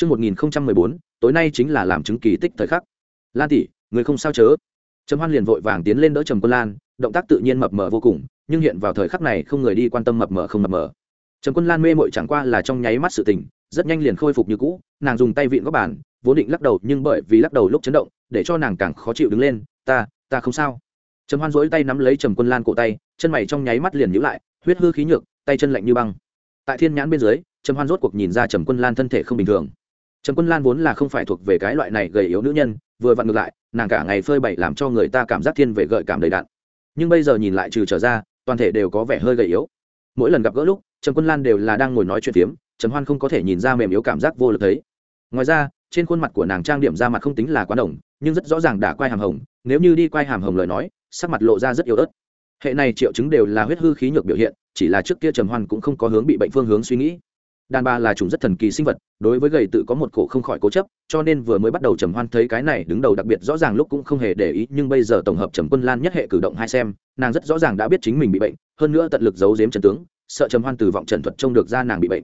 Trước 1014, tối nay chính là làm chứng kỳ tích thời khắc. Lan tỷ, người không sao chớ. Trầm Hoan liền vội vàng tiến lên đỡ Trầm Quân Lan, động tác tự nhiên mập mờ vô cùng, nhưng hiện vào thời khắc này không người đi quan tâm mập mờ không mập mờ. Trầm Quân Lan mê mội chẳng qua là trong nháy mắt sự tình, rất nhanh liền khôi phục như cũ, nàng dùng tay vịn góc bàn, vốn định lắc đầu nhưng bởi vì lắc đầu lúc chấn động, để cho nàng càng khó chịu đứng lên, "Ta, ta không sao." Trầm Hoan duỗi tay nắm lấy Trầm Quân Lan cổ tay, chân mày trong nháy mắt liền nhíu lại, huyết hư khí nhược, tay chân lạnh như băng. Tại thiên nhãn bên dưới, Trầm Hoan rốt cuộc nhìn ra Trầm Quân Lan thân thể không bình thường trần quân lan vốn là không phải thuộc về cái loại này gầy yếu nữ nhân, vừa vặn ngược lại, nàng cả ngày phơi bày làm cho người ta cảm giác thiên về gợi cảm đầy đạn nhưng bây giờ nhìn lại trừ trở ra, toàn thể đều có vẻ hơi gầy yếu. Mỗi lần gặp gỡ lúc, trần quân lan đều là đang ngồi nói chuyện phiếm, trần hoan không có thể nhìn ra mềm yếu cảm giác vô lực thấy. Ngoài ra, trên khuôn mặt của nàng trang điểm ra mặt không tính là quá đồng, nhưng rất rõ ràng đã quay hàm hồng, nếu như đi quay hàm hồng lời nói, sắc mặt lộ ra rất yếu ớt. Hệ này triệu chứng đều là huyết hư khí nhược biểu hiện, chỉ là trước kia trầm hoan cũng không có hướng bị bệnh phương hướng suy nghĩ đàn bà là chủng rất thần kỳ sinh vật, đối với gầy tự có một cổ không khỏi cố chấp, cho nên vừa mới bắt đầu trầm hoan thấy cái này đứng đầu đặc biệt rõ ràng lúc cũng không hề để ý, nhưng bây giờ tổng hợp trầm quân lan nhất hệ cử động hai xem, nàng rất rõ ràng đã biết chính mình bị bệnh, hơn nữa tận lực giấu giếm trần tướng, sợ trầm hoan từ vọng trần thuật trông được ra nàng bị bệnh.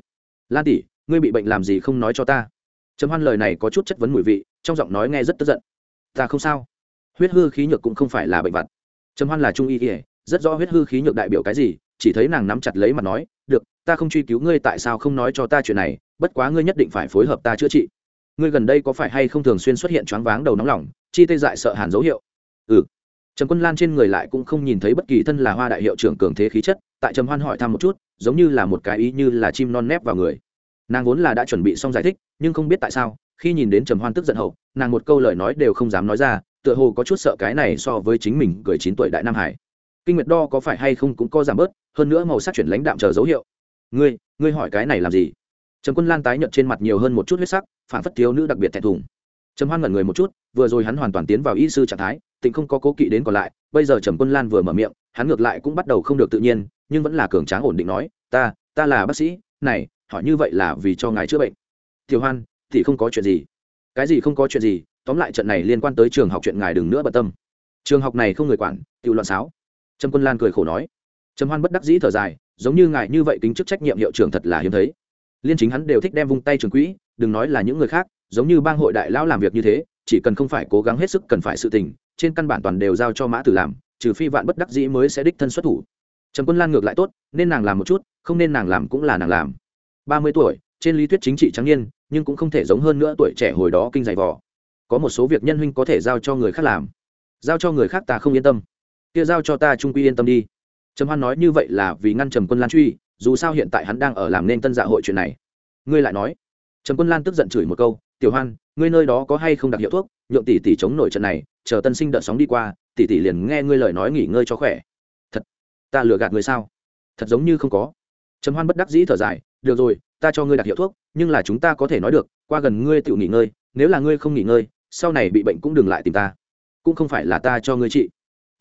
Lan tỷ, ngươi bị bệnh làm gì không nói cho ta? Trầm hoan lời này có chút chất vấn mùi vị, trong giọng nói nghe rất tức giận. Ta không sao. Huyết hư khí nhược cũng không phải là bệnh vặt. Trầm hoan là trung y kể rất rõ huyết hư khí nhược đại biểu cái gì chỉ thấy nàng nắm chặt lấy mặt nói, được, ta không truy cứu ngươi, tại sao không nói cho ta chuyện này? Bất quá ngươi nhất định phải phối hợp ta chữa trị. Ngươi gần đây có phải hay không thường xuyên xuất hiện choáng váng đầu nóng lòng, chi tê dại sợ hàn dấu hiệu? Ừ. Trầm quân lan trên người lại cũng không nhìn thấy bất kỳ thân là hoa đại hiệu trưởng cường thế khí chất, tại trầm hoan hỏi thăm một chút, giống như là một cái ý như là chim non nép vào người. Nàng vốn là đã chuẩn bị xong giải thích, nhưng không biết tại sao, khi nhìn đến trầm hoan tức giận hậu, nàng một câu lời nói đều không dám nói ra, tựa hồ có chút sợ cái này so với chính mình gửi chín tuổi đại nam hải kinh nguyệt đo có phải hay không cũng có giảm bớt, hơn nữa màu sắc chuyển lãnh đạm chờ dấu hiệu. Ngươi ngươi hỏi cái này làm gì? Trầm quân lan tái nhợt trên mặt nhiều hơn một chút huyết sắc phản phất thiếu nữ đặc biệt thẹn thùng. Trầm hoan ngẩn người một chút, vừa rồi hắn hoàn toàn tiến vào y sư trạng thái, tịnh không có cố kỵ đến còn lại, bây giờ trầm quân lan vừa mở miệng, hắn ngược lại cũng bắt đầu không được tự nhiên, nhưng vẫn là cường tráng ổn định nói, ta ta là bác sĩ, này, hỏi như vậy là vì cho ngài chữa bệnh. Tiểu hoan, thì không có chuyện gì. Cái gì không có chuyện gì, tóm lại trận này liên quan tới trường học chuyện ngài đừng nữa bận tâm. Trường học này không người quản tự loạn sáo Trâm quân lan cười khổ nói. Trầm hoan bất đắc dĩ thở dài, giống như ngài như vậy tính chức trách nhiệm hiệu trưởng thật là hiếm thấy. Liên chính hắn đều thích đem vung tay trường quỹ, đừng nói là những người khác, giống như bang hội đại lão làm việc như thế, chỉ cần không phải cố gắng hết sức cần phải sự tình, trên căn bản toàn đều giao cho mã tử làm, trừ phi vạn bất đắc dĩ mới sẽ đích thân xuất thủ. Trầm quân lan ngược lại tốt, nên nàng làm một chút, không nên nàng làm cũng là nàng làm. Ba mươi tuổi, trên lý thuyết chính trị trắng niên, nhưng cũng không thể giống hơn nữa tuổi trẻ hồi đó kinh dày vò. Có một số việc nhân huynh có thể giao cho người khác làm. Giao cho người khác ta không yên tâm kia giao cho ta trung quy yên tâm đi. Trầm hoan nói như vậy là vì ngăn trầm quân lan truy, dù sao hiện tại hắn đang ở làm nên tân dạ hội chuyện này. Ngươi lại nói. Trầm quân lan tức giận chửi một câu, tiểu hoan, ngươi nơi đó có hay không đặc hiệu thuốc? Nhượng tỷ tỷ chống nổi trận này, chờ tân sinh đợt sóng đi qua, tỷ tỷ liền nghe ngươi lời nói nghỉ ngơi cho khỏe. Thật, ta lừa gạt người sao? Thật giống như không có. Trầm hoan bất đắc dĩ thở dài, được rồi, ta cho ngươi đặc hiệu thuốc, nhưng là chúng ta có thể nói được, qua gần ngươi tự nghỉ ngơi, nếu là ngươi không nghỉ ngơi, sau này bị bệnh cũng đừng lại tìm ta. Cũng không phải là ta cho ngươi trị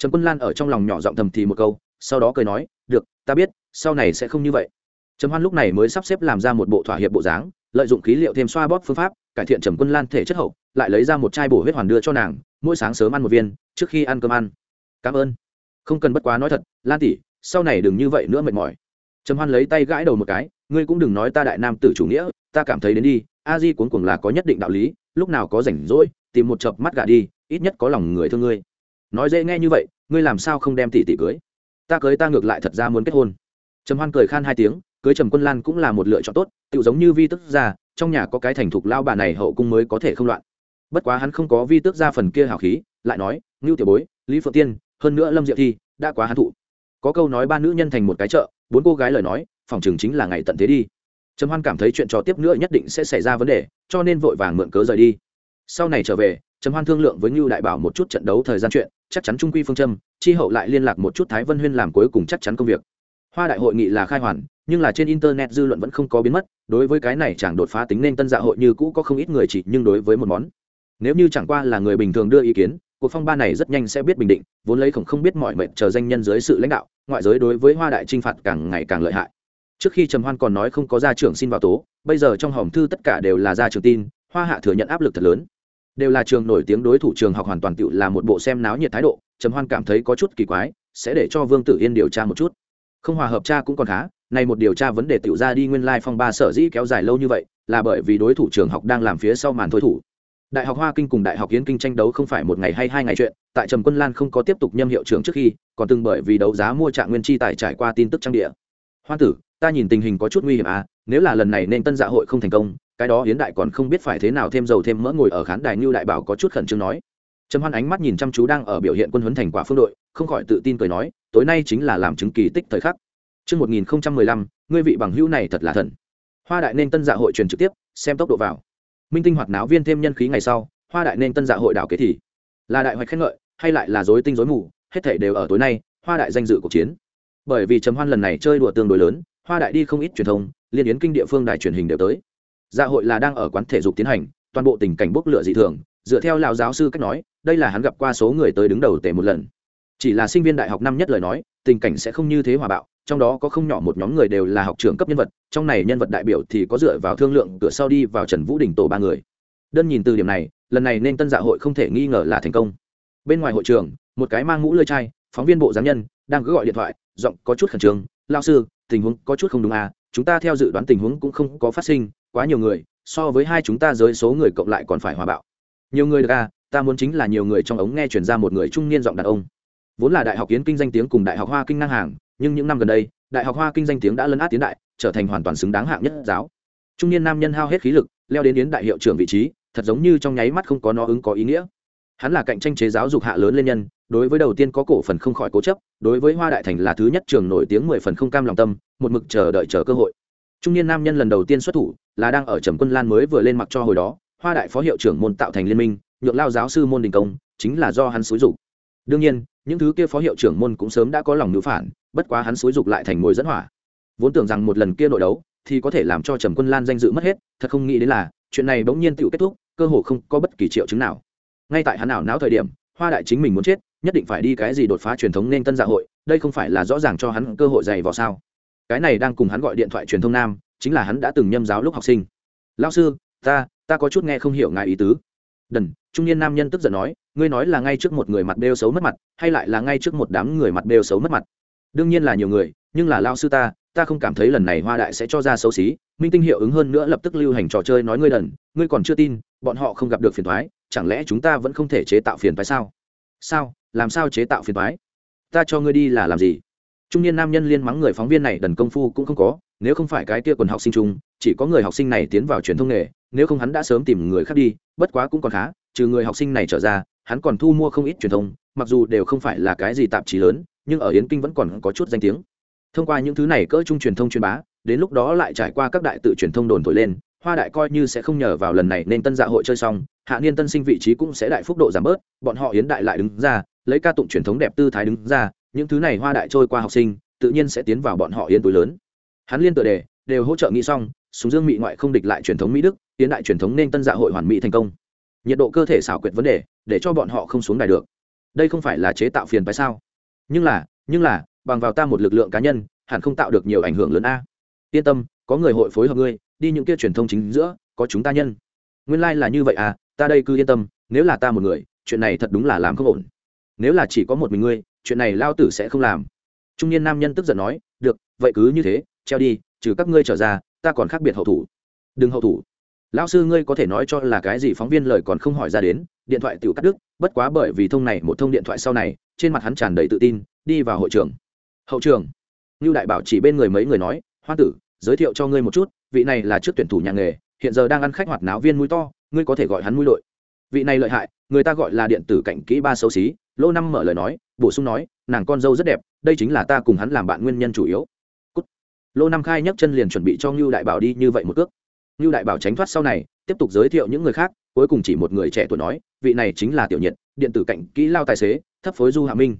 trầm quân lan ở trong lòng nhỏ giọng thầm thì một câu, sau đó cười nói, được, ta biết, sau này sẽ không như vậy. Trầm hoan lúc này mới sắp xếp làm ra một bộ thỏa hiệp bộ dáng, lợi dụng khí liệu thêm xoa bóp phương pháp, cải thiện trầm quân lan thể chất hậu, lại lấy ra một chai bổ huyết hoàn đưa cho nàng, mỗi sáng sớm ăn một viên, trước khi ăn cơm ăn. Cảm ơn. Không cần bất quá nói thật, lan tỷ, sau này đừng như vậy nữa mệt mỏi. Trầm hoan lấy tay gãi đầu một cái, ngươi cũng đừng nói ta đại nam tử chủ nghĩa, ta cảm thấy đến đi, a di cuốn cuồng là có nhất định đạo lý, lúc nào có rảnh rỗi, tìm một chợp mắt gà đi, ít nhất có lòng người thương ngươi nói dễ nghe như vậy, ngươi làm sao không đem tỷ tỷ cưới? Ta cưới ta ngược lại thật ra muốn kết hôn. Trầm hoan cười khan hai tiếng, cưới trầm quân lan cũng là một lựa chọn tốt tự giống như vi tức ra trong nhà có cái thành thục lao bà này hậu cung mới có thể không loạn. Bất quá hắn không có vi tước ra phần kia hào khí, lại nói, ngưu tiểu bối, lý phượng tiên, hơn nữa lâm diệu thi, đã quá hắn thụ. Có câu nói ba nữ nhân thành một cái chợ, bốn cô gái lời nói, phòng trường chính là ngày tận thế đi. Trầm hoan cảm thấy chuyện trò tiếp nữa nhất định sẽ xảy ra vấn đề, cho nên vội vàng mượn cớ rời đi. Sau này trở về trầm hoan thương lượng với ngưu đại bảo một chút trận đấu thời gian chuyện, chắc chắn trung quy phương châm, chi hậu lại liên lạc một chút thái vân huyên làm cuối cùng chắc chắn công việc. Hoa đại hội nghị là khai hoàn, nhưng là trên internet dư luận vẫn không có biến mất, đối với cái này chẳng đột phá tính nên tân dạ hội như cũ có không ít người chỉ, nhưng đối với một món. Nếu như chẳng qua là người bình thường đưa ý kiến, cuộc phong ba này rất nhanh sẽ biết bình định, vốn lấy khổng không biết mọi mệnh chờ danh nhân dưới sự lãnh đạo, ngoại giới đối với hoa đại trinh phạt càng ngày càng lợi hại. Trước khi trầm hoan còn nói không có gia trưởng xin vào tố, bây giờ trong hòm thư tất cả đều là gia trưởng tin, hoa hạ thừa nhận áp lực thật lớn đều là trường nổi tiếng đối thủ trường học hoàn toàn tự là một bộ xem náo nhiệt thái độ, trầm hoan cảm thấy có chút kỳ quái, sẽ để cho vương tử yên điều tra một chút. Không hòa hợp cha cũng còn khá này một điều tra vấn đề tiểu ra đi nguyên lai phong ba sở dĩ kéo dài lâu như vậy, là bởi vì đối thủ trường học đang làm phía sau màn thôi thủ. Đại học hoa kinh cùng đại học yến kinh tranh đấu không phải một ngày hay hai ngày chuyện, tại trầm quân lan không có tiếp tục nhâm hiệu trưởng trước khi, còn từng bởi vì đấu giá mua trạng nguyên chi tài trải qua tin tức trang địa. Hoa tử, ta nhìn tình hình có chút nguy hiểm à nếu là lần này nên tân dạ hội không thành công cái đó hiến đại còn không biết phải thế nào thêm dầu thêm mỡ ngồi ở khán đài như đại bảo có chút khẩn trương nói trầm hoan ánh mắt nhìn chăm chú đang ở biểu hiện quân huấn thành quả phương đội không khỏi tự tin cười nói tối nay chính là làm chứng kỳ tích thời khắc Trước 1015, ngươi vị bằng hữu này thật là thần. Hoa đại nên tân dạ hội truyền trực tiếp, xem tốc độ vào. Minh tinh hoạt náo viên thêm nhân khí ngày sau, hoa đại nên tân dạ hội đảo kế thì là đại hoạch khen ngợi, hay lại là dối tinh dối mù, hết thảy đều ở tối nay, hoa đại danh dự cuộc chiến. Bởi vì trầm hoan lần này chơi đùa tương đối lớn, hoa đại đi không ít truyền thông, liên yến kinh địa phương đài truyền hình đều tới. Dạ hội là đang ở quán thể dục tiến hành, toàn bộ tình cảnh bốc lửa dị thường, dựa theo lão giáo sư cách nói, đây là hắn gặp qua số người tới đứng đầu tệ một lần. Chỉ là sinh viên đại học năm nhất lời nói, tình cảnh sẽ không như thế hòa bạo, trong đó có không nhỏ một nhóm người đều là học trưởng cấp nhân vật trong này nhân vật đại biểu thì có dựa vào thương lượng cửa sau đi vào trần vũ đình tổ ba người đơn nhìn từ điểm này lần này nên tân dạ hội không thể nghi ngờ là thành công bên ngoài hội trường một cái mang mũ lơi chai phóng viên bộ giám nhân đang cứ gọi điện thoại giọng có chút khẩn trương lao sư tình huống có chút không đúng à chúng ta theo dự đoán tình huống cũng không có phát sinh quá nhiều người, so với hai chúng ta giới số người cộng lại còn phải hòa bạo. Nhiều người được à ta muốn chính là nhiều người trong ống nghe chuyển ra một người trung niên giọng đàn ông. Vốn là đại học kiến kinh danh tiếng cùng đại học hoa kinh năng hàng, nhưng những năm gần đây, đại học hoa kinh danh tiếng đã lấn át tiến đại, trở thành hoàn toàn xứng đáng hạng nhất giáo. Trung niên nam nhân hao hết khí lực, leo đến yến đại hiệu trưởng vị trí, thật giống như trong nháy mắt không có nó ứng có ý nghĩa. Hắn là cạnh tranh chế giáo dục hạ lớn lên nhân, đối với đầu tiên có cổ phần không khỏi cố chấp, đối với hoa đại thành là thứ nhất trường nổi tiếng mười phần không cam lòng tâm, một mực chờ đợi chờ cơ hội. Trung niên nam nhân lần đầu tiên xuất thủ là đang ở trầm quân lan mới vừa lên mặc cho hồi đó, hoa đại phó hiệu trưởng môn tạo thành liên minh, nhượng lao giáo sư môn đình công, chính là do hắn xúi dục. Đương nhiên, những thứ kia phó hiệu trưởng môn cũng sớm đã có lòng nữ phản, bất quá hắn xúi dục lại thành mồi dẫn hỏa. Vốn tưởng rằng một lần kia nội đấu, thì có thể làm cho trầm quân lan danh dự mất hết, thật không nghĩ đến là, chuyện này bỗng nhiên tự kết thúc, cơ hồ không có bất kỳ triệu chứng nào. Ngay tại hắn ảo não thời điểm, hoa đại chính mình muốn chết, nhất định phải đi cái gì đột phá truyền thống nên tân dạ hội, đây không phải là rõ ràng cho hắn cơ hội dày vào sao. Cái này đang cùng hắn gọi điện thoại truyền thông nam chính là hắn đã từng nhâm giáo lúc học sinh. Lao sư, ta ta có chút nghe không hiểu ngài ý tứ. Đần, trung niên nam nhân tức giận nói, ngươi nói là ngay trước một người mặt đeo xấu mất mặt, hay lại là ngay trước một đám người mặt đeo xấu mất mặt? Đương nhiên là nhiều người, nhưng là lao sư ta ta không cảm thấy lần này hoa đại sẽ cho ra xấu xí. Minh tinh hiệu ứng hơn nữa lập tức lưu hành trò chơi nói ngươi đần, ngươi còn chưa tin, bọn họ không gặp được phiền thoái chẳng lẽ chúng ta vẫn không thể chế tạo phiền thoái sao? Sao? Làm sao chế tạo phiền thoái ta cho ngươi đi là làm gì? Trung niên nam nhân liên mắng người phóng viên này, đần công phu cũng không có nếu không phải cái kia quần học sinh chung, chỉ có người học sinh này tiến vào truyền thông nghề, nếu không hắn đã sớm tìm người khác đi, bất quá cũng còn khá, trừ người học sinh này trở ra, hắn còn thu mua không ít truyền thông, mặc dù đều không phải là cái gì tạp chí lớn, nhưng ở yến kinh vẫn còn có chút danh tiếng. Thông qua những thứ này cỡ chung truyền thông truyền bá, đến lúc đó lại trải qua các đại tự truyền thông đồn thổi lên, hoa đại coi như sẽ không nhờ vào lần này nên tân dạ hội chơi xong, hạ niên tân sinh vị trí cũng sẽ đại phúc độ giảm bớt, bọn họ yến đại lại đứng ra, lấy ca tụng truyền thống đẹp tư thái đứng ra, những thứ này hoa đại trôi qua học sinh, tự nhiên sẽ tiến vào bọn họ yến túi lớn hắn liên tự đề, đều hỗ trợ nghĩ xong, súng dương mỹ ngoại không địch lại truyền thống mỹ đức, tiến đại truyền thống nên tân dạ hội hoàn mỹ thành công. Nhiệt độ cơ thể xảo quyệt vấn đề, để cho bọn họ không xuống đài được. Đây không phải là chế tạo phiền phải sao? Nhưng là nhưng là, bằng vào ta một lực lượng cá nhân, hẳn không tạo được nhiều ảnh hưởng lớn a. Yên tâm, có người hội phối hợp ngươi, đi những kia truyền thông chính giữa, có chúng ta nhân. Nguyên lai、like、là như vậy à ta đây cứ yên tâm, nếu là ta một người, chuyện này thật đúng là làm không ổn. Nếu là chỉ có một mình ngươi, chuyện này lao tử sẽ không làm. Trung niên nam nhân tức giận nói, được, vậy cứ như thế treo đi, trừ các ngươi trở ra, ta còn khác biệt hậu thủ. Đừng hậu thủ. Lão sư ngươi có thể nói cho là cái gì? Phóng viên lời còn không hỏi ra đến, điện thoại tự cắt đứt, bất quá bởi vì thông này một thông điện thoại sau này, trên mặt hắn tràn đầy tự tin, đi vào hội trường hậu trường như đại bảo chỉ bên người mấy người nói hoa tử, giới thiệu cho ngươi một chút, vị này là trước tuyển thủ nhà nghề, hiện giờ đang ăn khách hoạt náo viên mũi to, ngươi có thể gọi hắn mũi đội vị này lợi hại, người ta gọi là điện tử cảnh kỹ ba xấu xí. Lô năm mở lời nói, bổ sung nói, nàng con dâu rất đẹp, đây chính là ta cùng hắn làm bạn nguyên nhân chủ yếu lô năm khai nhấc chân liền chuẩn bị cho ngưu đại bảo đi như vậy một cước. Ngưu đại bảo tránh thoát sau này, tiếp tục giới thiệu những người khác, cuối cùng chỉ một người trẻ tuổi nói, vị này chính là tiểu nhiệt, điện tử cảnh kỹ lao tài xế, thấp phối du hạ minh.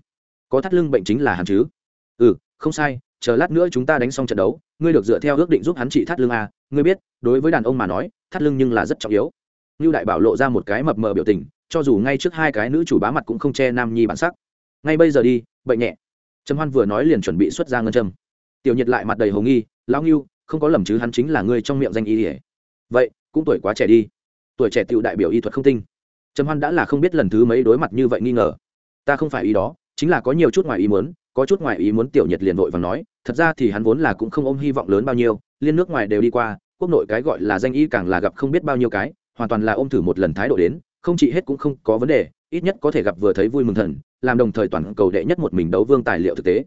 Có thắt lưng bệnh chính là hắn chứ? Ừ không sai, chờ lát nữa chúng ta đánh xong trận đấu, ngươi được dựa theo ước định giúp hắn trị thắt lưng à? ngươi biết, đối với đàn ông mà nói, thắt lưng nhưng là rất trọng yếu. Ngưu đại bảo lộ ra một cái mập mờ biểu tình, cho dù ngay trước hai cái nữ chủ bá mặt cũng không che nam nhi bản sắc. Ngay bây giờ đi, bệnh nhẹ. Trầm hoan vừa nói liền chuẩn bị xuất ra ngân châm tiểu nhiệt lại mặt đầy hồ nghi, lão nghiêu không có lầm chứ hắn chính là ngươi trong miệng danh y ỉa vậy, cũng tuổi quá trẻ đi. Tuổi trẻ tựu đại biểu y thuật không tinh. Trầm hoan đã là không biết lần thứ mấy đối mặt như vậy nghi ngờ. Ta không phải ý đó, chính là có nhiều chút ngoài ý muốn, có chút ngoài ý muốn tiểu nhiệt liền vội và nói, thật ra thì hắn vốn là cũng không ôm hy vọng lớn bao nhiêu, liên nước ngoài đều đi qua, quốc nội cái gọi là danh y càng là gặp không biết bao nhiêu cái, hoàn toàn là ôm thử một lần thái độ đến, không chỉ hết cũng không có vấn đề, ít nhất có thể gặp vừa thấy vui mừng thần, làm đồng thời toàn cầu đệ nhất một mình đấu vương tài liệu thực tế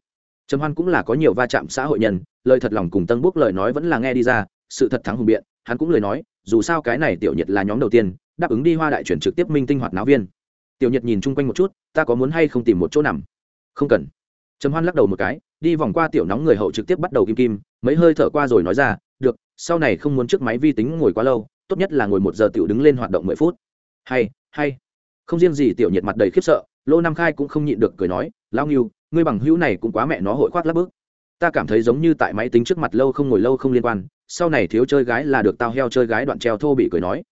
trầm hoan cũng là có nhiều va chạm xã hội nhân, lời thật lòng cùng tân bốc lời nói vẫn là nghe đi ra, sự thật thắng hùng biện, hắn cũng lời nói, dù sao cái này tiểu nhật là nhóm đầu tiên, đáp ứng đi hoa đại chuyển trực tiếp minh tinh hoạt náo viên. Tiểu nhật nhìn chung quanh một chút, ta có muốn hay không tìm một chỗ nằm? Không cần. Trầm hoan lắc đầu một cái, đi vòng qua tiểu nóng người hậu trực tiếp bắt đầu kim kim, mấy hơi thở qua rồi nói ra, được, sau này không muốn trước máy vi tính ngồi quá lâu, tốt nhất là ngồi một giờ tiểu đứng lên hoạt động mười phút. Hay hay. Không riêng gì tiểu nhiệt mặt đầy khiếp sợ, lô nam khai cũng không nhịn được cười nói lao nghiêu ngươi bằng hữu này cũng quá mẹ nó hội khoác lắp bước ta cảm thấy giống như tại máy tính trước mặt lâu không ngồi lâu không liên quan sau này thiếu chơi gái là được tao heo chơi gái đoạn treo thô bị cười nói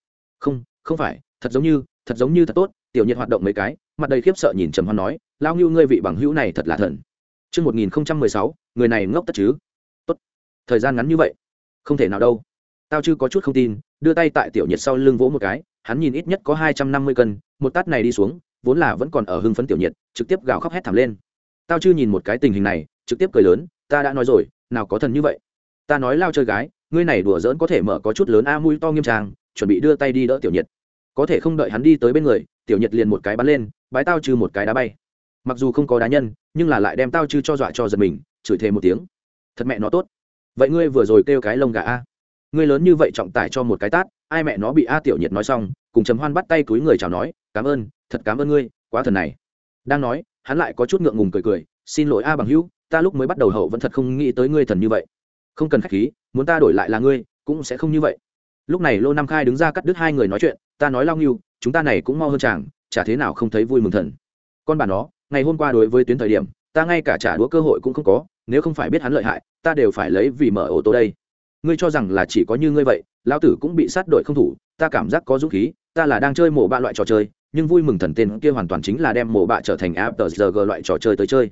không không phải thật giống như thật giống như thật tốt tiểu nhiệt hoạt động mấy cái mặt đầy khiếp sợ nhìn trầm hoan nói lao ngưu ngươi vị bằng hữu này thật là thần Trước 1016, người này ngốc tất chứ. Tốt. Thời gian ngắn như vậy. Không thể nào đâu. Tao chưa có chút không tin, đưa tay tại tiểu nhiệt sau lưng vỗ một cái, hắn nhìn ít nhất có hai trăm năm mươi cân, một tát này đi xuống, vốn là vẫn còn ở hưng phấn tiểu nhiệt, trực tiếp gào khóc hét thảm lên. Tao chưa nhìn một cái tình hình này, trực tiếp cười lớn, ta đã nói rồi, nào có thần như vậy. Ta nói lao chơi gái, ngươi này đùa giỡn có thể mở có chút lớn a mũi to nghiêm trang, chuẩn bị đưa tay đi đỡ tiểu nhiệt. Có thể không đợi hắn đi tới bên người, tiểu nhiệt liền một cái bắn lên, bái tao trừ một cái đá bay. Mặc dù không có đá nhân nhưng là lại đem tao chư cho dọa cho giật mình chửi thề một tiếng. Thật mẹ nó tốt. Vậy ngươi vừa rồi kêu cái lông gà a? Ngươi lớn như vậy trọng tải cho một cái tát ai mẹ nó bị a tiểu nhiệt nói xong cùng chấm hoan bắt tay túi người chào nói cảm ơn thật cảm ơn ngươi quá thần này. Đang nói hắn lại có chút ngượng ngùng cười cười, xin lỗi a bằng hữu, ta lúc mới bắt đầu hậu vẫn thật không nghĩ tới ngươi thần như vậy. Không cần khách khí, muốn ta đổi lại là ngươi, cũng sẽ không như vậy. Lúc này lô nam khai đứng ra cắt đứt hai người nói chuyện, ta nói lao nghiêu chúng ta này cũng mau hơn chàng, chả thế nào không thấy vui mừng thần. Con bà nó, ngày hôm qua đối với tuyến thời điểm, ta ngay cả trả đũa cơ hội cũng không có, nếu không phải biết hắn lợi hại, ta đều phải lấy vì mở ô tô đây. Ngươi cho rằng là chỉ có như ngươi vậy lao tử cũng bị sát đội không thủ, ta cảm giác có dũng khí, ta là đang chơi mổ ba loại trò chơi nhưng vui mừng thần tên kia hoàn toàn chính là đem mổ bạ trở thành app tờ g loại trò chơi tới chơi.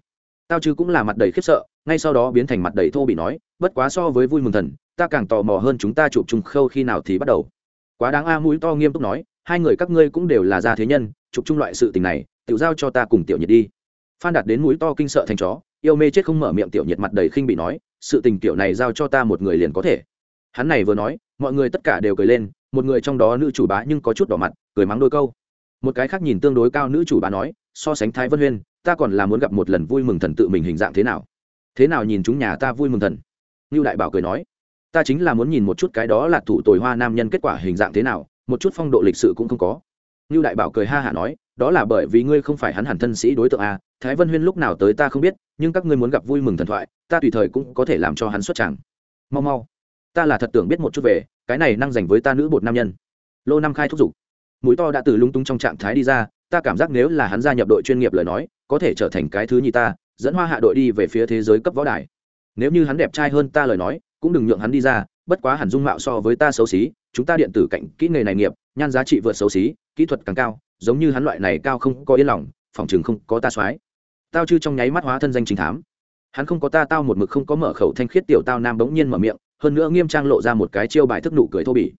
Tao chứ cũng là mặt đầy khiếp sợ, ngay sau đó biến thành mặt đầy thô bị nói, bất quá so với vui mừng thần, ta càng tò mò hơn chúng ta chụp chung khâu khi nào thì bắt đầu. Quá đáng a, mũi to nghiêm túc nói, hai người các ngươi cũng đều là gia thế nhân, chụp chung loại sự tình này tự giao cho ta cùng tiểu nhiệt đi. Phan đạt đến mũi to kinh sợ thành chó, yêu mê chết không mở miệng tiểu nhiệt mặt đầy khinh bị nói, sự tình tiểu này giao cho ta một người liền có thể. Hắn này vừa nói, mọi người tất cả đều cười lên, một người trong đó nữ chủ bá nhưng có chút đỏ mặt, cười mắng đôi câu một cái khác nhìn tương đối cao nữ chủ bà nói, so sánh thái vân huyên, ta còn là muốn gặp một lần vui mừng thần tự mình hình dạng thế nào? Thế nào nhìn chúng nhà ta vui mừng thần? Như đại bảo cười nói, ta chính là muốn nhìn một chút cái đó là thủ tồi hoa nam nhân kết quả hình dạng thế nào, một chút phong độ lịch sự cũng không có. Như đại bảo cười ha hả nói, đó là bởi vì ngươi không phải hắn hẳn thân sĩ đối tượng a thái vân huyên lúc nào tới ta không biết, nhưng các ngươi muốn gặp vui mừng thần thoại, ta tùy thời cũng có thể làm cho hắn xuất tràng. Mau mau, ta là thật tưởng biết một chút về, cái này năng dành với ta nữ bột nam nhân. Lô năm khai thúc giục mũi to đã từ lung tung trong trạng thái đi ra, ta cảm giác nếu là hắn gia nhập đội chuyên nghiệp lời nói, có thể trở thành cái thứ nhì ta, dẫn hoa hạ đội đi về phía thế giới cấp võ đài. Nếu như hắn đẹp trai hơn ta lời nói, cũng đừng nhượng hắn đi ra, bất quá hẳn dung mạo so với ta xấu xí, chúng ta điện tử cạnh kỹ nghề này nghiệp, nhan giá trị vượt xấu xí, kỹ thuật càng cao, giống như hắn loại này cao không có yên lòng, phòng chừng không có ta soái. Tao chư trong nháy mắt hóa thân danh chính thám. Hắn không có ta, tao một mực không có mở khẩu thanh khiết tiểu tao nam bỗng nhiên mở miệng, hơn nữa nghiêm trang lộ ra một cái chiêu bài thức nụ cười thô bỉ.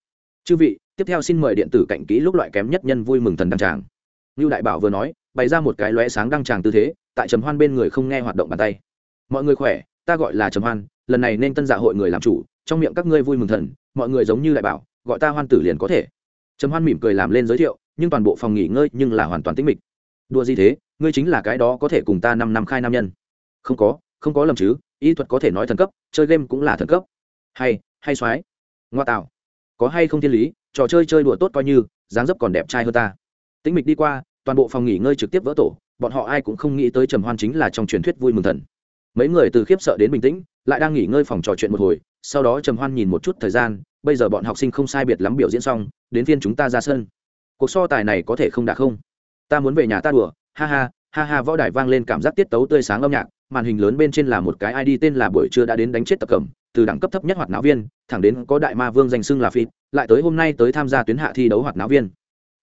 Chư vị tiếp theo xin mời điện tử cạnh kỹ lúc loại kém nhất nhân vui mừng thần đăng tràng. Như đại bảo vừa nói, bày ra một cái lóe sáng đăng tràng tư thế, tại trầm hoan bên người không nghe hoạt động bàn tay. Mọi người khỏe, ta gọi là trầm hoan, lần này nên tân dạ hội người làm chủ, trong miệng các ngươi vui mừng thần, mọi người giống như đại bảo, gọi ta hoan tử liền có thể. Trầm hoan mỉm cười làm lên giới thiệu, nhưng toàn bộ phòng nghỉ ngơi nhưng là hoàn toàn tĩnh mịch. Đua gì thế, ngươi chính là cái đó có thể cùng ta năm năm khai nam nhân. Không có không có lầm chứ, y thuật có thể nói thần cấp, chơi game cũng là thần cấp. Hay hay soái ngoa tạo. Có hay không thiên lý trò chơi chơi đùa tốt coi như, dáng dấp còn đẹp trai hơn ta. Tĩnh mịch đi qua, toàn bộ phòng nghỉ ngơi trực tiếp vỡ tổ, bọn họ ai cũng không nghĩ tới trầm hoan chính là trong truyền thuyết vui mừng thần. Mấy người từ khiếp sợ đến bình tĩnh, lại đang nghỉ ngơi phòng trò chuyện một hồi, sau đó trầm hoan nhìn một chút thời gian, bây giờ bọn học sinh không sai biệt lắm biểu diễn xong, đến phiên chúng ta ra sân. Cuộc so tài này có thể không đạt không? Ta muốn về nhà ta đùa, ha ha ha ha, võ đài vang lên cảm giác tiết tấu tươi sáng âm nhạc màn hình lớn bên trên là một cái id tên là buổi trưa đã đến đánh chết tập cẩm từ đẳng cấp thấp nhất hoạt náo viên, thẳng đến có đại ma vương danh xưng là phi lại tới hôm nay tới tham gia tuyến hạ thi đấu hoạt náo viên.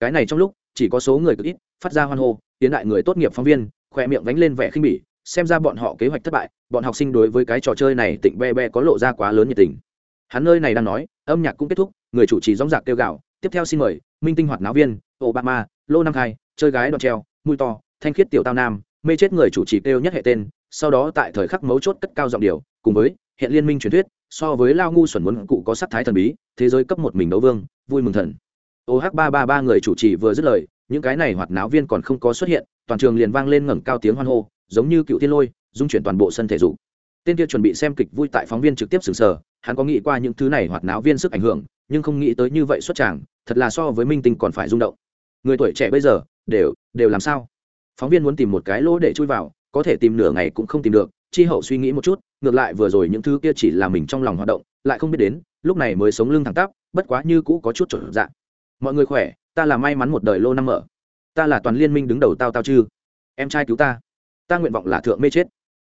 Cái này trong lúc, chỉ có số người cực ít, phát ra hoan hô, tiến đại người tốt nghiệp phóng viên, khỏe miệng vánh lên vẻ khinh bỉ, xem ra bọn họ kế hoạch thất bại, bọn học sinh đối với cái trò chơi này tịnh be be có lộ ra quá lớn nhiệt tình. Hắn nơi này đang nói, âm nhạc cũng kết thúc, người chủ trì dóng dạc kêu gạo tiếp theo xin mời, minh tinh hoạt náo viên, obama, lô nam khai, chơi gái đòn treo mùi to, thanh khiết tiểu tao nam, mê chết người chủ trì kêu nhất hệ tên sau đó tại thời khắc mấu chốt cất cao giọng điều cùng với, hiện liên minh truyền thuyết, so với lao ngu xuẩn muốn cụ có sắc thái thần bí, thế giới cấp một mình đấu vương, vui mừng thần. Oh ba ba ba người chủ trì vừa dứt lời, những cái này hoạt náo viên còn không có xuất hiện, toàn trường liền vang lên ngẩng cao tiếng hoan hô, giống như cựu thiên lôi dung chuyển toàn bộ sân thể dục. Tên kia chuẩn bị xem kịch vui tại phóng viên trực tiếp sừng sờ, hắn có nghĩ qua những thứ này hoạt náo viên sức ảnh hưởng, nhưng không nghĩ tới như vậy xuất tràng, thật là so với minh tinh còn phải rung động. Người tuổi trẻ bây giờ, đều đều làm sao? Phóng viên muốn tìm một cái lỗ để chui vào có thể tìm nửa ngày cũng không tìm được, chi hậu suy nghĩ một chút, ngược lại vừa rồi những thứ kia chỉ là mình trong lòng hoạt động, lại không biết đến, lúc này mới sống lưng thẳng tắp, bất quá như cũ có chút trở dạng. Mọi người khỏe, ta là may mắn một đời lô năm mở. Ta là toàn liên minh đứng đầu tao tao chư. Em trai cứu ta. Ta nguyện vọng là thượng mê chết.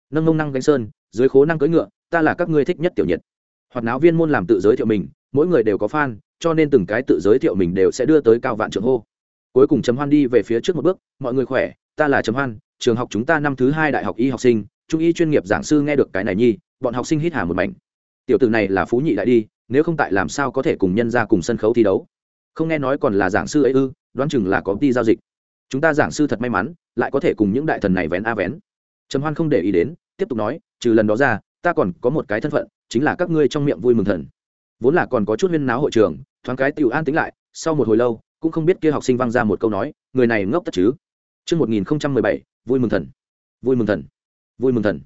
Nâng ngông năng gánh sơn, dưới khố năng cưỡi ngựa, ta là các ngươi thích nhất tiểu nhiệt. Hoạt náo viên môn làm tự giới thiệu mình, mỗi người đều có fan, cho nên từng cái tự giới thiệu mình đều sẽ đưa tới cao vạn trưởng hô. Cuối cùng chấm hoan đi về phía trước một bước, mọi người khỏe, ta là chấm hoan trường học chúng ta năm thứ hai đại học y học sinh trung y chuyên nghiệp giảng sư nghe được cái này nhi bọn học sinh hít hà một mảnh. Tiểu tử này là phú nhị đại đi nếu không tại làm sao có thể cùng nhân ra cùng sân khấu thi đấu? Không nghe nói còn là giảng sư ấy ư đoán chừng là có đi giao dịch. Chúng ta giảng sư thật may mắn lại có thể cùng những đại thần này vén a vén. Trầm hoan không để ý đến tiếp tục nói trừ lần đó ra ta còn có một cái thân phận chính là các ngươi trong miệng vui mừng thần. Vốn là còn có chút huyên náo hội trường thoáng cái tiểu an tính lại sau một hồi lâu cũng không biết kia học sinh văng ra một câu nói người này ngốc tất chứ. Trước 1017, vui mừng thần. Vui mừng thần. Vui mừng thần.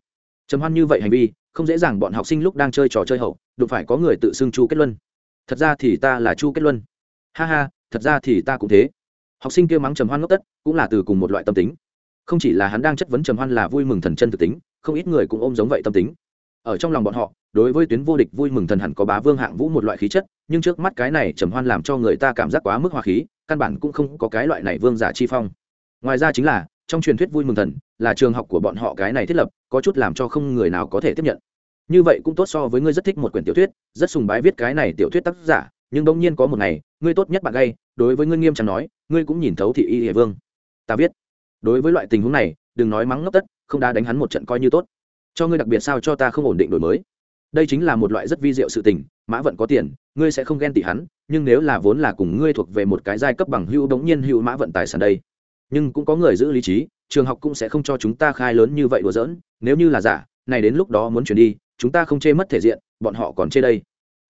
Trầm hoan như vậy hành vi, không dễ dàng bọn học sinh lúc đang chơi trò chơi hậu, đụng phải có người tự xưng Chu Kết Luân. Thật ra thì ta là Chu Kết Luân. Ha ha, thật ra thì ta cũng thế. Học sinh kia mắng Trầm hoan ngốc tất, cũng là từ cùng một loại tâm tính. Không chỉ là hắn đang chất vấn Trầm hoan là vui mừng thần chân thực tính, không ít người cũng ôm giống vậy tâm tính. Ở trong lòng bọn họ, đối với tuyến vô địch vui mừng thần hẳn có bá vương hạng vũ một loại khí chất, nhưng trước mắt cái này Trầm hoan làm cho người ta cảm giác quá mức hòa khí, căn bản cũng không có cái loại này vương giả chi phong ngoài ra chính là trong truyền thuyết vui mừng thần là trường học của bọn họ cái này thiết lập, có chút làm cho không người nào có thể tiếp nhận. Như vậy cũng tốt so với ngươi rất thích một quyển tiểu thuyết, rất sùng bái viết cái này tiểu thuyết tác giả, nhưng bỗng nhiên có một ngày, ngươi tốt nhất bạn gay, đối với ngươi nghiêm trọng nói, ngươi cũng nhìn thấu thị y hệ vương. Ta viết. Đối với loại tình huống này, đừng nói mắng ngốc tất, không đã đánh hắn một trận coi như tốt. Cho ngươi đặc biệt sao cho ta không ổn định đổi mới. Đây chính là một loại rất vi diệu sự tình, mã vận có tiền, ngươi sẽ không ghen tị hắn, nhưng nếu là vốn là cùng ngươi thuộc về một cái giai cấp bằng hưu bỗng nhiên hưu mã vận tài sản đây nhưng cũng có người giữ lý trí, trường học cũng sẽ không cho chúng ta khai lớn như vậy đùa giỡn, nếu như là giả, này đến lúc đó muốn chuyển đi, chúng ta không chê mất thể diện, bọn họ còn chê đây.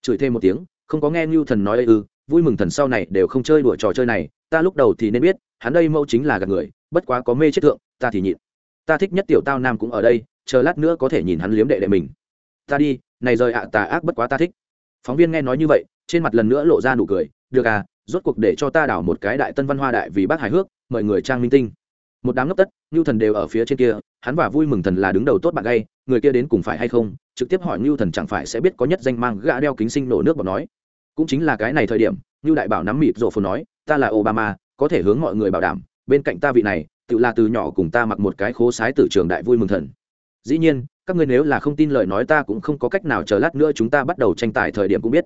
Chửi thêm một tiếng, không có nghe ngưu thần nói ư, vui mừng thần sau này đều không chơi đùa trò chơi này, ta lúc đầu thì nên biết, hắn đây mẫu chính là gạt người, bất quá có mê chết thượng, ta thì nhịn. Ta thích nhất tiểu tao nam cũng ở đây, chờ lát nữa có thể nhìn hắn liếm đệ đệ mình. Ta đi, này rời ạ, tà ác bất quá ta thích. Phóng viên nghe nói như vậy, trên mặt lần nữa lộ ra nụ cười, được à rốt cuộc để cho ta đảo một cái đại tân văn hoa đại vì bác hài hước mời người trang minh tinh. Một đám ngốc tất ngưu thần đều ở phía trên kia, hắn và vui mừng thần là đứng đầu tốt bạn gay, người kia đến cùng phải hay không? Trực tiếp hỏi ngưu thần chẳng phải sẽ biết có nhất danh mang gã đeo kính sinh nổ nước bọt nói. Cũng chính là cái này thời điểm ngưu đại bảo nắm mịt rộ phồn nói, ta là obama, có thể hướng mọi người bảo đảm, bên cạnh ta vị này, tự là từ nhỏ cùng ta mặc một cái khố sái tử trường đại vui mừng thần. Dĩ nhiên, các ngươi nếu là không tin lời nói ta cũng không có cách nào chờ lát nữa chúng ta bắt đầu tranh tài thời điểm cũng biết.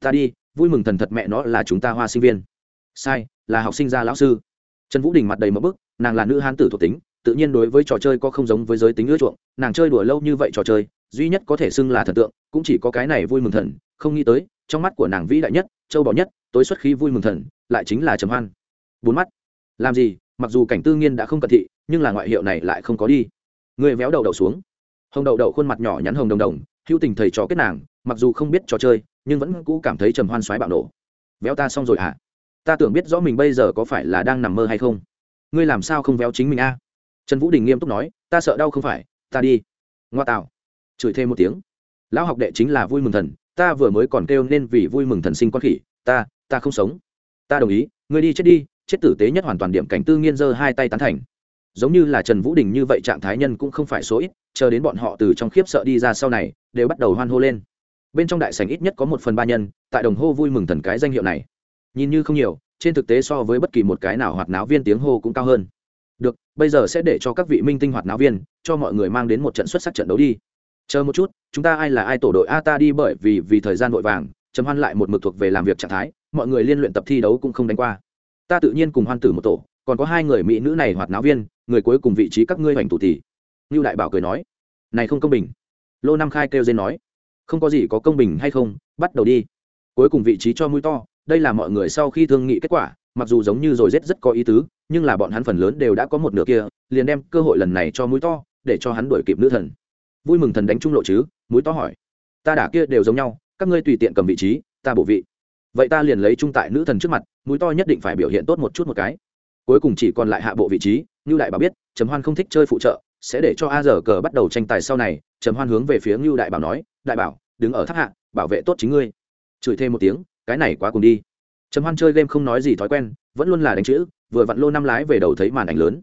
Ta đi, vui mừng thần thật mẹ nó là chúng ta hoa sinh viên. Sai, là học sinh gia lão sư trần vũ đình mặt đầy mỡ bức, nàng là nữ hán tử thuộc tính, tự nhiên đối với trò chơi có không giống với giới tính ưa chuộng, nàng chơi đùa lâu như vậy trò chơi, duy nhất có thể xưng là thần tượng, cũng chỉ có cái này vui mừng thần, không nghĩ tới, trong mắt của nàng vĩ đại nhất, châu bò nhất, tối xuất khí vui mừng thần, lại chính là trầm hoan. Bốn mắt. Làm gì, mặc dù cảnh tư nghiên đã không cận thị, nhưng là ngoại hiệu này lại không có đi. Người véo đầu đầu xuống. Hồng đầu đầu khuôn mặt nhỏ nhắn hồng đồng đồng, hữu tình thầy trò kết nàng, mặc dù không biết trò chơi, nhưng vẫn cũ cảm thấy trầm hoan xoáy bạo nổ. Véo ta xong rồi hả? à? Ta tưởng biết rõ mình bây giờ có phải là đang nằm mơ hay không. Ngươi làm sao không véo chính mình a? Trần vũ đình nghiêm túc nói, ta sợ đau không phải, ta đi. Ngoa tạo. Chửi thêm một tiếng. Lão học đệ chính là vui mừng thần, ta vừa mới còn kêu nên vì vui mừng thần sinh con khỉ, ta ta không sống. Ta đồng ý, ngươi đi chết đi, chết tử tế nhất hoàn toàn điểm cảnh tư nghiên giơ hai tay tán thành. Giống như là trần vũ đình như vậy trạng thái nhân cũng không phải số ít, chờ đến bọn họ từ trong khiếp sợ đi ra sau này, đều bắt đầu hoan hô lên. Bên trong đại sảnh ít nhất có một phần ba nhân, tại đồng hô vui mừng thần cái danh hiệu này nhìn như không nhiều, trên thực tế so với bất kỳ một cái nào hoạt náo viên tiếng hô cũng cao hơn. Được, bây giờ sẽ để cho các vị minh tinh hoạt náo viên, cho mọi người mang đến một trận xuất sắc trận đấu đi. Chờ một chút, chúng ta ai là ai tổ đội a ta đi bởi vì vì thời gian vội vàng chấm hoan lại một mực thuộc về làm việc trạng thái, mọi người liên luyện tập thi đấu cũng không đánh qua. Ta tự nhiên cùng hoan tử một tổ, còn có hai người mỹ nữ này hoạt náo viên, người cuối cùng vị trí các ngươi hoành tủ tỷ như đại bảo cười nói, này không công bình. Lô nam khai kêu dên nói, không có gì có công bình hay không, bắt đầu đi. Cuối cùng vị trí cho mũi to đây là mọi người sau khi thương nghị kết quả, mặc dù giống như rồi rết rất có ý tứ, nhưng là bọn hắn phần lớn đều đã có một nửa kia, liền đem cơ hội lần này cho mũi to, để cho hắn đuổi kịp nữ thần. Vui mừng thần đánh trung lộ chứ? Mũi to hỏi. Ta đả kia đều giống nhau, các ngươi tùy tiện cầm vị trí, ta bổ vị. Vậy ta liền lấy trung tại nữ thần trước mặt, mũi to nhất định phải biểu hiện tốt một chút một cái. Cuối cùng chỉ còn lại hạ bộ vị trí như đại bảo biết, trầm hoan không thích chơi phụ trợ, sẽ để cho a giờ cờ bắt đầu tranh tài sau này, trầm hoan hướng về phía ngưu đại bảo nói, đại bảo, đứng ở tháp hạ, bảo vệ tốt chính ngươi. Chửi thêm một tiếng cái này quá cùng đi. Trầm hoan chơi game không nói gì thói quen, vẫn luôn là đánh chữ, vừa vặn lô năm lái về đầu thấy màn ảnh lớn.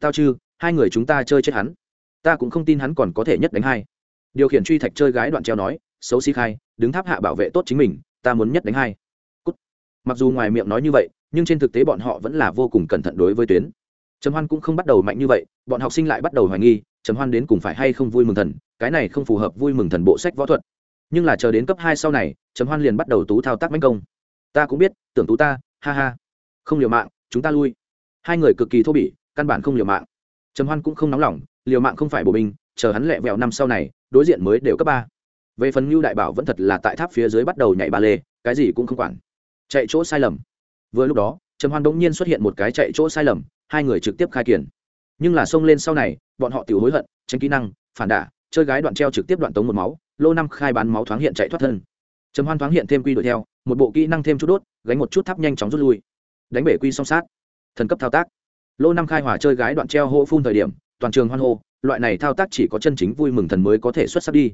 Tao chư hai người chúng ta chơi chết hắn. Ta cũng không tin hắn còn có thể nhất đánh hai. Điều khiển truy thạch chơi gái đoạn treo nói, xấu xí khai, đứng tháp hạ bảo vệ tốt chính mình, ta muốn nhất đánh hai. Cút. mặc dù ngoài miệng nói như vậy, nhưng trên thực tế bọn họ vẫn là vô cùng cẩn thận đối với tuyến. Trầm hoan cũng không bắt đầu mạnh như vậy, bọn học sinh lại bắt đầu hoài nghi, trầm hoan đến cùng phải hay không vui mừng thần, cái này không phù hợp vui mừng thần bộ sách võ thuật nhưng là chờ đến cấp hai sau này, trầm hoan liền bắt đầu tú thao tác mánh công. Ta cũng biết, tưởng tú ta, ha ha. Không liều mạng, chúng ta lui. Hai người cực kỳ thô bỉ, căn bản không liều mạng. Trầm hoan cũng không nóng lòng, liều mạng không phải bộ binh, chờ hắn lẹ vẹo năm sau này, đối diện mới đều cấp ba. Về phần ngưu đại bảo vẫn thật là tại tháp phía dưới bắt đầu nhảy ba lê, cái gì cũng không quản. Chạy chỗ sai lầm. Vừa lúc đó, trầm hoan bỗng nhiên xuất hiện một cái chạy chỗ sai lầm, hai người trực tiếp khai kiển. Nhưng là xông lên sau này, bọn họ tự hối hận, tránh kỹ năng, phản đả chơi gái đoạn treo trực tiếp đoạn tống một máu, lô năm khai bán máu thoáng hiện chạy thoát thân. Trầm hoan thoáng hiện thêm quy đuổi theo, một bộ kỹ năng thêm chút đốt, gánh một chút tháp nhanh chóng rút lui. Đánh bể quy song sát. Thần cấp thao tác. Lô năm khai hỏa chơi gái đoạn treo hô phun thời điểm, toàn trường hoan hô, loại này thao tác chỉ có chân chính vui mừng thần mới có thể xuất sắc đi.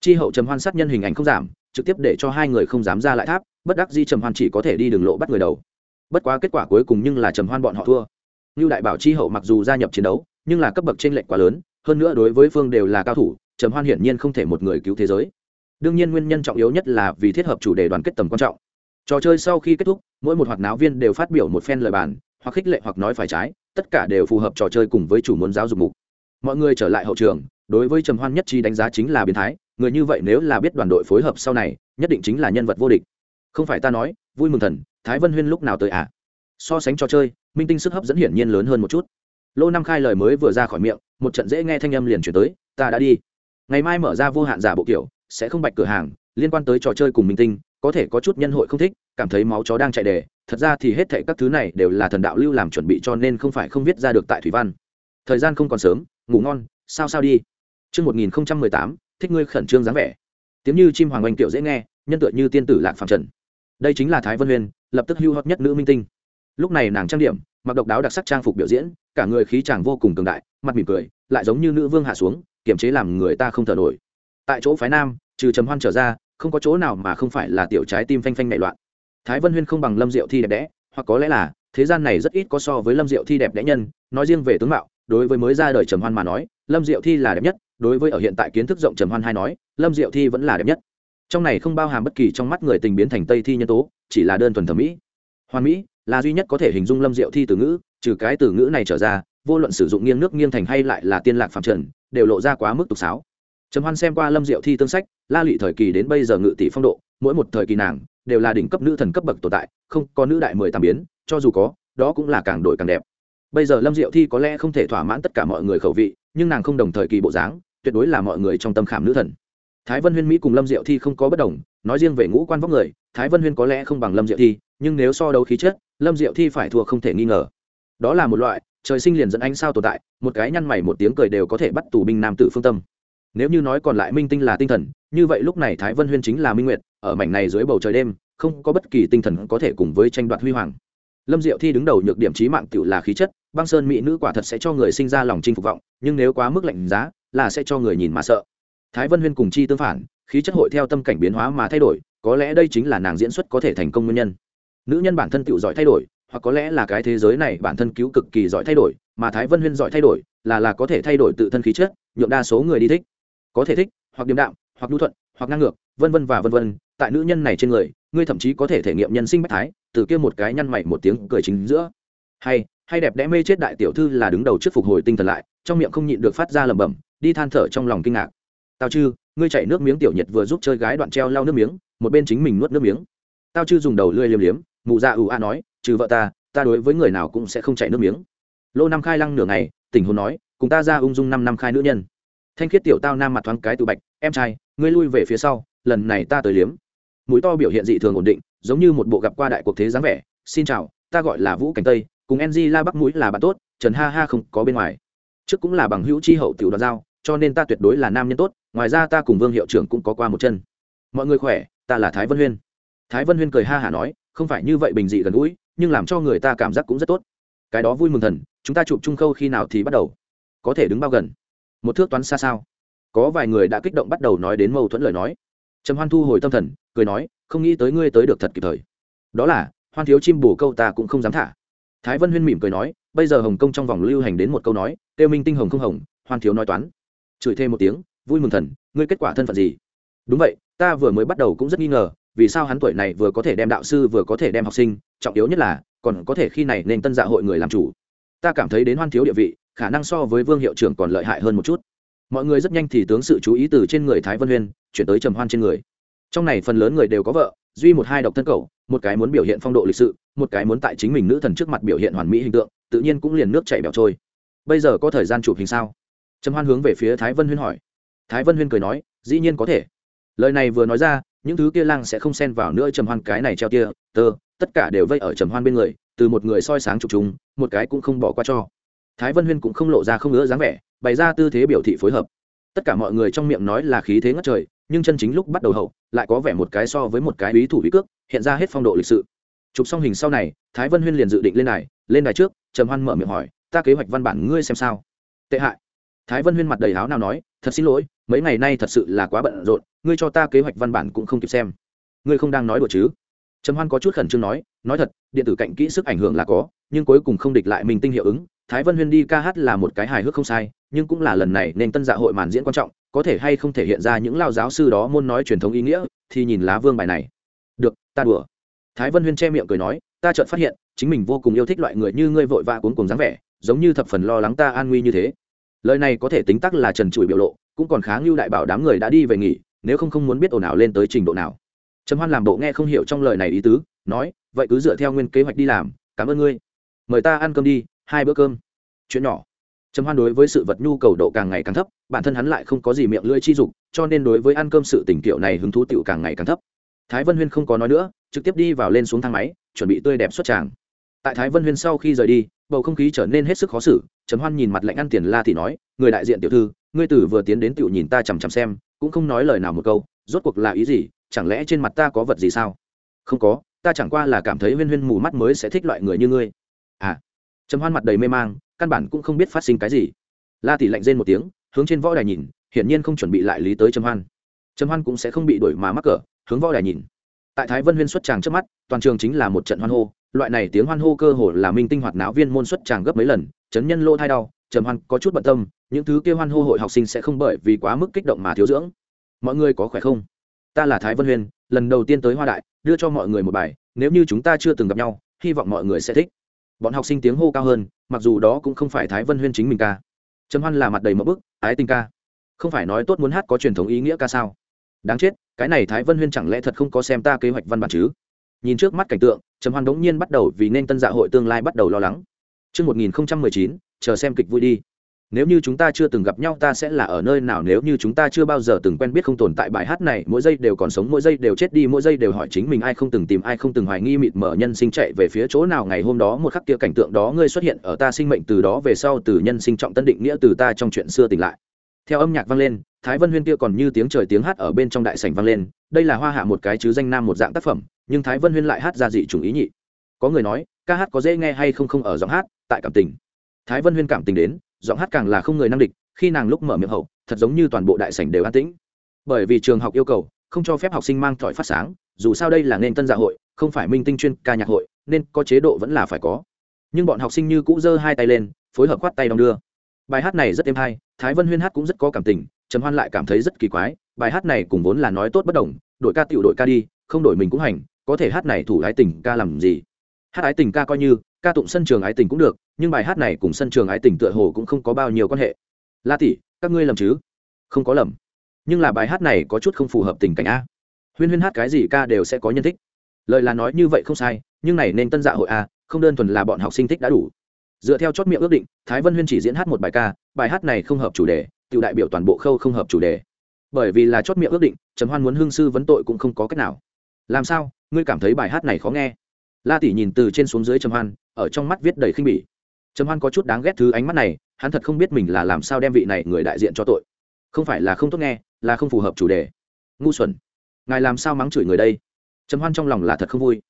Chi hậu trầm hoan sát nhân hình ảnh không giảm, trực tiếp để cho hai người không dám ra lại tháp, bất đắc di trầm hoan chỉ có thể đi đường lộ bắt người đầu. Bất quá kết quả cuối cùng nhưng là trầm hoan bọn họ thua. Như đại bảo chi hậu mặc dù gia nhập chiến đấu, nhưng là cấp bậc trên lệnh quá lớn hơn nữa đối với phương đều là cao thủ, trầm hoan hiển nhiên không thể một người cứu thế giới. Đương nhiên nguyên nhân trọng yếu nhất là vì thiết hợp chủ đề đoàn kết tầm quan trọng. Trò chơi sau khi kết thúc, mỗi một hoạt náo viên đều phát biểu một phen lời bàn, hoặc khích lệ hoặc nói phải trái, tất cả đều phù hợp trò chơi cùng với chủ muốn giáo dục mục. Mọi người trở lại hậu trường, đối với trầm hoan nhất chi đánh giá chính là biến thái, người như vậy nếu là biết đoàn đội phối hợp sau này, nhất định chính là nhân vật vô địch. Không phải ta nói, vui mừng thần, thái vân huyên lúc nào tới à? So sánh trò chơi, minh tinh sức hấp dẫn hiển nhiên lớn hơn một chút lô năm khai lời mới vừa ra khỏi miệng một trận dễ nghe thanh âm liền chuyển tới ta đã đi ngày mai mở ra vô hạn giả bộ kiểu sẽ không bạch cửa hàng liên quan tới trò chơi cùng minh tinh có thể có chút nhân hội không thích cảm thấy máu chó đang chạy đề thật ra thì hết thệ các thứ này đều là thần đạo lưu làm chuẩn bị cho nên không phải không viết ra được tại thủy văn thời gian không còn sớm ngủ ngon sao sao đi Trước 1018, thích ngươi khẩn trương dáng vẻ. Tiếng như chim hoàng oanh tiểu dễ nghe, nhân tựa như tiên tử lạc phàm trần. Đây chính là Thái Vân Huyền, lập tức hưu hot nhất nữ minh tinh. Lúc này nàng trang điểm, mặc độc đáo đặc sắc trang phục biểu diễn, cả người khí chàng vô cùng cường đại, mặt mỉm cười, lại giống như nữ vương hạ xuống, kiềm chế làm người ta không thở nổi. Tại chỗ phái nam, trừ Trầm Hoan trở ra, không có chỗ nào mà không phải là tiểu trái tim phanh phanh nảy loạn. Thái Vân Huyên không bằng Lâm Diệu Thi đẹp đẽ, hoặc có lẽ là thế gian này rất ít có so với Lâm Diệu Thi đẹp đẽ nhân, nói riêng về tướng mạo, đối với mới ra đời Trầm Hoan mà nói, Lâm Diệu Thi là đẹp nhất, đối với ở hiện tại kiến thức rộng Trầm Hoan hay nói, Lâm Diệu Thi vẫn là đẹp nhất. Trong này không bao hàm bất kỳ trong mắt người tình biến thành Tây Thi nhân tố, chỉ là đơn thuần thẩm mỹ. Hoàn mỹ là duy nhất có thể hình dung Lâm Diệu Thi từ ngữ, trừ cái từ ngữ này trở ra, vô luận sử dụng nghiêng nước nghiêng thành hay lại là tiên lạc phạm trần, đều lộ ra quá mức tục sáo. Trầm Hoan xem qua Lâm Diệu Thi tương sách, la lụy thời kỳ đến bây giờ ngự tỷ phong độ, mỗi một thời kỳ nàng đều là đỉnh cấp nữ thần cấp bậc tồn tại, không có nữ đại mười tàm biến, cho dù có, đó cũng là càng đổi càng đẹp bây giờ lâm diệu thi có lẽ không thể thỏa mãn tất cả mọi người khẩu vị nhưng nàng không đồng thời kỳ bộ dáng tuyệt đối là mọi người trong tâm khảm nữ thần thái vân huyên mỹ cùng lâm diệu thi không có bất đồng nói riêng về ngũ quan vóc người thái vân huyên có lẽ không bằng lâm diệu thi nhưng nếu so đấu khí chất, lâm diệu thi phải thua không thể nghi ngờ. Đó là một loại, trời sinh liền dẫn ánh sao tồn tại, một cái nhăn mày một tiếng cười đều có thể bắt tù binh nam tử phương tâm. Nếu như nói còn lại minh tinh là tinh thần, như vậy lúc này thái vân huyên chính là minh nguyệt, ở mảnh này dưới bầu trời đêm, không có bất kỳ tinh thần có thể cùng với tranh đoạt huy hoàng. Lâm diệu thi đứng đầu nhược điểm trí mạng tự là khí chất, băng sơn mỹ nữ quả thật sẽ cho người sinh ra lòng chinh phục vọng, nhưng nếu quá mức lạnh giá, là sẽ cho người nhìn mà sợ. Thái vân huyên cùng chi tương phản, khí chất hội theo tâm cảnh biến hóa mà thay đổi, có lẽ đây chính là nàng diễn xuất có thể thành công nguyên nhân nữ nhân bản thân tự giỏi thay đổi, hoặc có lẽ là cái thế giới này bản thân cứu cực kỳ giỏi thay đổi, mà thái vân huyên giỏi thay đổi, là là có thể thay đổi tự thân khí chất, nhượng đa số người đi thích. Có thể thích, hoặc điềm đạm, hoặc nhu thuận, hoặc ngang ngược, vân vân và vân vân, tại nữ nhân này trên người, ngươi thậm chí có thể thể nghiệm nhân sinh bách thái, từ kia một cái nhăn mày một tiếng cười chính giữa. Hay hay đẹp đẽ mê chết đại tiểu thư là đứng đầu trước phục hồi tinh thần lại, trong miệng không nhịn được phát ra lẩm bẩm, đi than thở trong lòng kinh ngạc. Tao chư, ngươi chạy nước miếng tiểu nhiệt vừa giúp chơi gái đoạn treo lau nước miếng, một bên chính mình nuốt nước miếng. Tao chư dùng đầu lươi liếm liếm mụ dạ ủ a nói, trừ vợ ta ta đối với người nào cũng sẽ không chạy nước miếng. Lô năm khai lăng nửa ngày tình hồn nói, cùng ta ra ung dung năm năm khai nữ nhân. Thanh khiết tiểu tao nam mặt thoáng cái tự bạch, em trai, ngươi lui về phía sau, lần này ta tới liếm. Mũi to biểu hiện dị thường ổn định, giống như một bộ gặp qua đại cuộc thế dáng vẻ, xin chào, ta gọi là vũ cảnh tây, cùng ng la bắc mũi là bạn tốt, trần ha ha không có bên ngoài. Trước cũng là bằng hữu chi hậu tiểu đoàn giao, cho nên ta tuyệt đối là nam nhân tốt, ngoài ra ta cùng vương hiệu trưởng cũng có qua một chân. Mọi người khỏe, ta là thái vân huyên. Thái vân huyên cười ha hả nói không phải như vậy bình dị gần gũi, nhưng làm cho người ta cảm giác cũng rất tốt. Cái đó vui mừng thần, chúng ta chụp trung khâu khi nào thì bắt đầu. Có thể đứng bao gần. Một thước toán xa sao? Có vài người đã kích động bắt đầu nói đến mâu thuẫn lời nói. Trầm hoan thu hồi tâm thần, cười nói, không nghĩ tới ngươi tới được thật kịp thời. Đó là, hoan thiếu chim bù câu ta cũng không dám thả. Thái vân huyên mỉm cười nói, bây giờ hồng kông trong vòng lưu hành đến một câu nói tiêu minh tinh hồng không hồng, hoan thiếu nói toán. Chửi thêm một tiếng, vui mừng thần, ngươi kết quả thân phận gì? Đúng vậy, ta vừa mới bắt đầu cũng rất nghi ngờ vì sao hắn tuổi này vừa có thể đem đạo sư vừa có thể đem học sinh, trọng yếu nhất là, còn có thể khi này nên tân dạ hội người làm chủ. Ta cảm thấy đến hoan thiếu địa vị, khả năng so với vương hiệu trưởng còn lợi hại hơn một chút. Mọi người rất nhanh thì tướng sự chú ý từ trên người thái vân huyên, chuyển tới trầm hoan trên người. Trong này phần lớn người đều có vợ, duy một hai độc thân cầu một cái muốn biểu hiện phong độ lịch sự, một cái muốn tại chính mình nữ thần trước mặt biểu hiện hoàn mỹ hình tượng, tự nhiên cũng liền nước chảy bẻo trôi. Bây giờ có thời gian chụp hình sao? Trầm hoan hướng về phía thái vân huyên hỏi. Thái vân huyên cười nói, dĩ nhiên có thể. Lời này vừa nói ra những thứ kia lang sẽ không xen vào nữa trầm hoan cái này treo tia tơ, tất cả đều vây ở trầm hoan bên người, từ một người soi sáng chụp chúng một cái cũng không bỏ qua cho. Thái vân huyên cũng không lộ ra không ngỡ dáng vẻ, bày ra tư thế biểu thị phối hợp. Tất cả mọi người trong miệng nói là khí thế ngất trời, nhưng chân chính lúc bắt đầu hậu, lại có vẻ một cái so với một cái ý thủ ý cước, hiện ra hết phong độ lịch sự. Chụp xong hình sau này, thái vân huyên liền dự định lên đài lên đài trước, trầm hoan mở miệng hỏi, ta kế hoạch văn bản ngươi xem sao? Tệ hại thái vân huyên mặt đầy háo nào nói, thật xin lỗi, mấy ngày nay thật sự là quá bận rộn, ngươi cho ta kế hoạch văn bản cũng không kịp xem. Ngươi không đang nói đùa chứ? Trầm hoan có chút khẩn trương nói nói thật, điện tử cạnh kỹ sức ảnh hưởng là có, nhưng cuối cùng không địch lại mình tinh hiệu ứng, thái vân huyên đi ca hát là một cái hài hước không sai, nhưng cũng là lần này nên tân dạ hội màn diễn quan trọng, có thể hay không thể hiện ra những lao giáo sư đó môn nói truyền thống ý nghĩa, thì nhìn lá vương bài này. Được, ta đùa. Thái vân huyên che miệng cười nói, ta chợt phát hiện, chính mình vô cùng yêu thích loại người như ngươi vội vã cuốn cùng dáng vẻ, giống như thập phần lo lắng ta an nguy như thế lời này có thể tính tắc là trần trụi biểu lộ, cũng còn khá ngưu đại bảo đám người đã đi về nghỉ, nếu không không muốn biết ồn ào lên tới trình độ nào. Trầm hoan làm bộ nghe không hiểu trong lời này ý tứ, nói, vậy cứ dựa theo nguyên kế hoạch đi làm, cảm ơn ngươi. Mời ta ăn cơm đi, hai bữa cơm. Chuyện nhỏ. Trầm hoan đối với sự vật nhu cầu độ càng ngày càng thấp, bản thân hắn lại không có gì miệng lưỡi chi dục, cho nên đối với ăn cơm sự tỉnh kiểu này hứng thú tiểu càng ngày càng thấp. Thái vân huyên không có nói nữa, trực tiếp đi vào lên xuống thang máy, chuẩn bị tươi đẹp xuất tràng. Tại thái vân huyên sau khi rời đi bầu không khí trở nên hết sức khó xử trầm hoan nhìn mặt lạnh ăn tiền la thì nói, người đại diện tiểu thư, ngươi tử vừa tiến đến tựu nhìn ta chằm chằm xem, cũng không nói lời nào một câu, rốt cuộc là ý gì, chẳng lẽ trên mặt ta có vật gì sao? Không có, ta chẳng qua là cảm thấy huyên huyên mù mắt mới sẽ thích loại người như ngươi. À. Trầm hoan mặt đầy mê mang, căn bản cũng không biết phát sinh cái gì. La tỷ lạnh rên một tiếng, hướng trên võ đài nhìn, hiển nhiên không chuẩn bị lại lý tới trầm hoan. Trầm hoan cũng sẽ không bị đuổi mà mắc cỡ, hướng võ đài nhìn tại thái vân huyên xuất tràng trước mắt, toàn trường chính là một trận hoan hô. Loại này tiếng hoan hô cơ hồ là minh tinh hoạt não viên môn xuất tràng gấp mấy lần, chấn nhân lô thai đau, trầm hoan có chút bận tâm, những thứ kia hoan hô hội học sinh sẽ không bởi vì quá mức kích động mà thiếu dưỡng. Mọi người có khỏe không? Ta là thái vân huyên, lần đầu tiên tới hoa đại, đưa cho mọi người một bài, nếu như chúng ta chưa từng gặp nhau, hy vọng mọi người sẽ thích. Bọn học sinh tiếng hô cao hơn, mặc dù đó cũng không phải thái vân huyên chính mình ca. Trầm hoan là mặt đầy mẫu bức, ái tình ca. Không phải nói tốt muốn hát có truyền thống ý nghĩa ca sao? Đáng chết cái này thái vân huyên chẳng lẽ thật không có xem ta kế hoạch văn bản chứ? Nhìn trước mắt cảnh tượng trầm hoan đống nhiên bắt đầu vì nên tân dạ hội tương lai bắt đầu lo lắng. Trước 1019, chờ xem kịch vui đi. Nếu như chúng ta chưa từng gặp nhau ta sẽ là ở nơi nào? Nếu như chúng ta chưa bao giờ từng quen biết không tồn tại bài hát này mỗi giây đều còn sống mỗi giây đều chết đi mỗi giây đều hỏi chính mình ai không từng tìm ai không từng hoài nghi mịt mở nhân sinh chạy về phía chỗ nào. Ngày hôm đó một khắc kia cảnh tượng đó ngươi xuất hiện ở ta sinh mệnh từ đó về sau từ nhân sinh trọng tân định nghĩa từ ta trong chuyện xưa tỉnh lại theo âm nhạc vang lên, thái vân huyên kia còn như tiếng trời tiếng hát ở bên trong đại sảnh vang lên, đây là hoa hạ một cái chứ danh nam một dạng tác phẩm, nhưng thái vân huyên lại hát ra dị chủng ý nhị. Có người nói, ca hát có dễ nghe hay không không ở giọng hát, tại cảm tình. Thái vân huyên cảm tình đến, giọng hát càng là không người năng địch, khi nàng lúc mở miệng hậu, thật giống như toàn bộ đại sảnh đều an tĩnh. Bởi vì trường học yêu cầu, không cho phép học sinh mang thỏi phát sáng, dù sao đây là nên tân dạ hội, không phải minh tinh chuyên ca nhạc hội, nên có chế độ vẫn là phải có. Nhưng bọn học sinh như cũ giơ hai tay lên, phối hợp khoát tay đong đưa bài hát này rất êm hay, thái vân huyên hát cũng rất có cảm tình, trầm hoan lại cảm thấy rất kỳ quái, bài hát này cùng vốn là nói tốt bất đồng đội ca tựu đội ca đi, không đổi mình cũng hành, có thể hát này thủ ái tình ca làm gì? Hát ái tình ca coi như, ca tụng sân trường ái tình cũng được, nhưng bài hát này cùng sân trường ái tình tựa hồ cũng không có bao nhiêu quan hệ. La tỷ, các ngươi lầm chứ? Không có lầm. Nhưng là bài hát này có chút không phù hợp tình cảnh a. Huyên huyên hát cái gì ca đều sẽ có nhân thích. Lời là nói như vậy không sai, nhưng này nên tân dạ hội a, không đơn thuần là bọn học sinh thích đã đủ dựa theo chót miệng ước định, thái vân huyên chỉ diễn hát một bài ca, bài hát này không hợp chủ đề tự đại biểu toàn bộ khâu không hợp chủ đề. Bởi vì là chót miệng ước định, trầm hoan muốn hương sư vấn tội cũng không có cách nào. Làm sao? Ngươi cảm thấy bài hát này khó nghe? La tỷ nhìn từ trên xuống dưới trầm hoan, ở trong mắt viết đầy khinh bỉ. Trầm hoan có chút đáng ghét thứ ánh mắt này, hắn thật không biết mình là làm sao đem vị này người đại diện cho tội. Không phải là không tốt nghe, là không phù hợp chủ đề. Ngu xuẩn. Ngài làm sao mắng chửi người đây? Trầm hoan trong lòng là thật không vui.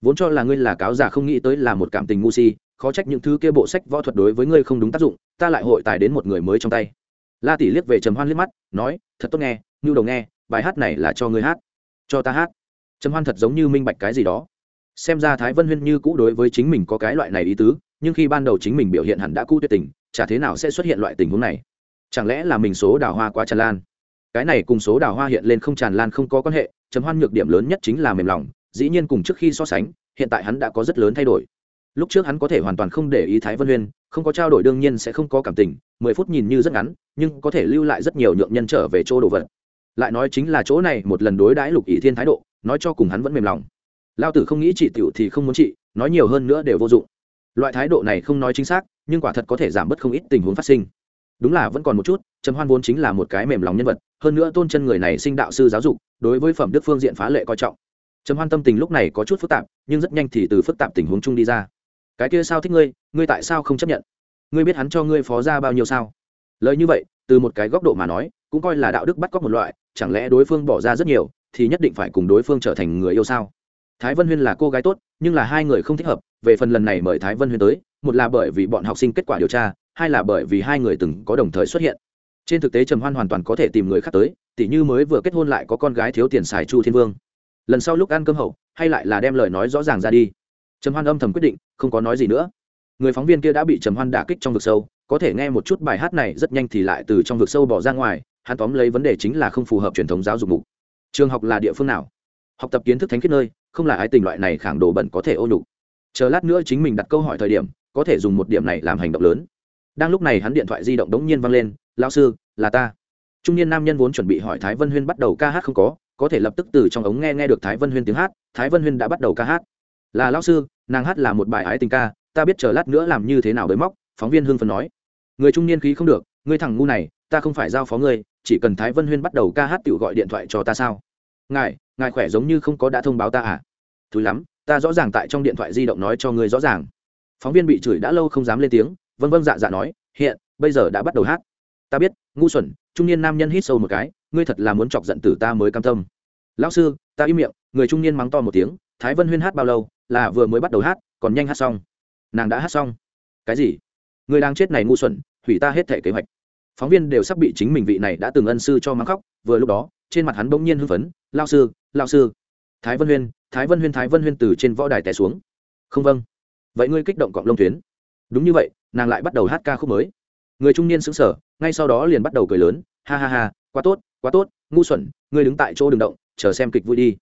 Vốn cho là ngươi là cáo giả không nghĩ tới là một cảm tình ngu si khó trách những thứ kia bộ sách võ thuật đối với ngươi không đúng tác dụng, ta lại hội tài đến một người mới trong tay. La tỷ liếc về trầm hoan liếc mắt, nói, thật tốt nghe nhu đầu nghe, bài hát này là cho ngươi hát. Cho ta hát? Trầm hoan thật giống như minh bạch cái gì đó. Xem ra thái vân huyên như cũ đối với chính mình có cái loại này ý tứ, nhưng khi ban đầu chính mình biểu hiện hẳn đã cũ tuyệt tình, chả thế nào sẽ xuất hiện loại tình huống này? Chẳng lẽ là mình số đào hoa quá tràn lan? Cái này cùng số đào hoa hiện lên không tràn lan không có quan hệ, trầm hoan nhược điểm lớn nhất chính là mềm lòng, dĩ nhiên cùng trước khi so sánh, hiện tại hắn đã có rất lớn thay đổi lúc trước hắn có thể hoàn toàn không để ý thái vân huyên, không có trao đổi đương nhiên sẽ không có cảm tình, mười phút nhìn như rất ngắn, nhưng có thể lưu lại rất nhiều nhượng nhân trở về chỗ đồ vật. Lại nói chính là chỗ này một lần đối đãi lục ỷ thiên thái độ, nói cho cùng hắn vẫn mềm lòng. Lao tử không nghĩ trị tiểu thì không muốn trị nói nhiều hơn nữa đều vô dụng. Loại thái độ này không nói chính xác, nhưng quả thật có thể giảm bớt không ít tình huống phát sinh. Đúng là vẫn còn một chút, trầm hoan vốn chính là một cái mềm lòng nhân vật, hơn nữa tôn chân người này sinh đạo sư giáo dục, đối với phẩm đức phương diện phá lệ coi trọng. Trầm hoan tâm tình lúc này có chút phức tạp, nhưng rất nhanh thì từ phức tạp tình huống chung đi ra cái kia sao thích ngươi ngươi tại sao không chấp nhận? Ngươi biết hắn cho ngươi phó ra bao nhiêu sao? Lời như vậy, từ một cái góc độ mà nói, cũng coi là đạo đức bắt cóc một loại, chẳng lẽ đối phương bỏ ra rất nhiều, thì nhất định phải cùng đối phương trở thành người yêu sao? Thái vân huyên là cô gái tốt, nhưng là hai người không thích hợp, về phần lần này mời thái vân huyên tới, một là bởi vì bọn học sinh kết quả điều tra, hai là bởi vì hai người từng có đồng thời xuất hiện. Trên thực tế trầm hoan hoàn toàn có thể tìm người khác tới, tỉ như mới vừa kết hôn lại có con gái thiếu tiền xài chu thiên vương. Lần sau lúc ăn cơm hậu, hay lại là đem lời nói rõ ràng ra đi trầm hoan âm thầm quyết định, không có nói gì nữa. Người phóng viên kia đã bị trầm hoan đả kích trong vực sâu, có thể nghe một chút bài hát này rất nhanh thì lại từ trong vực sâu bỏ ra ngoài, hắn tóm lấy vấn đề chính là không phù hợp truyền thống giáo dục mục. Trường học là địa phương nào? Học tập kiến thức thánh khiết nơi, không là ai tình loại này khảng đồ bẩn có thể ô nhục. Chờ lát nữa chính mình đặt câu hỏi thời điểm, có thể dùng một điểm này làm hành động lớn. Đang lúc này hắn điện thoại di động đống nhiên văng lên lao sư, là ta. Trung niên nam nhân vốn chuẩn bị hỏi thái vân huyên bắt đầu ca hát không có có thể lập tức từ trong ống nghe nghe được thái vân huyên tiếng hát, thái vân huyên đã bắt đầu ca hát là lão sư, nàng hát là một bài ái tình ca, ta biết chờ lát nữa làm như thế nào bới móc, phóng viên hưng phần nói. Người trung niên khí không được, ngươi thằng ngu này, ta không phải giao phó ngươi, chỉ cần thái vân huyên bắt đầu ca hát tự gọi điện thoại cho ta sao? Ngài ngài khỏe giống như không có đã thông báo ta à? Thứ lắm, ta rõ ràng tại trong điện thoại di động nói cho ngươi rõ ràng. Phóng viên bị chửi đã lâu không dám lên tiếng vân vân dạ dạ nói, hiện, bây giờ đã bắt đầu hát. Ta biết, ngu xuẩn, trung niên nam nhân hít sâu một cái, ngươi thật là muốn chọc giận tử ta mới cam tâm. Lão sư, ta im miệng, người trung niên mắng to một tiếng, thái vân huyên hát bao lâu là vừa mới bắt đầu hát, còn nhanh hát xong. Nàng đã hát xong. Cái gì? Người đang chết này ngu xuẩn, hủy ta hết thể kế hoạch. Phóng viên đều sắp bị chính mình vị này đã từng ân sư cho mắng khóc, vừa lúc đó, trên mặt hắn bỗng nhiên hưng phấn, lao sư lao sư. Thái vân huyên, thái vân huyên, thái vân huyên từ trên võ đài té xuống. Không vâng. Vậy ngươi kích động cọng lông tuyến đúng như vậy, nàng lại bắt đầu hát ca khúc mới. Người trung niên xứng sở ngay sau đó liền bắt đầu cười lớn, ha ha ha, quá tốt quá tốt, ngu xuẩn, ngươi đứng tại chỗ đừng động, chờ xem kịch vui đi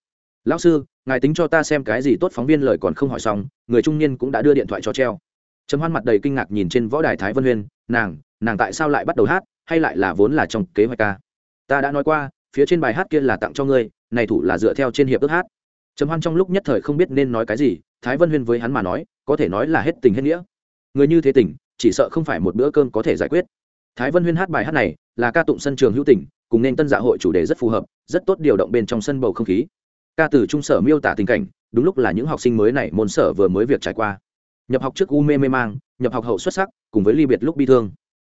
lão sư, ngài tính cho ta xem cái gì tốt phóng viên lời còn không hỏi xong, người trung niên cũng đã đưa điện thoại cho treo. Trầm hoan mặt đầy kinh ngạc nhìn trên võ đài thái vân huyên, nàng nàng tại sao lại bắt đầu hát, hay lại là vốn là trong kế hoạch ca? Ta đã nói qua, phía trên bài hát kia là tặng cho ngươi, này thủ là dựa theo trên hiệp ước hát. Trầm hoan trong lúc nhất thời không biết nên nói cái gì, thái vân huyên với hắn mà nói, có thể nói là hết tình hết nghĩa. Người như thế tình chỉ sợ không phải một bữa cơm có thể giải quyết. Thái vân huyên hát bài hát này là ca tụng sân trường hữu tình cùng nên tân dạ hội chủ đề rất phù hợp, rất tốt điều động bên trong sân bầu không khí ca từ trung sở miêu tả tình cảnh đúng lúc là những học sinh mới này môn sở vừa mới việc trải qua nhập học trước u mê mê mang nhập học hậu xuất sắc cùng với ly biệt lúc bi thương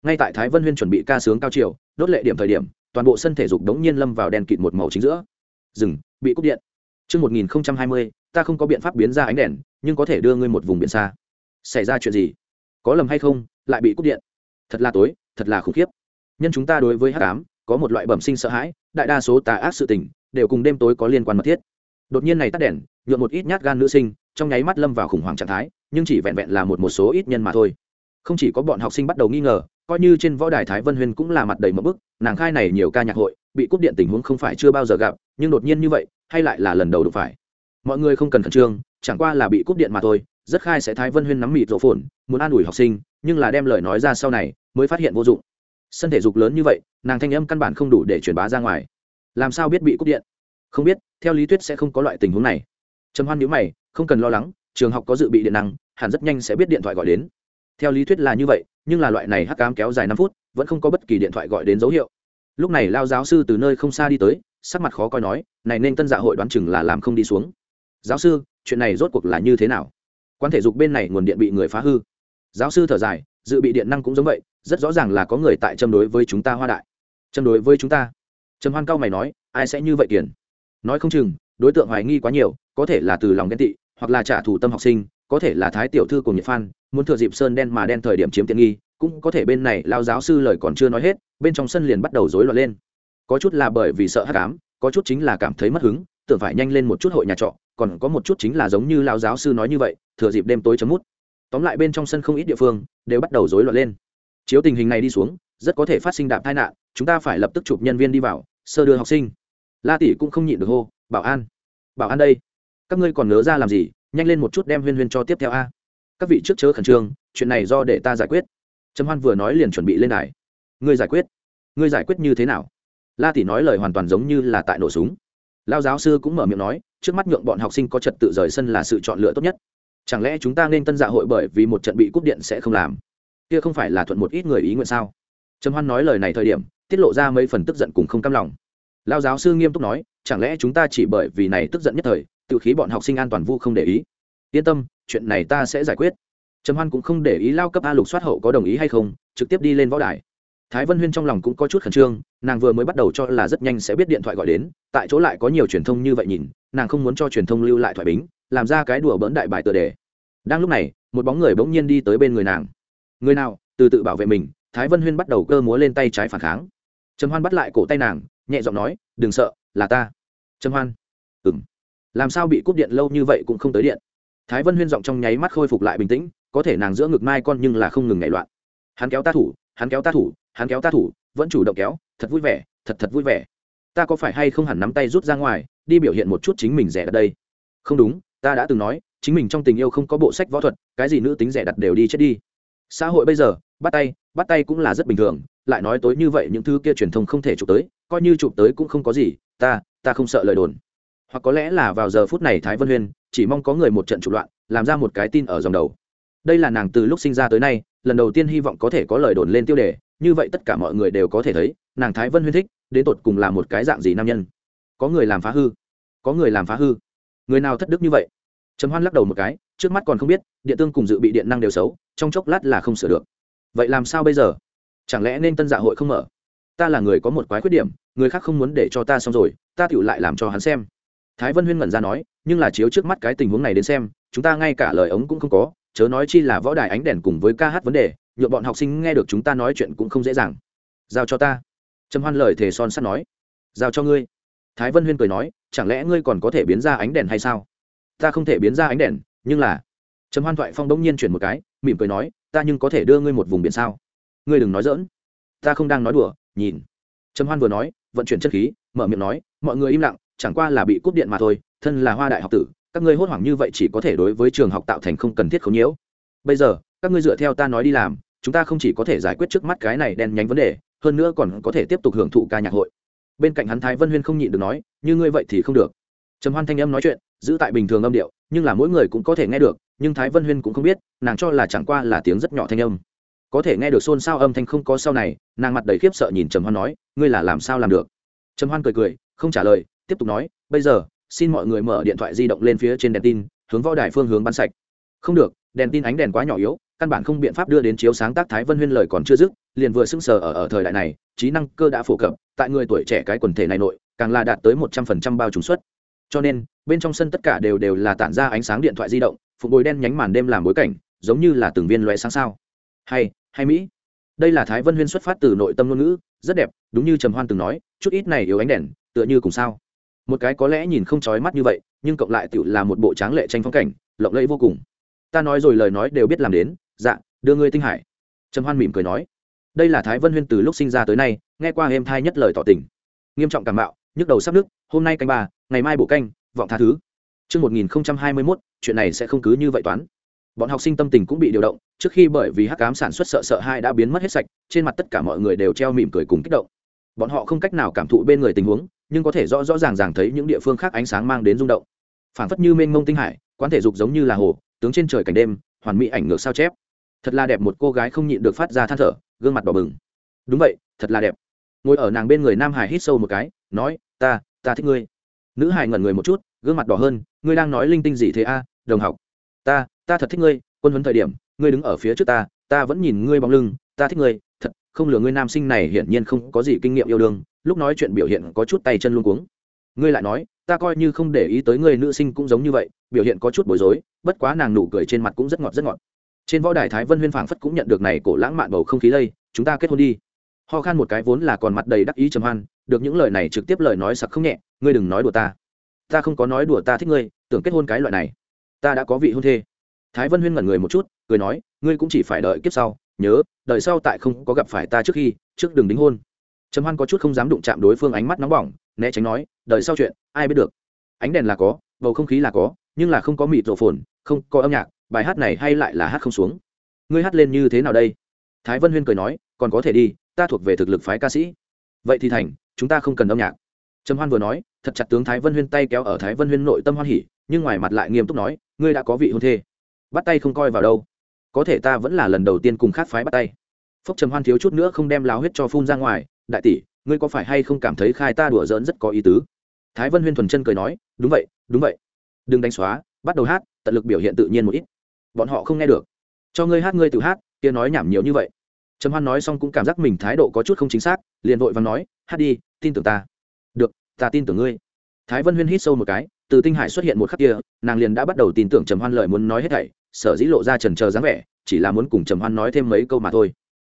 ngay tại thái vân huyên chuẩn bị ca sướng cao chiều đốt lệ điểm thời điểm toàn bộ sân thể dục đống nhiên lâm vào đèn kịt một màu chính giữa rừng bị cúp điện Trước 1020, ta không có biện pháp biến ra ánh đèn, nhưng có thể đưa ngươi một vùng biển xa. Xảy ra chuyện gì? Có lầm hay không, lại bị cúp điện. Thật là tối, thật là khủng khiếp. Nhân chúng ta đối với hắc ám, có một loại bẩm sinh sợ hãi, đại đa số tà ác sự tình đều cùng đêm tối có liên quan mật thiết. Đột nhiên này tắt đèn, nhượng một ít nhát gan nữ sinh, trong nháy mắt lâm vào khủng hoảng trạng thái, nhưng chỉ vẹn vẹn là một một số ít nhân mà thôi. Không chỉ có bọn học sinh bắt đầu nghi ngờ, coi như trên võ đài Thái Vân Huyền cũng là mặt đầy mở bức, nàng khai này nhiều ca nhạc hội, bị cúp điện tình huống không phải chưa bao giờ gặp, nhưng đột nhiên như vậy, hay lại là lần đầu đụng phải mọi người không cần khẩn trương chẳng qua là bị cúp điện mà thôi rất khai sẽ thái vân huyên nắm mịt rổ phồn muốn an ủi học sinh nhưng là đem lời nói ra sau này mới phát hiện vô dụng sân thể dục lớn như vậy nàng thanh âm căn bản không đủ để truyền bá ra ngoài làm sao biết bị cúp điện? Không biết, theo lý thuyết sẽ không có loại tình huống này. Trầm hoan nhữ mày, không cần lo lắng, trường học có dự bị điện năng, hẳn rất nhanh sẽ biết điện thoại gọi đến. Theo lý thuyết là như vậy, nhưng là loại này hắc cám kéo dài năm phút, vẫn không có bất kỳ điện thoại gọi đến dấu hiệu. Lúc này lao giáo sư từ nơi không xa đi tới, sắc mặt khó coi nói, này nên tân dạ hội đoán chừng là làm không đi xuống. Giáo sư, chuyện này rốt cuộc là như thế nào? Quan thể dục bên này nguồn điện bị người phá hư. Giáo sư thở dài, dự bị điện năng cũng giống vậy, rất rõ ràng là có người tại châm đối với chúng ta hoa đại. Châm đối với chúng ta? Trầm hoan cao mày nói, ai sẽ như vậy tiền nói không chừng, đối tượng hoài nghi quá nhiều, có thể là từ lòng ghen tị, hoặc là trả thù tâm học sinh, có thể là thái tiểu thư cùng nhật phan, muốn thừa dịp sơn đen mà đen thời điểm chiếm tiện nghi, cũng có thể bên này lao giáo sư lời còn chưa nói hết, bên trong sân liền bắt đầu rối loạn lên. Có chút là bởi vì sợ hát cám có chút chính là cảm thấy mất hứng, tưởng phải nhanh lên một chút hội nhà trọ, còn có một chút chính là giống như lao giáo sư nói như vậy, thừa dịp đêm tối chấm mút. Tóm lại bên trong sân không ít địa phương, đều bắt đầu rối loạn lên. Chiếu tình hình này đi xuống, rất có thể phát sinh đạp tai nạn, chúng ta phải lập tức chụp nhân viên đi vào sơ đưa học sinh. La tỷ cũng không nhịn được hô, bảo an bảo an đây, các ngươi còn nhớ ra làm gì? Nhanh lên một chút đem huyên huyên cho tiếp theo a. Các vị trước chớ khẩn trương, chuyện này do để ta giải quyết. Trầm hoan vừa nói liền chuẩn bị lên đài. Ngươi giải quyết? Ngươi giải quyết như thế nào? La tỷ nói lời hoàn toàn giống như là tại nổ súng. Lao giáo sư cũng mở miệng nói, trước mắt nhượng bọn học sinh có trật tự rời sân là sự chọn lựa tốt nhất. Chẳng lẽ chúng ta nên tân dạ hội bởi vì một trận bị cúp điện sẽ không làm? Kia không phải là thuận một ít người ý nguyện sao? Trầm hoan nói lời này thời điểm tiết lộ ra mấy phần tức giận cùng không cam lòng. Lao giáo sư nghiêm túc nói, chẳng lẽ chúng ta chỉ bởi vì này tức giận nhất thời, tự khí bọn học sinh an toàn vu không để ý? Yên tâm, chuyện này ta sẽ giải quyết. Trầm hoan cũng không để ý lao cấp a lục soát hậu có đồng ý hay không, trực tiếp đi lên võ đài. Thái vân huyên trong lòng cũng có chút khẩn trương, nàng vừa mới bắt đầu cho là rất nhanh sẽ biết điện thoại gọi đến, tại chỗ lại có nhiều truyền thông như vậy nhìn, nàng không muốn cho truyền thông lưu lại thoại bính, làm ra cái đùa bỡn đại bài tựa đề. Đang lúc này, một bóng người bỗng nhiên đi tới bên người nàng. Người nào? Từ tự bảo vệ mình. Thái vân huyên bắt đầu cơ múa lên tay trái phản kháng trầm hoan bắt lại cổ tay nàng, nhẹ giọng nói, đừng sợ, là ta. Trầm hoan ừng làm sao bị cúp điện lâu như vậy cũng không tới điện? Thái vân huyên giọng trong nháy mắt khôi phục lại bình tĩnh, có thể nàng giữa ngực mai con nhưng là không ngừng nhảy loạn. Hắn kéo ta thủ, hắn kéo ta thủ, hắn kéo ta thủ, vẫn chủ động kéo, thật vui vẻ, thật thật vui vẻ. Ta có phải hay không hẳn nắm tay rút ra ngoài, đi biểu hiện một chút chính mình rẻ đặt đây? Không đúng, ta đã từng nói, chính mình trong tình yêu không có bộ sách võ thuật, cái gì nữ tính rẻ đặt đều đi chết đi. Xã hội bây giờ bắt tay bắt tay cũng là rất bình thường, lại nói tối như vậy những thứ kia truyền thông không thể chụp tới, coi như chụp tới cũng không có gì, ta ta không sợ lời đồn. Hoặc có lẽ là vào giờ phút này thái vân huyên chỉ mong có người một trận chụp loạn, làm ra một cái tin ở dòng đầu. Đây là nàng từ lúc sinh ra tới nay, lần đầu tiên hy vọng có thể có lời đồn lên tiêu đề, như vậy tất cả mọi người đều có thể thấy, nàng thái vân huyên thích, đến tột cùng là một cái dạng gì nam nhân. Có người làm phá hư. Có người làm phá hư. Người nào thất đức như vậy? Trầm hoan lắc đầu một cái, trước mắt còn không biết, điện tương cùng dự bị điện năng đều xấu, trong chốc lát là không sửa được vậy làm sao bây giờ? Chẳng lẽ nên tân dạ hội không mở? Ta là người có một quái khuyết điểm, người khác không muốn để cho ta xong rồi, ta tựu lại làm cho hắn xem. Thái vân huyên ngẩn ra nói, nhưng là chiếu trước mắt cái tình huống này đến xem, chúng ta ngay cả lời ống cũng không có, chớ nói chi là võ đài ánh đèn cùng với ca hát vấn đề nhuộm bọn học sinh nghe được chúng ta nói chuyện cũng không dễ dàng. Giao cho ta. Trầm hoan lời thề son sắt nói. Giao cho ngươi. Thái vân huyên cười nói, chẳng lẽ ngươi còn có thể biến ra ánh đèn hay sao? Ta không thể biến ra ánh đèn, nhưng là trầm hoan thoại phong bỗng nhiên chuyển một cái mỉm cười nói, ta nhưng có thể đưa ngươi một vùng biển sao? Ngươi đừng nói dỡn ta không đang nói đùa, nhìn. Trầm hoan vừa nói, vận chuyển chất khí, mở miệng nói, mọi người im lặng, chẳng qua là bị cúp điện mà thôi, thân là hoa đại học tử, các ngươi hốt hoảng như vậy chỉ có thể đối với trường học tạo thành không cần thiết khấu nhiễu. Bây giờ, các ngươi dựa theo ta nói đi làm, chúng ta không chỉ có thể giải quyết trước mắt cái này đen nhánh vấn đề, hơn nữa còn có thể tiếp tục hưởng thụ ca nhạc hội. Bên cạnh hắn thái vân huyên không nhịn được nói, như ngươi vậy thì không được. Trầm hoan thanh âm nói chuyện giữ tại bình thường âm điệu, nhưng là mỗi người cũng có thể nghe được, nhưng thái vân huyên cũng không biết, nàng cho là chẳng qua là tiếng rất nhỏ thanh âm. Có thể nghe được xôn xao âm thanh không có sau này, nàng mặt đầy khiếp sợ nhìn trầm hoan nói, ngươi là làm sao làm được? Trầm hoan cười cười, không trả lời, tiếp tục nói, bây giờ, xin mọi người mở điện thoại di động lên phía trên đèn tin, hướng võ đài phương hướng bắn sạch. Không được, đèn tin ánh đèn quá nhỏ yếu, căn bản không biện pháp đưa đến chiếu sáng tác thái vân huyên lời còn chưa dứt, liền vừa sững sờ ở ở thời đại này, trí năng cơ đã phổ cập, tại người tuổi trẻ cái quần thể này nội, càng là đạt tới một trăm phần trăm bao trùng suất cho nên, bên trong sân tất cả đều đều là tản ra ánh sáng điện thoại di động, phục bồi đen nhánh màn đêm làm bối cảnh, giống như là từng viên loé sáng sao. Hay hay mỹ. Đây là thái vân huyên xuất phát từ nội tâm ngôn ngữ, rất đẹp, đúng như trầm hoan từng nói, chút ít này yếu ánh đèn, tựa như cùng sao. Một cái có lẽ nhìn không chói mắt như vậy, nhưng cộng lại tựu là một bộ tráng lệ tranh phong cảnh, lộng lẫy vô cùng. Ta nói rồi lời nói đều biết làm đến dạ đưa ngươi tinh hải. Trầm hoan mỉm cười nói. Đây là thái vân huyên từ lúc sinh ra tới nay, nghe qua êm thai nhất lời tỏ tình. Nghiêm trọng cảm mạo nhức đầu sắp nước hôm nay canh ba ngày mai bổ canh vọng tha thứ Trước 1021, chuyện này sẽ không cứ như vậy toán. Bọn học sinh tâm tình cũng bị điều động, trước khi bởi vì hắc ám sản xuất sợ sợ hai đã biến mất hết sạch, trên mặt tất cả mọi người đều treo mỉm cười cùng kích động. Bọn họ không cách nào cảm thụ bên người tình huống, nhưng có thể rõ rõ ràng ràng thấy những địa phương khác ánh sáng mang đến rung động. Phản phất như mênh mông tinh hải, quán thể dục giống như là hồ, tướng trên trời cảnh đêm, hoàn mỹ ảnh ngược sao chép. Thật là đẹp một cô gái không nhịn được phát ra than thở, gương mặt đỏ bừng. Đúng vậy, thật là đẹp. Ngồi ở nàng bên người Nam Hải hít sâu một cái, nói, "Ta, ta thích ngươi." Nữ Hải ngẩn người một chút, gương mặt đỏ hơn ngươi đang nói linh tinh gì thế a đồng học? Ta ta thật thích ngươi quân huấn thời điểm ngươi đứng ở phía trước ta ta vẫn nhìn ngươi bóng lưng ta thích ngươi thật không lừa ngươi nam sinh này hiển nhiên không có gì kinh nghiệm yêu đương lúc nói chuyện biểu hiện có chút tay chân luôn cuống. Ngươi lại nói ta coi như không để ý tới người nữ sinh cũng giống như vậy biểu hiện có chút bối rối bất quá nàng nụ cười trên mặt cũng rất ngọt rất ngọt. Trên võ đài thái vân huyên phảng phất cũng nhận được này cổ lãng mạn bầu không khí lây chúng ta kết hôn đi ho khan một cái vốn là còn mặt đầy đắc ý trầm hoan, được những lời này trực tiếp lời nói sặc không nhẹ, ngươi đừng nói đùa ta. Ta không có nói đùa ta thích ngươi, tưởng kết hôn cái loại này. Ta đã có vị hôn thê. Thái vân huyên ngẩn người một chút, cười nói, ngươi cũng chỉ phải đợi kiếp sau, nhớ, đợi sau tại không có gặp phải ta trước khi, trước đừng đính hôn. Trầm hoan có chút không dám đụng chạm đối phương ánh mắt nóng bỏng, né tránh nói, đợi sau chuyện, ai biết được. Ánh đèn là có, bầu không khí là có, nhưng là không có mịt rộ phồn, không có âm nhạc, bài hát này hay lại là hát không xuống. Ngươi hát lên như thế nào đây? Thái vân huyên cười nói, còn có thể đi ta thuộc về thực lực phái ca sĩ. Vậy thì thành, chúng ta không cần âm nhạc. Trầm hoan vừa nói, thật chặt tướng thái vân huyên tay kéo ở thái vân huyên nội tâm hoan hỉ, nhưng ngoài mặt lại nghiêm túc nói, ngươi đã có vị hôn thê. Bắt tay không coi vào đâu. Có thể ta vẫn là lần đầu tiên cùng khác phái bắt tay. Phúc trầm hoan thiếu chút nữa không đem láo huyết cho phun ra ngoài, đại tỷ, ngươi có phải hay không cảm thấy khai ta đùa giỡn rất có ý tứ? Thái vân huyên thuần chân cười nói, đúng vậy đúng vậy. Đừng đánh xóa, bắt đầu hát, tận lực biểu hiện tự nhiên một ít. Bọn họ không nghe được. Cho ngươi hát ngươi tự hát, kia nói nhảm nhiều như vậy trầm hoan nói xong cũng cảm giác mình thái độ có chút không chính xác, liền vội và nói, hát đi, tin tưởng ta. Được, ta tin tưởng ngươi. Thái vân huyên hít sâu một cái, từ tinh hải xuất hiện một khắc kia, nàng liền đã bắt đầu tin tưởng trầm hoan lời muốn nói hết thảy, sở dĩ lộ ra trần trờ dáng vẻ, chỉ là muốn cùng trầm hoan nói thêm mấy câu mà thôi.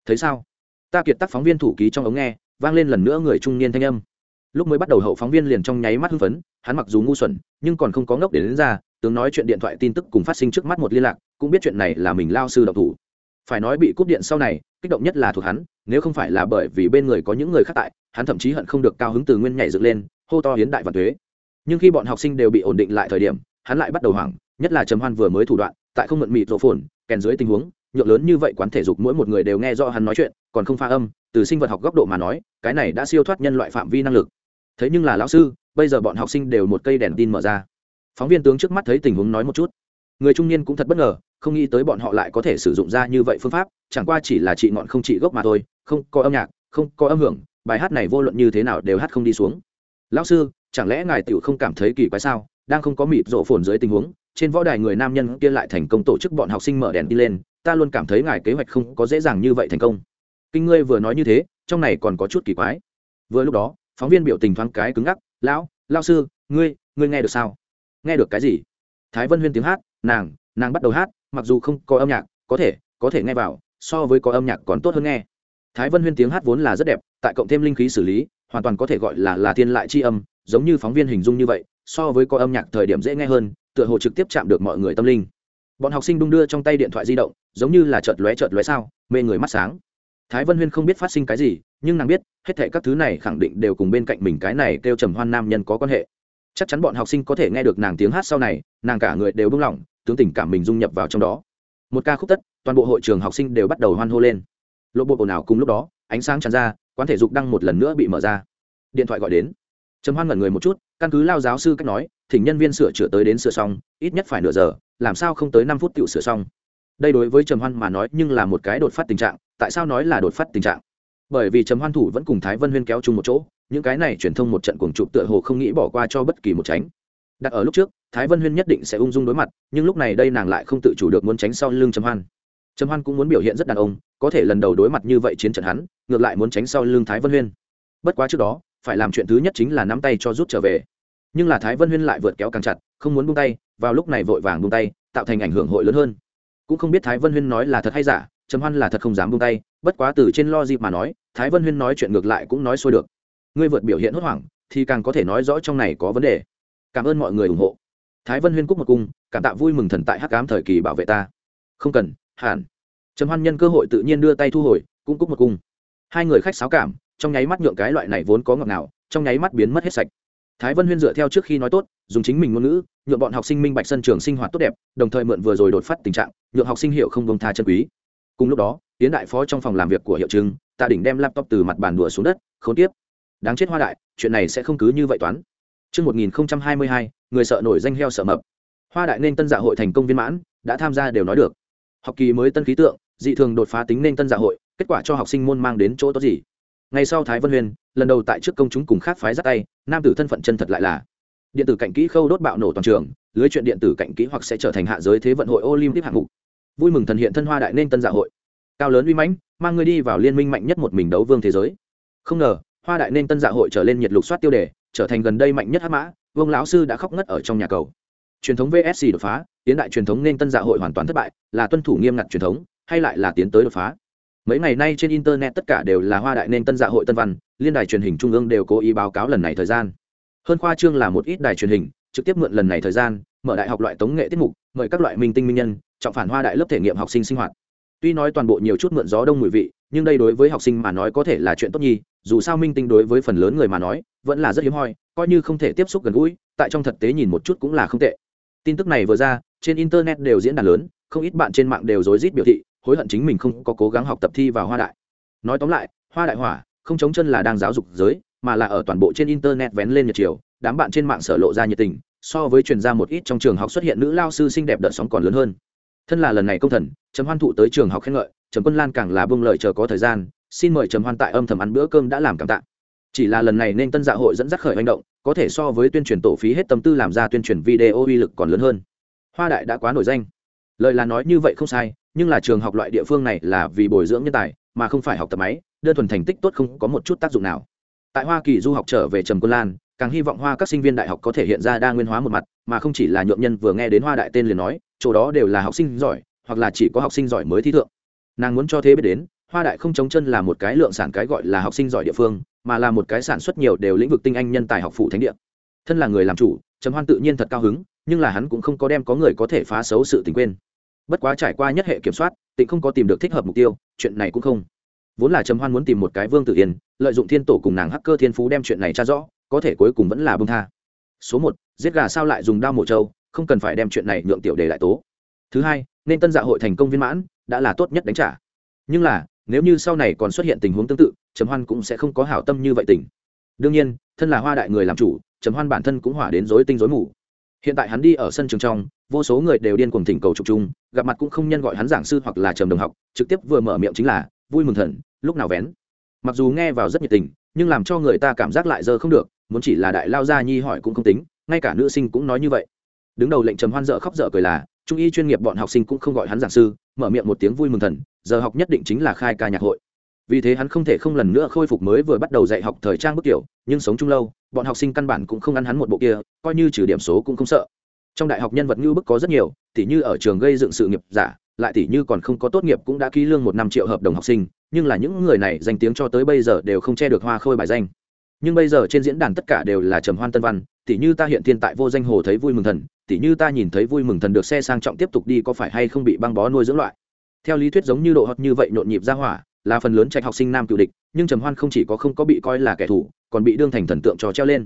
Thấy sao? Ta kiệt tác phóng viên thủ ký trong ống nghe, vang lên lần nữa người trung niên thanh âm. Lúc mới bắt đầu hậu phóng viên liền trong nháy mắt hưng phấn, hắn mặc dù ngu xuẩn, nhưng còn không có ngốc để đến ra, tướng nói chuyện điện thoại tin tức cùng phát sinh trước mắt một liên lạc, cũng biết chuyện này là mình lao sư độc thủ phải nói bị cúp điện sau này, kích động nhất là thuộc hắn, nếu không phải là bởi vì bên người có những người khác tại, hắn thậm chí hận không được cao hứng từ nguyên nhảy dựng lên, hô to hiến đại và thuế nhưng khi bọn học sinh đều bị ổn định lại thời điểm, hắn lại bắt đầu hoảng, nhất là trầm hoan vừa mới thủ đoạn, tại không mượn mịt rộ phồn, kèn dưới tình huống, nhượng lớn như vậy quán thể dục mỗi một người đều nghe do hắn nói chuyện, còn không pha âm, từ sinh vật học góc độ mà nói, cái này đã siêu thoát nhân loại phạm vi năng lực. Thế nhưng là lão sư, bây giờ bọn học sinh đều một cây đèn tin mở ra. Phóng viên tướng trước mắt thấy tình huống nói một chút. Người trung niên cũng thật bất ngờ không nghĩ tới bọn họ lại có thể sử dụng ra như vậy phương pháp, chẳng qua chỉ là trị ngọn không trị gốc mà thôi, không có âm nhạc, không có âm hưởng, bài hát này vô luận như thế nào đều hát không đi xuống. Lão sư, chẳng lẽ ngài tiểu không cảm thấy kỳ quái sao? Đang không có mịt rộ phồn dưới tình huống, trên võ đài người nam nhân kia lại thành công tổ chức bọn học sinh mở đèn đi lên, ta luôn cảm thấy ngài kế hoạch không có dễ dàng như vậy thành công. Kinh ngươi vừa nói như thế, trong này còn có chút kỳ quái. Vừa lúc đó, phóng viên biểu tình thoáng cái cứng ngắc, lão lao sư, ngươi ngươi nghe được sao? Nghe được cái gì? Thái vân huyên tiếng hát, nàng nàng bắt đầu hát mặc dù không có âm nhạc, có thể có thể nghe vào, so với có âm nhạc còn tốt hơn nghe. Thái vân huyên tiếng hát vốn là rất đẹp, tại cộng thêm linh khí xử lý, hoàn toàn có thể gọi là là thiên lại c h i âm, giống như phóng viên hình dung như vậy, so với có âm nhạc thời điểm dễ nghe hơn, tựa hồ trực tiếp chạm được mọi người tâm linh. Bọn học sinh đung đưa trong tay điện thoại di động, giống như là chợt lóe chợt lóe sao, mê người mắt sáng. Thái vân huyên không biết phát sinh cái gì, nhưng nàng biết, hết thệ các thứ này khẳng định đều cùng bên cạnh mình cái này kêu trầm hoan nam nhân có quan hệ. Chắc chắn bọn học sinh có thể nghe được nàng tiếng hát sau này, nàng cả người đều bưng lỏng tướng tình cảm mình dung nhập vào trong đó. Một ca khúc tất, toàn bộ hội trường học sinh đều bắt đầu hoan hô lên. Lộ bộ ồn ào cùng lúc đó, ánh sáng tràn ra, quán thể dục đăng một lần nữa bị mở ra. Điện thoại gọi đến. Trầm hoan ngẩn người một chút, căn cứ lao giáo sư cách nói, thỉnh nhân viên sửa chữa tới đến sửa xong, ít nhất phải nửa giờ, làm sao không tới năm phút tự sửa xong. Đây đối với trầm hoan mà nói nhưng là một cái đột phát tình trạng, tại sao nói là đột phát tình trạng? Bởi vì trầm hoan thủ vẫn cùng thái vân huyên kéo chung một chỗ, những cái này truyền thông một trận cuồng chụp tựa hồ không nghĩ bỏ qua cho bất kỳ một tránh đặt ở lúc trước, thái vân huyên nhất định sẽ ung dung đối mặt, nhưng lúc này đây nàng lại không tự chủ được muốn tránh sau lưng trầm hoan. Trầm hoan cũng muốn biểu hiện rất đàn ông, có thể lần đầu đối mặt như vậy chiến trận hắn, ngược lại muốn tránh sau lưng thái vân huyên. Bất quá trước đó, phải làm chuyện thứ nhất chính là nắm tay cho rút trở về. Nhưng là thái vân huyên lại vượt kéo càng chặt, không muốn buông tay, vào lúc này vội vàng buông tay, tạo thành ảnh hưởng hội lớn hơn. Cũng không biết thái vân huyên nói là thật hay giả, trầm hoan là thật không dám buông tay, bất quá từ trên lo dịp mà nói, thái vân huyên nói chuyện ngược lại cũng nói xuôi được. Ngươi vượt biểu hiện hốt hoảng, thì càng có thể nói rõ trong này có vấn đề cảm ơn mọi người ủng hộ. Thái vân huyên cúc một cung, cảm tạ vui mừng thần tại hắc cám thời kỳ bảo vệ ta. Không cần, hẳn. Trầm hoan nhân cơ hội tự nhiên đưa tay thu hồi, cũng cúc một cung. Hai người khách sáo cảm, trong nháy mắt nhượng cái loại này vốn có ngọt nào trong nháy mắt biến mất hết sạch. Thái vân huyên dựa theo trước khi nói tốt, dùng chính mình ngôn ngữ, nhượng bọn học sinh minh bạch sân trường sinh hoạt tốt đẹp, đồng thời mượn vừa rồi đột phát tình trạng, nhượng học sinh hiệu không bông tha chân quý. Cùng lúc đó tiến đại phó trong phòng làm việc của hiệu chứng tạ đỉnh đem laptop từ mặt bàn đùa xuống đất không tiếp đáng chết hoa đại, chuyện này sẽ không cứ như vậy toán. Trước 1022, người sợ nổi danh heo sợ mập. Hoa đại nên tân dạ hội thành công viên mãn, đã tham gia đều nói được. Học kỳ mới tân khí tượng, dị thường đột phá tính nên tân dạ hội, kết quả cho học sinh môn mang đến chỗ tốt gì? Ngày sau Thái Vân Huyền, lần đầu tại trước công chúng cùng khác phái giắt tay, nam tử thân phận chân thật lại là điện tử cạnh kỹ khâu đốt bạo nổ toàn trường, lưới chuyện điện tử cạnh kỹ hoặc sẽ trở thành hạ giới thế vận hội Olympic hạng mục. Vui mừng thần hiện thân hoa đại nên tân dạ hội. Cao lớn uy mãnh, mang người đi vào liên minh mạnh nhất một mình đấu vương thế giới. Không ngờ, hoa đại nên tân dạ hội trở lên nhiệt lục soát tiêu đề trở thành gần đây mạnh nhất hắc mã, vương lão sư đã khóc ngất ở trong nhà cầu. Truyền thống vsc đột phá, tiến đại truyền thống nên tân dạ hội hoàn toàn thất bại, là tuân thủ nghiêm ngặt truyền thống, hay lại là tiến tới đột phá. Mấy ngày nay trên internet tất cả đều là hoa đại nên tân dạ hội tân văn, liên đài truyền hình trung ương đều cố ý báo cáo lần này thời gian. Hơn khoa trương là một ít đài truyền hình, trực tiếp mượn lần này thời gian, mở đại học loại tống nghệ tiết mục, mời các loại minh tinh minh nhân, trọng phản hoa đại lớp thể nghiệm học sinh sinh hoạt. Tuy nói toàn bộ nhiều chút mượn gió đông mùi vị, nhưng đây đối với học sinh mà nói có thể là chuyện tốt nhi dù sao minh tinh đối với phần lớn người mà nói, vẫn là rất hiếm hoi, coi như không thể tiếp xúc gần gũi, tại trong thực tế nhìn một chút cũng là không tệ. Tin tức này vừa ra, trên internet đều diễn đàn lớn, không ít bạn trên mạng đều rối rít biểu thị, hối hận chính mình không có cố gắng học tập thi vào hoa đại. Nói tóm lại, hoa đại hỏa không chống chân là đang giáo dục giới, mà là ở toàn bộ trên internet vén lên nhật chiều, đám bạn trên mạng sở lộ ra nhiệt tình, so với truyền ra một ít trong trường học xuất hiện nữ lao sư xinh đẹp đợt sóng còn lớn hơn. Thân là lần này công thần, trầm hoan thụ tới trường học khen ngợi, trầm quân lan càng là bông lợi chờ có thời gian xin mời trầm hoan tại âm thầm ăn bữa cơm đã làm cảm tạ. Chỉ là lần này nên tân dạ hội dẫn dắt khởi hành động, có thể so với tuyên truyền tổ phí hết tâm tư làm ra tuyên truyền video uy lực còn lớn hơn. Hoa đại đã quá nổi danh. Lời là nói như vậy không sai, nhưng là trường học loại địa phương này là vì bồi dưỡng nhân tài, mà không phải học tập máy, đơn thuần thành tích tốt không có một chút tác dụng nào. Tại hoa kỳ du học trở về trầm quân lan, càng hy vọng hoa các sinh viên đại học có thể hiện ra đa nguyên hóa một mặt, mà không chỉ là nhượng nhân vừa nghe đến hoa đại tên liền nói, chỗ đó đều là học sinh giỏi, hoặc là chỉ có học sinh giỏi mới thi thượng. Nàng muốn cho thế biết đến hoa đại không chống chân là một cái lượng sản cái gọi là học sinh giỏi địa phương, mà là một cái sản xuất nhiều đều lĩnh vực tinh anh nhân tài học phụ thánh địa. Thân là người làm chủ, trầm hoan tự nhiên thật cao hứng, nhưng là hắn cũng không có đem có người có thể phá xấu sự tình quên. Bất quá trải qua nhất hệ kiểm soát, tịnh không có tìm được thích hợp mục tiêu, chuyện này cũng không. Vốn là trầm hoan muốn tìm một cái vương tự yên, lợi dụng thiên tổ cùng nàng hacker thiên phú đem chuyện này tra rõ, có thể cuối cùng vẫn là bông tha. Số một, giết gà sao lại dùng đao mổ trâu, không cần phải đem chuyện này nhượng tiểu đề lại tố. Thứ hai, nên tân dạ hội thành công viên mãn, đã là tốt nhất đánh trả. Nhưng là nếu như sau này còn xuất hiện tình huống tương tự, trầm hoan cũng sẽ không có hảo tâm như vậy tình. Đương nhiên, thân là hoa đại người làm chủ, trầm hoan bản thân cũng hỏa đến rối tinh rối mù. Hiện tại hắn đi ở sân trường trong, vô số người đều điên cuồng thỉnh cầu trục chung, gặp mặt cũng không nhân gọi hắn giảng sư hoặc là trầm đồng học, trực tiếp vừa mở miệng chính là, vui mừng thần, lúc nào vén? Mặc dù nghe vào rất nhiệt tình, nhưng làm cho người ta cảm giác lại dơ không được, muốn chỉ là đại lao gia nhi hỏi cũng không tính, ngay cả nữ sinh cũng nói như vậy. Đứng đầu lệnh trầm hoan dở khóc dở cười là, trung y chuyên nghiệp bọn học sinh cũng không gọi hắn giảng sư, mở miệng một tiếng vui mừng thần giờ học nhất định chính là khai ca nhạc hội. Vì thế hắn không thể không lần nữa khôi phục mới vừa bắt đầu dạy học thời trang bức kiểu, nhưng sống chung lâu, bọn học sinh căn bản cũng không ăn hắn một bộ kia, coi như trừ điểm số cũng không sợ. Trong đại học nhân vật như bức có rất nhiều, tỉ như ở trường gây dựng sự nghiệp giả, lại tỉ như còn không có tốt nghiệp cũng đã ký lương một năm triệu hợp đồng học sinh, nhưng là những người này danh tiếng cho tới bây giờ đều không che được hoa khôi bài danh. Nhưng bây giờ trên diễn đàn tất cả đều là trầm hoan tân văn, tỉ như ta hiện thiên tại vô danh hồ thấy vui mừng thần, tỉ như ta nhìn thấy vui mừng thần được xe sang trọng tiếp tục đi có phải hay không bị băng bó nuôi dưỡng loại theo lý thuyết giống như độ hot như vậy nhộn nhịp ra hỏa, là phần lớn trạch học sinh nam cựu địch, nhưng trầm hoan không chỉ có không có bị coi là kẻ thù, còn bị đương thành thần tượng trò treo lên.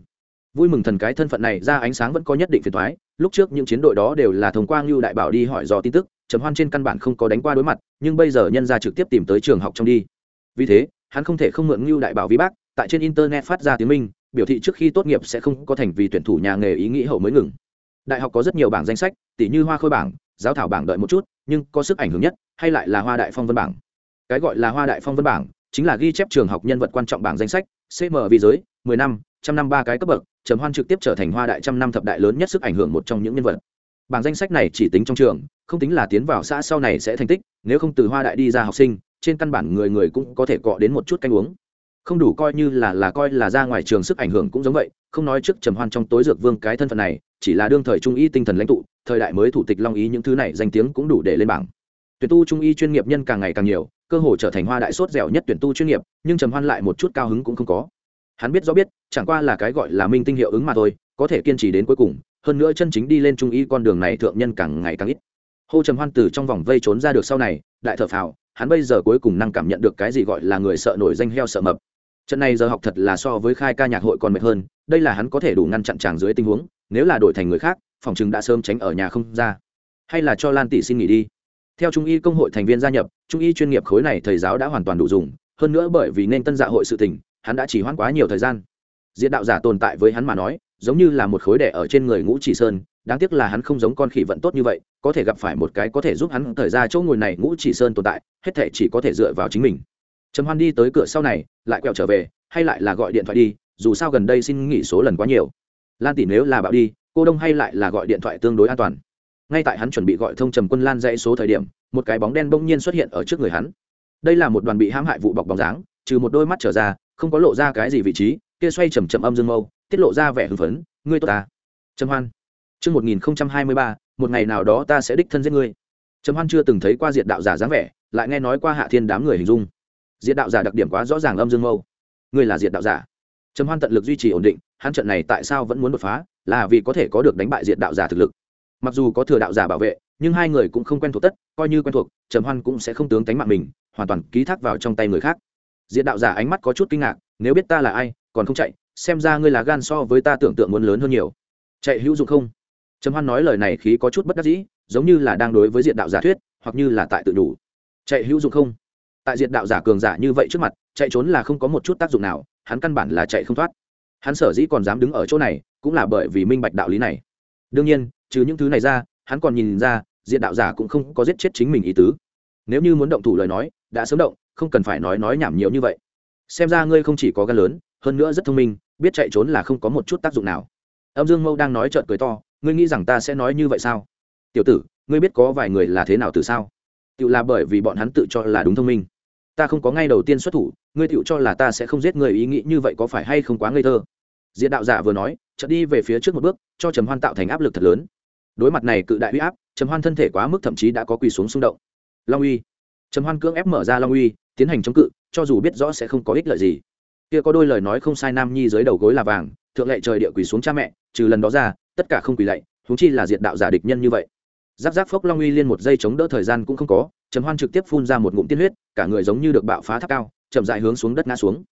Vui mừng thần cái thân phận này ra ánh sáng vẫn có nhất định phiền thoái lúc trước những chiến đội đó đều là thông qua ngưu đại bảo đi hỏi dò tin tức, trầm hoan trên căn bản không có đánh qua đối mặt, nhưng bây giờ nhân ra trực tiếp tìm tới trường học trong đi. Vì thế, hắn không thể không mượn ngưu đại bảo vi bác, tại trên internet phát ra tiếng minh, biểu thị trước khi tốt nghiệp sẽ không có thành vì tuyển thủ nhà nghề ý nghĩ hậu mới ngừng. Đại học có rất nhiều bảng danh sách tỷ như hoa khôi bảng, giáo thảo bảng đợi một chút, nhưng có sức ảnh hưởng nhất hay lại là hoa đại phong vân bảng? Cái gọi là hoa đại phong vân bảng chính là ghi chép trường học nhân vật quan trọng bảng danh sách cm vì giới, mười năm, trăm năm ba cái cấp bậc, trầm hoan trực tiếp trở thành hoa đại trăm năm thập đại lớn nhất sức ảnh hưởng một trong những nhân vật. Bảng danh sách này chỉ tính trong trường, không tính là tiến vào xã sau này sẽ thành tích, nếu không từ hoa đại đi ra học sinh, trên căn bản người người cũng có thể cọ đến một chút canh uống. Không đủ coi như là là coi là ra ngoài trường sức ảnh hưởng cũng giống vậy, không nói trước trầm hoan trong tối dược vương cái thân phận này, chỉ là đương thời trung y tinh thần lãnh tụ, thời đại mới thủ tịch long ý những thứ này danh tiếng cũng đủ để lên bảng tuyển tu trung y chuyên nghiệp nhân càng ngày càng nhiều, cơ hội trở thành hoa đại sốt dẻo nhất tuyển tu chuyên nghiệp, nhưng trầm hoan lại một chút cao hứng cũng không có. Hắn biết rõ biết, chẳng qua là cái gọi là minh tinh hiệu ứng mà thôi, có thể kiên trì đến cuối cùng, hơn nữa chân chính đi lên trung y con đường này thượng nhân càng ngày càng ít. Hô trầm hoan từ trong vòng vây trốn ra được sau này, đại thợ phào, hắn bây giờ cuối cùng năng cảm nhận được cái gì gọi là người sợ nổi danh heo sợ mập. Trận này giờ học thật là so với khai ca nhạc hội còn mệt hơn, đây là hắn có thể đủ ngăn chặn chàng dưới tình huống, nếu là đổi thành người khác, phòng chừng đã sớm tránh ở nhà không ra. Hay là cho lan tỷ xin nghỉ đi theo trung y công hội thành viên gia nhập, trung y chuyên nghiệp khối này thầy giáo đã hoàn toàn đủ dùng, hơn nữa bởi vì nên tân dạ hội sự tình, hắn đã chỉ hoãn quá nhiều thời gian. Diện đạo giả tồn tại với hắn mà nói, giống như là một khối đẻ ở trên người ngũ chỉ sơn, đáng tiếc là hắn không giống con khỉ vận tốt như vậy, có thể gặp phải một cái có thể giúp hắn thời ra chỗ ngồi này ngũ chỉ sơn tồn tại, hết thể chỉ có thể dựa vào chính mình. Trầm hoan đi tới cửa sau này, lại quẹo trở về, hay lại là gọi điện thoại đi, dù sao gần đây xin nghỉ số lần quá nhiều. Lan tỷ nếu là bạo đi, cô đông hay lại là gọi điện thoại tương đối an toàn ngay tại hắn chuẩn bị gọi thông trầm quân lan dãy số thời điểm, một cái bóng đen bỗng nhiên xuất hiện ở trước người hắn. Đây là một đoàn bị hãm hại vụ bọc bóng dáng, trừ một đôi mắt trở ra, không có lộ ra cái gì vị trí, kia xoay chầm chậm âm dương mâu, tiết lộ ra vẻ hưng phấn, ngươi tốt ta. Trầm hoan. Chương một nghìn hai mươi ba, một ngày nào đó ta sẽ đích thân giết ngươi. Trầm hoan chưa từng thấy qua diệt đạo giả dáng vẻ, lại nghe nói qua hạ thiên đám người hình dung. Diệt đạo giả đặc điểm quá rõ ràng âm dương mâu. Ngươi là diệt đạo giả. Trầm hoan tận lực duy trì ổn định, hắn trận này tại sao vẫn muốn đột phá, là vì có thể có được đánh bại diệt đạo giả thực lực mặc dù có thừa đạo giả bảo vệ, nhưng hai người cũng không quen thuộc tất, coi như quen thuộc, trầm hoan cũng sẽ không tướng tánh mạng mình, hoàn toàn ký thác vào trong tay người khác. Diệt đạo giả ánh mắt có chút kinh ngạc, nếu biết ta là ai, còn không chạy, xem ra ngươi là gan so với ta tưởng tượng muốn lớn hơn nhiều. Chạy hữu dụng không? Trầm hoan nói lời này khí có chút bất đắc dĩ, giống như là đang đối với diện đạo giả thuyết, hoặc như là tại tự đủ. Chạy hữu dụng không? Tại diện đạo giả cường giả như vậy trước mặt, chạy trốn là không có một chút tác dụng nào, hắn căn bản là chạy không thoát. Hắn sở dĩ còn dám đứng ở chỗ này, cũng là bởi vì minh bạch đạo lý này. Đương nhiên trừ những thứ này ra, hắn còn nhìn ra, diện đạo giả cũng không có giết chết chính mình ý tứ. Nếu như muốn động thủ lời nói, đã sớm động, không cần phải nói nói nhảm nhiều như vậy. Xem ra ngươi không chỉ có gan lớn, hơn nữa rất thông minh, biết chạy trốn là không có một chút tác dụng nào. Âm dương mâu đang nói trợn cười to, ngươi nghĩ rằng ta sẽ nói như vậy sao? Tiểu tử, ngươi biết có vài người là thế nào từ sao? Tự là bởi vì bọn hắn tự cho là đúng thông minh. Ta không có ngay đầu tiên xuất thủ, ngươi tự cho là ta sẽ không giết người ý nghĩ như vậy có phải hay không quá ngây thơ? Diện đạo giả vừa nói, chợt đi về phía trước một bước, cho trầm hoan tạo thành áp lực thật lớn đối mặt này cự đại uy áp, trầm hoan thân thể quá mức thậm chí đã có quỳ xuống xung động. Long uy. Trầm hoan cưỡng ép mở ra long uy, tiến hành chống cự, cho dù biết rõ sẽ không có ích lợi gì. Kia có đôi lời nói không sai nam nhi dưới đầu gối là vàng, thượng lệ trời địa quỳ xuống cha mẹ, trừ lần đó ra, tất cả không quỳ lạy, huống chi là diệt đạo giả địch nhân như vậy. Giáp giáp phốc long uy liên một giây chống đỡ thời gian cũng không có, trầm hoan trực tiếp phun ra một ngụm tiên huyết, cả người giống như được bạo phá tháp cao, chậm dại hướng xuống đất ngã xuống.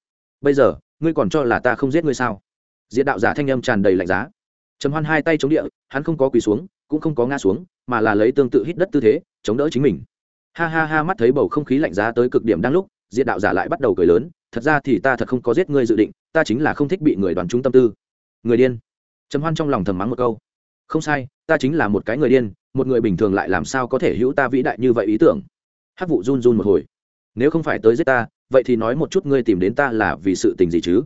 Bây giờ, ngươi còn cho là ta không giết ngươi sao? Diệt đạo giả thanh âm tràn đầy lạnh giá trầm hoan hai tay chống địa, hắn không có quỳ xuống, cũng không có ngã xuống, mà là lấy tương tự hít đất tư thế, chống đỡ chính mình. Ha ha ha, mắt thấy bầu không khí lạnh giá tới cực điểm đang lúc, diệt đạo giả lại bắt đầu cười lớn, thật ra thì ta thật không có giết ngươi dự định, ta chính là không thích bị người đoàn trung tâm tư. Người điên. Trầm hoan trong lòng thầm mắng một câu. Không sai, ta chính là một cái người điên, một người bình thường lại làm sao có thể hữu ta vĩ đại như vậy ý tưởng? Hắc vụ run run một hồi. Nếu không phải tới giết ta, vậy thì nói một chút ngươi tìm đến ta là vì sự tình gì chứ?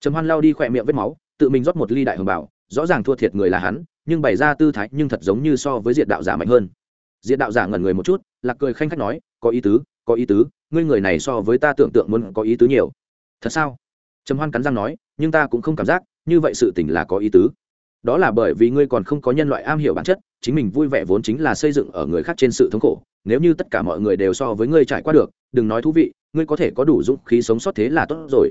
Trầm hoan lao đi khỏe miệng vết máu, tự mình rót một ly đại hồng bảo rõ ràng thua thiệt người là hắn, nhưng bày ra tư thái nhưng thật giống như so với diệt đạo giả mạnh hơn. Diệt đạo giả ngẩn người một chút, lạc cười khanh khách nói, có ý tứ, có ý tứ, ngươi người này so với ta tưởng tượng muốn có ý tứ nhiều. Thật sao? Trầm hoan cắn răng nói, nhưng ta cũng không cảm giác, như vậy sự tình là có ý tứ. Đó là bởi vì ngươi còn không có nhân loại am hiểu bản chất, chính mình vui vẻ vốn chính là xây dựng ở người khác trên sự thống khổ. Nếu như tất cả mọi người đều so với ngươi trải qua được, đừng nói thú vị, ngươi có thể có đủ dũng khí sống sót thế là tốt rồi.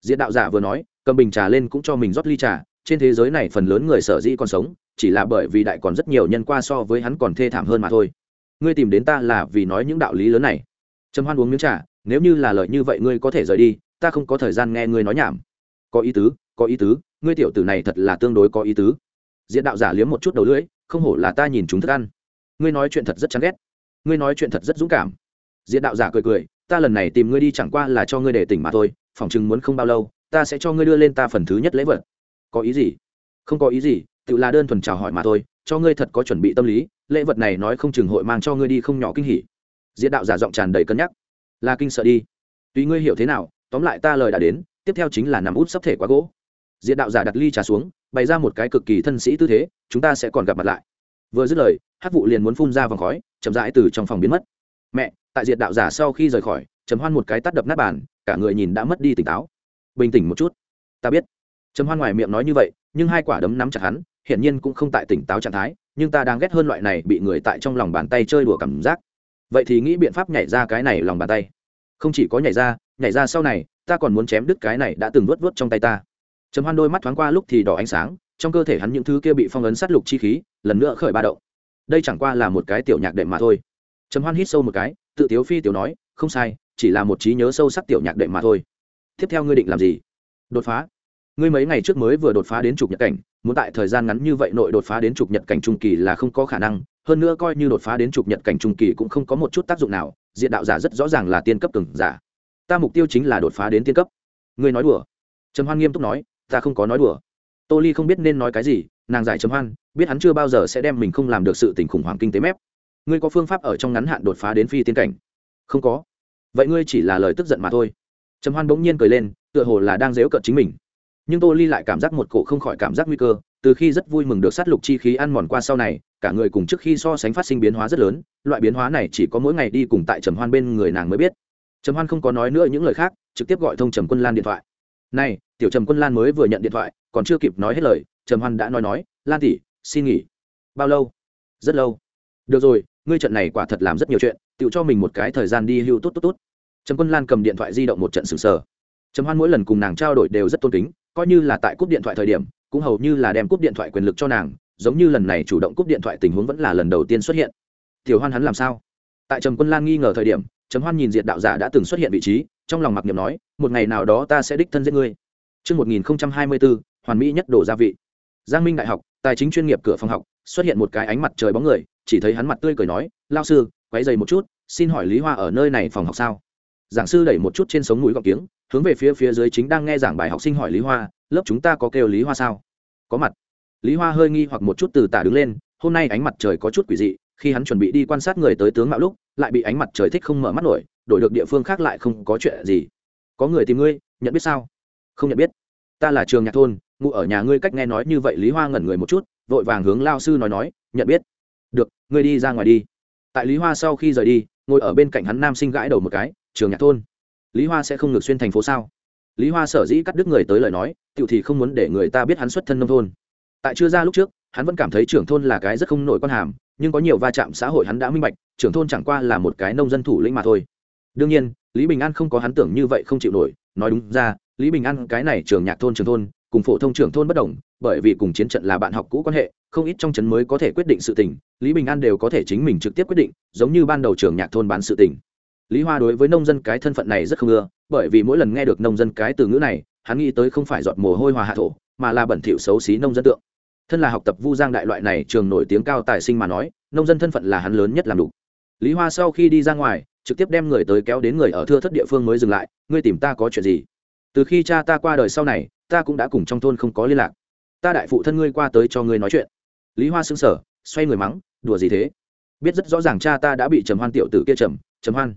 Diện đạo giả vừa nói, cầm bình trà lên cũng cho mình rót ly trà trên thế giới này phần lớn người sở dĩ còn sống, chỉ là bởi vì đại còn rất nhiều nhân qua so với hắn còn thê thảm hơn mà thôi. Ngươi tìm đến ta là vì nói những đạo lý lớn này. Trầm hoan uống miếng trà, nếu như là lời như vậy ngươi có thể rời đi, ta không có thời gian nghe ngươi nói nhảm. Có ý tứ, có ý tứ, ngươi tiểu tử này thật là tương đối có ý tứ. Diện đạo giả liếm một chút đầu lưỡi, không hổ là ta nhìn chúng thức ăn. Ngươi nói chuyện thật rất chán ghét. Ngươi nói chuyện thật rất dũng cảm. Diện đạo giả cười cười, ta lần này tìm ngươi đi chẳng qua là cho ngươi để tỉnh mà thôi, phỏng chừng muốn không bao lâu, ta sẽ cho ngươi đưa lên ta phần thứ nhất lễ vật có ý gì? Không có ý gì, tự là đơn thuần chào hỏi mà thôi, cho ngươi thật có chuẩn bị tâm lý, lễ vật này nói không chừng hội mang cho ngươi đi không nhỏ kinh hỉ. Diễn đạo giả giọng tràn đầy cân nhắc. Là kinh sợ đi. Tùy ngươi hiểu thế nào, tóm lại ta lời đã đến, tiếp theo chính là nằm út sắp thể quá gỗ. Diện đạo giả đặt ly trà xuống, bày ra một cái cực kỳ thân sĩ tư thế, chúng ta sẽ còn gặp mặt lại. Vừa dứt lời hát vụ liền muốn phun ra vòng khói, chậm rãi từ trong phòng biến mất. Mẹ, tại diệt đạo giả sau khi rời khỏi chấm hoan một cái tắt đập nát bàn, cả người nhìn đã mất đi tỉnh táo. Bình tĩnh một chút. Ta biết trầm hoan ngoài miệng nói như vậy, nhưng hai quả đấm nắm chặt hắn, hiển nhiên cũng không tại tỉnh táo trạng thái, nhưng ta đang ghét hơn loại này bị người tại trong lòng bàn tay chơi đùa cảm giác. Vậy thì nghĩ biện pháp nhảy ra cái này lòng bàn tay. Không chỉ có nhảy ra nhảy ra sau này, ta còn muốn chém đứt cái này đã từng vớt vớt trong tay ta. Trầm hoan đôi mắt thoáng qua lúc thì đỏ ánh sáng, trong cơ thể hắn những thứ kia bị phong ấn sát lục chi khí, lần nữa khởi ba động. Đây chẳng qua là một cái tiểu nhạc đệm mà thôi. Trầm hoan hít sâu một cái, tự tiếu phi tiểu nói, không sai, chỉ là một trí nhớ sâu sắc tiểu nhạc đệm mà thôi. Tiếp theo ngươi định làm gì? Đột phá ngươi mấy ngày trước mới vừa đột phá đến trục nhật cảnh, muốn tại thời gian ngắn như vậy nội đột phá đến trục nhật cảnh trung kỳ là không có khả năng, hơn nữa coi như đột phá đến trục nhật cảnh trung kỳ cũng không có một chút tác dụng nào, diện đạo giả rất rõ ràng là tiên cấp từng giả. Ta mục tiêu chính là đột phá đến tiên cấp. Ngươi nói đùa. Trầm hoan nghiêm túc nói, ta không có nói đùa. Tô ly không biết nên nói cái gì, nàng giải trầm hoan, biết hắn chưa bao giờ sẽ đem mình không làm được sự tình khủng hoảng kinh tế mép. Ngươi có phương pháp ở trong ngắn hạn đột phá đến phi tiên cảnh? Không có. Vậy ngươi chỉ là lời tức giận mà thôi. Trầm hoan bỗng nhiên cười lên, tựa hồ là đang dếu cợt chính mình nhưng tô ly lại cảm giác một cổ không khỏi cảm giác nguy cơ, từ khi rất vui mừng được sát lục chi khí ăn mòn qua sau này, cả người cùng trước khi so sánh phát sinh biến hóa rất lớn, loại biến hóa này chỉ có mỗi ngày đi cùng tại trầm hoan bên người nàng mới biết. Trầm hoan không có nói nữa những lời khác, trực tiếp gọi thông trầm quân lan điện thoại. Này, tiểu trầm quân lan mới vừa nhận điện thoại, còn chưa kịp nói hết lời, trầm hoan đã nói nói, lan tỷ, xin nghỉ. Bao lâu? Rất lâu. Được rồi, ngươi trận này quả thật làm rất nhiều chuyện tự cho mình một cái thời gian đi hưu tốt tốt tốt. Trầm quân lan cầm điện thoại di động một trận sừng sờ. Trầm hoan mỗi lần cùng nàng trao đổi đều rất tôn kính coi như là tại cúp điện thoại thời điểm cũng hầu như là đem cúp điện thoại quyền lực cho nàng giống như lần này chủ động cúp điện thoại tình huống vẫn là lần đầu tiên xuất hiện tiểu hoan hắn làm sao tại trầm quân lan nghi ngờ thời điểm trầm hoan nhìn diệt đạo giả đã từng xuất hiện vị trí trong lòng mặc niệm nói một ngày nào đó ta sẽ đích thân giết ngươi Trước 1024, hoàn mỹ nhất đổ gia vị. Giang Minh Đại học, tài chính chuyên nghiệp cửa phòng học, xuất hiện một cái ánh mặt trời bóng người, chỉ thấy hắn mặt tươi cười nói, "Lão sư, quấy giày một chút, xin hỏi Lý Hoa ở nơi này phòng học sao?" Giảng sư đẩy một chút trên sống mũi gọng tiếng, hướng về phía phía dưới chính đang nghe giảng bài học sinh hỏi Lý Hoa, "Lớp chúng ta có kêu Lý Hoa sao?" "Có mặt." Lý Hoa hơi nghi hoặc một chút từ tả đứng lên, hôm nay ánh mặt trời có chút quỷ dị, khi hắn chuẩn bị đi quan sát người tới tướng mạo lúc, lại bị ánh mặt trời thích không mở mắt nổi, đổi được địa phương khác lại không có chuyện gì. "Có người tìm ngươi, nhận biết sao?" "Không nhận biết." "Ta là Trường Nhạc thôn, ngụ ở nhà ngươi cách nghe nói như vậy Lý Hoa ngẩn người một chút, vội vàng hướng lao sư nói nói, "Nhận biết." "Được, ngươi đi ra ngoài đi." Tại Lý Hoa sau khi rời đi, ngồi ở bên cạnh hắn nam sinh gãi đầu một cái, "Trường Nhạc thôn." Lý Hoa sẽ không ngược xuyên thành phố sao? Lý Hoa sở dĩ cắt đứt người tới lời nói, tiểu thì không muốn để người ta biết hắn xuất thân nông thôn. Tại chưa ra lúc trước, hắn vẫn cảm thấy trưởng thôn là cái rất không nổi quan hàm, nhưng có nhiều va chạm xã hội hắn đã minh bạch trưởng thôn chẳng qua là một cái nông dân thủ lĩnh mà thôi đương nhiên lý bình an không có hắn tưởng như vậy không chịu nổi nói đúng ra lý bình an cái này trường nhạc thôn trường thôn cùng phổ thông trưởng thôn bất đồng bởi vì cùng chiến trận là bạn học cũ quan hệ không ít trong trấn mới có thể quyết định sự tình lý bình an đều có thể chính mình trực tiếp quyết định giống như ban đầu trường nhạc thôn bán sự tình lý hoa đối với nông dân cái thân phận này rất không ưa, bởi vì mỗi lần nghe được nông dân cái từ ngữ này, hắn nghĩ tới không phải giọt mồ hôi hòa hạ thổ, mà là bẩn thỉu xấu xí nông dân tượng. Thân là học tập vu giang đại loại này trường nổi tiếng cao tài sinh mà nói, nông dân thân phận là hắn lớn nhất làm đủ. Lý hoa sau khi đi ra ngoài, trực tiếp đem người tới kéo đến người ở thưa thất địa phương mới dừng lại, ngươi tìm ta có chuyện gì? Từ khi cha ta qua đời sau này, ta cũng đã cùng trong thôn không có liên lạc. Ta đại phụ thân ngươi qua tới cho ngươi nói chuyện. Lý hoa xứng sở xoay người mắng, đùa gì thế? Biết rất rõ ràng cha ta đã bị trầm hoan tiểu tử kia trầm trầm hoan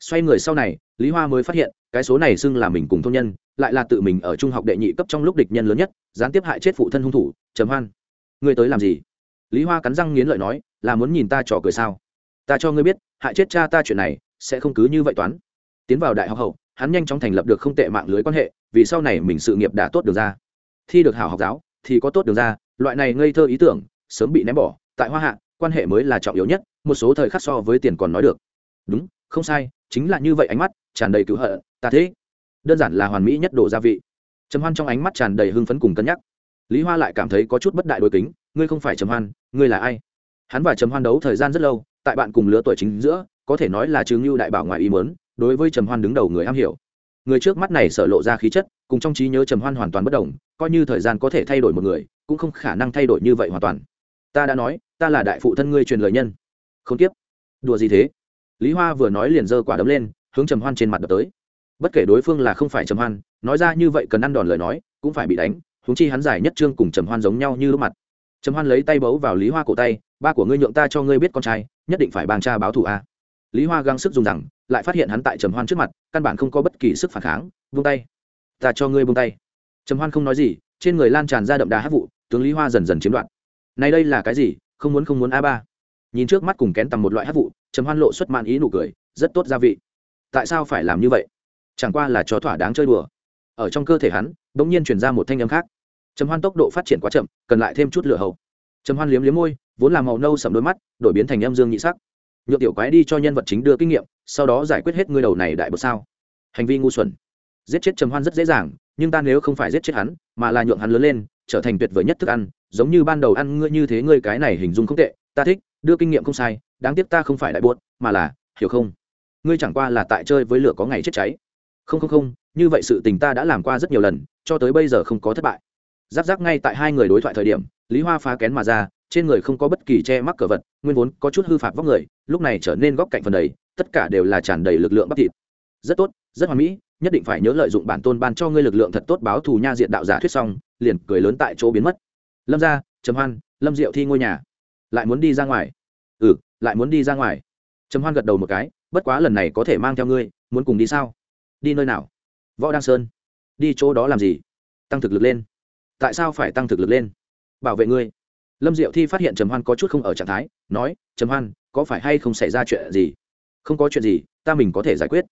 xoay người sau này, lý hoa mới phát hiện, cái số này xưng là mình cùng thôn nhân, lại là tự mình ở trung học đệ nhị cấp trong lúc địch nhân lớn nhất, gián tiếp hại chết phụ thân hung thủ, trầm hoan. Ngươi tới làm gì? Lý hoa cắn răng nghiến lợi nói, là muốn nhìn ta trò cười sao? Ta cho ngươi biết, hại chết cha ta chuyện này, sẽ không cứ như vậy toán. Tiến vào đại học hậu, hắn nhanh chóng thành lập được không tệ mạng lưới quan hệ, vì sau này mình sự nghiệp đã tốt được ra. Thi được hảo học giáo, thì có tốt được ra, loại này ngây thơ ý tưởng, sớm bị ném bỏ, tại hoa hạ, quan hệ mới là trọng yếu nhất, một số thời khắc so với tiền còn nói được. Đúng, không sai chính là như vậy ánh mắt, tràn đầy cứu hận, ta thế đơn giản là hoàn mỹ nhất độ gia vị. Trầm hoan trong ánh mắt tràn đầy hưng phấn cùng cân nhắc. Lý hoa lại cảm thấy có chút bất đại đối kính, ngươi không phải trầm hoan, ngươi là ai? Hắn và trầm hoan đấu thời gian rất lâu, tại bạn cùng lứa tuổi chính giữa, có thể nói là chứng lưu đại bảo ngoài ý mớn đối với trầm hoan đứng đầu người am hiểu. Người trước mắt này sở lộ ra khí chất, cùng trong trí nhớ trầm hoan hoàn toàn bất đồng, coi như thời gian có thể thay đổi một người, cũng không khả năng thay đổi như vậy hoàn toàn. Ta đã nói, ta là đại phụ thân ngươi truyền lời nhân. Không tiếp đùa gì thế? Lý hoa vừa nói liền giơ quả đấm lên, hướng trầm hoan trên mặt đập tới. Bất kể đối phương là không phải trầm hoan, nói ra như vậy cần ăn đòn lời nói, cũng phải bị đánh húng chi hắn giải nhất trương cùng trầm hoan giống nhau như lúc mặt. Trầm hoan lấy tay bấu vào lý hoa cổ tay, ba của ngươi nhượng ta cho ngươi biết con trai, nhất định phải bang cha báo thù a. Lý hoa gắng sức dùng rằng, lại phát hiện hắn tại trầm hoan trước mặt, căn bản không có bất kỳ sức phản kháng vung tay. Ta cho ngươi vung tay. Trầm hoan không nói gì, trên người lan tràn ra đậm đà hát vụ, tướng lý hoa dần dần chiếm đoạt. Này đây là cái gì? Không muốn không muốn a ba. Nhìn trước mắt cùng kén tầm một loại hát vụ trầm hoan lộ xuất mãn ý nụ cười, rất tốt gia vị. Tại sao phải làm như vậy? Chẳng qua là cho thỏa đáng chơi đùa. Ở trong cơ thể hắn đ ỗ n g nhiên chuyển ra một thanh âm khác. Trầm hoan tốc độ phát triển quá chậm, cần lại thêm chút lửa hậu trầm hoan liếm liếm môi, vốn là màu nâu sầm đôi mắt, đổi biến thành âm dương nhị sắc. Nhựa tiểu quái đi cho nhân vật chính đưa kinh nghiệm, sau đó giải quyết hết ngươi đầu này đại bậc sao. Hành vi ngu xuẩn. Giết chết trầm hoan rất dễ dàng, nhưng ta nếu không phải giết chết hắn, mà là nhượng hắn lớn lên, trở thành tuyệt vời nhất thức ăn, giống như ban đầu ăn ngươi như thế ngươi cái này hình dung không tệ, ta thích, đưa kinh nghiệm không sai đáng tiếc ta không phải đại buốt, mà là, hiểu không? Ngươi chẳng qua là tại chơi với lửa có ngày chết cháy. Không không không, như vậy sự tình ta đã làm qua rất nhiều lần, cho tới bây giờ không có thất bại. Giáp giáp ngay tại hai người đối thoại thời điểm, lý hoa phá kén mà ra, trên người không có bất kỳ che mắc cờ vật, nguyên vốn có chút hư phạt vóc người, lúc này trở nên góc cạnh phần đầy, tất cả đều là tràn đầy lực lượng bắp thịt. Rất tốt, rất hoàn mỹ, nhất định phải nhớ lợi dụng bản tôn ban cho ngươi lực lượng thật tốt báo thù nha diện đạo giả thuyết xong, liền cười lớn tại chỗ biến mất. Lâm ra trầm hoan, lâm diệu thi ngôi nhà. Lại muốn đi ra ngoài. Ừ lại muốn đi ra ngoài. Trầm hoan gật đầu một cái, bất quá lần này có thể mang theo ngươi, muốn cùng đi sao? Đi nơi nào? Võ đăng sơn. Đi chỗ đó làm gì? Tăng thực lực lên. Tại sao phải tăng thực lực lên? Bảo vệ ngươi. Lâm diệu thi phát hiện trầm hoan có chút không ở trạng thái, nói, trầm hoan, có phải hay không xảy ra chuyện gì? Không có chuyện gì, ta mình có thể giải quyết.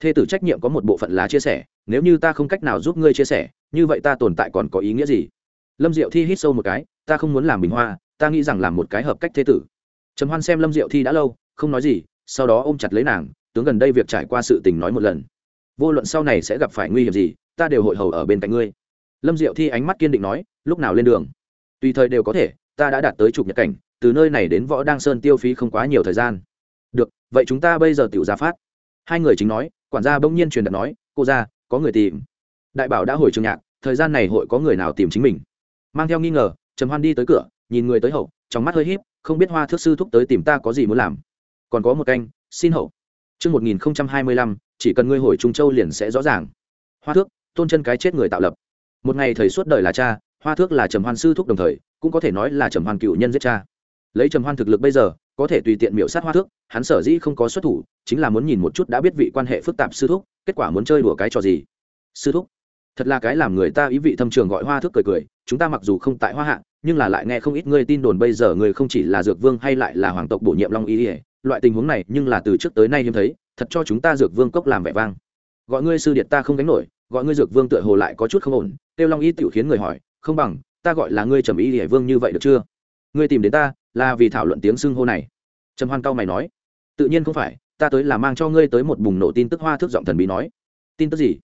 Thê tử trách nhiệm có một bộ phận là chia sẻ, nếu như ta không cách nào giúp ngươi chia sẻ, như vậy ta tồn tại còn có ý nghĩa gì? Lâm diệu thi hít sâu một cái, ta không muốn làm bình hoa, ta nghĩ rằng làm một cái hợp cách thế tử trầm hoan xem lâm diệu thi đã lâu, không nói gì, sau đó ôm chặt lấy nàng, tướng gần đây việc trải qua sự tình nói một lần. Vô luận sau này sẽ gặp phải nguy hiểm gì, ta đều hội hầu ở bên cạnh ngươi. Lâm diệu thi ánh mắt kiên định nói, lúc nào lên đường? Tùy thời đều có thể, ta đã đạt tới trục nhật cảnh, từ nơi này đến võ đăng sơn tiêu phí không quá nhiều thời gian. Được, vậy chúng ta bây giờ tiểu ra phát. Hai người chính nói, quản gia bỗng nhiên truyền đạt nói, cô ra, có người tìm. Đại bảo đã hồi trường nhạc, thời gian này hội có người nào tìm chính mình? Mang theo nghi ngờ, trầm hoan đi tới cửa, nhìn người tới hậu, trong mắt hơi híp không biết hoa thước sư thúc tới tìm ta có gì muốn làm còn có một canh xin hậu chương một nghìn hai mươi lăm chỉ cần ngươi hồi Trung Châu liền sẽ rõ ràng. Hoa thước, tôn chân cái chết người tạo lập. Một ngày thầy suốt đời là cha, hoa thước là trầm hoan sư thúc đồng thời, cũng có thể nói là trầm hoan cựu nhân giết cha. Lấy trầm hoan thực lực bây giờ, có thể tùy tiện miểu sát hoa thước, hắn sở dĩ không có xuất thủ, chính là muốn nhìn một chút đã biết vị quan hệ phức tạp sư thúc, kết quả muốn chơi đùa cái trò gì. Sư thúc, thật là cái làm người ta ý vị thâm trường gọi hoa thước cười cười, chúng ta mặc dù không tại hoa hạ, nhưng là lại nghe không ít người tin đồn bây giờ người không chỉ là dược vương hay lại là hoàng tộc bổ nhiệm long y loại tình huống này nhưng là từ trước tới nay hiếm thấy, thật cho chúng ta dược vương cốc làm vẻ vang. Gọi ngươi sư điện ta không gánh nổi, gọi ngươi dược vương tựa hồ lại có chút không ổn tiêu long y tiểu khiến người hỏi, không bằng, ta gọi là ngươi trầm y ỉa vương như vậy được chưa? Ngươi tìm đến ta là vì thảo luận tiếng xưng hô này. Trầm hoan cao mày nói, tự nhiên không phải, ta tới là mang cho ngươi tới một bùng nổ tin tức hoa thức giọng thần bí nói. Tin tức gì?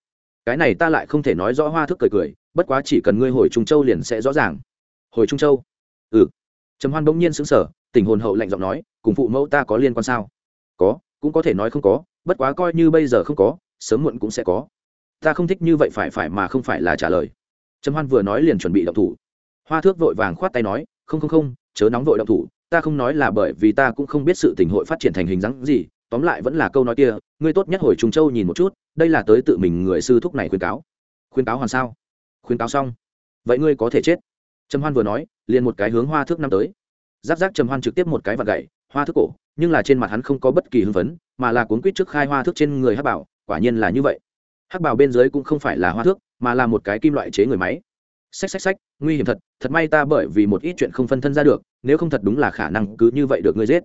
Cái này ta lại không thể nói rõ hoa thức cười cười, bất quá chỉ cần ngươi hồi trung châu liền sẽ rõ ràng hồi trung châu. Ừ. Trầm hoan bỗng nhiên xứng sở tình hồn hậu lạnh giọng nói, cùng phụ mẫu ta có liên quan sao? Có, cũng có thể nói không có, bất quá coi như bây giờ không có, sớm muộn cũng sẽ có. Ta không thích như vậy phải phải mà không phải là trả lời. Trầm hoan vừa nói liền chuẩn bị động thủ. Hoa thước vội vàng khoát tay nói, không không không, chớ nóng vội động thủ, ta không nói là bởi vì ta cũng không biết sự tình hội phát triển thành hình dáng gì, tóm lại vẫn là câu nói kia, ngươi tốt nhất hồi trung châu nhìn một chút, đây là tới tự mình người sư thúc này khuyên cáo. Khuyên cáo hoàn sao? Khuyên cáo xong. Vậy ngươi có thể chết trầm hoan vừa nói, liền một cái hướng hoa thước năm tới. Giáp giáp trầm hoan trực tiếp một cái và gậy, hoa thước cổ, nhưng là trên mặt hắn không có bất kỳ hưng phấn, mà là cuốn quýt trước khai hoa thước trên người hắc bảo, quả nhiên là như vậy. Hắc bảo bên dưới cũng không phải là hoa thước, mà là một cái kim loại chế người máy. Xách xách xách, nguy hiểm thật thật may ta bởi vì một ít chuyện không phân thân ra được, nếu không thật đúng là khả năng cứ như vậy được ngươi giết.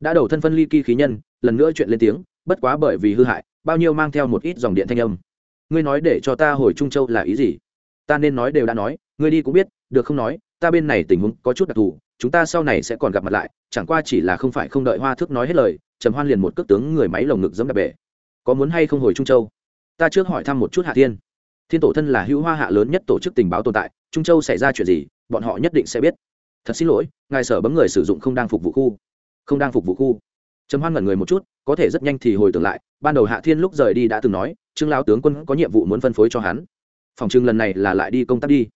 Đã đầu thân phân ly kỳ khí nhân, lần nữa chuyện lên tiếng, bất quá bởi vì hư hại, bao nhiêu mang theo một ít dòng điện thanh âm. Ngươi nói để cho ta hồi trung châu là ý gì? Ta nên nói đều đã nói, ngươi đi cũng biết được không nói, ta bên này tình huống có chút đặc thù, chúng ta sau này sẽ còn gặp mặt lại, chẳng qua chỉ là không phải không đợi hoa Thước nói hết lời, trầm hoan liền một cước tướng người máy lồng ngực dẫm đạp bể. Có muốn hay không hồi trung châu? Ta trước hỏi thăm một chút hạ thiên. Thiên tổ thân là hữu hoa hạ lớn nhất tổ chức tình báo tồn tại, trung châu xảy ra chuyện gì, bọn họ nhất định sẽ biết. Thật xin lỗi, ngài sở bấm người sử dụng không đang phục vụ khu. Không đang phục vụ khu. Trầm hoan ngẩn người một chút, có thể rất nhanh thì hồi tưởng lại, ban đầu hạ thiên lúc rời đi đã từng nói, trương lao tướng quân có nhiệm vụ muốn phân phối cho hắn. Phòng trưng lần này là lại đi công tác đi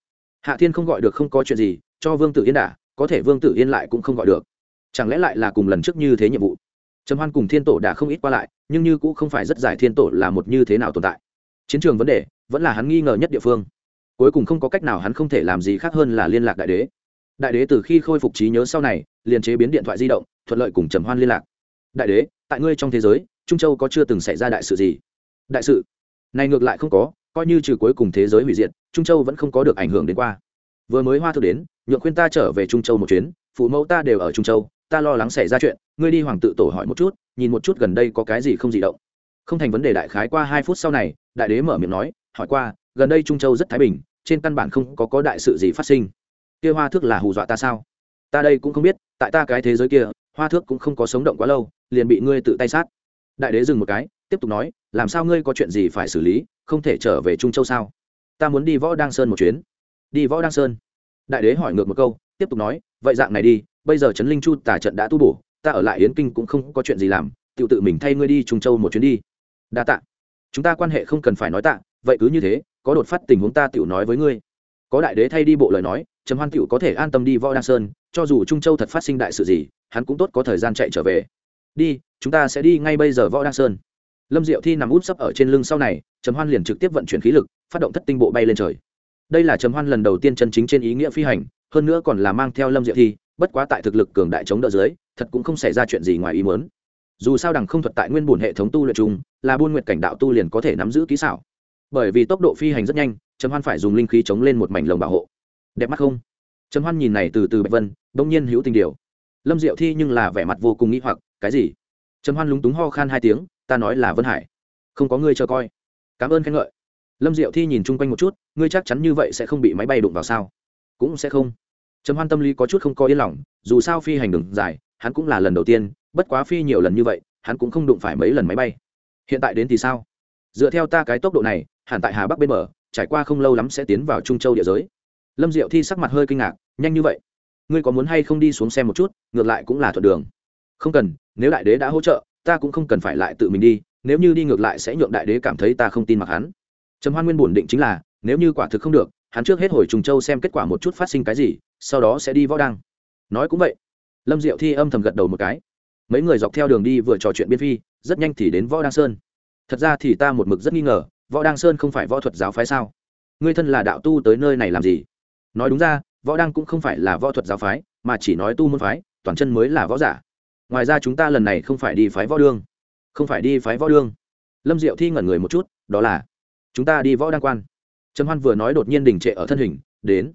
hạ thiên không gọi được không có chuyện gì, cho vương tử yên đả, có thể vương tử yên lại cũng không gọi được. Chẳng lẽ lại là cùng lần trước như thế nhiệm vụ? Trầm hoan cùng thiên tổ đã không ít qua lại, nhưng như cũng không phải rất giải thiên tổ là một như thế nào tồn tại. Chiến trường vấn đề, vẫn là hắn nghi ngờ nhất địa phương. Cuối cùng không có cách nào hắn không thể làm gì khác hơn là liên lạc đại đế. Đại đế từ khi khôi phục trí nhớ sau này, liền chế biến điện thoại di động, thuận lợi cùng trầm hoan liên lạc. Đại đế, tại ngươi trong thế giới, trung châu có chưa từng xảy ra đại sự gì? Đại sự này ngược lại không có coi như trừ cuối cùng thế giới hủy diệt, trung châu vẫn không có được ảnh hưởng đến qua. Vừa mới hoa thư đến, nhượng khuyên ta trở về trung châu một chuyến, phụ mẫu ta đều ở trung châu, ta lo lắng xảy ra chuyện, ngươi đi hoàng tự tổ hỏi một chút, nhìn một chút gần đây có cái gì không gì động. Không thành vấn đề đại khái qua hai phút sau này, đại đế mở miệng nói, hỏi qua, gần đây trung châu rất thái bình, trên căn bản không có có đại sự gì phát sinh. Kia hoa thước là hù dọa ta sao? Ta đây cũng không biết, tại ta cái thế giới kia, hoa thước cũng không có sống động quá lâu, liền bị ngươi tự tay sát. Đại đế dừng một cái tiếp tục nói, làm sao ngươi có chuyện gì phải xử lý, không thể trở về trung châu sao? Ta muốn đi võ đăng sơn một chuyến. Đi võ đăng sơn? Đại đế hỏi ngược một câu, tiếp tục nói, vậy dạng này đi, bây giờ trấn linh chu tả trận đã tu bổ, ta ở lại yến kinh cũng không có chuyện gì làm tự tự mình thay ngươi đi trung châu một chuyến đi. Đa tạ. Chúng ta quan hệ không cần phải nói tạ, vậy cứ như thế, có đột phát tình huống ta tự nói với ngươi. Có đại đế thay đi bộ lời nói, trầm hoan tựu có thể an tâm đi võ đăng sơn, cho dù trung châu thật phát sinh đại sự gì, hắn cũng tốt có thời gian chạy trở về. Đi, chúng ta sẽ đi ngay bây giờ võ đăng sơn lâm diệu thi nằm út sấp ở trên lưng sau này, trầm hoan liền trực tiếp vận chuyển khí lực, phát động thất tinh bộ bay lên trời. Đây là trầm hoan lần đầu tiên chân chính trên ý nghĩa phi hành, hơn nữa còn là mang theo lâm diệu thi, bất quá tại thực lực cường đại chống đỡ dưới, thật cũng không xảy ra chuyện gì ngoài ý muốn. Dù sao đằng không thuật tại nguyên bổn hệ thống tu luyện chung, là buôn nguyện cảnh đạo tu liền có thể nắm giữ kỹ xảo. Bởi vì tốc độ phi hành rất nhanh, trầm hoan phải dùng linh khí chống lên một mảnh lồng bảo hộ. Đẹp mắt không? Trầm hoan nhìn này từ từ bạch vân đông nhiên hữu tình điều. Lâm diệu thi nhưng là vẻ mặt vô cùng nghĩ hoặc, cái gì? Trầm hoan lúng túng ho khan hai tiếng ta nói là vân hải không có ngươi chờ coi cảm ơn khen ngợi lâm diệu thi nhìn chung quanh một chút ngươi chắc chắn như vậy sẽ không bị máy bay đụng vào sao cũng sẽ không trầm hoan tâm lý có chút không có yên lòng dù sao phi hành đường dài hắn cũng là lần đầu tiên bất quá phi nhiều lần như vậy hắn cũng không đụng phải mấy lần máy bay hiện tại đến thì sao dựa theo ta cái tốc độ này hẳn tại hà bắc bên bờ trải qua không lâu lắm sẽ tiến vào trung châu địa giới lâm diệu thi sắc mặt hơi kinh ngạc nhanh như vậy ngươi có muốn hay không đi xuống xem một chút ngược lại cũng là thuận đường không cần nếu đại đế đã hỗ trợ ta cũng không cần phải lại tự mình đi, nếu như đi ngược lại sẽ nhượng đại đế cảm thấy ta không tin mặc hắn. Trầm hoan nguyên bổn định chính là, nếu như quả thực không được, hắn trước hết hồi trùng châu xem kết quả một chút phát sinh cái gì, sau đó sẽ đi võ đăng. Nói cũng vậy. Lâm diệu thi âm thầm gật đầu một cái. Mấy người dọc theo đường đi vừa trò chuyện biên phi, rất nhanh thì đến võ đăng sơn. Thật ra thì ta một mực rất nghi ngờ, võ đăng sơn không phải võ thuật giáo phái sao? Ngươi thân là đạo tu tới nơi này làm gì? Nói đúng ra, võ đăng cũng không phải là võ thuật giáo phái, mà chỉ nói tu môn phái, toàn chân mới là võ giả ngoài ra chúng ta lần này không phải đi phái võ đương không phải đi phái võ đương lâm diệu thi ngẩn người một chút đó là chúng ta đi võ đăng quan trầm hoan vừa nói đột nhiên đình trệ ở thân hình đến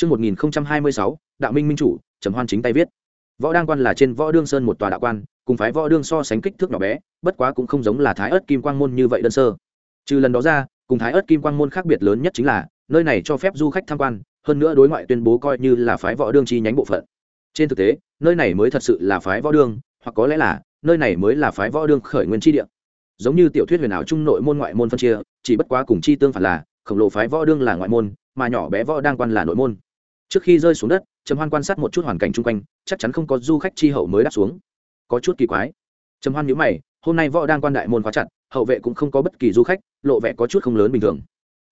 Chương 1026, Đạo Minh minh chủ, Trầm Hoan chính tay viết. Võ Đăng Quan là trên Võ Đương Sơn một tòa đạo quan, cùng phái Võ Đương so sánh kích thước nhỏ bé, bất quá cũng không giống là Thái ớt Kim Quang môn như vậy đơn sơ. Trừ lần đó ra, cùng Thái ớt Kim Quang môn khác biệt lớn nhất chính là, nơi này cho phép du khách tham quan, hơn nữa đối ngoại tuyên bố coi như là phái Võ Đương chi nhánh bộ phận. Trên thực tế, nơi này mới thật sự là phái Võ Đương, hoặc có lẽ là, nơi này mới là phái Võ Đương khởi nguyên chi địa. Giống như tiểu thuyết huyền ảo trung nội môn ngoại môn phân chia, chỉ bất quá cùng chi tương phản là, khổng lồ phái Võ Đương là ngoại môn, mà nhỏ bé Võ đang Quan là nội môn. Trước khi rơi xuống đất trầm hoan quan sát một chút hoàn cảnh chung quanh chắc chắn không có du khách chi hậu mới đáp xuống. Có chút kỳ quái. Trầm hoan nhữ mày hôm nay võ đang quan đại môn khóa chặt hậu vệ cũng không có bất kỳ du khách lộ vẻ có chút không lớn bình thường.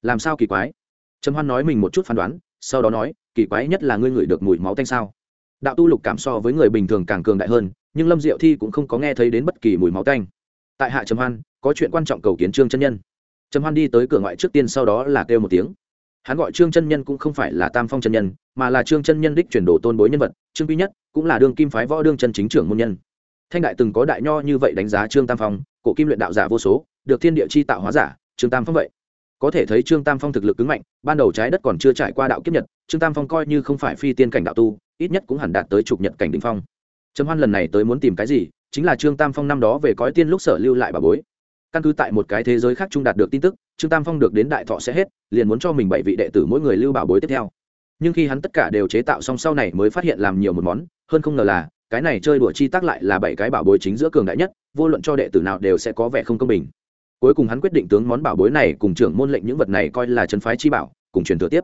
Làm sao kỳ quái? Trầm hoan nói mình một chút phán đoán sau đó nói kỳ quái nhất là ngươi ngửi được mùi máu tanh sao? Đạo tu lục cảm so với người bình thường càng cường đại hơn, nhưng lâm diệu thi cũng không có nghe thấy đến bất kỳ mùi máu tanh. Tại hạ trầm hoan, có chuyện quan trọng cầu kiến trương chân nhân. Trầm hoan đi tới cửa ngoại trước tiên sau đó là kêu một tiếng. Hắn gọi trương chân nhân cũng không phải là tam phong chân nhân, mà là trương chân nhân đích chuyển đồ tôn bối nhân vật, trương duy nhất, cũng là đương kim phái võ đương chân chính trưởng môn nhân. Thanh đại từng có đại nho như vậy đánh giá trương tam phong, cổ kim luyện đạo giả vô số, được thiên địa chi tạo hóa giả, trương tam phong vậy có thể thấy trương tam phong thực lực cứng mạnh, ban đầu trái đất còn chưa trải qua đạo kiếp nhật, trương tam phong coi như không phải phi tiên cảnh đạo tu, ít nhất cũng hẳn đạt tới chục nhật cảnh đình phong. Trầm hoan lần này tới muốn tìm cái gì? Chính là trương tam phong năm đó về cõi tiên lúc sở lưu lại bà bối. Căn cứ tại một cái thế giới khác trung đạt được tin tức, trương tam phong được đến đại thọ sẽ hết, liền muốn cho mình bảy vị đệ tử mỗi người lưu bảo bối tiếp theo. Nhưng khi hắn tất cả đều chế tạo xong sau này mới phát hiện làm nhiều một món, hơn không ngờ là, cái này chơi đùa chi tác lại là bảy cái bảo bối chính giữa cường đại nhất, vô luận cho đệ tử nào đều sẽ có vẻ không công bình cuối cùng hắn quyết định tướng món bảo bối này cùng trưởng môn lệnh những vật này coi là chân phái chi bảo, cùng truyền thừa tiếp.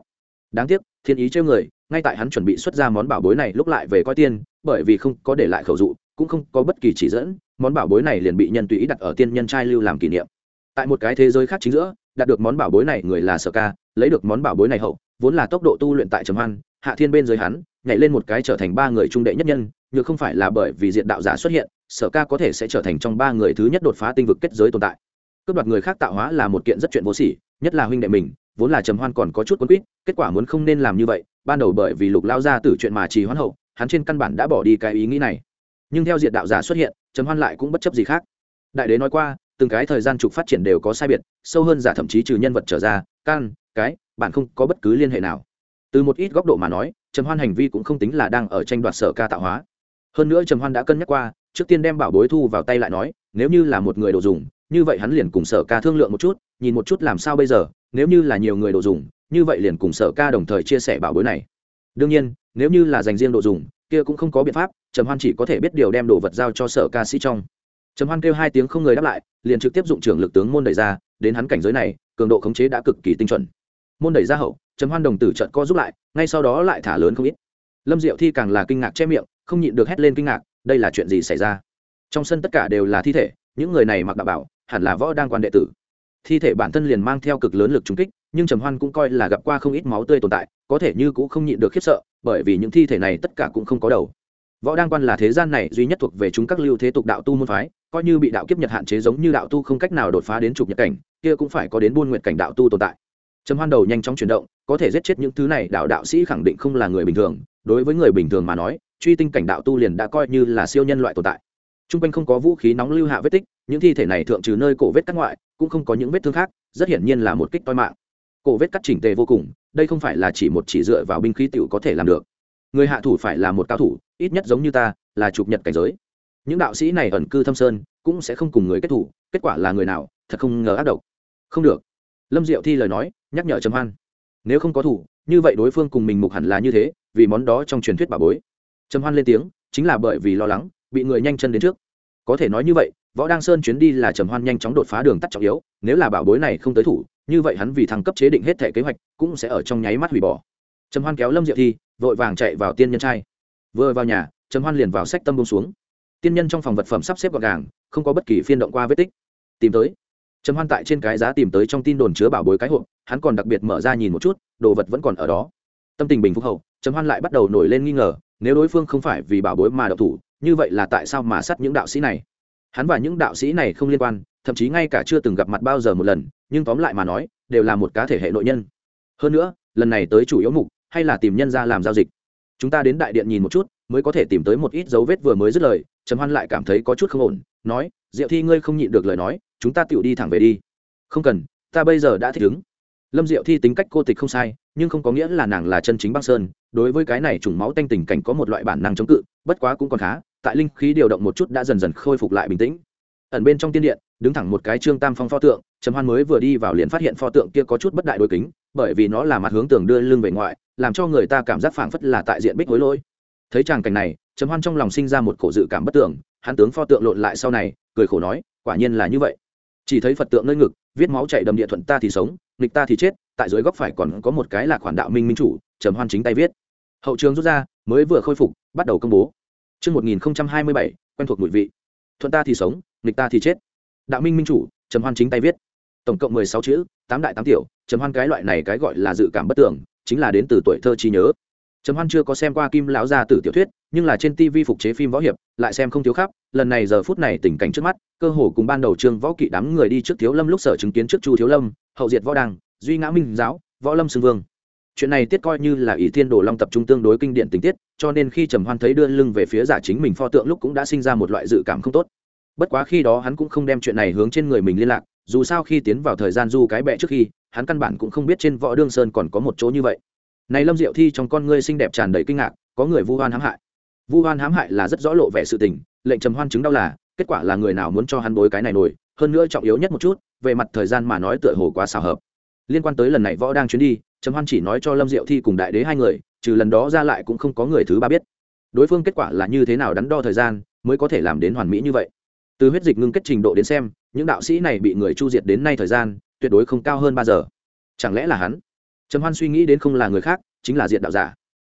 Đáng tiếc, thiên ý trêu người, ngay tại hắn chuẩn bị xuất ra món bảo bối này lúc lại về coi tiên, bởi vì không có để lại khẩu dụ, cũng không có bất kỳ chỉ dẫn, món bảo bối này liền bị nhân tùy ý đặt ở tiên nhân trai lưu làm kỷ niệm. Tại một cái thế giới khác chính giữa, đạt được món bảo bối này người là sở ca, lấy được món bảo bối này hậu, vốn là tốc độ tu luyện tại trầm hoan, hạ thiên bên dưới hắn, nhảy lên một cái trở thành ba người trung đệ nhất nhân nhưng không phải là bởi vì diện đạo giả xuất hiện, sở ca có thể sẽ trở thành trong ba người thứ nhất đột phá tinh vực kết giới tồn tại cướp đoạt người khác tạo hóa là một kiện rất chuyện vô sỉ, nhất là huynh đệ mình, vốn là trầm hoan còn có chút quân quýt, kết quả muốn không nên làm như vậy, ban đầu bởi vì lục lao ra từ chuyện mà trì hoãn hậu, hắn trên căn bản đã bỏ đi cái ý nghĩ này. Nhưng theo diện đạo giả xuất hiện, trầm hoan lại cũng bất chấp gì khác. Đại đế nói qua, từng cái thời gian trục phát triển đều có sai biệt, sâu hơn giả thậm chí trừ nhân vật trở ra, can, cái, bạn không có bất cứ liên hệ nào. Từ một ít góc độ mà nói, trầm hoan hành vi cũng không tính là đang ở tranh đoạt sở ca tạo hóa. Hơn nữa trầm hoan đã cân nhắc qua, trước tiên đem bảo bối thu vào tay lại nói, nếu như là một người đồ dùng như vậy hắn liền cùng sở ca thương lượng một chút, nhìn một chút làm sao bây giờ, nếu như là nhiều người đồ dùng, như vậy liền cùng sở ca đồng thời chia sẻ bảo bối này. Đương nhiên, nếu như là dành riêng đồ dùng, kia cũng không có biện pháp, trầm hoan chỉ có thể biết điều đem đồ vật giao cho sở ca sĩ trong. Trầm hoan kêu hai tiếng không người đáp lại, liền trực tiếp dụng trưởng lực tướng môn đẩy ra, đến hắn cảnh giới này, cường độ khống chế đã cực kỳ tinh chuẩn. Môn đẩy ra hậu, trầm hoan đồng tử trận co giúp lại, ngay sau đó lại thả lớn không ít. Lâm diệu thi càng là kinh ngạc che miệng, không nhịn được hét lên kinh ngạc, đây là chuyện gì xảy ra? Trong sân tất cả đều là thi thể, những người này mặc đạo bảo hẳn là võ đang quan đệ tử. Thi thể bản thân liền mang theo cực lớn lực trúng kích, nhưng trầm hoan cũng coi là gặp qua không ít máu tươi tồn tại, có thể như cũng không nhịn được khiếp sợ, bởi vì những thi thể này tất cả cũng không có đầu. Võ đang quan là thế gian này duy nhất thuộc về chúng các lưu thế tục đạo tu môn phái, coi như bị đạo kiếp nhật hạn chế giống như đạo tu không cách nào đột phá đến trục nhật cảnh, kia cũng phải có đến buôn nguyện cảnh đạo tu tồn tại. Trầm hoan đầu nhanh chóng chuyển động, có thể giết chết những thứ này, đạo đạo sĩ khẳng định không là người bình thường, đối với người bình thường mà nói, truy tinh cảnh đạo tu liền đã coi như là siêu nhân loại tồn tại t r u n g quanh không có vũ khí nóng lưu hạ vết tích, những thi thể này thượng trừ nơi cổ vết cắt ngoại, cũng không có những vết thương khác, rất hiển nhiên là một kích toi mạng. Cổ vết cắt chỉnh tề vô cùng, đây không phải là chỉ một chỉ dựa vào binh khí t có thể làm được. Người hạ thủ phải là một cao thủ, ít nhất giống như ta, là chụp nhật cảnh giới. Những đạo sĩ này ẩn cư thâm sơn, cũng sẽ không cùng người kết thủ, kết quả là người nào, thật không ngờ ác độc. Không được. Lâm diệu thi lời nói, nhắc nhở trầm hoan. Nếu không có thủ, như vậy đối phương cùng mình mục hẳn là như thế, vì món đó trong truyền thuyết bà bối. Trầm hoan lên tiếng, chính là bởi vì lo lắng bị người nhanh chân đến trước. Có thể nói như vậy, võ đăng sơn chuyến đi là trầm hoan nhanh chóng đột phá đường tắt trọng yếu, nếu là bảo bối này không tới thủ, như vậy hắn vì thăng cấp chế định hết thể kế hoạch, cũng sẽ ở trong nháy mắt hủy bỏ. Trầm hoan kéo lâm diệu thi, vội vàng chạy vào tiên nhân trai. Vừa vào nhà, trầm hoan liền vào sách tâm bông xuống. Tiên nhân trong phòng vật phẩm sắp xếp gọn gàng, không có bất kỳ phiên động qua vết tích. Tìm tới. Trầm hoan tại trên cái giá tìm tới trong tin đồn chứa bảo bối cái hộp, hắn còn đặc biệt mở ra nhìn một chút, đồ vật vẫn còn ở đó. Tâm tình bình phục hậu, trầm hoan lại bắt đầu nổi lên nghi ngờ, nếu đối phương không phải vì bảo bối mà đậu thủ như vậy là tại sao mà sát những đạo sĩ này? Hắn và những đạo sĩ này không liên quan, thậm chí ngay cả chưa từng gặp mặt bao giờ một lần, nhưng tóm lại mà nói, đều là một cá thể hệ nội nhân. Hơn nữa, lần này tới chủ yếu mục, hay là tìm nhân ra làm giao dịch. Chúng ta đến đại điện nhìn một chút, mới có thể tìm tới một ít dấu vết vừa mới dứt lời, trầm hoan lại cảm thấy có chút không ổn, nói, diệu thi ngươi không nhịn được lời nói, chúng ta tựu đi thẳng về đi. Không cần, ta bây giờ đã thích ứng lâm diệu thi tính cách cô tịch không sai, nhưng không có nghĩa là nàng là chân chính băng sơn. Đối với cái này trùng máu tanh tình cảnh có một loại bản năng chống cự, bất quá cũng còn khá, tại linh khí điều động một chút đã dần dần khôi phục lại bình tĩnh. Ẩn bên trong tiên điện, đứng thẳng một cái trương tam phong pho tượng, trầm hoan mới vừa đi vào liền phát hiện pho tượng kia có chút bất đại đôi kính, bởi vì nó là mặt hướng tường đưa lưng về ngoại, làm cho người ta cảm giác phảng phất là tại diện bích hối lỗi. Thấy tràng cảnh này, trầm hoan trong lòng sinh ra một cổ dự cảm bất tưởng hắn tướng pho tượng lộn lại sau này, cười khổ nói, quả nhiên là như vậy. Chỉ thấy phật tượng nơi ngực, viết máu chảy đầm địa thuận ta thì sống nghịch ta thì chết tại dưới góc phải còn có một cái là khoản đạo minh minh chủ trầm hoan chính tay viết hậu trường rút ra mới vừa khôi phục bắt đầu công bố Trước 1027, quen thuộc mùi vị. Thuận ta thì sống, nghịch ta thì chết. Đạo minh minh chủ, trầm hoan chính tay viết. Tổng cộng mười sáu chữ, tám đại tám tiểu, trầm hoan cái loại này cái gọi là dự cảm bất tưởng, chính là đến từ tuổi thơ trí nhớ. Trầm Hoan chưa có xem qua Kim lão gia tử tiểu thuyết, nhưng là trên TV phục chế phim võ hiệp, lại xem không thiếu khắp, lần này giờ phút này tình cảnh trước mắt, cơ hồ cùng ban đầu Trương Võ Kỵ đám người đi trước Thiếu Lâm lúc sở chứng kiến trước Chu Thiếu Lâm, hậu diệt võ đăng, duy ngã minh giáo, võ lâm xưng vương. Chuyện này tiết coi như là ỷ thiên đồ long tập trung tương đối kinh điển tình tiết, cho nên khi Trầm Hoan thấy đưa lưng về phía giả chính mình pho tượng lúc cũng đã sinh ra một loại dự cảm không tốt. Bất quá khi đó hắn cũng không đem chuyện này hướng trên người mình liên lạc, dù sao khi tiến vào thời gian du cái bệ trước khi, hắn căn bản cũng không biết trên võ đương sơn còn có một chỗ như vậy này lâm diệu thi trong con ngươi xinh đẹp tràn đầy kinh ngạc có người vu hoan hãm hại vu hoan hãm hại là rất rõ lộ vẻ sự tình lệnh trầm hoan chứng đau là kết quả là người nào muốn cho hắn bối cái này nổi hơn nữa trọng yếu nhất một chút về mặt thời gian mà nói tựa hồ quá xào hợp. Liên quan tới lần này võ đang chuyến đi, trầm hoan chỉ nói cho lâm diệu thi cùng đại đế hai người, trừ lần đó ra lại cũng không có người thứ ba biết. Đối phương kết quả là như thế nào đắn đo thời gian, mới có thể làm đến hoàn mỹ như vậy. Từ huyết dịch ngưng kết trình độ đến xem, những đạo sĩ này bị người chu diệt đến nay thời gian, tuyệt đối không cao hơn ba giờ. Chẳng lẽ là hắn? Trầm hoan suy nghĩ đến không là người khác, chính là diện đạo giả.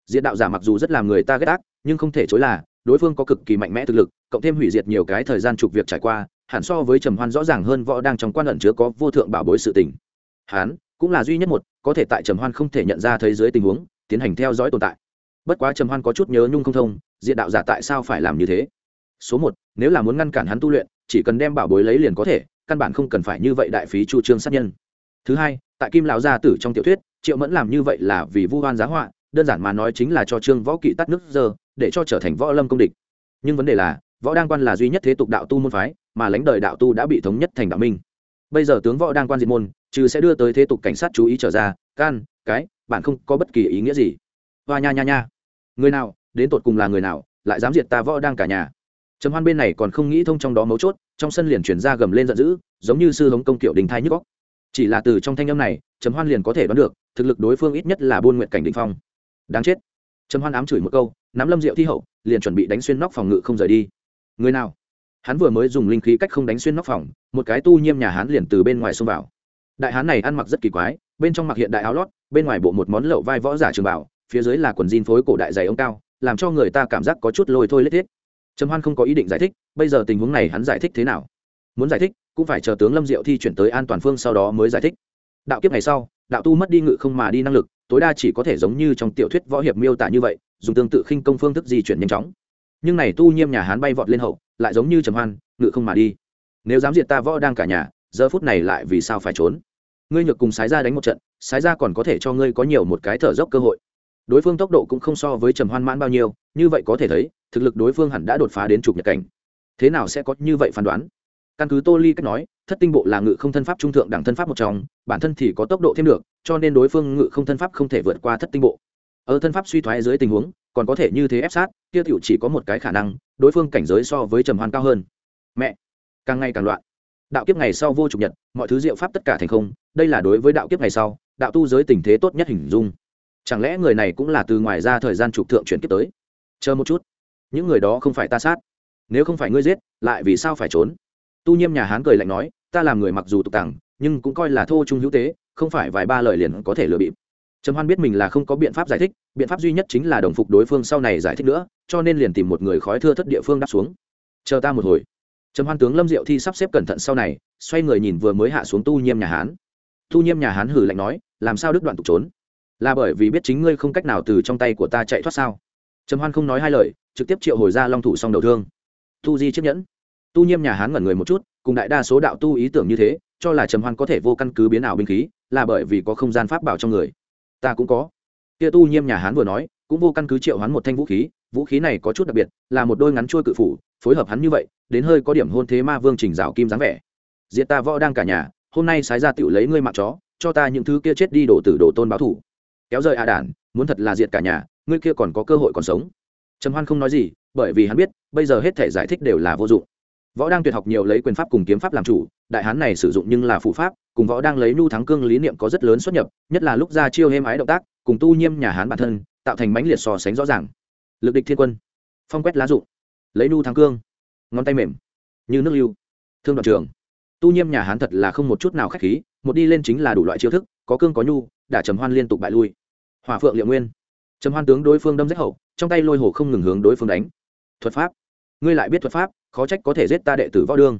Diện đạo giả mặc dù rất làm người ta ghét ác, nhưng không thể chối là, đối phương có cực kỳ mạnh mẽ thực lực, cộng thêm hủy diệt nhiều cái thời gian trục việc trải qua hẳn so với trầm hoan rõ ràng hơn võ đang trong quan ẩn chứa có vô thượng bảo bối sự tình. Hắn cũng là duy nhất một, có thể tại trầm hoan không thể nhận ra thế giới tình huống, tiến hành theo dõi tồn tại. Bất quá trầm hoan có chút nhớ nhung không thông, diện đạo giả tại sao phải làm như thế? Số một, nếu là muốn ngăn cản hắn tu luyện, chỉ cần đem bảo bối lấy liền có thể, căn bản không cần phải như vậy đại phí chu trương sát nhân. Thứ hai, tại kim lão gia tử trong tiểu thuyết, triệu mẫn làm như vậy là vì vu hoan giá họa, đơn giản mà nói chính là cho trương võ kỵ tắt nước giờ, để cho trở thành võ lâm công địch. Nhưng vấn đề là võ đăng quan là duy nhất thế tục đạo tu môn phái, mà lãnh đời đạo tu đã bị thống nhất thành đạo minh. Bây giờ tướng võ đăng quan diệt môn, trừ sẽ đưa tới thế tục cảnh sát chú ý trở ra, can, cái, bạn không có bất kỳ ý nghĩa gì. Hoa nha nha nha. Người nào, đến tột cùng là người nào, lại dám diệt ta võ đang cả nhà? Trầm hoan bên này còn không nghĩ thông trong đó mấu chốt, trong sân liền chuyển ra gầm lên giận dữ, giống như sư hống công kiểu đình thai nhức góc chỉ là từ trong thanh âm này, trầm hoan liền có thể đoán được, thực lực đối phương ít nhất là buôn nguyện cảnh định phong. Đáng chết. Trầm hoan ám chửi một câu, nắm lâm diệu thi hậu, liền chuẩn bị đánh xuyên nóc phòng ngự không rời đi người nào? Hắn vừa mới dùng linh khí cách không đánh xuyên nóc phòng, một cái tu nhiêm nhà hắn liền từ bên ngoài xông vào. Đại hán này ăn mặc rất kỳ quái, bên trong mặc hiện đại áo lót, bên ngoài bộ một món lậu vai võ giả trường bảo, phía dưới là quần jean phối cổ đại dày ông cao, làm cho người ta cảm giác có chút lôi thôi lết thiết. Trầm hoan không có ý định giải thích, bây giờ tình huống này hắn giải thích thế nào? Muốn giải thích, cũng phải chờ tướng lâm diệu thi chuyển tới an toàn phương sau đó mới giải thích. Đạo kiếp này sau, đạo tu mất đi ngự không mà đi năng lực, tối đa chỉ có thể giống như trong tiểu thuyết võ hiệp miêu tả như vậy, dùng tương tự khinh công phương thức di chuyển nhanh chóng nhưng này tu nhiêm nhà hán bay vọt lên hậu, lại giống như trầm hoan, ngự không mà đi. Nếu dám diệt ta võ đang cả nhà, giờ phút này lại vì sao phải trốn? Ngươi nhược cùng sái ra đánh một trận, sái ra còn có thể cho ngươi có nhiều một cái thở dốc cơ hội. Đối phương tốc độ cũng không so với trầm hoan mãn bao nhiêu, như vậy có thể thấy, thực lực đối phương hẳn đã đột phá đến trục nhật cảnh. Thế nào sẽ có như vậy phán đoán? Căn cứ tô ly cách nói, thất tinh bộ là ngự không thân pháp trung thượng đẳng thân pháp một trong, bản thân thì có tốc độ thêm được, cho nên đối phương ngự không thân pháp không thể vượt qua thất tinh bộ. Ở thân pháp suy thoái dưới tình huống còn có thể như thế ép sát, kia tiểu chỉ có một cái khả năng, đối phương cảnh giới so với trầm hoan cao hơn. Mẹ! Càng ngày càng loạn. Đạo kiếp ngày sau vô trục nhật, mọi thứ diệu pháp tất cả thành không, đây là đối với đạo kiếp ngày sau, đạo tu giới tình thế tốt nhất hình dung. Chẳng lẽ người này cũng là từ ngoài ra thời gian trục thượng chuyển kiếp tới? Chờ một chút. Những người đó không phải ta sát. Nếu không phải ngươi giết, lại vì sao phải trốn? Tu nhiêm nhà hán cười lạnh nói, ta làm người mặc dù tục tằng nhưng cũng coi là thô trung hữu tế, không phải vài ba lời liền có thể lừa bịp trầm hoan biết mình là không có biện pháp giải thích, biện pháp duy nhất chính là đồng phục đối phương sau này giải thích nữa, cho nên liền tìm một người khói thưa thất địa phương đáp xuống. Chờ ta một hồi. Trầm hoan tướng lâm diệu thi sắp xếp cẩn thận sau này, xoay người nhìn vừa mới hạ xuống tu nhiêm nhà hán. Tu nhiêm nhà hán hử lạnh nói, làm sao đức đoạn tục trốn? Là bởi vì biết chính ngươi không cách nào từ trong tay của ta chạy thoát sao? Trầm hoan không nói hai lời, trực tiếp triệu hồi ra long thủ song đầu thương. Tu di chiếc nhẫn. Tu nhiêm nhà hán ngẩn người một chút, cùng đại đa số đạo tu ý tưởng như thế, cho là trầm hoan có thể vô căn cứ biến ảo binh khí, là bởi vì có không gian pháp bảo trong người ta cũng có. Kia tu nhiêm nhà hán vừa nói, cũng vô căn cứ triệu hoán một thanh vũ khí vũ khí này có chút đặc biệt, là một đôi ngắn trôi cự phủ, phối hợp hắn như vậy, đến hơi có điểm hôn thế ma vương trình rào kim dáng vẻ. Diệt ta võ đang cả nhà, hôm nay sái ra tựu lấy ngươi mạng chó, cho ta những thứ kia chết đi đổ tử đổ tôn báo thủ. Kéo rời a đản, muốn thật là diệt cả nhà, ngươi kia còn có cơ hội còn sống. Trầm hoan không nói gì, bởi vì hắn biết, bây giờ hết thể giải thích đều là vô dụng võ đang tuyệt học nhiều lấy quyền pháp cùng kiếm pháp làm chủ, đại hán này sử dụng nhưng là phụ pháp, cùng võ đang lấy nhu thắng cương lý niệm có rất lớn xuất nhập, nhất là lúc ra chiêu hêm ái động tác, cùng tu nhiêm nhà hán bản thân, tạo thành mãnh liệt so sánh rõ ràng. Lực địch thiên quân. Phong quét lá dụng lấy nhu thắng cương. Ngón tay mềm. Như nước lưu. Thương đoạn trường. Tu nhiêm nhà hán thật là không một chút nào khách khí, một đi lên chính là đủ loại chiêu thức, có cương có nhu đã trầm hoan liên tục bại lui. Hỏa phượng liệu nguyên. Trầm hoan tướng đối phương đâm rách hậu, trong tay lôi hổ không ngừng hướng đối phương đánh. Thuật pháp. Ngươi lại biết thuật pháp khó trách có thể giết ta đệ tử võ đương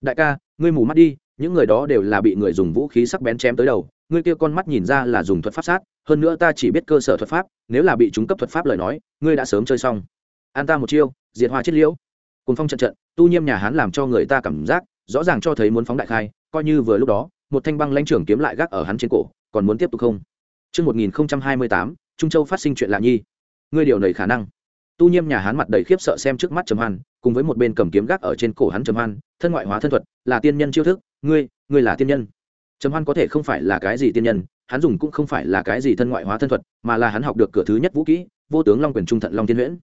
đại ca ngươi mù mắt đi những người đó đều là bị người dùng vũ khí sắc bén chém tới đầu ngươi kia con mắt nhìn ra là dùng thuật pháp sát hơn nữa ta chỉ biết cơ sở thuật pháp nếu là bị chúng cấp thuật pháp lời nói ngươi đã sớm chơi xong an ta một chiêu diệt hoa chết liễu cùng phong trận trận tu nhiêm nhà hán làm cho người ta cảm giác rõ ràng cho thấy muốn phóng đại khai coi như vừa lúc đó một thanh băng lãnh trưởng kiếm lại gác ở hắn trên cổ còn muốn tiếp tục không Trước 1028, Trung Châu phát sinh chuyện lạ nhi. Ngươi điều này khả năng. Tu Nhiêm nhà hán mặt đầy khiếp sợ xem trước mắt Trầm Hoan, cùng với một bên cầm kiếm gác ở trên cổ hắn Trầm Hoan, thân ngoại hóa thân thuật, là tiên nhân chiêu thức, ngươi, ngươi là tiên nhân. Trầm Hoan có thể không phải là cái gì tiên nhân, hắn dùng cũng không phải là cái gì thân ngoại hóa thân thuật, mà là hắn học được cửa thứ nhất vũ kỹ, vô tướng long quyền trung thận long tiên huyễn.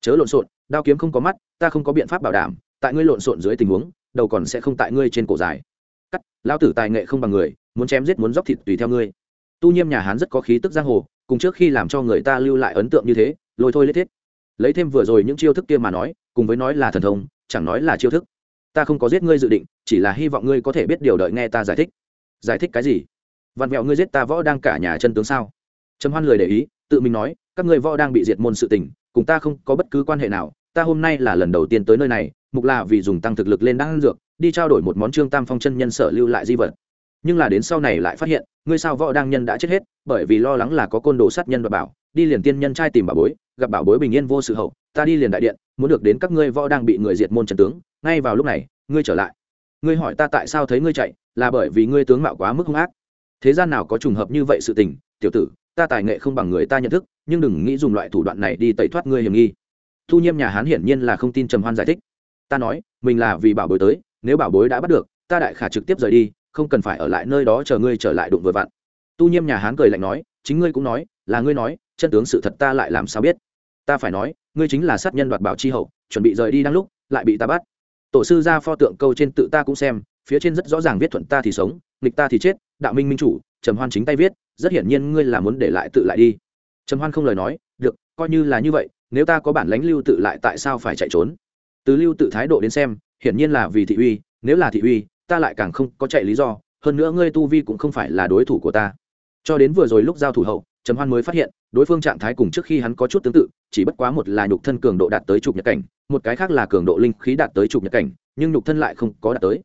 Chớ lộn xộn, đao kiếm không có mắt, ta không có biện pháp bảo đảm, tại ngươi lộn xộn dưới tình huống, đầu còn sẽ không tại ngươi trên cổ dài. Cắt, lão tử tài nghệ không bằng người, muốn chém giết muốn dóc thịt tùy theo ngươi. Tu Nhiêm nhà hán rất có khí tức giang hồ, cùng trước khi làm cho người ta lưu lại ấn tượng như thế, lôi thôi lết thiết lấy thêm vừa rồi những chiêu thức kia mà nói, cùng với nói là thần thông, chẳng nói là chiêu thức. Ta không có giết ngươi dự định, chỉ là hy vọng ngươi có thể biết điều đợi nghe ta giải thích. Giải thích cái gì? Vặn vẹo ngươi giết ta võ đang cả nhà chân tướng sao? Trầm hoan lười để ý, tự mình nói, các ngươi võ đang bị diệt môn sự tình, cùng ta không có bất cứ quan hệ nào, ta hôm nay là lần đầu tiên tới nơi này, mục là vì dùng tăng thực lực lên đan dược, đi trao đổi một món trương tam phong chân nhân sở lưu lại di vật. Nhưng là đến sau này lại phát hiện, ngươi sao võ đang nhân đã chết hết, bởi vì lo lắng là có côn đồ sát nhân và bảo, đi liền tiên nhân trai tìm bà bối gặp bảo bối bình yên vô sự hậu, ta đi liền đại điện, muốn được đến các ngươi võ đang bị người diệt môn trần tướng, ngay vào lúc này, ngươi trở lại. Ngươi hỏi ta tại sao thấy ngươi chạy, là bởi vì ngươi tướng mạo quá mức hung ác. Thế gian nào có trùng hợp như vậy sự tình, tiểu tử, ta tài nghệ không bằng người ta nhận thức, nhưng đừng nghĩ dùng loại thủ đoạn này đi tẩy thoát ngươi hiểm nghi. Thu nhiêm nhà hán hiển nhiên là không tin trầm hoan giải thích. Ta nói, mình là vì bảo bối tới, nếu bảo bối đã bắt được, ta đại khả trực tiếp rời đi, không cần phải ở lại nơi đó chờ ngươi trở lại đụng vừa vặn. Tu nhiêm nhà hán cười lạnh nói, chính ngươi cũng nói, là ngươi nói, chân tướng sự thật ta lại làm sao biết? Ta phải nói, ngươi chính là sát nhân đoạt bảo chi hậu, chuẩn bị rời đi đang lúc, lại bị ta bắt. Tổ sư ra pho tượng câu trên tự ta cũng xem, phía trên rất rõ ràng viết thuận ta thì sống, nghịch ta thì chết, đạo minh minh chủ, trầm hoan chính tay viết, rất hiển nhiên ngươi là muốn để lại tự lại đi. Trầm hoan không lời nói, được, coi như là như vậy, nếu ta có bản lãnh lưu tự lại tại sao phải chạy trốn? Từ lưu tự thái độ đến xem, hiển nhiên là vì thị uy, nếu là thị uy, ta lại càng không có chạy lý do, hơn nữa ngươi tu vi cũng không phải là đối thủ của ta. Cho đến vừa rồi lúc giao thủ hậu trầm hoan mới phát hiện, đối phương trạng thái cùng trước khi hắn có chút tương tự, chỉ bất quá một là nhục thân cường độ đạt tới trục nhật cảnh, một cái khác là cường độ linh khí đạt tới trục nhật cảnh, nhưng nhục thân lại không có đạt tới.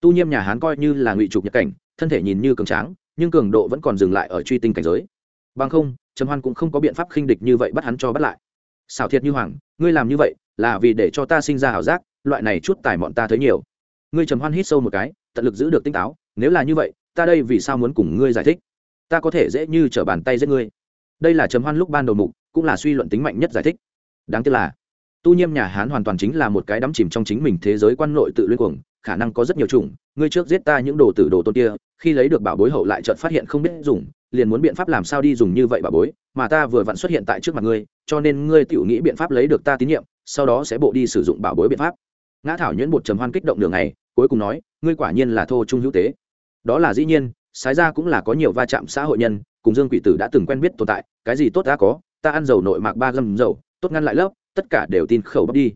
Tu nhiêm nhà hắn coi như là ngụy trục nhật cảnh, thân thể nhìn như cường tráng, nhưng cường độ vẫn còn dừng lại ở truy tinh cảnh giới. Bằng không, trầm hoan cũng không có biện pháp khinh địch như vậy bắt hắn cho bắt lại. Xảo thiệt như hoàng, ngươi làm như vậy là vì để cho ta sinh ra ảo giác, loại này chút tài mọn ta thấy nhiều. Ngươi trầm hoan hít sâu một cái, tận lực giữ được tinh táo, nếu là như vậy, ta đây vì sao muốn cùng ngươi giải thích? Ta có thể dễ như trở bàn tay giết ngươi. Đây là trầm hoan lúc ban đầu mục, cũng là suy luận tính mạnh nhất giải thích. Đáng tiếc là, tu nhiêm nhà hán hoàn toàn chính là một cái đắm chìm trong chính mình thế giới quan nội tự luyên cuồng, khả năng có rất nhiều chủng, ngươi trước giết ta những đồ tử đồ tôn kia, khi lấy được bảo bối hậu lại chợt phát hiện không biết dùng, liền muốn biện pháp làm sao đi dùng như vậy bảo bối, mà ta vừa vặn xuất hiện tại trước mặt ngươi, cho nên ngươi tự nghĩ biện pháp lấy được ta tín nhiệm, sau đó sẽ bộ đi sử dụng bảo bối biện pháp. Ngã thảo nhuyễn bột trầm hoan kích động đường này cuối cùng nói, ngươi quả nhiên là thô trung hữu tế. Đó là dĩ nhiên sái ra cũng là có nhiều va chạm xã hội nhân, cùng dương quỷ tử đã từng quen biết tồn tại, cái gì tốt đã có, ta ăn dầu nội mạc ba gầm dầu, tốt ngăn lại lớp, tất cả đều tin khẩu bóc đi.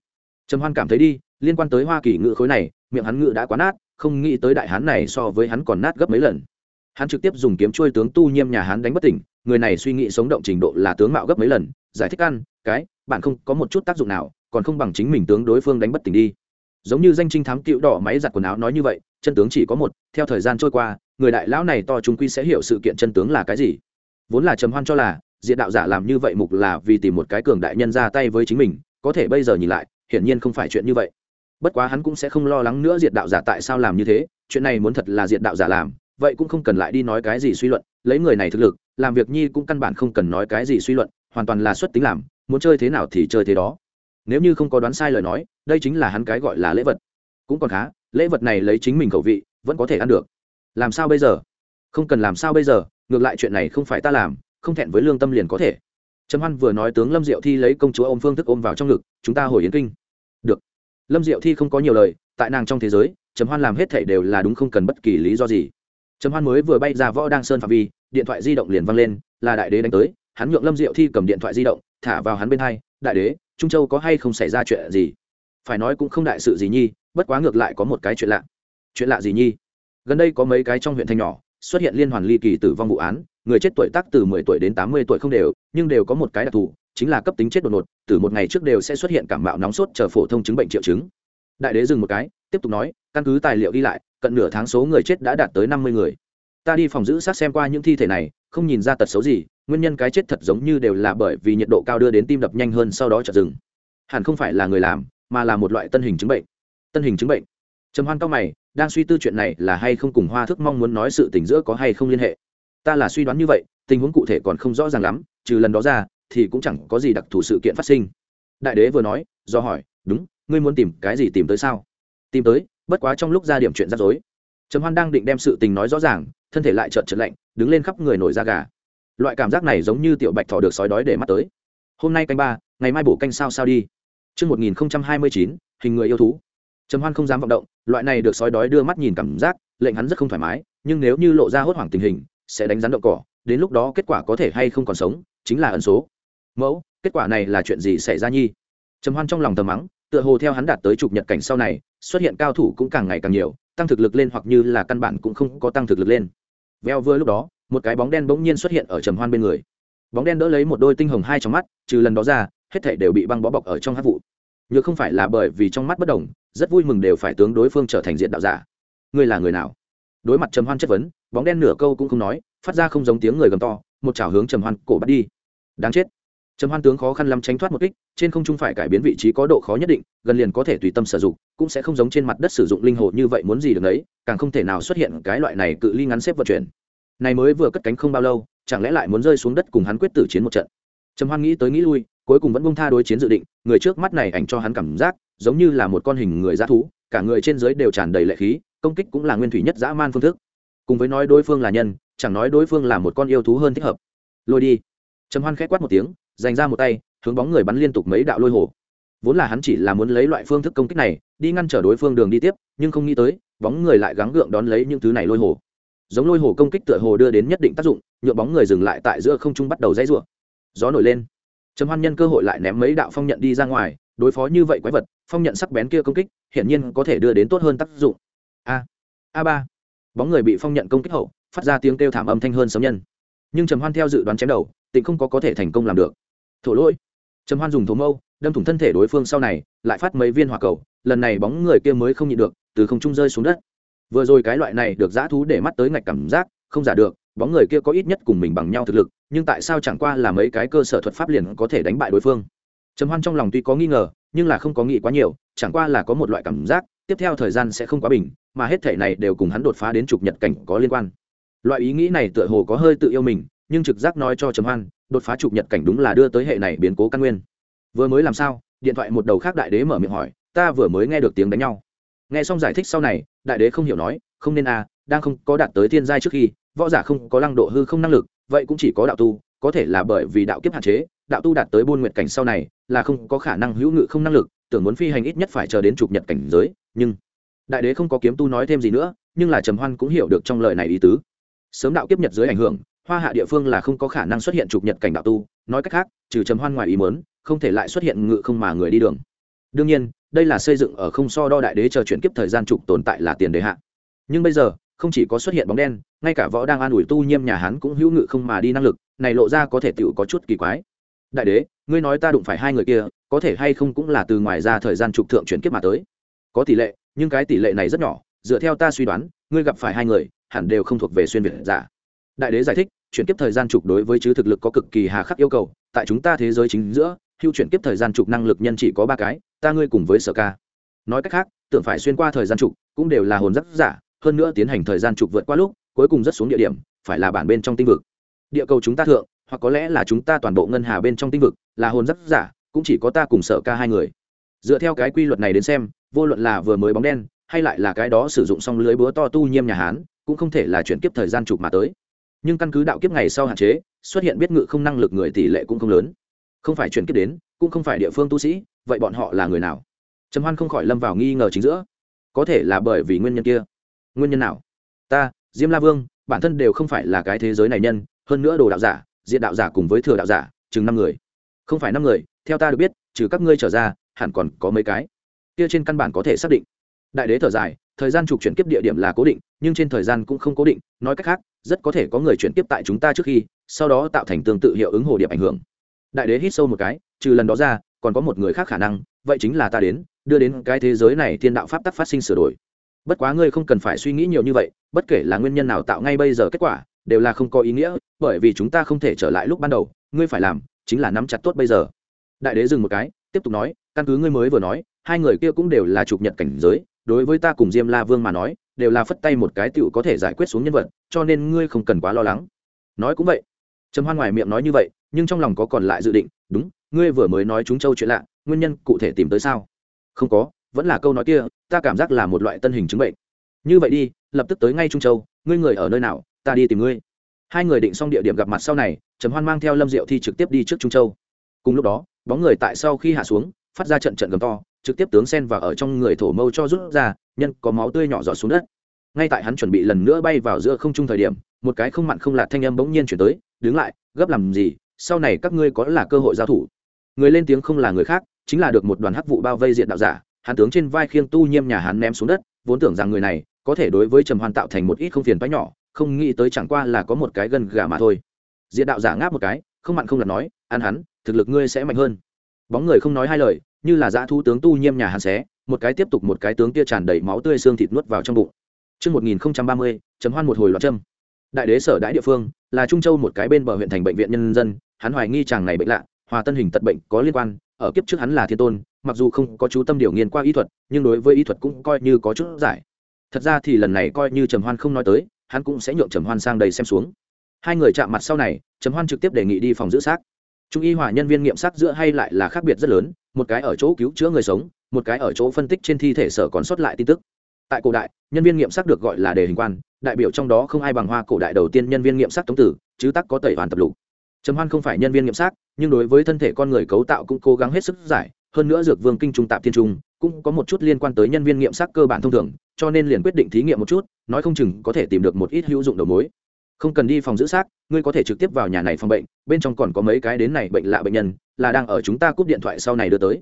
Trầm hoan cảm thấy đi, liên quan tới hoa kỳ ngự khối này, miệng hắn ngự đã quá nát, không nghĩ tới đại hán này so với hắn còn nát gấp mấy lần. Hắn trực tiếp dùng kiếm trôi tướng tu nhiêm nhà hắn đánh bất tỉnh, người này suy nghĩ sống động trình độ là tướng mạo gấp mấy lần, giải thích ăn, cái, bạn không có một chút tác dụng nào, còn không bằng chính mình tướng đối phương đánh bất tỉnh đi. Giống như danh trinh thám cựu đỏ máy giặt quần áo nói như vậy, chân tướng chỉ có một, theo thời gian trôi qua người đại lão này to chúng quy sẽ hiểu sự kiện chân tướng là cái gì. Vốn là trầm hoan cho là diện đạo giả làm như vậy mục là vì tìm một cái cường đại nhân ra tay với chính mình, có thể bây giờ nhìn lại, hiển nhiên không phải chuyện như vậy. Bất quá hắn cũng sẽ không lo lắng nữa diệt đạo giả tại sao làm như thế, chuyện này muốn thật là diệt đạo giả làm, vậy cũng không cần lại đi nói cái gì suy luận, lấy người này thực lực, làm việc nhi cũng căn bản không cần nói cái gì suy luận, hoàn toàn là xuất tính làm, muốn chơi thế nào thì chơi thế đó. Nếu như không có đoán sai lời nói, đây chính là hắn cái gọi là lễ vật. Cũng còn khá, lễ vật này lấy chính mình khẩu vị, vẫn có thể ăn được làm sao bây giờ? Không cần làm sao bây giờ, ngược lại chuyện này không phải ta làm, không thẹn với lương tâm liền có thể. Trầm hoan vừa nói tướng lâm diệu thi lấy công chúa ôm phương thức ôm vào trong ngực, chúng ta hồi yến kinh. Được. Lâm diệu thi không có nhiều lời, tại nàng trong thế giới, trầm hoan làm hết thảy đều là đúng không cần bất kỳ lý do gì. Trầm hoan mới vừa bay ra võ đang sơn phạm vi, điện thoại di động liền văng lên, là đại đế đánh tới, hắn nhượng lâm diệu thi cầm điện thoại di động, thả vào hắn bên hai, đại đế, trung châu có hay không xảy ra chuyện gì? Phải nói cũng không đại sự gì nhi, bất quá ngược lại có một cái chuyện lạ. Chuyện lạ gì nhi? Gần đây có mấy cái trong huyện thanh nhỏ xuất hiện liên hoàn ly kỳ tử vong vụ án, người chết tuổi tác từ 10 tuổi đến 80 tuổi không đều, nhưng đều có một cái đặc thù, chính là cấp tính chết đột ngột, từ một ngày trước đều sẽ xuất hiện cảm mạo nóng sốt chờ phổ thông chứng bệnh triệu chứng. Đại đế dừng một cái, tiếp tục nói, căn cứ tài liệu ghi lại, cận nửa tháng số người chết đã đạt tới 50 người. Ta đi phòng giữ sát xem qua những thi thể này, không nhìn ra tật xấu gì, nguyên nhân cái chết thật giống như đều là bởi vì nhiệt độ cao đưa đến tim đập nhanh hơn sau đó chợt dừng. Hẳn không phải là người làm, mà là một loại tân hình chứng bệnh. Tân hình chứng bệnh trầm hoan cao mày đang suy tư chuyện này là hay không cùng hoa thức mong muốn nói sự tình giữa có hay không liên hệ. Ta là suy đoán như vậy tình huống cụ thể còn không rõ ràng lắm trừ lần đó ra thì cũng chẳng có gì đặc thù sự kiện phát sinh. Đại đế vừa nói do hỏi đúng ngươi muốn tìm cái gì tìm tới sao? Tìm tới bất quá trong lúc ra điểm chuyện rắc rối. Trầm hoan đang định đem sự tình nói rõ ràng thân thể lại trợn trợn lạnh đứng lên khắp người nổi da gà. Loại cảm giác này giống như tiểu bạch thỏ được sói đói để mắt tới. Hôm nay canh ba ngày mai bổ canh sao sao đi. Trước 1029, hình người yêu thú. Trầm Hoan không dám vọng động, loại này được sói đói đưa mắt nhìn cảm giác, lệnh hắn rất không thoải mái, nhưng nếu như lộ ra hốt hoảng tình hình, sẽ đánh rắn động cỏ, đến lúc đó kết quả có thể hay không còn sống, chính là ẩn số. Mẫu, kết quả này là chuyện gì xảy ra nhi? Trầm Hoan trong lòng thầm mắng, tựa hồ theo hắn đạt tới trục nhật cảnh sau này, xuất hiện cao thủ cũng càng ngày càng nhiều, tăng thực lực lên hoặc như là căn bản cũng không có tăng thực lực lên. Veo vừa lúc đó, một cái bóng đen bỗng nhiên xuất hiện ở Trầm Hoan bên người. Bóng đen đỡ lấy một đôi tinh hồng hai trong mắt, trừ lần đó ra, hết thảy đều bị băng bó bọc ở trong hắc vụ nhược không phải là bởi vì trong mắt bất đồng, rất vui mừng đều phải tướng đối phương trở thành diện đạo giả. Ngươi là người nào? Đối mặt trầm hoan chất vấn, bóng đen nửa câu cũng không nói, phát ra không giống tiếng người gầm to, một chảo hướng trầm hoan cổ bắt đi. Đáng chết. Trầm hoan tướng khó khăn lắm tránh thoát một kích, trên không trung phải cải biến vị trí có độ khó nhất định, gần liền có thể tùy tâm sử dụng, cũng sẽ không giống trên mặt đất sử dụng linh hồ như vậy muốn gì được đấy, càng không thể nào xuất hiện cái loại này cự ly ngắn xếp vận chuyển. Này mới vừa cất cánh không bao lâu, chẳng lẽ lại muốn rơi xuống đất cùng hắn quyết tử chiến một trận? Trầm hoan nghĩ tới nghĩ lui cuối cùng vẫn bung tha đối chiến dự định, người trước mắt này ảnh cho hắn cảm giác, giống như là một con hình người dã thú, cả người trên dưới đều tràn đầy lệ khí, công kích cũng là nguyên thủy nhất dã man phương thức. Cùng với nói đối phương là nhân, chẳng nói đối phương là một con yêu thú hơn thích hợp. Lôi đi. Trầm hoan khẽ quát một tiếng dành ra một tay, hướng bóng người bắn liên tục mấy đạo lôi hồ vốn là hắn chỉ là muốn lấy loại phương thức công kích này, đi ngăn trở đối phương đường đi tiếp, nhưng không nghĩ tới, bóng người lại gắng gượng đón lấy những thứ này lôi hồ giống lôi hồ công kích tựa hồ đưa đến nhất định tác dụng nhựa bóng người dừng lại tại giữa không trung bắt đầu dãy rủa. Gió nổi lên trầm hoan nhân cơ hội lại ném mấy đạo phong nhận đi ra ngoài, đối phó như vậy quái vật, phong nhận sắc bén kia công kích, hiển nhiên có thể đưa đến tốt hơn tác dụng. A a ba. Bóng người bị phong nhận công kích hậu, phát ra tiếng kêu thảm âm thanh hơn sấm nhân. Nhưng trầm hoan theo dự đoán chém đầu, tịnh không có có thể thành công làm được. Thổ lỗi. Trầm hoan dùng thổ mâu, đâm thủng thân thể đối phương sau này, lại phát mấy viên hỏa cầu, lần này bóng người kia mới không nhịn được, từ không trung rơi xuống đất. Vừa rồi cái loại này được giã thú để mắt tới ngạch cảm giác, không giả được bóng người kia có ít nhất cùng mình bằng nhau thực lực, nhưng tại sao chẳng qua là mấy cái cơ sở thuật pháp liền có thể đánh bại đối phương? Trầm hoan trong lòng tuy có nghi ngờ, nhưng là không có nghĩ quá nhiều, chẳng qua là có một loại cảm giác, tiếp theo thời gian sẽ không quá bình, mà hết thể này đều cùng hắn đột phá đến trục nhật cảnh có liên quan. Loại ý nghĩ này tựa hồ có hơi tự yêu mình, nhưng trực giác nói cho trầm hoan, đột phá trục nhật cảnh đúng là đưa tới hệ này biến cố căn nguyên. Vừa mới làm sao? Điện thoại một đầu khác đại đế mở miệng hỏi, ta vừa mới nghe được tiếng đánh nhau. Nghe xong giải thích sau này, đại đế không hiểu nói, không nên à đang không có đạt tới thiên giai trước khi võ giả không có lăng độ hư không năng lực, vậy cũng chỉ có đạo tu, có thể là bởi vì đạo kiếp hạn chế, đạo tu đạt tới buôn nguyện cảnh sau này là không có khả năng hữu ngự không năng lực, tưởng muốn phi hành ít nhất phải chờ đến chụp nhật cảnh giới, nhưng đại đế không có kiếm tu nói thêm gì nữa, nhưng là trầm hoan cũng hiểu được trong lời này ý tứ. Sớm đạo kiếp nhật dưới ảnh hưởng, hoa hạ địa phương là không có khả năng xuất hiện trục nhật cảnh đạo tu, nói cách khác, trừ trầm hoan ngoài ý mớn không thể lại xuất hiện ngự không mà người đi đường. Đương nhiên, đây là xây dựng ở không so đo đại đế chờ chuyển kiếp thời gian trục tồn tại là tiền đề hạ. Nhưng bây giờ không chỉ có xuất hiện bóng đen, ngay cả võ đang an ủi tu nhiêm nhà hán cũng hữu ngự không mà đi năng lực, này lộ ra có thể tựu có chút kỳ quái. Đại đế, ngươi nói ta đụng phải hai người kia, có thể hay không cũng là từ ngoài ra thời gian trục thượng chuyển kiếp mà tới. Có tỷ lệ, nhưng cái tỷ lệ này rất nhỏ, dựa theo ta suy đoán, ngươi gặp phải hai người, hẳn đều không thuộc về xuyên việt giả. Đại đế giải thích, chuyển kiếp thời gian trục đối với chứ thực lực có cực kỳ hà khắc yêu cầu, tại chúng ta thế giới chính giữa, hưu chuyển kiếp thời gian trục năng lực nhân chỉ có ba cái, ta ngươi cùng với sở ca. Nói cách khác, tưởng phải xuyên qua thời gian trục, cũng đều là hồn rất giả hơn nữa tiến hành thời gian trục vượt qua lúc, cuối cùng rất xuống địa điểm, phải là bản bên trong tinh vực. Địa cầu chúng ta thượng, hoặc có lẽ là chúng ta toàn bộ ngân hà bên trong tinh vực, là hồn rất giả, cũng chỉ có ta cùng sở ca hai người. Dựa theo cái quy luật này đến xem, vô luận là vừa mới bóng đen, hay lại là cái đó sử dụng xong lưới búa to tu nhiêm nhà hán, cũng không thể là chuyển kiếp thời gian trục mà tới. Nhưng căn cứ đạo kiếp ngày sau hạn chế, xuất hiện biết ngự không năng lực người tỷ lệ cũng không lớn. Không phải chuyển kiếp đến, cũng không phải địa phương tu sĩ, vậy bọn họ là người nào? Trầm hoan không khỏi lâm vào nghi ngờ chính giữa. Có thể là bởi vì nguyên nhân kia nguyên nhân nào? Ta, diêm la vương, bản thân đều không phải là cái thế giới này nhân, hơn nữa đồ đạo giả, diện đạo giả cùng với thừa đạo giả, chừng năm người. Không phải năm người, theo ta được biết, trừ các ngươi trở ra, hẳn còn có mấy cái. Kia trên căn bản có thể xác định. Đại đế thở dài, thời gian trục chuyển kiếp địa điểm là cố định, nhưng trên thời gian cũng không cố định, nói cách khác, rất có thể có người chuyển kiếp tại chúng ta trước khi, sau đó tạo thành tương tự hiệu ứng hồ điệp ảnh hưởng. Đại đế hít sâu một cái, trừ lần đó ra, còn có một người khác khả năng, vậy chính là ta đến, đưa đến cái thế giới này thiên đạo pháp tắc phát sinh sửa đổi bất quá ngươi không cần phải suy nghĩ nhiều như vậy, bất kể là nguyên nhân nào tạo ngay bây giờ kết quả, đều là không có ý nghĩa, bởi vì chúng ta không thể trở lại lúc ban đầu, ngươi phải làm chính là nắm chặt tốt bây giờ. Đại đế dừng một cái, tiếp tục nói, căn cứ ngươi mới vừa nói, hai người kia cũng đều là chụp nhật cảnh giới, đối với ta cùng diêm la vương mà nói, đều là phất tay một cái tựu có thể giải quyết xuống nhân vật, cho nên ngươi không cần quá lo lắng. Nói cũng vậy. Trầm hoan ngoài miệng nói như vậy, nhưng trong lòng có còn lại dự định, đúng, ngươi vừa mới nói chúng châu chuyện lạ, nguyên nhân cụ thể tìm tới sao? Không có vẫn là câu nói kia, ta cảm giác là một loại tân hình chứng bệnh. Như vậy đi, lập tức tới ngay trung châu, ngươi người ở nơi nào, ta đi tìm ngươi. Hai người định xong địa điểm gặp mặt sau này, trầm hoan mang theo lâm diệu thi trực tiếp đi trước trung châu. Cùng lúc đó, bóng người tại sau khi hạ xuống, phát ra trận trận gầm to, trực tiếp tướng sen và ở trong người thổ mâu cho rút ra, nhân có máu tươi nhỏ giọt xuống đất. Ngay tại hắn chuẩn bị lần nữa bay vào giữa không trung thời điểm, một cái không mặn không lạt thanh âm bỗng nhiên chuyển tới, đứng lại, gấp làm gì? Sau này các ngươi có là cơ hội giao thủ. Người lên tiếng không là người khác, chính là được một đoàn hắc vụ bao vây diện đạo giả hắn tướng trên vai khiêng tu nhiêm nhà hắn ném xuống đất vốn tưởng rằng người này có thể đối với trầm hoan tạo thành một ít không phiền toái nhỏ không nghĩ tới chẳng qua là có một cái gần gà mà thôi. Diện đạo giả ngáp một cái không mặn không lặt nói ăn hắn thực lực ngươi sẽ mạnh hơn. Bóng người không nói hai lời như là dã thu tướng tu nhiêm nhà hắn xé một cái tiếp tục một cái tướng kia tràn đầy máu tươi xương thịt nuốt vào trong bụng. Trước 1030, chấm hoan một hồi loạn châm. Đại đế sở đại địa phương, là Trung Châu một cái bên bờ huyện thành bệnh viện nhân dân, hắn hoài nghi chàng này bệnh lạ, hòa tân hình tật bệnh có liên quan, ở kiếp trước hắn là thiên tôn, mặc dù không có chú tâm điều nghiên qua y thuật, nhưng đối với y thuật cũng coi như có chút giải. Thật ra thì lần này coi như Trầm Hoan không nói tới, hắn cũng sẽ nhượng Trầm Hoan sang đây xem xuống. Hai người chạm mặt sau này, Trầm Hoan trực tiếp đề nghị đi phòng giữ xác trung y hỏa nhân viên nghiệm xác giữa hay lại là khác biệt rất lớn một cái ở chỗ cứu chữa người sống một cái ở chỗ phân tích trên thi thể sở còn sót lại tin tức tại cổ đại nhân viên nghiệm xác được gọi là đề hình quan đại biểu trong đó không ai bằng hoa cổ đại đầu tiên nhân viên nghiệm xác tống tử chứ tắc có tẩy hoàn tập lục trầm hoan không phải nhân viên nghiệm xác nhưng đối với thân thể con người cấu tạo cũng cố gắng hết sức giải hơn nữa dược vương kinh trung tạp thiên trung cũng có một chút liên quan tới nhân viên nghiệm xác cơ bản thông thường, cho nên liền quyết định thí nghiệm một chút, nói không chừng có thể tìm được một ít hữu dụng đầu mối. Không cần đi phòng giữ xác, ngươi có thể trực tiếp vào nhà này phòng bệnh, bên trong còn có mấy cái đến này bệnh lạ bệnh nhân, là đang ở chúng ta cúp điện thoại sau này đưa tới.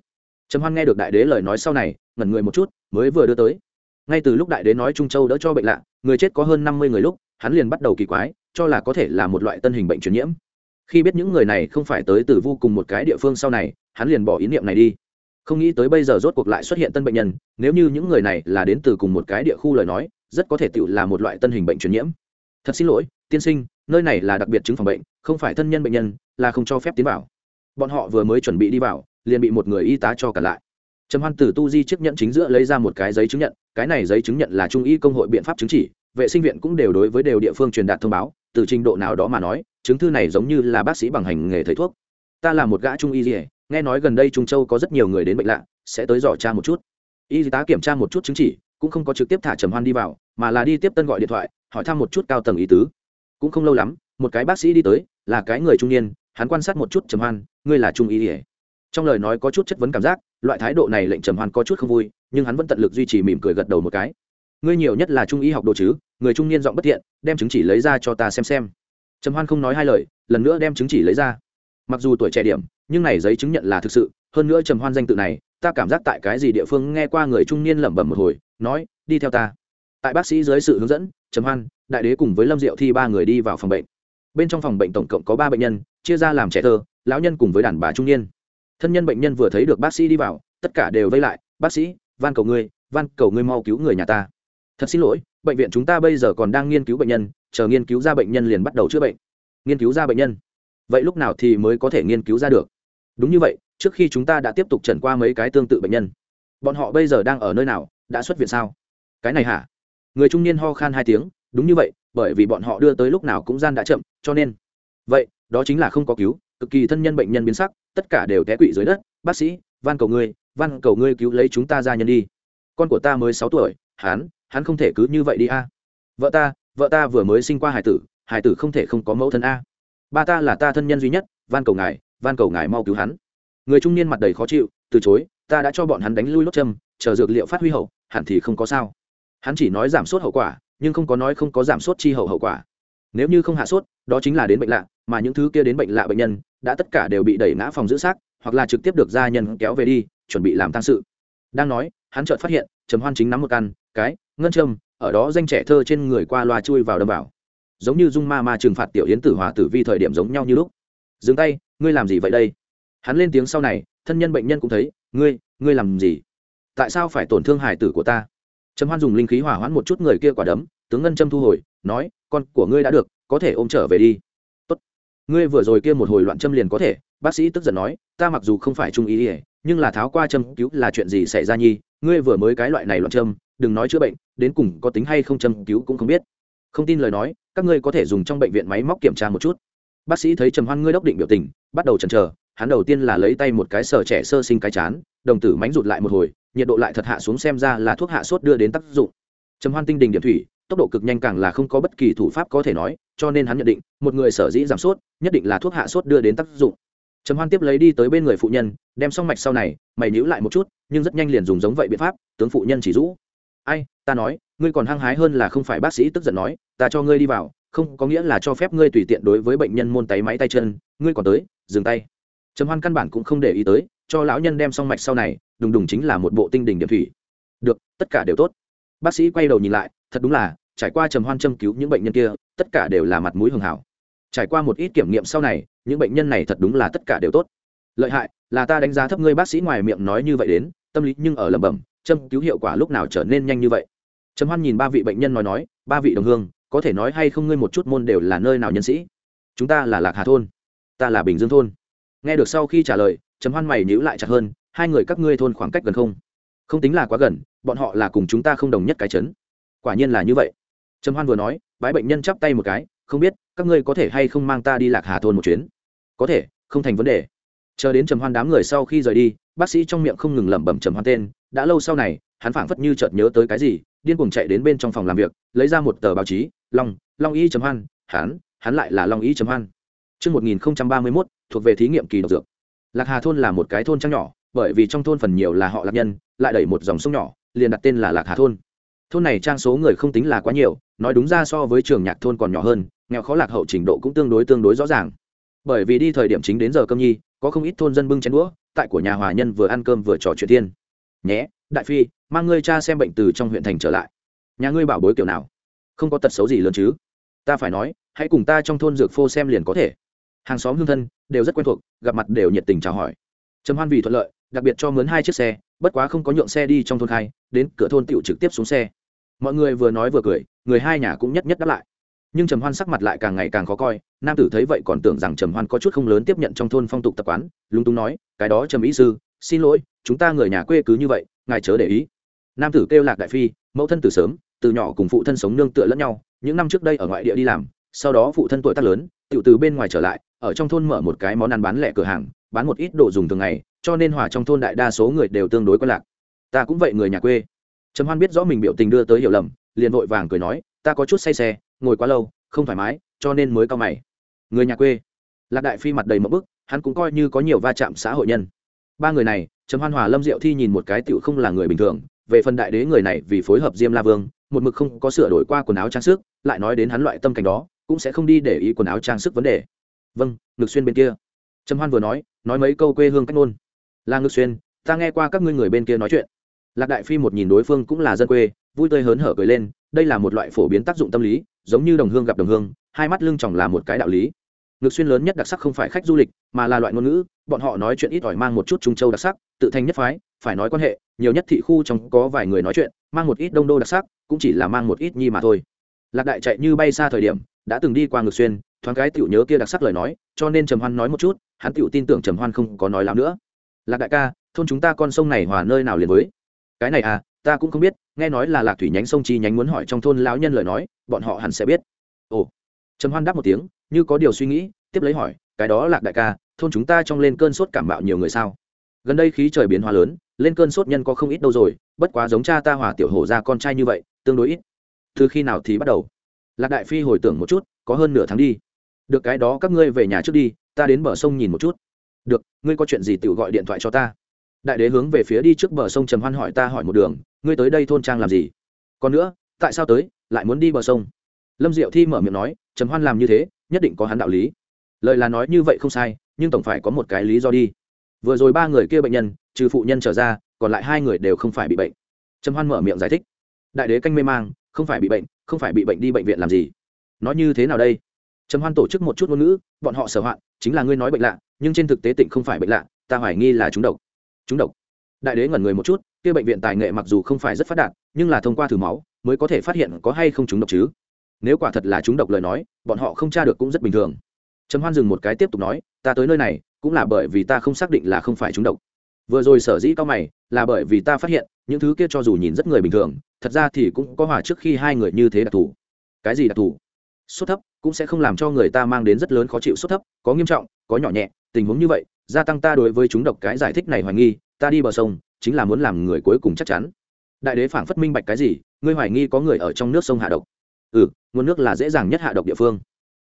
Trầm hoan nghe được đại đế lời nói sau này, ngẩn người một chút, mới vừa đưa tới. Ngay từ lúc đại đế nói trung châu đỡ cho bệnh lạ, người chết có hơn năm mươi người lúc, hắn liền bắt đầu kỳ quái, cho là có thể là một loại tân hình bệnh truyền nhiễm. Khi biết những người này không phải tới từ vô cùng một cái địa phương sau này hắn liền bỏ ý niệm này đi. Không nghĩ tới bây giờ rốt cuộc lại xuất hiện tân bệnh nhân, nếu như những người này là đến từ cùng một cái địa khu lời nói, rất có thể tự là một loại tân hình bệnh truyền nhiễm. Thật xin lỗi, tiên sinh, nơi này là đặc biệt chứng phòng bệnh, không phải thân nhân bệnh nhân, là không cho phép tiến vào. Bọn họ vừa mới chuẩn bị đi vào, liền bị một người y tá cho cả lại. Trầm hoan Tử tu di chiếc nhận chính giữa lấy ra một cái giấy chứng nhận, cái này giấy chứng nhận là trung y công hội biện pháp chứng chỉ, vệ sinh viện cũng đều đối với đều địa phương truyền đạt thông báo, từ trình độ nào đó mà nói, chứng thư này giống như là bác sĩ bằng hành nghề thầy thuốc. Ta là một gã trung y gì nghe nói gần đây trung châu có rất nhiều người đến bệnh lạ, sẽ tới dò tra một chút. Y tá kiểm tra một chút chứng chỉ, cũng không có trực tiếp thả trầm hoan đi vào, mà là đi tiếp tân gọi điện thoại, hỏi thăm một chút cao tầng ý tứ. Cũng không lâu lắm, một cái bác sĩ đi tới, là cái người trung niên, hắn quan sát một chút trầm hoan, ngươi là trung y ỉa trong lời nói có chút chất vấn cảm giác, loại thái độ này lệnh trầm hoan có chút không vui, nhưng hắn vẫn tận lực duy trì mỉm cười gật đầu một cái. Ngươi nhiều nhất là trung y học đồ chứ, người trung niên giọng bất thiện, đem chứng chỉ lấy ra cho ta xem xem. Trầm hoan không nói hai lời, lần nữa đem chứng chỉ lấy ra. Mặc dù tuổi trẻ điểm nhưng này giấy chứng nhận là thực sự, hơn nữa trầm hoan danh tự này, ta cảm giác tại cái gì địa phương nghe qua người trung niên lẩm bẩm một hồi, nói, đi theo ta. Tại bác sĩ dưới sự hướng dẫn, trầm hoan, đại đế cùng với lâm diệu thi ba người đi vào phòng bệnh. Bên trong phòng bệnh tổng cộng có ba bệnh nhân, chia ra làm trẻ thơ, lão nhân cùng với đàn bà trung niên. Thân nhân bệnh nhân vừa thấy được bác sĩ đi vào, tất cả đều vây lại, bác sĩ, van cầu ngươi, van cầu ngươi mau cứu người nhà ta. Thật xin lỗi, bệnh viện chúng ta bây giờ còn đang nghiên cứu bệnh nhân, chờ nghiên cứu ra bệnh nhân liền bắt đầu chữa bệnh. Nghiên cứu ra bệnh nhân. Vậy lúc nào thì mới có thể nghiên cứu ra được? Đúng như vậy, trước khi chúng ta đã tiếp tục trần qua mấy cái tương tự bệnh nhân, bọn họ bây giờ đang ở nơi nào, đã xuất viện sao? Cái này hả? Người trung niên ho khan hai tiếng, đúng như vậy, bởi vì bọn họ đưa tới lúc nào cũng gian đã chậm, cho nên. Vậy, đó chính là không có cứu, cực kỳ thân nhân bệnh nhân biến sắc, tất cả đều té quỵ dưới đất. Bác sĩ, van cầu ngươi, van cầu ngươi cứu lấy chúng ta ra nhân đi. Con của ta mới sáu tuổi, hắn hắn không thể cứ như vậy đi a. Vợ ta vợ ta vừa mới sinh qua hải tử hải tử không thể không có mẫu thân a. Ba ta là ta thân nhân duy nhất, van cầu ngài van cầu ngài mau cứu hắn. Người trung niên mặt đầy khó chịu, từ chối, ta đã cho bọn hắn đánh lui lốt châm, chờ dược liệu phát huy hậu, hẳn thì không có sao. Hắn chỉ nói giảm sốt hậu quả, nhưng không có nói không có giảm sốt chi hậu hậu quả. Nếu như không hạ sốt, đó chính là đến bệnh lạ, mà những thứ kia đến bệnh lạ bệnh nhân, đã tất cả đều bị đẩy ngã phòng giữ xác, hoặc là trực tiếp được gia nhân kéo về đi, chuẩn bị làm tăng sự. Đang nói, hắn chợt phát hiện, trầm hoan chính nắm một căn, cái, ngân châm, ở đó danh trẻ thơ trên người qua loa chui vào đâm vào. Giống như dung ma ma trừng phạt tiểu yến tử hòa tử vi thời điểm giống nhau như lúc. Dừng tay ngươi làm gì vậy đây? Hắn lên tiếng sau này, thân nhân bệnh nhân cũng thấy, ngươi ngươi làm gì? Tại sao phải tổn thương hải tử của ta? Trầm hoan dùng linh khí hỏa hoãn một chút người kia quả đấm, tướng ngân châm thu hồi, nói, con của ngươi đã được, có thể ôm trở về đi. Tốt. Ngươi vừa rồi kia một hồi loạn châm liền có thể, bác sĩ tức giận nói, ta mặc dù không phải trung ý ỉa nhưng là tháo qua châm cứu là chuyện gì xảy ra nhi? Ngươi vừa mới cái loại này loạn châm, đừng nói chữa bệnh, đến cùng có tính hay không châm cứu cũng không biết. Không tin lời nói, các ngươi có thể dùng trong bệnh viện máy móc kiểm tra một chút bác sĩ thấy trầm hoan ngươi đốc định biểu tình, bắt đầu chần chờ, hắn đầu tiên là lấy tay một cái sờ trẻ sơ sinh cái chán, đồng tử mánh rụt lại một hồi, nhiệt độ lại thật hạ xuống xem ra là thuốc hạ sốt đưa đến tác dụng. Trầm hoan tinh đình điểm thủy, tốc độ cực nhanh càng là không có bất kỳ thủ pháp có thể nói, cho nên hắn nhận định, một người sở dĩ giảm sốt, nhất định là thuốc hạ sốt đưa đến tác dụng. Trầm hoan tiếp lấy đi tới bên người phụ nhân, đem xong mạch sau này, mày nhíu lại một chút, nhưng rất nhanh liền dùng giống vậy biện pháp, tướng phụ nhân chỉ rũ. Ai, ta nói, ngươi còn hăng hái hơn là không phải bác sĩ tức giận nói, ta cho ngươi đi vào không có nghĩa là cho phép ngươi tùy tiện đối với bệnh nhân môn tay máy tay chân, ngươi còn tới, dừng tay. Trầm hoan căn bản cũng không để ý tới, cho lão nhân đem xong mạch sau này, đùng đùng chính là một bộ tinh đỉnh điểm thủy. Được, tất cả đều tốt. Bác sĩ quay đầu nhìn lại, thật đúng là, trải qua trầm hoan châm cứu những bệnh nhân kia, tất cả đều là mặt mũi hường hảo. Trải qua một ít kiểm nghiệm sau này, những bệnh nhân này thật đúng là tất cả đều tốt. Lợi hại, là ta đánh giá thấp ngươi bác sĩ ngoài miệng nói như vậy đến, tâm lý nhưng ở lẩm bẩm, châm cứu hiệu quả lúc nào trở nên nhanh như vậy? Trầm hoan nhìn ba vị bệnh nhân nói nói, ba vị đồng hương có thể nói hay không ngươi một chút môn đều là nơi nào nhân sĩ? Chúng ta là lạc hà thôn, ta là bình dương thôn. Nghe được sau khi trả lời, trầm hoan mày nhữ lại chặt hơn, hai người các ngươi thôn khoảng cách gần không? Không tính là quá gần, bọn họ là cùng chúng ta không đồng nhất cái chấn. Quả nhiên là như vậy. Trầm hoan vừa nói, bái bệnh nhân chắp tay một cái, không biết, các ngươi có thể hay không mang ta đi lạc hà thôn một chuyến? Có thể, không thành vấn đề. Chờ đến trầm hoan đám người sau khi rời đi, bác sĩ trong miệng không ngừng lẩm bẩm trầm hoan tên, đã lâu sau này, hắn phảng phất như chợt nhớ tới cái gì, điên cuồng chạy đến bên trong phòng làm việc, lấy ra một tờ báo chí long long y chấm hoan hắn hắn lại là long y chấm hoan Trước 1031, thuộc về thí nghiệm kỳ độc dược. Lạc Hà thôn là một cái thôn trang nhỏ, bởi vì trong thôn phần nhiều là họ lạc nhân, lại đẩy một dòng sông nhỏ, liền đặt tên là Lạc Hà thôn. Thôn này trang số người không tính là quá nhiều, nói đúng ra so với trường nhạc thôn còn nhỏ hơn, nghèo khó lạc hậu trình độ cũng tương đối tương đối rõ ràng. Bởi vì đi thời điểm chính đến giờ cơm nhi, có không ít thôn dân bưng chén đũa, tại của nhà hòa nhân vừa ăn cơm vừa trò chuyện thiên. Nhé, đại phi, mang ngươi cha xem bệnh từ trong huyện thành trở lại. Nhà ngươi bảo bối kiểu nào? Không có tật xấu gì lớn chứ? Ta phải nói, hãy cùng ta trong thôn dược phô xem liền có thể. Hàng xóm hương thân đều rất quen thuộc gặp mặt đều nhiệt tình chào hỏi. Trầm hoan vì thuận lợi đặc biệt cho mướn hai chiếc xe bất quá không có nhượng xe đi trong thôn khai đến cửa thôn tựu trực tiếp xuống xe. Mọi người vừa nói vừa cười người hai nhà cũng nhất nhất đáp lại. Nhưng trầm hoan sắc mặt lại càng ngày càng khó coi nam tử thấy vậy còn tưởng rằng trầm hoan có chút không lớn tiếp nhận trong thôn phong tục tập quán lúng túng nói cái đó trầm ý sư xin lỗi chúng ta người nhà quê cứ như vậy ngài chớ để ý. Nam tử kêu lạc đại phi mẫu thân từ sớm từ nhỏ cùng phụ thân sống nương tựa lẫn nhau, những năm trước đây ở ngoại địa đi làm, sau đó phụ thân tuổi tác lớn tự từ bên ngoài trở lại, ở trong thôn mở một cái món ăn bán lẻ cửa hàng, bán một ít đồ dùng thường ngày, cho nên hòa trong thôn đại đa số người đều tương đối quen lạc. Ta cũng vậy người nhà quê. Trầm hoan biết rõ mình biểu tình đưa tới hiểu lầm, liền vội vàng cười nói, ta có chút say xe, ngồi quá lâu, không thoải mái, cho nên mới cao mày. Người nhà quê. Lạc đại phi mặt đầy mẫu bức, hắn cũng coi như có nhiều va chạm xã hội nhân. Ba người này, trầm hoan hòa lâm diệu thi nhìn một cái tựu không là người bình thường, về phần đại đế người này vì phối hợp diêm la vương một mực không có sửa đổi qua quần áo trang sức, lại nói đến hắn loại tâm cảnh đó, cũng sẽ không đi để ý quần áo trang sức vấn đề. Vâng ngực xuyên bên kia. Trầm hoan vừa nói nói mấy câu quê hương cách ngôn. Là ngực xuyên, ta nghe qua các ngươi người bên kia nói chuyện. Lạc đại phi một nhìn đối phương cũng là dân quê, vui tươi hớn hở cười lên, đây là một loại phổ biến tác dụng tâm lý, giống như đồng hương gặp đồng hương, hai mắt lưng chòng là một cái đạo lý. Ngực xuyên lớn nhất đặc sắc không phải khách du lịch, mà là loại ngôn ngữ, bọn họ nói chuyện ít ỏi mang một chút trung châu đặc sắc, tự thành nhất phái, phải nói quan hệ, nhiều nhất thị khu trong có vài người nói chuyện mang một ít đông đô đặc sắc, cũng chỉ là mang một ít nhi mà thôi. Lạc đại chạy như bay xa thời điểm, đã từng đi qua ngược xuyên, thoáng cái tiểu nhớ kia đặc sắc lời nói, cho nên trầm hoan nói một chút, hắn tiểu tin tưởng trầm hoan không có nói lắm nữa. Lạc đại ca, thôn chúng ta con sông này hòa nơi nào liền với? Cái này à ta cũng không biết, nghe nói là lạc thủy nhánh sông chi nhánh muốn hỏi trong thôn lão nhân lời nói, bọn họ hẳn sẽ biết. Ồ. Trầm hoan đáp một tiếng, như có điều suy nghĩ, tiếp lấy hỏi, cái đó lạc đại ca, thôn chúng ta trong lên cơn sốt cảm bạo nhiều người sao? Gần đây khí trời biến hóa lớn, lên cơn sốt nhân có không ít đâu rồi bất quá giống cha ta hòa tiểu hổ ra con trai như vậy, tương đối ít. Từ khi nào thì bắt đầu? Lạc đại phi hồi tưởng một chút, có hơn nửa tháng đi. Được cái đó các ngươi về nhà trước đi, ta đến bờ sông nhìn một chút. Được, ngươi có chuyện gì tự gọi điện thoại cho ta. Đại đế hướng về phía đi trước bờ sông trầm hoan hỏi ta hỏi một đường, ngươi tới đây thôn trang làm gì? Còn nữa, tại sao tới, lại muốn đi bờ sông? Lâm diệu thi mở miệng nói, trầm hoan làm như thế, nhất định có hắn đạo lý. Lời là nói như vậy không sai, nhưng tổng phải có một cái lý do đi. Vừa rồi ba người kia bệnh nhân, trừ phụ nhân trở ra còn lại hai người đều không phải bị bệnh. Trầm hoan mở miệng giải thích. Đại đế canh mê mang, không phải bị bệnh, không phải bị bệnh đi bệnh viện làm gì? Nói như thế nào đây? Trầm hoan tổ chức một chút ngôn ngữ, bọn họ sở hoạn, chính là ngươi nói bệnh lạ, nhưng trên thực tế tịnh không phải bệnh lạ, ta hoài nghi là chúng độc. Chúng độc. Đại đế ngẩn người một chút, kia bệnh viện tài nghệ mặc dù không phải rất phát đạt, nhưng là thông qua thử máu, mới có thể phát hiện có hay không chúng độc chứ. Nếu quả thật là chúng độc lời nói, bọn họ không tra được cũng rất bình thường. Trầm hoan dừng một cái tiếp tục nói, ta tới nơi này, cũng là bởi vì ta không xác định là không phải chúng độc. Vừa rồi sở dĩ cao mày là bởi vì ta phát hiện, những thứ kia cho dù nhìn rất người bình thường, thật ra thì cũng có hòa trước khi hai người như thế đặc thù. Cái gì đặc thù? Sốt thấp, cũng sẽ không làm cho người ta mang đến rất lớn khó chịu sốt thấp, có nghiêm trọng, có nhỏ nhẹ, tình huống như vậy, gia tăng ta đối với chúng độc cái giải thích này hoài nghi, ta đi bờ sông, chính là muốn làm người cuối cùng chắc chắn. Đại đế phảng phất minh bạch cái gì, ngươi hoài nghi có người ở trong nước sông hạ độc. Ừ nguồn nước là dễ dàng nhất hạ độc địa phương.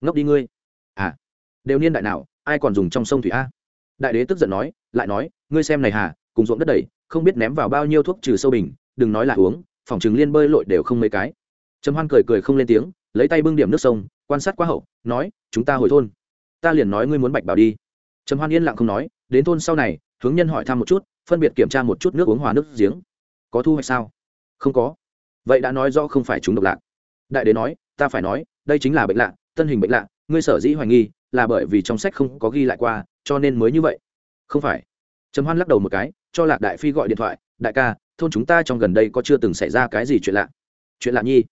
Ngốc đi ngươi. À đều niên đại nào, ai còn dùng trong sông thủy a? Đại đế tức giận nói, lại nói, ngươi xem này hà, cùng ruộng đất đầy không biết ném vào bao nhiêu thuốc trừ sâu bình, đừng nói là uống, phòng chừng liên bơi lội đều không mấy cái. Trầm hoan cười cười không lên tiếng, lấy tay bưng điểm nước sông, quan sát quá hậu, nói, chúng ta hồi thôn. Ta liền nói ngươi muốn bạch bảo đi. Trầm hoan yên lặng không nói, đến thôn sau này, hướng nhân hỏi thăm một chút, phân biệt kiểm tra một chút nước uống hòa nước giếng. Có thu hoạch sao? Không có. Vậy đã nói rõ không phải chúng độc lạ. đại đế nói, ta phải nói, đây chính là bệnh lạ, tân hình bệnh lạ, ngươi sở dĩ hoài nghi, là bởi vì trong sách không có ghi lại qua, cho nên mới như vậy. Không phải. Trầm hoan lắc đầu một cái cho lạc đại phi gọi điện thoại, đại ca, thôn chúng ta trong gần đây có chưa từng xảy ra cái gì chuyện lạ? Chuyện lạ nhi?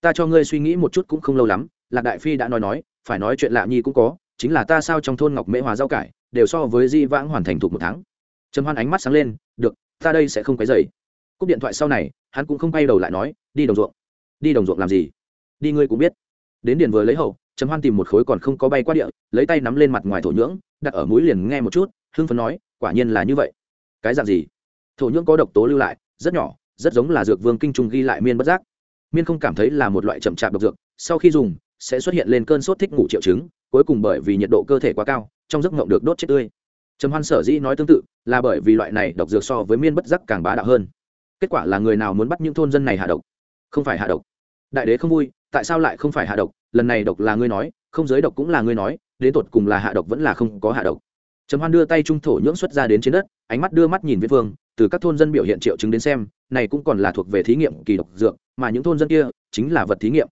Ta cho ngươi suy nghĩ một chút cũng không lâu lắm. Lạc đại phi đã nói nói, phải nói chuyện lạ nhi cũng có, chính là ta sao trong thôn ngọc mễ hòa rau cải, đều so với di vãng hoàn thành thuộc một tháng. Trầm hoan ánh mắt sáng lên, được, ta đây sẽ không cái dày cúp điện thoại sau này, hắn cũng không quay đầu lại nói, đi đồng ruộng. Đi đồng ruộng làm gì? Đi ngươi cũng biết. Đến điền vừa lấy hậu, trầm hoan tìm một khối còn không có bay qua địa, lấy tay nắm lên mặt ngoài thổ nhưỡng, đặt ở mũi liền nghe một chút, hưng phấn nói, quả nhiên là như vậy cái dạng gì? Thổ nhưỡng có độc tố lưu lại, rất nhỏ, rất giống là dược vương kinh trùng ghi lại miên bất giác. Miên không cảm thấy là một loại chậm chạp độc dược, sau khi dùng, sẽ xuất hiện lên cơn sốt thích ngủ triệu chứng, cuối cùng bởi vì nhiệt độ cơ thể quá cao, trong giấc ngộng được đốt chết tươi. Trầm hoan sở dĩ nói tương tự, là bởi vì loại này độc dược so với miên bất giác càng bá đạo hơn. Kết quả là người nào muốn bắt những thôn dân này hạ độc? Không phải hạ độc. Đại đế không vui, tại sao lại không phải hạ độc? Lần này độc là ngươi nói, không giới độc cũng là ngươi nói, đến tột cùng là hạ độc vẫn là không có hạ độc trầm hoan đưa tay trung thổ nhưỡng xuất ra đến trên đất ánh mắt đưa mắt nhìn viễn vương từ các thôn dân biểu hiện triệu chứng đến xem này cũng còn là thuộc về thí nghiệm kỳ độc dược mà những thôn dân kia chính là vật thí nghiệm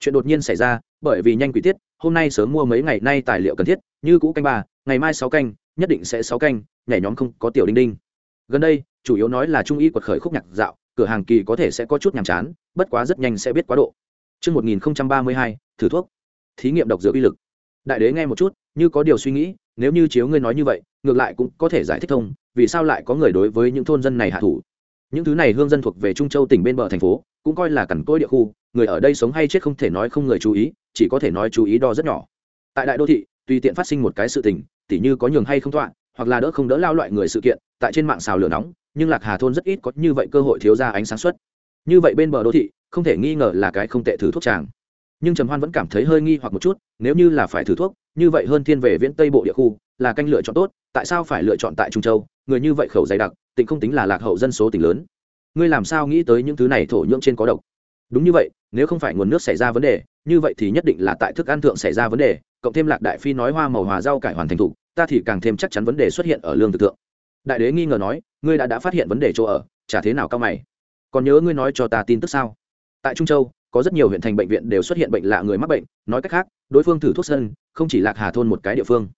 chuyện đột nhiên xảy ra bởi vì nhanh quỷ tiết hôm nay sớm mua mấy ngày nay tài liệu cần thiết như cũ canh ba ngày mai sáu canh nhất định sẽ sáu canh nhảy nhóm không có tiểu đinh đinh gần đây chủ yếu nói là trung y quật khởi khúc nhạc dạo cửa hàng kỳ có thể sẽ có chút nhàm chán bất quá rất nhanh sẽ biết quá độ Trước 1032, thử thuốc. Thí nghiệm độc dược uy lực. Đại đế nghe một chút, như có điều suy nghĩ, nếu như chiếu ngươi nói như vậy, ngược lại cũng có thể giải thích thông, vì sao lại có người đối với những thôn dân này hạ thủ. Những thứ này hương dân thuộc về Trung Châu tỉnh bên bờ thành phố, cũng coi là cằn cỗi địa khu, người ở đây sống hay chết không thể nói không người chú ý, chỉ có thể nói chú ý đo rất nhỏ. Tại đại đô thị, tùy tiện phát sinh một cái sự tình, tỉ như có nhường hay không tọa, hoặc là đỡ không đỡ lao loại người sự kiện, tại trên mạng xào lửa nóng, nhưng Lạc Hà thôn rất ít có như vậy cơ hội thiếu ra ánh sáng suất. Như vậy bên bờ đô thị, không thể nghi ngờ là cái không tệ thử thuốc tràng nhưng trầm hoan vẫn cảm thấy hơi nghi hoặc một chút nếu như là phải thử thuốc như vậy hơn thiên về viễn tây bộ địa khu, là canh lựa chọn tốt, tại sao phải lựa chọn tại trung châu? Người như vậy khẩu dày đặc, tỉnh không tính là lạc hậu dân số tỉnh lớn. Ngươi làm sao nghĩ tới những thứ này thổ nhưỡng trên có độc? Đúng như vậy, nếu không phải nguồn nước xảy ra vấn đề, như vậy thì nhất định là tại thức ăn thượng xảy ra vấn đề, cộng thêm lạc đại phi nói hoa màu hòa rau cải hoàn thành thủ, ta thì càng thêm chắc chắn vấn đề xuất hiện ở lương thực thượng. Đại đế nghi ngờ nói, ngươi đã đã phát hiện vấn đề chỗ ở, chả thế nào cao mày? Còn nhớ ngươi nói cho ta tin tức sao? Tại trung châu, có rất nhiều huyện thành bệnh viện đều xuất hiện bệnh lạ người mắc bệnh, nói cách khác, đối phương thử thuốc sân không chỉ lạc hà thôn một cái địa phương.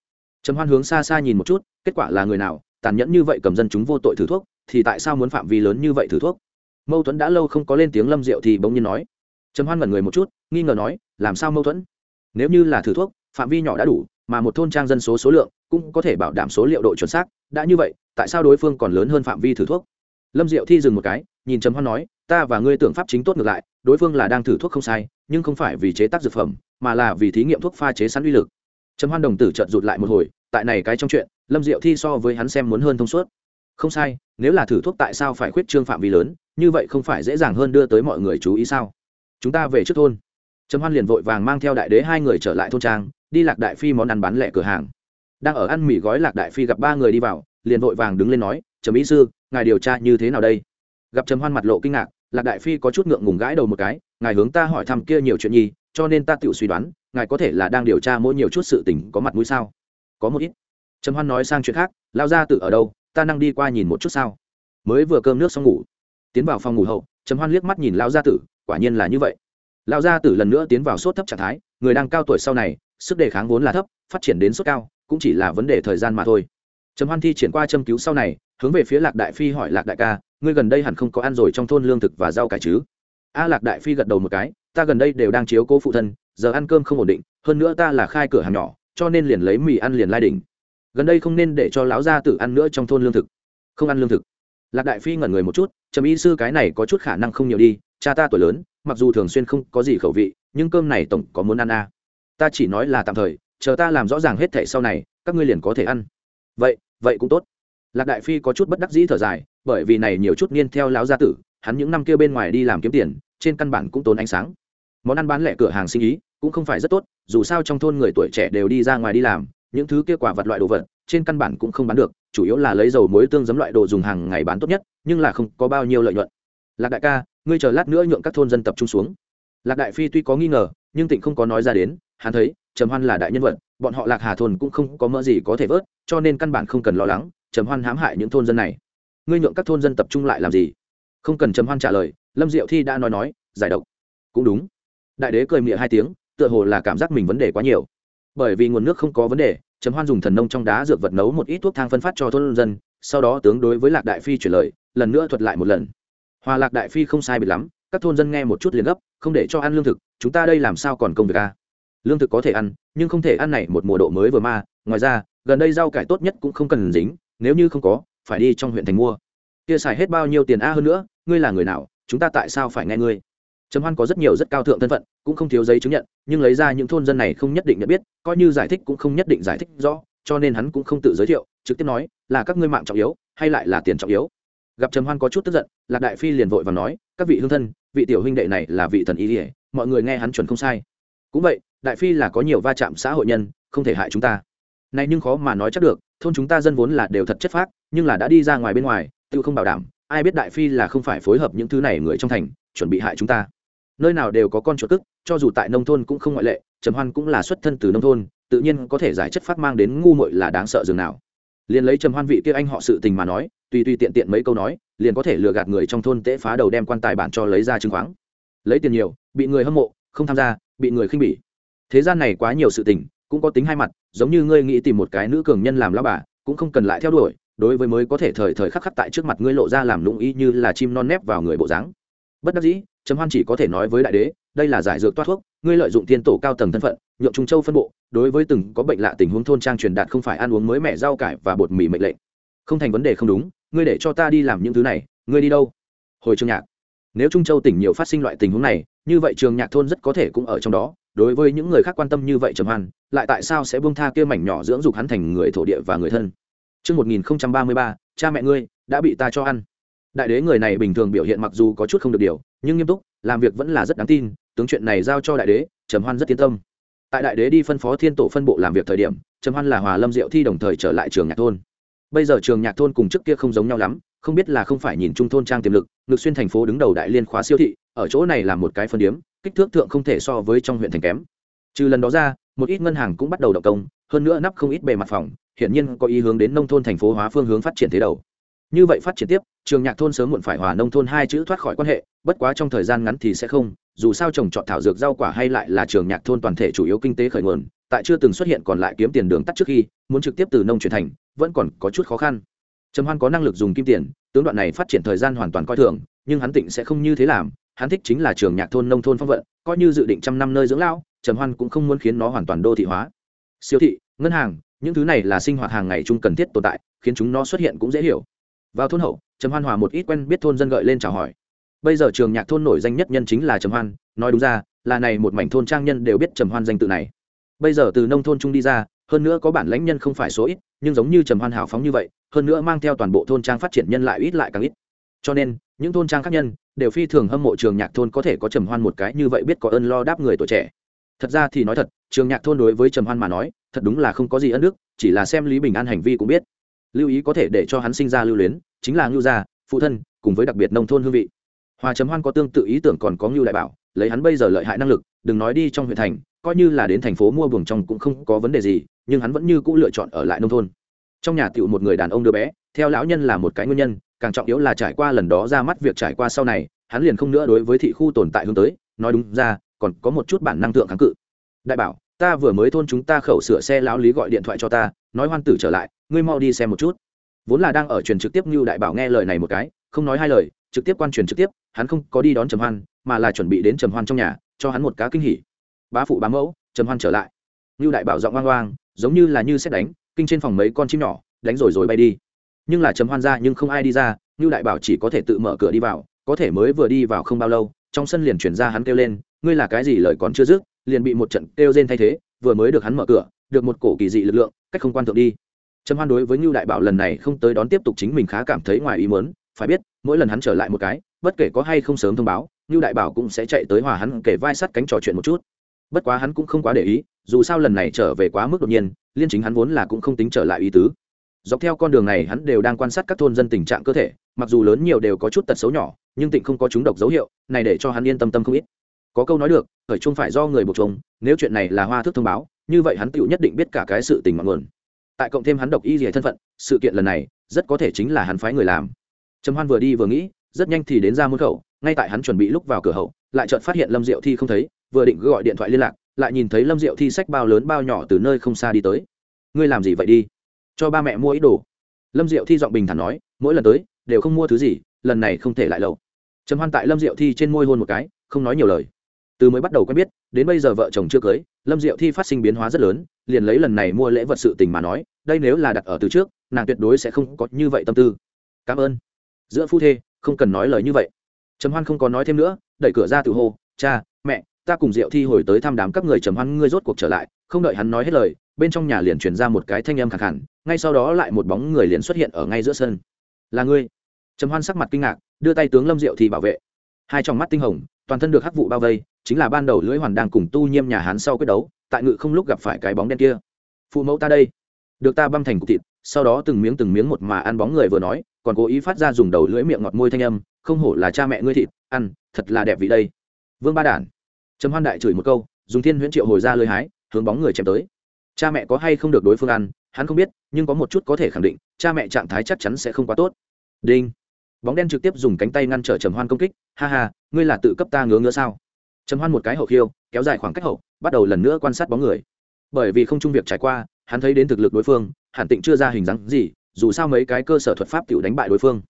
Trầm hoan hướng xa xa nhìn một chút, kết quả là người nào, tàn nhẫn như vậy cầm dân chúng vô tội thử thuốc, thì tại sao muốn phạm vi lớn như vậy thử thuốc? Mâu thuẫn đã lâu không có lên tiếng lâm rượu thì bỗng nhiên nói. Trầm hoan ngẩn người một chút, nghi ngờ nói, làm sao mâu thuẫn? Nếu như là thử thuốc, phạm vi nhỏ đã đủ, mà một thôn trang dân số số lượng cũng có thể bảo đảm số liệu độ chuẩn xác, đã như vậy, tại sao đối phương còn lớn hơn phạm vi thử thuốc? Lâm diệu thi dừng một cái, nhìn trầm hoan nói, ta và ngươi tưởng pháp chính tốt ngược lại, đối phương là đang thử thuốc không sai, nhưng không phải vì chế tác dược phẩm mà là vì thí nghiệm thuốc pha chế sẵn uy lực. Trầm hoan đồng tử chợt rụt lại một hồi, tại này cái trong chuyện, lâm diệu thi so với hắn xem muốn hơn thông suốt. Không sai, nếu là thử thuốc tại sao phải khuyết trương phạm vi lớn, như vậy không phải dễ dàng hơn đưa tới mọi người chú ý sao? Chúng ta về trước thôn. Trầm hoan liền vội vàng mang theo đại đế hai người trở lại thôn trang, đi lạc đại phi món ăn bán lẻ cửa hàng. Đang ở ăn mì gói lạc đại phi gặp ba người đi vào, liền vội vàng đứng lên nói, trầm ý sư, ngài điều tra như thế nào đây? Gặp trầm hoan mặt lộ kinh ngạc, lạc đại phi có chút ngượng ngùng gãi đầu một cái, ngài hướng ta hỏi thăm kia nhiều chuyện nhi cho nên ta tự suy đoán, ngài có thể là đang điều tra mỗi nhiều chút sự tình có mặt mũi sao? Có một ít. Trầm hoan nói sang chuyện khác, lao ra tự ở đâu, ta năng đi qua nhìn một chút sao? Mới vừa cơm nước xong ngủ. Tiến vào phòng ngủ hậu, trầm hoan liếc mắt nhìn lao gia tử, quả nhiên là như vậy. Lao gia tử lần nữa tiến vào sốt thấp trạng thái, người đang cao tuổi sau này, sức đề kháng vốn là thấp, phát triển đến sốt cao, cũng chỉ là vấn đề thời gian mà thôi. Trầm hoan thi triển qua châm cứu sau này, hướng về phía lạc đại phi hỏi lạc đại ca, ngươi gần đây hẳn không có ăn rồi trong thôn lương thực và rau cải chứ? A lạc đại phi gật đầu một cái ta gần đây đều đang chiếu cố phụ thân, giờ ăn cơm không ổn định, hơn nữa ta là khai cửa hàng nhỏ, cho nên liền lấy mì ăn liền lai đỉnh. Gần đây không nên để cho lão gia tử ăn nữa trong thôn lương thực. Không ăn lương thực. Lạc đại phi ngẩn người một chút, trầm y sư, cái này có chút khả năng không nhiều đi, cha ta tuổi lớn, mặc dù thường xuyên không có gì khẩu vị, nhưng cơm này tổng có muốn ăn à. ta chỉ nói là tạm thời, chờ ta làm rõ ràng hết thảy sau này, các ngươi liền có thể ăn. Vậy vậy cũng tốt. Lạc đại phi có chút bất đắc dĩ thở dài, bởi vì này nhiều chút niên theo lão gia tử, hắn những năm kia bên ngoài đi làm kiếm tiền trên căn bản cũng tốn ánh sáng. Món ăn bán lẻ cửa hàng sinh ý cũng không phải rất tốt, dù sao trong thôn người tuổi trẻ đều đi ra ngoài đi làm, những thứ kia quả vật loại đồ vật trên căn bản cũng không bán được, chủ yếu là lấy dầu muối tương giấm loại đồ dùng hàng ngày bán tốt nhất, nhưng là không có bao nhiêu lợi nhuận. Lạc đại ca, ngươi chờ lát nữa nhượng các thôn dân tập trung xuống. Lạc đại phi tuy có nghi ngờ, nhưng tịnh không có nói ra đến, hắn thấy, trầm hoan là đại nhân vật, bọn họ lạc hà thôn cũng không có mỡ gì có thể vớt, cho nên căn bản không cần lo lắng, trầm hoan hãm hại những thôn dân này. Ngươi nhượng các thôn dân tập trung lại làm gì? Không cần trầm hoan trả lời lâm diệu thi đã nói nói, giải độc. Cũng đúng. Đại đế cười miệng hai tiếng, tựa hồ là cảm giác mình vấn đề quá nhiều. Bởi vì nguồn nước không có vấn đề, trầm hoan dùng thần nông trong đá dược vật nấu một ít thuốc thang phân phát cho thôn dân, sau đó tướng đối với lạc đại phi chuyển lời, lần nữa thuật lại một lần. Hòa lạc đại phi không sai biệt lắm, các thôn dân nghe một chút liền gấp, không để cho ăn lương thực, chúng ta đây làm sao còn công việc a lương thực có thể ăn, nhưng không thể ăn này một mùa độ mới vừa ma. Ngoài ra, gần đây rau cải tốt nhất cũng không cần dính, nếu như không có, phải đi trong huyện thành mua. Kia xài hết bao nhiêu tiền a hơn nữa, ngươi là người nào chúng ta tại sao phải nghe ngươi? Trầm hoan có rất nhiều rất cao thượng thân phận, cũng không thiếu giấy chứng nhận, nhưng lấy ra những thôn dân này không nhất định nhận biết, coi như giải thích cũng không nhất định giải thích rõ, cho nên hắn cũng không tự giới thiệu, trực tiếp nói, là các ngươi mạng trọng yếu, hay lại là tiền trọng yếu? Gặp trầm hoan có chút tức giận, lạc đại phi liền vội và nói, các vị hương thân, vị tiểu huynh đệ này là vị thần ý ỉa mọi người nghe hắn chuẩn không sai. Cũng vậy, đại phi là có nhiều va chạm xã hội nhân, không thể hại chúng ta. Này nhưng khó mà nói chắc được, thôn chúng ta dân vốn là đều thật chất phác, nhưng là đã đi ra ngoài bên ngoài, tự không bảo đảm ai biết đại phi là không phải phối hợp những thứ này người trong thành, chuẩn bị hại chúng ta. Nơi nào đều có con chuột tức cho dù tại nông thôn cũng không ngoại lệ, trầm hoan cũng là xuất thân từ nông thôn, tự nhiên có thể giải chất phát mang đến ngu muội là đáng sợ dường nào. Liền lấy trầm hoan vị kia anh họ sự tình mà nói, tùy tùy tiện tiện mấy câu nói, liền có thể lừa gạt người trong thôn tễ phá đầu đem quan tài bản cho lấy ra chứng khoáng lấy tiền nhiều, bị người hâm mộ, không tham gia, bị người khinh bỉ. Thế gian này quá nhiều sự tình, cũng có tính hai mặt, giống như ngươi nghĩ tìm một cái nữ cường nhân làm lao bà, cũng không cần lại theo đuổi đối với mới có thể thời thời khắc khắc tại trước mặt ngươi lộ ra làm lũng y như là chim non nép vào người bộ dáng. Bất đắc dĩ, trầm hoan chỉ có thể nói với đại đế, đây là giải dược toát thuốc, ngươi lợi dụng tiên tổ cao tầng thân phận, nhượng trung châu phân bộ, đối với từng có bệnh lạ tình huống thôn trang truyền đạt không phải ăn uống mới mẻ rau cải và bột mì mệnh lệnh. Không thành vấn đề không đúng, ngươi để cho ta đi làm những thứ này, ngươi đi đâu? Hồi trường nhạc. Nếu trung châu tỉnh nhiều phát sinh loại tình huống này, như vậy trường nhạc thôn rất có thể cũng ở trong đó, đối với những người khác quan tâm như vậy trầm hoan, lại tại sao sẽ buông tha kia mảnh nhỏ dưỡng dục hắn thành người thổ địa và người thân? Trước 1033, cha mẹ ngươi, đã bị ta cho ăn. Đại đế người này bình thường biểu hiện mặc dù có chút không được điều, nhưng nghiêm túc, làm việc vẫn là rất đáng tin, tướng chuyện này giao cho đại đế, Trầm Hoan rất yên tâm. Tại đại đế đi phân phó thiên tổ phân bộ làm việc thời điểm, Trầm Hoan là Hòa Lâm Diệu thi đồng thời trở lại trường nhạc thôn. Bây giờ trường nhạc thôn cùng trước kia không giống nhau lắm, không biết là không phải nhìn trung thôn trang tiềm lực, ngược xuyên thành phố đứng đầu đại liên khóa siêu thị, ở chỗ này là một cái phân điểm kích thước thượng không thể so với trong huyện thành kém trừ lần đó ra một ít ngân hàng cũng bắt đầu động công hơn nữa nắp không ít bề mặt phòng hiện nhiên có ý hướng đến nông thôn thành phố hóa phương hướng phát triển thế đầu. Như vậy phát triển tiếp, trường nhạc thôn sớm muộn phải hòa nông thôn hai chữ thoát khỏi quan hệ, bất quá trong thời gian ngắn thì sẽ không, dù sao trồng trọt thảo dược rau quả hay lại là trường nhạc thôn toàn thể chủ yếu kinh tế khởi nguồn, tại chưa từng xuất hiện còn lại kiếm tiền đường tắt trước khi, muốn trực tiếp từ nông chuyển thành, vẫn còn có chút khó khăn. Trầm hoan có năng lực dùng kim tiền, tướng đoạn này phát triển thời gian hoàn toàn coi thường, nhưng hắn tịnh sẽ không như thế làm, hắn thích chính là trường nhạc thôn nông thôn phong vận, coi như dự định trăm năm nơi dưỡng lão, trầm hoan cũng không muốn khiến nó hoàn toàn đô thị hóa siêu thị, ngân hàng, những thứ này là sinh hoạt hàng ngày chung cần thiết tồn tại, khiến chúng nó xuất hiện cũng dễ hiểu. Vào thôn hậu, trầm hoan hòa một ít quen biết thôn dân gợi lên chào hỏi. Bây giờ trường nhạc thôn nổi danh nhất nhân chính là trầm hoan, nói đúng ra, là này một mảnh thôn trang nhân đều biết trầm hoan danh tự này. Bây giờ từ nông thôn trung đi ra, hơn nữa có bản lãnh nhân không phải số ít, nhưng giống như trầm hoan hào phóng như vậy, hơn nữa mang theo toàn bộ thôn trang phát triển nhân lại ít lại càng ít. Cho nên, những thôn trang khác nhân đều phi thường hâm mộ trường nhạc thôn có thể có trầm hoan một cái như vậy biết có ơn lo đáp người tuổi trẻ thật ra thì nói thật, trường nhạc thôn đối với trầm hoan mà nói, thật đúng là không có gì ân đức, chỉ là xem lý bình an hành vi cũng biết. Lưu ý có thể để cho hắn sinh ra lưu luyến, chính là ngưu gia, phụ thân, cùng với đặc biệt nông thôn hương vị. Hòa trầm hoan có tương tự ý tưởng còn có ngưu đại bảo, lấy hắn bây giờ lợi hại năng lực, đừng nói đi trong huyện thành, coi như là đến thành phố mua buồng trong cũng không có vấn đề gì, nhưng hắn vẫn như cũ lựa chọn ở lại nông thôn. Trong nhà tựu một người đàn ông đứa bé, theo lão nhân là một cái nguyên nhân, càng trọng yếu là trải qua lần đó ra mắt việc trải qua sau này, hắn liền không nữa đối với thị khu tồn tại hướng tới, nói đúng ra còn có một chút bản năng tượng kháng cự. Đại bảo, ta vừa mới thôn chúng ta khẩu sửa xe lão lý gọi điện thoại cho ta, nói hoan tử trở lại, ngươi mau đi xem một chút. Vốn là đang ở truyền trực tiếp như đại bảo nghe lời này một cái, không nói hai lời, trực tiếp quan truyền trực tiếp, hắn không có đi đón trầm hoan, mà là chuẩn bị đến trầm hoan trong nhà, cho hắn một cá kinh hỉ. Bá phụ bá mẫu, trầm hoan trở lại. Như đại bảo giọng oang oang, giống như là như xét đánh, kinh trên phòng mấy con chim nhỏ, đánh rồi rồi bay đi. Nhưng là trầm hoan ra nhưng không ai đi ra, như đại bảo chỉ có thể tự mở cửa đi vào, có thể mới vừa đi vào không bao lâu trong sân liền chuyển ra hắn kêu lên, ngươi là cái gì lời còn chưa dứt, liền bị một trận kêu rên thay thế, vừa mới được hắn mở cửa, được một cổ kỳ dị lực lượng, cách không quan thượng đi. Trầm hoan đối với ngưu đại bảo lần này không tới đón tiếp tục chính mình khá cảm thấy ngoài ý mớn phải biết, mỗi lần hắn trở lại một cái, bất kể có hay không sớm thông báo ngưu đại bảo cũng sẽ chạy tới hòa hắn kể vai sắt cánh trò chuyện một chút. Bất quá hắn cũng không quá để ý, dù sao lần này trở về quá mức đột nhiên, liên chính hắn vốn là cũng không tính trở lại ý tứ. Dọc theo con đường này hắn đều đang quan sát các thôn dân tình trạng cơ thể, mặc dù lớn nhiều đều có chút tật xấu nhỏ nhưng tịnh không có chúng độc dấu hiệu, này để cho hắn yên tâm tâm không ít. Có câu nói được, khởi chung phải do người buộc chung nếu chuyện này là hoa thức thông báo, như vậy hắn tựu nhất định biết cả cái sự tình mọi nguồn. Tại cộng thêm hắn độc y gì thân phận, sự kiện lần này, rất có thể chính là hắn phái người làm. Trầm hoan vừa đi vừa nghĩ, rất nhanh thì đến ra môn khẩu, ngay tại hắn chuẩn bị lúc vào cửa hậu, lại chợt phát hiện lâm diệu thi không thấy, vừa định gọi điện thoại liên lạc, lại nhìn thấy lâm diệu thi sách bao lớn bao nhỏ từ nơi không xa đi tới. Ngươi làm gì vậy đi? Cho ba mẹ mua ít đồ. Lâm diệu thi giọng bình thản nói, mỗi lần tới, đều không mua thứ gì lần này không thể lại lâu. Trầm hoan tại lâm diệu thi trên môi hôn một cái, không nói nhiều lời. Từ mới bắt đầu quen biết, đến bây giờ vợ chồng chưa cưới, lâm diệu thi phát sinh biến hóa rất lớn, liền lấy lần này mua lễ vật sự tình mà nói, đây nếu là đặt ở từ trước, nàng tuyệt đối sẽ không có như vậy tâm tư. Cảm ơn. Giữa phu thê, không cần nói lời như vậy. Trầm hoan không có nói thêm nữa, đẩy cửa ra từ hô, cha, mẹ, ta cùng diệu thi hồi tới thăm đám các người trầm hoan, ngươi rốt cuộc trở lại. Không đợi hắn nói hết lời, bên trong nhà liền truyền ra một cái thanh âm khẳng hẳn ngay sau đó lại một bóng người liền xuất hiện ở ngay giữa sân. Là ngươi trầm hoan sắc mặt kinh ngạc, đưa tay tướng lâm diệu thì bảo vệ. Hai trong mắt tinh hồng, toàn thân được hắc vụ bao vây, chính là ban đầu lưỡi hoàn đang cùng tu nhiêm nhà hán sau quyết đấu, tại ngự không lúc gặp phải cái bóng đen kia. Phụ mẫu ta đây. Được ta băm thành cục thịt, sau đó từng miếng từng miếng một mà ăn bóng người vừa nói, còn cố ý phát ra dùng đầu lưỡi miệng ngọt môi thanh âm, không hổ là cha mẹ ngươi thịt, ăn, thật là đẹp vị đây. Vương ba đản. Trầm hoan đại chửi một câu, dùng thiên huyễn triệu hồi ra lưới hái, hướng bóng người chém tới. Cha mẹ có hay không được đối phương ăn, hắn không biết, nhưng có một chút có thể khẳng định, cha mẹ trạng thái chắc chắn sẽ không quá tốt. Đinh bóng đen trực tiếp dùng cánh tay ngăn trở trầm hoan công kích. Ha ha, ngươi là tự cấp ta ngứa ngứa sao? Trầm hoan một cái hậu khiêu, kéo dài khoảng cách hậu, bắt đầu lần nữa quan sát bóng người. Bởi vì không chung việc trải qua, hắn thấy đến thực lực đối phương, hẳn tịnh chưa ra hình dáng gì, dù sao mấy cái cơ sở thuật pháp tự đánh bại đối phương.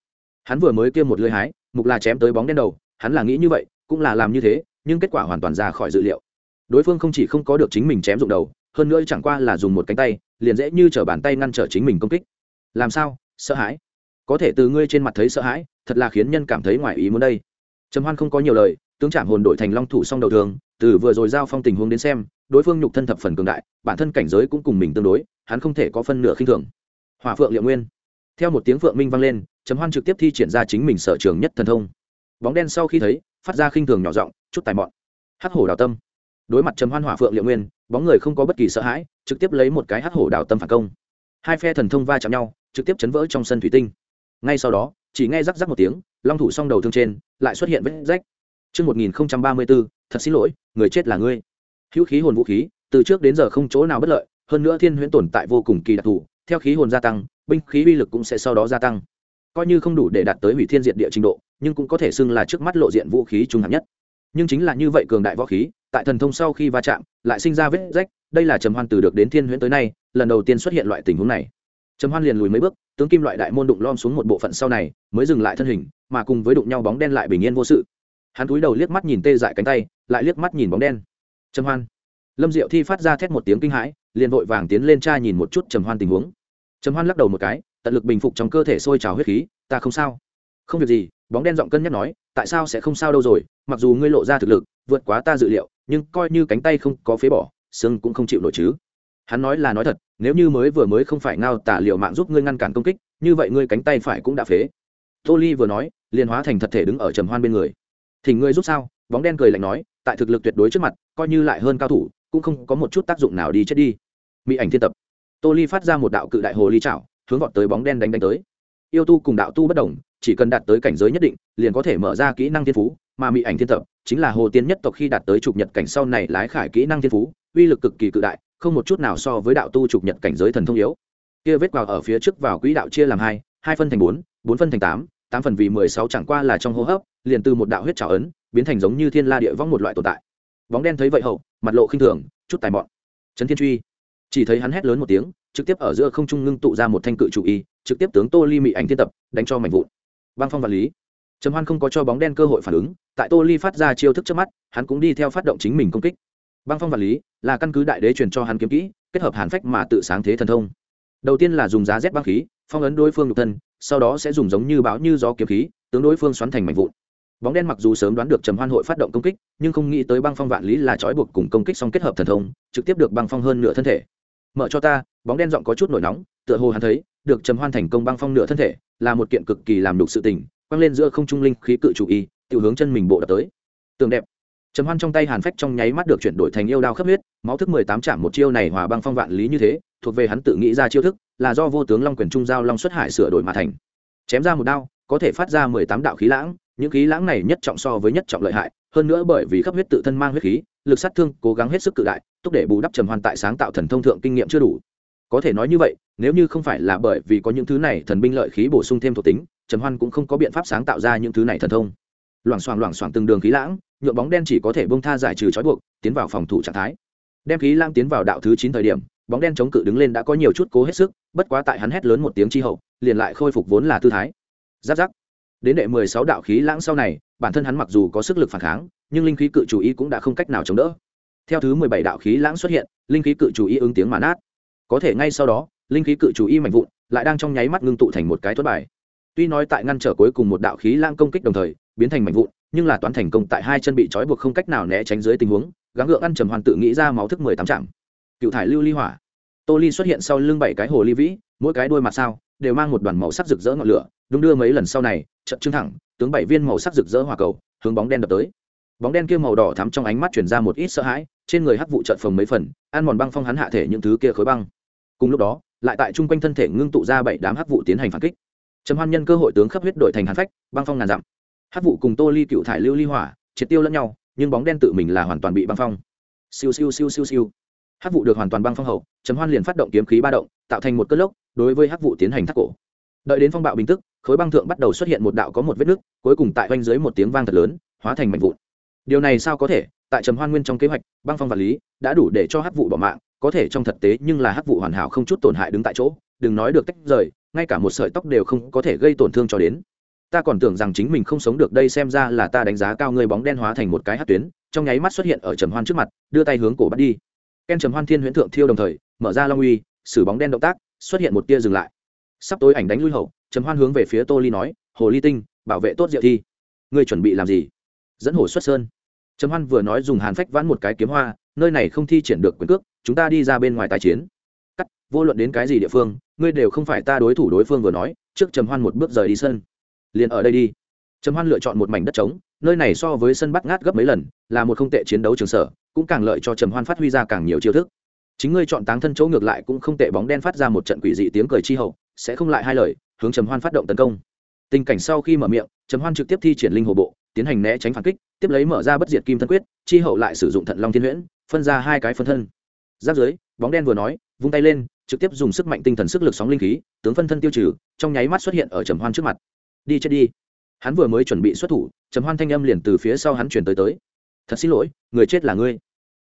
Hắn vừa mới kia một lưỡi hái, mục là chém tới bóng đen đầu, hắn là nghĩ như vậy, cũng là làm như thế, nhưng kết quả hoàn toàn ra khỏi dự liệu. Đối phương không chỉ không có được chính mình chém dụng đầu, hơn nữa chẳng qua là dùng một cánh tay, liền dễ như t bàn tay ngăn trở chính mình công kích. Làm sao? Sợ hãi có thể từ ngươi trên mặt thấy sợ hãi, thật là khiến nhân cảm thấy ngoài ý muốn đây. Trầm hoan không có nhiều lời, tướng trạm hồn đội thành long thủ song đầu thường, từ vừa rồi giao phong tình huống đến xem, đối phương nhục thân thập phần cường đại, bản thân cảnh giới cũng cùng mình tương đối, hắn không thể có phân nửa khinh thường. Hòa phượng liệu nguyên. Theo một tiếng phượng minh vang lên, trầm hoan trực tiếp thi triển ra chính mình sở trường nhất thần thông. Bóng đen sau khi thấy, phát ra khinh thường nhỏ giọng, chút tài mọn. Hắc hổ đào tâm. Đối mặt trầm hoan hỏa phượng liệu nguyên, bóng người không có bất kỳ sợ hãi, trực tiếp lấy một cái hắc hổ đào tâm phản công. Hai phe thần thông va chạm nhau, trực tiếp chấn vỡ trong sân thủy tinh ngay sau đó chỉ nghe rắc rắc một tiếng long thủ song đầu thương trên lại xuất hiện vết rách. Trước 1034, thật xin lỗi người chết là ngươi. Hữu khí hồn vũ khí từ trước đến giờ không chỗ nào bất lợi hơn nữa thiên huyễn tồn tại vô cùng kỳ đặc thù theo khí hồn gia tăng binh khí uy lực cũng sẽ sau đó gia tăng. Coi như không đủ để đạt tới hủy thiên diện địa trình độ nhưng cũng có thể xưng là trước mắt lộ diện vũ khí trung hạng nhất. Nhưng chính là như vậy cường đại võ khí tại thần thông sau khi va chạm lại sinh ra vết rách đây là trầm hoan từ được đến thiên huyễn tới nay lần đầu tiên xuất hiện loại tình huống này trầm hoan liền lùi mấy bước, tướng kim loại đại môn đụng lom xuống một bộ phận sau này, mới dừng lại thân hình, mà cùng với đụng nhau bóng đen lại bình yên vô sự. Hắn cúi đầu liếc mắt nhìn tê dại cánh tay, lại liếc mắt nhìn bóng đen. Trầm hoan. Lâm diệu thi phát ra thét một tiếng kinh hãi, liền vội vàng tiến lên tra nhìn một chút trầm hoan tình huống. Trầm hoan lắc đầu một cái, tận lực bình phục trong cơ thể sôi trào huyết khí, ta không sao. Không việc gì. Bóng đen giọng cân nhắc nói, tại sao sẽ không sao đâu rồi? Mặc dù ngươi lộ ra thực lực, vượt quá ta dự liệu, nhưng coi như cánh tay không có phế bỏ, xương cũng không chịu nổi chứ hắn nói là nói thật, nếu như mới vừa mới không phải ngao tả liệu mạng giúp ngươi ngăn cản công kích, như vậy ngươi cánh tay phải cũng đã phế. Tô ly vừa nói, liền hóa thành thật thể đứng ở trầm hoan bên người. Thì ngươi giúp sao? Bóng đen cười lạnh nói, tại thực lực tuyệt đối trước mặt, coi như lại hơn cao thủ, cũng không có một chút tác dụng nào đi chết đi. Mỹ ảnh thiên tập. Tô ly phát ra một đạo cự đại hồ ly chảo, hướng vọt tới bóng đen đánh đánh tới. Yêu tu cùng đạo tu bất đồng, chỉ cần đạt tới cảnh giới nhất định, liền có thể mở ra kỹ năng thiên phú, mà mỹ ảnh thiên tập chính là hồ tiên nhất tộc khi đạt tới trục nhật cảnh sau này lái khải kỹ năng thiên phú, uy lực cực kỳ cự đại không một chút nào so với đạo tu trục nhật cảnh giới thần thông yếu. Kia vết vào ở phía trước vào quỹ đạo chia làm hai hai phân thành bốn bốn phân thành tám tám phần vì mười sáu chẳng qua là trong hô hấp, liền từ một đạo huyết trào ấn, biến thành giống như thiên la địa vong một loại tồn tại. Bóng đen thấy vậy hậu, mặt lộ khinh thường, chút tài mọn. Trấn thiên truy. Chỉ thấy hắn hét lớn một tiếng, trực tiếp ở giữa không trung ngưng tụ ra một thanh cự chủ y, trực tiếp tướng tô ly mị ảnh thiên tập, đánh cho mảnh vụn. Băng phong vật lý. Trầm hoan không có cho bóng đen cơ hội phản ứng, tại tô ly phát ra chiêu thức trước mắt, hắn cũng đi theo phát động chính mình công kích băng phong vật lý là căn cứ đại đế truyền cho hắn kiếm kỹ, kết hợp hàn phách mà tự sáng thế thần thông. Đầu tiên là dùng giá rét băng khí, phong ấn đối phương nhục thân, sau đó sẽ dùng giống như báo như gió kiếm khí, tướng đối phương xoắn thành mảnh vụn. Bóng đen mặc dù sớm đoán được trầm hoan hội phát động công kích, nhưng không nghĩ tới băng phong vạn lý là trói buộc cùng công kích song kết hợp thần thông, trực tiếp được băng phong hơn nửa thân thể. Mở cho ta, bóng đen giọng có chút nổi nóng, tựa hồ hắn thấy, được trầm hoan thành công băng phong nửa thân thể, là một kiện cực kỳ làm đục sự tình, quăng lên giữa không trung linh khí cự chủ y tự hướng chân mình bộ đập tới. Tường đẹp trầm hoan trong tay hàn phách trong nháy mắt được chuyển đổi thành yêu đao khắp huyết, máu thức mười tám chạm một chiêu này hòa băng phong vạn lý như thế, thuộc về hắn tự nghĩ ra chiêu thức, là do vô tướng long quyền trung giao long xuất hải sửa đổi mà thành. Chém ra một đao, có thể phát ra mười tám đạo khí lãng, những khí lãng này nhất trọng so với nhất trọng lợi hại, hơn nữa bởi vì khắp huyết tự thân mang huyết khí, lực sát thương cố gắng hết sức cự đại, thúc để bù đắp trầm hoan tại sáng tạo thần thông thượng kinh nghiệm chưa đủ. Có thể nói như vậy, nếu như không phải là bởi vì có những thứ này thần binh lợi khí bổ sung thêm thuộc tính, trầm hoan cũng không có biện pháp sáng tạo ra những thứ này thần thông loảng xoảng loảng xoảng từng đường khí lãng, nhuộm bóng đen chỉ có thể bông tha giải trừ trói buộc, tiến vào phòng thủ trạng thái. Đem khí lãng tiến vào đạo thứ chín thời điểm, bóng đen chống cự đứng lên đã có nhiều chút cố hết sức, bất quá tại hắn hét lớn một tiếng chi hậu, liền lại khôi phục vốn là tư thái. Giáp giáp. Đến đệ mười sáu đạo khí lãng sau này, bản thân hắn mặc dù có sức lực phản kháng, nhưng linh khí cự chủ ý cũng đã không cách nào chống đỡ. Theo thứ mười bảy đạo khí lãng xuất hiện, linh khí cự chủ ý ứng tiếng mà nát. Có thể ngay sau đó, linh khí cự chủ y mạnh vụn, lại đang trong nháy mắt ngưng tụ thành một cái thuất bài. Tuy nói tại ngăn trở cuối cùng một đạo khí lãng công kích đồng thời biến thành mảnh vụn, nhưng là toán thành công tại hai chân bị trói buộc không cách nào né tránh dưới tình huống, gắng ngượng ăn trầm hoàn tự nghĩ ra máu thức mười tám trạm. Cựu thải lưu ly hỏa. Tô ly xuất hiện sau lưng bảy cái hồ ly vĩ, mỗi cái đuôi mặt sao đều mang một đoàn màu sắc rực rỡ ngọn lửa, đúng đưa mấy lần sau này, trận trưng thẳng, tướng bảy viên màu sắc rực rỡ hỏa cầu, hướng bóng đen đập tới. Bóng đen kia màu đỏ thắm trong ánh mắt chuyển ra một ít sợ hãi, trên người hắc vụ trận phồng mấy phần, ăn mòn băng phong hắn hạ thể những thứ kia khối băng. Cùng lúc đó, lại tại chung quanh thân thể ngưng tụ ra bảy đám hắc vụ tiến hành phản kích. Trầm hoan nhân cơ hội tướng khắp huyết đổi thành hàn phách, băng phong ngàn dặm hắc vụ cùng tô ly cựu thải lưu ly hỏa, triệt tiêu lẫn nhau, nhưng bóng đen tự mình là hoàn toàn bị băng phong. Siêu siêu siêu siêu siêu. Hắc vụ được hoàn toàn băng phong hậu chấm hoan liền phát động kiếm khí ba động, tạo thành một cơn lốc, đối với hắc vụ tiến hành thác cổ. Đợi đến phong bạo bình tức, khối băng thượng bắt đầu xuất hiện một đạo có một vết nứt, cuối cùng tại oanh dưới một tiếng vang thật lớn, hóa thành mảnh vụn. Điều này sao có thể? Tại trầm hoan nguyên trong kế hoạch, băng phong vật lý đã đủ để cho hắc vụ bỏ mạng, có thể trong thực tế nhưng là hắc vụ hoàn hảo không chút tổn hại đứng tại chỗ, đừng nói được tách rời, ngay cả một sợi tóc đều không có thể gây tổn thương cho đến ta còn tưởng rằng chính mình không sống được đây xem ra là ta đánh giá cao ngươi bóng đen hóa thành một cái hát tuyến, trong nháy mắt xuất hiện ở trầm hoan trước mặt, đưa tay hướng cổ bắt đi. Ken trầm hoan thiên huyễn thượng thiêu đồng thời, mở ra long uy xử bóng đen động tác, xuất hiện một tia dừng lại. Sắp tối ảnh đánh lui hậu, trầm hoan hướng về phía tô ly nói, hồ ly tinh, bảo vệ tốt diệu thi. Ngươi chuẩn bị làm gì? Dẫn hồ xuất sơn. Trầm hoan vừa nói dùng hàn phách vãn một cái kiếm hoa, nơi này không thi triển được quyền cước, chúng ta đi ra bên ngoài tài chiến. Cắt, vô luận đến cái gì địa phương, ngươi đều không phải ta đối thủ đối phương vừa nói, trước trầm hoan một bước rời đi sân liền ở đây đi. Trầm hoan lựa chọn một mảnh đất trống, nơi này so với sân bắt ngát gấp mấy lần, là một không tệ chiến đấu trường sở, cũng càng lợi cho trầm hoan phát huy ra càng nhiều chiêu thức. Chính ngươi chọn táng thân chỗ ngược lại cũng không tệ bóng đen phát ra một trận quỷ dị tiếng cười chi hậu, sẽ không lại hai lời, hướng trầm hoan phát động tấn công. Tình cảnh sau khi mở miệng, trầm hoan trực tiếp thi triển linh hồ bộ, tiến hành né tránh phản kích, tiếp lấy mở ra bất diệt kim thân quyết, chi hậu lại sử dụng thận long thiên huyễn, phân ra hai cái phân thân. Giáp dưới, bóng đen vừa nói, vung tay lên, trực tiếp dùng sức mạnh tinh thần sức lực sóng linh khí, tướng phân thân tiêu trừ, trong nháy mắt xuất hiện ở trầm hoan trước mặt đi chết đi. Hắn vừa mới chuẩn bị xuất thủ trầm hoan thanh âm liền từ phía sau hắn chuyển tới tới. Thật xin lỗi người chết là ngươi.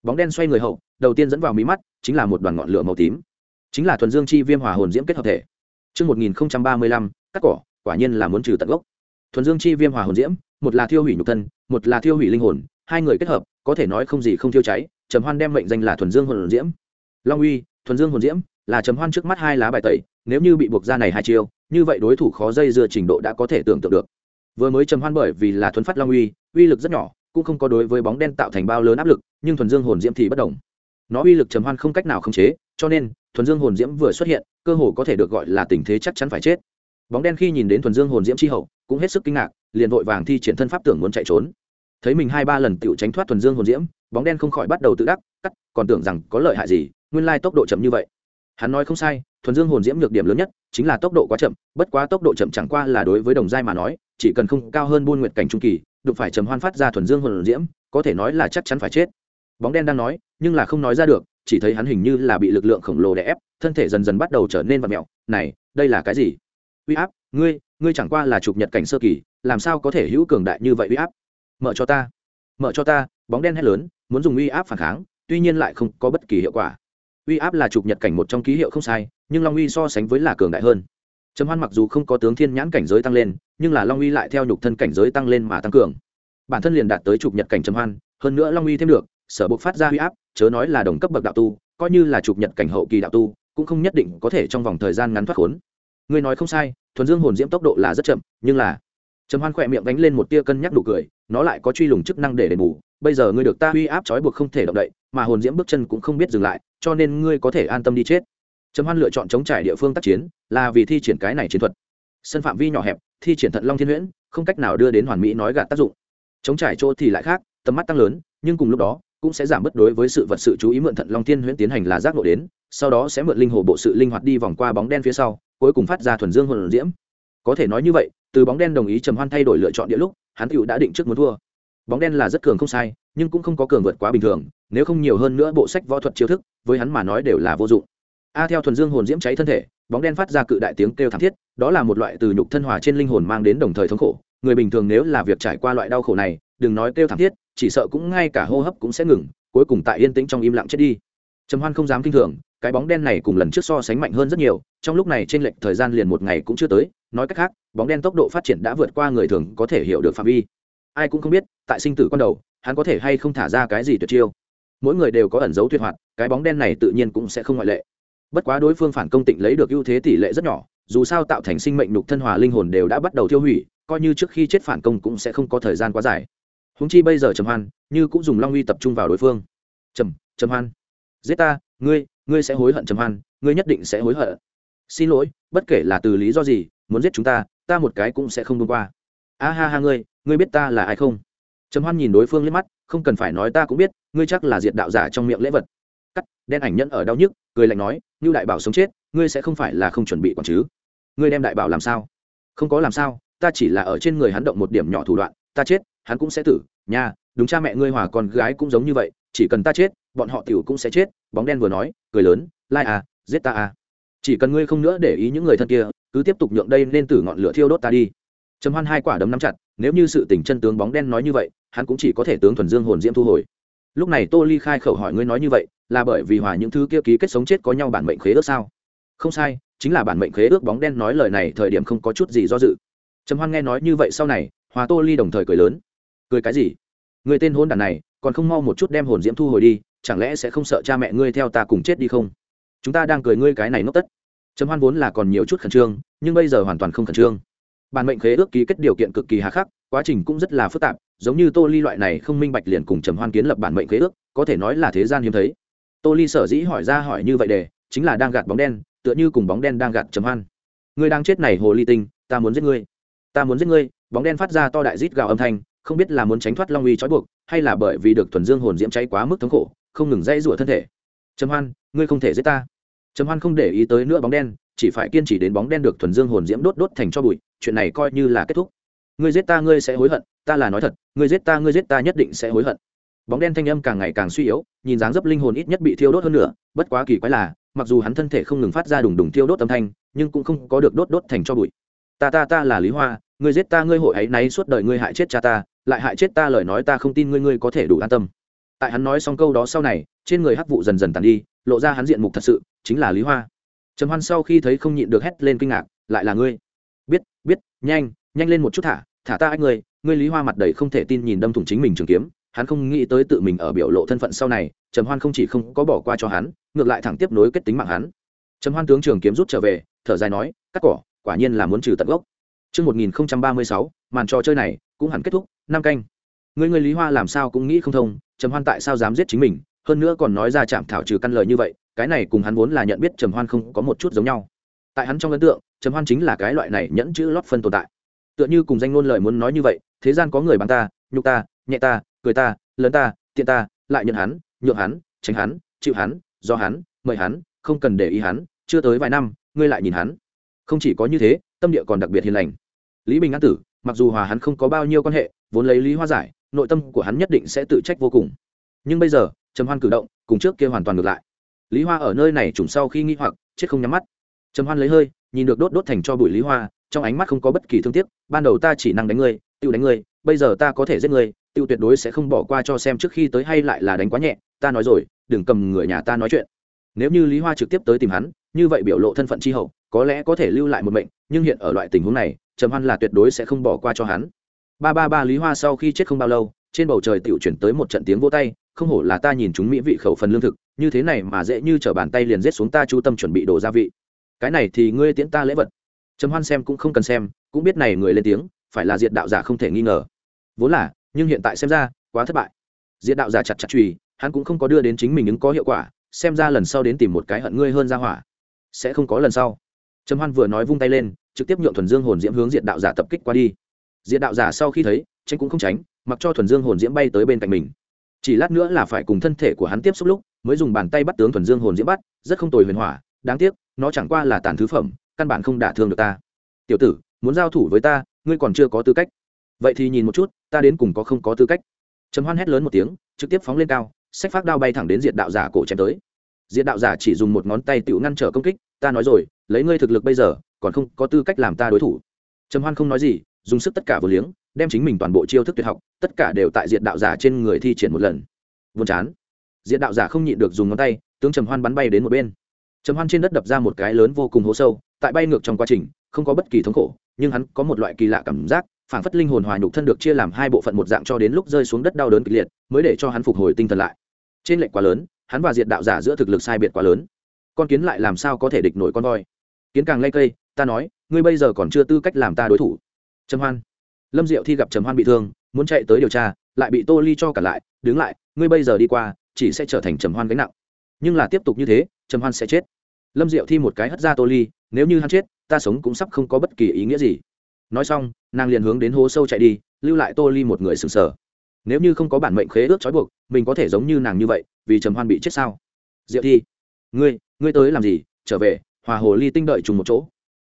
Bóng đen xoay người hậu đầu tiên dẫn vào mí mắt chính là một đoàn ngọn lửa màu tím. Chính là thuần dương chi viêm hòa hồn diễm kết hợp thể. Trước 1035, cắt cỏ, quả nhiên là muốn trừ tận gốc. Thuần dương chi viêm hòa hồn diễm, một là thiêu hủy nhục thân, một là thiêu hủy linh hồn, hai người kết hợp, có thể nói không gì không thiêu cháy, Trầm Hoan đem mệnh danh là thuần dương hồn diễm. Long uy, thuần dương hồn diễm, là Trầm Hoan trước mắt hai lá bài tẩy, nếu như bị buộc ra này hai chiêu, như vậy đối thủ khó dây dưa trình độ đã có thể tưởng tượng được. Vừa mới Trầm Hoan bởi vì là thuần phát long uy, uy lực rất nhỏ, cũng không có đối với bóng đen tạo thành bao lớn áp lực, nhưng thuần dương hồn diễm thì bất động nó uy lực trầm hoan không cách nào khống chế cho nên thuần dương hồn diễm vừa xuất hiện cơ hồ có thể được gọi là tình thế chắc chắn phải chết. Bóng đen khi nhìn đến thuần dương hồn diễm chi hậu cũng hết sức kinh ngạc liền vội vàng thi triển thân pháp tưởng muốn chạy trốn. Thấy mình hai ba lần tựu tránh thoát thuần dương hồn diễm bóng đen không khỏi bắt đầu tự đắc cắt còn tưởng rằng có lợi hại gì nguyên lai tốc độ chậm như vậy. Hắn nói không sai thuần dương hồn diễm nhược điểm lớn nhất chính là tốc độ quá chậm, bất quá tốc độ chậm chẳng qua là đối với đồng giai mà nói, chỉ cần không cao hơn buôn nguyện cảnh trung kỳ, đụng phải trầm hoan phát ra thuần dương hồn diễm, có thể nói là chắc chắn phải chết. Bóng đen đang nói, nhưng là không nói ra được, chỉ thấy hắn hình như là bị lực lượng khổng lồ đè ép, thân thể dần dần bắt đầu trở nên vật mẹo. Này, đây là cái gì? Uy áp, ngươi ngươi chẳng qua là chụp nhật cảnh sơ kỳ, làm sao có thể hữu cường đại như vậy uy áp? Mở cho ta, mở cho ta. Bóng đen hét lớn, muốn dùng uy áp phản kháng, tuy nhiên lại không có bất kỳ hiệu quả. Uy áp là chụp nhật cảnh một trong ký hiệu không sai nhưng long uy so sánh với là cường đại hơn. Trầm hoan mặc dù không có tướng thiên nhãn cảnh giới tăng lên, nhưng là long uy lại theo nhục thân cảnh giới tăng lên mà tăng cường. Bản thân liền đạt tới chụp nhật cảnh trầm hoan, hơn nữa long uy thêm được, sở buộc phát ra huy áp, chớ nói là đồng cấp bậc đạo tu, coi như là chụp nhật cảnh hậu kỳ đạo tu, cũng không nhất định có thể trong vòng thời gian ngắn thoát khốn. Ngươi nói không sai, thuần dương hồn diễm tốc độ là rất chậm, nhưng là trầm hoan khỏe miệng đánh lên một tia cân nhắc đủ cười, nó lại có truy lùng chức năng để đền bù, bây giờ ngươi được ta huy áp trói buộc không thể động đậy, mà hồn diễm bước chân cũng không biết dừng lại, cho nên ngươi có thể an tâm đi chết trầm hoan lựa chọn chống trải địa phương tác chiến, là vì thi triển cái này chiến thuật. Sân phạm vi nhỏ hẹp, thi triển thận long thiên huyễn, không cách nào đưa đến hoàn mỹ nói gạt tác dụng. Chống trải chỗ thì lại khác, tầm mắt tăng lớn, nhưng cùng lúc đó, cũng sẽ giảm bớt đối với sự vật sự chú ý mượn thận long thiên huyễn tiến hành là giác ngộ đến, sau đó sẽ mượn linh hồ bộ sự linh hoạt đi vòng qua bóng đen phía sau, cuối cùng phát ra thuần dương hồn diễm. Có thể nói như vậy, từ bóng đen đồng ý trầm hoan thay đổi lựa chọn địa lúc, hắn tựu đã định trước muốn thua. Bóng đen là rất cường không sai, nhưng cũng không có cường vượt quá bình thường, nếu không nhiều hơn nữa bộ sách võ thuật chiêu thức, với hắn mà nói đều là vô dụng a theo thuần dương hồn diễm cháy thân thể, bóng đen phát ra cự đại tiếng kêu thảm thiết, đó là một loại từ nhục thân hòa trên linh hồn mang đến đồng thời thống khổ. Người bình thường nếu là việc trải qua loại đau khổ này, đừng nói kêu thảm thiết, chỉ sợ cũng ngay cả hô hấp cũng sẽ ngừng, cuối cùng tại yên tĩnh trong im lặng chết đi. Trầm hoan không dám kinh thường, cái bóng đen này cùng lần trước so sánh mạnh hơn rất nhiều, trong lúc này trên lệch thời gian liền một ngày cũng chưa tới, nói cách khác, bóng đen tốc độ phát triển đã vượt qua người thường có thể hiểu được phạm vi. Ai cũng không biết, tại sinh tử con đầu, hắn có thể hay không thả ra cái gì tuyệt chiêu. Mỗi người đều có ẩn dấu tuyệt hoạt, cái bóng đen này tự nhiên cũng sẽ không ngoại lệ bất quá đối phương phản công tịnh lấy được ưu thế tỷ lệ rất nhỏ, dù sao tạo thành sinh mệnh nhục thân hòa linh hồn đều đã bắt đầu tiêu hủy, coi như trước khi chết phản công cũng sẽ không có thời gian quá dài. Húng chi bây giờ trầm hoan, như cũng dùng long uy tập trung vào đối phương. Trầm trầm hoan. Giết ta, ngươi ngươi sẽ hối hận trầm hoan, ngươi nhất định sẽ hối hận. Xin lỗi, bất kể là từ lý do gì, muốn giết chúng ta ta một cái cũng sẽ không thông qua. A ha ha ngươi ngươi biết ta là ai không? Trầm hoan nhìn đối phương liếc mắt, không cần phải nói ta cũng biết, ngươi chắc là diệt đạo giả trong miệng lễ vật đen ảnh nhẫn ở đau nhức, cười lạnh nói như đại bảo sống chết, ngươi sẽ không phải là không chuẩn bị còn chứ? Ngươi đem đại bảo làm sao? Không có làm sao, ta chỉ là ở trên người hắn động một điểm nhỏ thủ đoạn, ta chết, hắn cũng sẽ tử, nha, đúng cha mẹ ngươi hòa con gái cũng giống như vậy, chỉ cần ta chết, bọn họ tiểu cũng sẽ chết. Bóng đen vừa nói, cười lớn, lai à giết ta à. Chỉ cần ngươi không nữa để ý những người thân kia, cứ tiếp tục nhượng đây nên tử ngọn lửa thiêu đốt ta đi. Trầm hoan hai quả đấm nắm chặt, nếu như sự tình chân tướng bóng đen nói như vậy, hắn cũng chỉ có thể tướng thuần dương hồn diễm thu hồi lúc này tô ly khai khẩu hỏi ngươi nói như vậy, là bởi vì hòa những thứ kia ký kết sống chết có nhau bản mệnh khế ước sao? Không sai, chính là bản mệnh khế ước bóng đen nói lời này thời điểm không có chút gì do dự. Trầm hoan nghe nói như vậy sau này, hòa tô ly đồng thời cười lớn. Cười cái gì? Người tên hôn đàn này, còn không mau một chút đem hồn diễm thu hồi đi, chẳng lẽ sẽ không sợ cha mẹ ngươi theo ta cùng chết đi không? Chúng ta đang cười ngươi cái này nốc tất. Trầm hoan vốn là còn nhiều chút khẩn trương, nhưng bây giờ hoàn toàn không khẩn trương bản mệnh khế ước ký kết điều kiện cực kỳ hà khắc, quá trình cũng rất là phức tạp, giống như tô ly loại này không minh bạch liền cùng trầm hoan kiến lập bản mệnh khế ước, có thể nói là thế gian hiếm thấy. Tô ly sở dĩ hỏi ra hỏi như vậy để, chính là đang gạt bóng đen, tựa như cùng bóng đen đang gạt trầm hoan. Người đang chết này hồ ly tinh, ta muốn giết ngươi. Ta muốn giết ngươi, bóng đen phát ra to đại rít gào âm thanh, không biết là muốn tránh thoát long uy trói buộc, hay là bởi vì được thuần dương hồn diễm cháy quá mức thống khổ, không ngừng dây rủa thân thể. Trầm hoan, ngươi không thể giết ta. Trầm hoan không để ý tới nữa bóng đen, chỉ phải kiên trì đến bóng đen được thuần dương hồn diễm đốt đốt thành cho bụi chuyện này coi như là kết thúc. Ngươi giết ta, ngươi sẽ hối hận, ta là nói thật, ngươi giết ta, ngươi giết ta nhất định sẽ hối hận. Bóng đen thanh âm càng ngày càng suy yếu, nhìn dáng dấp linh hồn ít nhất bị thiêu đốt hơn nữa, bất quá kỳ quái là, mặc dù hắn thân thể không ngừng phát ra đùng đùng thiêu đốt âm thanh, nhưng cũng không có được đốt đốt thành cho bụi. Ta ta ta là lý hoa, ngươi giết ta, ngươi hội ấy náy suốt đời ngươi hại chết cha ta, lại hại chết ta lời nói ta không tin ngươi ngươi có thể đủ an tâm. Tại hắn nói xong câu đó sau này, trên người hắc vụ dần dần tàn đi, lộ ra hắn diện mục thật sự, chính là lý hoa. Trầm hoan sau khi thấy không nhịn được hét lên kinh ngạc, lại là ngươi biết nhanh nhanh lên một chút thả thả ta anh ngươi ngươi lý hoa mặt đầy không thể tin nhìn đâm thủng chính mình trường kiếm hắn không nghĩ tới tự mình ở biểu lộ thân phận sau này trầm hoan không chỉ không có bỏ qua cho hắn ngược lại thẳng tiếp nối kết tính mạng hắn trầm hoan tướng trường kiếm rút trở về thở dài nói cắt cỏ quả nhiên là muốn trừ tận gốc Trước 1036, màn trò chơi này cũng hẳn kết thúc, năm canh. Người người Lý Hoa làm sao cũng nghĩ không thông, Trầm Hoan tại sao dám giết chính mình, hơn nữa còn nói ra chạm thảo trừ căn lời như vậy, cái này cùng hắn vốn là nhận biết Trầm Hoan không có một chút giống nhau. Tại hắn trong ấn tượng, Trầm Hoan chính là cái loại này nhẫn chữ lót phân tồn tại. Tựa như cùng danh ngôn lời muốn nói như vậy, thế gian có người bằng ta, nhục ta, nhẹ ta, cười ta, lớn ta, tiện ta, lại nhận hắn, nhượng hắn, tránh hắn, chịu hắn, do hắn, mời hắn, không cần để ý hắn, chưa tới vài năm, ngươi lại nhìn hắn. Không chỉ có như thế, tâm địa còn đặc biệt hiền lành lý bình an tử mặc dù hòa hắn không có bao nhiêu quan hệ vốn lấy lý hoa giải nội tâm của hắn nhất định sẽ tự trách vô cùng nhưng bây giờ trầm hoan cử động cùng trước kia hoàn toàn ngược lại lý hoa ở nơi này trùng sau khi nghi hoặc chết không nhắm mắt trầm hoan lấy hơi nhìn được đốt đốt thành cho bụi lý hoa, trong ánh mắt không có bất kỳ thương tiếc, ban đầu ta chỉ năng đánh ngươi tự đánh ngươi, bây giờ ta có thể giết ngươi Tiêu tuyệt đối sẽ không bỏ qua cho xem trước khi tới hay lại là đánh quá nhẹ, ta nói rồi, đừng cầm người nhà ta nói chuyện. Nếu như lý hoa trực tiếp tới tìm hắn, như vậy biểu lộ thân phận tri hậu, có lẽ có thể lưu lại một mệnh, nhưng hiện ở loại tình huống này, trầm hoan là tuyệt đối sẽ không bỏ qua cho hắn. Ba ba ba, lý hoa sau khi chết không bao lâu, trên bầu trời tiểu chuyển tới một trận tiếng vô tay, không hổ là ta nhìn chúng mỹ vị khẩu phần lương thực, như thế này mà dễ như t bàn tay liền rết xuống ta chú tâm chuẩn bị đồ gia vị cái này thì ngươi tiễn ta lễ vật. Trầm hoan xem cũng không cần xem, cũng biết này người lên tiếng, phải là diệt đạo giả không thể nghi ngờ. Vốn là, nhưng hiện tại xem ra, quá thất bại. Diệt đạo giả chặt chặt chùy, hắn cũng không có đưa đến chính mình ứng có hiệu quả, xem ra lần sau đến tìm một cái hận ngươi hơn ra hỏa, sẽ không có lần sau. Trầm hoan vừa nói vung tay lên, trực tiếp nhượng thuần dương hồn diễm hướng diện đạo giả tập kích qua đi. Diện đạo giả sau khi thấy, tránh cũng không tránh, mặc cho thuần dương hồn diễm bay tới bên cạnh mình. Chỉ lát nữa là phải cùng thân thể của hắn tiếp xúc lúc, mới dùng bàn tay bắt tướng thuần dương hồn diễm bắt, rất không tồi huyền hỏa, đáng tiếc nó chẳng qua là tàn thứ phẩm, căn bản không đả thương được ta. Tiểu tử, muốn giao thủ với ta, ngươi còn chưa có tư cách. Vậy thì nhìn một chút, ta đến cùng có không có tư cách? Trầm hoan hét lớn một tiếng, trực tiếp phóng lên cao sách phát đao bay thẳng đến diện đạo giả cổ chém tới. Diện đạo giả chỉ dùng một ngón tay tự ngăn trở công kích, ta nói rồi, lấy ngươi thực lực bây giờ, còn không có tư cách làm ta đối thủ. Trầm hoan không nói gì, dùng sức tất cả vừa liếng, đem chính mình toàn bộ chiêu thức tuyệt học, tất cả đều tại diện đạo giả trên người thi triển một lần. Vốn chán. Diện đạo giả không nhịn được dùng ngón tay, tướng trầm hoan bắn bay đến một bên trầm hoan trên đất đập ra một cái lớn vô cùng hố sâu, tại bay ngược trong quá trình, không có bất kỳ thống khổ, nhưng hắn có một loại kỳ lạ cảm giác, phảng phất linh hồn hòa nhục thân được chia làm hai bộ phận một dạng cho đến lúc rơi xuống đất đau đớn kịch liệt, mới để cho hắn phục hồi tinh thần lại. Trên lệnh quá lớn, hắn và diệt đạo giả giữa thực lực sai biệt quá lớn. Con kiến lại làm sao có thể địch nổi con voi? Kiến càng lây cây, ta nói, ngươi bây giờ còn chưa tư cách làm ta đối thủ. Trầm hoan. Lâm diệu thi gặp trầm hoan bị thương, muốn chạy tới điều tra, lại bị tô ly cho cả lại, đứng lại, ngươi bây giờ đi qua, chỉ sẽ trở thành trầm hoan gánh nặng. Nhưng là tiếp tục như thế, trầm hoan sẽ chết lâm diệu thi một cái hất ra tô ly, nếu như hắn chết, ta sống cũng sắp không có bất kỳ ý nghĩa gì. Nói xong, nàng liền hướng đến hố sâu chạy đi, lưu lại tô ly một người sừng sờ. Nếu như không có bản mệnh khế ước trói buộc, mình có thể giống như nàng như vậy, vì trầm hoan bị chết sao? Diệu thi, ngươi ngươi tới làm gì? Trở về, hòa hồ ly tinh đợi trùng một chỗ.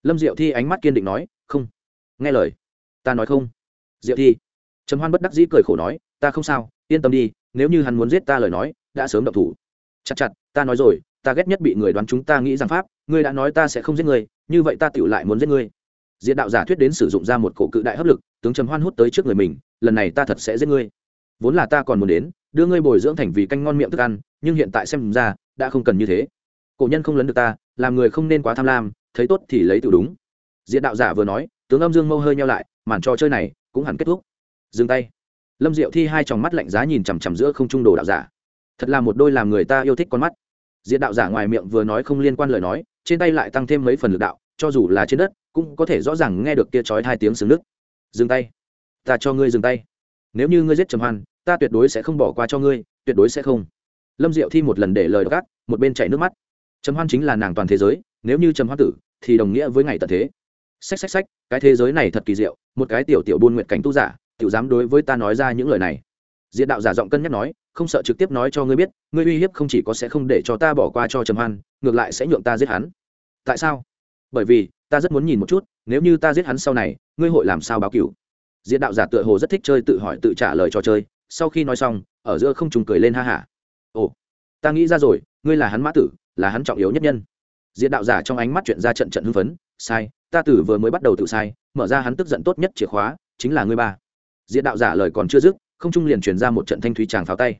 Lâm diệu thi ánh mắt kiên định nói, không. Nghe lời. Ta nói không. Diệu thi, trầm hoan bất đắc dĩ cười khổ nói, ta không sao, yên tâm đi, nếu như hắn muốn giết ta lời nói, đã sớm động thủ. Chặt chặt, ta nói rồi ta ghét nhất bị người đoán chúng ta nghĩ rằng pháp, ngươi đã nói ta sẽ không giết ngươi, như vậy ta tựu lại muốn giết ngươi. Diện đạo giả thuyết đến sử dụng ra một cổ cự đại hấp lực, tướng trầm hoan hút tới trước người mình, lần này ta thật sẽ giết ngươi. Vốn là ta còn muốn đến, đưa ngươi bồi dưỡng thành vì canh ngon miệng thức ăn, nhưng hiện tại xem ra, đã không cần như thế. Cổ nhân không lấn được ta, làm người không nên quá tham lam, thấy tốt thì lấy tự đúng. Diện đạo giả vừa nói, tướng âm dương mâu hơi nhau lại, màn trò chơi này cũng hẳn kết thúc. Dừng tay. Lâm diệu thi hai tròng mắt lạnh giá nhìn chằm chằm giữa không trung đồ đạo giả. Thật là một đôi làm người ta yêu thích con mắt diện đạo giả ngoài miệng vừa nói không liên quan lời nói, trên tay lại tăng thêm mấy phần lực đạo, cho dù là trên đất, cũng có thể rõ ràng nghe được kia chói hai tiếng sừng nước dừng tay. Ta cho ngươi dừng tay. Nếu như ngươi giết trầm hoan, ta tuyệt đối sẽ không bỏ qua cho ngươi, tuyệt đối sẽ không. Lâm diệu thi một lần để lời gác một bên chảy nước mắt. Trầm hoan chính là nàng toàn thế giới, nếu như trầm hoan tử, thì đồng nghĩa với ngày tận thế. Xách xách xách, cái thế giới này thật kỳ diệu, một cái tiểu tiểu buôn nguyện cảnh tu giả, tiểu dám đối với ta nói ra những lời này. Diện đạo giả giọng cân nhắc nói không sợ trực tiếp nói cho ngươi biết, ngươi uy hiếp không chỉ có sẽ không để cho ta bỏ qua cho trầm hoan, ngược lại sẽ nhượng ta giết hắn. Tại sao? Bởi vì, ta rất muốn nhìn một chút, nếu như ta giết hắn sau này, ngươi hội làm sao báo cửu? Diện đạo giả tựa hồ rất thích chơi tự hỏi tự trả lời trò chơi, sau khi nói xong, ở giữa không trùng cười lên ha hả ồ, ta nghĩ ra rồi, ngươi là hắn mã tử, là hắn trọng yếu nhất nhân. Diện đạo giả trong ánh mắt chuyện ra trận trận hưng phấn, sai, ta tử vừa mới bắt đầu tự sai, mở ra hắn tức giận tốt nhất chìa khóa, chính là ngươi ba. Diện đạo giả lời còn chưa dứt, không trung liền truyền ra một trận thanh thúy tràng pháo tay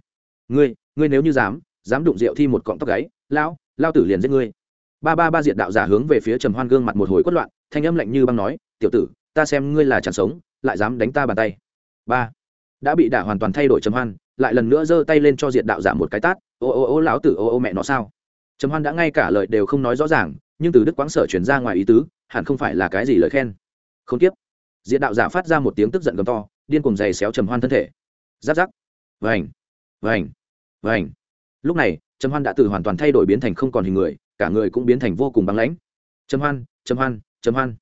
ngươi ngươi nếu như dám dám đụng rượu thi một cọng tóc gáy, lão lao tử liền giết ngươi. Ba ba ba diện đạo giả hướng về phía trầm hoan gương mặt một hồi quất loạn, thanh âm lạnh như băng nói, tiểu tử, ta xem ngươi là chẳng sống, lại dám đánh ta bàn tay. Ba, đã bị đả hoàn toàn thay đổi trầm hoan, lại lần nữa giơ tay lên cho diện đạo giả một cái tát, ô ô ô, lão tử, ô ô, mẹ nó sao? Trầm hoan đã ngay cả lời đều không nói rõ ràng, nhưng từ đức quáng sở chuyển ra ngoài ý tứ, hẳn không phải là cái gì lời khen. Không tiếp. Diện đạo giả phát ra một tiếng tức giận gầm to, điên cùng giày xéo trầm hoan thân thể. Giáp giáp. Vành. Vành và ảnh. Lúc này trầm hoan đã từ hoàn toàn thay đổi biến thành không còn hình người cả người cũng biến thành vô cùng băng lãnh. Trầm hoan trầm hoan trầm hoan.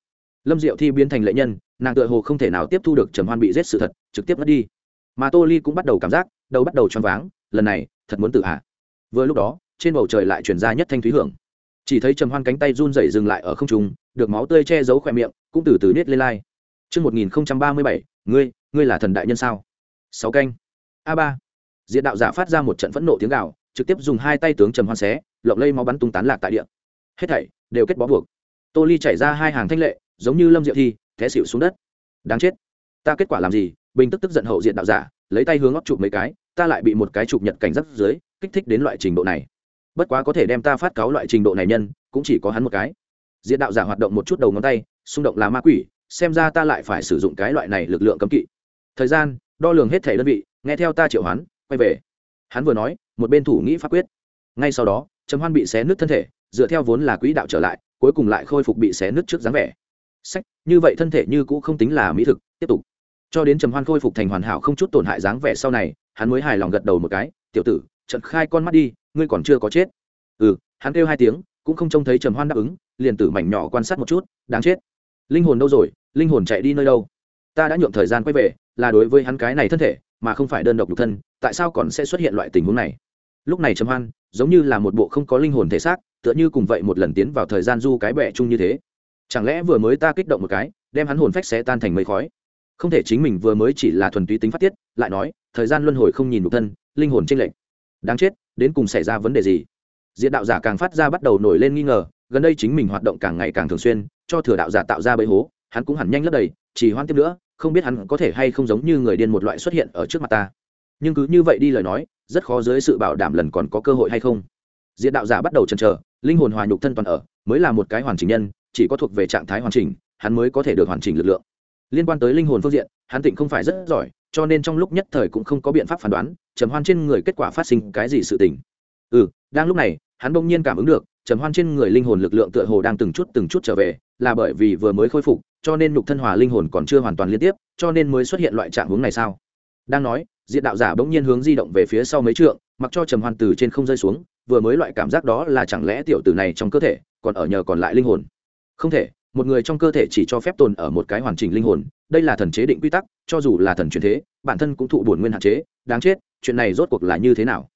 Lâm diệu thi biến thành lệ nhân nàng tựa hồ không thể nào tiếp thu được trầm hoan bị giết sự thật trực tiếp mất đi. Mà tô ly cũng bắt đầu cảm giác đầu bắt đầu choáng váng lần này thật muốn tự hạ. Vừa lúc đó trên bầu trời lại chuyển ra nhất thanh thúy hưởng. Chỉ thấy trầm hoan cánh tay run rẩy dừng lại ở không trung được máu tươi che giấu khỏe miệng cũng từ từ nết lên lai. Trước 1037, ngươi, ngươi là thần đại nhân sao? Sáu canh. a ba. Diện đạo giả phát ra một trận phẫn nộ tiếng gào, trực tiếp dùng hai tay tướng trầm hoan xé, lộng lây máu bắn tung tán lạc tại địa. Hết thảy đều kết bó buộc. Tô Ly chảy ra hai hàng thanh lệ, giống như lâm diệu thi, té xỉu xuống đất. Đáng chết. Ta kết quả làm gì? Bình tức tức giận hậu diện đạo giả, lấy tay hướng óc chụp mấy cái, ta lại bị một cái chụp nhật cảnh rất dưới, kích thích đến loại trình độ này bất quá có thể đem ta phát cáo loại trình độ này nhân cũng chỉ có hắn một cái diện đạo giả hoạt động một chút đầu ngón tay xung động là ma quỷ xem ra ta lại phải sử dụng cái loại này lực lượng cấm kỵ thời gian đo lường hết thể đơn vị nghe theo ta triệu hoán quay về. Hắn vừa nói, một bên thủ nghĩ pháp quyết. Ngay sau đó, trầm hoan bị xé nứt thân thể, dựa theo vốn là quỹ đạo trở lại, cuối cùng lại khôi phục bị xé nứt trước dáng vẻ. Sách, như vậy thân thể như cũ không tính là mỹ thực, tiếp tục. Cho đến trầm hoan khôi phục thành hoàn hảo không chút tổn hại dáng vẻ sau này, hắn mới hài lòng gật đầu một cái, tiểu tử trận khai con mắt đi, ngươi còn chưa có chết. Ừ hắn kêu hai tiếng, cũng không trông thấy trầm hoan đáp ứng, liền tử mảnh nhỏ quan sát một chút, đáng chết. Linh hồn đâu rồi? Linh hồn chạy đi nơi đâu? Ta đã nhượng thời gian quay về, là đối với hắn cái này thân thể mà không phải đơn độc nhục thân, tại sao còn sẽ xuất hiện loại tình huống này? Lúc này trầm hoan, giống như là một bộ không có linh hồn thể xác, tựa như cùng vậy một lần tiến vào thời gian du cái bẹ chung như thế. Chẳng lẽ vừa mới ta kích động một cái, đem hắn hồn phách sẽ tan thành mây khói? Không thể chính mình vừa mới chỉ là thuần túy tính phát tiết, lại nói, thời gian luân hồi không nhìn nhục thân, linh hồn tranh lệch. Đáng chết, đến cùng xảy ra vấn đề gì? Diện đạo giả càng phát ra bắt đầu nổi lên nghi ngờ, gần đây chính mình hoạt động càng ngày càng thường xuyên, cho thừa đạo giả tạo ra bẫy hố, hắn cũng hẳn nhanh lấp đầy chỉ hoan tiếp nữa không biết hắn có thể hay không giống như người điên một loại xuất hiện ở trước mặt ta. Nhưng cứ như vậy đi lời nói, rất khó dưới sự bảo đảm lần còn có cơ hội hay không. Diện đạo giả bắt đầu chần chờ, linh hồn hòa nhục thân toàn ở, mới là một cái hoàn chỉnh nhân, chỉ có thuộc về trạng thái hoàn chỉnh, hắn mới có thể được hoàn chỉnh lực lượng. Liên quan tới linh hồn phương diện, hắn tịnh không phải rất giỏi, cho nên trong lúc nhất thời cũng không có biện pháp phán đoán, trầm hoan trên người kết quả phát sinh cái gì sự tình. Ừ đang lúc này, hắn bỗng nhiên cảm ứng được trầm hoan trên người linh hồn lực lượng tựa hồ đang từng chút từng chút trở về, là bởi vì vừa mới khôi phục, cho nên nhục thân hòa linh hồn còn chưa hoàn toàn liên tiếp, cho nên mới xuất hiện loại trạng hướng này sao? Đang nói diện đạo giả bỗng nhiên hướng di động về phía sau mấy trượng, mặc cho trầm hoan từ trên không rơi xuống, vừa mới loại cảm giác đó là chẳng lẽ tiểu tử này trong cơ thể còn ở nhờ còn lại linh hồn? Không thể, một người trong cơ thể chỉ cho phép tồn ở một cái hoàn chỉnh linh hồn, đây là thần chế định quy tắc, cho dù là thần truyền thế, bản thân cũng thụ bổn nguyên hạn chế, đáng chết, chuyện này rốt cuộc là như thế nào?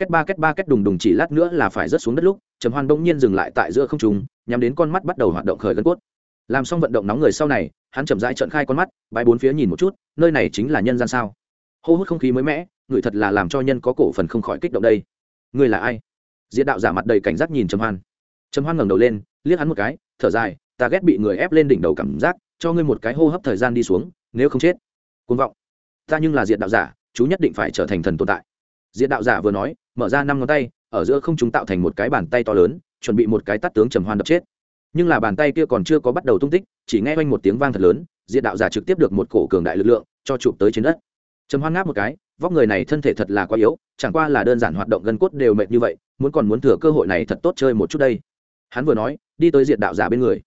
Két ba két ba két đùng đùng chỉ lát nữa là phải rớt xuống đất lúc, trầm hoan bỗng nhiên dừng lại tại giữa không trung, nhắm đến con mắt bắt đầu hoạt động khởi gân cốt. Làm xong vận động nóng người sau này, hắn chậm rãi trợn khai con mắt bãi bốn phía nhìn một chút, nơi này chính là nhân gian sao? Hô hút không khí mới mẻ, người thật là làm cho nhân có cổ phần không khỏi kích động đây. Người là ai? Diễn đạo giả mặt đầy cảnh giác nhìn trầm hoan. Trầm hoan ngẩng đầu lên, liếc hắn một cái, thở dài, ta ghét bị người ép lên đỉnh đầu cảm giác, cho ngươi một cái hô hấp thời gian đi xuống, nếu không chết, Cuồng vọng. Ta nhưng là diện đạo giả, chú nhất định phải trở thành thần tồn tại diện đạo giả vừa nói, mở ra năm ngón tay, ở giữa không chúng tạo thành một cái bàn tay to lớn, chuẩn bị một cái tắt tướng trầm hoan đập chết. Nhưng là bàn tay kia còn chưa có bắt đầu tung tích, chỉ nghe quanh một tiếng vang thật lớn diện đạo giả trực tiếp được một cổ cường đại lực lượng, cho chụp tới trên đất. Trầm hoan ngáp một cái, vóc người này thân thể thật là quá yếu, chẳng qua là đơn giản hoạt động gân cốt đều mệt như vậy, muốn còn muốn thừa cơ hội này thật tốt chơi một chút đây. Hắn vừa nói, đi tới diện đạo giả bên người.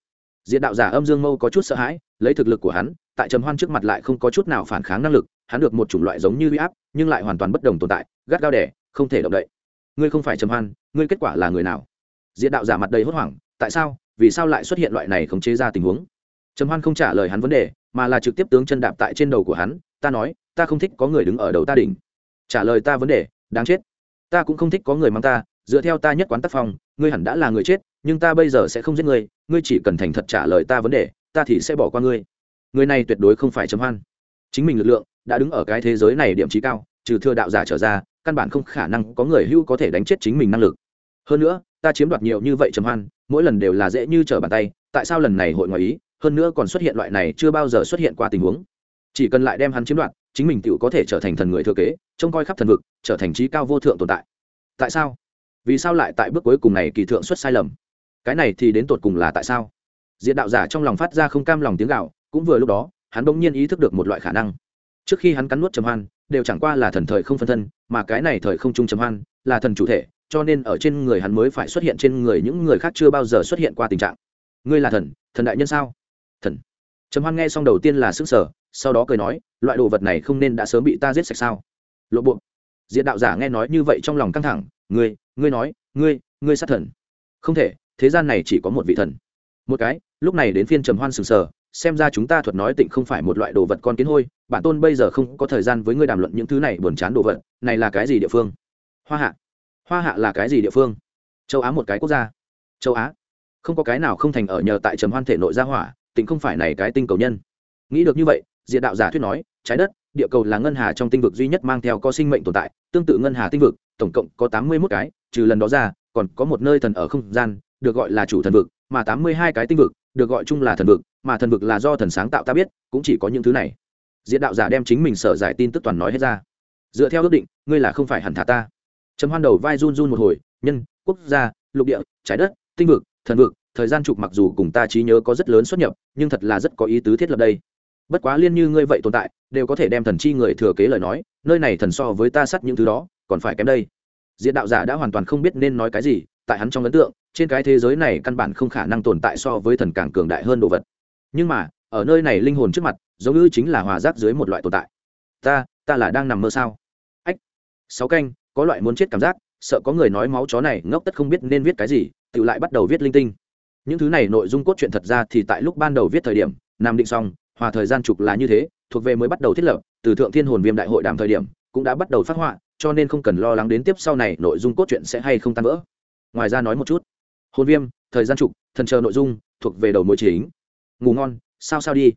Diện đạo giả âm dương mâu có chút sợ hãi, lấy thực lực của hắn, tại trầm hoan trước mặt lại không có chút nào phản kháng năng lực, hắn được một chủng loại giống như huy áp, nhưng lại hoàn toàn bất đồng tồn tại gắt gao đẻ, không thể động đậy. Ngươi không phải trầm hoan, ngươi kết quả là người nào? Diện đạo giả mặt đầy hốt hoảng, tại sao, vì sao lại xuất hiện loại này khống chế ra tình huống? Trầm hoan không trả lời hắn vấn đề, mà là trực tiếp tướng chân đạp tại trên đầu của hắn, ta nói, ta không thích có người đứng ở đầu ta đỉnh. Trả lời ta vấn đề, đáng chết. Ta cũng không thích có người mang ta, dựa theo ta nhất quán tác phong, ngươi hẳn đã là người chết, nhưng ta bây giờ sẽ không giết ngươi ngươi chỉ cần thành thật trả lời ta vấn đề, ta thì sẽ bỏ qua ngươi. Người này tuyệt đối không phải trầm hoan. Chính mình lực lượng đã đứng ở cái thế giới này điểm trí cao trừ thừa đạo giả trở ra, căn bản không khả năng có người hưu có thể đánh chết chính mình năng lực. Hơn nữa, ta chiếm đoạt nhiều như vậy trầm hoan, mỗi lần đều là dễ như trở bàn tay, tại sao lần này hội ngoại ý, hơn nữa còn xuất hiện loại này chưa bao giờ xuất hiện qua tình huống. Chỉ cần lại đem hắn chiếm đoạt, chính mình tự có thể trở thành thần người thừa kế, trông coi khắp thần vực, trở thành trí cao vô thượng tồn tại. Tại sao? Vì sao lại tại bước cuối cùng này kỳ thượng xuất sai lầm? Cái này thì đến tột cùng là tại sao? Diện đạo giả trong lòng phát ra không cam lòng tiếng gạo, cũng vừa lúc đó, hắn bỗng nhiên ý thức được một loại khả năng. Trước khi hắn cắn nuốt trầm hoan đều chẳng qua là thần thời không phân thân, mà cái này thời không trung chấm hoan, là thần chủ thể, cho nên ở trên người hắn mới phải xuất hiện trên người những người khác chưa bao giờ xuất hiện qua tình trạng. Ngươi là thần thần đại nhân sao? Thần. Trầm hoan nghe xong đầu tiên là sức sở sau đó cười nói, loại đồ vật này không nên đã sớm bị ta giết sạch sao? Lộ buộc diện đạo giả nghe nói như vậy trong lòng căng thẳng, ngươi ngươi nói, ngươi ngươi sát thần. Không thể, thế gian này chỉ có một vị thần. Một cái, lúc này đến phiên trầm hoan sừng sờ xem ra chúng ta thuật nói tịnh không phải một loại đồ vật con kiến hôi, bản tôn bây giờ không có thời gian với ngươi đàm luận những thứ này buồn chán đồ vật, này là cái gì địa phương? Hoa hạ. Hoa hạ là cái gì địa phương? Châu á một cái quốc gia. Châu á. Không có cái nào không thành ở nhờ tại trầm hoan thể nội gia hỏa, tịnh không phải này cái tinh cầu nhân. Nghĩ được như vậy diện đạo giả thuyết nói, trái đất, địa cầu là ngân hà trong tinh vực duy nhất mang theo có sinh mệnh tồn tại, tương tự ngân hà tinh vực, tổng cộng có tám mươi mốt cái, trừ lần đó ra, còn có một nơi thần ở không gian, được gọi là chủ thần vực, mà tám mươi hai cái tinh vực được gọi chung là thần vực, mà thần vực là do thần sáng tạo ta biết, cũng chỉ có những thứ này. Diện đạo giả đem chính mình sở giải tin tức toàn nói hết ra. Dựa theo ước định, ngươi là không phải hẳn thả ta. Chấm hoan đầu vai run run một hồi, nhân, quốc gia, lục địa, trái đất, tinh vực, thần vực, thời gian trục mặc dù cùng ta trí nhớ có rất lớn xuất nhập, nhưng thật là rất có ý tứ thiết lập đây. Bất quá liên như ngươi vậy tồn tại, đều có thể đem thần chi người thừa kế lời nói, nơi này thần so với ta sắt những thứ đó, còn phải kém đây. Diện đạo giả đã hoàn toàn không biết nên nói cái gì, tại hắn trong ấn tượng trên cái thế giới này căn bản không khả năng tồn tại so với thần càng cường đại hơn đồ vật. Nhưng mà, ở nơi này linh hồn trước mặt, giống như chính là hòa giáp dưới một loại tồn tại. Ta ta là đang nằm mơ sao? Ách, sáu canh, có loại muốn chết cảm giác, sợ có người nói máu chó này ngốc tất không biết nên viết cái gì, tự lại bắt đầu viết linh tinh. Những thứ này nội dung cốt truyện thật ra thì tại lúc ban đầu viết thời điểm, nam định xong, hòa thời gian trục là như thế, thuộc về mới bắt đầu thiết lập, từ thượng thiên hồn viêm đại hội đàm thời điểm, cũng đã bắt đầu phát họa, cho nên không cần lo lắng đến tiếp sau này nội dung cốt truyện sẽ hay không tan vỡ. Ngoài ra nói một chút hồn viêm thời gian trục thần chờ nội dung thuộc về đầu mối chính ngủ ngon sao sao đi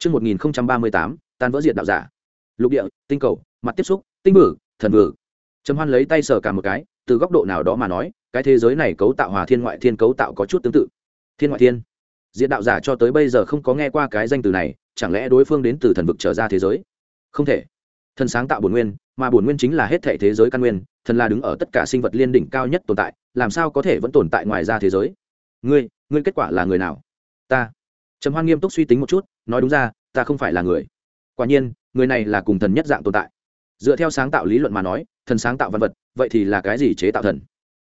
Trước 1038, tan vỡ diệt đạo giả. Lục địa, tinh cầu, mặt tiếp xúc, tinh vử, thần vử. Trầm Hoan lấy tay sờ cả một cái, từ góc độ nào đó mà nói, cái thế giới này cấu tạo hòa thiên ngoại thiên cấu tạo có chút tương tự. Thiên ngoại thiên. Diệt đạo giả cho tới bây giờ không có nghe qua cái danh từ này, chẳng lẽ đối phương đến từ thần vực trở ra thế giới? Không thể. Thần sáng tạo bổn nguyên, mà bổn nguyên chính là hết thảy thế giới căn nguyên, thần là đứng ở tất cả sinh vật liên đỉnh cao nhất tồn tại, làm sao có thể vẫn tồn tại ngoài ra thế giới? Ngươi, ngươi kết quả là người nào? Ta. Trầm hoan nghiêm túc suy tính một chút nói đúng ra ta không phải là người. Quả nhiên người này là cùng thần nhất dạng tồn tại. Dựa theo sáng tạo lý luận mà nói thần sáng tạo văn vật vậy thì là cái gì chế tạo thần?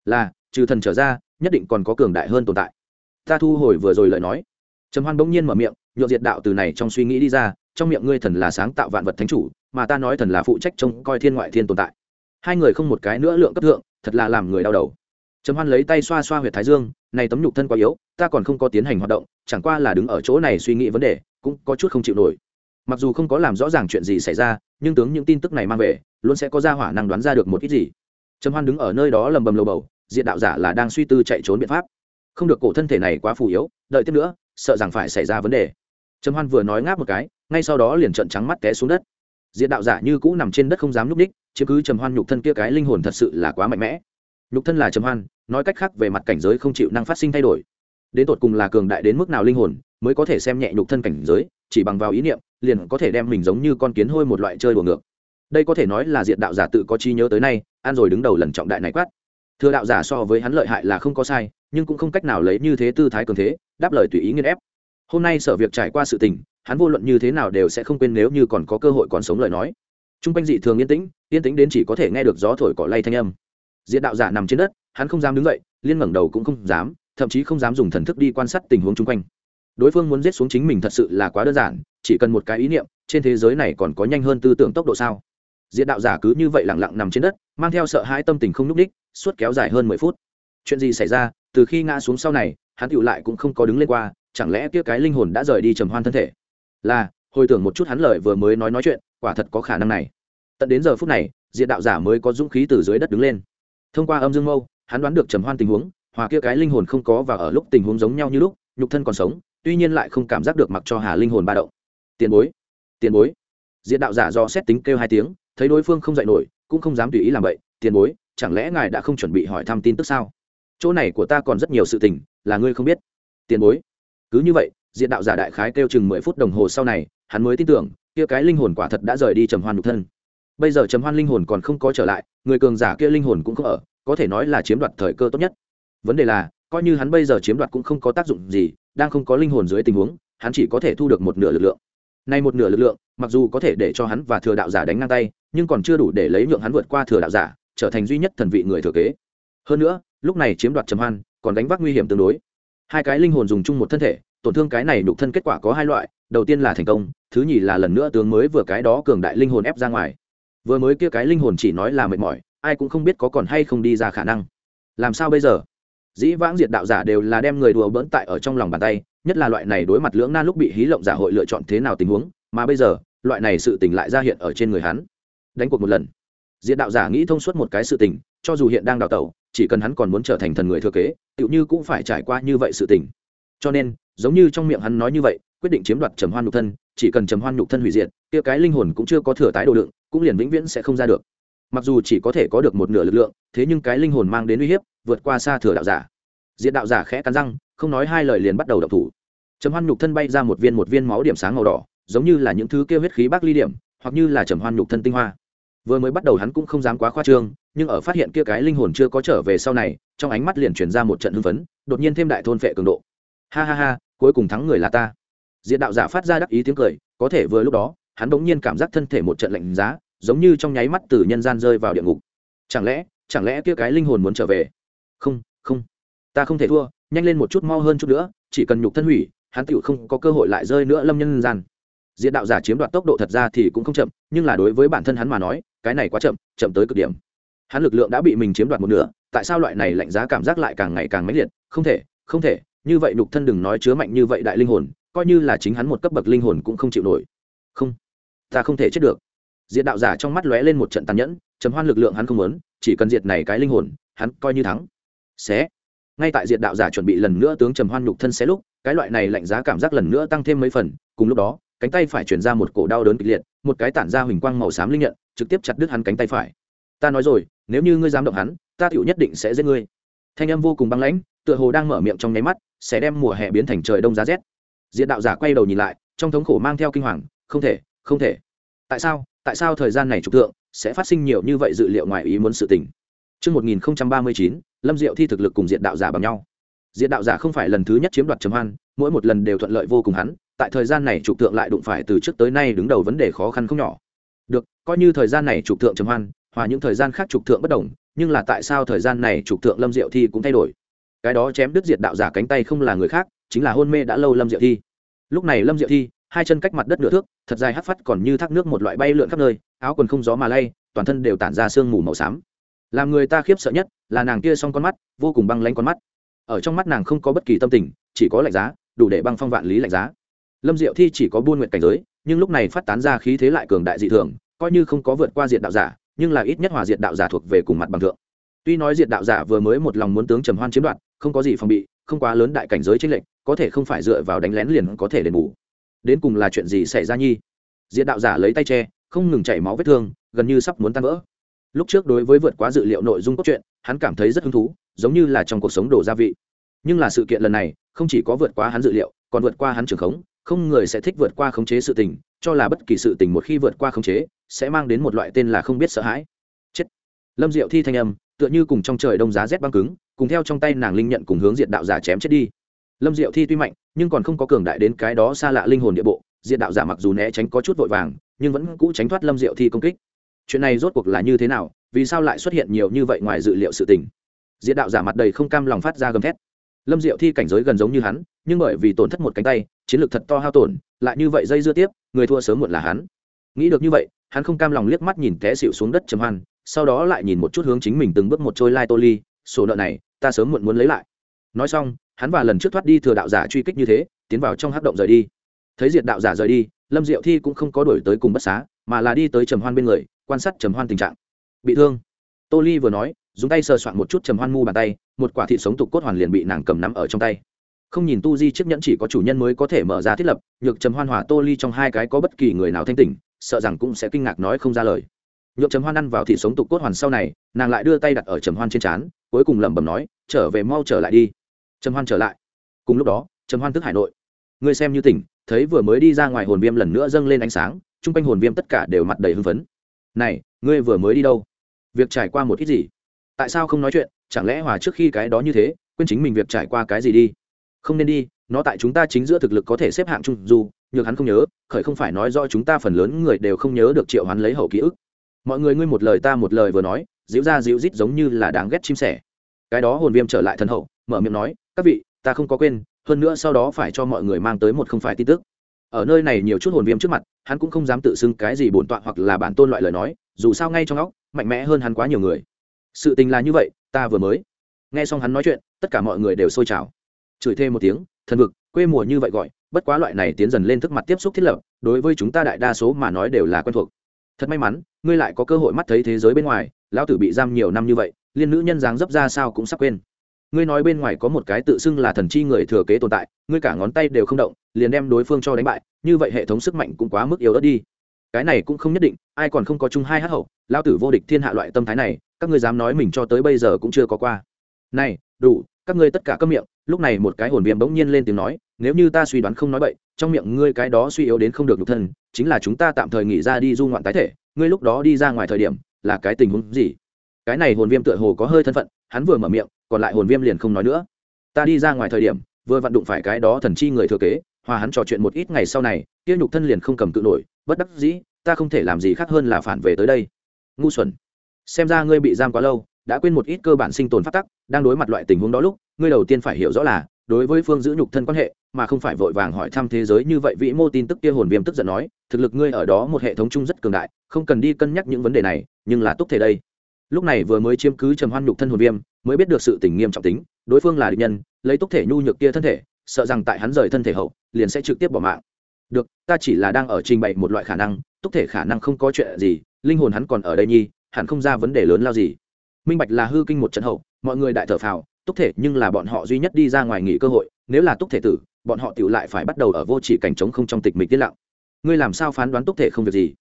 Là trừ thần trở ra nhất định còn có cường đại hơn tồn tại. Ta thu hồi vừa rồi lời nói. Trầm hoan bỗng nhiên mở miệng nhộn diệt đạo từ này trong suy nghĩ đi ra trong miệng ngươi thần là sáng tạo vạn vật thánh chủ mà ta nói thần là phụ trách trông coi thiên ngoại thiên tồn tại. Hai người không một cái nữa lượng cấp thượng thật là làm người đau đầu trầm hoan lấy tay xoa xoa huyệt thái dương, này tấm nhục thân quá yếu, ta còn không có tiến hành hoạt động, chẳng qua là đứng ở chỗ này suy nghĩ vấn đề, cũng có chút không chịu nổi. Mặc dù không có làm rõ ràng chuyện gì xảy ra, nhưng tướng những tin tức này mang về, luôn sẽ có ra hỏa năng đoán ra được một ít gì. Trầm hoan đứng ở nơi đó lầm bầm lầu bầu, diện đạo giả là đang suy tư chạy trốn biện pháp. Không được, cổ thân thể này quá phù yếu, đợi tiếp nữa, sợ rằng phải xảy ra vấn đề. Trầm hoan vừa nói ngáp một cái, ngay sau đó liền trợn trắng mắt té xuống đất. Diện đạo giả như cũ nằm trên đất không dám núp đích chứ cứ trầm hoan nhục thân kia cái linh hồn thật sự là quá mạnh mẽ nhục thân là trầm hoan, nói cách khác về mặt cảnh giới không chịu năng phát sinh thay đổi. Đến tột cùng là cường đại đến mức nào linh hồn, mới có thể xem nhẹ nhục thân cảnh giới, chỉ bằng vào ý niệm, liền có thể đem mình giống như con kiến hôi một loại chơi đùa ngược. Đây có thể nói là diện đạo giả tự có chi nhớ tới nay an rồi đứng đầu lần trọng đại này quát. Thừa đạo giả so với hắn lợi hại là không có sai, nhưng cũng không cách nào lấy như thế tư thái cường thế, đáp lời tùy ý nghiên ép. Hôm nay sở việc trải qua sự tình, hắn vô luận như thế nào đều sẽ không quên nếu như còn có cơ hội còn sống lời nói. T r u n g quanh dị thường yên tĩnh yên tĩnh đến chỉ có thể nghe được gió thổi cỏ lay thanh âm diện đạo giả nằm trên đất, hắn không dám đứng dậy, liên ngẩng đầu cũng không dám, thậm chí không dám dùng thần thức đi quan sát tình huống chung quanh. Đối phương muốn giết xuống chính mình thật sự là quá đơn giản, chỉ cần một cái ý niệm, trên thế giới này còn có nhanh hơn tư tưởng tốc độ sao? Diện đạo giả cứ như vậy lẳng lặng nằm trên đất, mang theo sợ hãi tâm tình không n ú c đích suốt kéo dài hơn mười phút. Chuyện gì xảy ra? Từ khi ngã xuống sau này, hắn tựu lại cũng không có đứng lên qua, chẳng lẽ kia cái linh hồn đã rời đi trầm hoan thân thể? Là, hồi tưởng một chút hắn lời vừa mới nói nói chuyện, quả thật có khả năng này. Tận đến giờ phút này diện đạo giả mới có dũng khí từ dưới đất đứng lên thông qua âm dương mâu, hắn đoán được trầm hoan tình huống, hòa kia cái linh hồn không có và ở lúc tình huống giống nhau như lúc, nhục thân còn sống, tuy nhiên lại không cảm giác được mặc cho hà linh hồn ba động. Tiền bối tiền bối. Diện đạo giả do xét tính kêu hai tiếng, thấy đối phương không dạy nổi, cũng không dám tùy ý làm vậy. Tiền bối, chẳng lẽ ngài đã không chuẩn bị hỏi thăm tin tức sao? Chỗ này của ta còn rất nhiều sự tình, là ngươi không biết. Tiền bối. Cứ như vậy diện đạo giả đại khái kêu chừng mười phút đồng hồ sau này, hắn mới tin tưởng, kia cái linh hồn quả thật đã rời đi trầm hoan nhục thân bây giờ trầm hoan linh hồn còn không có trở lại, người cường giả kia linh hồn cũng không ở, có thể nói là chiếm đoạt thời cơ tốt nhất. Vấn đề là, coi như hắn bây giờ chiếm đoạt cũng không có tác dụng gì, đang không có linh hồn dưới tình huống, hắn chỉ có thể thu được một nửa lực lượng. Nay một nửa lực lượng, mặc dù có thể để cho hắn và thừa đạo giả đánh ngang tay, nhưng còn chưa đủ để lấy nhượng hắn vượt qua thừa đạo giả, trở thành duy nhất thần vị người thừa kế. Hơn nữa, lúc này chiếm đoạt trầm hoan, còn đánh vác nguy hiểm tương đối. Hai cái linh hồn dùng chung một thân thể, tổn thương cái này đục thân kết quả có hai loại, đầu tiên là thành công, thứ nhì là lần nữa tướng mới vừa cái đó cường đại linh hồn ép ra ngoài vừa mới kia cái linh hồn chỉ nói là mệt mỏi, ai cũng không biết có còn hay không đi ra khả năng. Làm sao bây giờ? Dĩ vãng diệt đạo giả đều là đem người đùa bỡn tại ở trong lòng bàn tay, nhất là loại này đối mặt lưỡng nan lúc bị hí lộng giả hội lựa chọn thế nào tình huống, mà bây giờ, loại này sự tình lại ra hiện ở trên người hắn. Đánh cuộc một lần. Diệt đạo giả nghĩ thông suốt một cái sự tình, cho dù hiện đang đào tẩu, chỉ cần hắn còn muốn trở thành thần người thừa kế, tựu như cũng phải trải qua như vậy sự tình. Cho nên, giống như trong miệng hắn nói như vậy, quyết định chiếm đoạt trầm hoan nhục thân chỉ cần trầm hoan nhục thân hủy diệt, kia cái linh hồn cũng chưa có thừa tái đồ đựng, cũng liền vĩnh viễn sẽ không ra được. Mặc dù chỉ có thể có được một nửa lực lượng, thế nhưng cái linh hồn mang đến uy hiếp, vượt qua xa thừa đạo giả. Diệt đạo giả khẽ cắn răng, không nói hai lời liền bắt đầu đập thủ. Trầm hoan nhục thân bay ra một viên một viên máu điểm sáng màu đỏ, giống như là những thứ kia huyết khí bác ly điểm, hoặc như là trầm hoan nhục thân tinh hoa. Vừa mới bắt đầu hắn cũng không dám quá khoa trương, nhưng ở phát hiện kia cái linh hồn chưa có trở về sau này, trong ánh mắt liền chuyển ra một trận hưng phấn, đột nhiên thêm đại thôn phệ cường độ. Ha ha ha, cuối cùng thắng người là ta diện đạo giả phát ra đắc ý tiếng cười, có thể vừa lúc đó, hắn bỗng nhiên cảm giác thân thể một trận lạnh giá, giống như trong nháy mắt từ nhân gian rơi vào địa ngục. Chẳng lẽ chẳng lẽ kia cái linh hồn muốn trở về? Không không. Ta không thể thua, nhanh lên một chút mau hơn chút nữa, chỉ cần nhục thân hủy, hắn tựu không có cơ hội lại rơi nữa lâm nhân gian. Diện đạo giả chiếm đoạt tốc độ thật ra thì cũng không chậm, nhưng là đối với bản thân hắn mà nói, cái này quá chậm chậm tới cực điểm. Hắn lực lượng đã bị mình chiếm đoạt một nửa, tại sao loại này lạnh giá cảm giác lại càng ngày càng mãnh liệt? Không thể không thể, như vậy nhục thân đừng nói chứa mạnh như vậy đại linh hồn coi như là chính hắn một cấp bậc linh hồn cũng không chịu nổi. Không, ta không thể chết được. Diệt đạo giả trong mắt lóe lên một trận tàn nhẫn chấm hoan lực lượng hắn không muốn, chỉ cần diệt này cái linh hồn, hắn coi như thắng. Xé. Ngay tại diệt đạo giả chuẩn bị lần nữa tướng trầm hoan nhục thân xé lúc, cái loại này lạnh giá cảm giác lần nữa tăng thêm mấy phần, cùng lúc đó, cánh tay phải chuyển ra một cổ đau đớn kịch liệt, một cái tản ra huỳnh quang màu xám linh nhận, trực tiếp chặt đứt hắn cánh tay phải. Ta nói rồi, nếu như ngươi dám động hắn, ta tựu nhất định sẽ giết ngươi. Thanh âm vô cùng băng lãnh, tựa hồ đang mở miệng trong nháy mắt, sẽ đem mùa hè biến thành trời đông giá rét diện đạo giả quay đầu nhìn lại trong thống khổ mang theo kinh hoàng không thể không thể tại sao tại sao thời gian này trục tượng sẽ phát sinh nhiều như vậy dự liệu ngoài ý muốn sự tình Trước 1039, Lâm Diệu thi thực lực cùng diện đạo giả bằng nhau. Diện đạo giả không phải lần thứ nhất chiếm đoạt trầm hoan, mỗi một lần đều thuận lợi vô cùng hắn, tại thời gian này trục tượng lại đụng phải từ trước tới nay đứng đầu vấn đề khó khăn không nhỏ. Được, coi như thời gian này trục tượng trầm hoan, hòa những thời gian khác trục tượng bất đồng, nhưng là tại sao thời gian này trục tượng Lâm Diệu thi cũng thay đổi? Cái đó chém đứt diệt đạo giả cánh tay không là người khác, chính là hôn mê đã lâu Lâm Diệu thi. Lúc này Lâm Diệu thi, hai chân cách mặt đất nửa thước, thật dài hắt phát còn như thác nước một loại bay lượn khắp nơi, áo quần không gió mà lay, toàn thân đều tản ra sương mù màu xám. Làm người ta khiếp sợ nhất là nàng kia xong con mắt vô cùng băng lanh con mắt. Ở trong mắt nàng không có bất kỳ tâm tình chỉ có lạnh giá đủ để băng phong vạn lý lạnh giá. Lâm diệu thi chỉ có buôn nguyện cảnh giới nhưng lúc này phát tán ra khí thế lại cường đại dị thường coi như không có vượt qua diện đạo giả nhưng là ít nhất hòa diện đạo giả thuộc về cùng mặt bằng thượng. Tuy nói diện đạo giả vừa mới một lòng muốn tướng trầm hoan chiếm đoạt không có gì phòng bị không quá lớn đại cảnh giới tranh lệch có thể không phải dựa vào đánh lén liền có thể đền bù. Đến cùng là chuyện gì xảy ra nhi? Diện đạo giả lấy tay che, không ngừng chảy máu vết thương, gần như sắp muốn tan vỡ. Lúc trước đối với vượt quá dự liệu nội dung cốt truyện, hắn cảm thấy rất hứng thú, giống như là trong cuộc sống đổ gia vị. Nhưng là sự kiện lần này, không chỉ có vượt quá hắn dự liệu, còn vượt qua hắn trường khống, không người sẽ thích vượt qua khống chế sự tình, cho là bất kỳ sự tình một khi vượt qua khống chế, sẽ mang đến một loại tên là không biết sợ hãi. Chết. Lâm diệu thi thanh âm, tựa như cùng trong trời đông giá rét băng cứng, cùng theo trong tay nàng linh nhận cùng hướng diện đạo giả chém chết đi lâm diệu thi tuy mạnh, nhưng còn không có cường đại đến cái đó xa lạ linh hồn địa bộ diện đạo giả mặc dù né tránh có chút vội vàng, nhưng vẫn cũ tránh thoát lâm diệu thi công kích. Chuyện này rốt cuộc là như thế nào, vì sao lại xuất hiện nhiều như vậy ngoài dự liệu sự tình? Diện đạo giả mặt đầy không cam lòng phát ra gầm thét. Lâm diệu thi cảnh giới gần giống như hắn, nhưng bởi vì tổn thất một cánh tay, chiến lược thật to hao tổn, lại như vậy dây dưa tiếp, người thua sớm muộn là hắn. Nghĩ được như vậy, hắn không cam lòng liếc mắt nhìn té xịu xuống đất trầm hoan, sau đó lại nhìn một chút hướng chính mình từng bước một trôi lai tô ly, sổ nợ này, ta sớm muộn muốn lấy lại. Nói xong hắn và lần trước thoát đi thừa đạo giả truy kích như thế, tiến vào trong hắc động rời đi. Thấy diệt đạo giả rời đi, lâm diệu thi cũng không có đổi tới cùng bất xá, mà là đi tới trầm hoan bên người, quan sát trầm hoan tình trạng. Bị thương. Tô ly vừa nói, dùng tay sờ soạn một chút trầm hoan mu bàn tay, một quả thịt sống tục cốt hoàn liền bị nàng cầm nắm ở trong tay. Không nhìn tu di chiếc nhẫn chỉ có chủ nhân mới có thể mở ra thiết lập, nhược trầm hoan hòa tô ly trong hai cái có bất kỳ người nào thanh tỉnh, sợ rằng cũng sẽ kinh ngạc nói không ra lời. Nhược trầm hoan ăn vào thịt sống tục cốt hoàn sau này, nàng lại đưa tay đặt ở trầm hoan trên trán, cuối cùng lẩm bẩm nói, trở về mau trở lại đi trầm hoan trở lại. Cùng lúc đó, trầm hoan tức hải nội. Người xem như tỉnh, thấy vừa mới đi ra ngoài hồn viêm lần nữa dâng lên ánh sáng, chung quanh hồn viêm tất cả đều mặt đầy hưng phấn. Này, ngươi vừa mới đi đâu? Việc trải qua một ít gì? Tại sao không nói chuyện? Chẳng lẽ hòa trước khi cái đó như thế, quên chính mình việc trải qua cái gì đi? Không nên đi, nó tại chúng ta chính giữa thực lực có thể xếp hạng chung dù, nhược hắn không nhớ, khởi không phải nói do chúng ta phần lớn người đều không nhớ được triệu hắn lấy hậu ký ức. Mọi người ngươi một lời ta một lời vừa nói dịu ra dịu rít giống như là đáng ghét chim sẻ. Cái đó hồn viêm trở lại thân hậu, mở miệng nói các vị, ta không có quên, hơn nữa sau đó phải cho mọi người mang tới một không phải tin tức. Ở nơi này nhiều chút hồn viêm trước mặt, hắn cũng không dám tự xưng cái gì bổn tọa hoặc là bản tôn loại lời nói, dù sao ngay trong óc, mạnh mẽ hơn hắn quá nhiều người. Sự tình là như vậy, ta vừa mới nghe xong hắn nói chuyện, tất cả mọi người đều sôi trào. Chửi thêm một tiếng, thần vực, quê mùa như vậy gọi, bất quá loại này tiến dần lên thức mặt tiếp xúc thiết lập, đối với chúng ta đại đa số mà nói đều là quen thuộc. Thật may mắn, ngươi lại có cơ hội mắt thấy thế giới bên ngoài, lão tử bị giam nhiều năm như vậy, liên nữ nhân dáng dấp ra sao cũng sắp quên ngươi nói bên ngoài có một cái tự xưng là thần chi người thừa kế tồn tại, ngươi cả ngón tay đều không động, liền đem đối phương cho đánh bại, như vậy hệ thống sức mạnh cũng quá mức yếu ớt đi. Cái này cũng không nhất định, ai còn không có chung hai hát hậu lao tử vô địch thiên hạ loại tâm thái này, các ngươi dám nói mình cho tới bây giờ cũng chưa có qua. Này, đủ, các ngươi tất cả câm miệng, lúc này một cái hồn viêm bỗng nhiên lên tiếng nói, nếu như ta suy đoán không nói bậy, trong miệng ngươi cái đó suy yếu đến không được nhục thân, chính là chúng ta tạm thời nghỉ ra đi du ngoạn tái thể, ngươi lúc đó đi ra ngoài thời điểm, là cái tình huống gì? Cái này hồn viêm tựa hồ có hơi thân phận hắn vừa mở miệng, còn lại hồn viêm liền không nói nữa. Ta đi ra ngoài thời điểm, vừa vặn đụng phải cái đó thần chi người thừa kế, hòa hắn trò chuyện một ít ngày sau này, kia nhục thân liền không cầm cự nổi, bất đắc dĩ, ta không thể làm gì khác hơn là phản về tới đây. Ngu xuẩn. Xem ra ngươi bị giam quá lâu, đã quên một ít cơ bản sinh tồn phát tắc, đang đối mặt loại tình huống đó lúc, ngươi đầu tiên phải hiểu rõ là, đối với phương giữ nhục thân quan hệ, mà không phải vội vàng hỏi thăm thế giới như vậy vĩ mô tin tức kia hồn viêm tức giận nói, thực lực ngươi ở đó một hệ thống chung rất cường đại, không cần đi cân nhắc những vấn đề này, nhưng là túc thể đây lúc này vừa mới chiếm cứ trầm hoan nhục thân hồn viêm, mới biết được sự tình nghiêm trọng tính, đối phương là địch nhân, lấy túc thể nhu nhược kia thân thể, sợ rằng tại hắn rời thân thể hậu, liền sẽ trực tiếp bỏ mạng. Được, ta chỉ là đang ở trình bày một loại khả năng túc thể khả năng không có chuyện gì, linh hồn hắn còn ở đây nhi, hẳn không ra vấn đề lớn lao gì. Minh bạch là hư kinh một trận hậu, mọi người đại thở phào túc thể nhưng là bọn họ duy nhất đi ra ngoài nghỉ cơ hội, nếu là túc thể tử, bọn họ tựu lại phải bắt đầu ở vô chỉ cảnh trống không trong tịch mịch tiết lặng. Ngươi làm sao phán đoán túc thể không việc gì?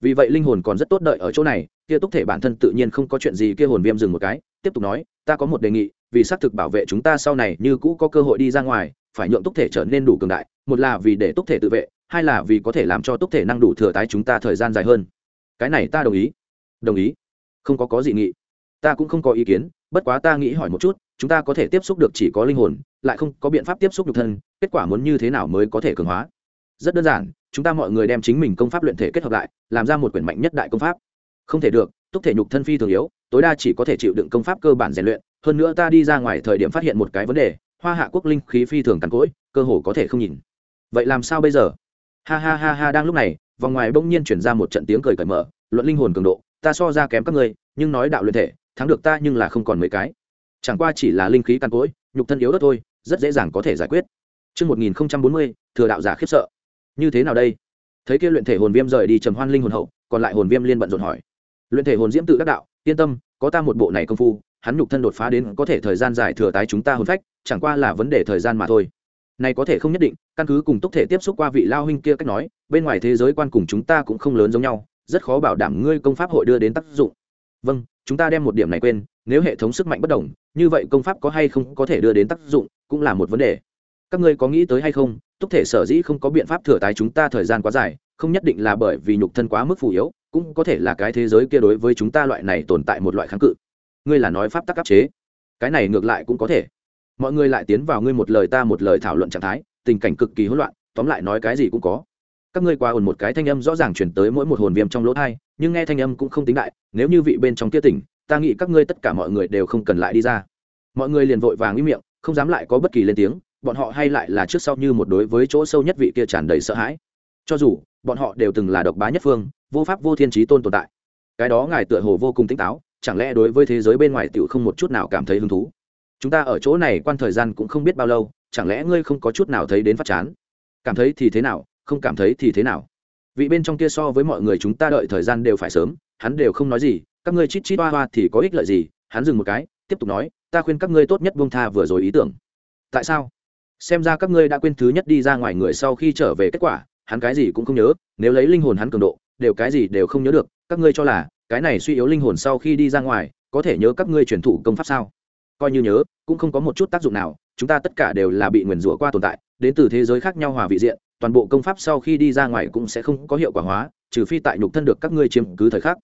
Vì vậy linh hồn còn rất tốt đợi ở chỗ này, kia túc thể bản thân tự nhiên không có chuyện gì kia hồn viêm dừng một cái, tiếp tục nói, ta có một đề nghị, vì xác thực bảo vệ chúng ta sau này như cũ có cơ hội đi ra ngoài, phải nhượng túc thể trở nên đủ cường đại, một là vì để túc thể tự vệ, hai là vì có thể làm cho túc thể năng đủ thừa tái chúng ta thời gian dài hơn. Cái này ta đồng ý. Đồng ý. Không có có gì nghị. Ta cũng không có ý kiến, bất quá ta nghĩ hỏi một chút, chúng ta có thể tiếp xúc được chỉ có linh hồn, lại không có biện pháp tiếp xúc được thân, kết quả muốn như thế nào mới có thể cường hóa? Rất đơn giản chúng ta mọi người đem chính mình công pháp luyện thể kết hợp lại làm ra một quyển mạnh nhất đại công pháp. Không thể được túc thể nhục thân phi thường yếu tối đa chỉ có thể chịu đựng công pháp cơ bản rèn luyện hơn nữa ta đi ra ngoài thời điểm phát hiện một cái vấn đề hoa hạ quốc linh khí phi thường cằn cỗi cơ hồ có thể không nhìn. Vậy làm sao bây giờ? Ha ha ha ha đang lúc này vòng ngoài bỗng nhiên chuyển ra một trận tiếng cười cởi mở luận linh hồn cường độ ta so ra kém các ngươi nhưng nói đạo luyện thể thắng được ta nhưng là không còn mấy cái. Chẳng qua chỉ là linh khí cằn cỗi nhục thân yếu đất thôi rất dễ dàng có thể giải quyết. Trước 1040, thừa đạo giả khiếp sợ. Như thế nào đây? Thấy kia luyện thể hồn viêm rời đi trầm hoan linh hồn hậu, còn lại hồn viêm liên bận rộn hỏi. Luyện thể hồn diễm tự đắc đạo, yên tâm, có ta một bộ này công phu, hắn nhục thân đột phá đến có thể thời gian dài thừa tái chúng ta hồn phách, chẳng qua là vấn đề thời gian mà thôi. Này có thể không nhất định, căn cứ cùng túc thể tiếp xúc qua vị lao huynh kia cách nói, bên ngoài thế giới quan cùng chúng ta cũng không lớn giống nhau, rất khó bảo đảm ngươi công pháp hội đưa đến tác dụng. Vâng, chúng ta đem một điểm này quên, nếu hệ thống sức mạnh bất đồng, như vậy công pháp có hay không có thể đưa đến tác dụng, cũng là một vấn đề. Các ngươi có nghĩ tới hay không, túc thể sở dĩ không có biện pháp thừa tái chúng ta thời gian quá dài, không nhất định là bởi vì nhục thân quá mức phù yếu, cũng có thể là cái thế giới kia đối với chúng ta loại này tồn tại một loại kháng cự. Ngươi là nói pháp tắc áp chế. Cái này ngược lại cũng có thể. Mọi người lại tiến vào ngươi một lời ta một lời thảo luận trạng thái tình cảnh cực kỳ hỗn loạn tóm lại nói cái gì cũng có. Các ngươi qua ồn một cái thanh âm rõ ràng chuyển tới mỗi một hồn viêm trong lỗ thai nhưng nghe thanh âm cũng không tính đại nếu như vị bên trong kia tỉnh ta nghĩ các ngươi tất cả mọi người đều không cần lại đi ra. Mọi người liền vội vàng im miệng không dám lại có bất kỳ lên tiếng bọn họ hay lại là trước sau như một đối với chỗ sâu nhất vị kia tràn đầy sợ hãi. Cho dù, bọn họ đều từng là độc bá nhất phương, vô pháp vô thiên trí tôn tồn tại. Cái đó ngài tựa hồ vô cùng tỉnh táo, chẳng lẽ đối với thế giới bên ngoài tiểu không một chút nào cảm thấy hứng thú? Chúng ta ở chỗ này quan thời gian cũng không biết bao lâu, chẳng lẽ ngươi không có chút nào thấy đến phát chán? Cảm thấy thì thế nào, không cảm thấy thì thế nào? Vị bên trong kia so với mọi người chúng ta đợi thời gian đều phải sớm, hắn đều không nói gì, các ngươi chít chít hoa hoa thì có ích lợi gì? Hắn dừng một cái, tiếp tục nói, ta khuyên các ngươi tốt nhất buông tha vừa rồi ý tưởng. Tại sao? Xem ra các ngươi đã quên thứ nhất đi ra ngoài người sau khi trở về kết quả, hắn cái gì cũng không nhớ, nếu lấy linh hồn hắn cường độ, đều cái gì đều không nhớ được, các ngươi cho là, cái này suy yếu linh hồn sau khi đi ra ngoài, có thể nhớ các ngươi truyền thụ công pháp sao? Coi như nhớ, cũng không có một chút tác dụng nào, chúng ta tất cả đều là bị nguyền rủa qua tồn tại, đến từ thế giới khác nhau hòa vị diện, toàn bộ công pháp sau khi đi ra ngoài cũng sẽ không có hiệu quả hóa, trừ phi tại nhục thân được các ngươi chiếm cứ thời khắc.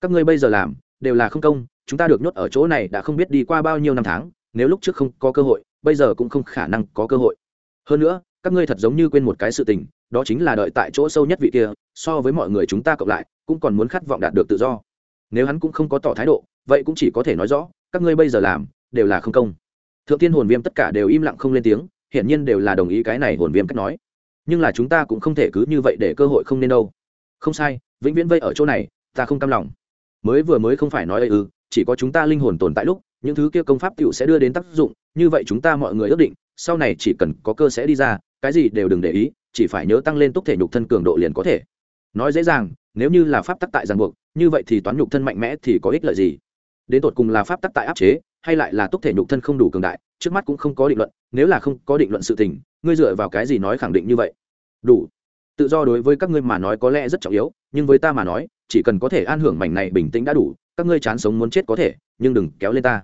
Các ngươi bây giờ làm, đều là không công, chúng ta được nhốt ở chỗ này đã không biết đi qua bao nhiêu năm tháng, nếu lúc trước không có cơ hội bây giờ cũng không khả năng có cơ hội. Hơn nữa, các ngươi thật giống như quên một cái sự tình, đó chính là đợi tại chỗ sâu nhất vị kia, so với mọi người chúng ta cộng lại, cũng còn muốn khát vọng đạt được tự do. Nếu hắn cũng không có tỏ thái độ, vậy cũng chỉ có thể nói rõ, các ngươi bây giờ làm, đều là không công. Thượng tiên hồn viêm tất cả đều im lặng không lên tiếng, hiển nhiên đều là đồng ý cái này hồn viêm cách nói. Nhưng là chúng ta cũng không thể cứ như vậy để cơ hội không nên đâu. Không sai, vĩnh viễn vây ở chỗ này, ta không cam lòng. Mới vừa mới không phải nói ư chỉ có chúng ta linh hồn tồn tại lúc, những thứ kia công pháp tựu sẽ đưa đến tác dụng, như vậy chúng ta mọi người ước định, sau này chỉ cần có cơ sẽ đi ra, cái gì đều đừng để ý, chỉ phải nhớ tăng lên túc thể nhục thân cường độ liền có thể. Nói dễ dàng, nếu như là pháp tắc tại ràng buộc, như vậy thì toán nhục thân mạnh mẽ thì có ích lợi gì? Đến tột cùng là pháp tắc tại áp chế, hay lại là túc thể nhục thân không đủ cường đại, trước mắt cũng không có định luận, nếu là không có định luận sự tình, ngươi dựa vào cái gì nói khẳng định như vậy? Đủ. Tự do đối với các ngươi mà nói có lẽ rất trọng yếu, nhưng với ta mà nói, chỉ cần có thể an hưởng mảnh này bình tĩnh đã đủ các ngươi chán sống muốn chết có thể, nhưng đừng kéo lên ta.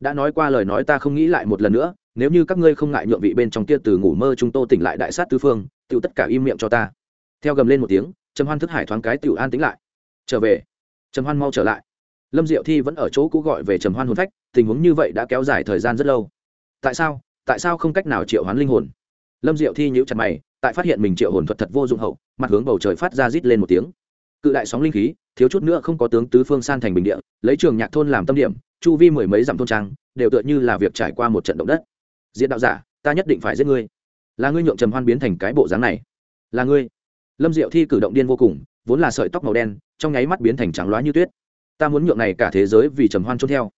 Đã nói qua lời nói ta không nghĩ lại một lần nữa, nếu như các ngươi không ngại nhượng vị bên trong kia từ ngủ mơ chúng tô tỉnh lại đại sát tư phương tự tất cả im miệng cho ta. Theo gầm lên một tiếng, trầm hoan thức hải thoáng cái tự an tính lại. Trở về. Trầm hoan mau trở lại. Lâm diệu thi vẫn ở chỗ cũ gọi về trầm hoan hồn phách, tình huống như vậy đã kéo dài thời gian rất lâu. Tại sao? Tại sao không cách nào triệu hoán linh hồn? Lâm diệu thi nhíu chặt mày, tại phát hiện mình triệu hồn thuật thật vô dụng hậu, mặt hướng bầu trời phát ra rít lên một tiếng cự đại sóng linh khí, thiếu chút nữa không có tướng tứ phương san thành bình địa, lấy trường nhạc thôn làm tâm điểm, chu vi mười mấy dặm thôn trang, đều tựa như là việc trải qua một trận động đất. Diện đạo giả, ta nhất định phải giết ngươi. Là ngươi nhượng trầm hoan biến thành cái bộ dáng này. Là ngươi. Lâm diệu thi cử động điên vô cùng, vốn là sợi tóc màu đen, trong nháy mắt biến thành trắng loá như tuyết. Ta muốn nhượng này cả thế giới vì trầm hoan trốn theo.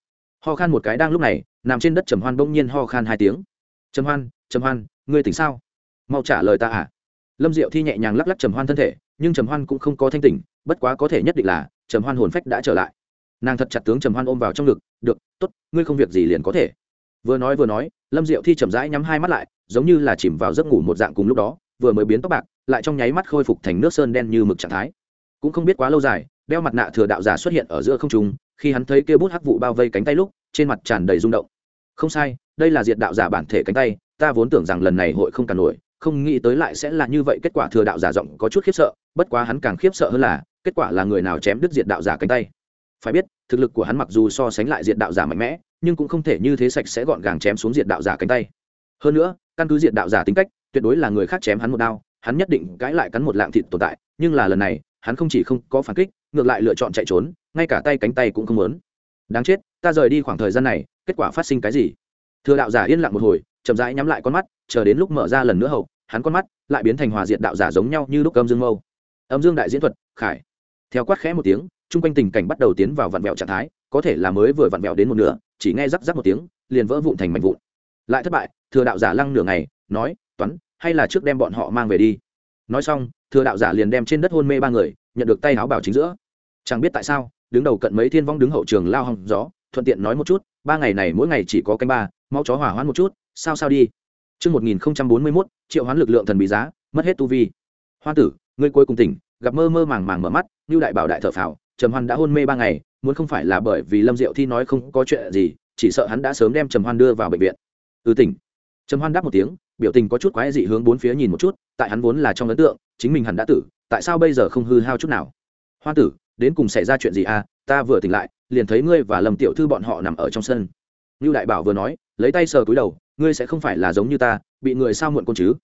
Ho khan một cái đang lúc này, nằm trên đất trầm hoan bỗng nhiên ho khan hai tiếng. Trầm hoan trầm hoan, ngươi tỉnh sao? Mau trả lời ta à? Lâm diệu thi nhẹ nhàng lắc lắc trầm hoan thân thể, nhưng trầm hoan cũng không có thanh tỉnh bất quá có thể nhất định là, trầm hoan hồn phách đã trở lại. Nàng thật chặt tướng trầm hoan ôm vào trong ngực, được t ố t ngươi không việc gì liền có thể. Vừa nói vừa nói, lâm diệu thi chậm rãi nhắm hai mắt lại, giống như là chìm vào giấc ngủ một dạng cùng lúc đó, vừa mới biến tóc bạc, lại trong nháy mắt khôi phục thành nước sơn đen như mực trạng thái. Cũng không biết quá lâu dài, đeo mặt nạ thừa đạo giả xuất hiện ở giữa không trung, khi hắn thấy kia bút hắc vụ bao vây cánh tay lúc, trên mặt tràn đầy rung động. Không sai, đây là diệt đạo giả bản thể cánh tay, ta vốn tưởng rằng lần này hội không cản nổi, không nghĩ tới lại sẽ là như vậy, kết quả thừa đạo giả giọng có chút khiếp sợ, bất quá hắn càng khiếp sợ hơn là kết quả là người nào chém đứt diện đạo giả cánh tay. Phải biết, thực lực của hắn mặc dù so sánh lại diện đạo giả mạnh mẽ, nhưng cũng không thể như thế sạch sẽ gọn gàng chém xuống diện đạo giả cánh tay. Hơn nữa, căn cứ diện đạo giả tính cách, tuyệt đối là người khác chém hắn một đao, hắn nhất định cãi lại cắn một lạng thịt tồn tại, nhưng là lần này, hắn không chỉ không có phản kích, ngược lại lựa chọn chạy trốn, ngay cả tay cánh tay cũng không muốn. Đáng chết, ta rời đi khoảng thời gian này, kết quả phát sinh cái gì? Thừa đạo giả yên lặng một hồi, chậm rãi nhắm lại con mắt, chờ đến lúc mở ra lần nữa hậu, hắn con mắt lại biến thành hòa diện đạo giả giống nhau như lúc âm dương mâu. Âm dương đại diễn thuật, khải theo quát khẽ một tiếng chung quanh tình cảnh bắt đầu tiến vào vặn vẹo trạng thái có thể là mới vừa vặn vẹo đến một nửa chỉ nghe rắc rắc một tiếng liền vỡ vụn thành mảnh vụn. Lại thất bại thừa đạo giả lăng nửa ngày nói toán hay là trước đem bọn họ mang về đi? Nói xong thừa đạo giả liền đem trên đất hôn mê ba người nhận được tay áo bảo chính giữa. Chẳng biết tại sao đứng đầu cận mấy thiên vong đứng hậu trường lao hòng gió thuận tiện nói một chút ba ngày này mỗi ngày chỉ có canh ba mau chó hỏa hoãn một chút sao sao đi. Trước 1041, triệu hoán lực lượng thần bí giá, mất hết tu vi. Hoa tử, ngươi cuối cùng tỉnh, gặp mơ mơ màng màng mở mắt, như đại bảo đại thở phào, Trầm Hoan đã hôn mê ba ngày, muốn không phải là bởi vì Lâm Diệu Thi nói không có chuyện gì, chỉ sợ hắn đã sớm đem Trầm Hoan đưa vào bệnh viện. Ừ tỉnh. Trầm Hoan đáp một tiếng, biểu tình có chút quái dị hướng bốn phía nhìn một chút, tại hắn vốn là trong ấn tượng, chính mình hẳn đã tử, tại sao bây giờ không hư hao chút nào? Hoa tử, đến cùng xảy ra chuyện gì à? Ta vừa tỉnh lại, liền thấy ngươi và Lâm tiểu thư bọn họ nằm ở trong sân. như Đại Bảo vừa nói, lấy tay sờ túi đầu, ngươi sẽ không phải là giống như ta, bị người sao muộn con chứ?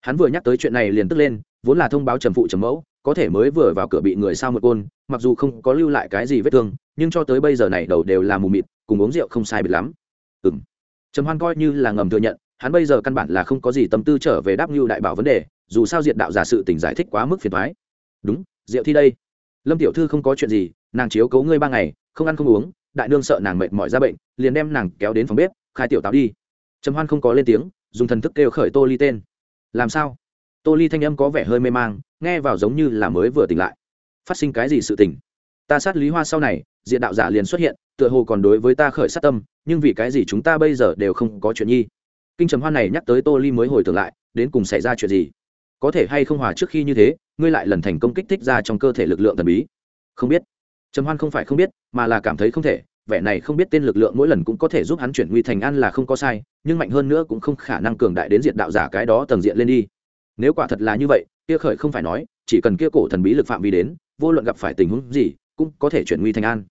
Hắn vừa nhắc tới chuyện này liền tức lên, vốn là thông báo trầm phụ trầm mẫu, có thể mới vừa vào cửa bị người sao một côn mặc dù không có lưu lại cái gì vết thương nhưng cho tới bây giờ này đầu đều là mù mịt cùng uống rượu không sai biệt lắm. Ừ m trầm hoan coi như là ngầm thừa nhận hắn bây giờ căn bản là không có gì tâm tư trở về đáp mưu đại bảo vấn đề dù sao diệt đạo giả sự tỉnh giải thích quá mức phiền thoái đúng rượu thi đây. Lâm tiểu thư không có chuyện gì nàng chiếu cấu ngươi ba ngày không ăn không uống đại nương sợ nàng mệt mỏi ra bệnh liền đem nàng kéo đến phòng bếp khai tiểu táo đi. Trầm hoan không có lên tiếng dùng thần thức kêu khởi tô ly tên làm sao? Tô ly thanh âm có vẻ hơi mê mang, nghe vào giống như là mới vừa tỉnh lại. Phát sinh cái gì sự tỉnh ta sát lý hoa sau này, diện đạo giả liền xuất hiện, tựa hồ còn đối với ta khởi sát tâm, nhưng vì cái gì chúng ta bây giờ đều không có chuyện nhi? Kinh trầm hoan này nhắc tới tô ly mới hồi tưởng lại, đến cùng xảy ra chuyện gì? Có thể hay không hòa trước khi như thế, ngươi lại lần thành công kích thích ra trong cơ thể lực lượng thần bí? Không biết. Trầm hoan không phải không biết, mà là cảm thấy không thể vẻ này không biết tên lực lượng mỗi lần cũng có thể giúp hắn chuyển nguy thành an là không có sai, nhưng mạnh hơn nữa cũng không khả năng cường đại đến diện đạo giả cái đó tầng diện lên đi. Nếu quả thật là như vậy, kia khởi không phải nói, chỉ cần kia cổ thần bí lực phạm vi đến, vô luận gặp phải tình huống gì, cũng có thể chuyển nguy thành an.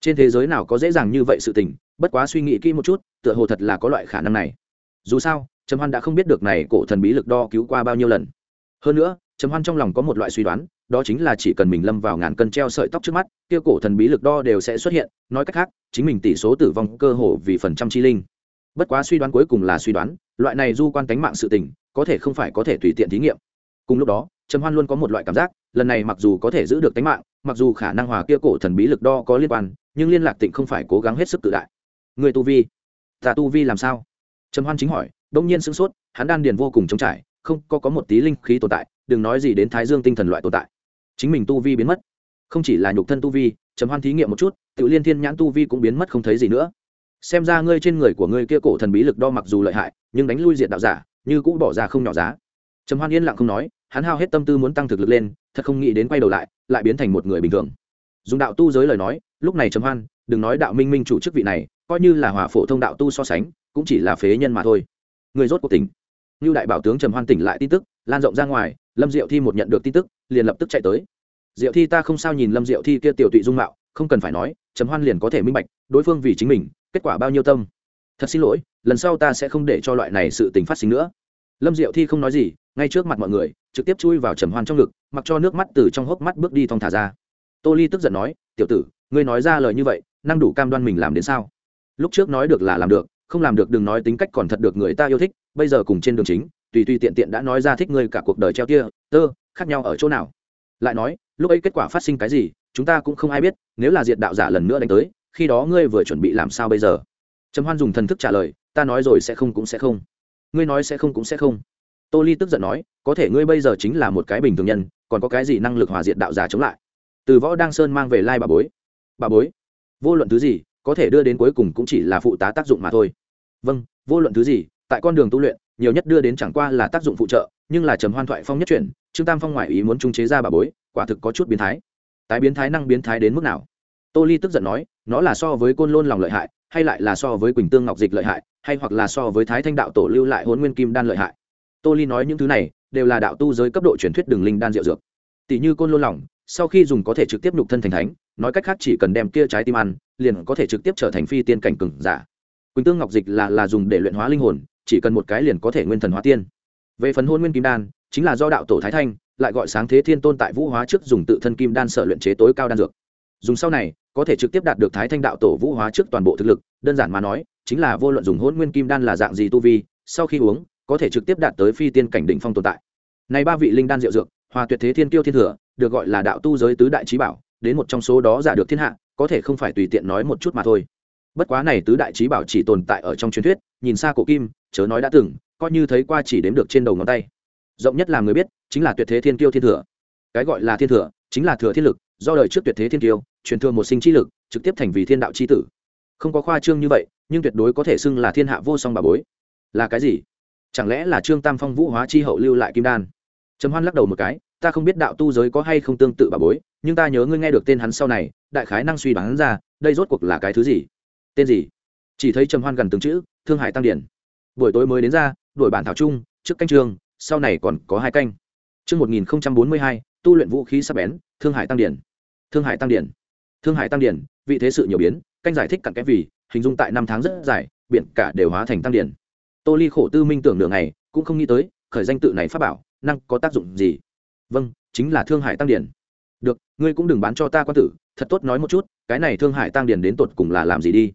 Trên thế giới nào có dễ dàng như vậy sự tình, bất quá suy nghĩ kỹ một chút, tựa hồ thật là có loại khả năng này. Dù sao, trầm hoan đã không biết được này cổ thần bí lực đo cứu qua bao nhiêu lần hơn nữa, trầm hoan trong lòng có một loại suy đoán, đó chính là chỉ cần mình lâm vào ngàn cân treo sợi tóc trước mắt, kia cổ thần bí lực đo đều sẽ xuất hiện. Nói cách khác, chính mình tỷ số tử vong cơ hồ vì phần trăm chi linh. Bất quá suy đoán cuối cùng là suy đoán, loại này du quan tánh mạng sự tình, có thể không phải có thể tùy tiện thí nghiệm. Cùng lúc đó, trầm hoan luôn có một loại cảm giác, lần này mặc dù có thể giữ được tánh mạng, mặc dù khả năng hòa kia cổ thần bí lực đo có liên quan, nhưng liên lạc tịnh không phải cố gắng hết sức tự đại. Người tu vi, ta tu vi làm sao? Trầm hoan chính hỏi, đông nhiên sửng sốt, hắn đan điền vô cùng trống trải không, có có một tí linh khí tồn tại, đừng nói gì đến thái dương tinh thần loại tồn tại. Chính mình tu vi biến mất. Không chỉ là nhục thân tu vi, trầm hoan thí nghiệm một chút tự liên thiên nhãn tu vi cũng biến mất không thấy gì nữa. Xem ra ngươi trên người của ngươi kia cổ thần bí lực đo mặc dù lợi hại, nhưng đánh lui diệt đạo giả, như cũng bỏ ra không nhỏ giá. Trầm hoan yên lặng không nói, hắn hao hết tâm tư muốn tăng thực lực lên, thật không nghĩ đến quay đầu lại lại biến thành một người bình thường. Dùng đạo tu giới lời nói, lúc này trầm hoan, đừng nói đạo minh minh chủ chức vị này, coi như là hòa phổ thông đạo tu so sánh, cũng chỉ là phế nhân mà thôi. Người rốt cuộc tỉnh như đại bảo tướng trầm hoan tỉnh lại tin tức, lan rộng ra ngoài, lâm diệu thi một nhận được tin tức, liền lập tức chạy tới. Diệu thi ta không sao nhìn lâm diệu thi kia tiểu tụy dung mạo, không cần phải nói, trầm hoan liền có thể minh bạch, đối phương vì chính mình, kết quả bao nhiêu tâm. Thật xin lỗi, lần sau ta sẽ không để cho loại này sự tình phát sinh nữa. Lâm diệu thi không nói gì, ngay trước mặt mọi người, trực tiếp chui vào trầm hoan trong ngực, mặc cho nước mắt từ trong hốc mắt bước đi thong thả ra. Tô ly tức giận nói, tiểu tử, ngươi nói ra lời như vậy, năng đủ cam đoan mình làm đến sao? Lúc trước nói được là làm được không làm được đừng nói tính cách còn thật được người ta yêu thích, bây giờ cùng trên đường chính, tùy tùy tiện tiện đã nói ra thích ngươi cả cuộc đời treo kia tơ, khác nhau ở chỗ nào. Lại nói, lúc ấy kết quả phát sinh cái gì, chúng ta cũng không ai biết, nếu là diệt đạo giả lần nữa đánh tới, khi đó ngươi vừa chuẩn bị làm sao bây giờ? Trầm hoan dùng thần thức trả lời, ta nói rồi sẽ không cũng sẽ không. Ngươi nói sẽ không cũng sẽ không. Tô ly tức giận nói, có thể ngươi bây giờ chính là một cái bình thường nhân, còn có cái gì năng lực hòa diệt đạo giả chống lại? Từ võ đăng sơn mang về lai bà bối. Bà bối, vô luận thứ gì, có thể đưa đến cuối cùng cũng chỉ là phụ tá tác dụng mà thôi vâng vô luận thứ gì, tại con đường tu luyện, nhiều nhất đưa đến chẳng qua là tác dụng phụ trợ, nhưng là trầm hoan thoại phong nhất chuyển, trương tam phong ngoại ý muốn trung chế ra bà bối, quả thực có chút biến thái. Tái biến thái năng biến thái đến mức nào? Tô ly tức giận nói, nó là so với côn lôn lòng lợi hại, hay lại là so với quỳnh tương ngọc dịch lợi hại, hay hoặc là so với thái thanh đạo tổ lưu lại hôn nguyên kim đan lợi hại. Tô ly nói những thứ này, đều là đạo tu giới cấp độ truyền thuyết đường linh đan diệu dược. Tỷ như côn lôn lòng, sau khi dùng có thể trực tiếp nhục thân thành thánh, nói cách khác chỉ cần đem kia trái tim ăn, liền có thể trực tiếp trở thành phi tiên cảnh cừng giả quỳnh tương ngọc dịch là là dùng để luyện hóa linh hồn, chỉ cần một cái liền có thể nguyên thần hóa tiên. Về phần hôn nguyên kim đan, chính là do đạo tổ thái thanh, lại gọi sáng thế thiên tôn tại vũ hóa trước dùng tự thân kim đan sở luyện chế tối cao đan dược. Dùng sau này, có thể trực tiếp đạt được thái thanh đạo tổ vũ hóa trước toàn bộ thực lực, đơn giản mà nói, chính là vô luận dùng hôn nguyên kim đan là dạng gì tu vi, sau khi uống, có thể trực tiếp đạt tới phi tiên cảnh đỉnh phong tồn tại. Này ba vị linh đan diệu dược, hòa tuyệt thế thiên kiêu thiên thừa, được gọi là đạo tu giới tứ đại trí bảo, đến một trong số đó giả được thiên hạ, có thể không phải tùy tiện nói một chút mà thôi bất quá này tứ đại trí bảo chỉ tồn tại ở trong truyền thuyết, nhìn xa cổ kim, chớ nói đã từng, coi như thấy qua chỉ đếm được trên đầu ngón tay. Rộng nhất là người biết, chính là tuyệt thế thiên kiêu thiên thừa. Cái gọi là thiên thừa, chính là thừa thiên lực, do đời trước tuyệt thế thiên kiêu, truyền thừa một sinh chi lực, trực tiếp thành vì thiên đạo chi tử. Không có khoa trương như vậy, nhưng tuyệt đối có thể xưng là thiên hạ vô song bà bối. Là cái gì? Chẳng lẽ là trương tam phong vũ hóa chi hậu lưu lại kim đan? Trầm hoan lắc đầu một cái, ta không biết đạo tu giới có hay không tương tự bà bối, nhưng ta nhớ ngươi nghe được tên hắn sau này, đại khái năng suy đoán ra, đây rốt cuộc là cái thứ gì? Tên gì chỉ thấy trầm hoan gần từng chữ thương hải tăng điển buổi tối mới đến ra đổi bản thảo chung trước canh trường sau này còn có hai canh Trước 1042, tu luyện vũ khí sắc bén, Thương Hải Tăng Điển. Thương Hải Tăng Điển. Thương Hải Tăng Điển, vị thế sự nhiều biến, canh giải thích cặn kẽ vì, hình dung tại năm tháng rất dài, biển cả đều hóa thành tăng điển. Tô Ly khổ tư minh tưởng nửa ngày, cũng không nghĩ tới, khởi danh tự này phát bảo, năng có tác dụng gì? Vâng, chính là Thương Hải Tăng Điển. Được, ngươi cũng đừng bán cho ta quan tử, thật tốt nói một chút, cái này Thương Hải Tăng Điển đến tột cùng là làm gì đi?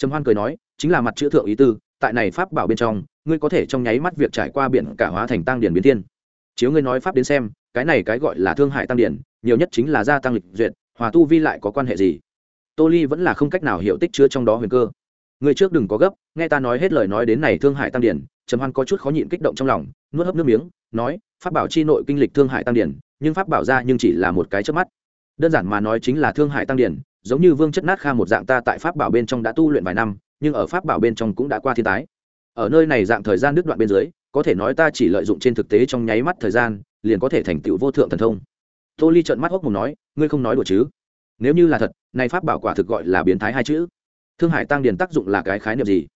Trầm Hoan cười nói, chính là mặt chữ thượng ý tư, tại này pháp bảo bên trong, ngươi có thể trong nháy mắt việc trải qua biển cả hóa thành tăng điển biến thiên. Chiếu ngươi nói pháp đến xem cái này cái gọi là thương hại tăng điển nhiều nhất chính là gia tăng lịch duyệt hòa tu vi lại có quan hệ gì? Tô ly vẫn là không cách nào hiểu tích chứa trong đó huyền cơ. Người trước đừng có gấp nghe ta nói hết lời nói đến này thương hại tăng điển trầm hoan có chút khó nhịn kích động trong lòng nuốt hấp nước miếng nói pháp bảo chi nội kinh lịch thương hại tăng điển nhưng pháp bảo ra nhưng chỉ là một cái trước mắt. Đơn giản mà nói chính là thương hại tăng điển giống như vương chất nát kha một dạng ta tại pháp bảo bên trong đã tu luyện vài năm, nhưng ở pháp bảo bên trong cũng đã qua thiên tái. Ở nơi này dạng thời gian đứt đoạn bên dưới, có thể nói ta chỉ lợi dụng trên thực tế trong nháy mắt thời gian, liền có thể thành tựu vô thượng thần thông. Tô ly trợn mắt hốc mùng nói, ngươi không nói đùa chứ? Nếu như là thật, này pháp bảo quả thực gọi là biến thái hai chữ. Thương hải tăng điền tác dụng là cái khái niệm gì?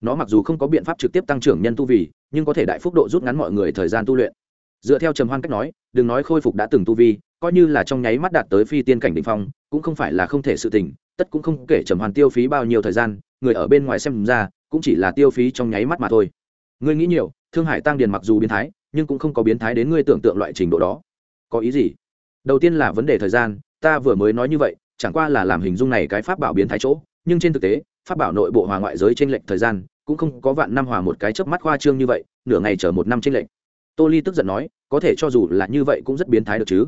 Nó mặc dù không có biện pháp trực tiếp tăng trưởng nhân tu vì nhưng có thể đại phúc độ rút ngắn mọi người thời gian tu luyện. Dựa theo trầm hoan cách nói, đừng nói khôi phục đã từng tu vi coi như là trong nháy mắt đạt tới phi tiên cảnh đ ỉ n h phong, cũng không phải là không thể sự tình, tất cũng không kể trầm hoàn tiêu phí bao nhiêu thời gian, người ở bên ngoài xem ra, cũng chỉ là tiêu phí trong nháy mắt mà thôi. Ngươi nghĩ nhiều, thương hải tăng điền mặc dù biến thái, nhưng cũng không có biến thái đến ngươi tưởng tượng loại trình độ đó. Có ý gì? Đầu tiên là vấn đề thời gian, ta vừa mới nói như vậy, chẳng qua là làm hình dung này cái pháp bảo biến thái chỗ, nhưng trên thực tế, pháp bảo nội bộ hòa ngoại giới t r ê n lệch thời gian, cũng không có vạn năm hòa một cái chớp mắt khoa trương như vậy, nửa ngày chờ một năm t r ê n lệch. Tô ly tức giận nói, có thể cho dù là như vậy cũng rất biến thái được chứ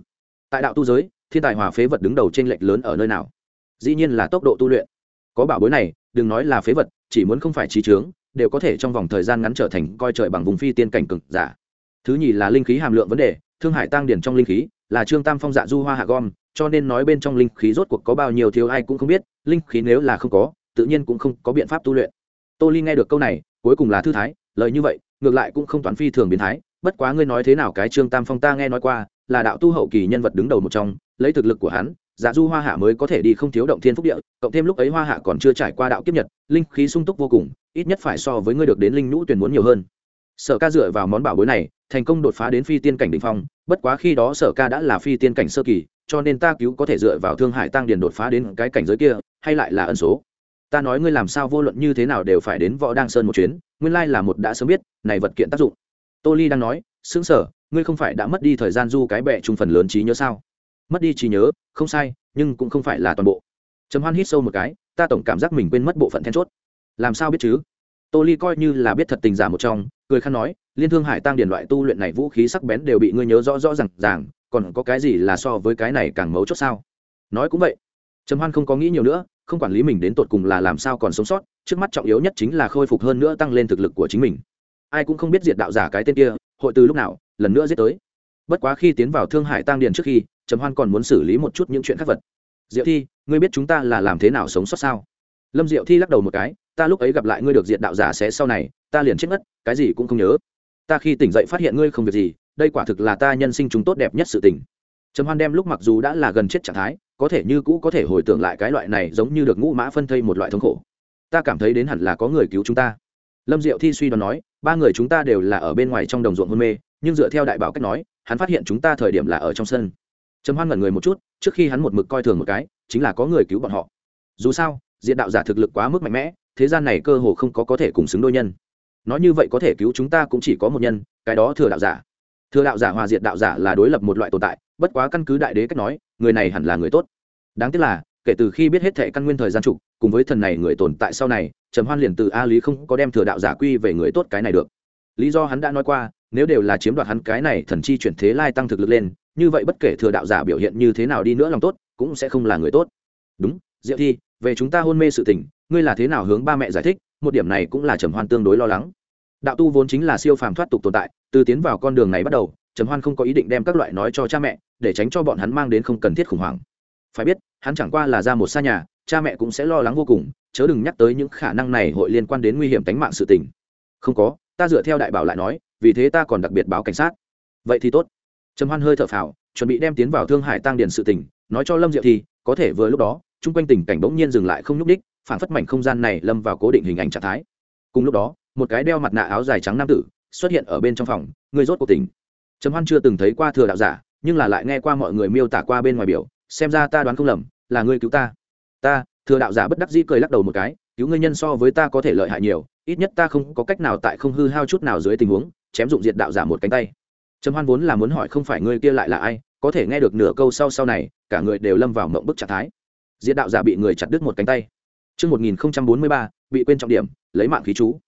tại đạo tu giới, thiên tài hòa phế vật đứng đầu trên lệch lớn ở nơi nào? Dĩ nhiên là tốc độ tu luyện. Có bảo bối này, đừng nói là phế vật, chỉ muốn không phải trí trướng đều có thể trong vòng thời gian ngắn trở thành coi trời bằng vùng phi tiên cảnh cực giả. Thứ nhì là linh khí hàm lượng vấn đề, thương hải tăng điển trong linh khí, là trương tam phong dạ du hoa hạ gom, cho nên nói bên trong linh khí rốt cuộc có bao nhiêu thiếu ai cũng không biết, linh khí nếu là không có, tự nhiên cũng không có biện pháp tu luyện. Tô ly nghe được câu này, cuối cùng là thư thái, lời như vậy, ngược lại cũng không toán phi thường biến thái, bất quá ngươi nói thế nào cái trương tam phong ta nghe nói qua là đạo tu hậu kỳ nhân vật đứng đầu một trong, lấy thực lực của hắn giả du hoa hạ mới có thể đi không thiếu động thiên phúc địa, cộng thêm lúc ấy hoa hạ còn chưa trải qua đạo kiếp nhật, linh khí sung túc vô cùng, ít nhất phải so với ngươi được đến linh nhũ tuyển muốn nhiều hơn. Sở ca dựa vào món bảo bối này, thành công đột phá đến phi tiên cảnh đ ỉ n h phong, bất quá khi đó sở ca đã là phi tiên cảnh sơ kỳ, cho nên ta cứu có thể dựa vào thương hải tăng điền đột phá đến cái cảnh giới kia, hay lại là ẩn số. Ta nói ngươi làm sao vô luận như thế nào đều phải đến võ đăng sơn một chuyến, nguyên lai là một đã sớm biết, này vật kiện tác dụng tô ly đang nói xứng sở ngươi không phải đã mất đi thời gian du cái bệ chung phần lớn trí nhớ sao? Mất đi trí nhớ, không sai, nhưng cũng không phải là toàn bộ. Trầm hoan hít sâu một cái, ta tổng cảm giác mình quên mất bộ phận then chốt. Làm sao biết chứ? Tô ly coi như là biết thật tình giả một trong, cười khăn nói, liên thương hải tăng điền loại tu luyện này vũ khí sắc bén đều bị ngươi nhớ rõ rõ r à n g ràng, còn có cái gì là so với cái này càng mấu chốt sao? Nói cũng vậy. Trầm hoan không có nghĩ nhiều nữa, không quản lý mình đến tột cùng là làm sao còn sống sót, trước mắt trọng yếu nhất chính là khôi phục hơn nữa tăng lên thực lực của chính mình ai cũng không biết diệt đạo giả cái tên kia, hội từ lúc nào, lần nữa giết tới. Bất quá khi tiến vào thương hải tăng điền trước khi, trầm hoan còn muốn xử lý một chút những chuyện khác vật. Diệu thi, ngươi biết chúng ta là làm thế nào sống sót sao? Lâm diệu thi lắc đầu một cái, ta lúc ấy gặp lại ngươi được diệt đạo giả sẽ sau này, ta liền chết mất, cái gì cũng không nhớ. Ta khi tỉnh dậy phát hiện ngươi không việc gì, đây quả thực là ta nhân sinh chúng tốt đẹp nhất sự tình. Trầm hoan đem lúc mặc dù đã là gần chết trạng thái, có thể như cũ có thể hồi tưởng lại cái loại này giống như được ngũ mã phân thây một loại thống khổ. Ta cảm thấy đến hẳn là có người cứu chúng ta. Lâm diệu thi suy đoán nói ba người chúng ta đều là ở bên ngoài trong đồng ruộng hôn mê, nhưng dựa theo đại bảo cách nói, hắn phát hiện chúng ta thời điểm là ở trong sân. Trầm hoan ngẩn người một chút, trước khi hắn một mực coi thường một cái, chính là có người cứu bọn họ. Dù sao, diện đạo giả thực lực quá mức mạnh mẽ, thế gian này cơ hồ không có có thể cùng xứng đôi nhân. Nói như vậy có thể cứu chúng ta cũng chỉ có một nhân, cái đó thừa đạo giả. Thừa đạo giả hòa diệt đạo giả là đối lập một loại tồn tại, bất quá căn cứ đại đế cách nói, người này hẳn là người tốt. Đáng tiếc là, kể từ khi biết hết thệ căn nguyên thời gian trục, cùng với thần này người tồn tại sau này trầm hoan liền từ a lý không có đem thừa đạo giả quy về người tốt cái này được. Lý do hắn đã nói qua, nếu đều là chiếm đoạt hắn cái này thần chi chuyển thế lai tăng thực lực lên, như vậy bất kể thừa đạo giả biểu hiện như thế nào đi nữa lòng tốt, cũng sẽ không là người tốt. Đúng, diệu thi, về chúng ta hôn mê sự tình, ngươi là thế nào hướng ba mẹ giải thích, một điểm này cũng là trầm hoan tương đối lo lắng. Đạo tu vốn chính là siêu phàm thoát tục tồn tại, từ tiến vào con đường này bắt đầu, trầm hoan không có ý định đem các loại nói cho cha mẹ, để tránh cho bọn hắn mang đến không cần thiết khủng hoảng. Phải biết, hắn chẳng qua là ra một xa nhà cha mẹ cũng sẽ lo lắng vô cùng, chớ đừng nhắc tới những khả năng này hội liên quan đến nguy hiểm tính mạng sự tình. Không có, ta dựa theo đại bảo lại nói, vì thế ta còn đặc biệt báo cảnh sát. Vậy thì tốt. Trầm hoan hơi thở phào, chuẩn bị đem tiến vào thương hải tăng điền sự tình, nói cho lâm diệu thì có thể vừa lúc đó, chung quanh tình cảnh bỗng nhiên dừng lại không nhúc đích phản phất mảnh không gian này lâm vào cố định hình ảnh trạng thái. Cùng lúc đó, một cái đeo mặt nạ áo dài trắng nam tử xuất hiện ở bên trong phòng, người rốt cuộc tình trầm hoan chưa từng thấy qua thừa đạo giả, nhưng là lại nghe qua mọi người miêu tả qua bên ngoài biểu, xem ra ta đoán không lầm, là ngươi cứu ta ta thừa đạo giả bất đắc dĩ cười lắc đầu một cái cứu ngươi nhân so với ta có thể lợi hại nhiều ít nhất ta không có cách nào tại không hư hao chút nào dưới tình huống chém dụng diệt đạo giả một cánh tay trầm hoan vốn là muốn hỏi không phải ngươi kia lại là ai có thể nghe được nửa câu sau sau này cả người đều lâm vào mộng bức trạng thái diệt đạo giả bị người chặt đứt một cánh tay Trước 1043, bị quên trọng điểm, lấy mạng khí chú.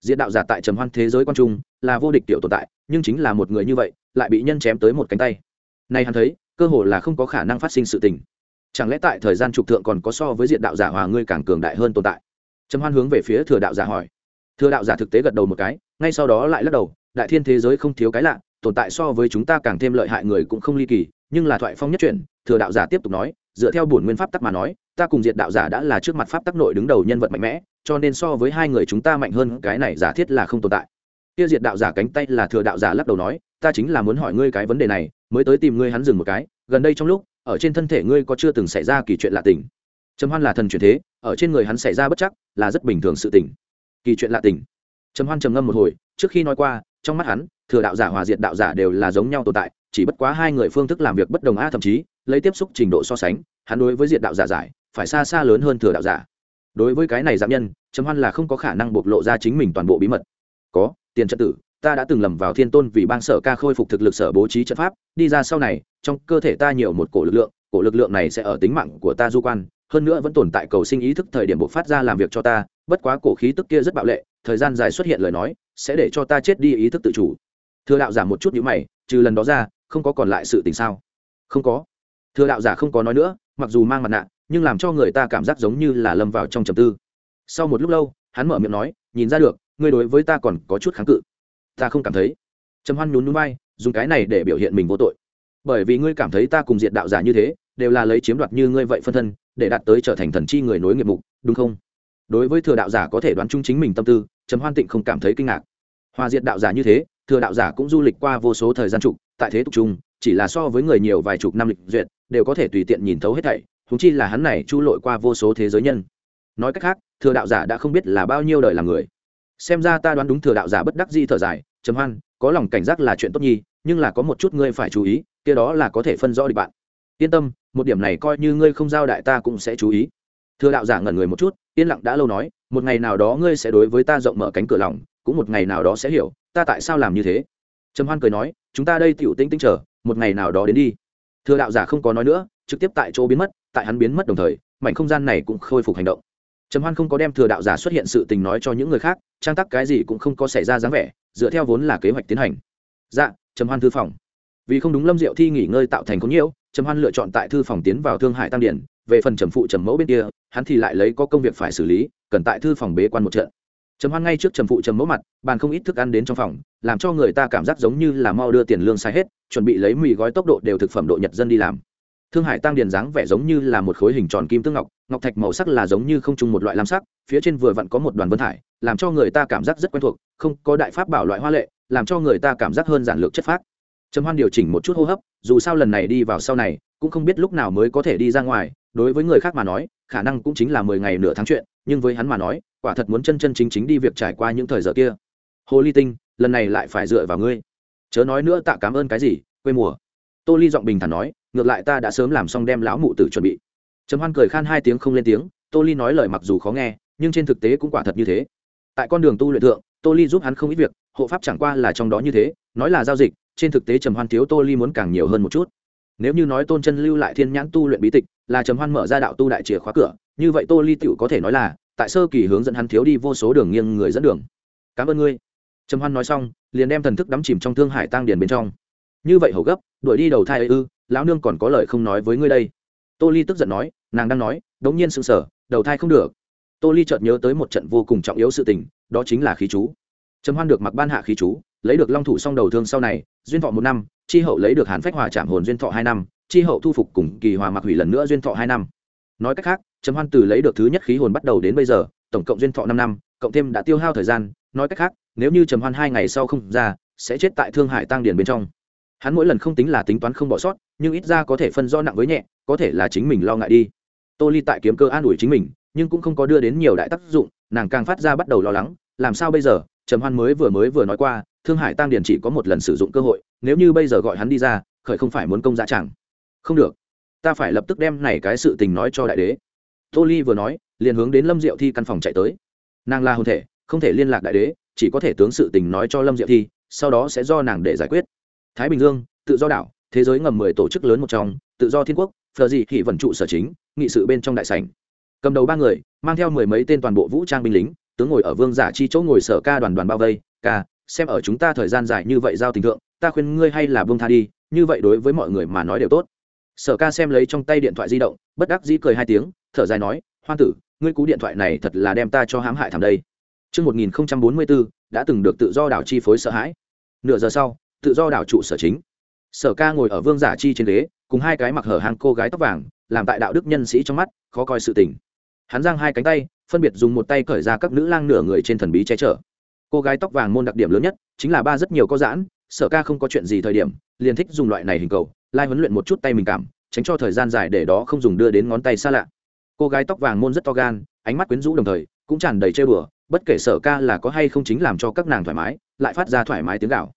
Diệt đạo giả tại trầm hoan thế giới quan trung, là vô địch tiểu tồn tại, nhưng chính là một người như vậy, lại bị nhân chém tới một cánh tay. Này hắn thấy, cơ hồ là không có khả năng phát sinh sự tình chẳng lẽ tại thời gian trục thượng còn có so với diện đạo giả hòa ngươi càng cường đại hơn tồn tại? Trầm hoan hướng về phía thừa đạo giả hỏi. Thừa đạo giả thực tế gật đầu một cái, ngay sau đó lại lắc đầu, đại thiên thế giới không thiếu cái lạ, tồn tại so với chúng ta càng thêm lợi hại người cũng không ly kỳ, nhưng là thoại phong nhất chuyển, thừa đạo giả tiếp tục nói, dựa theo bổn nguyên pháp tắc mà nói, ta cùng diệt đạo giả đã là trước mặt pháp tắc nội đứng đầu nhân vật mạnh mẽ, cho nên so với hai người chúng ta mạnh hơn, cái này giả thiết là không tồn tại. Kia diệt đạo giả cánh tay là thừa đạo giả lắc đầu nói, ta chính là muốn hỏi ngươi cái vấn đề này, mới tới tìm ngươi hắn dừng một cái, gần đây trong lúc ở trên thân thể ngươi có chưa từng xảy ra kỳ chuyện lạ tình? Trầm hoan là thần chuyển thế, ở trên người hắn xảy ra bất chắc là rất bình thường sự tình. Kỳ chuyện lạ tình. Trầm hoan trầm ngâm một hồi, trước khi nói qua, trong mắt hắn, thừa đạo giả, hòa diệt đạo giả đều là giống nhau tồn tại, chỉ bất quá hai người phương thức làm việc bất đồng a thậm chí, lấy tiếp xúc trình độ so sánh, hắn đối với diệt đạo giả giải, phải xa xa lớn hơn thừa đạo giả. Đối với cái này giảm nhân, trầm hoan là không có khả năng bộc lộ ra chính mình toàn bộ bí mật. Có, tiền trận tử, ta đã từng lầm vào thiên tôn vì bang sở ca khôi phục thực lực sở bố trí trận pháp, đi ra sau này trong cơ thể ta nhiều một cổ lực lượng, cổ lực lượng này sẽ ở tính mạng của ta du quan, hơn nữa vẫn tồn tại cầu sinh ý thức thời điểm bộc phát ra làm việc cho ta, bất quá cổ khí tức kia rất bạo lệ, thời gian dài xuất hiện lời nói, sẽ để cho ta chết đi ý thức tự chủ. Thừa đạo giả một chút nhữ mày, trừ lần đó ra, không có còn lại sự tình sao? Không có. Thừa đạo giả không có nói nữa, mặc dù mang mặt nạ, nhưng làm cho người ta cảm giác giống như là lâm vào trong trầm tư. Sau một lúc lâu, hắn mở miệng nói, nhìn ra được, ngươi đối với ta còn có chút kháng cự. Ta không cảm thấy. Trầm hoan nhún núi bay dùng cái này để biểu hiện mình vô tội bởi vì ngươi cảm thấy ta cùng diện đạo giả như thế, đều là lấy chiếm đoạt như ngươi vậy phân thân, để đạt tới trở thành thần chi người nối nghiệp mục, đúng không? Đối với thừa đạo giả có thể đoán chung chính mình tâm tư, trầm hoan tịnh không cảm thấy kinh ngạc. Hòa diệt đạo giả như thế, thừa đạo giả cũng du lịch qua vô số thời gian trục, tại thế tục chung, chỉ là so với người nhiều vài chục năm lịch duyệt, đều có thể tùy tiện nhìn thấu hết thảy húng chi là hắn này chu lội qua vô số thế giới nhân. Nói cách khác, thừa đạo giả đã không biết là bao nhiêu đời làm người. Xem ra ta đoán đúng thừa đạo giả bất đắc di thở dài, trầm hoan, có lòng cảnh giác là chuyện tốt nhi nhưng là có một chút ngươi phải chú ý kia đó là có thể phân rõ đi bạn. Yên tâm, một điểm này coi như ngươi không giao đại ta cũng sẽ chú ý. Thừa đạo giả ngẩn người một chút, yên lặng đã lâu nói, một ngày nào đó ngươi sẽ đối với ta rộng mở cánh cửa lòng, cũng một ngày nào đó sẽ hiểu, ta tại sao làm như thế? Trầm hoan cười nói, chúng ta đây tiểu tinh tinh chờ, một ngày nào đó đến đi. Thừa đạo giả không có nói nữa, trực tiếp tại chỗ biến mất, tại hắn biến mất đồng thời, mảnh không gian này cũng khôi phục hành động. Trầm hoan không có đem thừa đạo giả xuất hiện sự tình nói cho những người khác, trang tắc cái gì cũng không có xảy ra dáng vẻ, dựa theo vốn là kế hoạch tiến hành. Dạ trầm hoan thư phòng vì không đúng lâm diệu thi nghỉ ngơi tạo thành có nhiễu, trầm hoan lựa chọn tại thư phòng tiến vào thương hải tăng điển về phần trầm phụ trầm mẫu bên kia, hắn thì lại lấy có công việc phải xử lý, cần tại thư phòng bế quan một trận. Trầm hoan ngay trước trầm phụ trầm mẫu mặt, bàn không ít thức ăn đến trong phòng, làm cho người ta cảm giác giống như là mau đưa tiền lương sai hết, chuẩn bị lấy mì gói tốc độ đều thực phẩm độ nhật dân đi làm. Thương hải tăng điền dáng vẻ giống như là một khối hình tròn kim tương ngọc ngọc thạch màu sắc là giống như không chung một loại lam sắc, phía trên vừa vặn có một đoàn vân thải, làm cho người ta cảm giác rất quen thuộc, không có đại pháp bảo loại hoa lệ, làm cho người ta cảm giác hơn giản lược chất phác trầm hoan điều chỉnh một chút hô hấp, dù sao lần này đi vào sau này, cũng không biết lúc nào mới có thể đi ra ngoài, đối với người khác mà nói, khả năng cũng chính là mười ngày nửa tháng chuyện, nhưng với hắn mà nói, quả thật muốn chân chân chính chính đi việc trải qua những thời giờ kia. Hồ ly tinh, lần này lại phải dựa vào ngươi. Chớ nói nữa tạ cảm ơn cái gì, quê mùa. Tô ly giọng bình thản nói, ngược lại ta đã sớm làm xong đem lão mụ tử chuẩn bị. Trầm hoan cười khan hai tiếng không lên tiếng, tô ly nói lời mặc dù khó nghe, nhưng trên thực tế cũng quả thật như thế. Tại con đường tu luyện thượng, tô ly giúp hắn không ít việc, hộ pháp chẳng qua là trong đó như thế, nói là giao dịch trên thực tế trầm hoan thiếu tô ly muốn càng nhiều hơn một chút. Nếu như nói tôn chân lưu lại thiên nhãn tu luyện bí tịch, là trầm hoan mở ra đạo tu đại chìa khóa cửa, như vậy tô ly tựu có thể nói là, tại sơ kỳ hướng dẫn hắn thiếu đi vô số đường nghiêng người dẫn đường. Cảm ơn ngươi. Trầm hoan nói xong, liền đem thần thức đắm chìm trong thương hải tăng điền bên trong. Như vậy hầu gấp, đuổi đi đầu thai ấy ư, lão nương còn có lời không nói với ngươi đây. Tô ly tức giận nói, nàng đang nói, đống nhiên sững sờ, đầu thai không được. Tô ly chợt nhớ tới một trận vô cùng trọng yếu sự tình, đó chính là khí chú. Trầm hoan được mặc ban hạ khí chú lấy được long thủ song đầu thương sau này, duyên thọ một năm, chi hậu lấy được hàn phách hòa chạm hồn duyên thọ hai năm, chi hậu thu phục cùng kỳ hòa mặc hủy lần nữa duyên thọ hai năm. Nói cách khác, trầm hoan từ lấy được thứ nhất khí hồn bắt đầu đến bây giờ, tổng cộng duyên thọ năm năm, cộng thêm đã tiêu hao thời gian, nói cách khác, nếu như trầm hoan hai ngày sau không ra, sẽ chết tại thương hải tăng điền bên trong. Hắn mỗi lần không tính là tính toán không bỏ sót, nhưng ít ra có thể phân do nặng với nhẹ, có thể là chính mình lo ngại đi. Tô ly tại kiếm cơ an ủi chính mình, nhưng cũng không có đưa đến nhiều đại tác dụng, nàng càng phát ra bắt đầu lo lắng, làm sao bây giờ? Trầm hoan mới vừa mới vừa nói qua, thương hải tăng điền chỉ có một lần sử dụng cơ hội, nếu như bây giờ gọi hắn đi ra, khởi không phải muốn công giá chẳng. Không được. Ta phải lập tức đem này cái sự tình nói cho đại đế. Tô ly vừa nói, liền hướng đến lâm diệu thi căn phòng chạy tới. Nàng là hồn thể, không thể liên lạc đại đế, chỉ có thể tướng sự tình nói cho lâm diệu thi, sau đó sẽ do nàng để giải quyết. Thái bình dương, tự do đảo, thế giới ngầm mười tổ chức lớn một trong, tự do thiên quốc, phờ dị thị vận trụ sở chính, nghị sự bên trong đại sảnh. Cầm đầu ba người, mang theo mười mấy tên toàn bộ vũ trang binh lính tướng ngồi ở vương giả chi chỗ ngồi sở ca đoàn đoàn bao vây ca xem ở chúng ta thời gian dài như vậy giao tình thượng ta khuyên ngươi hay là vương tha đi như vậy đối với mọi người mà nói đều tốt sở ca xem lấy trong tay điện thoại di động bất đắc dĩ cười hai tiếng thở dài nói hoan tử ngươi cú điện thoại này thật là đem ta cho hãm hại thảm đây Trước 1044, đã từng được tự do đảo chi phối sợ hãi. Nửa giờ sau, tự do đảo trụ sở chính. Sở ca ngồi ở vương giả chi trên ghế, cùng hai cái mặc hở hàng cô gái tóc vàng, làm tại đạo đức nhân sĩ trong mắt, khó coi sự tình. Hắn giang hai cánh tay, phân biệt dùng một tay cởi ra các nữ lang nửa người trên thần bí che chở. Cô gái tóc vàng môn đặc điểm lớn nhất, chính là ba rất nhiều có giãn, sở ca không có chuyện gì thời điểm, liền thích dùng loại này hình cầu, lai huấn luyện một chút tay mình cảm tránh cho thời gian dài để đó không dùng đưa đến ngón tay xa lạ. Cô gái tóc vàng môn rất to gan ánh mắt quyến rũ đồng thời cũng tràn đầy chơi bừa bất kể sở ca là có hay không chính làm cho các nàng thoải mái lại phát ra thoải mái tiếng gạo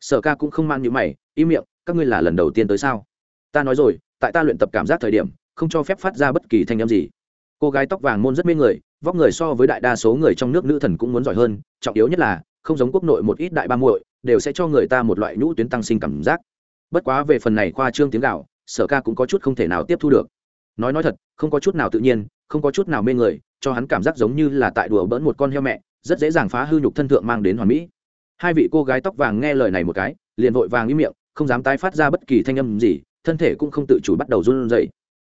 sở ca cũng không mang những mày im miệng các ngươi là lần đầu tiên tới sao? Ta nói rồi tại ta luyện tập cảm giác thời điểm không cho phép phát ra bất kỳ thanh âm gì cô gái tóc vàng môn rất mê người, vóc người so với đại đa số người trong nước nữ thần cũng muốn giỏi hơn, trọng yếu nhất là, không giống quốc nội một ít đại ba muội, đều sẽ cho người ta một loại nhũ tuyến tăng sinh cảm giác. Bất quá về phần này khoa trương tiếng gạo, sở ca cũng có chút không thể nào tiếp thu được. Nói nói thật, không có chút nào tự nhiên, không có chút nào mê người, cho hắn cảm giác giống như là tại đùa bỡn một con heo mẹ, rất dễ dàng phá hư nhục thân thượng mang đến hoàn mỹ. Hai vị cô gái tóc vàng nghe lời này một cái, liền vội vàng im miệng, không dám tái phát ra bất kỳ thanh âm gì, thân thể cũng không tự chủ bắt đầu run rẩy.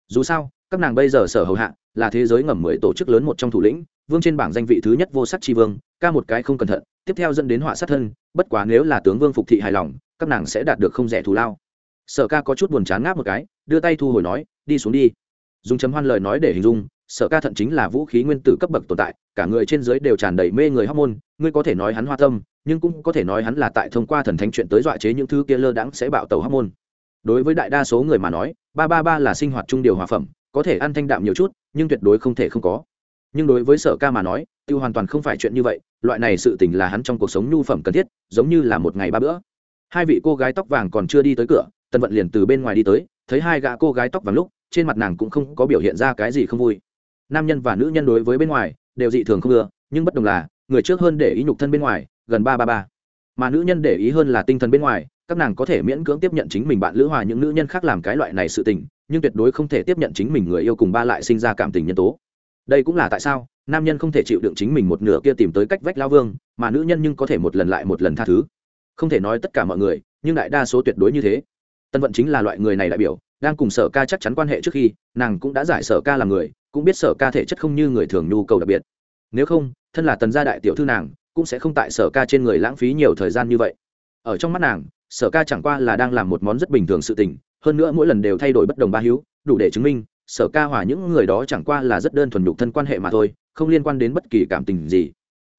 Dù sao các nàng bây giờ sở hầu hạ, là thế giới ngầm mười tổ chức lớn một trong thủ lĩnh, vương trên bảng danh vị thứ nhất vô sắc tri vương, ca một cái không cẩn thận, tiếp theo dẫn đến họa sát thân, bất quá nếu là tướng vương phục thị hài lòng, các nàng sẽ đạt được không rẻ thù lao. Sở ca có chút buồn chán ngáp một cái, đưa tay thu hồi nói, đi xuống đi. Dùng chấm hoan lời nói để hình dung, sở ca thận chính là vũ khí nguyên tử cấp bậc tồn tại, cả người trên dưới đều tràn đầy mê người hóc môn, ngươi có thể nói hắn hoa tâm, nhưng cũng có thể nói hắn là tại thông qua thần thánh chuyện tới dọa chế những thứ kia lơ đãng sẽ bạo tàu hóc môn. Đối với đại đa số người mà nói, ba ba ba là sinh hoạt trung điều hòa phẩm có thể ăn thanh đạm nhiều chút, nhưng tuyệt đối không thể không có. Nhưng đối với sở ca mà nói, tiêu hoàn toàn không phải chuyện như vậy, loại này sự tình là hắn trong cuộc sống nhu phẩm cần thiết, giống như là một ngày ba bữa. Hai vị cô gái tóc vàng còn chưa đi tới cửa, tần vận liền từ bên ngoài đi tới, thấy hai gã cô gái tóc vàng lúc, trên mặt nàng cũng không có biểu hiện ra cái gì không vui. Nam nhân và nữ nhân đối với bên ngoài, đều dị thường không ưa, nhưng bất đồng là, người trước hơn để ý nhục thân bên ngoài, gần ba ba ba. Mà nữ nhân để ý hơn là tinh thần bên ngoài các nàng có thể miễn cưỡng tiếp nhận chính mình bạn lữ hòa những nữ nhân khác làm cái loại này sự tình, nhưng tuyệt đối không thể tiếp nhận chính mình người yêu cùng ba lại sinh ra cảm tình nhân tố. Đây cũng là tại sao, nam nhân không thể chịu đựng chính mình một nửa kia tìm tới cách vách lao vương, mà nữ nhân nhưng có thể một lần lại một lần tha thứ. Không thể nói tất cả mọi người, nhưng đại đa số tuyệt đối như thế. Tân vận chính là loại người này đại biểu, đang cùng sở ca chắc chắn quan hệ trước khi, nàng cũng đã giải sở ca là người, cũng biết sở ca thể chất không như người thường nhu cầu đặc biệt. Nếu không, thân là tần gia đại tiểu thư nàng, cũng sẽ không tại sở ca trên người lãng phí nhiều thời gian như vậy. Ở trong mắt nàng sở ca chẳng qua là đang làm một món rất bình thường sự tình, hơn nữa mỗi lần đều thay đổi bất đồng ba hữu, đủ để chứng minh, sở ca hòa những người đó chẳng qua là rất đơn thuần nhục thân quan hệ mà thôi, không liên quan đến bất kỳ cảm tình gì.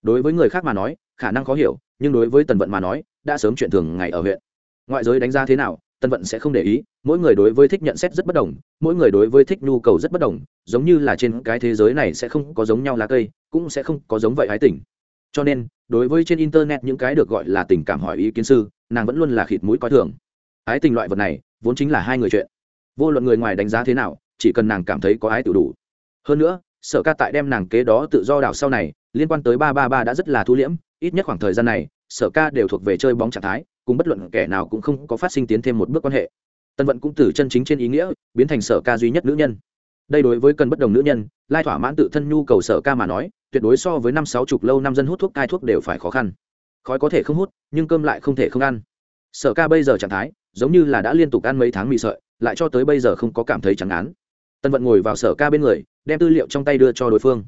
Đối với người khác mà nói, khả năng khó hiểu, nhưng đối với tần vận mà nói, đã sớm chuyện thường ngày ở huyện. Ngoại giới đánh giá thế nào, tần vận sẽ không để ý, mỗi người đối với thích nhận xét rất bất đồng, mỗi người đối với thích nhu cầu rất bất đồng, giống như là trên cái thế giới này sẽ không có giống nhau lá cây, cũng sẽ không có giống vậy ái tình cho nên, đối với trên internet những cái được gọi là tình cảm hỏi ý kiến sư, nàng vẫn luôn là khịt mũi coi thường. Ái tình loại vật này, vốn chính là hai người chuyện. Vô luận người ngoài đánh giá thế nào, chỉ cần nàng cảm thấy có ái tự đủ. Hơn nữa, sở ca tại đem nàng kế đó tự do đảo sau này, liên quan tới ba ba ba đã rất là thu liễm, ít nhất khoảng thời gian này, sở ca đều thuộc về chơi bóng trạng thái, cùng bất luận kẻ nào cũng không có phát sinh tiến thêm một bước quan hệ. Tân vận cũng từ chân chính trên ý nghĩa, biến thành sở ca duy nhất nữ nhân. Đây đối với cần bất đồng nữ nhân, lai thỏa mãn tự thân nhu cầu sở ca mà nói tuyệt đối so với năm sáu chục lâu năm dân hút thuốc cai thuốc đều phải khó khăn. Khói có thể không hút, nhưng cơm lại không thể không ăn. Sở ca bây giờ trạng thái, giống như là đã liên tục ăn mấy tháng mì sợi, lại cho tới bây giờ không có cảm thấy chẳng án. Tân vận ngồi vào sở ca bên người, đem tư liệu trong tay đưa cho đối phương.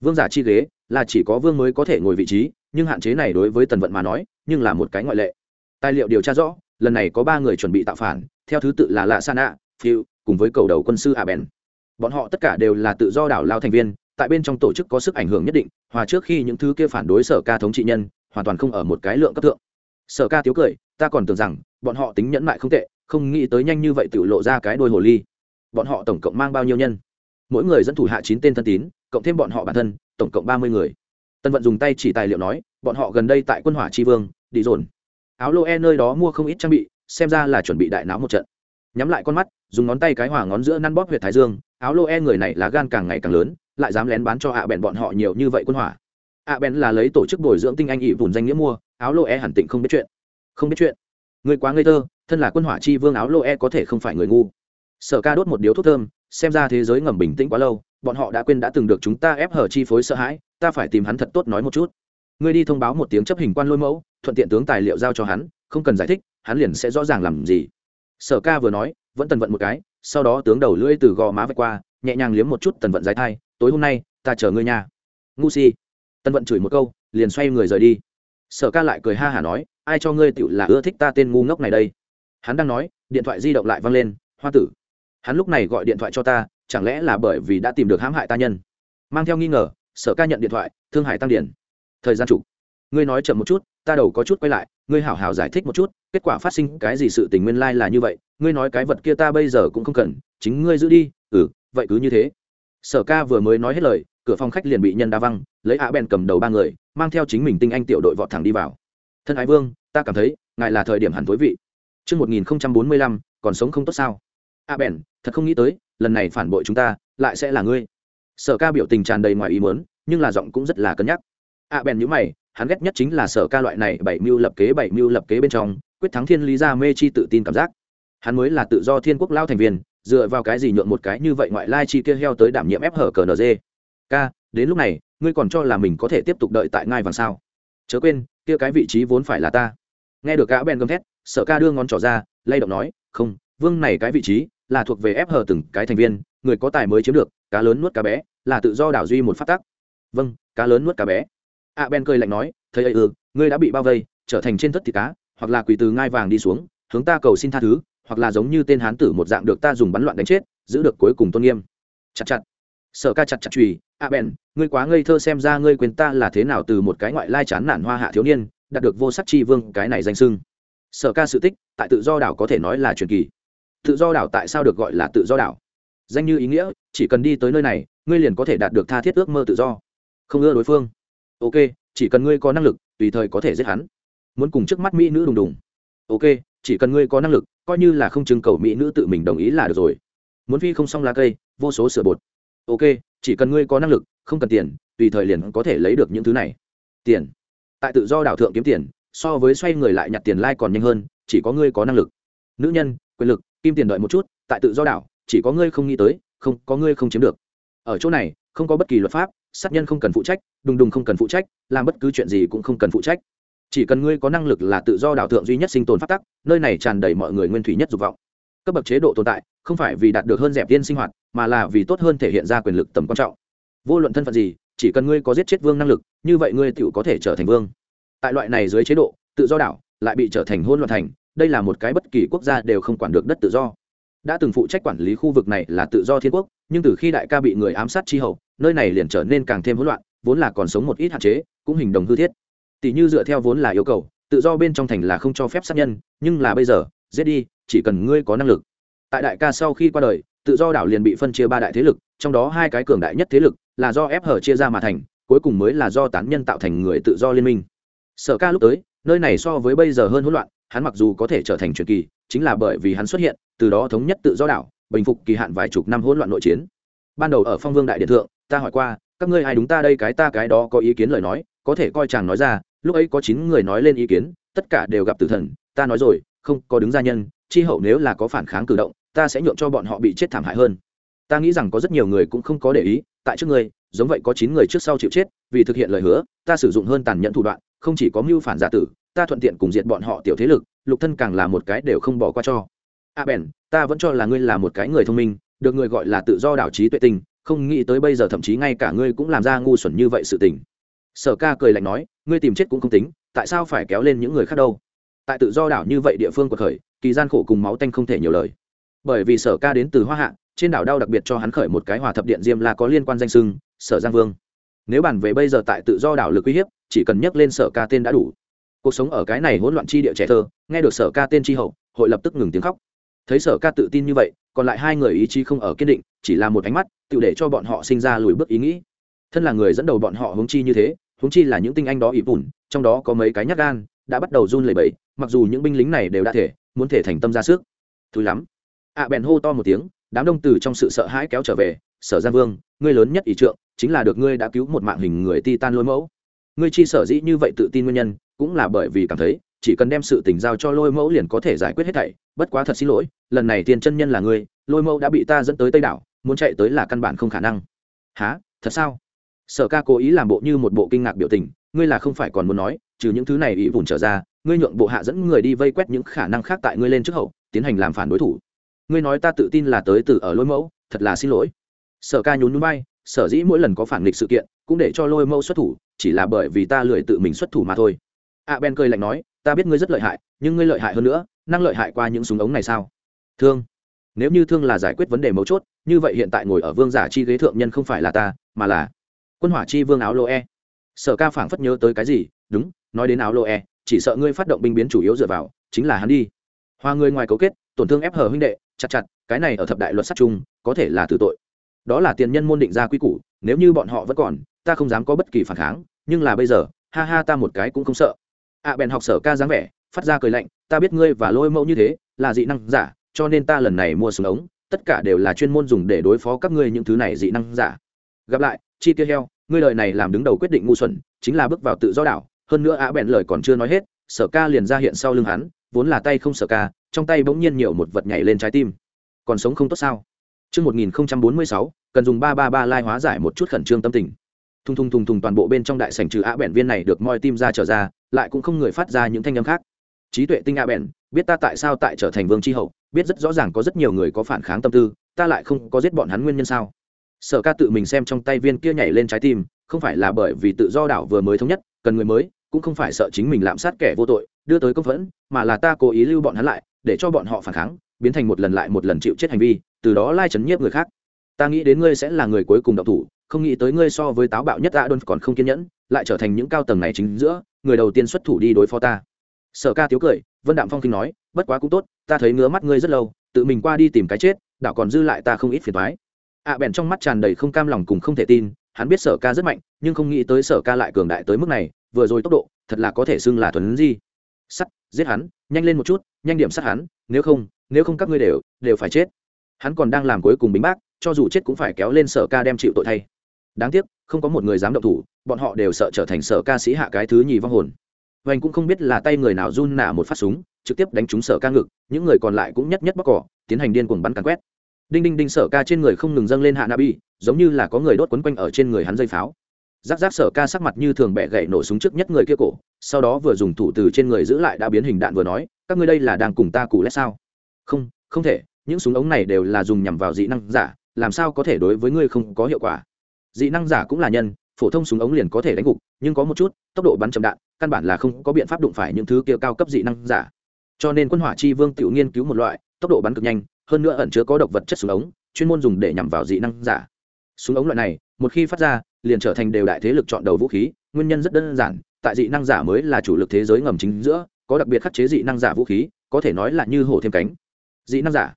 Vương giả chi ghế, là chỉ có vương mới có thể ngồi vị trí, nhưng hạn chế này đối với tần vận mà nói, nhưng là một cái ngoại lệ. Tài liệu điều tra rõ, lần này có ba người chuẩn bị tạo phản, theo thứ tự là lạ sana phiêu, cùng với cầu đầu quân sư a bèn bọn họ tất cả đều là tự do đảo lao thành viên tại bên trong tổ chức có sức ảnh hưởng nhất định, hòa trước khi những thứ kia phản đối sở ca thống trị nhân, hoàn toàn không ở một cái lượng cấp thượng. Sở ca tiếu cười, ta còn tưởng rằng, bọn họ tính nhẫn mại không tệ, không nghĩ tới nhanh như vậy tự lộ ra cái đôi hồ ly. Bọn họ tổng cộng mang bao nhiêu nhân? Mỗi người dẫn thủ hạ chín tên thân tín, cộng thêm bọn họ bản thân, tổng cộng ba mươi người. Tân vận dùng tay chỉ tài liệu nói, bọn họ gần đây tại quân hỏa tri vương, đi dồn. Áo lô e nơi đó mua không ít trang bị, xem ra là chuẩn bị đại náo một trận. Nhắm lại con mắt, dùng ngón tay cái hỏa ngón giữa năn bóp huyệt thái dương, áo lô e người này lá gan càng ngày càng lớn lại dám lén bán cho ạ bèn bọn họ nhiều như vậy quân hỏa. ạ bèn là lấy tổ chức bồi dưỡng tinh anh ỵ vùn danh nghĩa mua, áo lô e hẳn tịnh không biết chuyện. Không biết chuyện. Người quá ngây thơ, thân là quân hỏa chi vương áo lô e có thể không phải người ngu. Sở ca đốt một điếu thuốc thơm, xem ra thế giới ngầm bình tĩnh quá lâu, bọn họ đã quên đã từng được chúng ta ép hở chi phối sợ hãi, ta phải tìm hắn thật tốt nói một chút. Ngươi đi thông báo một tiếng chấp hình quan lôi mẫu, thuận tiện tướng tài liệu giao cho hắn, không cần giải thích, hắn liền sẽ rõ ràng làm gì. Sở ca vừa nói, vẫn tần vận một cái, sau đó tướng đầu lưỡi từ gò má vạch qua, nhẹ nhàng liếm một chút tần vận dài thai tối hôm nay, ta chờ ngươi nha. Ngu si. Tân vận chửi một câu, liền xoay người rời đi. Sở ca lại cười ha hả nói, ai cho ngươi tựu là ưa thích ta tên ngu ngốc này đây? Hắn đang nói, điện thoại di động lại văng lên, hoa tử, hắn lúc này gọi điện thoại cho ta, chẳng lẽ là bởi vì đã tìm được hãm hại ta nhân? Mang theo nghi ngờ, sở ca nhận điện thoại, thương hải tăng điển. Thời gian chủ ngươi nói chậm một chút, ta đầu có chút quay lại, ngươi hảo hảo giải thích một chút, kết quả phát sinh cái gì sự tình nguyên lai là như vậy, ngươi nói cái vật kia ta bây giờ cũng không cần, chính ngươi giữ đi. Ừ vậy cứ như thế sở ca vừa mới nói hết lời cửa phòng khách liền bị nhân đa văng lấy ạ bèn cầm đầu ba người mang theo chính mình tinh anh tiểu đội vọt thẳng đi vào thân ái vương ta cảm thấy ngài là thời điểm hẳn thối vị Trước 1045, còn sống không tốt sao? A bèn, thật không nghĩ tới, lần này phản bội chúng ta, lại sẽ là ngươi. Sở ca biểu tình tràn đầy ngoài ý muốn, nhưng là giọng cũng rất là cân nhắc. A bèn nhữ mày, hắn ghét nhất chính là sở ca loại này bảy mưu lập kế bảy mưu lập kế bên trong, quyết thắng thiên lý ra mê chi tự tin cảm giác. Hắn mới là tự do thiên quốc lao thành viên, dựa vào cái gì nhượng một cái như vậy ngoại lai chi kia heo tới đảm nhiệm ép hở cờ NG. Đến lúc này, ngươi còn cho là mình có thể tiếp tục đợi tại ngai vàng sao? Chớ quên, kia cái vị trí vốn phải là ta. Nghe được gã Ben gầm thét, Sở Ca đưa ngón trỏ ra, lay động nói, "Không, vương này cái vị trí là thuộc về ép hở từng cái thành viên, người có tài mới chiếm được, cá lớn nuốt cá bé, là tự do đảo duy một phát tắc." "Vâng, cá lớn nuốt cá bé." A Ben cười lạnh nói, "Thấy ấy ừ, ngươi đã bị bao vây, trở thành trên thất thịt cá, hoặc là quỳ từ ngai vàng đi xuống, hướng ta cầu xin tha thứ, hoặc là giống như tên hán tử một dạng được ta dùng bắn loạn đánh chết, giữ được cuối cùng tôn nghiêm. Chặt chặt. Sở ca chặt chặt chùy, a bèn, ngươi quá ngây thơ xem ra ngươi quên ta là thế nào từ một cái ngoại lai chán nản hoa hạ thiếu niên, đạt được vô sắc chi vương, cái này danh sưng sở ca sự tích, tại tự do đảo có thể nói là truyền kỳ. Tự do đảo tại sao được gọi là tự do đảo? Danh như ý nghĩa, chỉ cần đi tới nơi này, ngươi liền có thể đạt được tha thiết ước mơ tự do. Không ưa đối phương. Ok, chỉ cần ngươi có năng lực, tùy thời có thể giết hắn. Muốn cùng trước mắt mỹ nữ đùng đùng. Ok, chỉ cần ngươi có năng lực coi như là không trưng cầu mỹ nữ tự mình đồng ý là được rồi. Muốn phi không xong lá cây, vô số sửa bột. Ok, chỉ cần ngươi có năng lực, không cần tiền, tùy thời liền có thể lấy được những thứ này. Tiền. Tại tự do đảo thượng kiếm tiền, so với xoay người lại nhặt tiền lai、like、còn nhanh hơn, chỉ có ngươi có năng lực. Nữ nhân, quyền lực, kim tiền đợi một chút, tại tự do đảo, chỉ có ngươi không nghĩ tới, không, có ngươi không chiếm được. Ở chỗ này, không có bất kỳ luật pháp, sát nhân không cần phụ trách, đùng đùng không cần phụ trách, làm bất cứ chuyện gì cũng không cần phụ trách chỉ cần ngươi có năng lực là tự do đảo thượng duy nhất sinh tồn phát tắc, nơi này tràn đầy mọi người nguyên thủy nhất dục vọng. Cấp bậc chế độ tồn tại, không phải vì đạt được hơn dẹp tiên sinh hoạt, mà là vì tốt hơn thể hiện ra quyền lực tầm quan trọng. Vô luận thân phận gì, chỉ cần ngươi có giết chết vương năng lực, như vậy ngươi tự có thể trở thành vương. Tại loại này dưới chế độ, tự do đảo lại bị trở thành hôn loạn thành, đây là một cái bất kỳ quốc gia đều không quản được đất tự do. Đã từng phụ trách quản lý khu vực này là tự do thiên quốc, nhưng từ khi đại ca bị người ám sát chi hậu, nơi này liền trở nên càng thêm hỗn loạn, vốn là còn sống một ít hạn chế, cũng hình đồng hư thiết tỷ như dựa theo vốn là yêu cầu, tự do bên trong thành là không cho phép sát nhân, nhưng là bây giờ, giết đi, chỉ cần ngươi có năng lực. Tại đại ca sau khi qua đời, tự do đảo liền bị phân chia ba đại thế lực, trong đó hai cái cường đại nhất thế lực là do ép hở chia ra mà thành, cuối cùng mới là do tán nhân tạo thành người tự do liên minh. Sở ca lúc tới, nơi này so với bây giờ hơn hỗn loạn, hắn mặc dù có thể trở thành truyền kỳ, chính là bởi vì hắn xuất hiện, từ đó thống nhất tự do đảo, bình phục kỳ hạn vài chục năm hỗn loạn nội chiến. Ban đầu ở phong vương đại điện thượng, ta hỏi qua, các ngươi ai đúng ta đây, cái ta cái đó có ý kiến lời nói, có thể coi chàng nói ra lúc ấy có chín người nói lên ý kiến tất cả đều gặp tử thần ta nói rồi không có đứng gia nhân chi hậu nếu là có phản kháng cử động ta sẽ nhượng cho bọn họ bị chết thảm hại hơn. Ta nghĩ rằng có rất nhiều người cũng không có để ý tại trước ngươi giống vậy có chín người trước sau chịu chết vì thực hiện lời hứa ta sử dụng hơn tàn nhẫn thủ đoạn không chỉ có mưu phản giả tử ta thuận tiện cùng diệt bọn họ tiểu thế lực lục thân càng là một cái đều không bỏ qua cho. A à bèn ta vẫn cho là ngươi là một cái người thông minh được người gọi là tự do đảo trí tuệ tình, không nghĩ tới bây giờ thậm chí ngay cả ngươi cũng làm ra ngu xuẩn như vậy sự tình. Sở ca cười lạnh nói ngươi tìm chết cũng không tính, tại sao phải kéo lên những người khác đâu? Tại tự do đảo như vậy địa phương của khởi, kỳ gian khổ cùng máu tanh không thể nhiều lời. Bởi vì sở ca đến từ hoa hạ, trên đảo đau đặc biệt cho hắn khởi một cái hòa thập điện diêm là có liên quan danh sưng, sở giang vương. Nếu bàn về bây giờ tại tự do đảo lực uy hiếp, chỉ cần nhắc lên sở ca tên đã đủ. Cuộc sống ở cái này hỗn loạn chi địa trẻ thơ, nghe được sở ca tên tri hậu, hội lập tức ngừng tiếng khóc. Thấy sở ca tự tin như vậy, còn lại hai người ý chí không ở kiên định, chỉ là một ánh mắt, tự để cho bọn họ sinh ra lùi bước ý nghĩ. Thân là người dẫn đầu bọn họ hướng chi như thế huống chi là những tinh anh đó ỉ bùn trong đó có mấy cái nhát gan đã bắt đầu run lẩy bẩy mặc dù những binh lính này đều đã thể muốn thể thành tâm ra sức. Thứ lắm. Ạ à, bèn hô to một tiếng đám đông từ trong sự sợ hãi kéo trở về sở giang vương ngươi lớn nhất ý trượng chính là được ngươi đã cứu một mạng hình người ti tan lôi mẫu. Ngươi chi sở dĩ như vậy tự tin nguyên nhân cũng là bởi vì cảm thấy chỉ cần đem sự tình giao cho lôi mẫu liền có thể giải quyết hết thảy bất quá thật xin lỗi lần này tiền chân nhân là ngươi lôi mẫu đã bị ta dẫn tới tây đảo muốn chạy tới là căn bản không khả năng. Há thật sao? Sở ca cố ý làm bộ như một bộ kinh ngạc biểu tình, ngươi là không phải còn muốn nói, trừ những thứ này ỵ vùn trở ra, ngươi nhượng bộ hạ dẫn người đi vây quét những khả năng khác tại ngươi lên trước hậu, tiến hành làm phản đối thủ. Ngươi nói ta tự tin là tới từ ở lôi mẫu, thật là xin lỗi. Sở ca nhún núi bay sở dĩ mỗi lần có phản nghịch sự kiện, cũng để cho lôi mẫu xuất thủ, chỉ là bởi vì ta lười tự mình xuất thủ mà thôi. A ben cười lạnh nói, ta biết ngươi rất lợi hại, nhưng ngươi lợi hại hơn nữa, năng lợi hại qua những súng ống này sao? Thương. Nếu như thương là giải quyết vấn đề mấu chốt, như vậy hiện tại ngồi ở vương giả chi ghế thượng nhân không phải là ta, mà là quân hỏa chi vương áo lô e. Sở ca phảng phất nhớ tới cái gì, đúng, nói đến áo lô e chỉ sợ ngươi phát động binh biến chủ yếu dựa vào, chính là hắn đi. Hoa người ngoài cấu kết, tổn thương ép hờ huynh đệ, chặt chặt, cái này ở thập đại luật sát chung, có thể là tử tội. Đó là tiền nhân môn định ra quy củ, nếu như bọn họ vẫn còn, ta không dám có bất kỳ phản kháng, nhưng là bây giờ, ha ha ta một cái cũng không sợ. Ạ bèn học sở ca dáng vẻ, phát ra cười lạnh, ta biết ngươi và lôi mẫu như thế, là dị năng giả, cho nên ta lần này mua súng ống, tất cả đều là chuyên môn dùng để đối phó các ngươi những thứ này dị năng giả. Gặp lại chi tiêu heo ngươi lời này làm đứng đầu quyết định ngu xuẩn chính là bước vào tự do đảo hơn nữa ạ bèn lời còn chưa nói hết sở ca liền ra hiện sau lưng hắn vốn là tay không sở ca trong tay bỗng nhiên nhiều một vật nhảy lên trái tim còn sống không tốt sao Trước 1046, cần dùng 333 lai hóa giải một chút khẩn trương tâm tình. Thùng thùng thùng thùng toàn bộ bên trong đại sảnh trừ á bèn viên này được moi tim ra trở ra, lại cũng không người phát ra những thanh âm khác. Trí tuệ tinh á bèn, biết ta tại sao tại trở thành vương chi hậu, biết rất rõ ràng có rất nhiều người có phản kháng tâm tư, ta lại không có giết bọn hắn nguyên nhân sao? Sở Ca tự mình xem trong tay viên kia nhảy lên trái tim, không phải là bởi vì tự do đảo vừa mới thống nhất, cần người mới, cũng không phải sợ chính mình lạm sát kẻ vô tội, đưa tới công phẫn, mà là ta cố ý lưu bọn hắn lại, để cho bọn họ phản kháng, biến thành một lần lại một lần chịu chết hành vi, từ đó lai chấn nhiếp người khác. Ta nghĩ đến ngươi sẽ là người cuối cùng đậu thủ không nghĩ tới ngươi so với táo bạo nhất đã đôn còn không kiên nhẫn lại trở thành những cao tầng này chính giữa người đầu tiên xuất thủ đi đối phó ta. Sở ca tiếu cười vân đạm phong kinh nói bất quá cũng tốt ta thấy ngứa mắt ngươi rất lâu tự mình qua đi tìm cái chết đảo còn dư lại ta không ít phiền thoái ạ bèn trong mắt tràn đầy không cam lòng cùng không thể tin, hắn biết sở ca rất mạnh, nhưng không nghĩ tới sở ca lại cường đại tới mức này, vừa rồi tốc độ, thật là có thể xưng là thuần di. Sắt, giết hắn, nhanh lên một chút, nhanh điểm sát hắn, nếu không nếu không các ngươi đều đều phải chết. Hắn còn đang làm cuối cùng bính bác, cho dù chết cũng phải kéo lên sở ca đem chịu tội thay. Đáng tiếc, không có một người dám động thủ, bọn họ đều sợ trở thành sở ca sĩ hạ cái thứ nhì vong hồn. Vành cũng không biết là tay người nào run nả một phát súng, trực tiếp đánh trúng sở ca ngực, những người còn lại cũng nhất nhất bóc cỏ, tiến hành điên cuồng bắn càn quét đinh đinh đinh sở ca trên người không ngừng dâng lên hạ nabi giống như là có người đốt quấn quanh ở trên người hắn dây pháo. Giáp giáp sở ca sắc mặt như thường bẻ gậy nổ súng trước nhất người kia cổ, sau đó vừa dùng thủ từ trên người giữ lại đã biến hình đạn vừa nói, các ngươi đây là đang cùng ta cù lét sao? Không không thể, những súng ống này đều là dùng nhằm vào dị năng giả, làm sao có thể đối với ngươi không có hiệu quả? Dị năng giả cũng là nhân, phổ thông súng ống liền có thể đánh gục, nhưng có một chút, tốc độ bắn chậm đạn, căn bản là không có biện pháp đụng phải những thứ kia cao cấp dị năng giả. Cho nên quân hỏa chi vương tự nghiên cứu một loại tốc độ bắn cực nhanh, hơn nữa ẩn chứa có độc vật chất súng ống, chuyên môn dùng để nhằm vào dị năng giả. Súng ống loại này, một khi phát ra, liền trở thành đều đại thế lực chọn đầu vũ khí, nguyên nhân rất đơn giản, tại dị năng giả mới là chủ lực thế giới ngầm chính giữa, có đặc biệt khắc chế dị năng giả vũ khí, có thể nói là như hổ thêm cánh. Dị năng giả.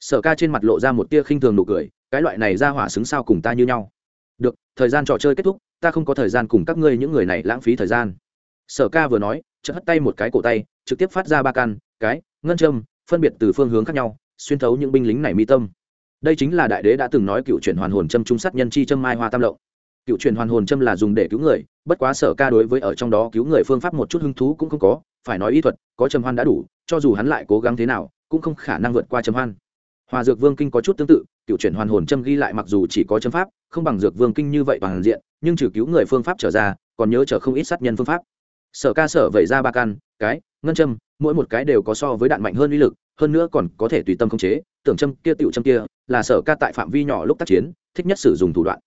Sở ca trên mặt lộ ra một tia khinh thường nụ cười, cái loại này ra hỏa xứng sao cùng ta như nhau. Được, thời gian trò chơi kết thúc, ta không có thời gian cùng các ngươi những người này lãng phí thời gian. Sở ca vừa nói, chợt hất tay một cái cổ tay, trực tiếp phát ra ba căn cái, ngân châm phân biệt từ phương hướng khác nhau, xuyên thấu những binh lính này mi tâm. Đây chính là đại đế đã từng nói cựu chuyển hoàn hồn châm trung sát nhân chi châm mai hoa tam lộng. Cựu chuyển hoàn hồn châm là dùng để cứu người, bất quá sở ca đối với ở trong đó cứu người phương pháp một chút hứng thú cũng không có, phải nói y thuật, có châm hoan đã đủ, cho dù hắn lại cố gắng thế nào, cũng không khả năng vượt qua châm hoan. Hòa dược vương kinh có chút tương tự, cựu chuyển hoàn hồn châm ghi lại mặc dù chỉ có châm pháp, không bằng dược vương kinh như vậy bằng diện, nhưng trừ cứu người phương pháp trở ra, còn nhớ trở không ít sát nhân phương pháp. Sở ca sở vẩy ra ba căn cái, ngân châm mỗi một cái đều có so với đạn mạnh hơn uy lực, hơn nữa còn có thể tùy tâm khống chế, tưởng châm kia tựu châm kia, là sở ca tại phạm vi nhỏ lúc tác chiến, thích nhất sử dụng thủ đoạn.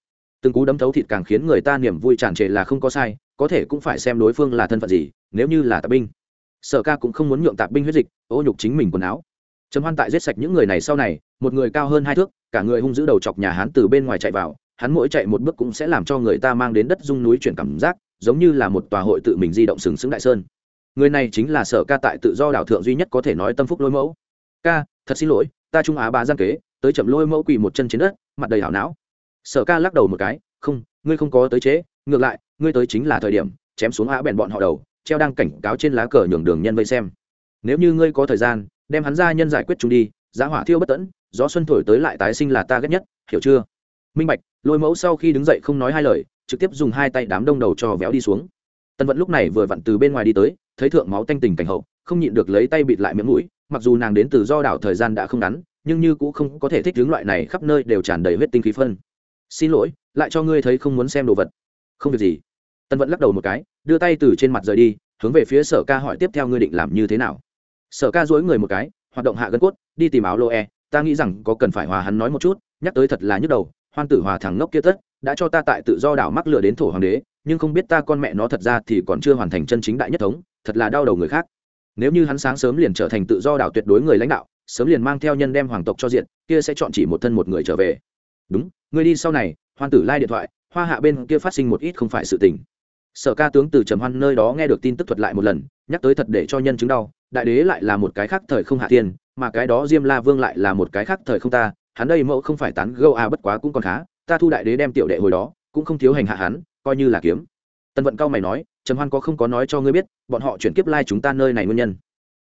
Từng cú đấm thấu thịt càng khiến người ta niềm vui tràn trề là không có sai, có thể cũng phải xem đối phương là thân phận gì, nếu như là tạp binh. Sở ca cũng không muốn nhượng tạp binh huyết dịch, ô nhục chính mình quần áo. Trầm hoan tại giết sạch những người này sau này, một người cao hơn hai thước, cả người hung dữ đầu chọc nhà hắn từ bên ngoài chạy vào, hắn mỗi chạy một bước cũng sẽ làm cho người ta mang đến đất dung núi chuyển cảm giác, giống như là một tòa hội tự mình di động sừng sững đại sơn người này chính là sở ca tại tự do đảo thượng duy nhất có thể nói tâm phúc lôi mẫu. Ca, thật xin lỗi, ta trung á ba giang kế, tới chậm lôi mẫu quỳ một chân trên đất, mặt đầy hảo não. Sở ca lắc đầu một cái, không, ngươi không có tới chế, ngược lại, ngươi tới chính là thời điểm, chém xuống á bèn bọn họ đầu, treo đang cảnh cáo trên lá cờ nhường đường nhân vây xem. Nếu như ngươi có thời gian, đem hắn ra nhân giải quyết chúng đi, giá hỏa thiêu bất tẫn, gió xuân thổi tới lại tái sinh là ta ghét nhất, hiểu chưa? Minh bạch, lôi mẫu sau khi đứng dậy không nói hai lời, trực tiếp dùng hai tay đám đông đầu cho véo đi xuống. Tân vận lúc này vừa vặn từ bên ngoài đi tới thấy thượng máu tanh tình cảnh hậu, không nhịn được lấy tay bịt lại miệng mũi, mặc dù nàng đến từ do đảo thời gian đã không ngắn, nhưng như cũng không có thể thích hướng loại này khắp nơi đều tràn đầy huyết tinh khí phân. Xin lỗi, lại cho ngươi thấy không muốn xem đồ vật. Không việc gì. Tân vẫn lắc đầu một cái, đưa tay từ trên mặt rời đi, hướng về phía sở ca hỏi tiếp theo ngươi định làm như thế nào. Sở ca dối người một cái, hoạt động hạ gân cốt, đi tìm áo lô e ta nghĩ rằng có cần phải hòa hắn nói một chút, nhắc tới thật là nhức đầu, hoan tử hòa thằng ngốc kia tất, đã cho ta tại tự do đảo mắc lửa đến thổ hoàng đế, nhưng không biết ta con mẹ nó thật ra thì còn chưa hoàn thành chân chính đại nhất thống thật là đau đầu người khác. Nếu như hắn sáng sớm liền trở thành tự do đảo tuyệt đối người lãnh đạo, sớm liền mang theo nhân đem hoàng tộc cho diện, kia sẽ chọn chỉ một thân một người trở về. Đúng người đi sau này, hoan tử lai điện thoại, hoa hạ bên kia phát sinh một ít không phải sự tình. Sở ca tướng từ trầm hoan nơi đó nghe được tin tức thuật lại một lần, nhắc tới thật để cho nhân chứng đau, đại đế lại là một cái khác thời không hạ tiên, mà cái đó diêm la vương lại là một cái khác thời không ta, hắn đây mẫu không phải tán gâu a à bất quá cũng còn khá, ta thu đại đế đem tiểu đệ hồi đó, cũng không thiếu hành hạ hắn, coi như là kiếm. Tân vận cao mày nói trầm hoan có không có nói cho ngươi biết, bọn họ chuyển kiếp lai chúng ta nơi này nguyên nhân?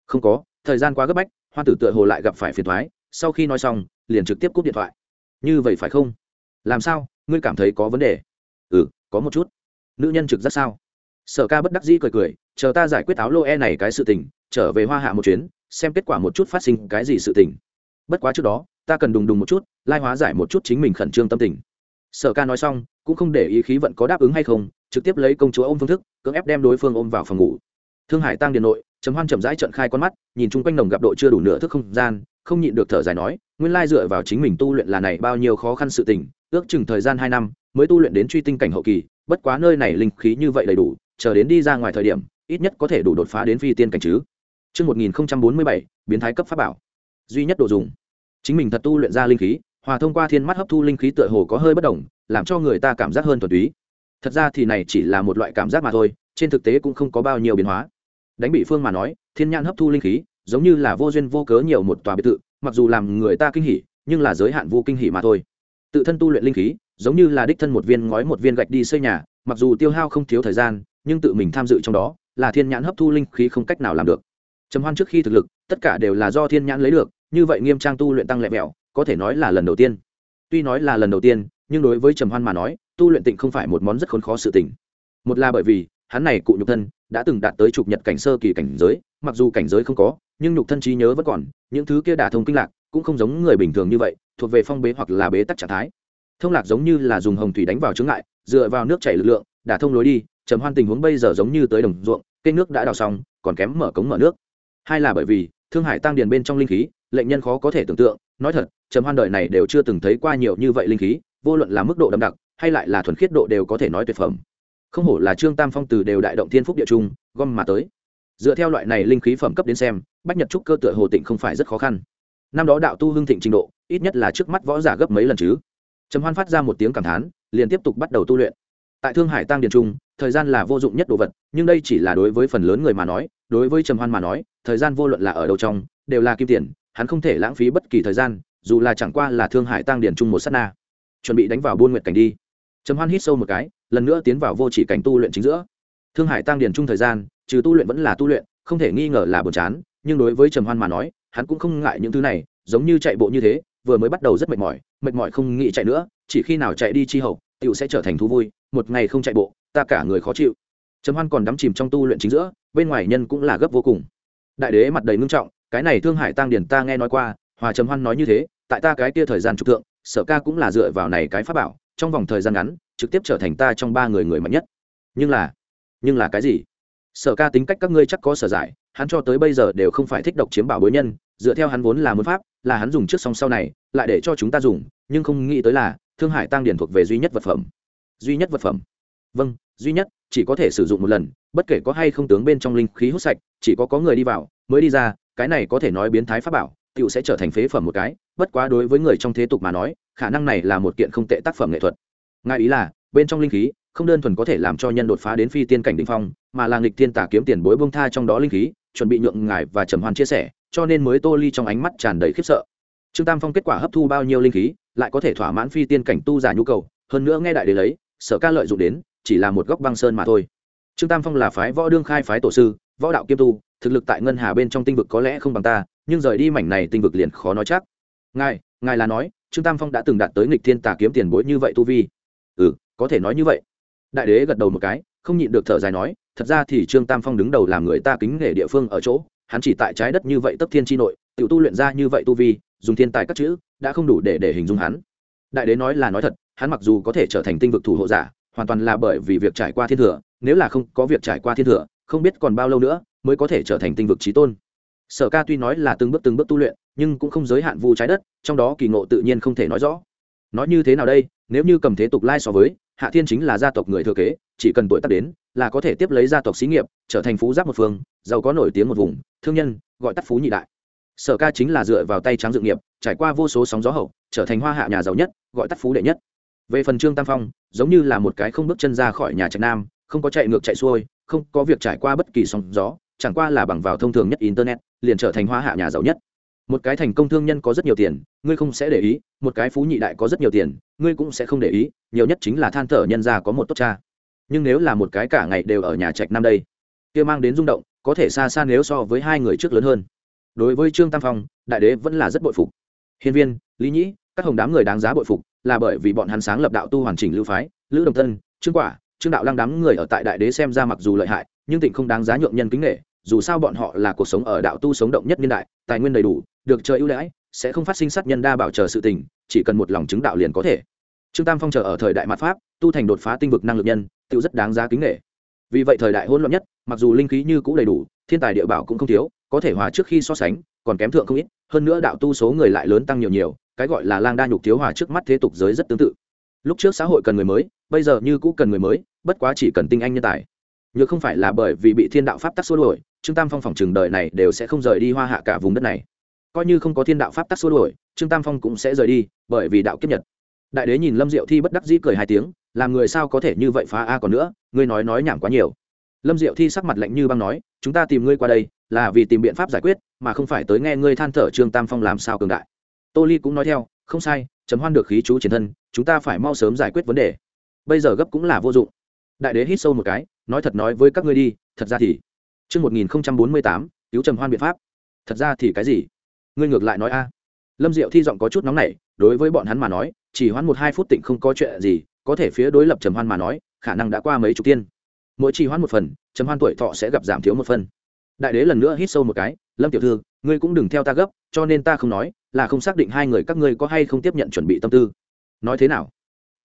Không có, thời gian quá gấp bách hoa tử tựa hồ lại gặp phải phiền thoái sau khi nói xong, liền trực tiếp cúp điện thoại. Như vậy phải không? Làm sao? Ngươi cảm thấy có vấn đề? Ừ có một chút. Nữ nhân trực rất sao? Sở ca bất đắc dĩ cười cười, chờ ta giải quyết áo lô e này cái sự tình, trở về hoa hạ một chuyến, xem kết quả một chút phát sinh cái gì sự tình. Bất quá trước đó, ta cần đùng đùng một chút, lai hóa giải một chút chính mình khẩn trương tâm tình. Sở ca nói xong, cũng không để ý khí vận có đáp ứng hay không, trực tiếp lấy công chúa ôm phương thức cưỡng ép đem đối phương ôm vào phòng ngủ thương hải tăng điện nội trầm hoan chậm rãi trận khai con mắt nhìn chung quanh nồng gặp độ chưa đủ nửa thức không gian không nhịn được thở dài nói nguyên lai dựa vào chính mình tu luyện là này bao nhiêu khó khăn sự tình ước chừng thời gian hai năm mới tu luyện đến truy tinh cảnh hậu kỳ bất quá nơi này linh khí như vậy đầy đủ chờ đến đi ra ngoài thời điểm ít nhất có thể đủ đột phá đến phi tiên cảnh chứ Trước 1047, biến thái cấp pháp bảo. Duy nhất đồ dùng. Chính mình thật tu luyện ra linh khí, hòa thông qua thiên mắt hấp thu linh khí tựa hồ có hơi bất đồng, làm cho người ta cảm giác hơn thuần túy. Thật ra thì này chỉ là một loại cảm giác mà thôi, trên thực tế cũng không có bao nhiêu biến hóa. Đánh bị phương mà nói, thiên nhãn hấp thu linh khí, giống như là vô duyên vô cớ nhiều một tòa biệt thự, mặc dù làm người ta kinh hỉ, nhưng là giới hạn vô kinh hỉ mà thôi. Tự thân tu luyện linh khí, giống như là đích thân một viên ngói một viên gạch đi xây nhà, mặc dù tiêu hao không thiếu thời gian, nhưng tự mình tham dự trong đó, là thiên nhãn hấp thu linh khí không cách nào làm được trầm hoan trước khi thực lực tất cả đều là do thiên nhãn lấy được như vậy nghiêm trang tu luyện tăng lẹ mẹo có thể nói là lần đầu tiên tuy nói là lần đầu tiên nhưng đối với trầm hoan mà nói, tu luyện tịnh không phải một món rất khốn khó sự tình. Một là bởi vì, hắn này cụ nhục thân, đã từng đạt tới trục nhật cảnh sơ kỳ cảnh giới, mặc dù cảnh giới không có, nhưng nhục thân trí nhớ vẫn còn, những thứ kia đả thông kinh lạc, cũng không giống người bình thường như vậy, thuộc về phong bế hoặc là bế tắc trạng thái. Thông lạc giống như là dùng hồng thủy đánh vào chướng ngại, dựa vào nước chảy lực lượng, đả thông lối đi, trầm hoan tình huống bây giờ giống như tới đồng ruộng cây nước đã đào xong, còn kém mở cống mở nước. Hai là bởi vì, thương hải tăng điền bên trong linh khí, lệnh nhân khó có thể tưởng tượng, nói thật, trầm hoan đời này đều chưa từng thấy qua nhiều như vậy linh khí vô luận là mức độ đậm đặc, hay lại là thuần khiết độ đều có thể nói tuyệt phẩm. Không hổ là trương tam phong từ đều đại động thiên phúc địa trung, gom mà tới. Dựa theo loại này linh khí phẩm cấp đến xem, bách nhật trúc cơ tựa hồ tịnh không phải rất khó khăn. Năm đó đạo tu hưng thịnh trình độ, ít nhất là trước mắt võ giả gấp mấy lần chứ. Trầm hoan phát ra một tiếng cảm thán, liền tiếp tục bắt đầu tu luyện. Tại thương hải tăng điền trung, thời gian là vô dụng nhất đồ vật, nhưng đây chỉ là đối với phần lớn người mà nói, đối với trầm hoan mà nói, thời gian vô luận là ở đâu trong, đều là kim tiền, hắn không thể lãng phí bất kỳ thời gian, dù là chẳng qua là thương hải tăng điền Trung một s á t na chuẩn bị đánh vào buôn Nguyệt cảnh đi. Trầm hoan hít sâu một cái, lần nữa tiến vào vô chỉ cảnh tu luyện chính giữa. Thương hải tăng điền chung thời gian, trừ tu luyện vẫn là tu luyện, không thể nghi ngờ là buồn chán, nhưng đối với trầm hoan mà nói, hắn cũng không ngại những thứ này, giống như chạy bộ như thế, vừa mới bắt đầu rất mệt mỏi mệt mỏi không nghĩ chạy nữa, chỉ khi nào chạy đi chi hậu tựu sẽ trở thành thú vui, một ngày không chạy bộ, ta cả người khó chịu. Trầm hoan còn đắm chìm trong tu luyện chính giữa, bên ngoài nhân cũng là gấp vô cùng. Đại đế mặt đầy ngưng trọng, cái này thương hải tăng điển ta nghe nói qua, hòa trầm hoan nói như thế, tại ta cái kia thời gian trục thượng sở ca cũng là dựa vào này cái pháp bảo, trong vòng thời gian ngắn, trực tiếp trở thành ta trong ba người người mạnh nhất. Nhưng là nhưng là cái gì? Sở ca tính cách các ngươi chắc có sở giải, hắn cho tới bây giờ đều không phải thích độc chiếm bảo bối nhân, dựa theo hắn vốn là muốn pháp, là hắn dùng trước song sau này, lại để cho chúng ta dùng, nhưng không nghĩ tới là, thương hải tăng điển thuộc về duy nhất vật phẩm. Duy nhất vật phẩm. Vâng duy nhất, chỉ có thể sử dụng một lần, bất kể có hay không tướng bên trong linh khí hút sạch, chỉ có có người đi vào, mới đi ra, cái này có thể nói biến thái pháp bảo tiểu sẽ trở thành phế phẩm một cái, bất quá đối với người trong thế tục mà nói, khả năng này là một kiện không tệ tác phẩm nghệ thuật. Ngài ý là, bên trong linh khí, không đơn thuần có thể làm cho nhân đột phá đến phi tiên cảnh đỉnh phong, mà là nghịch thiên tà kiếm tiền bối bông tha trong đó linh khí, chuẩn bị nhượng ngài và trầm hoan chia sẻ, cho nên mới tô ly trong ánh mắt tràn đầy khiếp sợ. Trương tam phong kết quả hấp thu bao nhiêu linh khí, lại có thể thỏa mãn phi tiên cảnh tu giả nhu cầu, hơn nữa nghe đại đế lấy, sở ca lợi dụng đến, chỉ là một góc băng sơn mà thôi. Trương tam phong là phái võ đương khai phái tổ sư, võ đạo kiêm tu, thực lực tại ngân hà bên trong tinh vực có lẽ không bằng ta nhưng rời đi mảnh này tinh vực liền khó nói chắc. Ngài ngài là nói, trương tam phong đã từng đạt tới nghịch thiên tà kiếm tiền bối như vậy tu vi. Ừ có thể nói như vậy. Đại đế gật đầu một cái, không nhịn được thở dài nói, thật ra thì trương tam phong đứng đầu làm người ta kính nể địa phương ở chỗ, hắn chỉ tại trái đất như vậy tấp thiên tri nội tự tu luyện ra như vậy tu vi, dùng thiên tài các chữ, đã không đủ để để hình dung hắn. Đại đế nói là nói thật, hắn mặc dù có thể trở thành tinh vực thủ hộ giả, hoàn toàn là bởi vì việc trải qua thiên thừa, nếu là không có việc trải qua thiên thừa, không biết còn bao lâu nữa mới có thể trở thành tinh vực trí tôn sở ca tuy nói là từng bước từng bước tu luyện, nhưng cũng không giới hạn vu trái đất, trong đó kỳ ngộ tự nhiên không thể nói rõ. Nói như thế nào đây? Nếu như cầm thế tục lai so với, hạ thiên chính là gia tộc người thừa kế, chỉ cần tuổi tác đến, là có thể tiếp lấy gia tộc xí nghiệp, trở thành phú giáp một phương, giàu có nổi tiếng một vùng, thương nhân, gọi tắt phú nhị đại. Sở ca chính là dựa vào tay trắng dự nghiệp, trải qua vô số sóng gió hậu, trở thành hoa hạ nhà giàu nhất, gọi tắt phú đệ nhất. Về phần trương tam phong, giống như là một cái không bước chân ra khỏi nhà trạch nam, không có chạy ngược chạy xuôi, không có việc trải qua bất kỳ sóng gió, chẳng qua là bằng vào thông thường nhất internet liền trở thành hoa hạ nhà giàu nhất. Một cái thành công thương nhân có rất nhiều tiền, ngươi không sẽ để ý, một cái phú nhị đại có rất nhiều tiền, ngươi cũng sẽ không để ý, nhiều nhất chính là than thở nhân ra có một tốt cha. Nhưng nếu là một cái cả ngày đều ở nhà trạch năm đây, kia mang đến rung động, có thể xa xa nếu so với hai người trước lớn hơn. Đối với trương tam phong, đại đế vẫn là rất bội phục. Hiên viên, lý nhĩ, các hồng đám người đáng giá bội phục, là bởi vì bọn hắn sáng lập đạo tu hoàn chỉnh lưu phái, lữ đồng tân trương quả, trương đạo lăng đám người ở tại đại đế xem ra mặc dù lợi hại, nhưng tịnh không đáng giá nhượng nhân kính nghệ dù sao bọn họ là cuộc sống ở đạo tu sống động nhất niên đại, tài nguyên đầy đủ, được trời ưu đãi, sẽ không phát sinh sát nhân đa bảo chờ sự tình, chỉ cần một lòng chứng đạo liền có thể. Trương tam phong chờ ở thời đại mặt pháp, tu thành đột phá tinh vực năng lực nhân tự rất đáng giá kính nghệ vì vậy thời đại hỗn loạn nhất, mặc dù linh khí như cũ đầy đủ, thiên tài địa bảo cũng không thiếu, có thể hòa trước khi so sánh, còn kém thượng không ít, hơn nữa đạo tu số người lại lớn tăng nhiều nhiều, cái gọi là lang đa nhục thiếu hòa trước mắt thế tục giới rất tương tự. Lúc trước xã hội cần người mới, bây giờ như cũ cần người mới, bất quá chỉ cần tinh anh nhân tài. Nếu không phải là bởi vì bị thiên đạo pháp tắc xua đuổi, trương tam phong phòng trường đời này đều sẽ không rời đi hoa hạ cả vùng đất này. Coi như không có thiên đạo pháp tắc xua đuổi, trương tam phong cũng sẽ rời đi, bởi vì đạo kiếp nhật. Đại đế nhìn lâm diệu thi bất đắc dĩ cười hai tiếng, làm người sao có thể như vậy phá a còn nữa, ngươi nói nói nhảm quá nhiều. Lâm diệu thi sắc mặt lạnh như băng nói, chúng ta tìm ngươi qua đây, là vì tìm biện pháp giải quyết, mà không phải tới nghe ngươi than thở trương tam phong làm sao cường đại. Tô ly cũng nói theo, không sai, chấm hoan được khí chú chiến thân, chúng ta phải mau sớm giải quyết vấn đề. Bây giờ gấp cũng là vô dụng đại đế hít sâu một cái nói thật nói với các ngươi đi thật ra thì Trước 1048, cứu trầm hoan biện pháp. Thật ra thì cái gì? Ngươi ngược lại nói a. Lâm Diệu thi giọng có chút nóng nảy, đối với bọn hắn mà nói, chỉ hoãn một hai phút tịnh không có chuyện gì, có thể phía đối lập trầm hoan mà nói, khả năng đã qua mấy chục tiên. Mỗi chỉ hoãn một phần, trầm hoan tuổi thọ sẽ gặp giảm thiếu một phần. Đại đế lần nữa hít sâu một cái, Lâm tiểu thư, ngươi cũng đừng theo ta gấp, cho nên ta không nói, là không xác định hai người các ngươi có hay không tiếp nhận chuẩn bị tâm tư. Nói thế nào?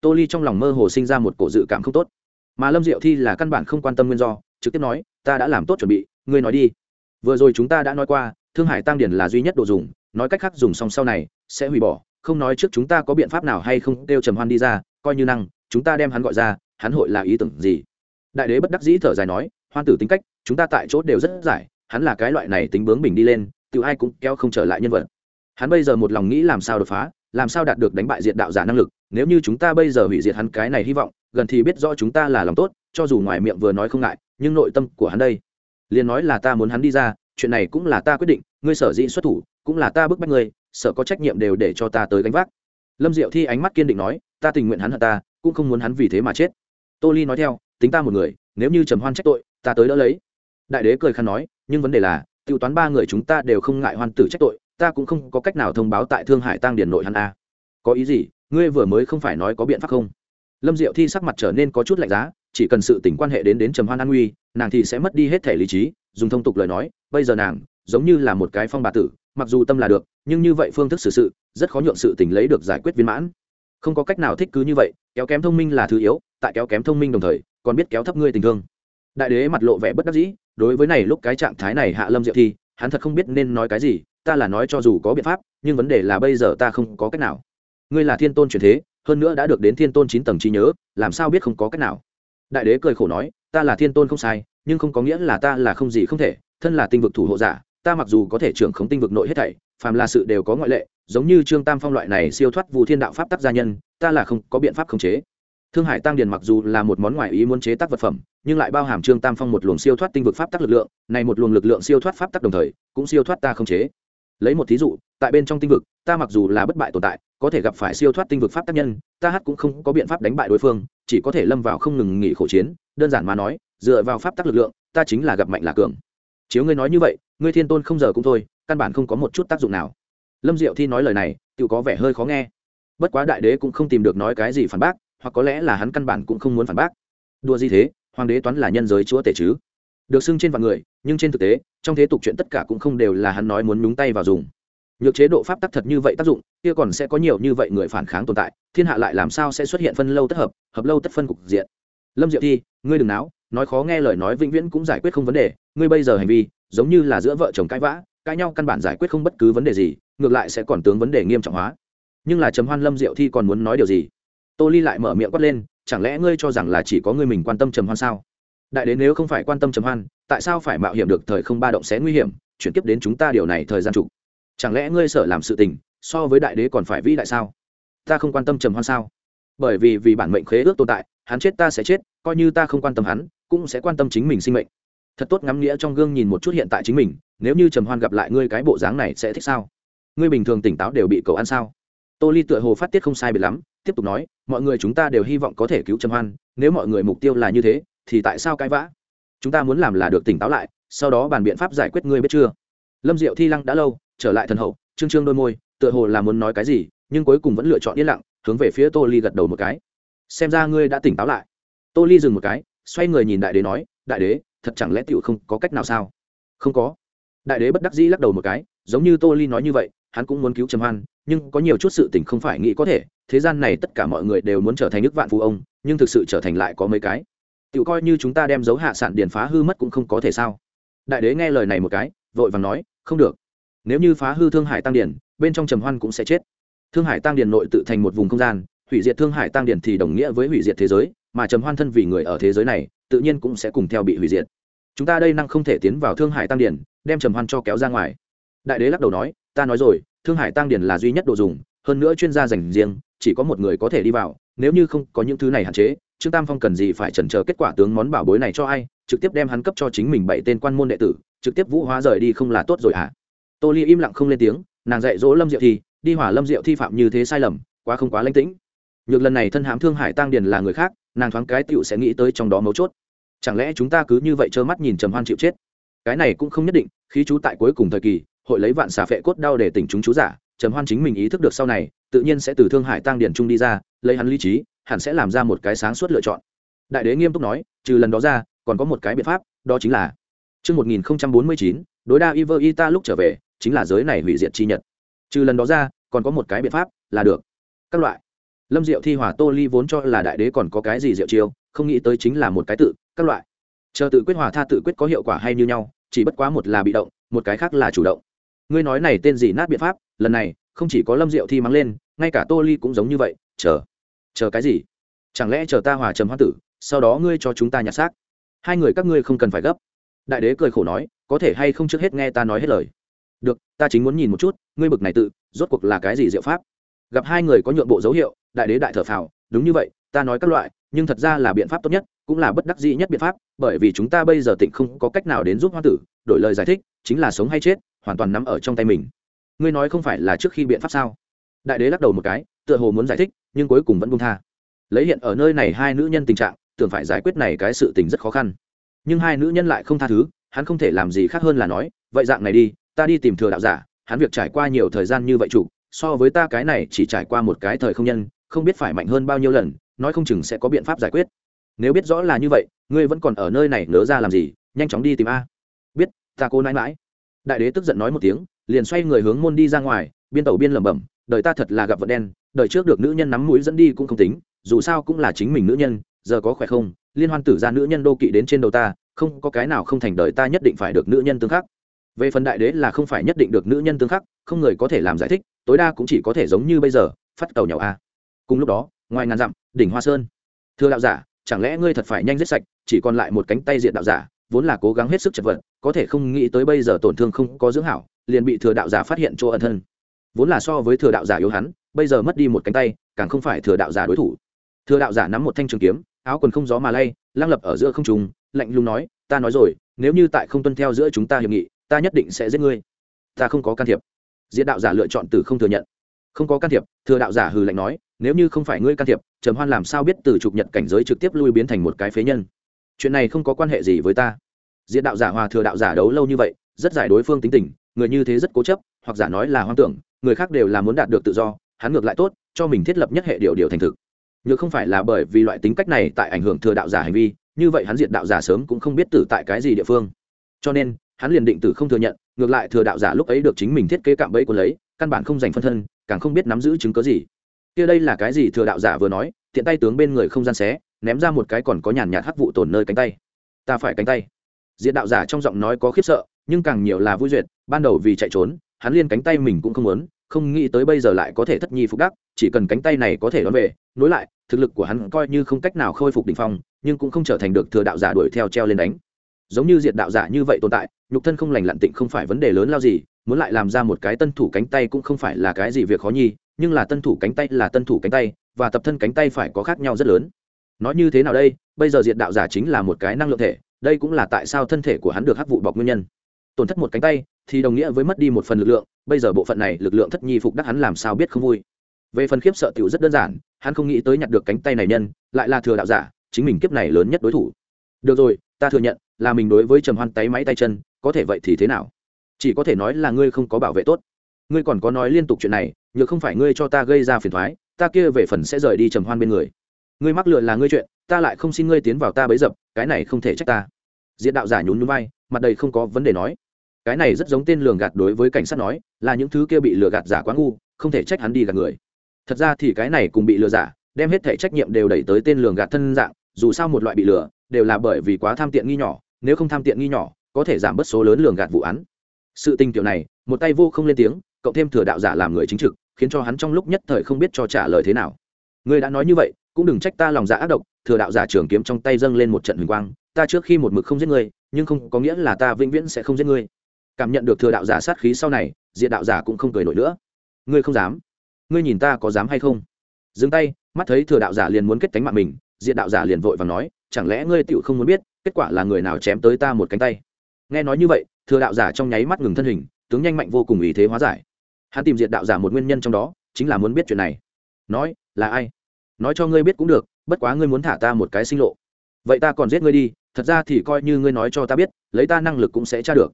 Tô Ly trong lòng mơ hồ sinh ra một cổ dự cảm không tốt mà lâm diệu thi là căn bản không quan tâm nguyên do, trực tiếp nói, ta đã làm tốt chuẩn bị, ngươi nói đi. Vừa rồi chúng ta đã nói qua, thương hải tăng điển là duy nhất đồ dùng, nói cách khác dùng xong sau này sẽ hủy bỏ, không nói trước chúng ta có biện pháp nào hay không, kêu trầm hoan đi ra, coi như năng, chúng ta đem hắn gọi ra, hắn hội là ý tưởng gì? Đại đế bất đắc dĩ thở dài nói, hoan tử tính cách, chúng ta tại chỗ đều rất giải, hắn là cái loại này tính bướng bình đi lên tự ai cũng kéo không trở lại nhân vật. Hắn bây giờ một lòng nghĩ làm sao đột phá, làm sao đạt được đánh bại diện đạo giả năng lực, nếu như chúng ta bây giờ hủy diệt hắn cái này hy vọng gần thì biết rõ chúng ta là lòng tốt, cho dù ngoài miệng vừa nói không ngại, nhưng nội tâm của hắn đây. Liền nói là ta muốn hắn đi ra, chuyện này cũng là ta quyết định, ngươi sở dĩ xuất thủ, cũng là ta bức bách ngươi, sợ có trách nhiệm đều để cho ta tới gánh vác. Lâm diệu thi ánh mắt kiên định nói, ta tình nguyện hắn hận ta, cũng không muốn hắn vì thế mà chết. Tô ly nói theo, tính ta một người, nếu như trầm hoan trách tội, ta tới đỡ lấy. Đại đế cười khăn nói, nhưng vấn đề là, tiêu toán ba người chúng ta đều không ngại hoan tử trách tội, ta cũng không có cách nào thông báo tại thương hải tăng điển nội hắn a. Có ý gì, ngươi vừa mới không phải nói có biện pháp không? Lâm diệu thi sắc mặt trở nên có chút lạnh giá, chỉ cần sự tình quan hệ đến đến trầm hoan an nguy, nàng thì sẽ mất đi hết thể lý trí, dùng thông tục lời nói, bây giờ nàng giống như là một cái phong bà tử, mặc dù tâm là được, nhưng như vậy phương thức xử sự, rất khó nhượng sự tình lấy được giải quyết viên mãn. Không có cách nào thích cứ như vậy, kéo kém thông minh là thứ yếu, tại kéo kém thông minh đồng thời, còn biết kéo thấp ngươi tình thương. Đại đế mặt lộ vẻ bất đắc dĩ, đối với này lúc cái trạng thái này hạ lâm diệu thi, hắn thật không biết nên nói cái gì, ta là nói cho dù có biện pháp, nhưng vấn đề là bây giờ ta không có cách nào. Ngươi là thiên tôn truyền thế hơn nữa đã được đến thiên tôn chín tầng trí nhớ, làm sao biết không có cách nào? Đại đế cười khổ nói, ta là thiên tôn không sai, nhưng không có nghĩa là ta là không gì không thể, thân là tinh vực thủ hộ giả, ta mặc dù có thể trưởng khống tinh vực nội hết thảy, phàm là sự đều có ngoại lệ, giống như trương tam phong loại này siêu thoát vụ thiên đạo pháp tác gia nhân, ta là không có biện pháp khống chế. Thương hải tăng điền mặc dù là một món ngoại ý muốn chế tác vật phẩm, nhưng lại bao hàm trương tam phong một luồng siêu thoát tinh vực pháp tác lực lượng, này một luồng lực lượng siêu thoát pháp tác đồng thời, cũng siêu thoát ta khống chế. Lấy một thí dụ, tại bên trong tinh vực, ta mặc dù là bất bại tồn tại có thể gặp phải siêu thoát tinh vực pháp tác nhân, ta hát cũng không có biện pháp đánh bại đối phương, chỉ có thể lâm vào không ngừng nghỉ khổ chiến, đơn giản mà nói, dựa vào pháp tác lực lượng, ta chính là gặp mạnh là cường. Chiếu ngươi nói như vậy, ngươi thiên tôn không giờ cũng thôi, căn bản không có một chút tác dụng nào. Lâm diệu thi nói lời này, tự có vẻ hơi khó nghe. Bất quá đại đế cũng không tìm được nói cái gì phản bác, hoặc có lẽ là hắn căn bản cũng không muốn phản bác. Đua gì thế, hoàng đế toán là nhân giới chúa tể chứ? Được xưng trên vạn người, nhưng trên thực tế, trong thế tục chuyện tất cả cũng không đều là hắn nói muốn nhúng tay vào dùng nhược chế độ pháp tắc thật như vậy tác dụng, kia còn sẽ có nhiều như vậy người phản kháng tồn tại, thiên hạ lại làm sao sẽ xuất hiện phân lâu tất hợp hợp lâu tất phân cục diện. Lâm diệu thi, ngươi đừng náo, nói khó nghe lời nói vĩnh viễn cũng giải quyết không vấn đề, ngươi bây giờ hành vi, giống như là giữa vợ chồng cãi vã, cãi nhau căn bản giải quyết không bất cứ vấn đề gì, ngược lại sẽ còn tướng vấn đề nghiêm trọng hóa. Nhưng là trầm hoan lâm diệu thi còn muốn nói điều gì? Tô ly lại mở miệng quát lên, chẳng lẽ ngươi cho rằng là chỉ có ngươi mình quan tâm trầm hoan sao? Đại đến nếu không phải quan tâm trầm hoan, tại sao phải mạo hiểm được thời không ba động xé nguy hiểm, chuyển tiếp đến chúng ta điều này thời gian trục chẳng lẽ ngươi sợ làm sự tình, so với đại đế còn phải vĩ đại sao? Ta không quan tâm trầm hoan sao? Bởi vì vì bản mệnh khế ước tồn tại, hắn chết ta sẽ chết, coi như ta không quan tâm hắn, cũng sẽ quan tâm chính mình sinh mệnh. Thật tốt ngắm nghĩa trong gương nhìn một chút hiện tại chính mình, nếu như trầm hoan gặp lại ngươi cái bộ dáng này sẽ thích sao? Ngươi bình thường tỉnh táo đều bị cậu ăn sao? Tô ly tựa hồ phát tiết không sai biệt lắm, tiếp tục nói, mọi người chúng ta đều hy vọng có thể cứu trầm hoan, nếu mọi người mục tiêu là như thế, thì tại sao cãi vã? Chúng ta muốn làm là được tỉnh táo lại, sau đó bàn biện pháp giải quyết ngươi biết chưa? Lâm diệu thi lăng đã lâu trở lại thần hậu, trương trương đôi môi, tựa hồ là muốn nói cái gì, nhưng cuối cùng vẫn lựa chọn yên lặng, hướng về phía tô ly gật đầu một cái. Xem ra ngươi đã tỉnh táo lại. Tô ly dừng một cái, xoay người nhìn đại đế nói, đại đế, thật chẳng lẽ tựu không có cách nào sao? Không có. Đại đế bất đắc dĩ lắc đầu một cái, giống như tô ly nói như vậy, hắn cũng muốn cứu trầm hoan, nhưng có nhiều chút sự tình không phải nghĩ có thể, thế gian này tất cả mọi người đều muốn trở thành nước vạn phú ông, nhưng thực sự trở thành lại có mấy cái. Tự coi như chúng ta đem dấu hạ sản điền phá hư mất cũng không có thể sao. Đại đế nghe lời này một cái, vội vàng nói, không được nếu như phá hư thương hải tăng điền, bên trong trầm hoan cũng sẽ chết. Thương hải tăng điền nội tự thành một vùng không gian, hủy diệt thương hải tăng điền thì đồng nghĩa với hủy diệt thế giới, mà trầm hoan thân vì người ở thế giới này, tự nhiên cũng sẽ cùng theo bị hủy diệt. Chúng ta đây năng không thể tiến vào thương hải tăng điền, đem trầm hoan cho kéo ra ngoài. Đại đế lắc đầu nói, ta nói rồi, thương hải tăng điền là duy nhất đồ dùng, hơn nữa chuyên gia dành riêng, chỉ có một người có thể đi vào, nếu như không có những thứ này hạn chế, trương tam phong cần gì phải chần chờ kết quả tướng món bảo bối này cho ai, trực tiếp đem hắn cấp cho chính mình bảy tên quan môn đệ tử, trực tiếp vũ hóa rời đi không là tốt rồi hả? à? Tô ly im lặng không lên tiếng nàng dạy dỗ lâm diệu thi đi hỏa lâm diệu thi phạm như thế sai lầm quá không quá lánh tĩnh. Nhược lần này thân hãm thương hải tăng điền là người khác nàng thoáng cái tựu sẽ nghĩ tới trong đó mấu chốt. Chẳng lẽ chúng ta cứ như vậy trơ mắt nhìn trầm hoan chịu chết? Cái này cũng không nhất định khi chú tại cuối cùng thời kỳ hội lấy vạn xà phệ cốt đau để tỉnh chúng chú giả trầm hoan chính mình ý thức được sau này tự nhiên sẽ từ thương hải tăng điền trung đi ra lấy hắn lý trí hẳn sẽ làm ra một cái sáng suốt lựa chọn. Đại đế nghiêm túc nói trừ lần đó ra còn có một cái biện pháp đó chính là Trước 1049, đối đa Iver Ita lúc trở về, chính là giới này hủy diệt chi nhật. Trừ lần đó ra, còn có một cái biện pháp, là được. Các loại. Lâm Diệu Thi Hỏa Tô Ly vốn cho là đại đế còn có cái gì diệu chiêu, không nghĩ tới chính là một cái tự, các loại. Chờ tự quyết hòa tha tự quyết có hiệu quả hay như nhau, chỉ bất quá một là bị động, một cái khác là chủ động. Ngươi nói này tên gì nát biện pháp, lần này, không chỉ có Lâm Diệu Thi mắng lên, ngay cả Tô Ly cũng giống như vậy, chờ. Chờ cái gì? Chẳng lẽ chờ ta hòa trầm hoa tử, sau đó ngươi cho chúng ta nhặt xác? Hai người các ngươi không cần phải gấp đại đế cười khổ nói có thể hay không trước hết nghe ta nói hết lời được, ta chính muốn nhìn một chút, ngươi bực này tự, rốt cuộc là cái gì diệu pháp? Gặp hai người có nhượng bộ dấu hiệu, đại đế đại thở phào, đúng như vậy, ta nói các loại, nhưng thật ra là biện pháp tốt nhất, cũng là bất đắc dĩ nhất biện pháp, bởi vì chúng ta bây giờ tịnh không có cách nào đến giúp hoa tử, đổi lời giải thích, chính là sống hay chết, hoàn toàn nắm ở trong tay mình. Ngươi nói không phải là trước khi biện pháp sao? Đại đế lắc đầu một cái, tựa hồ muốn giải thích, nhưng cuối cùng vẫn buông tha. Lấy hiện ở nơi này hai nữ nhân tình trạng, tưởng phải giải quyết này cái sự tình rất khó khăn. Nhưng hai nữ nhân lại không tha thứ, hắn không thể làm gì khác hơn là nói, vậy dạng này đi ta đi tìm thừa đạo giả, hắn việc trải qua nhiều thời gian như vậy chủ, so với ta cái này chỉ trải qua một cái thời không nhân, không biết phải mạnh hơn bao nhiêu lần, nói không chừng sẽ có biện pháp giải quyết. Nếu biết rõ là như vậy, ngươi vẫn còn ở nơi này nỡ ra làm gì, nhanh chóng đi tìm a. Biết, ta cô nãi mãi đại đế tức giận nói một tiếng, liền xoay người hướng môn đi ra ngoài, biên tàu biên lẩm bẩm, đời ta thật là gặp vận đen, đời trước được nữ nhân nắm mũi dẫn đi cũng không tính, dù sao cũng là chính mình nữ nhân, giờ có khỏe không, liên hoan tử ra nữ nhân đô kỵ đến trên đầu ta, không có cái nào không thành đời ta nhất định phải được nữ nhân tương khắc về phần đại đế là không phải nhất định được nữ nhân tương khắc, không người có thể làm giải thích, tối đa cũng chỉ có thể giống như bây giờ, phát cầu nhỏ a. Cùng lúc đó, ngoài ngàn dặm, đỉnh hoa sơn. Thưa đạo giả, chẳng lẽ ngươi thật phải nhanh giết sạch, chỉ còn lại một cánh tay diện đạo giả, vốn là cố gắng hết sức chật vật, có thể không nghĩ tới bây giờ tổn thương không có dưỡng hảo, liền bị thừa đạo giả phát hiện chỗ ẩn thân. Vốn là so với thừa đạo giả yếu hắn, bây giờ mất đi một cánh tay, càng không phải thừa đạo giả đối thủ. Thừa đạo giả nắm một thanh trường kiếm, áo quần không gió mà lay lang lập ở giữa không trùng lạnh lùng nói, ta nói rồi, nếu như tại không tuân theo giữa chúng ta hiệp nghị ta nhất định sẽ giết ngươi. Ta không có can thiệp. Diễn đạo giả lựa chọn từ không thừa nhận. Không có can thiệp, thừa đạo giả hừ lạnh nói, nếu như không phải ngươi can thiệp, trầm hoan làm sao biết từ chụp nhận cảnh giới trực tiếp lui biến thành một cái phế nhân? Chuyện này không có quan hệ gì với ta. Diễn đạo giả hòa thừa đạo giả đấu lâu như vậy, rất giải đối phương tính tình, người như thế rất cố chấp, hoặc giả nói là hoang tưởng, người khác đều là muốn đạt được tự do, hắn ngược lại tốt, cho mình thiết lập nhất hệ điều điều thành thực. Nhược không phải là bởi vì loại tính cách này tại ảnh hưởng thừa đạo giả hành vi, như vậy hắn diện đạo giả sớm cũng không biết tử tại cái gì địa phương. Cho nên hắn liền định tử không thừa nhận, ngược lại thừa đạo giả lúc ấy được chính mình thiết kế cạm bẫy của lấy, căn bản không dành phân thân, càng không biết nắm giữ chứng cớ gì. Kia đây là cái gì? Thừa đạo giả vừa nói, tiện tay tướng bên người không gian xé, ném ra một cái còn có nhàn nhạt hắc vụ tổn nơi cánh tay. Ta phải cánh tay. Diệt đạo giả trong giọng nói có khiếp sợ, nhưng càng nhiều là vui duyệt, ban đầu vì chạy trốn, hắn liên cánh tay mình cũng không muốn, không nghĩ tới bây giờ lại có thể thất nhi phục đắc, chỉ cần cánh tay này có thể đón về, nối lại, thực lực của hắn coi như không cách nào khôi phục đ ỉ n h phong, nhưng cũng không trở thành được thừa đạo giả đuổi theo treo lên đánh giống như diệt đạo giả như vậy tồn tại, nhục thân không lành lặn tịnh không phải vấn đề lớn lao gì, muốn lại làm ra một cái tân thủ cánh tay cũng không phải là cái gì việc khó nhi, nhưng là tân thủ cánh tay là tân thủ cánh tay, và tập thân cánh tay phải có khác nhau rất lớn. Nói như thế nào đây? Bây giờ diệt đạo giả chính là một cái năng lượng thể, đây cũng là tại sao thân thể của hắn được hắc vụ bọc nguyên nhân. Tổn thất một cánh tay thì đồng nghĩa với mất đi một phần lực lượng, bây giờ bộ phận này lực lượng thất nhi phục đắc hắn làm sao biết không vui. Về phần khiếp sợ tiểu rất đơn giản, hắn không nghĩ tới nhặt được cánh tay này nhân, lại là thừa đạo giả, chính mình kiếp này lớn nhất đối thủ. Được rồi ta thừa nhận, là mình đối với trầm hoan tay máy tay chân, có thể vậy thì thế nào? Chỉ có thể nói là ngươi không có bảo vệ tốt. Ngươi còn có nói liên tục chuyện này nhờ không phải ngươi cho ta gây ra phiền thoái, ta kia về phần sẽ rời đi trầm hoan bên người. Ngươi mắc lừa là ngươi chuyện, ta lại không xin ngươi tiến vào ta bấy dập, cái này không thể trách ta. Diện đạo giả nhún núi vai, mặt đầy không có vấn đề nói. Cái này rất giống tên lường gạt đối với cảnh sát nói, là những thứ kia bị lừa gạt giả quá ngu, không thể trách hắn đi gạt người. Thật ra thì cái này cùng bị lừa giả, đem hết thể trách nhiệm đều đẩy tới tên lường gạt thân dạng, dù sao một loại bị lừa đều là bởi vì quá tham tiện nghi nhỏ, nếu không tham tiện nghi nhỏ, có thể giảm bớt số lớn lường gạt vụ án. Sự tình kiểu này, một tay vô không lên tiếng, cộng thêm thừa đạo giả làm người chính trực, khiến cho hắn trong lúc nhất thời không biết cho trả lời thế nào. Ngươi đã nói như vậy, cũng đừng trách ta lòng dạ ác độc, thừa đạo giả trường kiếm trong tay dâng lên một trận huỳnh quang, ta trước khi một mực không giết ngươi nhưng không có nghĩa là ta vĩnh viễn sẽ không giết ngươi cảm nhận được thừa đạo giả sát khí sau này, diện đạo giả cũng không cười nổi nữa. Ngươi không dám. Ngươi nhìn ta có dám hay không? Dừng tay, mắt thấy thừa đạo giả liền muốn kết tánh mạng mình, diện đạo giả liền vội và nói chẳng lẽ ngươi tựu không muốn biết, kết quả là người nào chém tới ta một cánh tay? Nghe nói như vậy, thừa đạo giả trong nháy mắt ngừng thân hình, tướng nhanh mạnh vô cùng ý thế hóa giải. Hắn tìm diện đạo giả một nguyên nhân trong đó, chính là muốn biết chuyện này. Nói, là ai? Nói cho ngươi biết cũng được, bất quá ngươi muốn thả ta một cái sinh lộ. Vậy ta còn giết ngươi đi, thật ra thì coi như ngươi nói cho ta biết, lấy ta năng lực cũng sẽ tra được.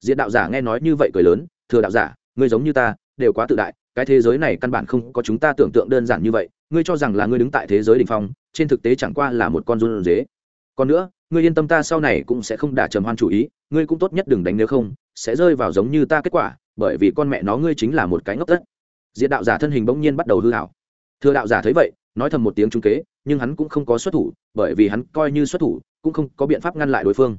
Diện đạo giả nghe nói như vậy cười lớn, thừa đạo giả, ngươi giống như ta, đều quá tự đại, cái thế giới này căn bản không có chúng ta tưởng tượng đơn giản như vậy ngươi cho rằng là ngươi đứng tại thế giới đ ỉ n h phong, trên thực tế chẳng qua là một con run dế. Còn nữa, ngươi yên tâm ta sau này cũng sẽ không đả trầm hoan chủ ý, ngươi cũng tốt nhất đừng đánh nếu không, sẽ rơi vào giống như ta kết quả, bởi vì con mẹ nó ngươi chính là một cái ngốc tất diện đạo giả thân hình bỗng nhiên bắt đầu hư hảo thừa đạo giả thấy vậy, nói thầm một tiếng trung kế, nhưng hắn cũng không có xuất thủ, bởi vì hắn coi như xuất thủ, cũng không có biện pháp ngăn lại đối phương.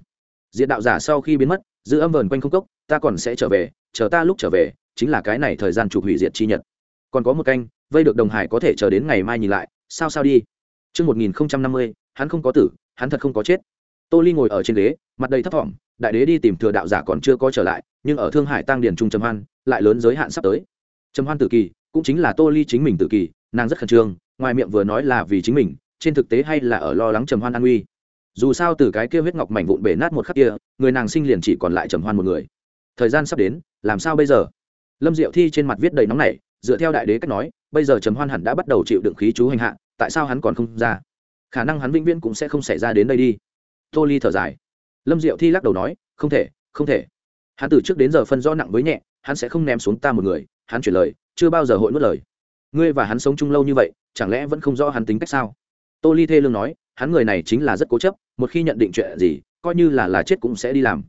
Diện đạo giả sau khi biến mất, giữ âm vờn quanh không cốc, ta còn sẽ trở về, chờ ta lúc trở về, chính là cái này thời gian chụp hủy diệt chi nhật. Còn có một canh vây được đồng hải có thể chờ đến ngày mai nhìn lại sao sao đi Trước 1050, hắn không có tử, hắn thật không có chết. Tô Ly ngồi ở trên ghế, mặt đầy thấp thỏm, đại đế đi tìm thừa đạo giả còn chưa có trở lại, nhưng ở Thương Hải tăng điển trung trầm hoan, lại lớn giới hạn sắp tới. Trầm hoan tự kỳ, cũng chính là Tô Ly chính mình tự kỳ, nàng rất khẩn trương, ngoài miệng vừa nói là vì chính mình, trên thực tế hay là ở lo lắng trầm hoan an nguy. Dù sao từ cái kia huyết ngọc mảnh vụn bể nát một khắc kia, người nàng sinh liền chỉ còn lại trầm hoan một người. Thời gian sắp đến, làm sao bây giờ? lâm diệu thi trên mặt viết đầy nóng này dựa theo đại đế cách nói, bây giờ trầm hoan hẳn đã bắt đầu chịu đựng khí chú hành hạ, tại sao hắn còn không ra? Khả năng hắn vĩnh viễn cũng sẽ không xảy ra đến đây đi. Tô ly thở dài. Lâm diệu thi lắc đầu nói, không thể không thể. Hắn từ trước đến giờ phân rõ nặng với nhẹ, hắn sẽ không ném xuống ta một người. Hắn chuyển lời, chưa bao giờ hội mất lời. Ngươi và hắn sống chung lâu như vậy, chẳng lẽ vẫn không rõ hắn tính cách sao? Tô ly thê lương nói, hắn người này chính là rất cố chấp, một khi nhận định chuyện gì, coi như là là chết cũng sẽ đi làm.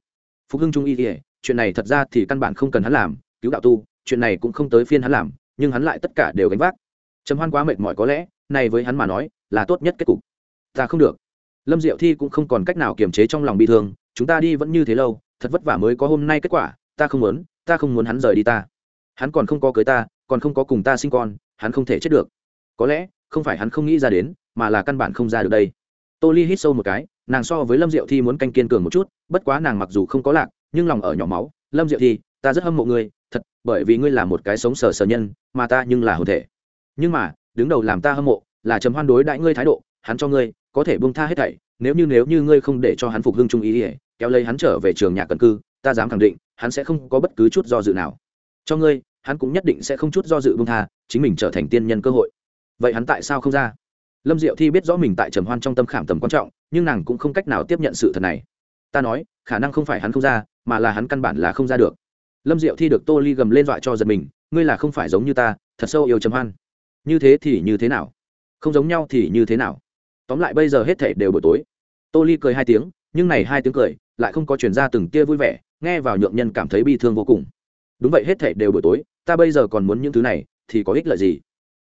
Phục hưng trung y kể chuyện này thật ra thì căn bản không cần hắn làm, cứu đạo tu, chuyện này cũng không tới phiên hắn làm nhưng hắn lại tất cả đều gánh vác. Trầm hoan quá mệt mỏi có lẽ, này với hắn mà nói, là tốt nhất kết cục. Ta không được. Lâm diệu thi cũng không còn cách nào kiềm chế trong lòng bị thương, chúng ta đi vẫn như thế lâu, thật vất vả mới có hôm nay kết quả, ta không muốn, ta không muốn hắn rời đi ta. Hắn còn không có cưới ta, còn không có cùng ta sinh con, hắn không thể chết được. Có lẽ, không phải hắn không nghĩ ra đến, mà là căn bản không ra được đây. Tô ly hít sâu một cái, nàng so với lâm diệu thi muốn canh kiên cường một chút, bất quá nàng mặc dù không có lạc, nhưng lòng ở nhỏ máu. Lâm diệu thi, ta rất hâm mộ ngươi thật, bởi vì ngươi là một cái sống sờ sờ nhân, mà ta nhưng là hồn thể. Nhưng mà, đứng đầu làm ta hâm mộ, là chấm hoan đối đãi ngươi thái độ, hắn cho ngươi, có thể buông tha hết thảy, nếu như nếu như ngươi không để cho hắn phục hưng trung ý ỉa kéo lấy hắn trở về trường nhà cần cư, ta dám khẳng định, hắn sẽ không có bất cứ chút do dự nào. Cho ngươi, hắn cũng nhất định sẽ không chút do dự buông tha, chính mình trở thành tiên nhân cơ hội. Vậy hắn tại sao không ra? Lâm diệu thi biết rõ mình tại trầm hoan trong tâm khảm tầm quan trọng, nhưng nàng cũng không cách nào tiếp nhận sự thật này. Ta nói, khả năng không phải hắn không ra, mà là hắn căn bản là không ra được lâm diệu thi được tô ly gầm lên dọa cho giật mình, ngươi là không phải giống như ta, thật sâu yêu trầm hoan. Như thế thì như thế nào? Không giống nhau thì như thế nào? Tóm lại bây giờ hết thể đều buổi tối. Tô ly cười hai tiếng, nhưng này hai tiếng cười, lại không có chuyển ra từng tia vui vẻ, nghe vào nhượng nhân cảm thấy bi thương vô cùng. Đúng vậy hết thể đều buổi tối, ta bây giờ còn muốn những thứ này, thì có ích lợi gì?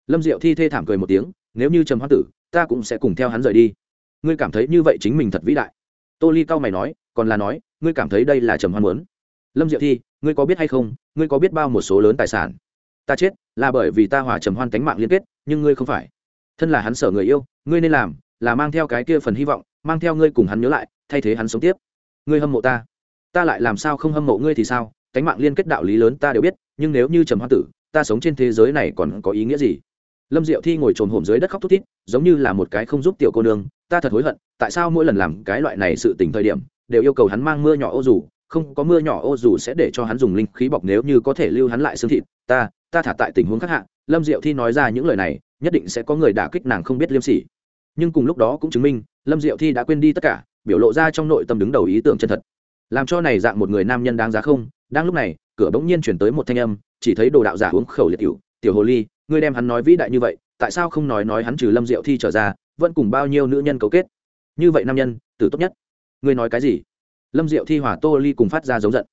Lâm diệu thi thê thảm cười một tiếng, nếu như trầm hoan tử, ta cũng sẽ cùng theo hắn rời đi. Ngươi cảm thấy như vậy chính mình thật vĩ đại. Tô ly cao mày nói, còn là nói, ngươi cảm thấy đây là trầm hoan muốn lâm diệu thi, ngươi có biết hay không, ngươi có biết bao một số lớn tài sản? Ta chết, là bởi vì ta hòa trầm hoan cánh mạng liên kết, nhưng ngươi không phải. Thân là hắn sở người yêu, ngươi nên làm là mang theo cái kia phần hy vọng, mang theo ngươi cùng hắn nhớ lại, thay thế hắn sống tiếp. Ngươi hâm mộ ta. Ta lại làm sao không hâm mộ ngươi thì sao? Cánh mạng liên kết đạo lý lớn ta đều biết, nhưng nếu như trầm hoan tử, ta sống trên thế giới này còn có ý nghĩa gì? Lâm diệu thi ngồi trồn hổm dưới đất khóc thút thít, giống như là một cái không giúp tiểu cô nương, ta thật hối hận, tại sao mỗi lần làm cái loại này sự tình thời điểm, đều yêu cầu hắn mang mưa nhỏ ô dù không có mưa nhỏ, ô dù sẽ để cho hắn dùng linh khí bọc nếu như có thể lưu hắn lại xương thịt. Ta ta thả tại tình huống khác hạ, lâm diệu thi nói ra những lời này, nhất định sẽ có người đả kích nàng không biết liêm sỉ. Nhưng cùng lúc đó cũng chứng minh, lâm diệu thi đã quên đi tất cả, biểu lộ ra trong nội tâm đứng đầu ý tưởng chân thật. Làm cho này dạng một người nam nhân đáng giá không? Đang lúc này, cửa bỗng nhiên chuyển tới một thanh âm, chỉ thấy đồ đạo giả uống khẩu liệt cựu tiểu hồ ly, ngươi đem hắn nói vĩ đại như vậy, tại sao không nói nói hắn trừ lâm diệu thi trở ra, vẫn cùng bao nhiêu nữ nhân cấu kết? Như vậy nam nhân, tử tốt nhất. Ngươi nói cái gì? Lâm diệu thi hỏa tô ly cùng phát ra giống giận.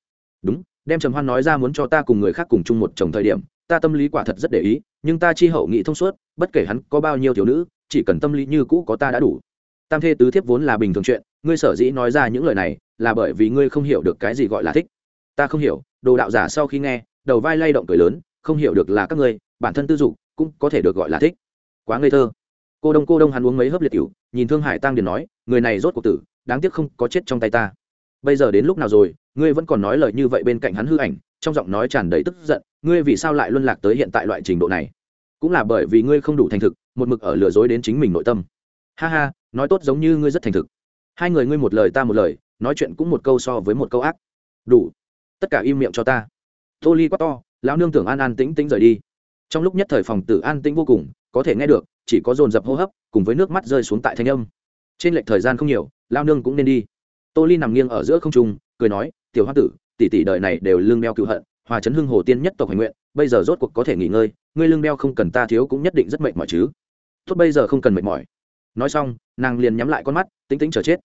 Đúng, đem trầm hoan nói ra muốn cho ta cùng người khác cùng chung một chồng thời điểm, ta tâm lý quả thật rất để ý, nhưng ta chi hậu nghị thông suốt, bất kể hắn có bao nhiêu thiếu nữ, chỉ cần tâm lý như cũ có ta đã đủ. Tam thê tứ thiếp vốn là bình thường chuyện, ngươi sở dĩ nói ra những lời này, là bởi vì ngươi không hiểu được cái gì gọi là thích. Ta không hiểu, đồ đạo giả sau khi nghe, đầu vai lay động cười lớn, không hiểu được là các ngươi, bản thân tư dục, cũng có thể được gọi là thích. Quá ngây thơ. Cô đông cô đông hắn uống mấy hớp liệt cựu nhìn thương hải tăng điền nói, người này rốt cuộc tử, đáng tiếc không có chết trong tay ta bây giờ đến lúc nào rồi, ngươi vẫn còn nói lời như vậy bên cạnh hắn hư ảnh, trong giọng nói tràn đầy tức giận, ngươi vì sao lại luân lạc tới hiện tại loại trình độ này? Cũng là bởi vì ngươi không đủ thành thực, một mực ở lừa dối đến chính mình nội tâm. Ha ha, nói tốt giống như ngươi rất thành thực. Hai người ngươi một lời ta một lời, nói chuyện cũng một câu so với một câu ác. Đủ. Tất cả im miệng cho ta. Tô ly quá to, lão nương tưởng an an tĩnh tĩnh rời đi. Trong lúc nhất thời phòng tử an tĩnh vô cùng, có thể nghe được, chỉ có dồn dập hô hấp, cùng với nước mắt rơi xuống tại thanh âm. Trên lệch thời gian không nhiều lao nương cũng nên đi tô ly nằm nghiêng ở giữa không trung, cười nói, tiểu hoa tử, tỷ tỷ đời này đều lương đeo cựu hận, hòa chấn hưng hồ tiên nhất tộc hành nguyện, bây giờ rốt cuộc có thể nghỉ ngơi, ngươi lương đeo không cần ta thiếu cũng nhất định rất mệt mỏi chứ. Tốt, bây giờ không cần mệt mỏi. Nói xong, nàng liền nhắm lại con mắt tính tính chờ chết.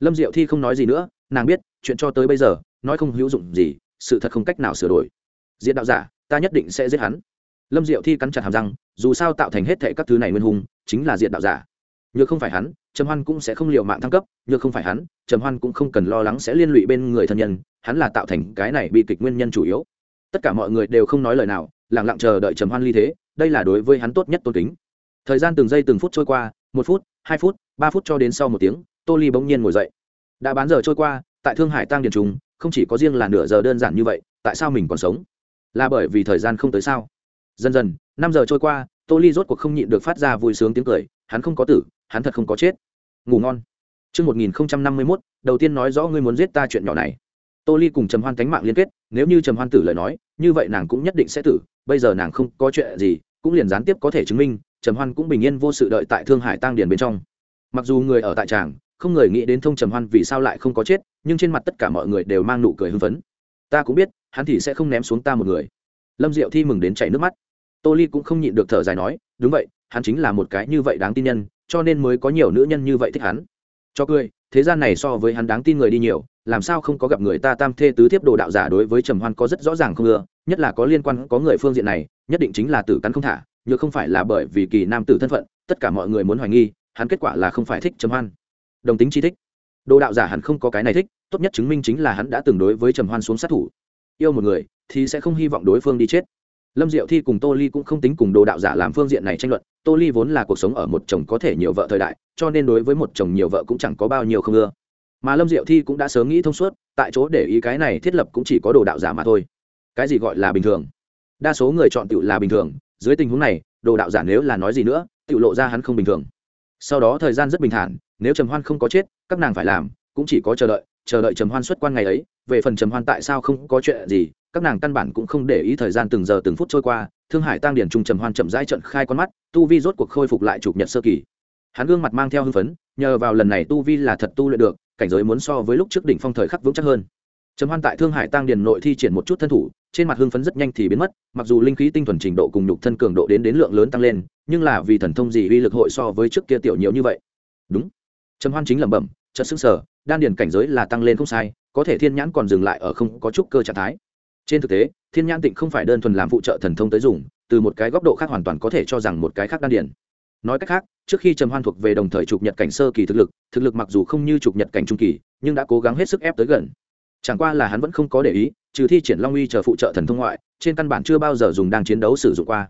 Lâm diệu thi không nói gì nữa, nàng biết, chuyện cho tới bây giờ, nói không hữu dụng gì, sự thật không cách nào sửa đổi. Diện đạo giả, ta nhất định sẽ giết hắn. Lâm diệu thi cắn chặt hàm răng, dù sao tạo thành hết thệ các thứ này nguyên hùng, chính là diện đạo giả nhược không phải hắn, trầm hoan cũng sẽ không liệu mạng thăng cấp, nhược không phải hắn, trầm hoan cũng không cần lo lắng sẽ liên lụy bên người thân nhân, hắn là tạo thành cái này bị kịch nguyên nhân chủ yếu. Tất cả mọi người đều không nói lời nào lẳng lặng chờ đợi trầm hoan ly thế, đây là đối với hắn tốt nhất tôn kính. Thời gian từng giây từng phút trôi qua, một phút, hai phút, ba phút cho đến sau một tiếng, tô ly bỗng nhiên ngồi dậy. Đã bán giờ trôi qua, tại thương hải tăng điền trùng không chỉ có riêng là nửa giờ đơn giản như vậy, tại sao mình còn sống? Là bởi vì thời gian không tới sao? Dần dần, năm giờ trôi qua, tô ly rốt cuộc không nhịn được phát ra vui sướng tiếng cười, hắn không có tử hắn thật không có chết ngủ ngon Trước 1051, đầu tiên nói rõ ngươi muốn giết ta chuyện nhỏ này. Tô Ly cùng Trầm Hoan cánh mạng liên kết, nếu như Trầm Hoan tử lời nói, như vậy nàng cũng nhất định sẽ tử, bây giờ nàng không có chuyện gì, cũng liền gián tiếp có thể chứng minh, Trầm Hoan cũng bình yên vô sự đợi tại Thương Hải Tăng Điền bên trong. Mặc dù người ở tại tràng, không người nghĩ đến thông Trầm Hoan vì sao lại không có chết, nhưng trên mặt tất cả mọi người đều mang nụ cười hưng phấn. Ta cũng biết, hắn thì sẽ không ném xuống ta một người. Lâm Diệu Thi mừng đến chảy nước mắt. Tô Ly cũng không nhịn được thở dài nói, đúng vậy, hắn chính là một cái như vậy đáng tin nhân, cho nên mới có nhiều nữ nhân như vậy thích hắn. Cho cười, thế gian này so với hắn đáng tin người đi nhiều, làm sao không có gặp người ta tam thê tứ thiếp đồ đạo giả đối với trầm hoan có rất rõ ràng không ưa, nhất là có liên quan, có người phương diện này, nhất định chính là tử cắn không thả nhưng không phải là bởi vì kỳ nam tử thân phận, tất cả mọi người muốn hoài nghi, hắn kết quả là không phải thích trầm hoan. Đồng tính chi thích. Đồ đạo giả hẳn không có cái này thích, tốt nhất chứng minh chính là hắn đã từng đối với trầm hoan xuống sát thủ. Yêu một người, thì sẽ không hy vọng đối phương đi chết. Lâm diệu thi cùng tô ly cũng không tính cùng đồ đạo giả làm phương diện này tranh luận tô ly vốn là cuộc sống ở một chồng có thể nhiều vợ thời đại, cho nên đối với một chồng nhiều vợ cũng chẳng có bao nhiêu không ưa. Mà lâm diệu thi cũng đã sớm nghĩ thông suốt, tại chỗ để ý cái này thiết lập cũng chỉ có đồ đạo giả mà thôi. Cái gì gọi là bình thường? Đa số người chọn tựu là bình thường, dưới tình huống này, đồ đạo giả nếu là nói gì nữa, tựu lộ ra hắn không bình thường. Sau đó thời gian rất bình thản, nếu trầm hoan không có chết, các nàng phải làm, cũng chỉ có chờ đợi chờ đợi trầm hoan xuất quan ngày ấy, về phần trầm hoan tại sao không có chuyện gì các nàng căn bản cũng không để ý thời gian từng giờ từng phút trôi qua thương hải tăng điển trung trầm hoan chậm rãi trận khai con mắt tu vi rốt cuộc khôi phục lại chụp nhật sơ kỳ. Hắn gương mặt mang theo hưng phấn nhờ vào lần này tu vi là thật tu luyện được cảnh giới muốn so với lúc trước đỉnh phong thời khắc vững chắc hơn. Trầm hoan tại thương hải tăng điền nội thi triển một chút thân thủ trên mặt hưng phấn rất nhanh thì biến mất mặc dù linh khí tinh thuần trình độ cùng nhục thân cường độ đến đến lượng lớn tăng lên nhưng là vì thần thông gì uy lực hội so với trước kia tiểu nhiều như vậy. Đúng. Trầm hoan chính lẩm bẩm chợt sững sở, đan điền cảnh giới là tăng lên không sai có thể thiên nhãn còn dừng lại ở không có chút cơ trạng thái trên thực tế, thiên nhãn tịnh không phải đơn thuần làm phụ trợ thần thông tới dùng, từ một cái góc độ khác hoàn toàn có thể cho rằng một cái khác đan điền. Nói cách khác, trước khi trầm hoan thuộc về đồng thời trục nhật cảnh sơ kỳ thực lực thực lực mặc dù không như trục nhật cảnh trung kỳ, nhưng đã cố gắng hết sức ép tới gần. Chẳng qua là hắn vẫn không có để ý, trừ thi triển long uy chờ phụ trợ thần thông ngoại, trên căn bản chưa bao giờ dùng đang chiến đấu sử dụng qua.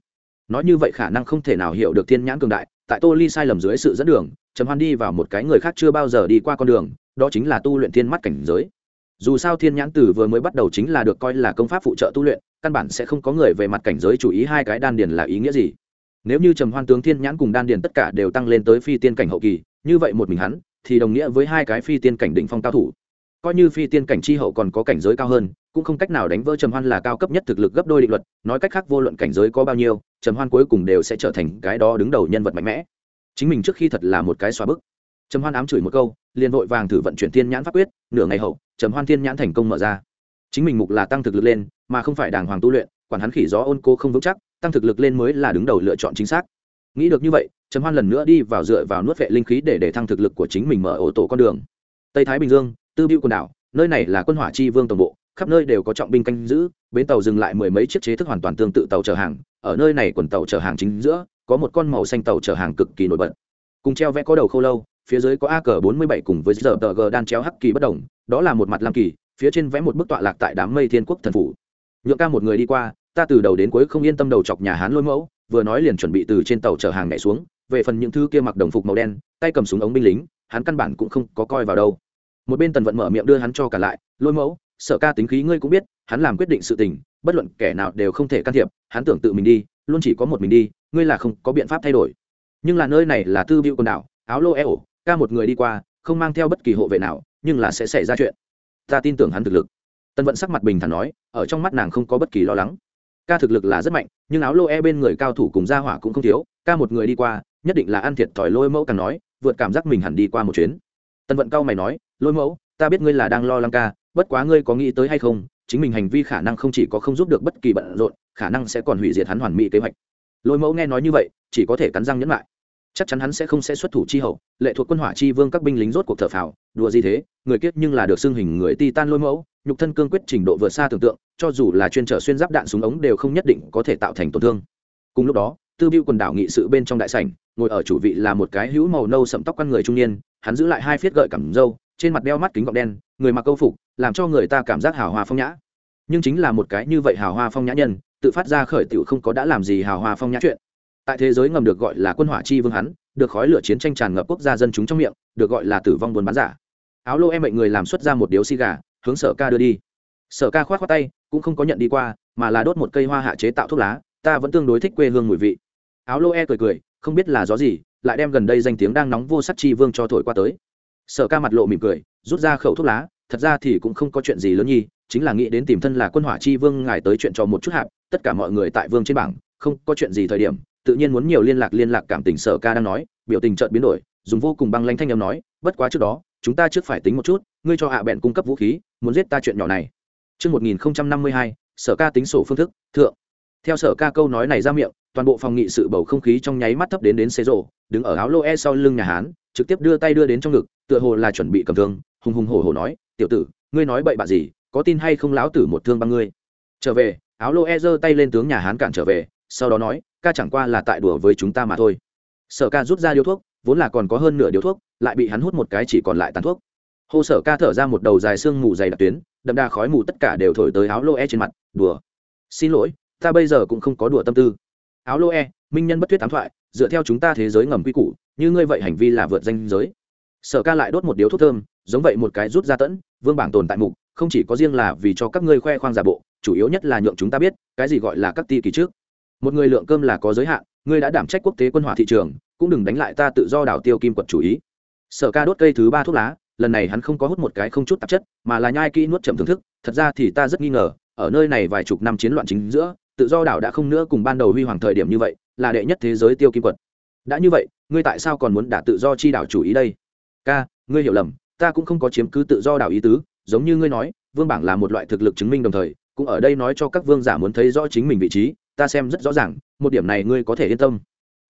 Nói như vậy khả năng không thể nào hiểu được thiên nhãn cường đại, tại tô ly sai lầm dưới sự dẫn đường, trầm hoan đi vào một cái người khác chưa bao giờ đi qua con đường, đó chính là tu luyện thiên mắt cảnh giới dù sao thiên nhãn tử vừa mới bắt đầu chính là được coi là công pháp phụ trợ tu luyện, căn bản sẽ không có người về mặt cảnh giới chủ ý hai cái đan điền là ý nghĩa gì. Nếu như trầm hoan tướng thiên nhãn cùng đan điền tất cả đều tăng lên tới phi tiên cảnh hậu kỳ, như vậy một mình hắn, thì đồng nghĩa với hai cái phi tiên cảnh đỉnh phong cao thủ. Coi như phi tiên cảnh chi hậu còn có cảnh giới cao hơn, cũng không cách nào đánh vỡ trầm hoan là cao cấp nhất thực lực gấp đôi định luật, nói cách khác vô luận cảnh giới có bao nhiêu, trầm hoan cuối cùng đều sẽ trở thành cái đó đứng đầu nhân vật mạnh mẽ. Chính mình trước khi thật là một cái xóa bức trầm hoan ám chửi một câu, liền vội vàng thử vận chuyển thiên nhãn pháp quyết, nửa ngày hậu, trầm hoan thiên nhãn thành công mở ra. Chính mình mục là tăng thực lực lên, mà không phải đàng hoàng tu luyện, quản hắn khỉ gió ôn cô không vững chắc, tăng thực lực lên mới là đứng đầu lựa chọn chính xác. Nghĩ được như vậy, trầm hoan lần nữa đi vào dựa vào nuốt vệ linh khí để để thăng thực lực của chính mình mở ổ tổ con đường. Tây thái bình dương, tư bưu quần đảo, nơi này là quân hỏa chi vương tổng bộ, khắp nơi đều có trọng binh canh giữ, bến tàu dừng lại mười mấy chiếc chế thức hoàn toàn tương tự tàu chở hàng, ở nơi này quần tàu chở hàng chính giữa, có một con màu xanh tàu chở hàng cực kỳ nổi bật. Cùng treo vẽ có đầu khâu lâu phía dưới có a cờ bốn mươi bảy cùng với giờ tờ g đan chéo hắc kỳ bất đồng, đó là một mặt lam kỳ, phía trên vẽ một bức tọa lạc tại đám mây thiên quốc thần phủ. Nhượng ca một người đi qua, ta từ đầu đến cuối không yên tâm đầu chọc nhà hán lôi mẫu, vừa nói liền chuẩn bị từ trên tàu chở hàng nhảy xuống, về phần những thứ kia mặc đồng phục màu đen, tay cầm súng ống binh lính, hắn căn bản cũng không có coi vào đâu. Một bên tần vận mở miệng đưa hắn cho cả lại, lôi mẫu sợ ca tính khí ngươi cũng biết, hắn làm quyết định sự tình, bất luận kẻ nào đều không thể can thiệp, hắn tưởng tự mình đi, luôn chỉ có một mình đi, ngươi là không có biện pháp thay đổi. Nhưng là nơi này là tư bưu quần đảo, áo lô eo ca một người đi qua, không mang theo bất kỳ hộ vệ nào, nhưng là sẽ xảy ra chuyện. Ta tin tưởng hắn thực lực. Tân vận sắc mặt bình thản nói, ở trong mắt nàng không có bất kỳ lo lắng. Ca thực lực là rất mạnh, nhưng áo lô e bên người cao thủ cùng gia hỏa cũng không thiếu, ca một người đi qua, nhất định là ăn thiệt thòi lôi mẫu càng nói, vượt cảm giác mình hẳn đi qua một chuyến. Tân vận cao mày nói, lôi mẫu, ta biết ngươi là đang lo lắng ca, bất quá ngươi có nghĩ tới hay không? Chính mình hành vi khả năng không chỉ có không giúp được bất kỳ bận rộn, khả năng sẽ còn hủy diệt hắn hoàn mỹ kế hoạch. Lôi mẫu nghe nói như vậy, chỉ có thể cắn răng nhẫn lại chắc chắn hắn sẽ không sẽ xuất thủ chi hậu, lệ thuộc quân hỏa chi vương các binh lính rốt cuộc thở phào, đùa gì thế, người kiết nhưng là được xưng hình người ti tan lôi mẫu, nhục thân cương quyết trình độ vượt xa tưởng tượng, cho dù là chuyên trở xuyên giáp đạn súng ống đều không nhất định có thể tạo thành tổn thương. Cùng lúc đó, tư biêu quần đảo nghị sự bên trong đại sảnh, ngồi ở chủ vị là một cái hữu màu nâu sậm tóc con người trung niên, hắn giữ lại hai phiết gợi cảm râu trên mặt đeo mắt kính gọng đen, người mặc câu phục, làm cho người ta cảm giác hào hoa phong nhã. Nhưng chính là một cái như vậy hào hoa phong nhã nhân, tự phát ra khởi tiểu không có đã làm gì hào hoa phong nhã chuyện tại thế giới ngầm được gọi là quân hỏa chi vương hắn, được khói lửa chiến tranh tràn ngập quốc gia dân chúng trong miệng, được gọi là tử vong buôn bán giả. Áo lô em mệnh người làm xuất ra một điếu xì gà, hướng sở ca đưa đi. Sở ca khoát khoát tay, cũng không có nhận đi qua, mà là đốt một cây hoa hạ chế tạo thuốc lá, ta vẫn tương đối thích quê hương mùi vị. Áo lô e cười cười, không biết là gió gì, lại đem gần đây danh tiếng đang nóng vô sắc chi vương cho thổi qua tới. Sở ca mặt lộ mỉm cười, rút ra khẩu thuốc lá, thật ra thì cũng không có chuyện gì lớn nhi, chính là nghĩ đến tìm thân là quân hỏa chi vương ngài tới chuyện cho một chút hạp, tất cả mọi người tại vương trên bảng, không có chuyện gì thời điểm tự nhiên muốn nhiều liên lạc liên lạc cảm tình sở ca đang nói biểu tình chợt biến đổi dùng vô cùng băng lanh thanh âm nói bất quá trước đó chúng ta trước phải tính một chút ngươi cho hạ bẹn cung cấp vũ khí muốn giết ta chuyện nhỏ này Trước 1052, sở ca tính sổ phương thức, thượng. Theo sở ca câu nói này ra miệng, toàn bộ phòng nghị sự bầu không khí trong nháy mắt thấp đến đến xế rộ, đứng ở áo lô e sau lưng nhà hán, trực tiếp đưa tay đưa đến trong ngực, tựa hồ là chuẩn bị cầm thương, hùng hùng hổ hổ nói, "Tiểu tử, ngươi nói bậy bạ gì, có tin hay không lão tử một thương băng ngươi?" Trở về, áo lô e giơ tay lên tướng nhà hán cản trở về, sau đó nói, "Ca chẳng qua là tại đùa với chúng ta mà thôi." Sở ca rút ra điếu thuốc, vốn là còn có hơn nửa điếu thuốc, lại bị hắn hút một cái chỉ còn lại tàn thuốc. Hô sở ca thở ra một đầu dài xương mù dày đặc tuyến đậm đà khói mù tất cả đều thổi tới áo lô e trên mặt đùa. Xin lỗi ta bây giờ cũng không có đùa tâm tư. Áo lô e minh nhân bất thuyết ám thoại dựa theo chúng ta thế giới ngầm quy củ như ngươi vậy hành vi là vượt danh giới. Sở ca lại đốt một điếu thuốc thơm giống vậy một cái rút ra tẫn vương bảng tồn tại mục không chỉ có riêng là vì cho các ngươi khoe khoang giả bộ chủ yếu nhất là nhượng chúng ta biết cái gì gọi là các ti kỳ trước một người lượng cơm là có giới hạn, ngươi đã đảm trách quốc tế quân hỏa thị trường, cũng đừng đánh lại ta tự do đảo tiêu kim quật chủ ý. Sở ca đốt cây thứ ba thuốc lá, lần này hắn không có hút một cái không chút tạp chất, mà là nhai kỹ nuốt chậm thưởng thức, thật ra thì ta rất nghi ngờ, ở nơi này vài chục năm chiến loạn chính giữa, tự do đảo đã không nữa cùng ban đầu huy hoàng thời điểm như vậy, là đệ nhất thế giới tiêu kim quật đã như vậy, ngươi tại sao còn muốn đả tự do chi đảo chủ ý đây? Ca, ngươi hiểu lầm, ta cũng không có chiếm cứ tự do đảo ý tứ, giống như ngươi nói, vương bảng là một loại thực lực chứng minh đồng thời, cũng ở đây nói cho các vương giả muốn thấy rõ chính mình vị trí ta xem rất rõ ràng, một điểm này ngươi có thể yên tâm.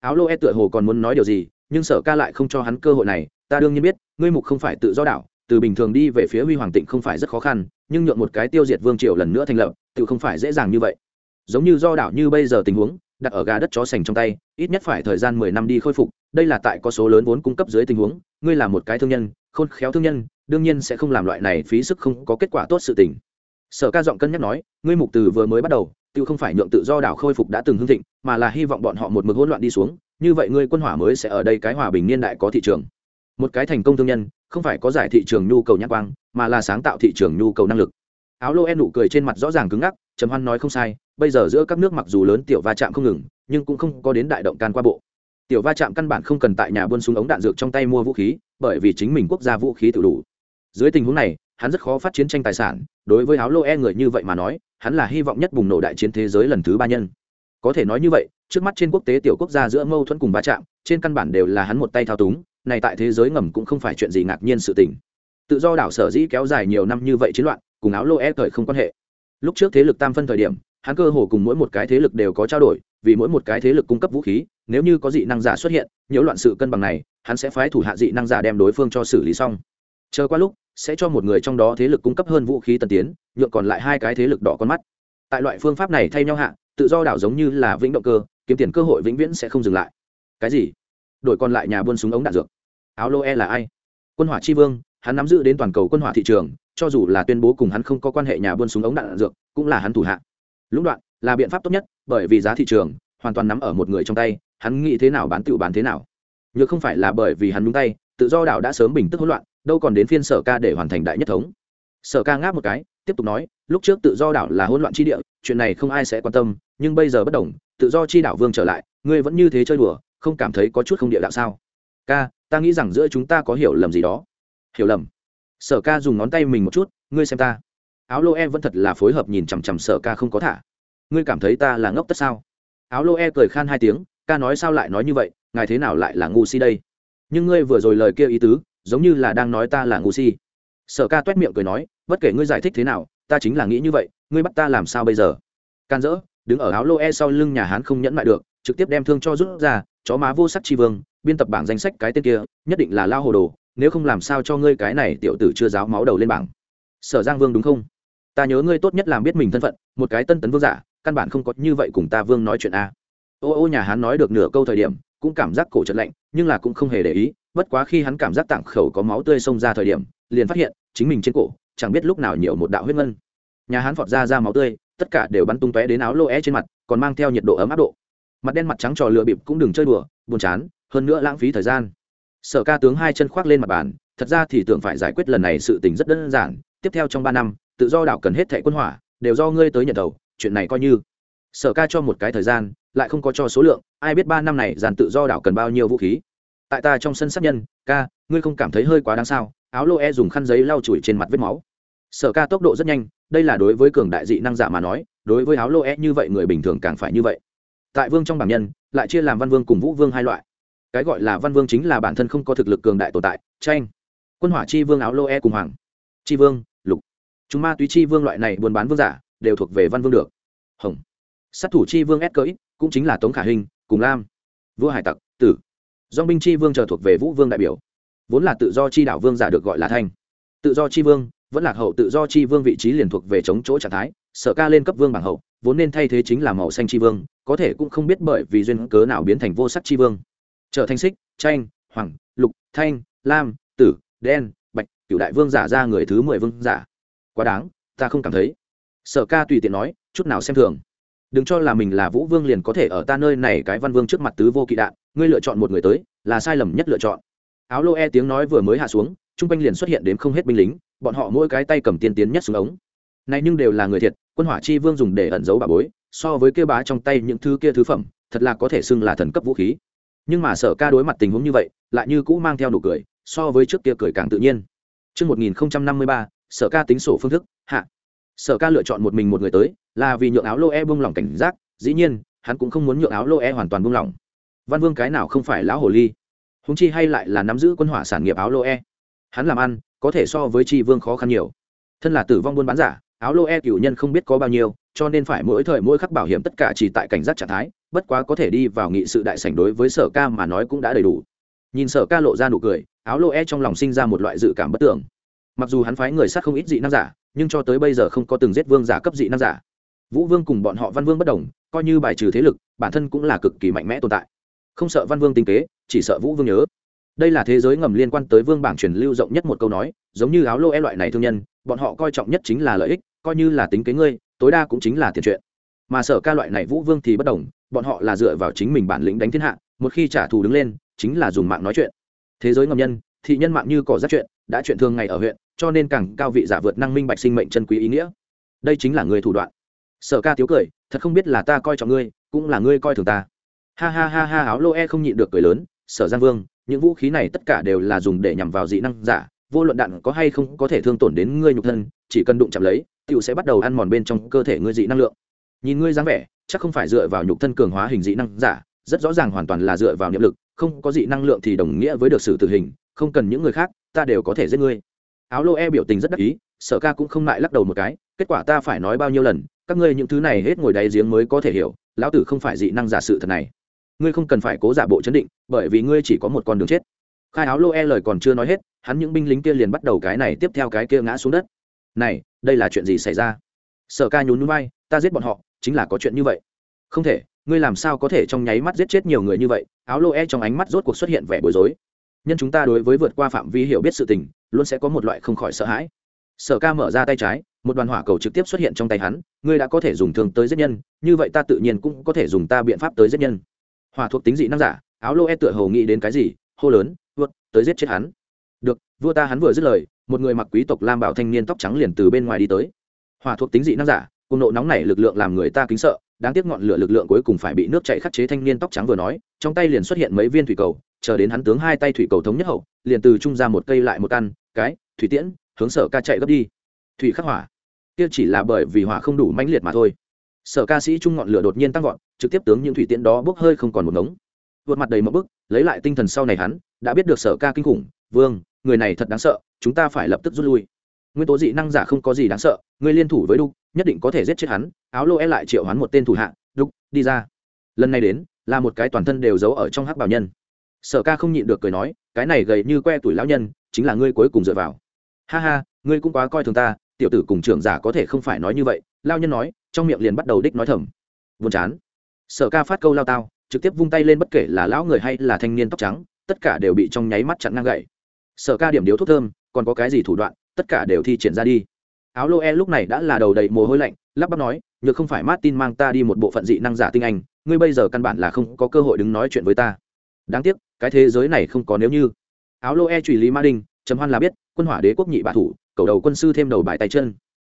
Áo lô e tựa hồ còn muốn nói điều gì, nhưng sở ca lại không cho hắn cơ hội này, ta đương nhiên biết, ngươi mục không phải tự do đảo, từ bình thường đi về phía huy hoàng tịnh không phải rất khó khăn, nhưng nhượng một cái tiêu diệt vương triều lần nữa thành lập, tự không phải dễ dàng như vậy. Giống như do đảo như bây giờ tình huống, đặt ở gà đất chó sành trong tay, ít nhất phải thời gian mười năm đi khôi phục, đây là tại có số lớn vốn cung cấp dưới tình huống, ngươi là một cái thương nhân, khôn khéo thương nhân, đương nhiên sẽ không làm loại này phí sức không có kết quả tốt sự tình. Sở ca giọng cân nhắc nói, ngươi mục từ vừa mới bắt đầu tự không phải nhượng tự do đảo khôi phục đã từng hưng thịnh, mà là hy vọng bọn họ một mực hỗn loạn đi xuống, như vậy ngươi quân hỏa mới sẽ ở đây cái hòa bình niên đại có thị trường. Một cái thành công thương nhân, không phải có giải thị trường nhu cầu nhãn quang, mà là sáng tạo thị trường nhu cầu năng lực. Áo lô en nụ cười trên mặt rõ ràng cứng ngắc, trầm hoan nói không sai, bây giờ giữa các nước mặc dù lớn tiểu va chạm không ngừng, nhưng cũng không có đến đại động can qua bộ. Tiểu va chạm căn bản không cần tại nhà buôn súng ống đạn dược trong tay mua vũ khí, bởi vì chính mình quốc gia vũ khí tự đủ. Dưới tình huống này, hắn rất khó phát chiến tranh tài sản, đối với áo lô e người như vậy mà nói hắn là hy vọng nhất bùng nổ đại chiến thế giới lần thứ ba nhân. Có thể nói như vậy, trước mắt trên quốc tế tiểu quốc gia giữa mâu thuẫn cùng va chạm, trên căn bản đều là hắn một tay thao túng, này tại thế giới ngầm cũng không phải chuyện gì ngạc nhiên sự tình. Tự do đảo sở dĩ kéo dài nhiều năm như vậy chiến loạn, cùng áo lô e thời không quan hệ. Lúc trước thế lực tam phân thời điểm, hắn cơ hồ cùng mỗi một cái thế lực đều có trao đổi, vì mỗi một cái thế lực cung cấp vũ khí, nếu như có dị năng giả xuất hiện, nhiễu loạn sự cân bằng này, hắn sẽ phái thủ hạ dị năng giả đem đối phương cho xử lý xong. Chờ qua lúc, sẽ cho một người trong đó thế lực cung cấp hơn vũ khí tân tiến nhượng còn lại hai cái thế lực đỏ con mắt. Tại loại phương pháp này thay nhau hạ, tự do đảo giống như là vĩnh động cơ, kiếm tiền cơ hội vĩnh viễn sẽ không dừng lại. Cái gì? Đổi còn lại nhà buôn súng ống đạn dược. Áo lô e là ai? Quân hỏa chi vương, hắn nắm giữ đến toàn cầu quân hỏa thị trường, cho dù là tuyên bố cùng hắn không có quan hệ nhà buôn súng ống đạn dược, cũng là hắn thủ hạ. Lũng đoạn, là biện pháp tốt nhất, bởi vì giá thị trường hoàn toàn nắm ở một người trong tay, hắn nghĩ thế nào bán tự bán thế nào. Nhược không phải là bởi vì hắn đúng tay, tự do đảo đã sớm bình tức hỗn loạn, đâu còn đến phiên sở ca để hoàn thành đại nhất thống. Sở ca ngáp một cái tiếp tục nói, lúc trước tự do đảo là hỗn loạn chi địa, chuyện này không ai sẽ quan tâm, nhưng bây giờ bất đồng, tự do chi đảo vương trở lại, ngươi vẫn như thế chơi đùa, không cảm thấy có chút không địa đạo sao? Ca, ta nghĩ rằng giữa chúng ta có hiểu lầm gì đó. Hiểu lầm. Sở ca dùng ngón tay mình một chút, ngươi xem ta. Áo lô e vẫn thật là phối hợp nhìn chằm chằm sở ca không có thả. Ngươi cảm thấy ta là ngốc tất sao? Áo lô e cười khan hai tiếng, ca nói sao lại nói như vậy, ngài thế nào lại là ngu si đây? Nhưng ngươi vừa rồi lời kia ý tứ, giống như là đang nói ta là ngu si. Sở ca t u é t miệng cười nói bất kể ngươi giải thích thế nào, ta chính là nghĩ như vậy, ngươi bắt ta làm sao bây giờ? Can dỡ, đứng ở áo lô e sau lưng nhà hán không nhẫn lại được, trực tiếp đem thương cho rút ra, chó má vô sắc tri vương, biên tập bảng danh sách cái tên kia, nhất định là lao hồ đồ, nếu không làm sao cho ngươi cái này tiểu tử chưa giáo máu đầu lên bảng. Sở giang vương đúng không? Ta nhớ ngươi tốt nhất làm biết mình thân phận, một cái tân tấn vương giả, căn bản không có như vậy cùng ta vương nói chuyện a. Ô ô, nhà hắn nói được nửa câu thời điểm, cũng cảm giác cổ chật lạnh, nhưng là cũng không hề để ý, bất quá khi hắn cảm giác tạng khẩu có máu tươi xông ra thời điểm, liền phát hiện chính mình trên cổ chẳng biết lúc nào nhiều một đạo huyết ngân. Nhà hắn phọt ra ra máu tươi, tất cả đều bắn tung tóe đến áo lô é trên mặt, còn mang theo nhiệt độ ấm áp độ. Mặt đen mặt trắng trò lựa bịp cũng đừng chơi đùa, buồn chán, hơn nữa lãng phí thời gian. Sở ca tướng hai chân khoác lên mặt bàn, thật ra thì tưởng phải giải quyết lần này sự tình rất đơn giản, tiếp theo trong ba năm, tự do đảo cần hết thẻ quân hỏa, đều do ngươi tới nhận đầu, chuyện này coi như. Sở ca cho một cái thời gian, lại không có cho số lượng, ai biết ba năm này giàn tự do đảo cần bao nhiêu vũ khí. Tại ta trong sân sát nhân, ca, ngươi không cảm thấy hơi quá đáng sao? Áo lô e dùng khăn giấy lau chùi trên mặt vết máu. Sở ca tốc độ rất nhanh, đây là đối với cường đại dị năng giả mà nói, đối với áo lô e như vậy người bình thường càng phải như vậy. Tại vương trong bảng nhân, lại chia làm văn vương cùng vũ vương hai loại. Cái gọi là văn vương chính là bản thân không có thực lực cường đại tồn tại, tranh. Quân hỏa chi vương áo lô e cùng hoàng. Chi vương, lục. Chúng ma túy chi vương loại này buôn bán vương giả, đều thuộc về văn vương được. Hồng. Sát thủ chi vương s cưỡi cũng chính là tống khả hình, cùng lam. Vua hải tặc, tử. Dong binh chi vương chờ thuộc về vũ vương đại biểu vốn là tự do chi đảo vương giả được gọi là thanh. Tự do chi vương, vẫn lạc hậu tự do chi vương vị trí liền thuộc về chống chỗ trạng thái, sở ca lên cấp vương bảng hậu, vốn nên thay thế chính là màu xanh chi vương, có thể cũng không biết bởi vì duyên cớ nào biến thành vô sắc chi vương. Trở thành xích tranh hoàng lục, thanh, lam, tử, đen, bạch cựu đại vương giả ra người thứ mười vương giả. Quá đáng, ta không cảm thấy. Sở ca tùy tiện nói, chút nào xem thường. Đừng cho là mình là vũ vương liền có thể ở ta nơi này cái văn vương trước mặt tứ vô kỵ đạn, ngươi lựa chọn một người tới, là sai lầm nhất lựa chọn áo lô e tiếng nói vừa mới hạ xuống chung quanh liền xuất hiện đến không hết binh lính bọn họ mỗi cái tay cầm tiên tiến nhất xuống ống này nhưng đều là người thiệt quân hỏa chi vương dùng để ẩn giấu bà bối so với kêu bá trong tay những thứ kia thứ phẩm thật là có thể xưng là thần cấp vũ khí nhưng mà sở ca đối mặt tình huống như vậy lại như cũ mang theo nụ cười so với trước kia cười càng tự nhiên Trước 1053, sở ca tính sổ phương thức, hạ. Sở ca lựa chọn một mình một người tới, là vì nhượng áo lô e buông lỏng cảnh giác, dĩ nhiên, hắn cũng không muốn nhượng áo lô e hoàn toàn buông lỏng. Văn Vương cái nào không phải lão hồ ly, húng chi hay lại là nắm giữ quân hỏa sản nghiệp áo lô e. Hắn làm ăn, có thể so với Tri Vương khó khăn nhiều. Thân là tử vong buôn bán giả, áo lô e cựu nhân không biết có bao nhiêu, cho nên phải mỗi thời mỗi khắc bảo hiểm tất cả chỉ tại cảnh giác trạng thái, bất quá có thể đi vào nghị sự đại sảnh đối với Sở Ca mà nói cũng đã đầy đủ. Nhìn Sở Ca lộ ra nụ cười, áo lô e trong lòng sinh ra một loại dự cảm bất tưởng mặc dù hắn phái người sát không ít dị năng giả nhưng cho tới bây giờ không có từng giết vương giả cấp dị năng giả vũ vương cùng bọn họ văn vương bất đồng coi như bài trừ thế lực bản thân cũng là cực kỳ mạnh mẽ tồn tại không sợ văn vương tinh kế, chỉ sợ vũ vương nhớ. Đây là thế giới ngầm liên quan tới vương bảng truyền lưu rộng nhất một câu nói, giống như áo lô e loại này thương nhân, bọn họ coi trọng nhất chính là lợi ích, coi như là tính kế ngươi, tối đa cũng chính là tiền chuyện. Mà sở ca loại này vũ vương thì bất đồng, bọn họ là dựa vào chính mình bản lĩnh đánh thiên hạ, một khi trả thù đứng lên, chính là dùng mạng nói chuyện. Thế giới ngầm nhân, thị nhân mạng như cỏ rác chuyện, đã chuyện thường ngày ở huyện, cho nên càng cao vị giả vượt năng minh bạch sinh mệnh chân quý ý nghĩa. Đây chính là người thủ đoạn. Sở ca tiếu cười, thật không biết là ta coi trọng ngươi, cũng là ngươi coi thường ta ha ha ha ha, áo lô e không nhịn được cười lớn, sở giang vương, những vũ khí này tất cả đều là dùng để nhằm vào dị năng giả, vô luận đạn có hay không có thể thương tổn đến ngươi nhục thân, chỉ cần đụng chạm lấy tựu sẽ bắt đầu ăn mòn bên trong cơ thể ngươi dị năng lượng. Nhìn ngươi dáng vẻ, chắc không phải dựa vào nhục thân cường hóa hình dị năng giả, rất rõ ràng hoàn toàn là dựa vào niệm lực, không có dị năng lượng thì đồng nghĩa với được xử tử hình, không cần những người khác, ta đều có thể giết ngươi. Áo lô e biểu tình rất đắc ý, sở ca cũng không lại lắc đầu một cái, kết quả ta phải nói bao nhiêu lần, các ngươi những thứ này hết ngồi đáy giếng mới có thể hiểu, lão tử không phải dị năng giả sự thật này ngươi không cần phải cố giả bộ chấn định, bởi vì ngươi chỉ có một con đường chết. Khai áo lô e lời còn chưa nói hết, hắn những binh lính kia liền bắt đầu cái này tiếp theo cái kia ngã xuống đất. Này, đây là chuyện gì xảy ra? Sở ca nhún núi bay ta giết bọn họ, chính là có chuyện như vậy. Không thể, ngươi làm sao có thể trong nháy mắt giết chết nhiều người như vậy? Áo lô e trong ánh mắt rốt cuộc xuất hiện vẻ bối rối. Nhân chúng ta đối với vượt qua phạm vi hiểu biết sự tình, luôn sẽ có một loại không khỏi sợ hãi. Sở ca mở ra tay trái, một đoàn hỏa cầu trực tiếp xuất hiện trong tay hắn, ngươi đã có thể dùng thương tới giết nhân, như vậy ta tự nhiên cũng có thể dùng ta biện pháp tới giết nhân hòa thuộc tính dị năng giả, áo lô e tựa hầu nghĩ đến cái gì, hô lớn, vượt, tới giết chết hắn. Được, vua ta hắn vừa dứt lời, một người mặc quý tộc lam bảo thanh niên tóc trắng liền từ bên ngoài đi tới. Hòa thuộc tính dị năng giả, cùng nộ nóng này lực lượng làm người ta kính sợ, đáng tiếc ngọn lửa lực lượng cuối cùng phải bị nước chạy khắc chế thanh niên tóc trắng vừa nói, trong tay liền xuất hiện mấy viên thủy cầu, chờ đến hắn tướng hai tay thủy cầu thống nhất hậu, liền từ trung ra một cây lại một căn, cái, thủy tiễn, hướng sở ca chạy gấp đi. Thủy khắc hỏa. Kia chỉ là bởi vì hỏa không đủ mãnh liệt mà thôi sở ca sĩ trung ngọn lửa đột nhiên tăng vọt, trực tiếp tướng những thủy tiễn đó bốc hơi không còn một ngống. Vượt mặt đầy mẫu bức, lấy lại tinh thần sau này hắn, đã biết được sở ca kinh khủng, vương, người này thật đáng sợ, chúng ta phải lập tức rút lui. Nguyên tố dị năng giả không có gì đáng sợ, người liên thủ với đúc nhất định có thể giết chết hắn, áo lô e lại triệu hắn một tên thủ hạ đúc đi ra. Lần này đến, là một cái toàn thân đều giấu ở trong hắc bảo nhân. Sở ca không nhịn được cười nói, cái này gầy như que tuổi lão nhân, chính là ngươi cuối cùng dựa vào. Ha ha, ngươi cũng quá coi thường ta, tiểu tử cùng trưởng giả có thể không phải nói như vậy lao nhân nói, trong miệng liền bắt đầu đích nói thầm. Buồn chán. Sở ca phát câu lao tao, trực tiếp vung tay lên bất kể là lão người hay là thanh niên tóc trắng, tất cả đều bị trong nháy mắt chặn ngang gậy. Sở ca điểm điếu thuốc thơm, còn có cái gì thủ đoạn, tất cả đều thi triển ra đi. Áo lô e lúc này đã là đầu đầy mồ hôi lạnh, lắp bắp nói, nhược không phải martin mang ta đi một bộ phận dị năng giả tinh anh, ngươi bây giờ căn bản là không có cơ hội đứng nói chuyện với ta. Đáng tiếc, cái thế giới này không có nếu như. Áo lô e truy lý ma đinh trầm hoan là biết, quân hỏa đế quốc nhị bạ thủ, cầu đầu quân sư thêm đầu bài tay chân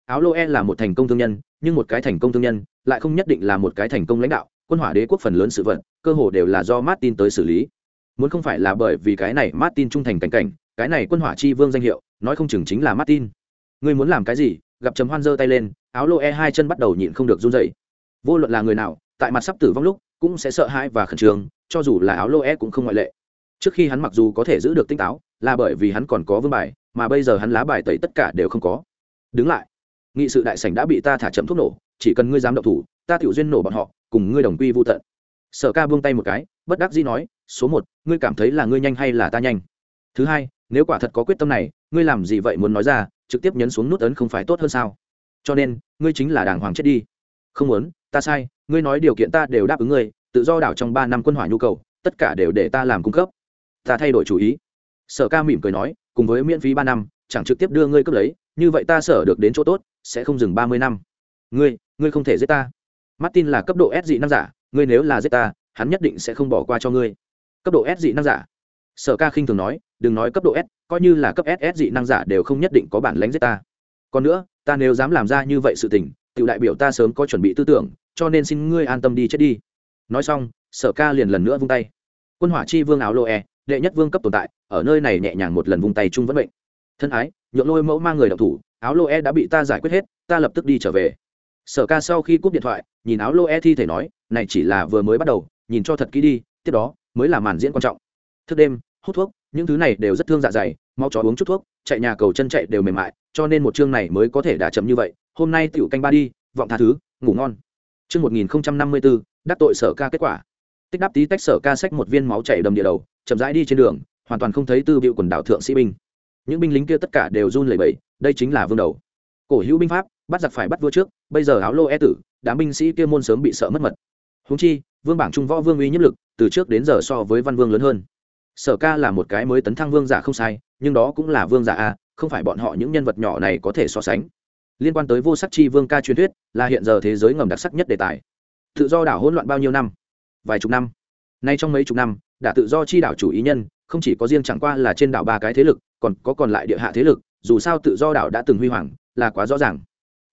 áo lô e là một thành công thương nhân, nhưng một cái thành công thương nhân lại không nhất định là một cái thành công lãnh đạo. Quân hỏa đế quốc phần lớn sự vận cơ hồ đều là do martin tới xử lý. Muốn không phải là bởi vì cái này martin trung thành cảnh cảnh, cái này quân hỏa chi vương danh hiệu, nói không chừng chính là martin. Ngươi muốn làm cái gì? Gặp trầm hoan giơ tay lên, áo lô e hai chân bắt đầu nhịn không được run dậy vô luận là người nào, tại mặt sắp tử vong lúc, cũng sẽ sợ hãi và khẩn trương, cho dù là áo lô e cũng không ngoại lệ. Trước khi hắn mặc dù có thể giữ được tinh táo, là bởi vì hắn còn có vương bài, mà bây giờ hắn lá bài tẩy tất cả đều không có. Đứng lại nghị sự đại sảnh đã bị ta thả chậm thuốc nổ, chỉ cần ngươi dám động thủ, ta tiểu duyên nổ bọn họ, cùng ngươi đồng quy vô tận. Sở ca buông tay một cái, bất đắc dĩ nói, số một, ngươi cảm thấy là ngươi nhanh hay là ta nhanh? Thứ hai, nếu quả thật có quyết tâm này, ngươi làm gì vậy muốn nói ra, trực tiếp nhấn xuống nút ấn không phải tốt hơn sao? Cho nên, ngươi chính là đàng hoàng chết đi. Không muốn, ta sai, ngươi nói điều kiện ta đều đáp ứng ngươi, tự do đảo trong ba năm quân hỏa nhu cầu, tất cả đều để ta làm cung cấp. Ta thay đổi chủ ý. Sở ca mỉm cười nói, cùng với miễn phí ba năm, chẳng trực tiếp đưa ngươi cấp lấy như vậy ta sở được đến chỗ tốt, sẽ không dừng ba mươi năm. Ngươi ngươi không thể giết ta. Martin là cấp độ s dị năng giả, ngươi nếu là giết ta, hắn nhất định sẽ không bỏ qua cho ngươi. Cấp độ s dị năng giả. Sở ca khinh thường nói, đừng nói cấp độ s, coi như là cấp ss dị năng giả đều không nhất định có bản lánh giết ta. Còn nữa, ta nếu dám làm ra như vậy sự tình tự đại biểu ta sớm có chuẩn bị tư tưởng, cho nên xin ngươi an tâm đi chết đi. Nói xong, sở ca liền lần nữa vung tay. Quân hỏa chi vương áo lô e đệ nhất vương cấp tồn tại, ở nơi này nhẹ nhàng một lần vung tay chung vẫn bệnh thân ái, nhượng lôi mẫu mang người đọc thủ, áo lô e đã bị ta giải quyết hết, ta lập tức đi trở về. Sở ca sau khi cúp điện thoại, nhìn áo lô e thi thể nói, này chỉ là vừa mới bắt đầu, nhìn cho thật kỹ đi, tiếp đó mới là màn diễn quan trọng. Thức đêm, hút thuốc, những thứ này đều rất thương dạ dày, mau chó uống chút thuốc, chạy nhà cầu chân chạy đều mềm mại, cho nên một chương này mới có thể đả chậm như vậy, hôm nay tiểu canh ba đi, vọng tha thứ, ngủ ngon. Chương một nghìn năm mươi bốn đắc tội sở ca kết quả. Tích đáp tí tách sở ca sách một viên máu chảy đầm địa đầu, chậm rãi đi trên đường, hoàn toàn không thấy tư vị quần đảo thượng sĩ binh những binh lính kia tất cả đều run lẩy bẩy, đây chính là vương đầu. Cổ hữu binh pháp, bắt giặc phải bắt vua trước, bây giờ áo lô e tử, đám binh sĩ kia môn sớm bị sợ mất mật. Húng chi, vương bảng trung võ vương uy nhất lực, từ trước đến giờ so với văn vương lớn hơn. Sở ca là một cái mới tấn thăng vương giả không sai, nhưng đó cũng là vương giả a, không phải bọn họ những nhân vật nhỏ này có thể so sánh. Liên quan tới vô sắc chi vương ca truyền thuyết, là hiện giờ thế giới ngầm đặc sắc nhất đề tài. Tự do đảo hỗn loạn bao nhiêu năm? Vài chục năm. Nay trong mấy chục năm, đã tự do chi đảo chủ ý nhân, không chỉ có riêng chẳng qua là trên đảo ba cái thế lực còn có còn lại địa hạ thế lực, dù sao tự do đảo đã từng huy hoàng, là quá rõ ràng.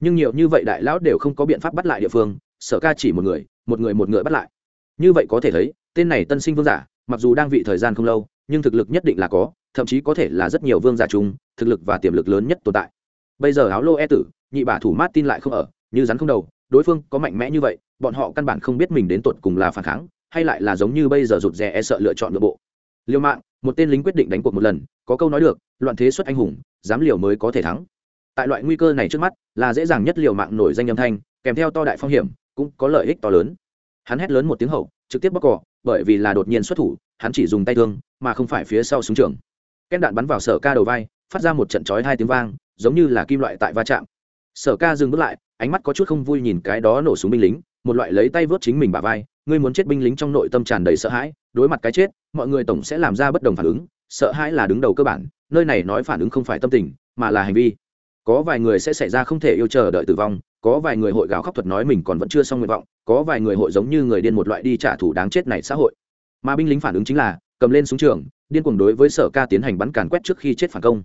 Nhưng nhiều như vậy đại lão đều không có biện pháp bắt lại địa phương, sở ca chỉ một người một người một người bắt lại. Như vậy có thể thấy, tên này tân sinh vương giả, mặc dù đang vị thời gian không lâu, nhưng thực lực nhất định là có, thậm chí có thể là rất nhiều vương giả chung, thực lực và tiềm lực lớn nhất tồn tại. Bây giờ áo lô e tử, nhị bà thủ mát tin lại không ở, như rắn không đầu, đối phương có mạnh mẽ như vậy, bọn họ căn bản không biết mình đến tột cùng là phản kháng, hay lại là giống như bây giờ rụt rè e sợ lựa chọn nội bộ. Liêu mạng một tên lính quyết định đánh cuộc một lần, có câu nói được, loạn thế xuất anh hùng, dám liều mới có thể thắng. Tại loại nguy cơ này trước mắt, là dễ dàng nhất liều mạng nổi danh âm thanh, kèm theo to đại phong hiểm, cũng có lợi ích to lớn. Hắn hét lớn một tiếng hậu, trực tiếp bóc cỏ, bởi vì là đột nhiên xuất thủ, hắn chỉ dùng tay thương, mà không phải phía sau súng trường. Ken đạn bắn vào sở ca đầu vai, phát ra một trận chói hai tiếng vang, giống như là kim loại tại va chạm. Sở ca dừng bước lại, ánh mắt có chút không vui nhìn cái đó nổ súng binh lính một loại lấy tay vớt chính mình bả vai, ngươi muốn chết binh lính trong nội tâm tràn đầy sợ hãi, đối mặt cái chết, mọi người tổng sẽ làm ra bất đồng phản ứng, sợ hãi là đứng đầu cơ bản, nơi này nói phản ứng không phải tâm tình, mà là hành vi. Có vài người sẽ xảy ra không thể yêu chờ đợi tử vong, có vài người hội gào khóc thuật nói mình còn vẫn chưa xong nguyện vọng, có vài người hội giống như người điên một loại đi trả thù đáng chết này xã hội. Mà binh lính phản ứng chính là, cầm lên súng trường, điên cuồng đối với sở ca tiến hành bắn càn quét trước khi chết phản công.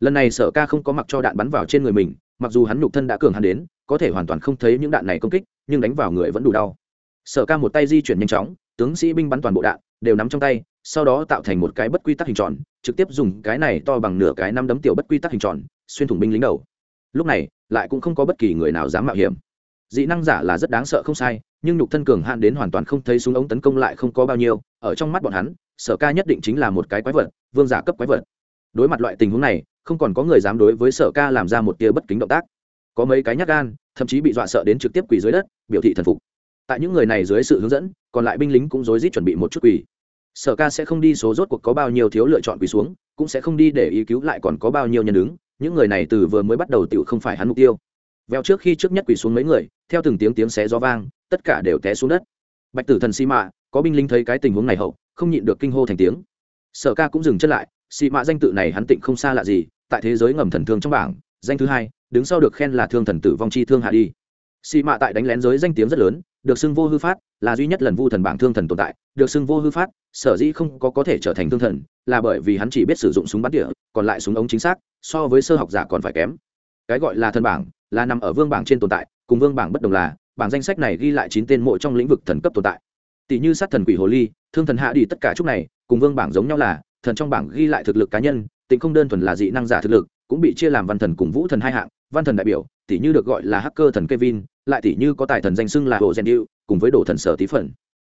Lần này sở ca không có mặc cho đạn bắn vào trên người mình, mặc dù hắn nhục thân đã cường hắn đến, có thể hoàn toàn không thấy những đạn này công kích nhưng đánh vào người vẫn đủ đau. Sở ca một tay di chuyển nhanh chóng, tướng sĩ binh bắn toàn bộ đạn, đều nắm trong tay, sau đó tạo thành một cái bất quy tắc hình tròn, trực tiếp dùng cái này to bằng nửa cái năm đấm tiểu bất quy tắc hình tròn, xuyên thủng binh lính đầu. Lúc này, lại cũng không có bất kỳ người nào dám mạo hiểm. Dị năng giả là rất đáng sợ không sai, nhưng nhục thân cường hạn đến hoàn toàn không thấy súng ống tấn công lại không có bao nhiêu, ở trong mắt bọn hắn, sở ca nhất định chính là một cái quái vật, vương giả cấp quái vật. Đối mặt loại tình huống này, không còn có người dám đối với sở ca làm ra một tia bất kính động tác có mấy cái nhát gan, thậm chí bị dọa sợ đến trực tiếp quỳ dưới đất, biểu thị thần phục. Tại những người này dưới sự hướng dẫn, còn lại binh lính cũng rối rít chuẩn bị một chút quỳ. Sở ca sẽ không đi số rốt cuộc có bao nhiêu thiếu lựa chọn quỳ xuống, cũng sẽ không đi để ý cứu lại còn có bao nhiêu nhân đứng. Những người này từ vừa mới bắt đầu tự không phải hắn mục tiêu. Vèo trước khi trước nhất quỳ xuống mấy người, theo từng tiếng tiếng xé gió vang, tất cả đều té xuống đất. Bạch tử thần xi mạ có binh lính thấy cái tình huống này hậu, không nhịn được kinh hô thành tiếng. Sở ca cũng dừng chân lại xi mạ danh tự này hắn tịnh không xa lạ gì, tại thế giới ngầm thần thương trong bảng, danh thứ hai đứng sau được khen là thương thần tử vong chi thương hạ đi. Xi mạ tại đánh lén giới danh tiếng rất lớn, được xưng vô hư phát, là duy nhất lần vu thần bảng thương thần tồn tại, được xưng vô hư phát, sở dĩ không có có thể trở thành thương thần, là bởi vì hắn chỉ biết sử dụng súng bắn tỉa, còn lại súng ống chính xác, so với sơ học giả còn phải kém. Cái gọi là thần bảng, là nằm ở vương bảng trên tồn tại, cùng vương bảng bất đồng là, bảng danh sách này ghi lại chín tên mộ trong lĩnh vực thần cấp tồn tại. Tỷ như sát thần quỷ hồ ly, thương thần hạ đi tất cả chúc này, cùng vương bảng giống nhau là, thần trong bảng ghi lại thực lực cá nhân tính không đơn thuần là dị năng giả thực lực cũng bị chia làm văn thần cùng vũ thần hai hạng, văn thần đại biểu tỷ như được gọi là hacker thần kevin, lại tỷ như có tài thần danh xưng là hồ gen điệu cùng với đồ thần sở tí phần.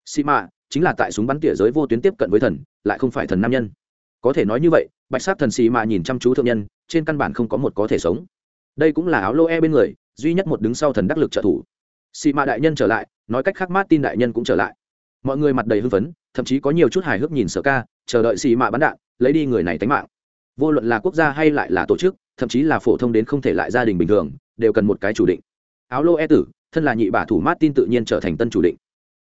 Sĩ mạ, chính là tại súng bắn tỉa giới vô tuyến tiếp cận với thần, lại không phải thần nam nhân. Có thể nói như vậy, bạch sát thần sĩ mạ nhìn chăm chú thượng nhân, trên căn bản không có một có thể sống. Đây cũng là áo lô e bên người, duy nhất một đứng sau thần đắc lực trợ thủ. Sĩ mạ đại nhân trở lại, nói cách khác mát tin đại nhân cũng trở lại. Mọi người mặt đầy hưng phấn, thậm chí có nhiều chút hài hước nhìn sở ca, chờ đợi sĩ mạ bắn đạn, lấy đi người này tánh mạng vô luận là quốc gia hay lại là tổ chức, thậm chí là phổ thông đến không thể lại gia đình bình thường, đều cần một cái chủ định. Áo lô e tử, thân là nhị bả thủ martin tự nhiên trở thành tân chủ định.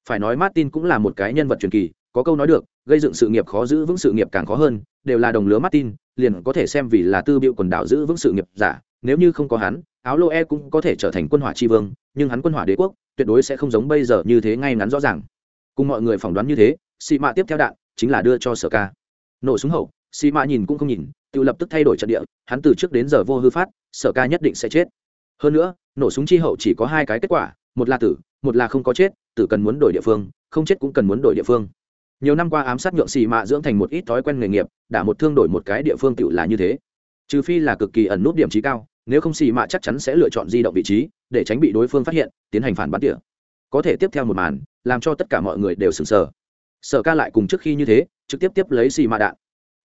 Phải nói martin cũng là một cái nhân vật truyền kỳ, có câu nói được, gây dựng sự nghiệp khó giữ vững sự nghiệp càng khó hơn, đều là đồng lứa martin, liền có thể xem vì là tư biệu quần đảo giữ vững sự nghiệp giả, nếu như không có hắn, áo lô e cũng có thể trở thành quân hỏa tri vương, nhưng hắn quân hỏa đế quốc, tuyệt đối sẽ không giống bây giờ như thế ngay ngắn rõ ràng. Cùng mọi người phỏng đoán như thế xị mạ tiếp theo đạn, chính là đưa cho sở ca. Nổ súng hậu xị mạ nhìn cũng không nhìn tự lập tức thay đổi trận địa, hắn từ trước đến giờ vô hư phát, sở ca nhất định sẽ chết. Hơn nữa, nổ súng chi hậu chỉ có hai cái kết quả, một là tử, một là không có chết, tử cần muốn đổi địa phương, không chết cũng cần muốn đổi địa phương. Nhiều năm qua ám sát nhượng xì mạ dưỡng thành một ít thói quen nghề nghiệp, đã một thương đổi một cái địa phương tự là như thế. Trừ phi là cực kỳ ẩn nút điểm trí cao, nếu không xì mạ chắc chắn sẽ lựa chọn di động vị trí, để tránh bị đối phương phát hiện, tiến hành phản bắn tỉa. Có thể tiếp theo một màn, làm cho tất cả mọi người đều sừng sờ. Sở ca lại cùng trước khi như thế, trực tiếp tiếp lấy xì mạ đạn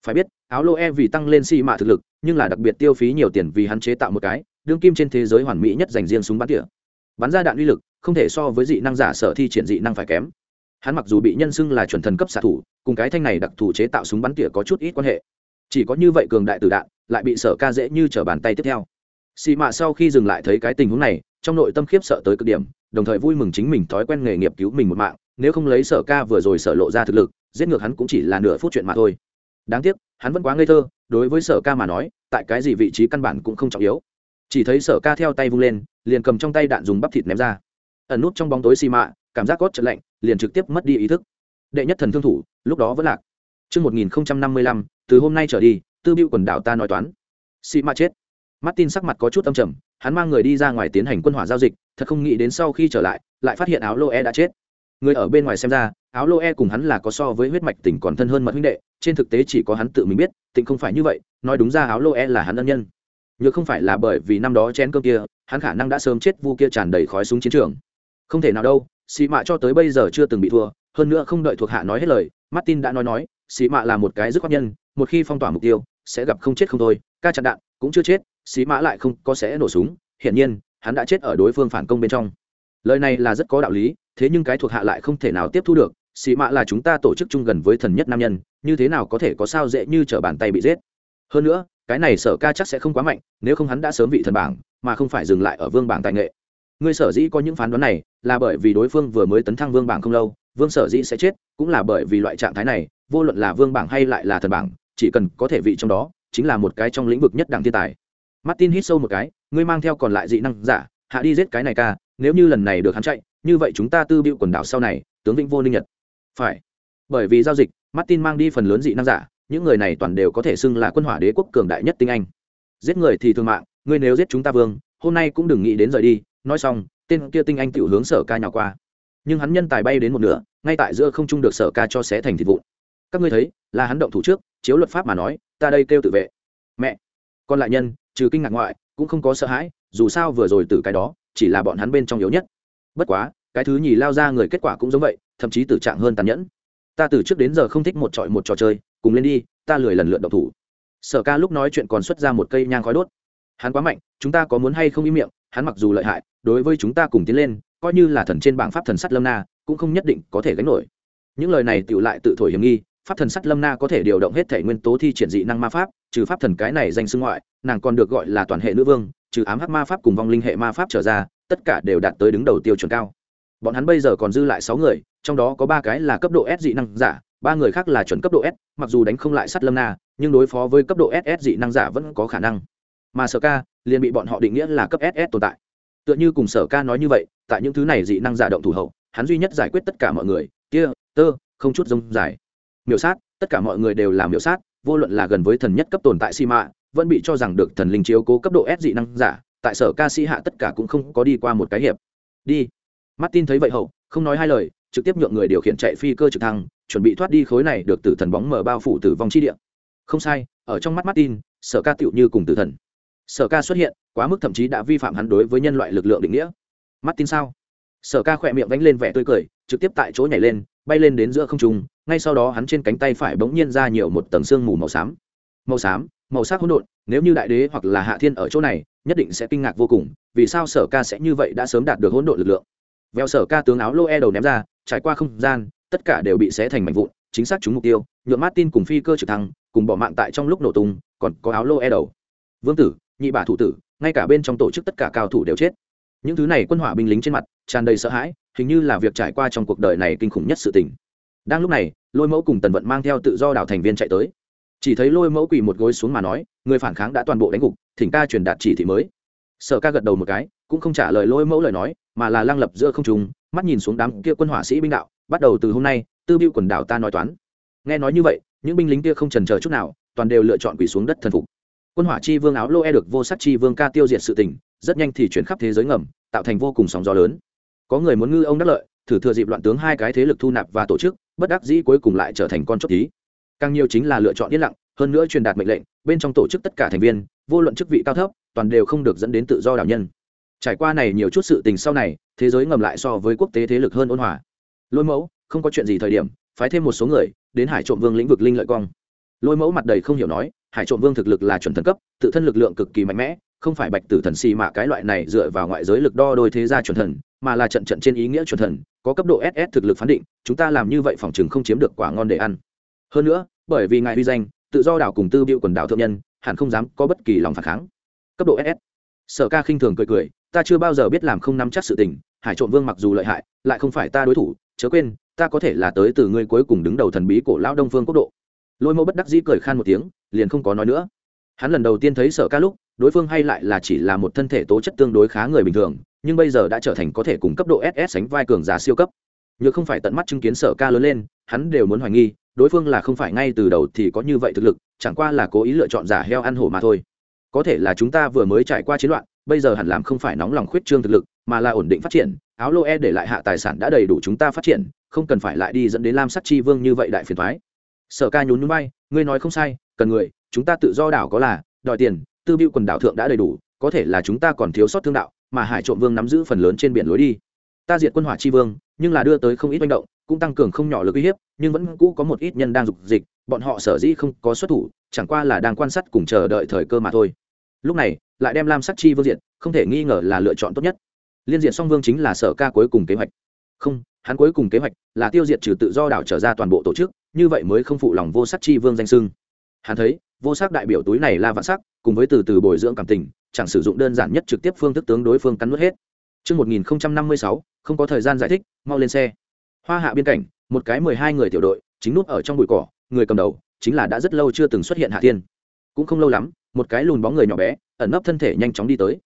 phải biết, áo lô e vì tăng lên xì mạ thực lực, nhưng là đặc biệt tiêu phí nhiều tiền vì hắn chế tạo một cái, đương kim trên thế giới hoàn mỹ nhất dành riêng súng bắn tỉa. Bắn ra đạn uy lực, không thể so với dị năng giả sở thi triển dị năng phải kém. Hắn mặc dù bị nhân xưng là chuẩn thần cấp xạ thủ, cùng cái thanh này đặc thù chế tạo súng bắn tỉa có chút ít quan hệ. Chỉ có như vậy cường đại từ đạn, lại bị sở ca dễ như t bàn tay tiếp theo. Xì mạ sau khi dừng lại thấy cái tình huống này, trong nội tâm khiếp sợ tới cực điểm, đồng thời vui mừng chính mình thói quen nghề nghiệp cứu mình một mạng, nếu không lấy sở ca vừa rồi sở lộ ra thực lực, giết ngược hắn cũng chỉ là nửa phút chuyện mà thôi đáng tiếc hắn vẫn quá ngây thơ đối với sở ca mà nói tại cái gì vị trí căn bản cũng không trọng yếu chỉ thấy sở ca theo tay vung lên liền cầm trong tay đạn dùng bắp thịt ném ra ẩn nút trong bóng tối xì mạ cảm giác cốt trận lạnh liền trực tiếp mất đi ý thức đệ nhất thần thương thủ lúc đó vẫn lạc Trước 1055, từ hôm nay trở đi, tư bưu quần đảo ta nói toán. Xì mạ chết. Martin sắc mặt có chút âm trầm, hắn mang người đi ra ngoài tiến hành quân hỏa giao dịch, thật không nghĩ đến sau khi trở lại, lại phát hiện áo lô e đã chết người ở bên ngoài xem ra, áo lô e cùng hắn là có so với huyết mạch tình còn thân hơn mật huynh đệ, trên thực tế chỉ có hắn tự mình biết, tình không phải như vậy, nói đúng ra áo lô e là hắn ân nhân. Nhớ không phải là bởi vì năm đó chén cơm kia, hắn khả năng đã sớm chết vu kia tràn đầy khói súng chiến trường. Không thể nào đâu xì mạ cho tới bây giờ chưa từng bị thua, hơn nữa không đợi thuộc hạ nói hết lời, martin đã nói nói xì mạ là một cái dứt khoát nhân, một khi phong tỏa mục tiêu, sẽ gặp không chết không thôi, ca chặn đạn cũng chưa chết xì mạ lại không có sẽ nổ súng, hiển nhiên, hắn đã chết ở đối phương phản công bên trong lời này là rất có đạo lý, thế nhưng cái thuộc hạ lại không thể nào tiếp thu được, xì mạ là chúng ta tổ chức chung gần với thần nhất nam nhân, như thế nào có thể có sao dễ như t r ở bàn tay bị giết? Hơn nữa, cái này sở ca chắc sẽ không quá mạnh, nếu không hắn đã sớm vị thần bảng, mà không phải dừng lại ở vương bảng tài nghệ. Ngươi sở dĩ có những phán đoán này, là bởi vì đối phương vừa mới tấn thăng vương bảng không lâu, vương sở dĩ sẽ chết, cũng là bởi vì loại trạng thái này, vô luận là vương bảng hay lại là thần bảng, chỉ cần có thể vị trong đó, chính là một cái trong lĩnh vực nhất đẳng thiên tài. Martin hít sâu một cái, ngươi mang theo còn lại dị năng giả, hạ đi giết cái này ca nếu như lần này được hắn chạy, như vậy chúng ta tư bịu quần đảo sau này, tướng vĩnh vô ninh nhật. Phải. Bởi vì giao dịch, martin mang đi phần lớn dị năng giả, những người này toàn đều có thể xưng là quân hỏa đế quốc cường đại nhất tinh anh. Giết người thì thương mạng, ngươi nếu giết chúng ta vương, hôm nay cũng đừng nghĩ đến rời đi, nói xong, tên kia tinh anh tiểu hướng sở ca nhỏ qua. Nhưng hắn nhân tài bay đến một nửa, ngay tại giữa không trung được sở ca cho xé thành thịt vụn. Các ngươi thấy, là hắn động thủ trước, chiếu luật pháp mà nói, ta đây kêu tự vệ. Mẹ. Còn lại nhân, trừ kinh ngạc ngoại, cũng không có sợ hãi, dù sao vừa rồi từ cái đó chỉ là bọn hắn bên trong yếu nhất. Bất quá, cái thứ nhì lao ra người kết quả cũng giống vậy, thậm chí tử trạng hơn tàn nhẫn. Ta từ trước đến giờ không thích một trọi một trò chơi, cùng lên đi, ta lười lần lượt độc thủ. Sở ca lúc nói chuyện còn xuất ra một cây nhang khói đốt. Hắn quá mạnh, chúng ta có muốn hay không ý miệng, hắn mặc dù lợi hại, đối với chúng ta cùng tiến lên, coi như là thần trên bảng pháp thần sắt lâm na, cũng không nhất định có thể gánh nổi. Những lời này tựu lại tự thổi hiểm nghi pháp thần sắt lâm na có thể điều động hết thể nguyên tố thi triển dị năng ma pháp, trừ pháp thần cái này danh xưng ngoại, nàng còn được gọi là toàn hệ nữ vương, trừ ám hắc ma pháp cùng vong linh hệ ma pháp trở ra, tất cả đều đạt tới đứng đầu tiêu chuẩn cao. Bọn hắn bây giờ còn dư lại sáu người, trong đó có ba cái là cấp độ s dị năng giả, ba người khác là chuẩn cấp độ s, mặc dù đánh không lại sắt lâm na, nhưng đối phó với cấp độ ss dị năng giả vẫn có khả năng. Mà sở ca, liền bị bọn họ định nghĩa là cấp ss tồn tại. Tựa như cùng sở ca nói như vậy, tại những thứ này dị năng giả động thủ hậu, hắn duy nhất giải quyết tất cả mọi người, kia, tơ, không chút rông dài miểu sát, tất cả mọi người đều là miểu sát, vô luận là gần với thần nhất cấp tồn tại si mạ vẫn bị cho rằng được thần linh chiếu cố cấp độ s dị năng giả, tại sở ca sĩ hạ tất cả cũng không có đi qua một cái hiệp. Đi. Martin thấy vậy hậu, không nói hai lời, trực tiếp nhượng người điều khiển chạy phi cơ trực thăng, chuẩn bị thoát đi khối này được tử thần bóng mở bao phủ tử vong chi địa. Không sai, ở trong mắt martin, sở ca tựu như cùng tử thần. Sở ca xuất hiện, quá mức thậm chí đã vi phạm hắn đối với nhân loại lực lượng định nghĩa. Martin sao? Sở ca khỏe miệng vánh lên vẻ tươi cười, trực tiếp tại chỗ nhảy lên, bay lên đến giữa không trung ngay sau đó hắn trên cánh tay phải bỗng nhiên ra nhiều một tầng sương mù màu xám. Màu xám, màu sắc hỗn độn, nếu như đại đế hoặc là hạ thiên ở chỗ này, nhất định sẽ kinh ngạc vô cùng, vì sao sở ca sẽ như vậy đã sớm đạt được hỗn độn lực lượng? Veo sở ca tướng áo lô e đầu ném ra, trải qua không gian, tất cả đều bị xé thành mảnh vụn, chính xác chúng mục tiêu nhuộm martin cùng phi cơ trực thăng, cùng bỏ mạng tại trong lúc nổ tung, còn có áo lô e đầu. Vương tử, nhị bà thủ tử, ngay cả bên trong tổ chức tất cả cao thủ đều chết. Những thứ này quân hỏa binh lính trên mặt, tràn đầy sợ hãi, hình như là việc trải qua trong cuộc đời này kinh khủng nhất sự tình đang lúc này, lôi mẫu cùng tần vận mang theo tự do đảo thành viên chạy tới. Chỉ thấy lôi mẫu quỳ một gối xuống mà nói, người phản kháng đã toàn bộ đánh gục, thỉnh ca truyền đạt chỉ thị mới. Sở ca gật đầu một cái, cũng không trả lời lôi mẫu lời nói, mà là lăng lập giữa không trùng mắt nhìn xuống đám kia quân hỏa sĩ binh đạo, bắt đầu từ hôm nay, tư biêu quần đảo ta nói toán. Nghe nói như vậy, những binh lính kia không trần chờ chút nào, toàn đều lựa chọn quỳ xuống đất thần phục. Quân hỏa chi vương áo lô e được vô sắc chi vương ca tiêu diệt sự tình, rất nhanh thì chuyển khắp thế giới ngầm, tạo thành vô cùng sóng gió lớn. Có người muốn ngư ông đắc lợi, thử thừa dịp loạn tướng hai cái thế lực thu nạp và tổ chức bất đắc dĩ cuối cùng lại trở thành con chốt tí càng nhiều chính là lựa chọn yên lặng, hơn nữa truyền đạt mệnh lệnh, bên trong tổ chức tất cả thành viên, vô luận chức vị cao thấp, toàn đều không được dẫn đến tự do đảo nhân. Trải qua này nhiều chút sự tình sau này, thế giới ngầm lại so với quốc tế thế lực hơn ôn hòa. Lôi mẫu, không có chuyện gì thời điểm, phái thêm một số người đến hải trộm vương lĩnh vực linh lợi cong lôi mẫu mặt đầy không hiểu nói, hải trộm vương thực lực là chuẩn thần cấp, tự thân lực lượng cực kỳ mạnh mẽ, không phải bạch tử thần xì mà cái loại này dựa vào ngoại giới lực đo đôi thế gia chuẩn thần mà là trận trận trên ý nghĩa chuẩn thần, có cấp độ ss thực lực phán định, chúng ta làm như vậy phòng chừng không chiếm được quả ngon để ăn. Hơn nữa, bởi vì ngài uy danh, tự do đảo cùng tư biệu quần đảo thượng nhân, hẳn không dám có bất kỳ lòng phản kháng. Cấp độ ss sở ca khinh thường cười cười, ta chưa bao giờ biết làm không nắm chắc sự tình, hải trộm vương mặc dù lợi hại, lại không phải ta đối thủ, chớ quên, ta có thể là tới từ ngươi cuối cùng đứng đầu thần bí cổ lão đông phương quốc độ. Lôi mẫu bất đắc dĩ cười khan một tiếng, liền không có nói nữa hắn lần đầu tiên thấy sở ca lúc, đối phương hay lại là chỉ là một thân thể tố chất tương đối khá người bình thường, nhưng bây giờ đã trở thành có thể cùng cấp độ ss sánh vai cường giả siêu cấp. Nhớ không phải tận mắt chứng kiến sở ca lớn lên, hắn đều muốn hoài nghi, đối phương là không phải ngay từ đầu thì có như vậy thực lực, chẳng qua là cố ý lựa chọn giả heo ăn hổ mà thôi. Có thể là chúng ta vừa mới trải qua chiến loạn, bây giờ hẳn làm không phải nóng lòng khuyết trương thực lực, mà là ổn định phát triển, áo lô e để lại hạ tài sản đã đầy đủ chúng ta phát triển, không cần phải lại đi dẫn đến lam sắc chi vương như vậy đại phiền thoái sở ca nhún núi bay, ngươi nói không sai, cần người chúng ta tự do đảo có là, đòi tiền, tư biêu quần đảo thượng đã đầy đủ, có thể là chúng ta còn thiếu sót thương đạo, mà hải trộm vương nắm giữ phần lớn trên biển lối đi. Ta diệt quân hỏa chi vương, nhưng là đưa tới không ít manh động, cũng tăng cường không nhỏ lực uy hiếp, nhưng vẫn cũ có một ít nhân đang dục dịch, bọn họ sở dĩ không có xuất thủ, chẳng qua là đang quan sát cùng chờ đợi thời cơ mà thôi. Lúc này, lại đem lam sắc chi vương diện không thể nghi ngờ là lựa chọn tốt nhất. Liên diện song vương chính là sở ca cuối cùng kế hoạch. Không, hắn cuối cùng kế hoạch là tiêu diệt trừ tự do đảo trở ra toàn bộ tổ chức, như vậy mới không phụ lòng vô sắc chi vương danh sưng hắn thấy vô sắc đại biểu túi này là vạn sắc cùng với từ từ bồi dưỡng cảm tình chẳng sử dụng đơn giản nhất trực tiếp phương thức tướng đối phương cắn nuốt hết Trước 1056, không có thời gian giải thích, mau lên xe. Hoa hạ biên cảnh, một cái mười hai người tiểu đội, chính núp ở trong bụi cỏ, người cầm đầu, chính là đã rất lâu chưa từng xuất hiện Hạ Thiên. Cũng không lâu lắm, một cái lùn bóng người nhỏ bé, ẩn nấp thân thể nhanh chóng đi tới.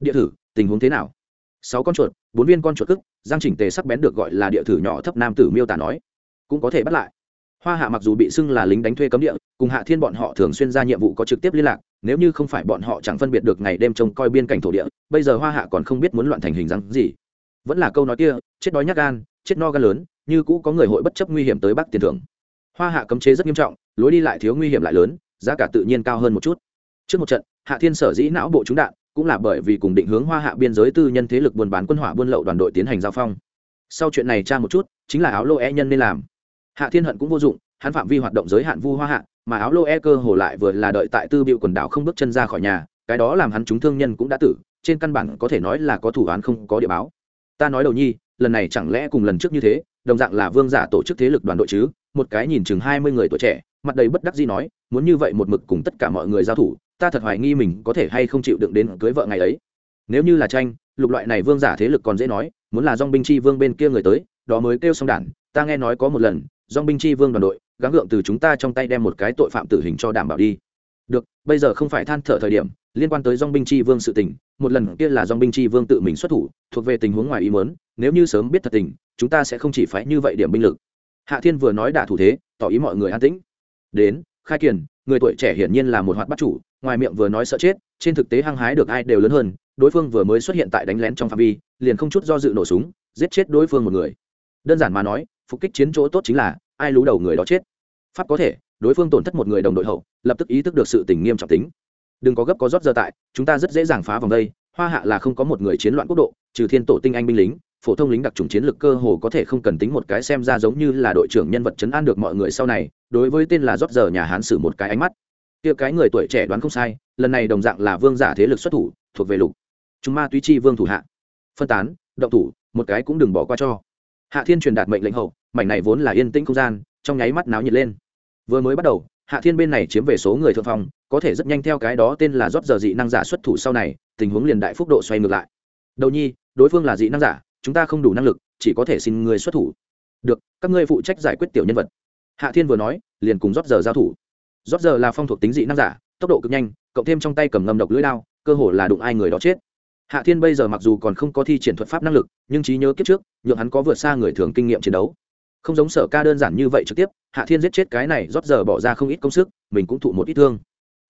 Địa thử, tình huống thế nào? Sáu con chuột, bốn viên con chuột cức, giang chỉnh tề sắc bén được gọi là địa thử nhỏ thấp nam tử miêu tả nói, cũng có thể bắt lại. Hoa Hạ mặc dù bị xưng là lính đánh thuê cấm địa, cùng Hạ Thiên bọn họ thường xuyên ra nhiệm vụ có trực tiếp liên lạc, nếu như không phải bọn họ chẳng phân biệt được ngày đêm trông coi biên cảnh thổ địa bây giờ hoa hạ còn không biết muốn loạn thành hình dáng gì. Vẫn là câu nói kia chết đói nhát gan chết no gan lớn như cũ có người hội bất chấp nguy hiểm tới bắc tiền thưởng hoa hạ cấm chế rất nghiêm trọng lối đi lại thiếu nguy hiểm lại lớn giá cả tự nhiên cao hơn một chút. Trước một trận hạ thiên sở dĩ não bộ trúng đạn cũng là bởi vì cùng định hướng hoa hạ biên giới tư nhân thế lực buôn bán quân hỏa buôn lậu đoàn đội tiến hành giao phong. Sau chuyện này tra một chút chính là áo lô e nhân nên làm hạ thiên hận cũng vô dụng, hắn phạm vi hoạt động giới hạn vu hoa hạ, mà áo lô e cơ hồ lại vừa là đợi tại tư biệu quần đảo không bước chân ra khỏi nhà, cái đó làm hắn chúng thương nhân cũng đã tử, trên căn bản có thể nói là có thủ án không có địa báo. Ta nói đầu nhi, lần này chẳng lẽ cùng lần trước như thế, đồng dạng là vương giả tổ chức thế lực đoàn đội chứ? Một cái nhìn chừng hai mươi người tuổi trẻ, mặt đầy bất đắc dĩ nói, muốn như vậy một mực cùng tất cả mọi người giao thủ, ta thật hoài nghi mình có thể hay không chịu đựng đến cưới vợ ngày ấy. Nếu như là tranh, lục loại này vương giả thế lực còn dễ nói, muốn là dong binh chi vương bên kia người tới, đó mới kêu xong đản ta nghe nói có một lần dong binh chi vương đoàn đội, gắng gượng từ chúng ta trong tay đem một cái tội phạm tử hình cho đảm bảo đi. Được, bây giờ không phải than thở thời điểm, liên quan tới dong binh chi vương sự tình, một lần kia là dong binh chi vương tự mình xuất thủ, thuộc về tình huống ngoài ý muốn, nếu như sớm biết thật tình, chúng ta sẽ không chỉ phải như vậy điểm binh lực. Hạ thiên vừa nói đả thủ thế, tỏ ý mọi người an tĩnh. Đến, khai kiền, người tuổi trẻ hiển nhiên là một hoạt bắt chủ, ngoài miệng vừa nói sợ chết, trên thực tế hăng hái được ai đều lớn hơn, đối phương vừa mới xuất hiện tại đánh lén trong phạm vi, liền không chút do dự nổ súng, giết chết đối phương một người. Đơn giản mà nói phục kích chiến chỗ tốt chính là, ai lú đầu người đó chết. Pháp có thể, đối phương tổn thất một người đồng đội hậu, lập tức ý thức được sự tình nghiêm trọng tính. Đừng có gấp có rót giờ tại, chúng ta rất dễ dàng phá vòng đây, hoa hạ là không có một người chiến loạn quốc độ, trừ thiên tổ tinh anh binh lính, phổ thông lính đặc trùng chiến lược cơ hồ có thể không cần tính một cái xem ra giống như là đội trưởng nhân vật chấn an được mọi người sau này, đối với tên là rót giờ nhà hán sử một cái ánh mắt. Kia cái người tuổi trẻ đoán không sai, lần này đồng dạng là vương giả thế lực xuất thủ, thuộc về lục. Chúng ma túy chi vương thủ hạ. Phân tán, động thủ, một cái cũng đừng bỏ qua cho hạ thiên truyền đạt mệnh lệnh hậu, mảnh này vốn là yên tĩnh không gian, trong nháy mắt náo nhiệt lên. Vừa mới bắt đầu, hạ thiên bên này chiếm về số người thượng phong, có thể rất nhanh theo cái đó tên là rót giờ dị năng giả xuất thủ sau này, tình huống liền đại phúc độ xoay ngược lại. Đầu nhi, đối phương là dị năng giả, chúng ta không đủ năng lực, chỉ có thể xin người xuất thủ. Được, các ngươi phụ trách giải quyết tiểu nhân vật. Hạ thiên vừa nói, liền cùng rót giờ giao thủ. Rót giờ là phong thuộc tính dị năng giả, tốc độ cực nhanh, cộng thêm trong tay cầm ngầm độc lưỡi đao, cơ hồ là đụng ai người đó chết hạ thiên bây giờ mặc dù còn không có thi triển thuật pháp năng lực, nhưng trí nhớ kiếp trước, nhượng hắn có vượt xa người thường kinh nghiệm chiến đấu. Không giống sở ca đơn giản như vậy trực tiếp, hạ thiên giết chết cái này rót giờ bỏ ra không ít công sức, mình cũng thụ một ít thương.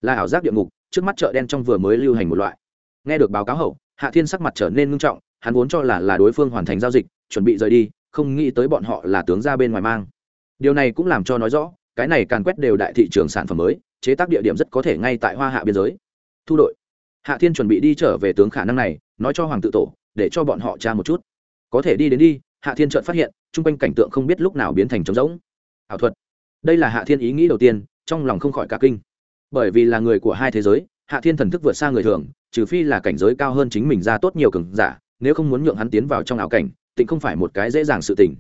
Là ảo giác địa ngục, trước mắt chợ đen trong vừa mới lưu hành một loại. Nghe được báo cáo hậu, hạ thiên sắc mặt trở nên ngưng trọng, hắn vốn cho là là đối phương hoàn thành giao dịch, chuẩn bị rời đi, không nghĩ tới bọn họ là tướng ra bên ngoài mang. Điều này cũng làm cho nói rõ, cái này càn quét đều đại thị trường sản phẩm mới, chế tác địa điểm rất có thể ngay tại hoa hạ biên giới. Thu đội hạ thiên chuẩn bị đi trở về tướng khả năng này, nói cho hoàng tự tổ, để cho bọn họ tra một chút. Có thể đi đến đi, hạ thiên chợt phát hiện, chung quanh cảnh tượng không biết lúc nào biến thành trống rỗng. Ảo thuật. Đây là hạ thiên ý nghĩ đầu tiên, trong lòng không khỏi cả kinh. Bởi vì là người của hai thế giới, hạ thiên thần thức vượt xa người thường, trừ phi là cảnh giới cao hơn chính mình ra tốt nhiều cường giả, nếu không muốn nhượng hắn tiến vào trong ảo cảnh, tịnh không phải một cái dễ dàng sự tình.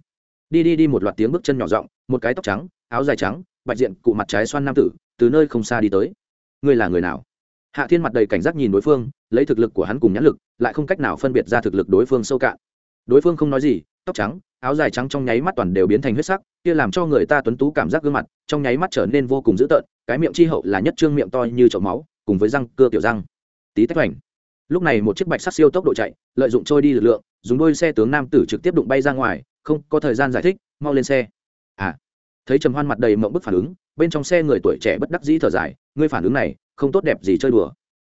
Đi đi đi một loạt tiếng bước chân nhỏ rộng một cái tóc trắng, áo dài trắng, bạch diện cụ mặt trái xoan nam tử, từ nơi không xa đi tới. Ngươi là người nào? Hạ thiên mặt đầy cảnh giác nhìn đối phương, lấy thực lực của hắn cùng nhãn lực, lại không cách nào phân biệt ra thực lực đối phương sâu cạn. Đối phương không nói gì, tóc trắng, áo dài trắng trong nháy mắt toàn đều biến thành huyết sắc, kia làm cho người ta tuấn tú cảm giác gương mặt, trong nháy mắt trở nên vô cùng dữ tợn, cái miệng chi hậu là nhất trương miệng to như chậu máu, cùng với răng cưa tiểu răng. Tí tách hoành. Lúc này một chiếc bạch sắc siêu tốc độ chạy, lợi dụng trôi đi lực lượng, dùng đôi xe tướng nam tử trực tiếp đụng bay ra ngoài, không, có thời gian giải thích, mau lên xe. À. Thấy trầm hoan mặt đầy mộng bức phản ứng, bên trong xe người tuổi trẻ bất đắc dĩ thở dài, ngươi phản ứng này không tốt đẹp gì chơi đùa.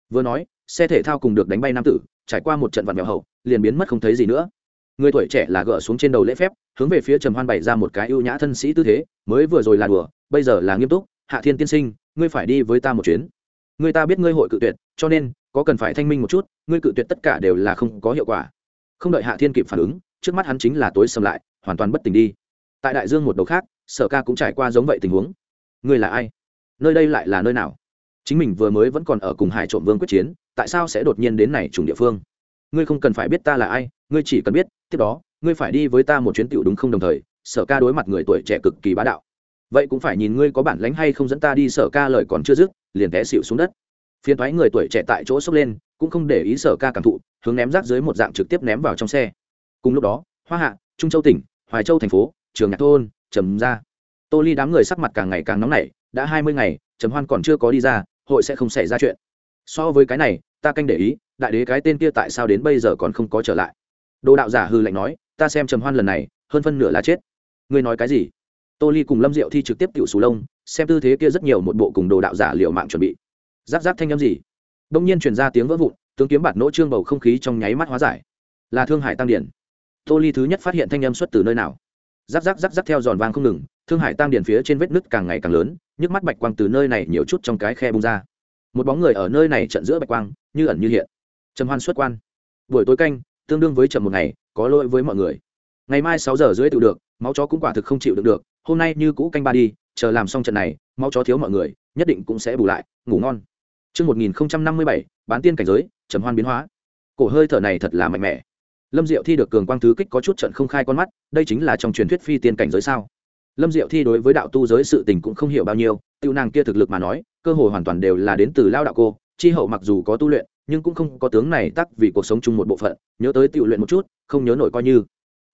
Vừa nói, xe thể thao cùng được đánh bay nam tử, trải qua một trận vặn vẹo hậu, liền biến mất không thấy gì nữa. Người tuổi trẻ là gỡ xuống trên đầu lễ phép, hướng về phía trầm hoan bày ra một cái ưu nhã thân sĩ tư thế, mới vừa rồi là đùa, bây giờ là nghiêm túc, hạ thiên tiên sinh, ngươi phải đi với ta một chuyến. Người ta biết ngươi hội cự tuyệt, cho nên, có cần phải thanh minh một chút, ngươi cự tuyệt tất cả đều là không có hiệu quả. Không đợi hạ thiên kịp phản ứng, trước mắt hắn chính là tối sầm lại, hoàn toàn bất tỉnh đi. Tại đại dương một đầu khác, sở ca cũng trải qua giống vậy tình huống. Ngươi là ai? Nơi đây lại là nơi nào? Chính mình vừa mới vẫn còn ở cùng hải trộm vương quyết chiến, tại sao sẽ đột nhiên đến này trùng địa phương? Ngươi không cần phải biết ta là ai, ngươi chỉ cần biết, tiếp đó, ngươi phải đi với ta một chuyến tiểu đúng không đồng thời, sở ca đối mặt người tuổi trẻ cực kỳ bá đạo. Vậy cũng phải nhìn ngươi có bản lánh hay không dẫn ta đi sở ca lời còn chưa dứt, liền té xịu xuống đất. Phiền thoái người tuổi trẻ tại chỗ sốc lên, cũng không để ý sở ca cảm thụ, hướng ném rác dưới một dạng trực tiếp ném vào trong xe. Cùng lúc đó, hoa hạ, trung châu tỉnh, hoài châu thành phố, trường nhạc thôn, trầm ra tô ly đám người sắc mặt càng ngày càng nóng nảy, đã hai mươi ngày, trầm hoan còn chưa có đi ra hội sẽ không xảy ra chuyện. So với cái này, ta canh để ý, đại đế cái tên kia tại sao đến bây giờ còn không có trở lại? Đồ đạo giả hư lạnh nói, ta xem trầm hoan lần này, hơn phân nửa là chết. Ngươi nói cái gì? Tô ly cùng lâm diệu thi trực tiếp tiểu xù lông, xem tư thế kia rất nhiều một bộ cùng đồ đạo giả liệu mạng chuẩn bị. Giáp giáp thanh â m gì? Đông nhiên truyền ra tiếng vỡ vụn, tướng kiếm bạt nỗ trương bầu không khí trong nháy mắt hóa giải. Là thương hải tăng điển. Tô ly thứ nhất phát hiện thanh âm xuất từ nơi nào? Giáp giáp giáp giáp theo giòn vang không ngừng, thương hải tăng điển phía trên vết nứt càng ngày càng lớn nhức mắt bạch quang từ nơi này nhiều chút trong cái khe bung ra một bóng người ở nơi này trận giữa bạch quang như ẩn như hiện trầm hoan xuất quan buổi tối canh tương đương với chậm một ngày có lỗi với mọi người ngày mai sáu giờ rưỡi tự được máu chó cũng quả thực không chịu được được hôm nay như cũ canh ba đi chờ làm xong trận này máu chó thiếu mọi người nhất định cũng sẽ bù lại ngủ ngon Trước 1057, bán tiên cảnh giới, trầm hoan biến hóa. Cổ hơi thở này thật là mạnh mẽ. Lâm Diệu Thi được cường quang thứ kích có chút trận không khai con mắt, đây chính là trong truyền thuyết phi tiên cảnh giới sao? Lâm Diệu Thi đối với đạo tu giới sự tình cũng không hiểu bao nhiêu, tiêu nàng kia thực lực mà nói, cơ hội hoàn toàn đều là đến từ lao đạo cô, chi hậu mặc dù có tu luyện, nhưng cũng không có tướng này tắc vì cuộc sống chung một bộ phận, nhớ tới tiểu luyện một chút, không nhớ nổi coi như.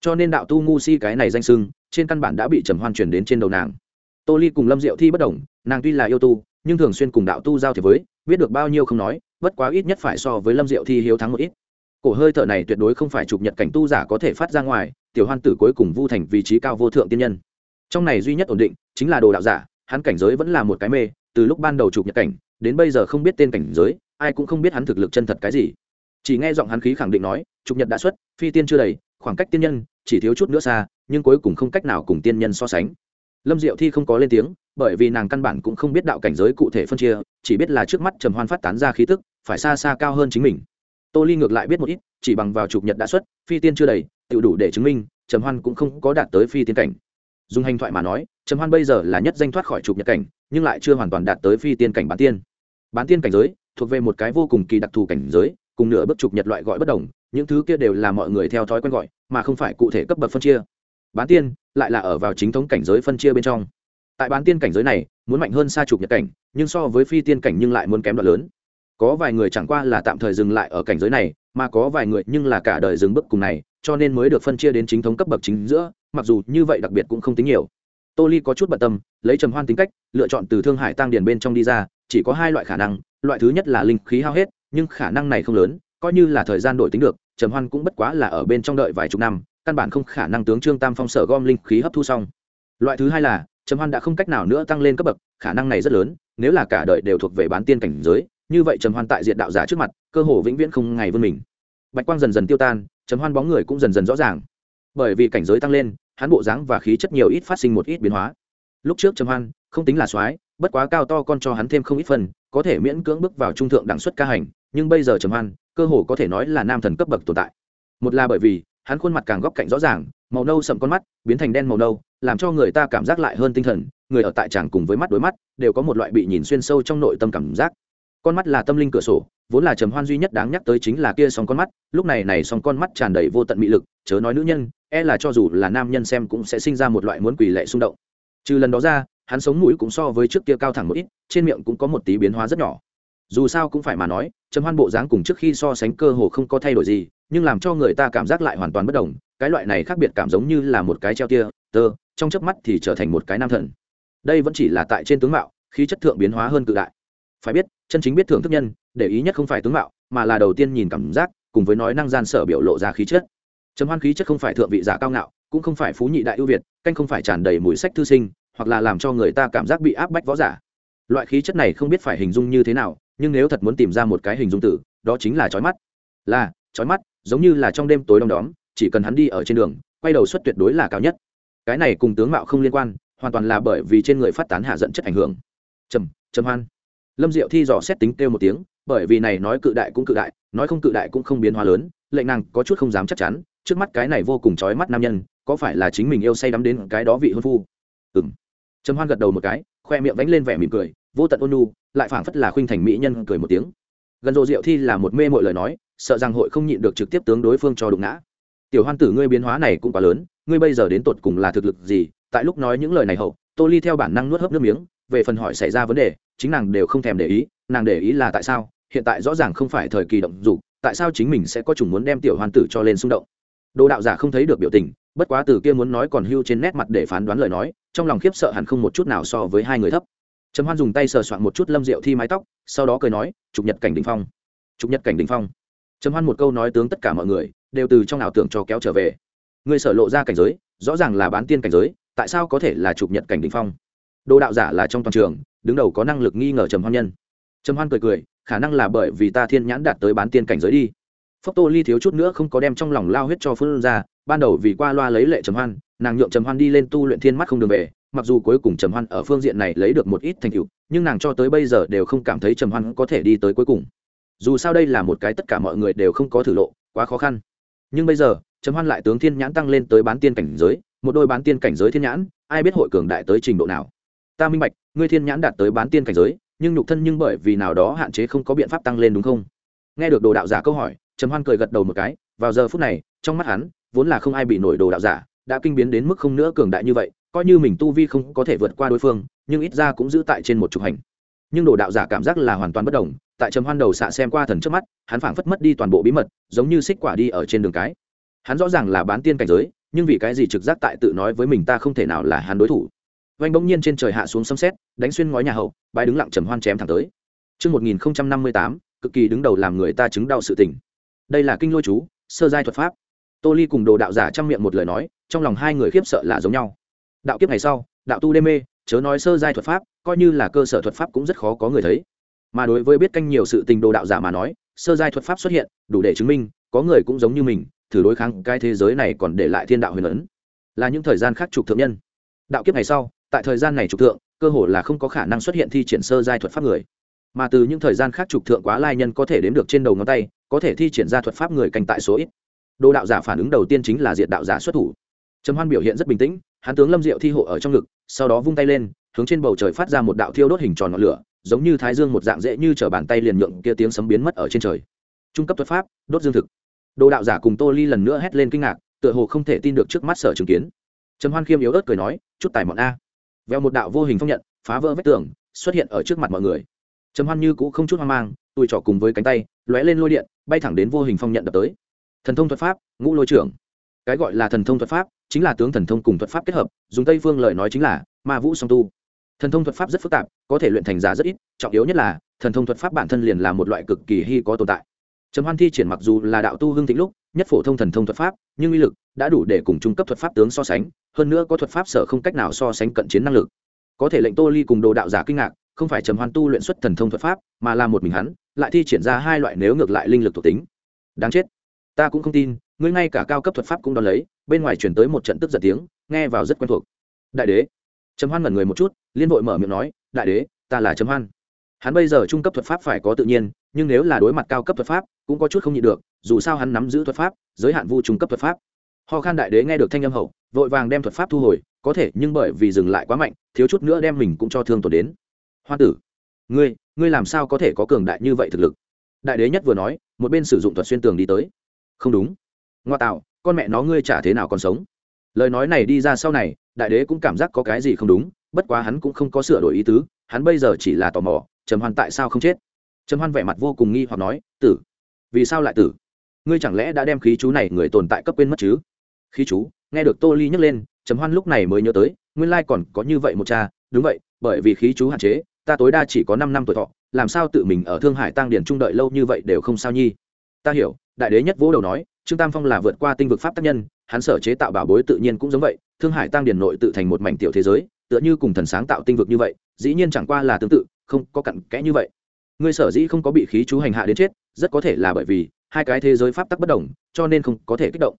Cho nên đạo tu ngu si cái này danh sưng trên căn bản đã bị trầm hoan chuyển đến trên đầu nàng. Tô Ly cùng Lâm Diệu Thi bất đồng, nàng tuy là yêu tu, nhưng thường xuyên cùng đạo tu giao thiệp với, biết được bao nhiêu không nói bất quá ít nhất phải so với lâm diệu thi hiếu thắng một ít cổ hơi thở này tuyệt đối không phải chụp nhật cảnh tu giả có thể phát ra ngoài tiểu hoan tử cuối cùng vu thành vị trí cao vô thượng tiên nhân trong này duy nhất ổn định chính là đồ đạo giả, hắn cảnh giới vẫn là một cái mê, từ lúc ban đầu chụp nhật cảnh, đến bây giờ không biết tên cảnh giới, ai cũng không biết hắn thực lực chân thật cái gì. Chỉ nghe giọng hắn khí khẳng định nói, chụp nhật đã xuất, phi tiên chưa đầy, khoảng cách tiên nhân chỉ thiếu chút nữa xa, nhưng cuối cùng không cách nào cùng tiên nhân so sánh. Lâm diệu thi không có lên tiếng, bởi vì nàng căn bản cũng không biết đạo cảnh giới cụ thể phân chia, chỉ biết là trước mắt trầm hoan phát tán ra khí tức, phải xa xa cao hơn chính mình. Tô ly ngược lại biết một ít, chỉ bằng vào chụp nhật đã xuất, phi tiên chưa đầy tự đủ để chứng minh, trầm hoan cũng không có đạt tới phi tiên cảnh dùng hành thoại mà nói, trầm hoan bây giờ là nhất danh thoát khỏi chụp nhật cảnh, nhưng lại chưa hoàn toàn đạt tới phi tiên cảnh bán tiên. Bán tiên cảnh giới, thuộc về một cái vô cùng kỳ đặc thù cảnh giới, cùng nửa bước chụp nhật loại gọi bất đồng, những thứ kia đều là mọi người theo thói quen gọi, mà không phải cụ thể cấp bậc phân chia. Bán tiên, lại là ở vào chính thống cảnh giới phân chia bên trong. Tại bán tiên cảnh giới này, muốn mạnh hơn xa trục nhật cảnh, nhưng so với phi tiên cảnh nhưng lại muốn kém đoạn lớn. Có vài người chẳng qua là tạm thời dừng lại ở cảnh giới này, mà có vài người nhưng là cả đời dừng bước cùng này, cho nên mới được phân chia đến chính thống cấp bậc chính giữa mặc dù như vậy đặc biệt cũng không tính nhiều. Tô ly có chút bận tâm, lấy trầm hoan tính cách, lựa chọn từ thương hải tăng điền bên trong đi ra, chỉ có hai loại khả năng, loại thứ nhất là linh khí hao hết, nhưng khả năng này không lớn, coi như là thời gian đổi tính được, trầm hoan cũng bất quá là ở bên trong đợi vài chục năm, căn bản không khả năng tướng trương tam phong sở gom linh khí hấp thu xong. Loại thứ hai là, trầm hoan đã không cách nào nữa tăng lên cấp bậc, khả năng này rất lớn, nếu là cả đời đều thuộc về bán tiên cảnh giới, như vậy trầm hoan tại diện đạo giả trước mặt, cơ hồ vĩnh viễn không ngày vươn mình. Bạch quang dần dần tiêu tan, trầm hoan bóng người cũng dần dần rõ ràng bởi vì cảnh giới tăng lên, hắn bộ dáng và khí chất nhiều ít phát sinh một ít biến hóa. Lúc trước trầm hoan, không tính là soái, bất quá cao to con cho hắn thêm không ít phần, có thể miễn cưỡng bước vào trung thượng đẳng suất ca hành, nhưng bây giờ trầm hoan, cơ hồ có thể nói là nam thần cấp bậc tồn tại. Một là bởi vì, hắn khuôn mặt càng góc cạnh rõ ràng, màu nâu sậm con mắt, biến thành đen màu nâu, làm cho người ta cảm giác lại hơn tinh thần, người ở tại tràng cùng với mắt đối mắt, đều có một loại bị nhìn xuyên sâu trong nội tâm cảm giác con mắt là tâm linh cửa sổ, vốn là trầm hoan duy nhất đáng nhắc tới chính là kia song con mắt, lúc này này song con mắt tràn đầy vô tận mị lực, chớ nói nữ nhân e là cho dù là nam nhân xem cũng sẽ sinh ra một loại muốn quỷ lệ xung động. Trừ lần đó ra, hắn sống mũi cũng so với trước kia cao thẳng một ít, trên miệng cũng có một tí biến hóa rất nhỏ. Dù sao cũng phải mà nói, trầm hoan bộ dáng cùng trước khi so sánh cơ hồ không có thay đổi gì, nhưng làm cho người ta cảm giác lại hoàn toàn bất đồng, cái loại này khác biệt cảm giống như là một cái treo tia, tơ, trong chớp mắt thì trở thành một cái nam thần. Đây vẫn chỉ là tại trên tướng mạo, khí chất thượng biến hóa hơn cự đại phải biết, chân chính biết thưởng thức nhân, để ý nhất không phải tướng mạo, mà là đầu tiên nhìn cảm giác, cùng với nói năng gian sở biểu lộ ra khí chất. Trầm hoan khí chất không phải thượng vị giả cao ngạo, cũng không phải phú nhị đại ưu việt, canh không phải tràn đầy mùi sách thư sinh, hoặc là làm cho người ta cảm giác bị áp bách võ giả. Loại khí chất này không biết phải hình dung như thế nào, nhưng nếu thật muốn tìm ra một cái hình dung tử, đó chính là trói mắt. Là trói mắt, giống như là trong đêm tối đom đóm, chỉ cần hắn đi ở trên đường, quay đầu suất tuyệt đối là cao nhất. Cái này cùng tướng mạo không liên quan, hoàn toàn là bởi vì trên người phát tán hạ dẫn chất ảnh hưởng. Trầm trầm hoan lâm diệu thi dò xét tính kêu một tiếng, bởi vì này nói cự đại cũng cự đại, nói không cự đại cũng không biến hóa lớn, lệnh nàng có chút không dám chắc chắn, trước mắt cái này vô cùng trói mắt nam nhân, có phải là chính mình yêu say đắm đến cái đó vị hôn phu? Ừng trầm hoan gật đầu một cái, khoe miệng vánh lên vẻ mỉm cười, vô tận ôn nu lại phảng phất là khuynh thành mỹ nhân cười một tiếng. Gần rộ diệu thi là một mê mọi lời nói, sợ rằng hội không nhịn được trực tiếp tướng đối phương cho đụng ngã. Tiểu hoan tử ngươi biến hóa này cũng quá lớn, ngươi bây giờ đến tột cùng là thực lực gì? Tại lúc nói những lời này hậu, tô ly theo bản năng nuốt hấp nước miếng, về phần hỏi xảy ra vấn đề chính nàng đều không thèm để ý, nàng để ý là tại sao, hiện tại rõ ràng không phải thời kỳ động dục, tại sao chính mình sẽ có chủng muốn đem tiểu hoàn tử cho lên xung động. Đồ đạo giả không thấy được biểu tình, bất quá từ kia muốn nói còn hưu trên nét mặt để phán đoán lời nói, trong lòng khiếp sợ hẳn không một chút nào so với hai người thấp. Trầm hoan dùng tay sờ soạn một chút lâm rượu thi mái tóc, sau đó cười nói chụp nhật cảnh đình phong chụp nhật cảnh đình phong. Trầm hoan một câu nói tướng tất cả mọi người đều từ trong ảo tưởng cho kéo trở về. Người sở lộ ra cảnh giới, rõ ràng là bán tiên cảnh giới, tại sao có thể là chụp nhật cảnh đình phong? Đồ đạo giả là trong toàn trường đứng đầu có năng lực nghi ngờ trầm hoan nhân. Trầm hoan cười cười, khả năng là bởi vì ta thiên nhãn đạt tới bán tiên cảnh giới đi. Phốc tô ly thiếu chút nữa không có đem trong lòng lao huyết cho phương ra, ban đầu vì qua loa lấy lệ trầm hoan, nàng nhượng trầm hoan đi lên tu luyện thiên mắt không đường về, mặc dù cuối cùng trầm hoan ở phương diện này lấy được một ít thành tựu, nhưng nàng cho tới bây giờ đều không cảm thấy trầm hoan có thể đi tới cuối cùng. Dù sao đây là một cái tất cả mọi người đều không có thử lộ, quá khó khăn. Nhưng bây giờ, trầm hoan lại tướng thiên nhãn tăng lên tới bán tiên cảnh giới, một đôi bán tiên cảnh giới thiên nhãn, ai biết hội cường đại tới trình độ nào ta minh bạch, ngươi thiên nhãn đạt tới bán tiên cảnh giới, nhưng nhục thân nhưng bởi vì nào đó hạn chế không có biện pháp tăng lên đúng không? Nghe được đồ đạo giả câu hỏi, trầm hoan cười gật đầu một cái, vào giờ phút này, trong mắt hắn, vốn là không ai bị nổi đồ đạo giả, đã kinh biến đến mức không nữa cường đại như vậy, coi như mình tu vi không có thể vượt qua đối phương, nhưng ít ra cũng giữ tại trên một trục hành. Nhưng đồ đạo giả cảm giác là hoàn toàn bất đồng, tại trầm hoan đầu xạ xem qua thần trước mắt, hắn phảng phất mất đi toàn bộ bí mật, giống như xích quả đi ở trên đường cái. Hắn rõ ràng là bán tiên cảnh giới, nhưng vì cái gì trực giác tại tự nói với mình ta không thể nào là hắn đối thủ? Oanh bỗng nhiên trên trời hạ xuống sấm xét đánh xuyên ngói nhà hậu bãi đứng lặng trầm hoan chém thẳng tới Trước 1058, cực kỳ đứng đầu làm người ta chứng đau sự tình. Đây là kinh lôi chú, sơ giai thuật pháp. Tô Ly cùng đồ đạo giả trăm miệng một lời nói, trong lòng hai người khiếp sợ là giống nhau. Đạo kiếp ngày sau, đạo tu đê mê, chớ nói sơ giai thuật pháp, coi như là cơ sở thuật pháp cũng rất khó có người thấy. Mà đối với biết canh nhiều sự tình đồ đạo giả mà nói, sơ giai thuật pháp xuất hiện, đủ để chứng minh, có người cũng giống như mình, thử đối kháng cái thế giới này còn để lại thiên đạo huyền ấn. Là những thời gian khác trục thượng nhân. Đạo kiếp ngày sau, tại thời gian này trục thượng, cơ hồ là không có khả năng xuất hiện thi triển sơ giai thuật pháp người. Mà từ những thời gian khác trục thượng quá lai nhân có thể đếm được trên đầu ngón tay, có thể thi triển ra thuật pháp người canh tại số ít. Đồ đạo giả phản ứng đầu tiên chính là diệt đạo giả xuất thủ. Trầm hoan biểu hiện rất bình tĩnh, hắn tướng lâm diệu thi hộ ở trong ngực, sau đó vung tay lên, hướng trên bầu trời phát ra một đạo thiêu đốt hình tròn ngọn lửa, giống như thái dương một dạng dễ như t bàn tay liền nhượng kia tiếng sấm biến mất ở trên trời. Trung cấp thuật pháp, đốt dương thực. Đồ đạo giả cùng tô ly lần nữa hét lên kinh ngạc, tựa hồ không thể tin được trước mắt sở chứng kiến. Trầm hoan khiêm yếu ớt cười nói, chút tài mọn a veo một đạo vô hình phong nhận, phá vỡ vách tường, xuất hiện ở trước mặt mọi người. Trầm hoan như cũng không chút hoang mang tùi trỏ cùng với cánh tay, lóe lên lôi điện, bay thẳng đến vô hình phong nhận đập tới. Thần thông thuật pháp, ngũ lôi trưởng. Cái gọi là thần thông thuật pháp, chính là tướng thần thông cùng thuật pháp kết hợp, dùng tây phương lời nói chính là ma vũ song tu. Thần thông thuật pháp rất phức tạp, có thể luyện thành giá rất ít, trọng yếu nhất là, thần thông thuật pháp bản thân liền là một loại cực kỳ hy có tồn tại. Trầm hoan thi triển mặc dù là đạo tu hương thịnh lúc nhất phổ thông thần thông thuật pháp, nhưng uy lực đã đủ để cùng trung cấp thuật pháp tướng so sánh, hơn nữa có thuật pháp sở không cách nào so sánh cận chiến năng lực. Có thể lệnh tô ly cùng đồ đạo giả kinh ngạc, không phải trầm hoan tu luyện xuất thần thông thuật pháp, mà là một mình hắn, lại thi triển ra hai loại nếu ngược lại linh lực thuộc tính. Đáng chết. Ta cũng không tin, ngươi ngay cả cao cấp thuật pháp cũng đón lấy, bên ngoài chuyển tới một trận tức giận tiếng, nghe vào rất quen thuộc. Đại đế. Trầm hoan ngẩn người một chút, liên vội mở miệng nói, đại đế, ta là trầm hoan hắn bây giờ trung cấp thuật pháp phải có tự nhiên, nhưng nếu là đối mặt cao cấp thuật pháp, cũng có chút không nhịn được, dù sao hắn nắm giữ thuật pháp, giới hạn vu trung cấp thuật pháp. Ho khan đại đế nghe được thanh âm hậu, vội vàng đem thuật pháp thu hồi, có thể, nhưng bởi vì dừng lại quá mạnh, thiếu chút nữa đem mình cũng cho thương tổn đến. Hoa tử, ngươi ngươi làm sao có thể có cường đại như vậy thực lực? Đại đế nhất vừa nói, một bên sử dụng thuật xuyên tường đi tới. Không đúng. Ngoa tạo, con mẹ nó ngươi chả thế nào còn sống? Lời nói này đi ra sau này, đại đế cũng cảm giác có cái gì không đúng, bất quá hắn cũng không có sửa đổi ý tứ, hắn bây giờ chỉ là tò mò trầm hoan tại sao không chết? Trầm hoan vẻ mặt vô cùng nghi hoặc nói, tử, vì sao lại tử? Ngươi chẳng lẽ đã đem khí chú này người tồn tại cấp quên mất chứ? Khí chú? Nghe được tô ly nhắc lên, trầm hoan lúc này mới nhớ tới, nguyên lai còn có như vậy một cha. Đúng vậy, bởi vì khí chú hạn chế, ta tối đa chỉ có năm năm tuổi thọ, làm sao tự mình ở thương hải tăng điển trung đợi lâu như vậy đều không sao nhi? Ta hiểu, đại đế nhất vỗ đầu nói, trương tam phong là vượt qua tinh vực pháp tác nhân, hắn sở chế tạo bảo bối tự nhiên cũng giống vậy, thương hải tăng điển nội tự thành một mảnh tiểu thế giới, tựa như cùng thần sáng tạo tinh vực như vậy dĩ nhiên chẳng qua là tương tự, không có cặn kẽ như vậy. Ngươi sở dĩ không có bị khí chú hành hạ đến chết, rất có thể là bởi vì hai cái thế giới pháp tắc bất đồng, cho nên không có thể kích động.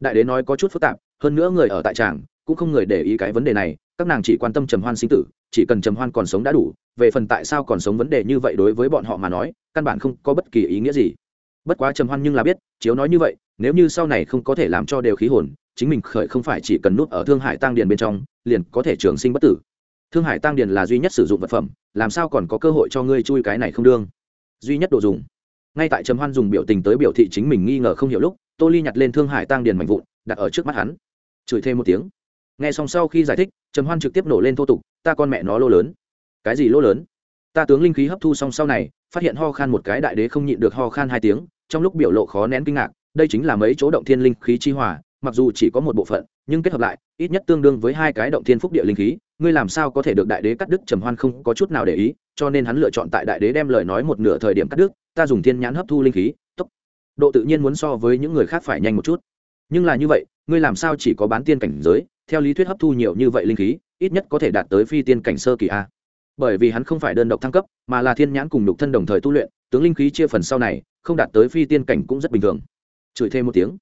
Đại đế nói có chút phức tạp, hơn nữa người ở tại tràng cũng không người để ý cái vấn đề này, các nàng chỉ quan tâm trầm hoan sinh tử, chỉ cần trầm hoan còn sống đã đủ, về phần tại sao còn sống vấn đề như vậy đối với bọn họ mà nói, căn bản không có bất kỳ ý nghĩa gì. Bất quá trầm hoan nhưng là biết, chiếu nói như vậy, nếu như sau này không có thể làm cho đều khí hồn, chính mình khởi không phải chỉ cần nút ở thương hải tăng điền bên trong, liền có thể trường sinh bất tử thương hải tăng điền là duy nhất sử dụng vật phẩm, làm sao còn có cơ hội cho ngươi chui cái này không đương? Duy nhất đồ dùng. Ngay tại trầm hoan dùng biểu tình tới biểu thị chính mình nghi ngờ không hiểu lúc, tô ly nhặt lên thương hải tăng điền mạnh vụn, đặt ở trước mắt hắn. Chửi thêm một tiếng. Nghe xong sau khi giải thích, trầm hoan trực tiếp nổ lên thô tục, ta con mẹ nó lô lớn. Cái gì lô lớn? Ta tướng linh khí hấp thu xong sau này, phát hiện ho khan một cái đại đế không nhịn được ho khan hai tiếng, trong lúc biểu lộ khó nén kinh ngạc, đây chính là mấy chỗ động thiên linh khí chi hòa mặc dù chỉ có một bộ phận, nhưng kết hợp lại, ít nhất tương đương với hai cái động thiên phúc địa linh khí, ngươi làm sao có thể được đại đế cắt đứt? Trầm hoan không có chút nào để ý, cho nên hắn lựa chọn tại đại đế đem lời nói một nửa thời điểm cắt đứt, ta dùng thiên nhãn hấp thu linh khí, tốc. Độ tự nhiên muốn so với những người khác phải nhanh một chút. Nhưng là như vậy, ngươi làm sao chỉ có bán tiên cảnh giới, theo lý thuyết hấp thu nhiều như vậy linh khí, ít nhất có thể đạt tới phi tiên cảnh sơ kỳ a. Bởi vì hắn không phải đơn độc thăng cấp, mà là thiên nhãn cùng đục thân đồng thời tu luyện, tướng linh khí chia phần sau này, không đạt tới phi tiên cảnh cũng rất bình thường. Chửi thêm một tiếng.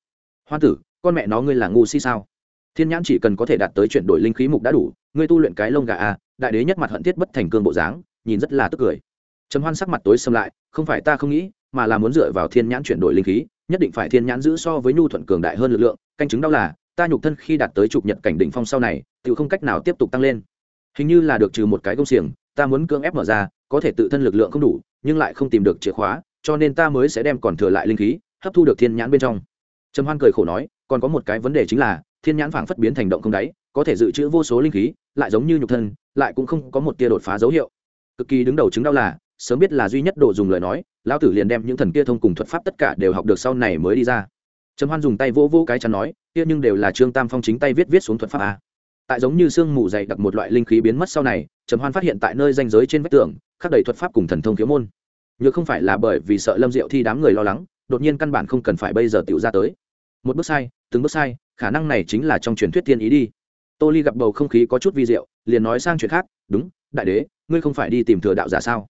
Hoa tử con mẹ nó ngươi là ngu si sao? Thiên nhãn chỉ cần có thể đạt tới chuyển đổi linh khí mục đã đủ, ngươi tu luyện cái lông gà à? đại đế nhất mặt hận thiết bất thành cương bộ dáng, nhìn rất là tức cười. Trầm hoan sắc mặt tối xâm lại, không phải ta không nghĩ, mà là muốn dựa vào thiên nhãn chuyển đổi linh khí, nhất định phải thiên nhãn giữ so với nhu thuận cường đại hơn lực lượng, canh chứng đau là, ta nhục thân khi đạt tới trục nhật cảnh đỉnh phong sau này, tự không cách nào tiếp tục tăng lên. Hình như là được trừ một cái công xiềng, ta muốn cưỡng ép mở ra, có thể tự thân lực lượng không đủ, nhưng lại không tìm được chìa khóa, cho nên ta mới sẽ đem còn thừa lại linh khí, hấp thu được thiên nhãn bên trong. Trầm hoan cười khổ nói còn có một cái vấn đề chính là, thiên nhãn phảng phất biến thành động không đáy, có thể dự trữ vô số linh khí, lại giống như nhục thân, lại cũng không có một tia đột phá dấu hiệu. Cực kỳ đứng đầu chứng đau là, sớm biết là duy nhất đồ dùng lời nói, lão tử liền đem những thần kia thông cùng thuật pháp tất cả đều học được sau này mới đi ra. Trầm hoan dùng tay vỗ vỗ cái chắn nói, kia nhưng đều là trương tam phong chính tay viết viết xuống thuật pháp a tại giống như sương mù dày đặc một loại linh khí biến mất sau này, trầm hoan phát hiện tại nơi danh giới trên vách tường, khắc đầy thuật pháp cùng thần thông thiếu môn. Nhược không phải là bởi vì sợ lâm diệu thi đám người lo lắng, đột nhiên căn bản không cần phải bây giờ tiểu ra tới. Một bước sai từng bước sai khả năng này chính là trong truyền thuyết thiên ý đi. Tô ly gặp bầu không khí có chút vi diệu liền nói sang chuyện khác đúng đại đế ngươi không phải đi tìm thừa đạo giả sao?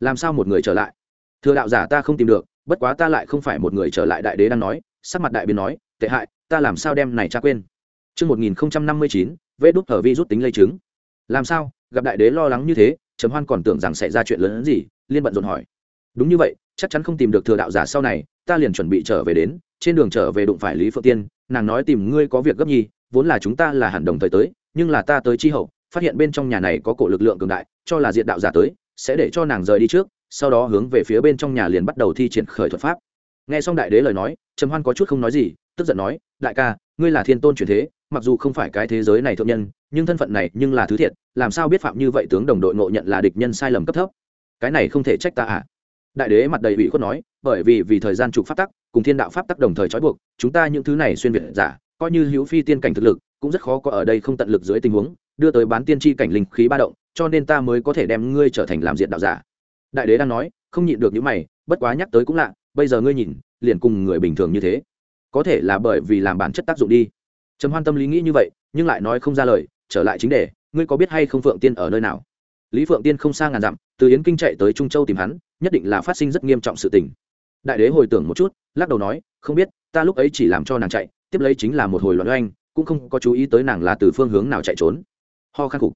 Làm sao một người trở lại? Thừa đạo giả ta không tìm được bất quá ta lại không phải một người trở lại đại đế đang nói sắc mặt đại biến nói tệ hại ta làm sao đem này cha quên? Trước 1059, vê đút ở vi rút tính lây chứng. Làm sao, gặp đại đế lo lắng như thế, Trầm Hoan còn tưởng rằng sẽ ra chuyện lớn hơn gì, liên bận rộn hỏi. Đúng như vậy, chắc chắn không tìm được thừa đạo giả sau này, ta liền chuẩn bị trở về đến, trên đường trở về đụng phải Lý Phượng Tiên, nàng nói tìm ngươi có việc gấp nhi, vốn là chúng ta là hẳn đồng thời tới, nhưng là ta tới chi hậu, phát hiện bên trong nhà này có cổ lực lượng cường đại, cho là diện đạo giả tới, sẽ để cho nàng rời đi trước, sau đó hướng về phía bên trong nhà liền bắt đầu thi triển khởi thuật pháp. Nghe xong đại đế lời nói trầm hoan có chút không nói gì tức giận nói đại ca ngươi là thiên tôn truyền thế mặc dù không phải cái thế giới này thượng nhân nhưng thân phận này nhưng là thứ thiệt làm sao biết phạm như vậy tướng đồng đội ngộ nhận là địch nhân sai lầm cấp thấp? Cái này không thể trách ta à? Đại đế mặt đầy ủy khuất nói, bởi vì vì thời gian trục pháp tắc, cùng thiên đạo pháp tắc đồng thời trói buộc, chúng ta những thứ này xuyên việt giả, coi như hữu phi tiên cảnh thực lực, cũng rất khó có ở đây không tận lực dưới tình huống, đưa tới bán tiên tri cảnh linh khí ba động, cho nên ta mới có thể đem ngươi trở thành làm diện đạo giả. Đại đế đang nói, không nhịn được những mày, bất quá nhắc tới cũng lạ, bây giờ ngươi nhìn, liền cùng người bình thường như thế. Có thể là bởi vì làm bản chất tác dụng đi. Trầm hoan tâm lý nghĩ như vậy, nhưng lại nói không ra lời, trở lại chính đề, ngươi có biết hay không phượng tiên ở nơi nào? Lý phượng tiên không xa ngàn dặm, từ yến kinh chạy tới trung châu tìm hắn nhất định là phát sinh rất nghiêm trọng sự tình. Đại đế hồi tưởng một chút, lắc đầu nói, không biết, ta lúc ấy chỉ làm cho nàng chạy, tiếp lấy chính là một hồi loạn oanh, cũng không có chú ý tới nàng là từ phương hướng nào chạy trốn. Ho khắc phục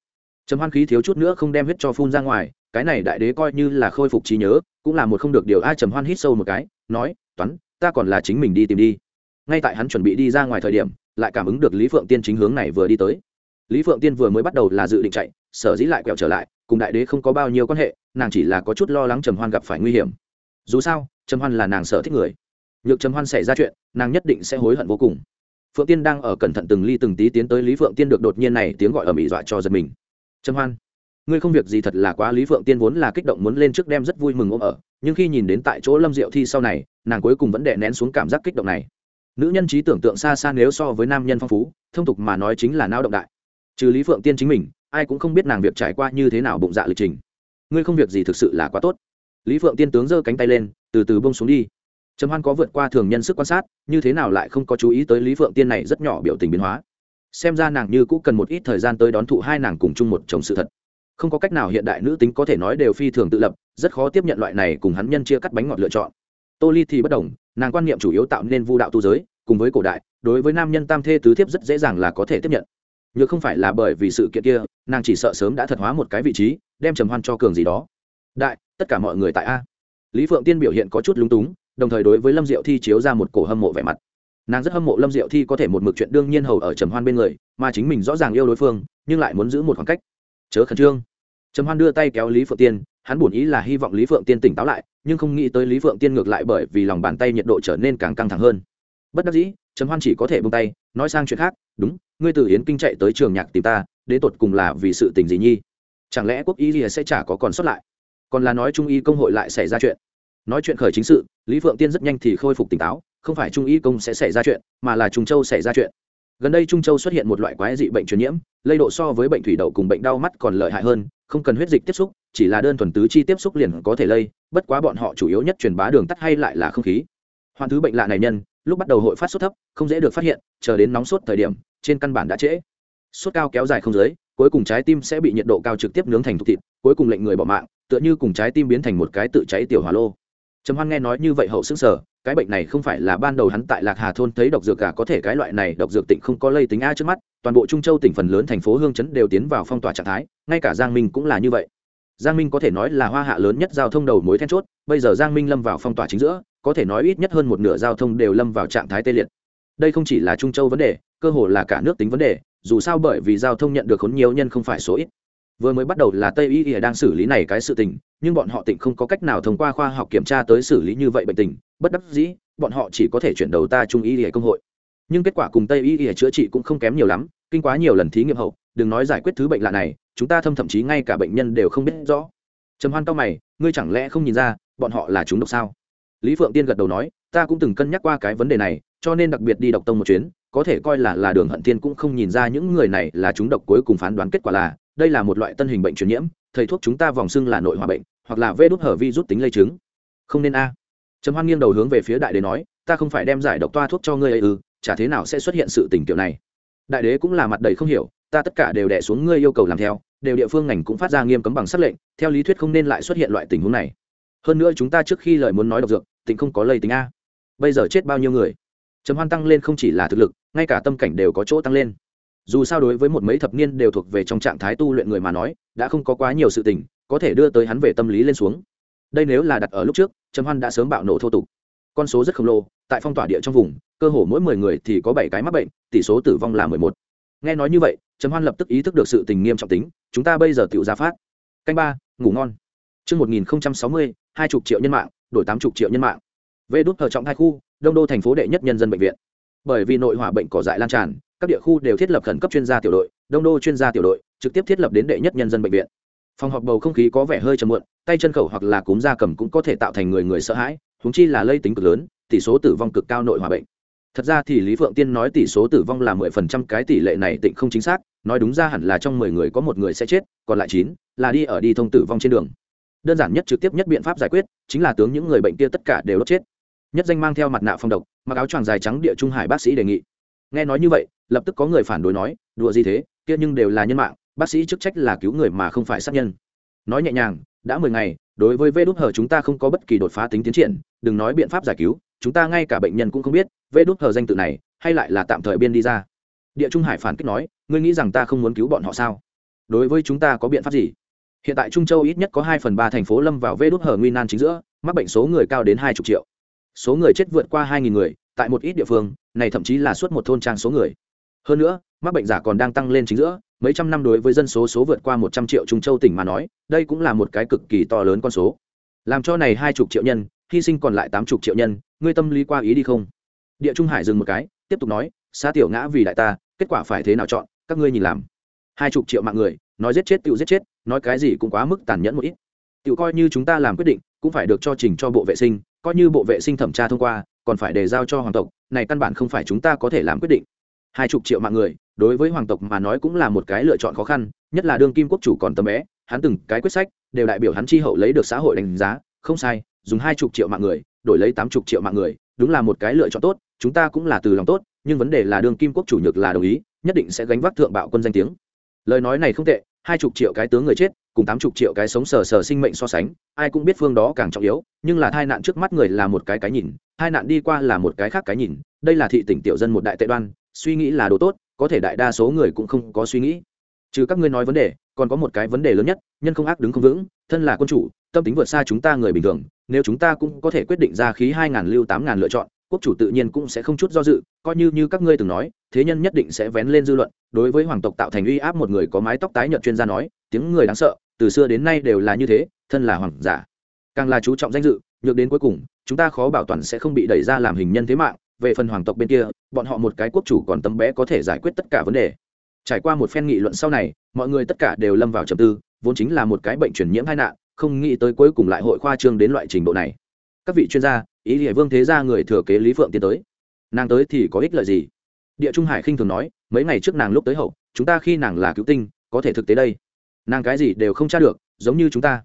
trầm hoan khí thiếu chút nữa không đem huyết cho phun ra ngoài, cái này đại đế coi như là khôi phục trí nhớ, cũng là một không được điều ai trầm hoan hít sâu một cái, nói, toán, ta còn là chính mình đi tìm đi. Ngay tại hắn chuẩn bị đi ra ngoài thời điểm, lại cảm ứng được lý phượng tiên chính hướng này vừa đi tới. Lý phượng tiên vừa mới bắt đầu là dự định chạy, sở dĩ lại quẹo trở lại cùng đại đế không có bao nhiêu quan hệ, nàng chỉ là có chút lo lắng trầm hoan gặp phải nguy hiểm. Dù sao, trầm hoan là nàng sở thích người. Nhược trầm hoan xảy ra chuyện, nàng nhất định sẽ hối hận vô cùng. Phượng tiên đang ở cẩn thận từng ly từng tí tiến tới lý phượng tiên được đột nhiên này tiếng gọi ở mỹ dọa cho giật mình. Trầm hoan, ngươi không việc gì thật là quá, lý phượng tiên vốn là kích động muốn lên trước đem rất vui mừng ôm ở, nhưng khi nhìn đến tại chỗ lâm diệu thi sau này, nàng cuối cùng vẫn đè nén xuống cảm giác kích động này. Nữ nhân trí tưởng tượng xa xa nếu so với nam nhân phong phú, thông tục mà nói chính là nao động đại. Trừ lý phượng tiên chính mình ai cũng không biết nàng việc trải qua như thế nào bụng dạ lịch trình. Ngươi không việc gì thực sự là quá tốt. Lý phượng tiên tướng giơ cánh tay lên, từ từ bông xuống đi. Trầm hoan có vượt qua thường nhân sức quan sát, như thế nào lại không có chú ý tới lý phượng tiên này rất nhỏ biểu tình biến hóa. Xem ra nàng như cũng cần một ít thời gian tới đón thụ hai nàng cùng chung một chồng sự thật. Không có cách nào hiện đại nữ tính có thể nói đều phi thường tự lập, rất khó tiếp nhận loại này cùng hắn nhân chia cắt bánh ngọt lựa chọn. Tô ly thì bất đồng, nàng quan niệm chủ yếu tạo nên vu đạo tu giới, cùng với cổ đại, đối với nam nhân tam thê tứ thiếp rất dễ dàng là có thể tiếp nhận nhớ không phải là bởi vì sự kiện kia, nàng chỉ sợ sớm đã thật hóa một cái vị trí, đem trầm hoan cho cường gì đó. Đại, tất cả mọi người tại a. Lý phượng tiên biểu hiện có chút lúng túng, đồng thời đối với lâm diệu thi chiếu ra một cổ hâm mộ vẻ mặt. Nàng rất hâm mộ lâm diệu thi có thể một mực chuyện đương nhiên hầu ở trầm hoan bên người, mà chính mình rõ ràng yêu đối phương, nhưng lại muốn giữ một khoảng cách. Chớ khẩn trương. Trầm hoan đưa tay kéo lý phượng tiên, hắn buồn ý là hy vọng lý phượng tiên tỉnh táo lại, nhưng không nghĩ tới lý phượng tiên ngược lại bởi vì lòng bàn tay nhiệt độ trở nên càng căng thẳng hơn. Bất đắc dĩ, trầm hoan chỉ có thể bông tay, nói sang chuyện khác, đúng ngươi từ yến kinh chạy tới trường nhạc tìm ta, đến tột cùng là vì sự tình gì nhi? Chẳng lẽ quốc y sẽ chả có còn sót lại? Còn là nói trung y công hội lại xảy ra chuyện. Nói chuyện khởi chính sự, lý phượng tiên rất nhanh thì khôi phục tỉnh táo, không phải trung y công sẽ xảy ra chuyện, mà là trung châu xảy ra chuyện. Gần đây trung châu xuất hiện một loại quái dị bệnh truyền nhiễm, lây độ so với bệnh thủy đậu cùng bệnh đau mắt còn lợi hại hơn, không cần huyết dịch tiếp xúc, chỉ là đơn thuần tứ chi tiếp xúc liền có thể lây, bất quá bọn họ chủ yếu nhất truyền bá đường tắt hay lại là không khí. Hoạn thứ bệnh lạ này nhân, lúc bắt đầu hội phát sốt thấp, không dễ được phát hiện, chờ đến nóng sốt thời điểm trên căn bản đã trễ. Sốt cao kéo dài không dưới cuối cùng trái tim sẽ bị nhiệt độ cao trực tiếp nướng thành thục thịt, cuối cùng lệnh người bỏ mạng, tựa như cùng trái tim biến thành một cái tự cháy tiểu hỏa lô. Trầm hoan nghe nói như vậy hậu xứng sở cái bệnh này không phải là ban đầu hắn tại lạc hà thôn thấy độc dược cả có thể cái loại này độc dược tỉnh không có lây tính a trước mắt, toàn bộ trung châu tỉnh phần lớn thành phố hương chấn đều tiến vào phong tỏa trạng thái, ngay cả giang minh cũng là như vậy. Giang minh có thể nói là hoa hạ lớn nhất giao thông đầu mối then chốt, bây giờ giang minh lâm vào phong tỏa chính giữa, có thể nói ít nhất hơn một nửa giao thông đều lâm vào trạng thái tê liệt đây không chỉ là trung châu vấn đề, cơ hồ là cả nước tính vấn đề, dù sao bởi vì giao thông nhận được khốn nhiều nhân không phải số ít. Vừa mới bắt đầu là tây y y đang xử lý này cái sự tình, nhưng bọn họ tỉnh không có cách nào thông qua khoa học kiểm tra tới xử lý như vậy bệnh tình, bất đắc dĩ, bọn họ chỉ có thể chuyển đầu ta trung y y công hội. Nhưng kết quả cùng tây y y chữa trị cũng không kém nhiều lắm, kinh quá nhiều lần thí nghiệm hậu, đừng nói giải quyết thứ bệnh lạ này, chúng ta thâm thậm chí ngay cả bệnh nhân đều không biết rõ. Trầm hoan cao mày, ngươi chẳng lẽ không nhìn ra, bọn họ là chúng độc sao? Lý phượng tiên gật đầu nói ta cũng từng cân nhắc qua cái vấn đề này, cho nên đặc biệt đi độc tông một chuyến, có thể coi là là đường hận thiên cũng không nhìn ra những người này là chúng độc cuối cùng phán đoán kết quả là, đây là một loại tân hình bệnh truyền nhiễm, thầy thuốc chúng ta vòng xưng là nội hòa bệnh, hoặc là vê đốt hở vi rút tính lây chứng. Không nên a. Trầm hoan nghiêng đầu hướng về phía đại đế nói, ta không phải đem giải độc toa thuốc cho ngươi ấy ư, chả thế nào sẽ xuất hiện sự tình kiểu này. Đại đế cũng là mặt đầy không hiểu, ta tất cả đều đẻ xuống ngươi yêu cầu làm theo, đều địa phương ngành cũng phát ra nghiêm cấm bằng sắc lệnh, theo lý thuyết không nên lại xuất hiện loại tình huống này. Hơn nữa chúng ta trước khi lời muốn nói độc dược, tình không có lây tính a bây giờ chết bao nhiêu người? Trầm hoan tăng lên không chỉ là thực lực ngay cả tâm cảnh đều có chỗ tăng lên. Dù sao đối với một mấy thập niên đều thuộc về trong trạng thái tu luyện người mà nói đã không có quá nhiều sự tình có thể đưa tới hắn về tâm lý lên xuống. Đây nếu là đặt ở lúc trước trầm hoan đã sớm bạo nổ thô tục. Con số rất khổng lồ tại phong tỏa địa trong vùng cơ hồ mỗi mười người thì có bảy cái mắc bệnh tỷ số tử vong là mười một. Nghe nói như vậy trầm hoan lập tức ý thức được sự tình nghiêm trọng tính chúng ta bây giờ tiểu ra phát. Canh ba ngủ ngon. Trước 1060, hai chục triệu nhân mạng, đổi tám chục triệu nhân mạng. Vê đút thờ trọng thai khu, đông đô thành phố đệ nhất nhân dân bệnh viện. Bởi vì nội hỏa bệnh cỏ dại lan tràn, các địa khu đều thiết lập khẩn cấp chuyên gia tiểu đội, đông đô chuyên gia tiểu đội, trực tiếp thiết lập đến đệ nhất nhân dân bệnh viện. Phòng họp bầu không khí có vẻ hơi trầm muộn, tay chân khẩu hoặc là cúm da cầm cũng có thể tạo thành người người sợ hãi, huống chi là lây tính cực lớn, tỷ số tử vong cực cao nội hỏa bệnh. Thật ra thì Lý Phượng Tiên nói tỷ số tử vong là mười phần trăm cái tỷ lệ này tịnh không chính xác, nói đúng ra hẳn là trong mười người có một người sẽ chết, còn lại chín là đi ở đi thông tử vong trên đường đơn giản nhất trực tiếp nhất biện pháp giải quyết chính là tướng những người bệnh kia tất cả đều đốt chết nhất danh mang theo mặt nạ phong độc, mặc áo choàng dài trắng địa trung hải bác sĩ đề nghị. Nghe nói như vậy, lập tức có người phản đối nói, đùa gì thế, kia nhưng đều là nhân mạng, bác sĩ chức trách là cứu người mà không phải sát nhân. Nói nhẹ nhàng, đã mười ngày, đối với vê đốt hờ chúng ta không có bất kỳ đột phá tính tiến triển, đừng nói biện pháp giải cứu, chúng ta ngay cả bệnh nhân cũng không biết, vê đốt hờ danh tự này, hay lại là tạm thời biên đi ra. Địa trung hải phản kích nói, ngươi nghĩ rằng ta không muốn cứu bọn họ sao? Đối với chúng ta có biện pháp gì? Hiện tại trung châu ít nhất có hai phần ba thành phố lâm vào vê đốt hở nguy nan chính giữa, mắc bệnh số người cao đến hai chục triệu số người chết vượt qua hai nghìn người, tại một ít địa phương, này thậm chí là suốt một thôn trang số người. Hơn nữa, mắc bệnh giả còn đang tăng lên chính giữa, mấy trăm năm đối với dân số số vượt qua một trăm triệu trung châu tỉnh mà nói, đây cũng là một cái cực kỳ to lớn con số. Làm cho này hai chục triệu nhân, hy sinh còn lại tám chục triệu nhân, ngươi tâm lý qua ý đi không? Địa trung hải dừng một cái, tiếp tục nói xa tiểu ngã vì đại ta, kết quả phải thế nào chọn, các ngươi nhìn làm. Hai chục triệu mạng người, nói giết chết tự giết chết, nói cái gì cũng quá mức tàn nhẫn một ít. Tự coi như chúng ta làm quyết định, cũng phải được cho trình cho bộ vệ sinh coi như bộ vệ sinh thẩm tra thông qua, còn phải đề giao cho hoàng tộc, này căn bản không phải chúng ta có thể làm quyết định. Hai chục triệu mạng người, đối với hoàng tộc mà nói cũng là một cái lựa chọn khó khăn, nhất là đương kim quốc chủ còn tầm bé, hắn từng cái quyết sách, đều đại biểu hắn chi hậu lấy được xã hội đánh giá, không sai, dùng hai chục triệu mạng người, đổi lấy tám chục triệu mạng người, đúng là một cái lựa chọn tốt, chúng ta cũng là từ lòng tốt, nhưng vấn đề là đương kim quốc chủ nhược là đồng ý, nhất định sẽ gánh vác thượng bạo quân danh tiếng. Lời nói này không tệ, hai chục triệu cái tướng người chết cùng tám chục triệu cái sống sờ sờ sinh mệnh so sánh, ai cũng biết phương đó càng trọng yếu, nhưng là tai nạn trước mắt người là một cái cái nhìn hai nạn đi qua là một cái khác cái nhìn, đây là thị tỉnh tiểu dân một đại tệ đoan, suy nghĩ là đồ tốt, có thể đại đa số người cũng không có suy nghĩ. Trừ các ngươi nói vấn đề, còn có một cái vấn đề lớn nhất, nhân không ác đứng không vững, thân là quân chủ, tâm tính vượt xa chúng ta người bình thường, nếu chúng ta cũng có thể quyết định ra khí hai ngàn lưu tám ngàn lựa chọn, quốc chủ tự nhiên cũng sẽ không chút do dự, coi như như các ngươi từng nói, thế nhân nhất định sẽ vén lên dư luận, đối với hoàng tộc tạo thành uy áp một người có mái tóc tái nhợt chuyên gia nói, tiếng người đáng sợ từ xưa đến nay đều là như thế, thân là hoàng giả. Càng là chú trọng danh dự, nhược đến cuối cùng, chúng ta khó bảo toàn sẽ không bị đẩy ra làm hình nhân thế mạng. Về phần hoàng tộc bên kia, bọn họ một cái quốc chủ còn tấm bé có thể giải quyết tất cả vấn đề. Trải qua một phen nghị luận sau này, mọi người tất cả đều lâm vào trầm tư, vốn chính là một cái bệnh truyền nhiễm hai nạn, không nghĩ tới cuối cùng lại hội khoa trương đến loại trình độ này. Các vị chuyên gia, ý địa vương thế gia người thừa kế lý phượng tiến tới. Nàng tới thì có ích lợi gì? Địa trung hải khinh thường nói, mấy ngày trước nàng lúc tới hậu, chúng ta khi nàng là cứu tinh, có thể thực tế đây nàng cái gì đều không tra được, giống như chúng ta.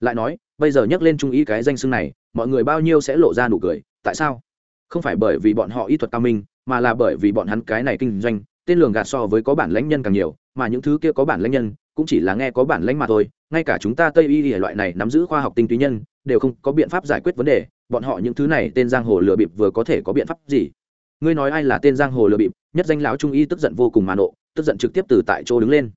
Lại nói, bây giờ nhắc lên trung ý cái danh xưng này, mọi người bao nhiêu sẽ lộ ra nụ cười, tại sao? Không phải bởi vì bọn họ y thuật cao minh, mà là bởi vì bọn hắn cái này kinh doanh, tên lường gạt so với có bản lãnh nhân càng nhiều, mà những thứ kia có bản lãnh nhân, cũng chỉ là nghe có bản lãnh mà thôi. Ngay cả chúng ta tây y loại này nắm giữ khoa học tinh túy nhân, đều không có biện pháp giải quyết vấn đề. Bọn họ những thứ này tên giang hồ lừa bịp vừa có thể có biện pháp gì? Ngươi nói ai là tên giang hồ lừa bịp? Nhất danh lão trung y tức giận vô cùng mà nộ, tức giận trực tiếp từ tại chỗ đứng lên.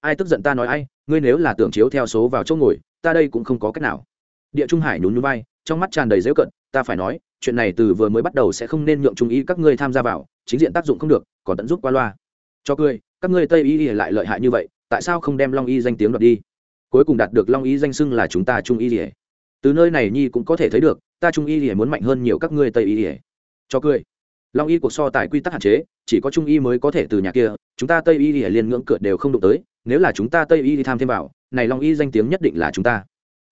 Ai tức giận ta nói ai? Ngươi nếu là tưởng chiếu theo số vào chỗ ngồi, ta đây cũng không có cách nào. Địa trung hải nhún nhún vai, trong mắt tràn đầy dễu cận ta phải nói, chuyện này từ vừa mới bắt đầu sẽ không nên nhượng trung y các ngươi tham gia vào, chính diện tác dụng không được, còn tận giúp qua loa. Cho cười, các ngươi tây y lại lợi hại như vậy, tại sao không đem long y danh tiếng đoạt đi? Cuối cùng đạt được long y danh xưng là chúng ta trung y rỉa từ nơi này nhi cũng có thể thấy được, ta trung y rỉa muốn mạnh hơn nhiều các ngươi tây y rỉa cho cười. Long y cuộc so tài quy tắc hạn chế, chỉ có trung y mới có thể từ nhà kia, chúng ta tây y rỉa liên ngưỡng cửa đều không đụng tới nếu là chúng ta tây y đi tham thêm vào, này long y danh tiếng nhất định là chúng ta.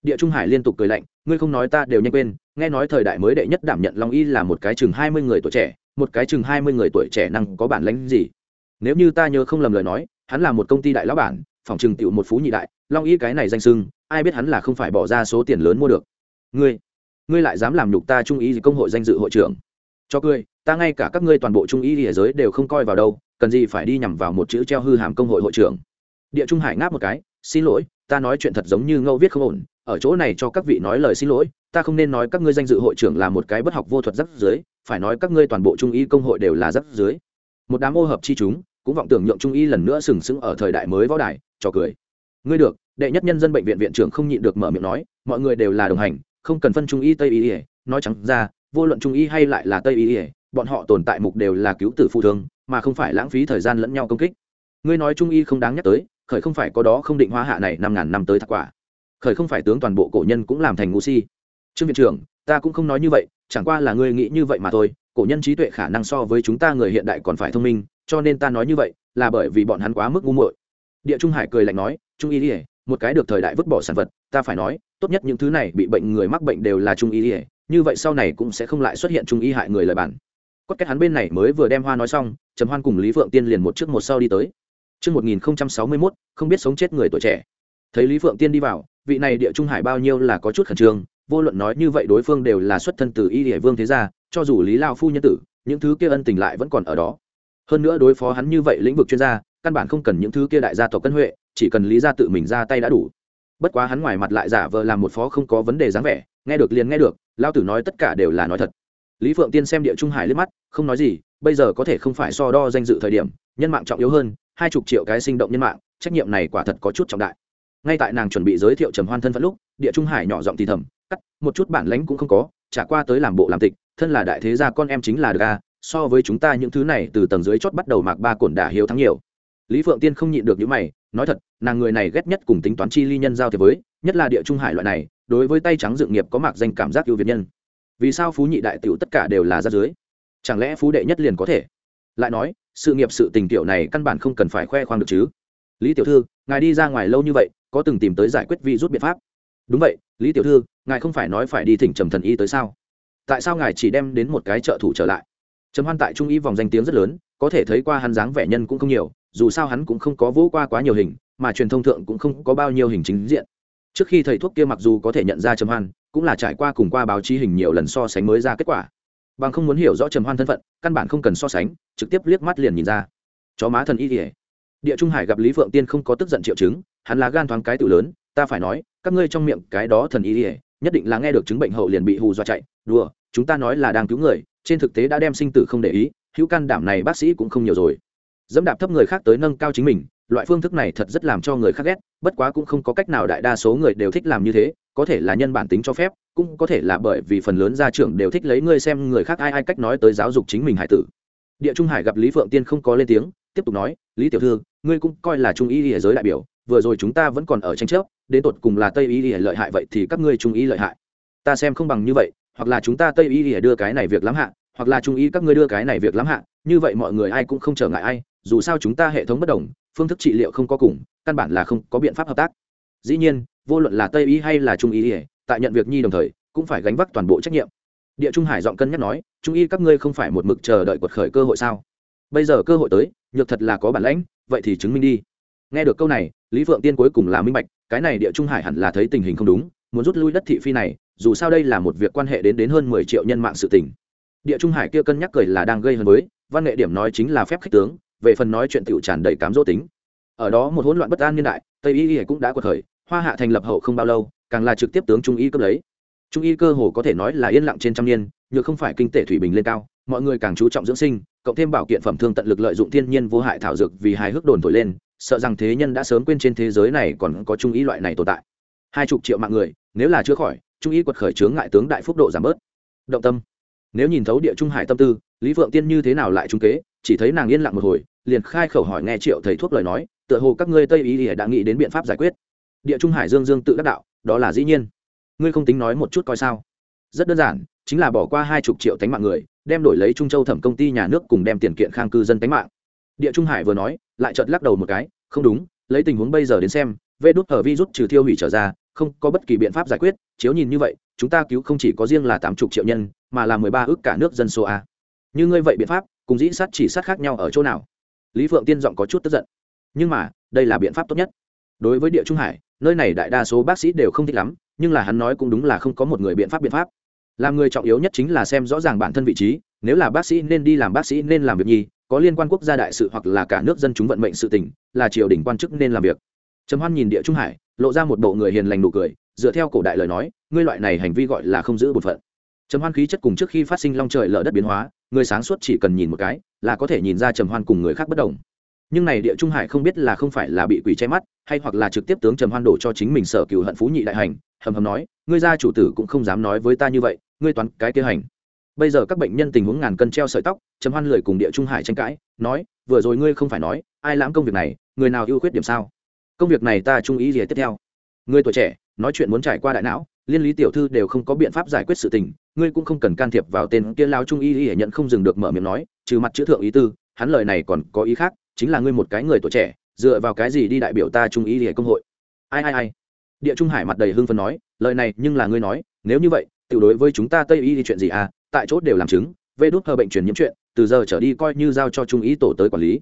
Địa trung hải liên tục cười lạnh, ngươi không nói ta đều nhanh quên, nghe nói thời đại mới đệ nhất đảm nhận long y là một cái chừng hai mươi người tuổi trẻ, một cái chừng hai mươi người tuổi trẻ năng có bản lãnh gì? Nếu như ta nhớ không lầm lời nói, hắn là một công ty đại lão bản, phòng trừng tiểu một phú nhị đại, long y cái này danh sưng ai biết hắn là không phải bỏ ra số tiền lớn mua được. Ngươi ngươi lại dám làm nhục ta trung ý gì công hội danh dự hội trưởng. Cho cười, ta ngay cả các ngươi toàn bộ trung ý địa giới đều không coi vào đâu, cần gì phải đi nhằm vào một chữ treo hư hàm công hội hội trưởng địa trung hải ngáp một cái, xin lỗi, ta nói chuyện thật giống như ngâu viết không ổn, ở chỗ này cho các vị nói lời xin lỗi, ta không nên nói các ngươi danh dự hội trưởng là một cái bất học vô thuật rắc dưới phải nói các ngươi toàn bộ trung y công hội đều là rắc dưới một đám ô hợp chi chúng, cũng vọng tưởng nhượng trung y lần nữa sừng sững ở thời đại mới võ đài, cho cười. Ngươi được, đệ nhất nhân dân bệnh viện viện trưởng không nhịn được mở miệng nói, mọi người đều là đồng hành, không cần phân trung y tây y nói trắng ra, vô luận trung y hay lại là tây y, bọn họ tồn tại mục đều là cứu tử phụ thương, mà không phải lãng phí thời gian lẫn nhau công kích. Ngươi nói trung y không đáng nhắc tới khởi không phải có đó không định hóa hạ này năm ngàn năm tới thạc quả. Khởi không phải tướng toàn bộ cổ nhân cũng làm thành ngu si. Trương viện trưởng, ta cũng không nói như vậy, chẳng qua là ngươi nghĩ như vậy mà thôi. Cổ nhân trí tuệ khả năng so với chúng ta người hiện đại còn phải thông minh, cho nên ta nói như vậy là bởi vì bọn hắn quá mức ngu muội. Địa trung hải cười lạnh nói, trung y ỉa một cái được thời đại vứt bỏ sản vật, ta phải nói, tốt nhất những thứ này bị bệnh người mắc bệnh đều là trung y ỉa như vậy sau này cũng sẽ không lại xuất hiện trung y hại người lời bản. Quất cách hắn bên này mới vừa đem hoa nói xong, trầm hoan cùng lý phượng tiên liền một trước một sau đi tới. Trước 1061, không biết sống chết người tuổi trẻ. Thấy Lý Phượng Tiên đi vào, vị này địa trung hải bao nhiêu là có chút khẩn trương, vô luận nói như vậy đối phương đều là xuất thân từ Y Liễu Vương thế gia, cho dù Lý Lão phu nhân tử, những thứ kia ân tình lại vẫn còn ở đó. Hơn nữa đối phó hắn như vậy lĩnh vực chuyên gia, căn bản không cần những thứ kia đại gia tộc cân huệ, chỉ cần Lý gia tự mình ra tay đã đủ. Bất quá hắn ngoài mặt lại giả vờ làm một phó không có vấn đề dáng vẻ, nghe được liền nghe được, Lão tử nói tất cả đều là nói thật. Lý Phượng Tiên xem địa trung hải liếc mắt, không nói gì, bây giờ có thể không phải so đo danh dự thời điểm, nhân mạng trọng yếu hơn, hai chục triệu cái sinh động nhân mạng trách nhiệm này quả thật có chút trọng đại. Ngay tại nàng chuẩn bị giới thiệu trầm hoan thân phận lúc địa trung hải nhỏ giọng thì thầm cắt một chút bản lãnh cũng không có trả qua tới làm bộ làm tịch thân là đại thế gia con em chính là ga, so với chúng ta những thứ này từ tầng dưới chót bắt đầu mạc ba cổn đả hiếu thắng nhiều. Lý phượng tiên không nhịn được những mày nói thật nàng người này ghét nhất cùng tính toán chi ly nhân giao thế với nhất là địa trung hải loại này đối với tay trắng dự nghiệp có mạc danh cảm giác ưu việt nhân. Vì sao phú nhị đại tiểu tất cả đều là ra dưới? Chẳng lẽ phú đệ nhất liền có thể? Lại nói sự nghiệp sự tình tiểu này căn bản không cần phải khoe khoang được chứ. Lý tiểu thư, ngài đi ra ngoài lâu như vậy, có từng tìm tới giải quyết vi rút biện pháp? Đúng vậy, lý tiểu thư, ngài không phải nói phải đi thỉnh trầm thần y tới sao? Tại sao ngài chỉ đem đến một cái trợ thủ trở lại? Trầm hoan tại trung y vòng danh tiếng rất lớn, có thể thấy qua hắn dáng vẻ nhân cũng không nhiều, dù sao hắn cũng không có vỗ qua quá nhiều hình, mà truyền thông thượng cũng không có bao nhiêu hình chính diện. Trước khi thầy thuốc kia mặc dù có thể nhận ra trầm hoan, cũng là trải qua cùng qua báo chí hình nhiều lần so sánh mới ra kết quả bằng không muốn hiểu rõ trầm hoan thân phận, căn bản không cần so sánh, trực tiếp liếc mắt liền nhìn ra. Chó má thần y kỉa địa trung hải gặp lý phượng tiên không có tức giận triệu chứng, hắn là gan thoáng cái tự lớn, ta phải nói, các ngươi trong miệng cái đó thần y kỉa nhất định là nghe được chứng bệnh hậu liền bị hù dọa chạy. Đùa, chúng ta nói là đang cứu người, trên thực tế đã đem sinh tử không để ý, hữu can đảm này bác sĩ cũng không nhiều rồi. Dẫm đạp thấp người khác tới nâng cao chính mình loại phương thức này thật rất làm cho người khác ghét, bất quá cũng không có cách nào đại đa số người đều thích làm như thế, có thể là nhân bản tính cho phép, cũng có thể là bởi vì phần lớn gia trưởng đều thích lấy ngươi xem người khác ai ai cách nói tới giáo dục chính mình hải tử. Địa trung hải gặp lý phượng tiên không có lên tiếng, tiếp tục nói, lý tiểu thư, ngươi cũng coi là trung y hệ giới đại biểu, vừa rồi chúng ta vẫn còn ở tranh chấp, đến tột cùng là tây y hệ lợi hại vậy thì các ngươi trung y lợi hại. Ta xem không bằng như vậy, hoặc là chúng ta tây y hệ đưa cái này việc lắm hạ, hoặc là trung y các ngươi đưa cái này việc lắm hạ, như vậy mọi người ai cũng không trở ngại ai dù sao chúng ta hệ thống bất đồng, phương thức trị liệu không có cùng, căn bản là không có biện pháp hợp tác. Dĩ nhiên, vô luận là tây y hay là trung y tại nhận việc nhi đồng thời, cũng phải gánh vác toàn bộ trách nhiệm. Địa trung hải giọng cân nhắc nói, trung y, các ngươi không phải một mực chờ đợi quật khởi cơ hội sao? Bây giờ cơ hội tới, nhược thật là có bản lãnh, vậy thì chứng minh đi. Nghe được câu này, lý phượng tiên cuối cùng là minh bạch, cái này địa trung hải hẳn là thấy tình hình không đúng, muốn rút lui đất thị phi này, dù sao đây là một việc quan hệ đến đến hơn mười triệu nhân mạng sự tình. Địa trung hải kia cân nhắc cười là đang gây hấn với, văn nghệ điểm nói chính là phép khích tướng về phần nói chuyện tiểu tràn đầy cám dỗ tính. Ở đó một hỗn loạn bất an niên đại, tây y y cũng đã quật khởi, hoa hạ thành lập hậu không bao lâu, càng là trực tiếp tướng trung y cấp lấy. Trung y cơ hồ có thể nói là yên lặng trên trăm niên nhờ không phải kinh tế thủy bình lên cao, mọi người càng chú trọng dưỡng sinh, cộng thêm bảo kiện phẩm thương tận lực lợi dụng thiên nhiên vô hại thảo dược vì hài hước đồn thổi lên, sợ rằng thế nhân đã sớm quên trên thế giới này còn có trung y loại này tồn tại. Hai chục triệu mạng người, nếu là chữa khỏi, trung y quật khởi chướng ngại tướng đại phúc độ giảm bớt. Động tâm. Nếu nhìn thấu địa trung hải tâm tư, lý vượng tiên như thế nào lại trung kế chỉ thấy nàng yên lặng một hồi, liền khai khẩu hỏi nghe triệu thầy thuốc lời nói, tựa hồ các ngươi tây y đã nghĩ đến biện pháp giải quyết. Địa trung hải dương dương tự đắc đạo, đó là dĩ nhiên. Ngươi không tính nói một chút coi sao. Rất đơn giản, chính là bỏ qua hai chục triệu tánh mạng người, đem đổi lấy trung châu thẩm công ty nhà nước cùng đem tiền kiện khang cư dân tánh mạng. Địa trung hải vừa nói, lại chợt lắc đầu một cái, không đúng, lấy tình huống bây giờ đến xem, vê đốt ở virus trừ thiêu hủy trở ra, không có bất kỳ biện pháp giải quyết, chiếu nhìn như vậy, chúng ta cứu không chỉ có riêng là tám chục triệu nhân, mà là mười ba ước cả nước dân số a. Như ngươi vậy biện pháp cùng dĩ sát chỉ sát khác nhau ở chỗ nào? Lý phượng tiên giọng có chút tức giận. Nhưng mà, đây là biện pháp tốt nhất. Đối với địa trung hải, nơi này đại đa số bác sĩ đều không thích lắm, nhưng là hắn nói cũng đúng là không có một người biện pháp biện pháp. Làm người trọng yếu nhất chính là xem rõ ràng bản thân vị trí, nếu là bác sĩ nên đi làm bác sĩ nên làm việc nhi có liên quan quốc gia đại sự hoặc là cả nước dân chúng vận mệnh sự tỉnh là triều đình quan chức nên làm việc. Trầm hoan nhìn địa trung hải, lộ ra một bộ người hiền lành nụ cười, dựa theo cổ đại lời nói, ngươi loại này hành vi gọi là không giữ bổn phận. Trầm hoan khí chất cùng trước khi phát sinh long trời lở đất biến hóa người sáng suốt chỉ cần nhìn một cái, là có thể nhìn ra trầm hoan cùng người khác bất đồng. Nhưng này địa trung hải không biết là không phải là bị quỷ che mắt, hay hoặc là trực tiếp tướng trầm hoan đổ cho chính mình sở cựu hận phú nhị đại hành, hầm hầm nói, ngươi gia chủ tử cũng không dám nói với ta như vậy, ngươi toán cái kế hành. Bây giờ các bệnh nhân tình huống ngàn cân treo sợi tóc, trầm hoan lười cùng địa trung hải tranh cãi, nói, vừa rồi ngươi không phải nói, ai lãm công việc này, người nào ưu khuyết điểm sao? Công việc này ta trung ý gì tiếp theo. Người tuổi trẻ, nói chuyện muốn trải qua đại não, liên lý tiểu thư đều không có biện pháp giải quyết sự tình ngươi cũng không cần can thiệp vào tên kia lao trung y y nhận không dừng được mở miệng nói, trừ mặt chữ thượng ý tư, hắn lời này còn có ý khác, chính là ngươi một cái người tuổi trẻ, dựa vào cái gì đi đại biểu ta trung y y công hội. Ai ai ai? Địa trung hải mặt đầy hưng phấn nói, lời này nhưng là ngươi nói, nếu như vậy tự đối với chúng ta tây y thì chuyện gì à? Tại chốt đều làm chứng, vê đốt hờ bệnh truyền nhiễm chuyện, từ giờ trở đi coi như giao cho trung ý tổ tới quản lý.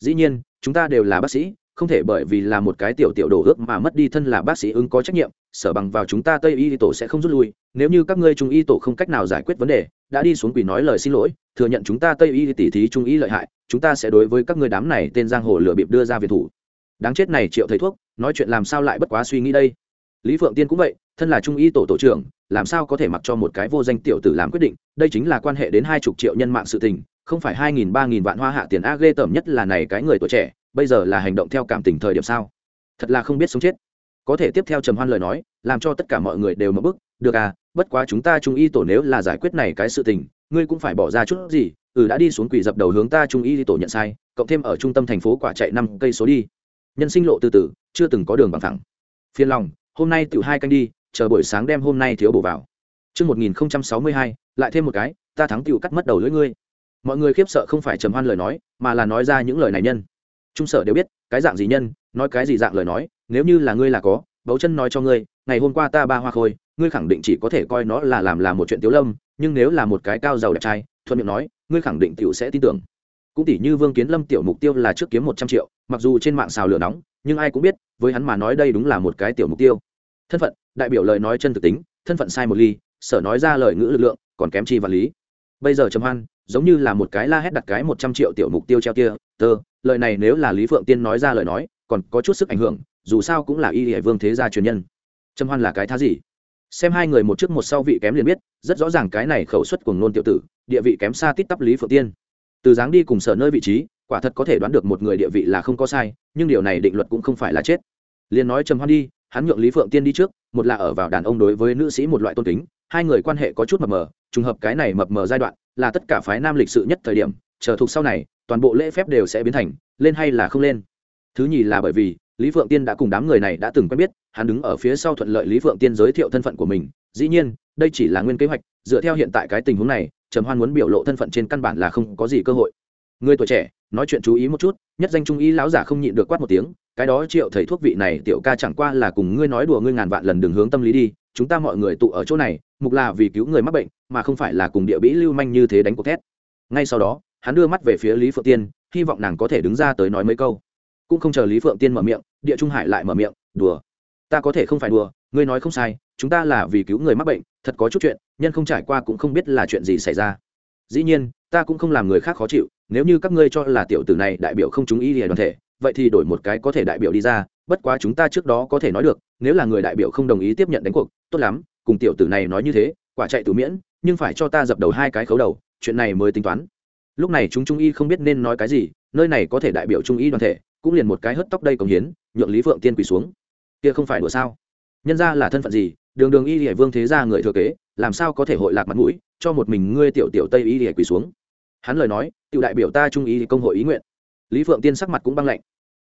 Dĩ nhiên, chúng ta đều là bác sĩ không thể bởi vì là một cái tiểu tiểu đồ ước mà mất đi thân là bác sĩ ứng có trách nhiệm, sở bằng vào chúng ta tây y tổ sẽ không rút lui, nếu như các ngươi trung y tổ không cách nào giải quyết vấn đề, đã đi xuống quỷ nói lời xin lỗi, thừa nhận chúng ta tây y tỉ thí trung y lợi hại, chúng ta sẽ đối với các ngươi đám này tên giang hồ lừa bịp đưa ra viện thủ. Đáng chết này triệu thầy thuốc, nói chuyện làm sao lại bất quá suy nghĩ đây? Lý phượng tiên cũng vậy, thân là trung y tổ tổ trưởng, làm sao có thể mặc cho một cái vô danh tiểu tử làm quyết định, đây chính là quan hệ đến hai chục triệu nhân mạng sự tình, không phải hai nghìn, ba nghìn vạn hoa hạ tiền a ghê tởm nhất là này cái người tuổi trẻ bây giờ là hành động theo cảm tình thời điểm sao? Thật là không biết sống chết. Có thể tiếp theo trầm hoan lời nói làm cho tất cả mọi người đều mất bức được à bất quá chúng ta trung y tổ nếu là giải quyết này cái sự tình ngươi cũng phải bỏ ra chút gì ừ đã đi xuống quỷ dập đầu hướng ta trung y tổ nhận sai cộng thêm ở trung tâm thành phố quả chạy năm cây số đi. Nhân sinh lộ từ từ chưa từng có đường bằng thẳng phiền lòng hôm nay tiểu hai canh đi chờ buổi sáng đem hôm nay thiếu bổ vào. Trước 1062, lại thêm một cái, ta thắng tiểu cắt mất đầu lưỡi ngươi. Mọi người khiếp sợ không phải trầm hoan lời nói, mà là nói ra những lời này nhân. Trung sở đều biết, cái dạng gì nhân, nói cái gì dạng lời nói, nếu như là ngươi là có, bấu chân nói cho ngươi, ngày hôm qua ta ba hoa khôi, ngươi khẳng định chỉ có thể coi nó là làm là một chuyện tiểu lâm, nhưng nếu là một cái cao giàu đẹp trai, thuận miệng nói, ngươi khẳng định tiểu sẽ tin tưởng. Cũng tỷ như Vương Kiến Lâm tiểu mục tiêu là trước kiếm một trăm triệu, mặc dù trên mạng xào lửa nóng, nhưng ai cũng biết, với hắn mà nói đây đúng là một cái tiểu mục tiêu thân phận đại biểu lời nói chân thực tính thân phận sai một ly sở nói ra lời ngữ lực lượng còn kém chi và lý bây giờ trầm hoan giống như là một cái la hét đặt cái một trăm triệu tiểu mục tiêu treo kia, tơ, lời này nếu là lý phượng tiên nói ra lời nói, còn có chút sức ảnh hưởng, dù sao cũng là y hệ vương thế gia truyền nhân. Trầm hoan là cái thá gì? Xem hai người một trước một sau vị kém liền biết, rất rõ ràng cái này khẩu suất của luôn tiểu tử, địa vị kém xa tít tắp lý phượng tiên. Từ dáng đi cùng sở nơi vị trí, quả thật có thể đoán được một người địa vị là không có sai, nhưng điều này định luật cũng không phải là chết. Liền nói trầm hoan đi, hắn nhượng lý phượng tiên đi trước, một là ở vào đàn ông đối với nữ sĩ một loại tôn kính hai người quan hệ có chút mập mờ, trùng hợp cái này mập mờ giai đoạn là tất cả phái nam lịch sự nhất thời điểm, chờ thuộc sau này, toàn bộ lễ phép đều sẽ biến thành, lên hay là không lên. Thứ nhì là bởi vì, lý phượng tiên đã cùng đám người này đã từng quen biết, hắn đứng ở phía sau thuận lợi lý phượng tiên giới thiệu thân phận của mình. Dĩ nhiên, đây chỉ là nguyên kế hoạch, dựa theo hiện tại cái tình huống này, trầm hoan muốn biểu lộ thân phận trên căn bản là không có gì cơ hội. Người tuổi trẻ, nói chuyện chú ý một chút, nhất danh trung ý lão giả không nhịn được quát một tiếng, cái đó triệu thầy thuốc vị này tiểu ca chẳng qua là cùng ngươi nói đùa ngươi ngàn vạn lần đường hướng tâm lý đi chúng ta mọi người tụ ở chỗ này, mục là vì cứu người mắc bệnh, mà không phải là cùng địa bĩ lưu manh như thế đánh cuộc thét. Ngay sau đó, hắn đưa mắt về phía lý phượng tiên, hy vọng nàng có thể đứng ra tới nói mấy câu. Cũng không chờ lý phượng tiên mở miệng, địa trung hải lại mở miệng, đùa, ta có thể không phải đùa, ngươi nói không sai, chúng ta là vì cứu người mắc bệnh, thật có chút chuyện, nhân không trải qua cũng không biết là chuyện gì xảy ra. Dĩ nhiên, ta cũng không làm người khác khó chịu, nếu như các ngươi cho là tiểu tử này đại biểu không chúng ý thì đoàn thể, vậy thì đổi một cái có thể đại biểu đi ra, bất quá chúng ta trước đó có thể nói được nếu là người đại biểu không đồng ý tiếp nhận đánh cuộc, tốt lắm, cùng tiểu tử này nói như thế, quả chạy tử miễn, nhưng phải cho ta dập đầu hai cái khấu đầu, chuyện này mới tính toán. Lúc này chúng trung y không biết nên nói cái gì, nơi này có thể đại biểu trung y đoàn thể, cũng liền một cái hất tóc đây cống hiến, nhượng lý phượng tiên quỳ xuống. Kia không phải đùa sao? Nhân ra là thân phận gì? Đường đường y hải vương thế gia người thừa kế, làm sao có thể hội lạc mặt mũi, cho một mình ngươi tiểu tiểu tây y hải quỳ xuống? Hắn lời nói, tiểu đại biểu ta trung y công hội ý nguyện. Lý phượng tiên sắc mặt cũng băng lạnh.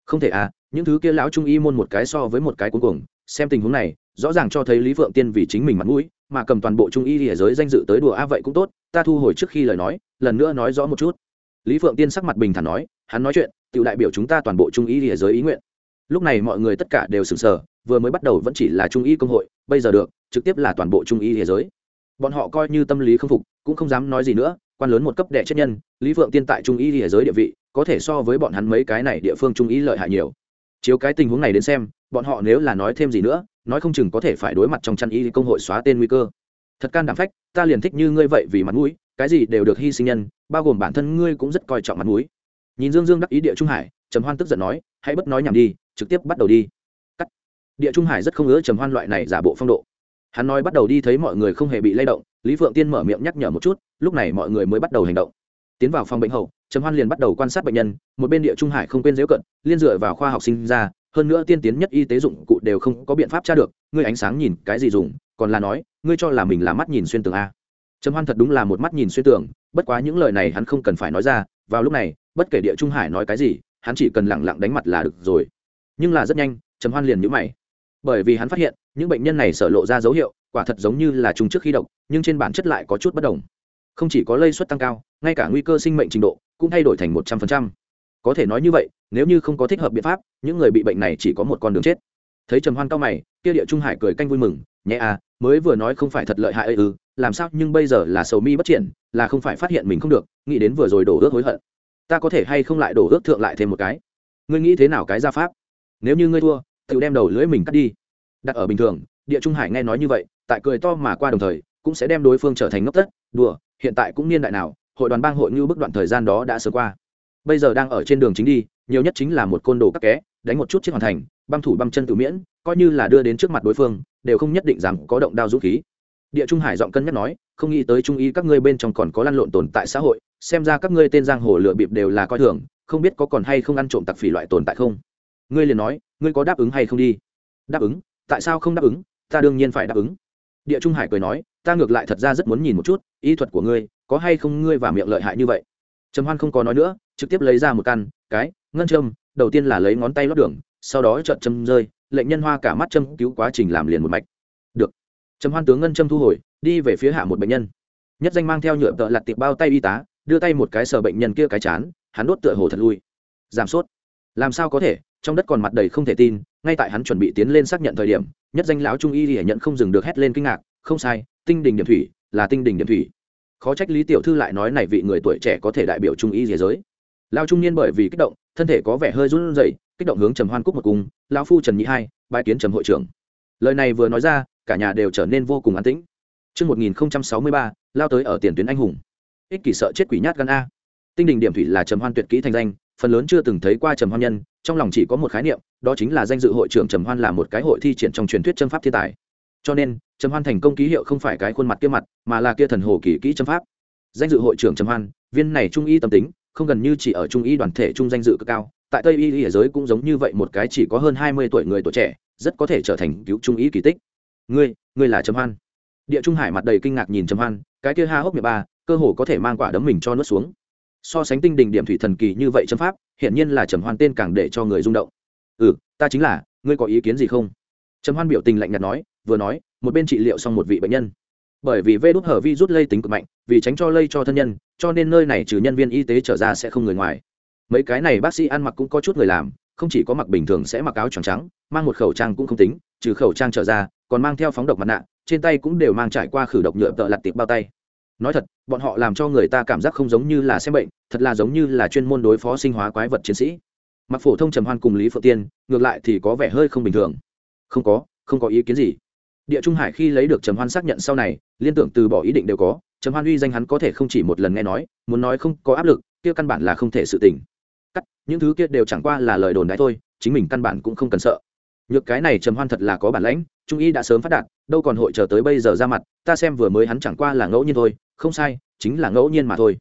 Không thể à những thứ kia lão trung y môn một cái so với một cái cuối cùng xem tình huống này, rõ ràng cho thấy lý phượng tiên vì chính mình mặt mũi, mà cầm toàn bộ trung y địa giới danh dự tới đùa a vậy cũng tốt, ta thu hồi trước khi lời nói, lần nữa nói rõ một chút. Lý phượng tiên sắc mặt bình thản nói, hắn nói chuyện tự đại biểu chúng ta toàn bộ trung y địa giới ý nguyện. Lúc này mọi người tất cả đều sừng sờ, vừa mới bắt đầu vẫn chỉ là trung y công hội, bây giờ được, trực tiếp là toàn bộ trung y địa giới. Bọn họ coi như tâm lý không phục, cũng không dám nói gì nữa, quan lớn một cấp đệ chết nhân, lý phượng tiên tại trung y địa giới địa vị, có thể so với bọn hắn mấy cái này địa phương trung y lợi hại nhiều. Chiếu cái tình huống này đến xem bọn họ nếu là nói thêm gì nữa, nói không chừng có thể phải đối mặt trong chăn y công hội xóa tên nguy cơ. Thật can đảm phách, ta liền thích như ngươi vậy vì mặt mũi, cái gì đều được hy sinh nhân, bao gồm bản thân ngươi cũng rất coi trọng mặt mũi. Nhìn dương dương đắc ý địa trung hải, trầm hoan tức giận nói, hãy bất nói nhảm đi, trực tiếp bắt đầu đi. Cắt. Địa trung hải rất không ngứa trầm hoan loại này giả bộ phong độ. Hắn nói bắt đầu đi thấy mọi người không hề bị lay động, lý phượng tiên mở miệng nhắc nhở một chút, lúc này mọi người mới bắt đầu hành động. Tiến vào phòng bệnh hậu, trầm hoan liền bắt đầu quan sát bệnh nhân, một bên địa trung hải không quên dễu cận, liên dựa vào khoa học sinh ra hơn nữa tiên tiến nhất y tế dụng cụ đều không có biện pháp tra được, ngươi ánh sáng nhìn cái gì dùng, còn là nói, ngươi cho là mình là mắt nhìn xuyên tường a. Trầm hoan thật đúng là một mắt nhìn xuyên tường, bất quá những lời này hắn không cần phải nói ra, vào lúc này, bất kể địa trung hải nói cái gì, hắn chỉ cần lẳng lặng đánh mặt là được rồi. Nhưng là rất nhanh, trầm hoan liền nhữ mày. Bởi vì hắn phát hiện, những bệnh nhân này sở lộ ra dấu hiệu, quả thật giống như là trùng trước khi độc, nhưng trên bản chất lại có chút bất đồng. Không chỉ có lây suất tăng cao, ngay cả nguy cơ sinh mệnh trình độ cũng thay đổi thành một trăm phần trăm. Có thể nói như vậy nếu như không có thích hợp biện pháp những người bị bệnh này chỉ có một con đường chết. Thấy trầm hoan cao mày kia địa trung hải cười canh vui mừng nhẹ à mới vừa nói không phải thật lợi hại ư ừ, làm sao nhưng bây giờ là sầu mi bất triển là không phải phát hiện mình không được nghĩ đến vừa rồi đổ ước hối hận. Ta có thể hay không lại đổ ước thượng lại thêm một cái? Ngươi nghĩ thế nào cái ra pháp? Nếu như ngươi thua tự đem đầu lưỡi mình cắt đi. Đặt ở bình thường địa trung hải nghe nói như vậy tại cười to mà qua đồng thời cũng sẽ đem đối phương trở thành ngốc tất đùa hiện tại cũng niên đại nào hội đoàn bang hội như bức đoạn thời gian đó đã sớm qua. Bây giờ đang ở trên đường chính đi nhiều nhất chính là một côn đồ các ké, đánh một chút chiếc hoàn thành, băm thủ băm chân tự miễn, coi như là đưa đến trước mặt đối phương, đều không nhất định rằng có động đao dũng khí. Địa trung hải giọng cân nhắc nói, không nghĩ tới trung y các ngươi bên trong còn có lăn lộn tồn tại xã hội, xem ra các ngươi tên giang hồ lựa bịp đều là coi thường, không biết có còn hay không ăn trộm tặc phỉ loại tồn tại không? Ngươi liền nói, ngươi có đáp ứng hay không đi? Đáp ứng? Tại sao không đáp ứng? Ta đương nhiên phải đáp ứng. Địa trung hải cười nói, ta ngược lại thật ra rất muốn nhìn một chút, ý thuật của ngươi, có hay không ngươi và miệng lợi hại như vậy? Trầm hoan không có nói nữa, trực tiếp lấy ra một căn cái, ngân châm, đầu tiên là lấy ngón tay lót đường, sau đó trợn châm rơi, lệnh nhân hoa cả mắt châm cứu quá trình làm liền một mạch. Được. Châm hoan tướng ngân châm thu hồi, đi về phía hạ một bệnh nhân. Nhất danh mang theo nhựa tợ lặt tiệp bao tay y tá, đưa tay một cái sờ bệnh nhân kia cái chán, hắn đốt tựa hồ thật lui. Giảm sốt làm sao có thể? Trong đất còn mặt đầy không thể tin, ngay tại hắn chuẩn bị tiến lên xác nhận thời điểm, nhất danh lão trung y hiển nhận không dừng được hét lên kinh ngạc, không sai, tinh đình điểm thủy, là tinh đình điểm thủy. Khó trách lý tiểu thư lại nói này vị người tuổi trẻ có thể đại biểu trung y thế giới lao trung niên bởi vì kích động thân thể có vẻ hơi run rẩy kích động hướng trầm hoan cúc một cung lao phu trần nhị hai bãi kiến trầm hội trưởng lời này vừa nói ra cả nhà đều trở nên vô cùng an tĩnh Trước 1063, lao tới ở tiền tuyến anh hùng. Ích kỷ sợ chết quỷ nhát gan A. Tinh đình điểm thủy là trầm hoan tuyệt kỹ thành danh, phần lớn chưa từng thấy qua trầm hoan nhân, trong lòng chỉ có một khái niệm đó chính là danh dự hội trưởng trầm hoan là một cái hội thi triển trong truyền thuyết châm pháp thiên tài cho nên trầm hoan thành công ký hiệu không phải cái khuôn mặt kia mặt mà là kia thần hồ kỳ kỹ châm pháp danh dự hội trưởng trầm hoan viên này trung y tâm tính không gần như chỉ ở trung y đoàn thể trung danh dự cực cao, tại tây y y giới cũng giống như vậy một cái chỉ có hơn hai mươi tuổi người tuổi trẻ, rất có thể trở thành cứu trung y kỳ tích. Ngươi ngươi là trầm hoan. Địa trung hải mặt đầy kinh ngạc nhìn trầm hoan, cái kia ha hốc miệng ba, cơ hồ có thể mang quả đấm mình cho nuốt xuống. So sánh tinh đỉnh điểm thủy thần kỳ như vậy trầm pháp hiện nhiên là trầm hoan tên càng để cho người rung động. Ừ ta chính là, ngươi có ý kiến gì không? Trầm hoan biểu tình lạnh nhạt nói, vừa nói, một bên trị liệu xong một vị bệnh nhân bởi vì vê đốt hở vi rút lây tính cực mạnh, vì tránh cho lây cho thân nhân, cho nên nơi này trừ nhân viên y tế trở ra sẽ không người ngoài. Mấy cái này bác sĩ ăn mặc cũng có chút người làm, không chỉ có mặc bình thường sẽ mặc áo trắng trắng, mang một khẩu trang cũng không tính, trừ khẩu trang trở ra, còn mang theo phóng độc mặt nạ, trên tay cũng đều mang trải qua khử độc nhựa tợ lặt tiệp bao tay. Nói thật, bọn họ làm cho người ta cảm giác không giống như là xem bệnh, thật là giống như là chuyên môn đối phó sinh hóa quái vật chiến sĩ. Mặc phổ thông trầm hoan cùng lý phượng tiên, ngược lại thì có vẻ hơi không bình thường. Không có không có ý kiến gì địa trung hải khi lấy được trầm hoan xác nhận sau này, liên tưởng từ bỏ ý định đều có, trầm hoan uy danh hắn có thể không chỉ một lần nghe nói, muốn nói không có áp lực, kia căn bản là không thể sự tình. Cắt, những thứ kia đều chẳng qua là lời đồn đại thôi, chính mình căn bản cũng không cần sợ. Nhược cái này trầm hoan thật là có bản lãnh, trung y đã sớm phát đạt, đâu còn hội chờ tới bây giờ ra mặt, ta xem vừa mới hắn chẳng qua là ngẫu nhiên thôi, không sai, chính là ngẫu nhiên mà thôi.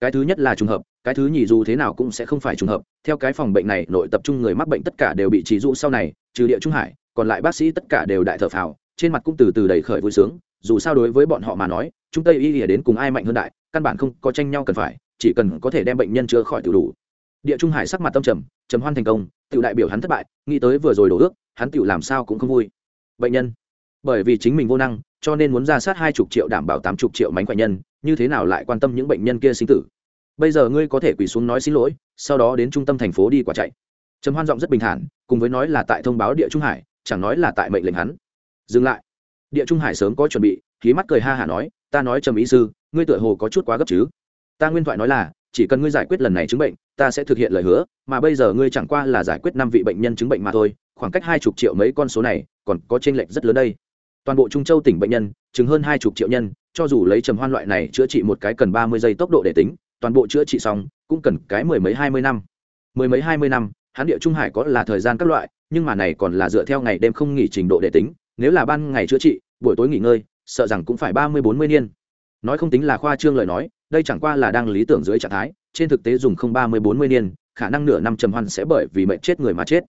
Cái thứ nhất là trùng hợp, cái thứ nhì dù thế nào cũng sẽ không phải trùng hợp, theo cái phòng bệnh này, nội tập trung người mắc bệnh tất cả đều bị trì dụ sau này, trừ địa trung hải, còn lại bác sĩ tất cả đều đại thở phào trên mặt cũng từ từ đầy khởi vui sướng, dù sao đối với bọn họ mà nói, chúng tây y ỉa đến cùng ai mạnh hơn đại, căn bản không có tranh nhau cần phải, chỉ cần có thể đem bệnh nhân chữa khỏi tự đủ. Địa trung hải sắc mặt tâm trầm trầm hoan thành công tự đại biểu hắn thất bại, nghĩ tới vừa rồi đổ ước, hắn tự làm sao cũng không vui. Bệnh nhân, bởi vì chính mình vô năng, cho nên muốn ra sát hai chục triệu đảm bảo tám chục triệu mánh khỏe nhân, như thế nào lại quan tâm những bệnh nhân kia sinh tử? Bây giờ ngươi có thể quỳ xuống nói xin lỗi, sau đó đến trung tâm thành phố đi quả chạy. Trầm hoan giọng rất bình thản, cùng với nói là tại thông báo địa trung hải, chẳng nói là tại mệnh lệnh hắn dừng lại. Địa trung hải sớm có chuẩn bị khí mắt cười ha hả nói, ta nói trầm ý sư, ngươi tựa hồ có chút quá gấp chứ? Ta nguyên thoại nói là, chỉ cần ngươi giải quyết lần này chứng bệnh, ta sẽ thực hiện lời hứa, mà bây giờ ngươi chẳng qua là giải quyết năm vị bệnh nhân chứng bệnh mà thôi, khoảng cách hai chục triệu mấy con số này còn có t r ê n lệch rất lớn đây. Toàn bộ trung châu tỉnh bệnh nhân chứng hơn hai chục triệu nhân, cho dù lấy trầm hoan loại này chữa trị một cái cần ba mươi giây tốc độ để tính, toàn bộ chữa trị xong, cũng cần cái mười mấy hai mươi năm. Mười mấy hai mươi năm hãn địa trung hải có là thời gian các loại, nhưng mà này còn là dựa theo ngày đêm không nghỉ trình độ để tính nếu là ban ngày chữa trị, buổi tối nghỉ ngơi, sợ rằng cũng phải ba mươi bốn mươi niên. Nói không tính là khoa trương lời nói, đây chẳng qua là đang lý tưởng dưới trạng thái, trên thực tế dùng không ba mươi bốn mươi niên, khả năng nửa năm trầm hoan sẽ bởi vì mệnh chết người mà chết.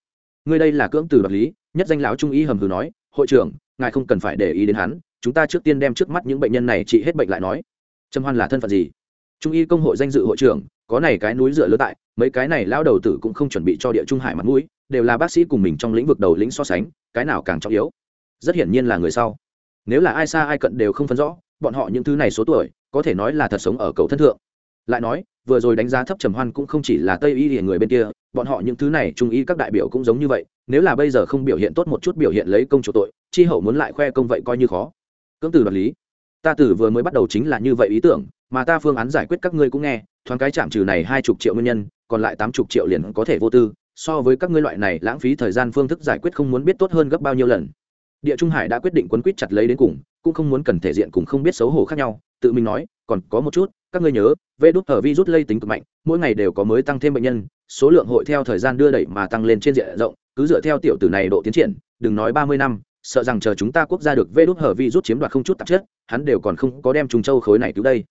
Ngươi đây là cưỡng từ đoạt lý, nhất danh lão trung y hầm hừ nói, hội trưởng, ngài không cần phải để ý đến hắn, chúng ta trước tiên đem trước mắt những bệnh nhân này trị hết bệnh lại nói. Trầm hoan là thân phận gì? Trung y công hội danh dự hội trưởng, có này cái núi dựa lớn tại, mấy cái này lao đầu tử cũng không chuẩn bị cho địa trung hải mặt mũi, đều là bác sĩ cùng mình trong lĩnh vực đầu lĩnh so sánh, cái nào càng trọng yếu? Rất hiển nhiên là người sau. Nếu là ai xa ai cận đều không phân rõ, bọn họ những thứ này số tuổi, có thể nói là thật sống ở cầu thân thượng. Lại nói, vừa rồi đánh giá thấp trầm hoan cũng không chỉ là tây y hiền người bên kia, bọn họ những thứ này trung y các đại biểu cũng giống như vậy, nếu là bây giờ không biểu hiện tốt một chút biểu hiện lấy công chủ tội, chi hậu muốn lại khoe công vậy coi như khó. Cưỡng từ đoạt lý. Ta tử vừa mới bắt đầu chính là như vậy ý tưởng, mà ta phương án giải quyết các ngươi cũng nghe, thoáng cái chạm trừ này hai chục triệu nguyên nhân, còn lại tám chục triệu liền có thể vô tư, so với các ngươi loại này lãng phí thời gian phương thức giải quyết không muốn biết tốt hơn gấp bao nhiêu lần địa trung hải đã quyết định quấn quýt chặt lấy đến cùng, cũng không muốn cần thể diện cùng không biết xấu hổ khác nhau, tự mình nói, còn có một chút, các ngươi nhớ, vê đút ở virus lây tính cực mạnh, mỗi ngày đều có mới tăng thêm bệnh nhân, số lượng hội theo thời gian đưa đẩy mà tăng lên trên diện rộng, cứ dựa theo tiểu tử này độ tiến triển, đừng nói ba mươi năm, sợ rằng chờ chúng ta quốc gia được vê đút hở virus chiếm đoạt không chút tạp chất, hắn đều còn không có đem trùng châu khối này cứu đây.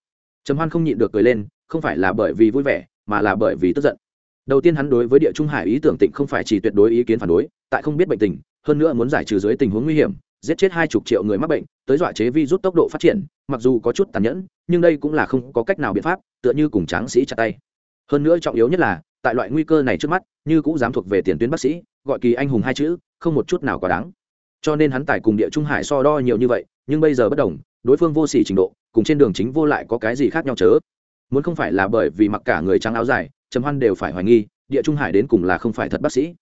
Trầm hoan không nhịn được cười lên, không phải là bởi vì vui vẻ, mà là bởi vì tức giận. Đầu tiên hắn đối với địa trung hải ý tưởng tịnh không phải chỉ tuyệt đối ý kiến phản đối, tại không biết bệnh tình hơn nữa muốn giải trừ dưới tình huống nguy hiểm, giết chết hai chục triệu người mắc bệnh, tới dọa chế vi rút tốc độ phát triển, mặc dù có chút tàn nhẫn, nhưng đây cũng là không có cách nào biện pháp, tựa như cùng tráng sĩ chặt tay. Hơn nữa trọng yếu nhất là, tại loại nguy cơ này trước mắt, như cũng dám thuộc về tiền tuyến bác sĩ, gọi kỳ anh hùng hai chữ, không một chút nào quá đáng. Cho nên hắn tài cùng địa trung hải so đo nhiều như vậy, nhưng bây giờ bất đồng, đối phương vô sỉ trình độ, cùng trên đường chính vô lại có cái gì khác nhau chớ? Muốn không phải là bởi vì mặc cả người trắng áo dài, trầm hoan đều phải hoài nghi, địa trung hải đến cùng là không phải thật bác sĩ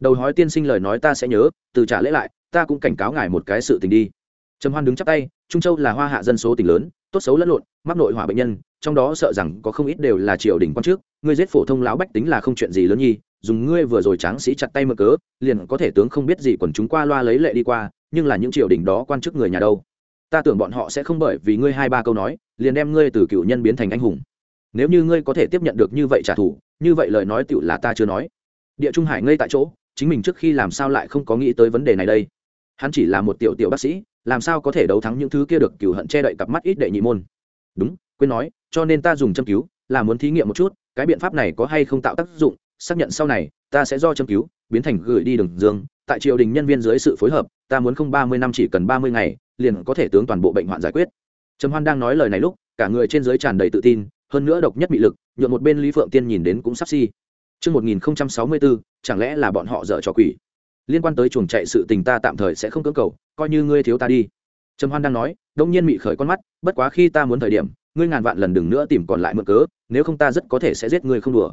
đầu hói tiên sinh lời nói ta sẽ nhớ, từ trả lễ lại, ta cũng cảnh cáo ngài một cái sự tình đi. Trầm hoan đứng chắp tay, trung châu là hoa hạ dân số tỉnh lớn, tốt xấu lẫn lộn, mắc nội hỏa bệnh nhân, trong đó sợ rằng có không ít đều là triều đình quan trước ngươi giết phổ thông lão bách tính là không chuyện gì lớn nhi, dùng ngươi vừa rồi tráng sĩ chặt tay mơ cớ, liền có thể tướng không biết gì quần chúng qua loa lấy lệ đi qua, nhưng là những triều đình đó quan chức người nhà đâu? Ta tưởng bọn họ sẽ không bởi vì ngươi hai ba câu nói, liền đem ngươi từ cựu nhân biến thành anh hùng. Nếu như ngươi có thể tiếp nhận được như vậy trả thù, như vậy lời nói tựu là ta chưa nói. Địa trung hải ngay tại chỗ chính mình trước khi làm sao lại không có nghĩ tới vấn đề này đây? Hắn chỉ là một tiểu tiểu bác sĩ, làm sao có thể đấu thắng những thứ kia được cửu hận che đậy cặp mắt ít đệ nhị môn? Đúng, quên nói, cho nên ta dùng châm cứu, là muốn thí nghiệm một chút, cái biện pháp này có hay không tạo tác dụng? Xác nhận sau này, ta sẽ do châm cứu, biến thành gửi đi đường dương, tại triều đình nhân viên dưới sự phối hợp, ta muốn không ba mươi năm chỉ cần ba mươi ngày, liền có thể tướng toàn bộ bệnh hoạn giải quyết. Trầm hoan đang nói lời này lúc, cả người trên dưới tràn đầy tự tin, hơn nữa độc nhất bị lực, nhuộm một bên lý phượng tiên nhìn đến cũng sắp si. Trước 1064, chẳng lẽ là bọn họ dở trò quỷ? Liên quan tới chuồng chạy sự tình ta tạm thời sẽ không cưỡng cầu coi như ngươi thiếu ta đi. Trầm hoan đang nói đông nhiên mị khởi con mắt bất quá khi ta muốn thời điểm ngươi ngàn vạn lần đừng nữa tìm còn lại mượn cớ nếu không ta rất có thể sẽ giết ngươi không đùa.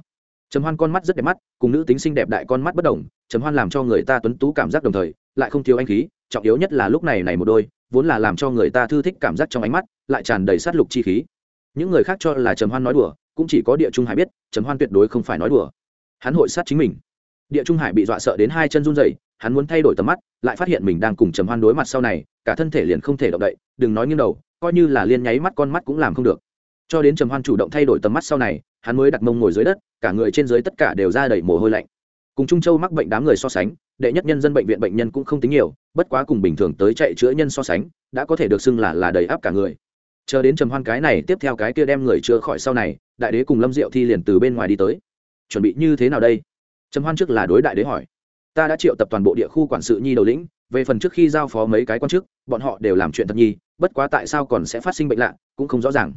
Trầm hoan con mắt rất đẹp mắt cùng nữ tính xinh đẹp đại con mắt bất đồng trầm hoan làm cho người ta tuấn tú cảm giác đồng thời lại không thiếu anh khí trọng yếu nhất là lúc này này một đôi vốn là làm cho người ta thư thích cảm giác trong ánh mắt lại tràn đầy sát lục chi khí. Những người khác cho là trầm hoan nói đùa cũng chỉ có địa trung hải biết trầm hoan tuyệt đối không phải nói đùa hắn hội sát chính mình. Địa trung hải bị dọa sợ đến hai chân run rẩy, hắn muốn thay đổi tầm mắt, lại phát hiện mình đang cùng trầm hoan đối mặt sau này, cả thân thể liền không thể động đậy, đừng nói nghiêng đầu, coi như là liên nháy mắt con mắt cũng làm không được. Cho đến trầm hoan chủ động thay đổi tầm mắt sau này, hắn mới đặt mông ngồi dưới đất, cả người trên dưới tất cả đều ra đầy mồ hôi lạnh. Cùng trung châu mắc bệnh đám người so sánh, đệ nhất nhân dân bệnh viện bệnh nhân cũng không tính nhiều, bất quá cùng bình thường tới chạy chữa nhân so sánh, đã có thể được xưng là là đầy áp cả người. Chờ đến trầm hoan cái này, tiếp theo cái kia đem người chữa khỏi sau này, đại đế cùng lâm diệu thi liền từ bên ngoài đi tới chuẩn bị như thế nào đây? Trầm hoan trước là đối đại đế hỏi. Ta đã triệu tập toàn bộ địa khu quản sự nhi đầu lĩnh, về phần trước khi giao phó mấy cái quan chức, bọn họ đều làm chuyện thật nhi, bất quá tại sao còn sẽ phát sinh bệnh lạ, cũng không rõ ràng.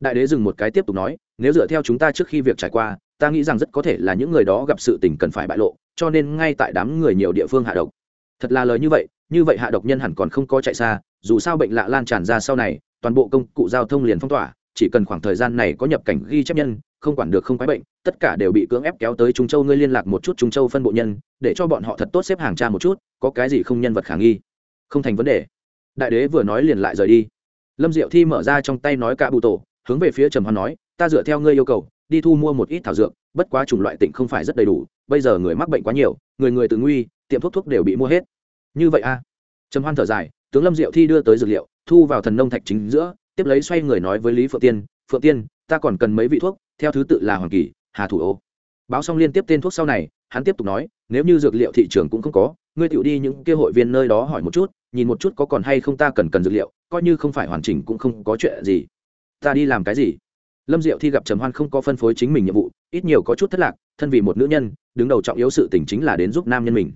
Đại đế dừng một cái tiếp tục nói, nếu dựa theo chúng ta trước khi việc trải qua, ta nghĩ rằng rất có thể là những người đó gặp sự tình cần phải bại lộ, cho nên ngay tại đám người nhiều địa phương hạ độc. Thật là lời như vậy như vậy hạ độc nhân hẳn còn không có chạy xa, dù sao bệnh lạ lan tràn ra sau này, toàn bộ công cụ giao thông liền phong tỏa, chỉ cần khoảng thời gian này có nhập cảnh ghi chép nhân không quản được không quái bệnh, tất cả đều bị cưỡng ép kéo tới trung châu. Ngươi liên lạc một chút trung châu phân bộ nhân, để cho bọn họ thật tốt xếp hàng tra một chút, có cái gì không nhân vật khả nghi? Không thành vấn đề. Đại đế vừa nói liền lại rời đi. Lâm diệu thi mở ra trong tay nói cả bụ tổ, hướng về phía trầm hoan nói, ta dựa theo ngươi yêu cầu, đi thu mua một ít thảo dược, bất quá chủng loại tịnh không phải rất đầy đủ, bây giờ người mắc bệnh quá nhiều, người người tự nguy, tiệm thuốc thuốc đều bị mua hết. Như vậy a à. trầm hoan thở dài, tướng lâm diệu thi đưa tới dược liệu, thu vào thần nông thạch chính giữa, tiếp lấy xoay người nói với lý phượng tiên phượng tiên ta còn cần mấy vị thuốc, theo thứ tự là hoàng kỳ, hà thủ ô. Báo xong liên tiếp tên thuốc sau này, hắn tiếp tục nói, nếu như dược liệu thị trường cũng không có, ngươi tự đi những kia hội viên nơi đó hỏi một chút, nhìn một chút có còn hay không ta cần cần dược liệu, coi như không phải hoàn chỉnh cũng không có chuyện gì. Ta đi làm cái gì? Lâm diệu thi gặp trầm hoan không có phân phối chính mình nhiệm vụ, ít nhiều có chút thất lạc, thân vì một nữ nhân, đứng đầu trọng yếu sự tình chính là đến giúp nam nhân mình.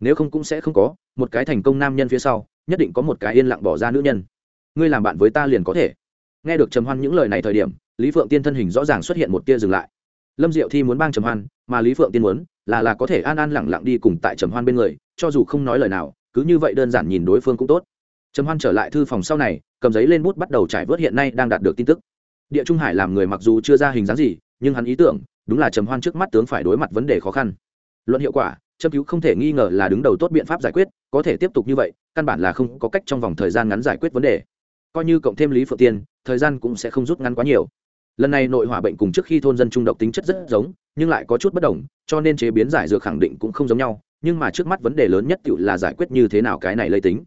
Nếu không cũng sẽ không có, một cái thành công nam nhân phía sau, nhất định có một cái yên lặng bỏ ra nữ nhân. Ngươi làm bạn với ta liền có thể. Nghe được trầm hoan những lời này thời điểm lý phượng tiên thân hình rõ ràng xuất hiện một tia dừng lại. Lâm diệu thi muốn bang trầm hoan, mà lý phượng tiên muốn, là là có thể an an lẳng lặng đi cùng tại trầm hoan bên người, cho dù không nói lời nào, cứ như vậy đơn giản nhìn đối phương cũng tốt. Trầm hoan trở lại thư phòng sau này, cầm giấy lên bút bắt đầu trải vớt hiện nay đang đạt được tin tức. Địa trung hải làm người mặc dù chưa ra hình dáng gì, nhưng hắn ý tưởng, đúng là trầm hoan trước mắt tướng phải đối mặt vấn đề khó khăn. Luận hiệu quả châm cứu không thể nghi ngờ là đứng đầu tốt biện pháp giải quyết, có thể tiếp tục như vậy, căn bản là không có cách trong vòng thời gian ngắn giải quyết vấn đề. Coi như cộng thêm lý phượng tiên, thời gian cũng sẽ không rút ngắn quá nhiều lần này nội hỏa bệnh cùng trước khi thôn dân trung độc tính chất rất giống, nhưng lại có chút bất đồng, cho nên chế biến giải dược khẳng định cũng không giống nhau, nhưng mà trước mắt vấn đề lớn nhất tự là giải quyết như thế nào cái này lây tính.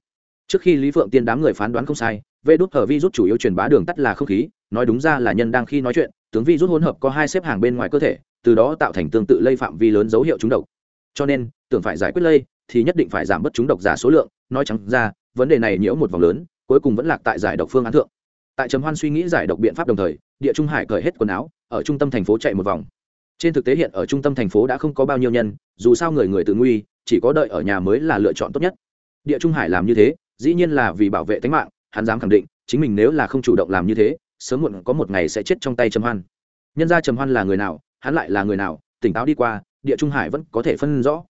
Trước khi lý phượng tiên đám người phán đoán không sai, vê đốt hở virus chủ yếu truyền bá đường tắt là không khí, nói đúng ra là nhân đang khi nói chuyện, tướng virus hỗn hợp có hai xếp hàng bên ngoài cơ thể, từ đó tạo thành tương tự lây phạm vi lớn dấu hiệu trúng độc. Cho nên, tưởng phải giải quyết lây, thì nhất định phải giảm bớt trúng độc giả số lượng, nói chẳng ra, vấn đề này nhiễu một vòng lớn, cuối cùng vẫn lạc tại giải độc phương án thượng tại trầm hoan suy nghĩ giải độc biện pháp đồng thời, địa trung hải cởi hết quần áo, ở trung tâm thành phố chạy một vòng. Trên thực tế hiện ở trung tâm thành phố đã không có bao nhiêu nhân, dù sao người người tự nguy, chỉ có đợi ở nhà mới là lựa chọn tốt nhất. Địa trung hải làm như thế, dĩ nhiên là vì bảo vệ tính mạng, hắn dám khẳng định, chính mình nếu là không chủ động làm như thế, sớm muộn có một ngày sẽ chết trong tay trầm hoan. Nhân ra trầm hoan là người nào, hắn lại là người nào, tỉnh táo đi qua, địa trung hải vẫn có thể phân rõ.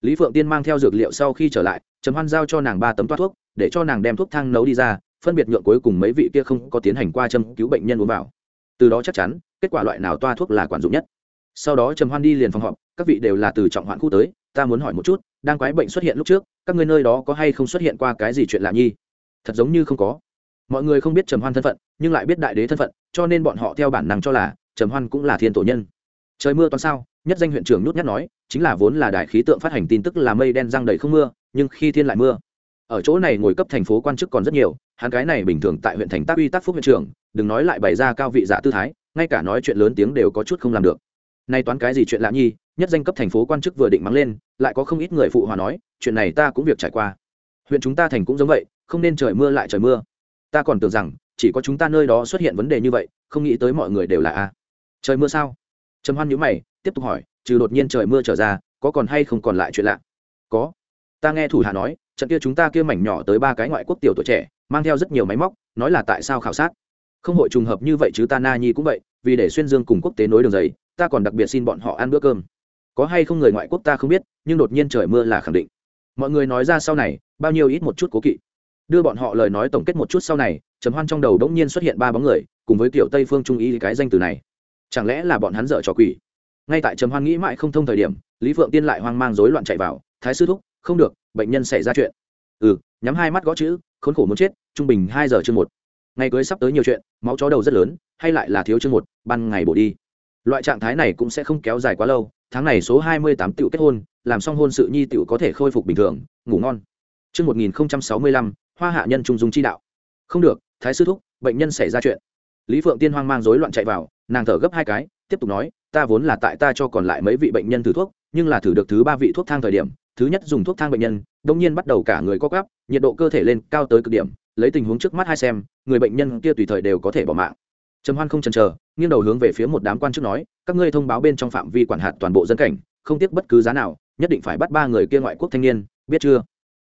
Lý phượng tiên mang theo dược liệu sau khi trở lại, trầm hoan giao cho nàng ba tấm toát thuốc, để cho nàng đem thuốc thang nấu đi ra phân biệt nhượng cuối cùng mấy vị kia không có tiến hành qua châm cứu bệnh nhân uống vào. Từ đó chắc chắn, kết quả loại nào toa thuốc là quản dụng nhất. Sau đó trầm hoan đi liền phòng họp, các vị đều là từ trọng hoạn khu tới, ta muốn hỏi một chút, đang quái bệnh xuất hiện lúc trước, các người nơi đó có hay không xuất hiện qua cái gì chuyện lạ nhi? Thật giống như không có. Mọi người không biết trầm hoan thân phận, nhưng lại biết đại đế thân phận, cho nên bọn họ theo bản năng cho là trầm hoan cũng là thiên tổ nhân. Trời mưa toàn sao, nhất danh huyện trưởng nhút nhát nói, chính là vốn là đại khí tượng phát hành tin tức là mây đen răng đầy không mưa, nhưng khi thiên lại mưa ở chỗ này ngồi cấp thành phố quan chức còn rất nhiều, hắn cái này bình thường tại huyện thành tác uy tác phúc huyện trưởng, đừng nói lại bày ra cao vị giả tư thái, ngay cả nói chuyện lớn tiếng đều có chút không làm được. Nay toán cái gì chuyện lạ nhi, nhất danh cấp thành phố quan chức vừa định mắng lên, lại có không ít người phụ hòa nói, chuyện này ta cũng việc trải qua. Huyện chúng ta thành cũng giống vậy, không nên trời mưa lại trời mưa. Ta còn tưởng rằng, chỉ có chúng ta nơi đó xuất hiện vấn đề như vậy, không nghĩ tới mọi người đều là a. Trời mưa sao? Trầm hoan nhíu mày, tiếp tục hỏi, trừ đột nhiên trời mưa trở ra, có còn hay không còn lại chuyện lạ? Có. Ta nghe thủ hạ nói trận kia chúng ta kia mảnh nhỏ tới ba cái ngoại quốc tiểu tuổi trẻ, mang theo rất nhiều máy móc, nói là tại sao khảo sát? Không hội trùng hợp như vậy chứ ta na nhi cũng vậy, vì để xuyên dương cùng quốc tế nối đường dày ta còn đặc biệt xin bọn họ ăn bữa cơm. Có hay không người ngoại quốc ta không biết, nhưng đột nhiên trời mưa là khẳng định. Mọi người nói ra sau này, bao nhiêu ít một chút cố kỵ. Đưa bọn họ lời nói tổng kết một chút sau này, trầm hoan trong đầu đống nhiên xuất hiện ba bóng người, cùng với kiểu tây phương trung ý cái danh từ này. Chẳng lẽ là bọn hắn dở trò quỷ? Ngay tại trầm hoan nghĩ mãi không thông thời điểm, lý phượng tiên lại hoang mang rối loạn chạy vào, thái sư thúc không được, bệnh nhân xảy ra chuyện. Ừ nhắm hai mắt gõ chữ, khốn khổ muốn chết, trung bình hai giờ chương một. Ngày cưới sắp tới nhiều chuyện, máu chó đầu rất lớn, hay lại là thiếu chương một, ban ngày bổ đi. Loại trạng thái này cũng sẽ không kéo dài quá lâu, tháng này số hai mươi tám tựu kết hôn, làm xong hôn sự nhi tiểu có thể khôi phục bình thường, ngủ ngon. Chương một nghìn sáu mươi lăm, hoa hạ nhân trung dung chi đạo. Không được, thái sư thúc, bệnh nhân xảy ra chuyện. Lý phượng tiên hoang mang rối loạn chạy vào, nàng thở gấp hai cái, tiếp tục nói, ta vốn là tại ta cho còn lại mấy vị bệnh nhân thử thuốc, nhưng là thử được thứ ba vị thuốc thang thời điểm thứ nhất dùng thuốc thang bệnh nhân, đông nhiên bắt đầu cả người co gắp nhiệt độ cơ thể lên cao tới cực điểm, lấy tình huống trước mắt hai xem, người bệnh nhân kia tùy thời đều có thể bỏ mạng. Trầm hoan không chần chờ, nghiêng đầu hướng về phía một đám quan chức nói, các ngươi thông báo bên trong phạm vi quản hạt toàn bộ dân cảnh, không tiếc bất cứ giá nào, nhất định phải bắt ba người kia ngoại quốc thanh niên, biết chưa?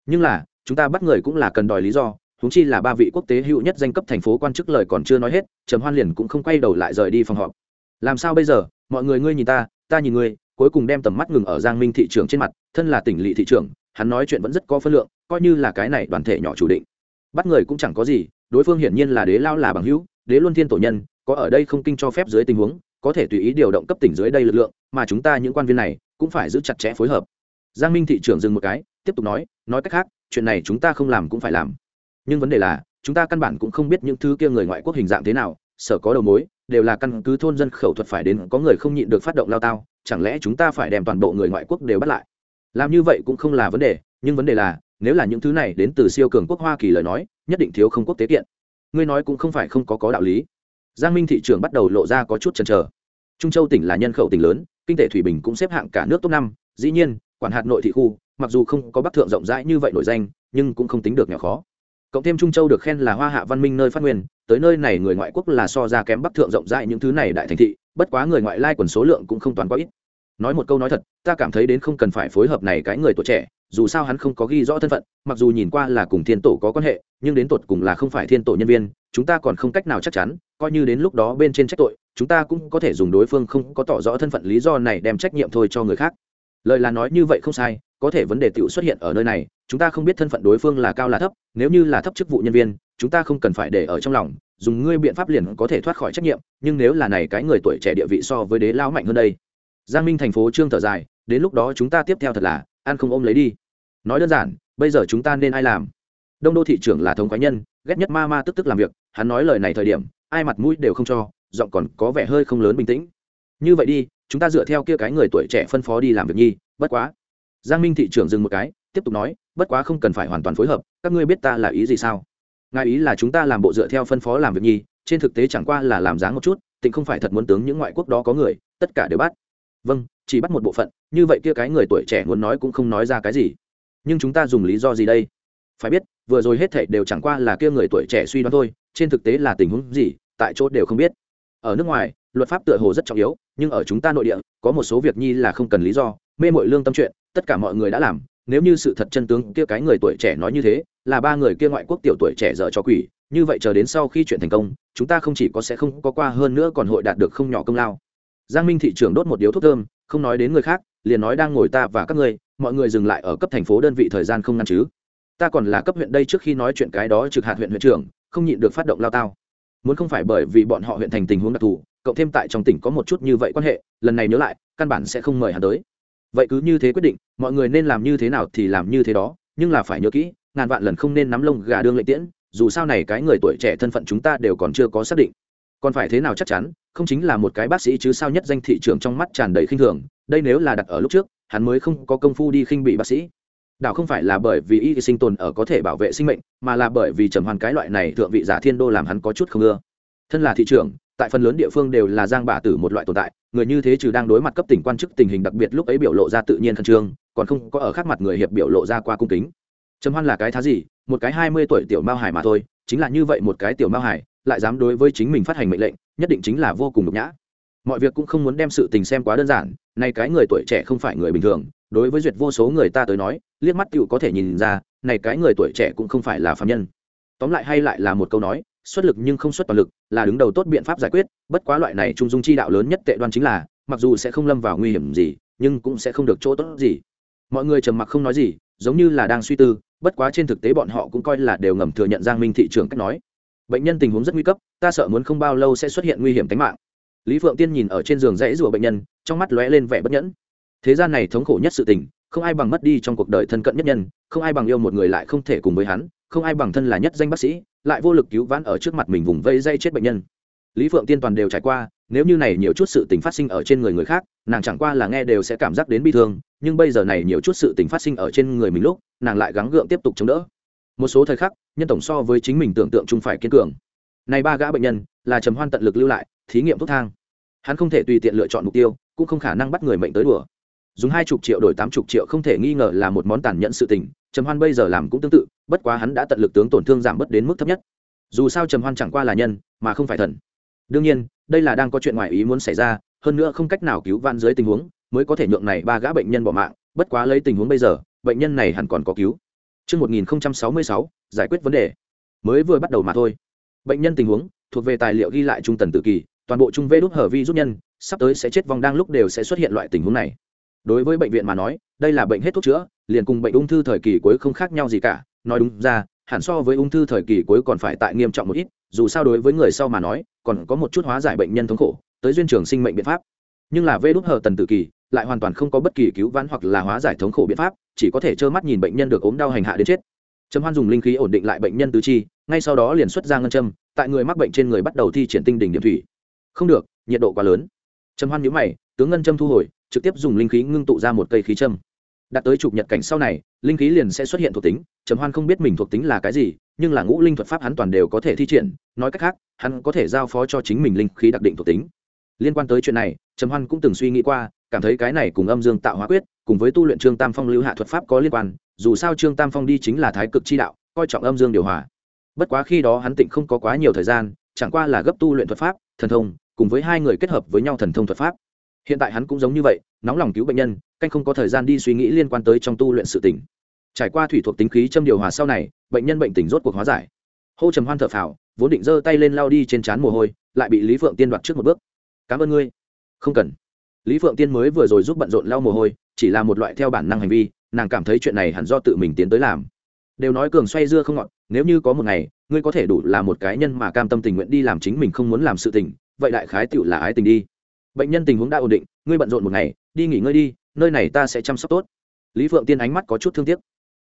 Nhưng là, chúng ta bắt người cũng là cần đòi lý do húng chi là ba vị quốc tế hữu nhất danh cấp thành phố quan chức lời còn chưa nói hết, trầm hoan liền cũng không quay đầu lại rời đi phòng họp. Làm sao bây giờ? Mọi người ngươi nhìn ta ta nhìn ngươi cuối cùng đem tầm mắt ngừng ở giang minh thị trường trên mặt, thân là tỉnh lỵ thị trường hắn nói chuyện vẫn rất có phân lượng, coi như là cái này đoàn thể nhỏ chủ định. Bắt người cũng chẳng có gì, đối phương hiển nhiên là đế lao là bằng hữu, đế luân thiên tổ nhân, có ở đây không kinh cho phép dưới tình huống, có thể tùy ý điều động cấp tỉnh dưới đây lực lượng, mà chúng ta những quan viên này cũng phải giữ chặt chẽ phối hợp. Giang minh thị trưởng dừng một cái, tiếp tục nói nói cách khác, chuyện này chúng ta không làm cũng phải làm. Nhưng vấn đề là, chúng ta căn bản cũng không biết những thứ kia người ngoại quốc hình dạng thế nào, sở có đầu mối, đều là căn cứ thôn dân khẩu thuật phải đến, có người không nhịn được phát động lao tao chẳng lẽ chúng ta phải đem toàn bộ người ngoại quốc đều bắt lại? Làm như vậy cũng không là vấn đề, nhưng vấn đề là, nếu là những thứ này đến từ siêu cường quốc hoa kỳ lời nói, nhất định thiếu không quốc tế kiện. Ngươi nói cũng không phải không có có đạo lý. Giang minh thị trường bắt đầu lộ ra có chút chần chờ. Trung châu tỉnh là nhân khẩu tỉnh lớn, kinh tế thủy bình cũng xếp hạng cả nước top năm, dĩ nhiên, quản hạt nội thị khu, mặc dù không có bắc thượng rộng rãi như vậy nổi danh, nhưng cũng không tính được nhỏ khó. Cộng thêm trung châu được khen là hoa hạ văn minh nơi phát nguyên, tới nơi này người ngoại quốc là so ra kém bắc thượng rộng rãi những thứ này đại thành thị bất quá người ngoại lai quần số lượng cũng không toàn quá ít. Nói một câu nói thật, ta cảm thấy đến không cần phải phối hợp này cái người tuổi trẻ, dù sao hắn không có ghi rõ thân phận, mặc dù nhìn qua là cùng thiên tổ có quan hệ, nhưng đến tột cùng là không phải thiên tổ nhân viên, chúng ta còn không cách nào chắc chắn, coi như đến lúc đó bên trên trách tội, chúng ta cũng có thể dùng đối phương không có tỏ rõ thân phận lý do này đem trách nhiệm thôi cho người khác. Lời là nói như vậy không sai, có thể vấn đề tiểu xuất hiện ở nơi này, chúng ta không biết thân phận đối phương là cao là thấp, nếu như là thấp chức vụ nhân viên chúng ta không cần phải để ở trong lòng, dùng ngươi biện pháp liền có thể thoát khỏi trách nhiệm, nhưng nếu là này cái người tuổi trẻ địa vị so với đế lão mạnh hơn đây. Giang minh thành phố trương thở dài, đến lúc đó chúng ta tiếp theo thật là, ăn không ôm lấy đi. Nói đơn giản, bây giờ chúng ta nên ai làm? Đông đô thị trưởng là thống quái nhân, ghét nhất ma ma tức tức làm việc, hắn nói lời này thời điểm, ai mặt mũi đều không cho, giọng còn có vẻ hơi không lớn bình tĩnh. Như vậy đi, chúng ta dựa theo kia cái người tuổi trẻ phân phó đi làm việc nhi, bất quá. Giang minh thị trưởng dừng một cái, tiếp tục nói, bất quá không cần phải hoàn toàn phối hợp, các ngươi biết ta là ý gì sao? Ngài ý là chúng ta làm bộ dựa theo phân phó làm việc nhi, trên thực tế chẳng qua là làm dáng một chút, tịnh không phải thật muốn tướng những ngoại quốc đó có người, tất cả đều bắt. Vâng chỉ bắt một bộ phận, như vậy kia cái người tuổi trẻ muốn nói cũng không nói ra cái gì. Nhưng chúng ta dùng lý do gì đây? Phải biết, vừa rồi hết thảy đều chẳng qua là kia người tuổi trẻ suy đoán thôi, trên thực tế là tình huống gì, tại chỗ đều không biết. Ở nước ngoài, luật pháp tựa hồ rất trọng yếu, nhưng ở chúng ta nội địa, có một số việc nhi là không cần lý do, mê mội lương tâm chuyện, tất cả mọi người đã làm, nếu như sự thật chân tướng kia cái người tuổi trẻ nói như thế là ba người kia ngoại quốc tiểu tuổi trẻ dở cho quỷ, như vậy chờ đến sau khi chuyện thành công, chúng ta không chỉ có sẽ không có qua hơn nữa còn hội đạt được không nhỏ công lao. Giang minh thị trưởng đốt một điếu thuốc thơm, không nói đến người khác, liền nói đang ngồi ta và các ngươi, mọi người dừng lại ở cấp thành phố đơn vị thời gian không ngăn chứ. Ta còn là cấp huyện đây trước khi nói chuyện cái đó trực hạt huyện huyện trưởng, không nhịn được phát động lao tao. Muốn không phải bởi vì bọn họ huyện thành tình huống đặc thù, cộng thêm tại trong tỉnh có một chút như vậy quan hệ, lần này nhớ lại, căn bản sẽ không mời hắn tới. Vậy cứ như thế quyết định, mọi người nên làm như thế nào thì làm như thế đó, nhưng là phải nhớ kỹ ngàn vạn lần không nên nắm lông gà đương lệnh tiễn, dù sao này cái người tuổi trẻ thân phận chúng ta đều còn chưa có xác định. Còn phải thế nào chắc chắn, không chính là một cái bác sĩ chứ sao nhất danh thị trường trong mắt tràn đầy khinh thường, đây nếu là đặt ở lúc trước, hắn mới không có công phu đi khinh bị bác sĩ. Đảo không phải là bởi vì y sinh tồn ở có thể bảo vệ sinh mệnh, mà là bởi vì trầm hoàn cái loại này thượng vị giả thiên đô làm hắn có chút không ưa. Thân là thị trường tại phần lớn địa phương đều là giang bà tử một loại tồn tại, người như thế trừ đang đối mặt cấp tỉnh quan chức tình hình đặc biệt lúc ấy biểu lộ ra tự nhiên khẩn trương, còn không có ở khác mặt người hiệp biểu lộ ra qua cung kính trầm hoan là cái thá gì? Một cái hai mươi tuổi tiểu mao hải mà thôi, chính là như vậy một cái tiểu mao hải, lại dám đối với chính mình phát hành mệnh lệnh, nhất định chính là vô cùng nhục nhã. Mọi việc cũng không muốn đem sự tình xem quá đơn giản này cái người tuổi trẻ không phải người bình thường, đối với duyệt vô số người ta tới nói, liếc mắt tựu có thể nhìn ra, này cái người tuổi trẻ cũng không phải là phạm nhân. Tóm lại hay lại là một câu nói, xuất lực nhưng không xuất toàn lực, là đứng đầu tốt biện pháp giải quyết, bất quá loại này trung dung chi đạo lớn nhất tệ đoan chính là, mặc dù sẽ không lâm vào nguy hiểm gì, nhưng cũng sẽ không được chỗ tốt gì. Mọi người trầm mặc không nói gì, giống như là đang suy tư bất quá trên thực tế bọn họ cũng coi là đều ngầm thừa nhận giang minh thị trường cách nói. Bệnh nhân tình huống rất nguy cấp, ta sợ muốn không bao lâu sẽ xuất hiện nguy hiểm tính mạng. Lý phượng tiên nhìn ở trên giường dãy rùa bệnh nhân, trong mắt lóe lên vẻ bất nhẫn. Thế gian này thống khổ nhất sự tình, không ai bằng mất đi trong cuộc đời thân cận nhất nhân, không ai bằng yêu một người lại không thể cùng với hắn, không ai bằng thân là nhất danh bác sĩ, lại vô lực cứu vãn ở trước mặt mình vùng vây dây chết bệnh nhân. Lý phượng tiên toàn đều trải qua, nếu như này nhiều chút sự tình phát sinh ở trên người người khác, nàng chẳng qua là nghe đều sẽ cảm giác đến bi thương, nhưng bây giờ này nhiều chút sự tình phát sinh ở trên người mình lúc nàng lại gắng gượng tiếp tục chống đỡ. Một số thời khắc, nhân tổng so với chính mình tưởng tượng chung phải kiên cường. Này ba gã bệnh nhân là trầm hoan tận lực lưu lại, thí nghiệm thuốc thang. Hắn không thể tùy tiện lựa chọn mục tiêu, cũng không khả năng bắt người mệnh tới đùa. Dùng hai chục triệu đổi tám chục triệu không thể nghi ngờ là một món tàn nhẫn sự tình, trầm hoan bây giờ làm cũng tương tự, bất quá hắn đã tận lực tướng tổn thương giảm bớt đến mức thấp nhất. Dù sao trầm hoan chẳng qua là nhân, mà không phải thần. Đương nhiên, đây là đang có chuyện ngoài ý muốn xảy ra, hơn nữa không cách nào cứu van dưới tình huống, mới có thể nhượng này ba gã bệnh nhân bỏ mạng, bất quá lấy tình huống bây giờ bệnh nhân này hẳn còn có cứu Trước 1066, giải quyết vấn đề. Mới vừa bắt đầu mà thôi. Bệnh nhân tình huống thuộc về tài liệu ghi lại trung tần tự kỳ, toàn bộ trung vê đút hở vi rút nhân, sắp tới sẽ chết vong đang lúc đều sẽ xuất hiện loại tình huống này. Đối với bệnh viện mà nói, đây là bệnh hết thuốc chữa, liền cùng bệnh ung thư thời kỳ cuối không khác nhau gì cả, nói đúng ra, hẳn so với ung thư thời kỳ cuối còn phải tại nghiêm trọng một ít, dù sao đối với người sau mà nói, còn có một chút hóa giải bệnh nhân thống khổ, tới duyên trường sinh mệnh biện pháp. Nhưng là vê đút hở tần tự kỳ, lại hoàn toàn không có bất kỳ cứu vãn hoặc là hóa giải thống khổ biện pháp, chỉ có thể trơ mắt nhìn bệnh nhân được ốm đau hành hạ đến chết. Trầm hoan dùng linh khí ổn định lại bệnh nhân tứ chi ngay sau đó liền xuất ra ngân châm tại người mắc bệnh trên người bắt đầu thi triển tinh đỉnh điểm thủy. Không được nhiệt độ quá lớn. Trầm hoan nhíu mày tướng ngân châm thu hồi trực tiếp dùng linh khí ngưng tụ ra một cây khí châm. Đạt tới chụp nhật cảnh sau này linh khí liền sẽ xuất hiện thuộc tính. Trầm hoan không biết mình thuộc tính là cái gì nhưng là ngũ linh thuật pháp hắn toàn đều có thể thi triển. Nói cách khác hắn có thể giao phó cho chính mình linh khí đặc định thuộc tính. Liên quan tới chuyện này trầm hoan cũng từng suy nghĩ qua cảm thấy cái này cùng âm dương tạo hóa quyết, cùng với tu luyện trương tam phong lưu hạ thuật pháp có liên quan, dù sao trương tam phong đi chính là thái cực chi đạo, coi trọng âm dương điều hòa. Bất quá khi đó hắn tịnh không có quá nhiều thời gian, chẳng qua là gấp tu luyện thuật pháp, thần thông, cùng với hai người kết hợp với nhau thần thông thuật pháp. Hiện tại hắn cũng giống như vậy, nóng lòng cứu bệnh nhân, canh không có thời gian đi suy nghĩ liên quan tới trong tu luyện sự tỉnh trải qua thủy thuộc tính khí châm điều hòa sau này, bệnh nhân bệnh tỉnh rốt cuộc hóa giải. Hô trầm hoan thở phào, vốn định giơ tay lên lao đi trên trán mồ hôi, lại bị lý phượng tiên đoạt trước một bước. Cảm ơn ngươi. Không cần lý phượng tiên mới vừa rồi giúp bận rộn lau mồ hôi, chỉ là một loại theo bản năng hành vi, nàng cảm thấy chuyện này hẳn do tự mình tiến tới làm. Đều nói cường xoay dưa không ngọt, nếu như có một ngày, ngươi có thể đủ là một cái nhân mà cam tâm tình nguyện đi làm chính mình không muốn làm sự tình, vậy đại khái tựu là ái tình đi. Bệnh nhân tình huống đã ổn định, ngươi bận rộn một ngày, đi nghỉ ngơi đi, nơi này ta sẽ chăm sóc tốt. Lý phượng tiên ánh mắt có chút thương tiếc.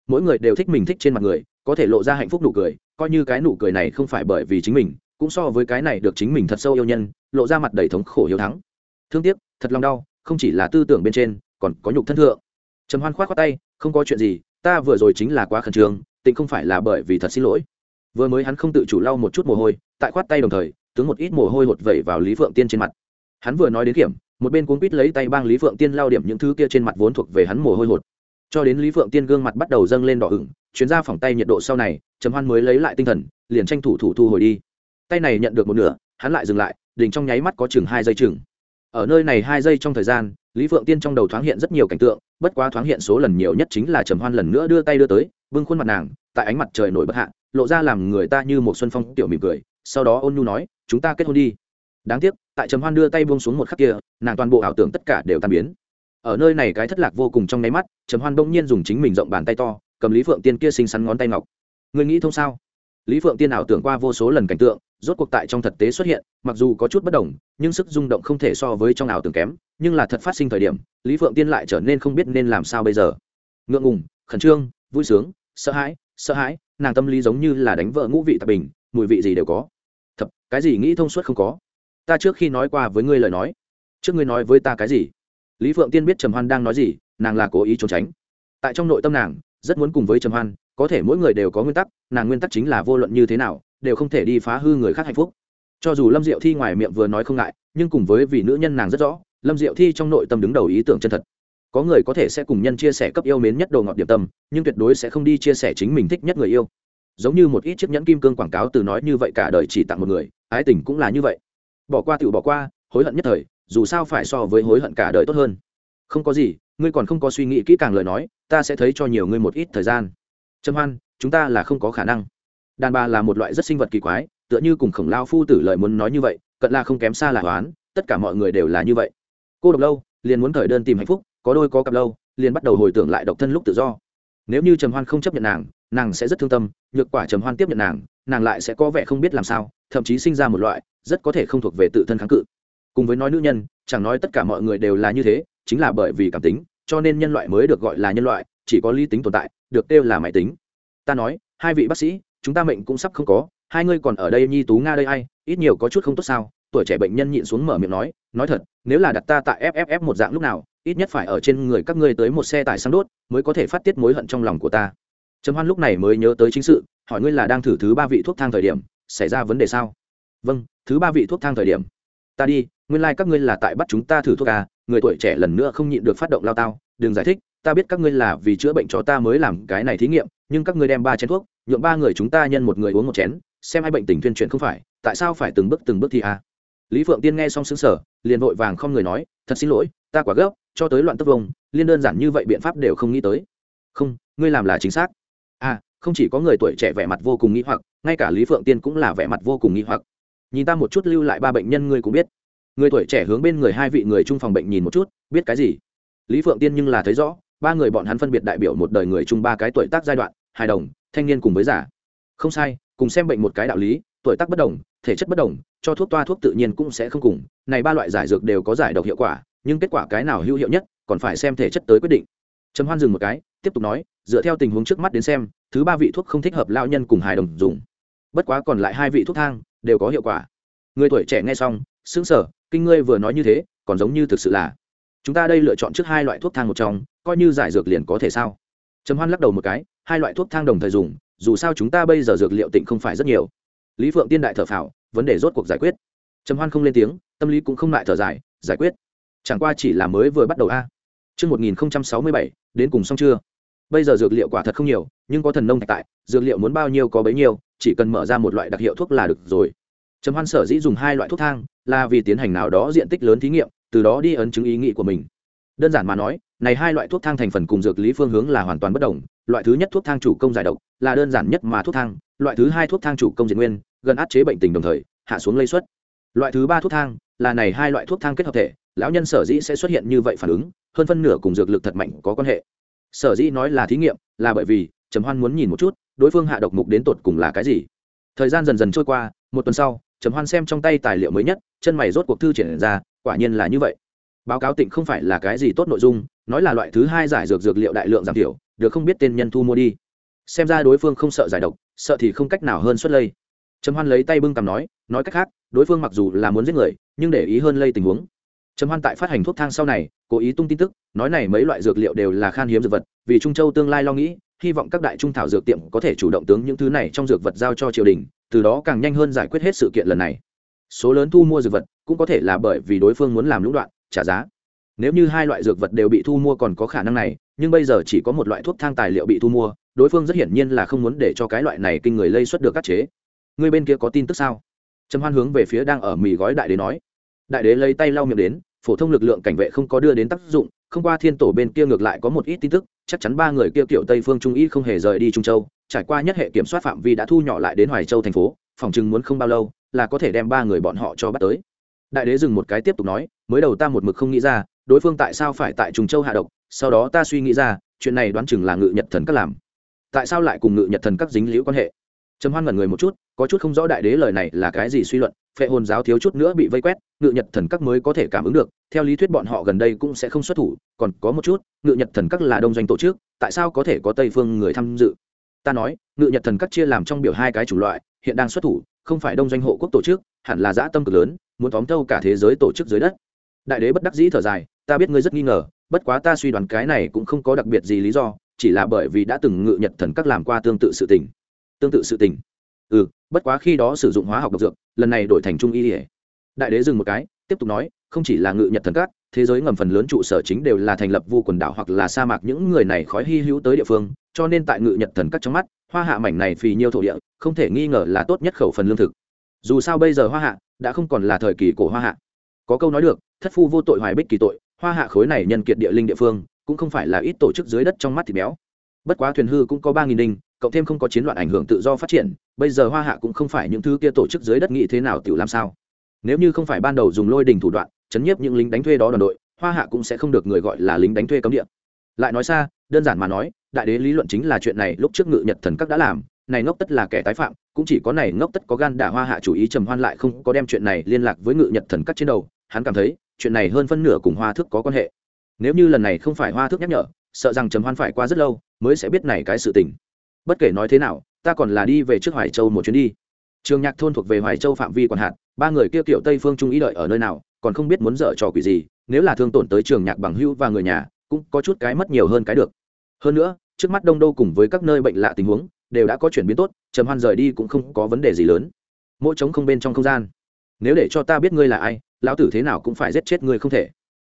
Mỗi người đều thích mình thích trên mặt người, có thể lộ ra hạnh phúc nụ cười, coi như cái nụ cười này không phải bởi vì chính mình, cũng so với cái này được chính mình thật sâu yêu nhân, lộ ra mặt đầy thống khổ hiếu thắng. Thương tiếc thật lòng đau, không chỉ là tư tưởng bên trên, còn có nhục thân thượng. Trầm hoan k h o á t khoác tay, không có chuyện gì, ta vừa rồi chính là quá khẩn trương tịnh không phải là bởi vì thật xin lỗi. Vừa mới hắn không tự chủ lau một chút mồ hôi, tại khoát tay đồng thời, tướng một ít mồ hôi hột vẩy vào lý phượng tiên trên mặt. Hắn vừa nói đến kiểm, một bên cuốn quýt lấy tay bang lý phượng tiên lao điểm những thứ kia trên mặt vốn thuộc về hắn mồ hôi hột. Cho đến lý phượng tiên gương mặt bắt đầu dâng lên đỏ ửng, chuyến ra phòng tay nhiệt độ sau này, trầm hoan mới lấy lại tinh thần, liền tranh thủ thủ thu hồi đi. Tay này nhận được một nửa, hắn lại dừng lại, đình trong nháy mắt có chừng hai giây chừng ở nơi này hai giây trong thời gian, lý phượng tiên trong đầu thoáng hiện rất nhiều cảnh tượng, bất quá thoáng hiện số lần nhiều nhất chính là trầm hoan lần nữa đưa tay đưa tới, bưng khuôn mặt nàng, tại ánh mặt trời nổi bất hạ, lộ ra làm người ta như một xuân phong tiểu mỉm cười, sau đó ôn nhu nói, chúng ta kết hôn đi. Đáng tiếc, tại trầm hoan đưa tay buông xuống một khắc kia, nàng toàn bộ ảo tưởng tất cả đều tan biến. Ở nơi này cái thất lạc vô cùng trong nháy mắt, trầm hoan bỗng nhiên dùng chính mình rộng bàn tay to, cầm lý phượng tiên kia xinh xắn ngón tay ngọc. Người nghĩ thông sao? Lý phượng tiên ảo tưởng qua vô số lần cảnh tượng, rốt cuộc tại trong thực tế xuất hiện, mặc dù có chút bất đồng, nhưng sức rung động không thể so với trong ảo tưởng kém, nhưng là thật phát sinh thời điểm, lý phượng tiên lại trở nên không biết nên làm sao bây giờ. Ngượng ngùng, khẩn trương, vui sướng, sợ hãi sợ hãi, nàng tâm lý giống như là đánh vợ ngũ vị tạp bình, mùi vị gì đều có. Thật, cái gì nghĩ thông suốt không có. Ta trước khi nói qua với ngươi lời nói. Trước ngươi nói với ta cái gì? Lý phượng tiên biết trầm hoan đang nói gì, nàng là cố ý trốn tránh. Tại trong nội tâm nàng, rất muốn cùng với trầm hoan có thể mỗi người đều có nguyên tắc, nàng nguyên tắc chính là vô luận như thế nào, đều không thể đi phá hư người khác hạnh phúc. Cho dù lâm diệu thi ngoài miệng vừa nói không ngại, nhưng cùng với vì nữ nhân nàng rất rõ, lâm diệu thi trong nội tâm đứng đầu ý tưởng chân thật. Có người có thể sẽ cùng nhân chia sẻ cấp yêu mến nhất đồ ngọt điểm tâm, nhưng tuyệt đối sẽ không đi chia sẻ chính mình thích nhất người yêu. Giống như một ít chiếc nhẫn kim cương quảng cáo từ nói như vậy cả đời chỉ tặng một người, ái tình cũng là như vậy. Bỏ qua tự bỏ qua, hối hận nhất thời, dù sao phải so với hối hận cả đời tốt hơn. Không có gì, ngươi còn không có suy nghĩ kỹ càng lời nói, ta sẽ thấy cho nhiều ngươi một ít thời gian trâm hoan, chúng ta là không có khả năng. Đàn bà là một loại rất sinh vật kỳ quái, tựa như cùng khổng lao phu tử lợi muốn nói như vậy, cận là không kém xa là hoán, tất cả mọi người đều là như vậy. Cô độc lâu, liền muốn thời đơn tìm hạnh phúc, có đôi có cặp lâu, liền bắt đầu hồi tưởng lại độc thân lúc tự do. Nếu như trầm hoan không chấp nhận nàng nàng sẽ rất thương tâm, nhược quả trầm hoan tiếp nhận nàng nàng lại sẽ có vẻ không biết làm sao, thậm chí sinh ra một loại rất có thể không thuộc về tự thân kháng cự. Cùng với nói nữ nhân, chẳng nói tất cả mọi người đều là như thế, chính là bởi vì cảm tính, cho nên nhân loại mới được gọi là nhân loại chỉ có lý tính tồn tại, được kêu là máy tính. Ta nói, hai vị bác sĩ, chúng ta mệnh cũng sắp không có, hai ngươi còn ở đây nhi tú nga đây ai, ít nhiều có chút không tốt sao? Tuổi trẻ bệnh nhân nhịn xuống mở miệng nói nói thật, nếu là đặt ta tại fff một dạng lúc nào, ít nhất phải ở trên người các ngươi tới một xe tải xăng đốt, mới có thể phát tiết mối hận trong lòng của ta. Trầm hoan lúc này mới nhớ tới chính sự, hỏi ngươi là đang thử thứ ba vị thuốc thang thời điểm, xảy ra vấn đề sao? Vâng thứ ba vị thuốc thang thời điểm. Ta đi, nguyên lai、like、các ngươi là tại bắt chúng ta thử thuốc à người tuổi trẻ lần nữa không nhịn được phát động lao tao, đừng giải thích ta biết các ngươi là vì chữa bệnh cho ta mới làm cái này thí nghiệm, nhưng các ngươi đem ba chén thuốc nhuộm ba người chúng ta nhân một người uống một chén, xem hai bệnh tình tuyên truyền không phải, tại sao phải từng bước từng bước thì à? Lý phượng tiên nghe xong xứng sở liền vội vàng không người nói, thật xin lỗi, ta quả gấp, cho tới loạn tất vông, liên đơn giản như vậy biện pháp đều không nghĩ tới. Không, ngươi làm là chính xác. À không chỉ có người tuổi trẻ vẻ mặt vô cùng nghĩ hoặc, ngay cả lý phượng tiên cũng là vẻ mặt vô cùng nghĩ hoặc. Nhìn ta một chút lưu lại ba bệnh nhân ngươi cũng biết. Người tuổi trẻ hướng bên người hai vị người chung phòng bệnh nhìn một chút, biết cái gì? Lý phượng tiên nhưng là thấy rõ ba người bọn hắn phân biệt đại biểu một đời người chung ba cái tuổi tác giai đoạn, hài đồng, thanh niên cùng với giả. Không sai, cùng xem bệnh một cái đạo lý, tuổi tác bất đồng, thể chất bất đồng, cho thuốc toa thuốc tự nhiên cũng sẽ không cùng. Này ba loại giải dược đều có giải độc hiệu quả, nhưng kết quả cái nào hữu hiệu nhất, còn phải xem thể chất tới quyết định. Trầm hoan dừng một cái, tiếp tục nói, dựa theo tình huống trước mắt đến xem, thứ ba vị thuốc không thích hợp lao nhân cùng hài đồng dùng. Bất quá còn lại hai vị thuốc thang, đều có hiệu quả. Người tuổi trẻ nghe xong xứng sở kinh ngươi vừa nói như thế, còn giống như thực sự là. Chúng ta đây lựa chọn trước hai loại thuốc thang một trong coi như giải dược liền có thể sao trầm hoan lắc đầu một cái hai loại thuốc thang đồng thời dùng dù sao chúng ta bây giờ dược liệu tịnh không phải rất nhiều lý phượng tiên đại thở phào vấn đề rốt cuộc giải quyết trầm hoan không lên tiếng tâm lý cũng không lại thở dài giải quyết chẳng qua chỉ là mới vừa bắt đầu a Trước 1067, đến cùng xong chưa? Bây giờ dược liệu quả thật không nhiều, nhưng có thần nông tại, dược liệu muốn bao nhiêu có bấy nhiêu, chỉ cần mở ra một loại đặc hiệu thuốc là được rồi. Trầm Hoan sở dĩ dùng hai loại thuốc thang, là vì tiến hành nào đó diện tích lớn thí nghiệm, từ đó đi ấn chứng ý nghĩ của mình. Đơn giản mà nói, này hai loại thuốc thang thành phần cùng dược lý phương hướng là hoàn toàn bất đồng, loại thứ nhất thuốc thang chủ công giải độc, là đơn giản nhất mà thuốc thang, loại thứ hai thuốc thang chủ công diệt nguyên, gần áp chế bệnh tình đồng thời, hạ xuống lây suất. Loại thứ ba thuốc thang, là này hai loại thuốc thang kết hợp thể, lão nhân sở dĩ sẽ xuất hiện như vậy phản ứng hơn phân nửa cùng dược lực thật mạnh có quan hệ. Sở dĩ nói là thí nghiệm là bởi vì trầm hoan muốn nhìn một chút đối phương hạ độc mục đến tột cùng là cái gì. Thời gian dần dần trôi qua một tuần sau trầm hoan xem trong tay tài liệu mới nhất chân mày rốt cuộc thư triển ra quả nhiên là như vậy báo cáo tịnh không phải là cái gì tốt nội dung, nói là loại thứ hai giải dược dược liệu đại lượng giảm thiểu, được không biết tên nhân thu mua đi. Xem ra đối phương không sợ giải độc, sợ thì không cách nào hơn xuất lây. Trầm hoan lấy tay bưng cầm nói nói cách khác, đối phương mặc dù là muốn giết người, nhưng để ý hơn lây tình huống. Trầm hoan tại phát hành thuốc thang sau này, cố ý tung tin tức, nói này mấy loại dược liệu đều là khan hiếm dược vật, vì trung châu tương lai lo nghĩ, hy vọng các đại trung thảo dược tiệm có thể chủ động tướng những thứ này trong dược vật giao cho triều đình, từ đó càng nhanh hơn giải quyết hết sự kiện lần này. Số lớn thu mua dược vật cũng có thể là bởi vì đối phương muốn làm lũng đoạn trả giá. Nếu như hai loại dược vật đều bị thu mua còn có khả năng này, nhưng bây giờ chỉ có một loại thuốc thang tài liệu bị thu mua, đối phương rất hiển nhiên là không muốn để cho cái loại này kinh người lây xuất được các chế. Người bên kia có tin tức sao? Trầm hoan hướng về phía đang ở mì gói đại đế nói. Đại đế lấy tay lau miệng đến, phổ thông lực lượng cảnh vệ không có đưa đến tác dụng, không qua thiên tổ bên kia ngược lại có một ít tin tức, chắc chắn ba người kia kiểu tây phương trung y không hề rời đi trung châu, trải qua nhất hệ kiểm soát phạm vi đã thu nhỏ lại đến hoài châu thành phố, phòng chừng muốn không bao lâu là có thể đem ba người bọn họ cho bắt tới đại đế dừng một cái tiếp tục nói, mới đầu ta một mực không nghĩ ra, đối phương tại sao phải tại Trùng châu hạ độc, sau đó ta suy nghĩ ra, chuyện này đoán chừng là ngự nhật thần các làm. Tại sao lại cùng ngự nhật thần các dính liễu quan hệ? Trầm hoan ngẩn người một chút, có chút không rõ đại đế lời này là cái gì suy luận, phệ hồn giáo thiếu chút nữa bị vây quét, ngự nhật thần các mới có thể cảm ứng được, theo lý thuyết bọn họ gần đây cũng sẽ không xuất thủ, còn có một chút, ngự nhật thần các là đông doanh tổ chức, tại sao có thể có tây phương người tham dự? Ta nói, ngự nhật thần các chia làm trong biểu hai cái chủng loại, hiện đang xuất thủ, không phải đông doanh hộ quốc tổ chức, hẳn là dã tâm cực lớn muốn tóm thâu cả thế giới tổ chức dưới đất. Đại đế bất đắc dĩ thở dài, ta biết ngươi rất nghi ngờ, bất quá ta suy đoán cái này cũng không có đặc biệt gì lý do, chỉ là bởi vì đã từng ngự nhật thần các làm qua tương tự sự tình. Tương tự sự tình. Ừ bất quá khi đó sử dụng hóa học độc dược, lần này đổi thành trung y ỉa đại đế dừng một cái, tiếp tục nói, không chỉ là ngự nhật thần các, thế giới ngầm phần lớn trụ sở chính đều là thành lập vu quần đảo hoặc là sa mạc những người này khói hy hữu tới địa phương, cho nên tại ngự nhật thần các trong mắt, hoa hạ mảnh này phì nhiêu thổ địa, không thể nghi ngờ là tốt nhất khẩu phần lương thực. Dù sao bây giờ hoa hạ đã không còn là thời kỳ cổ hoa hạ. Có câu nói được, thất phu vô tội hoài bích kỳ tội, hoa hạ khối này nhân kiệt địa linh địa phương, cũng không phải là ít tổ chức dưới đất trong mắt thịt béo. Bất quá thuyền hư cũng có ba nghìn đinh, cộng thêm không có chiến loạn ảnh hưởng tự do phát triển, bây giờ hoa hạ cũng không phải những thứ kia tổ chức dưới đất nghĩ thế nào tự làm sao. Nếu như không phải ban đầu dùng lôi đình thủ đoạn, chấn nhiếp những lính đánh thuê đó đoàn đội, hoa hạ cũng sẽ không được người gọi là lính đánh thuê cấm địa. Lại nói xa, đơn giản mà nói, đại đế lý luận chính là chuyện này lúc trước ngự nhật thần các đã làm này ngốc tất là kẻ tái phạm, cũng chỉ có này ngốc tất có gan đả hoa hạ chủ ý trầm hoan lại không có đem chuyện này liên lạc với ngự nhật thần cắt trên đầu, hắn cảm thấy, chuyện này hơn phân nửa cùng hoa thức có quan hệ. Nếu như lần này không phải hoa thức nhắc nhở, sợ rằng trầm hoan phải qua rất lâu mới sẽ biết này cái sự tình. Bất kể nói thế nào, ta còn là đi về trước hoài châu một chuyến đi. Trường nhạc thôn thuộc về hoài châu phạm vi còn hạn, ba người kia kiểu tây phương trung ý đợi ở nơi nào, còn không biết muốn dở trò quỷ gì, nếu là thương tổn tới trường nhạc bằng hữu và người nhà, cũng có chút cái mất nhiều hơn cái được. Hơn nữa, trước mắt đông đô cùng với các nơi bệnh lạ tình huống đều đã có chuyển biến tốt, trầm hoan rời đi cũng không có vấn đề gì lớn. Mỗi trống không bên trong không gian. Nếu để cho ta biết ngươi là ai, lão tử thế nào cũng phải giết chết ngươi không thể.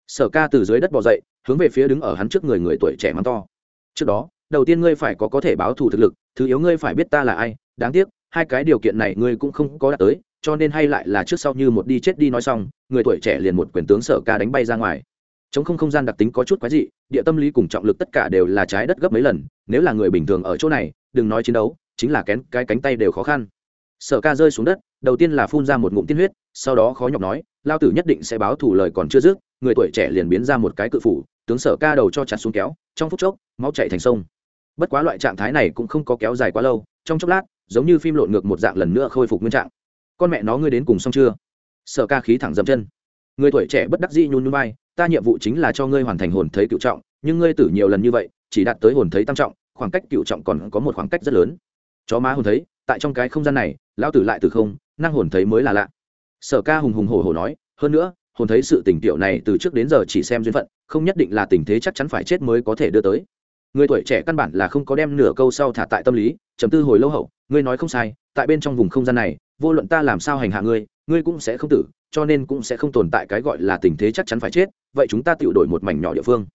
Sở ca từ dưới đất bỏ dậy, hướng về phía đứng ở hắn trước người người tuổi trẻ mắng to. Trước đó, đầu tiên ngươi phải có có thể báo thù thực lực, thứ yếu ngươi phải biết ta là ai, đáng tiếc, hai cái điều kiện này ngươi cũng không có đạt tới, cho nên hay lại là trước sau như một đi chết đi nói xong, người tuổi trẻ liền một quyền tướng sở ca đánh bay ra ngoài chống không không gian đặc tính có chút quái dị, địa tâm lý cùng trọng lực tất cả đều là trái đất gấp mấy lần, nếu là người bình thường ở chỗ này, đừng nói chiến đấu, chính là kén, cái cánh tay đều khó khăn. Sở ca rơi xuống đất, đầu tiên là phun ra một ngụm tiên huyết, sau đó khó nhọc nói, lao tử nhất định sẽ báo thủ lời còn chưa dứt, người tuổi trẻ liền biến ra một cái cự phủ, tướng sở ca đầu cho chặt xuống kéo, trong phút chốc, máu chạy thành sông. Bất quá loại trạng thái này cũng không có kéo dài quá lâu, trong chốc lát, giống như phim lộn ngược một dạng lần nữa khôi phục nguyên trạng. Con mẹ nó ngươi đến cùng xong chưa? Sở ca khí thẳng dậm chân. Người tuổi trẻ bất đắc dĩ nhún nhún vai ta nhiệm vụ chính là cho ngươi hoàn thành hồn thấy cựu trọng, nhưng ngươi tử nhiều lần như vậy, chỉ đạt tới hồn thấy tam trọng, khoảng cách cựu trọng còn có một khoảng cách rất lớn. Chó má hồn thấy, tại trong cái không gian này, lão tử lại từ không, năng hồn thấy mới là lạ. Sở ca hùng hùng hổ hổ nói, hơn nữa, hồn thấy sự tình tiểu này từ trước đến giờ chỉ xem duyên phận, không nhất định là tình thế chắc chắn phải chết mới có thể đưa tới. Người tuổi trẻ căn bản là không có đem nửa câu sau thả tại tâm lý chấm tư hồi lâu hậu, ngươi nói không sai, tại bên trong vùng không gian này, vô luận ta làm sao hành hạ ngươi ngươi cũng sẽ không tử cho nên cũng sẽ không tồn tại cái gọi là tình thế chắc chắn phải chết, vậy chúng ta tự đổi một mảnh nhỏ địa phương.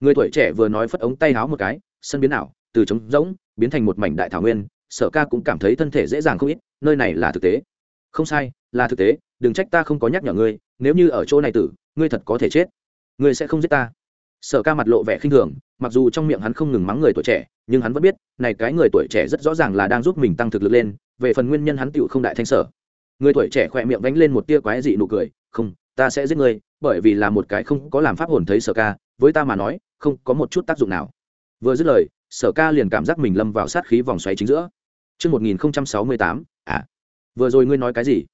Người tuổi trẻ vừa nói phất ống tay háo một cái, sân biến ảo, từ trống rỗng, biến thành một mảnh đại thảo nguyên, sở ca cũng cảm thấy thân thể dễ dàng không ít, nơi này là thực tế. Không sai, là thực tế, đừng trách ta không có nhắc nhở ngươi, nếu như ở chỗ này tử, ngươi thật có thể chết. Ngươi sẽ không giết ta. Sở ca mặt lộ vẻ khinh thường, mặc dù trong miệng hắn không ngừng mắng người tuổi trẻ, nhưng hắn vẫn biết, này cái người tuổi trẻ rất rõ ràng là đang giúp mình tăng thực lực lên, về phần nguyên nhân hắn tựu không đại thanh sở người tuổi trẻ khỏe miệng vánh lên một tia quái dị nụ cười không ta sẽ giết ngươi bởi vì là một cái không có làm pháp hồn thấy sở ca với ta mà nói không có một chút tác dụng nào vừa dứt lời sở ca liền cảm giác mình lâm vào sát khí vòng xoáy chính giữa Trước 1068, à, vừa rồi ngươi nói cái gì?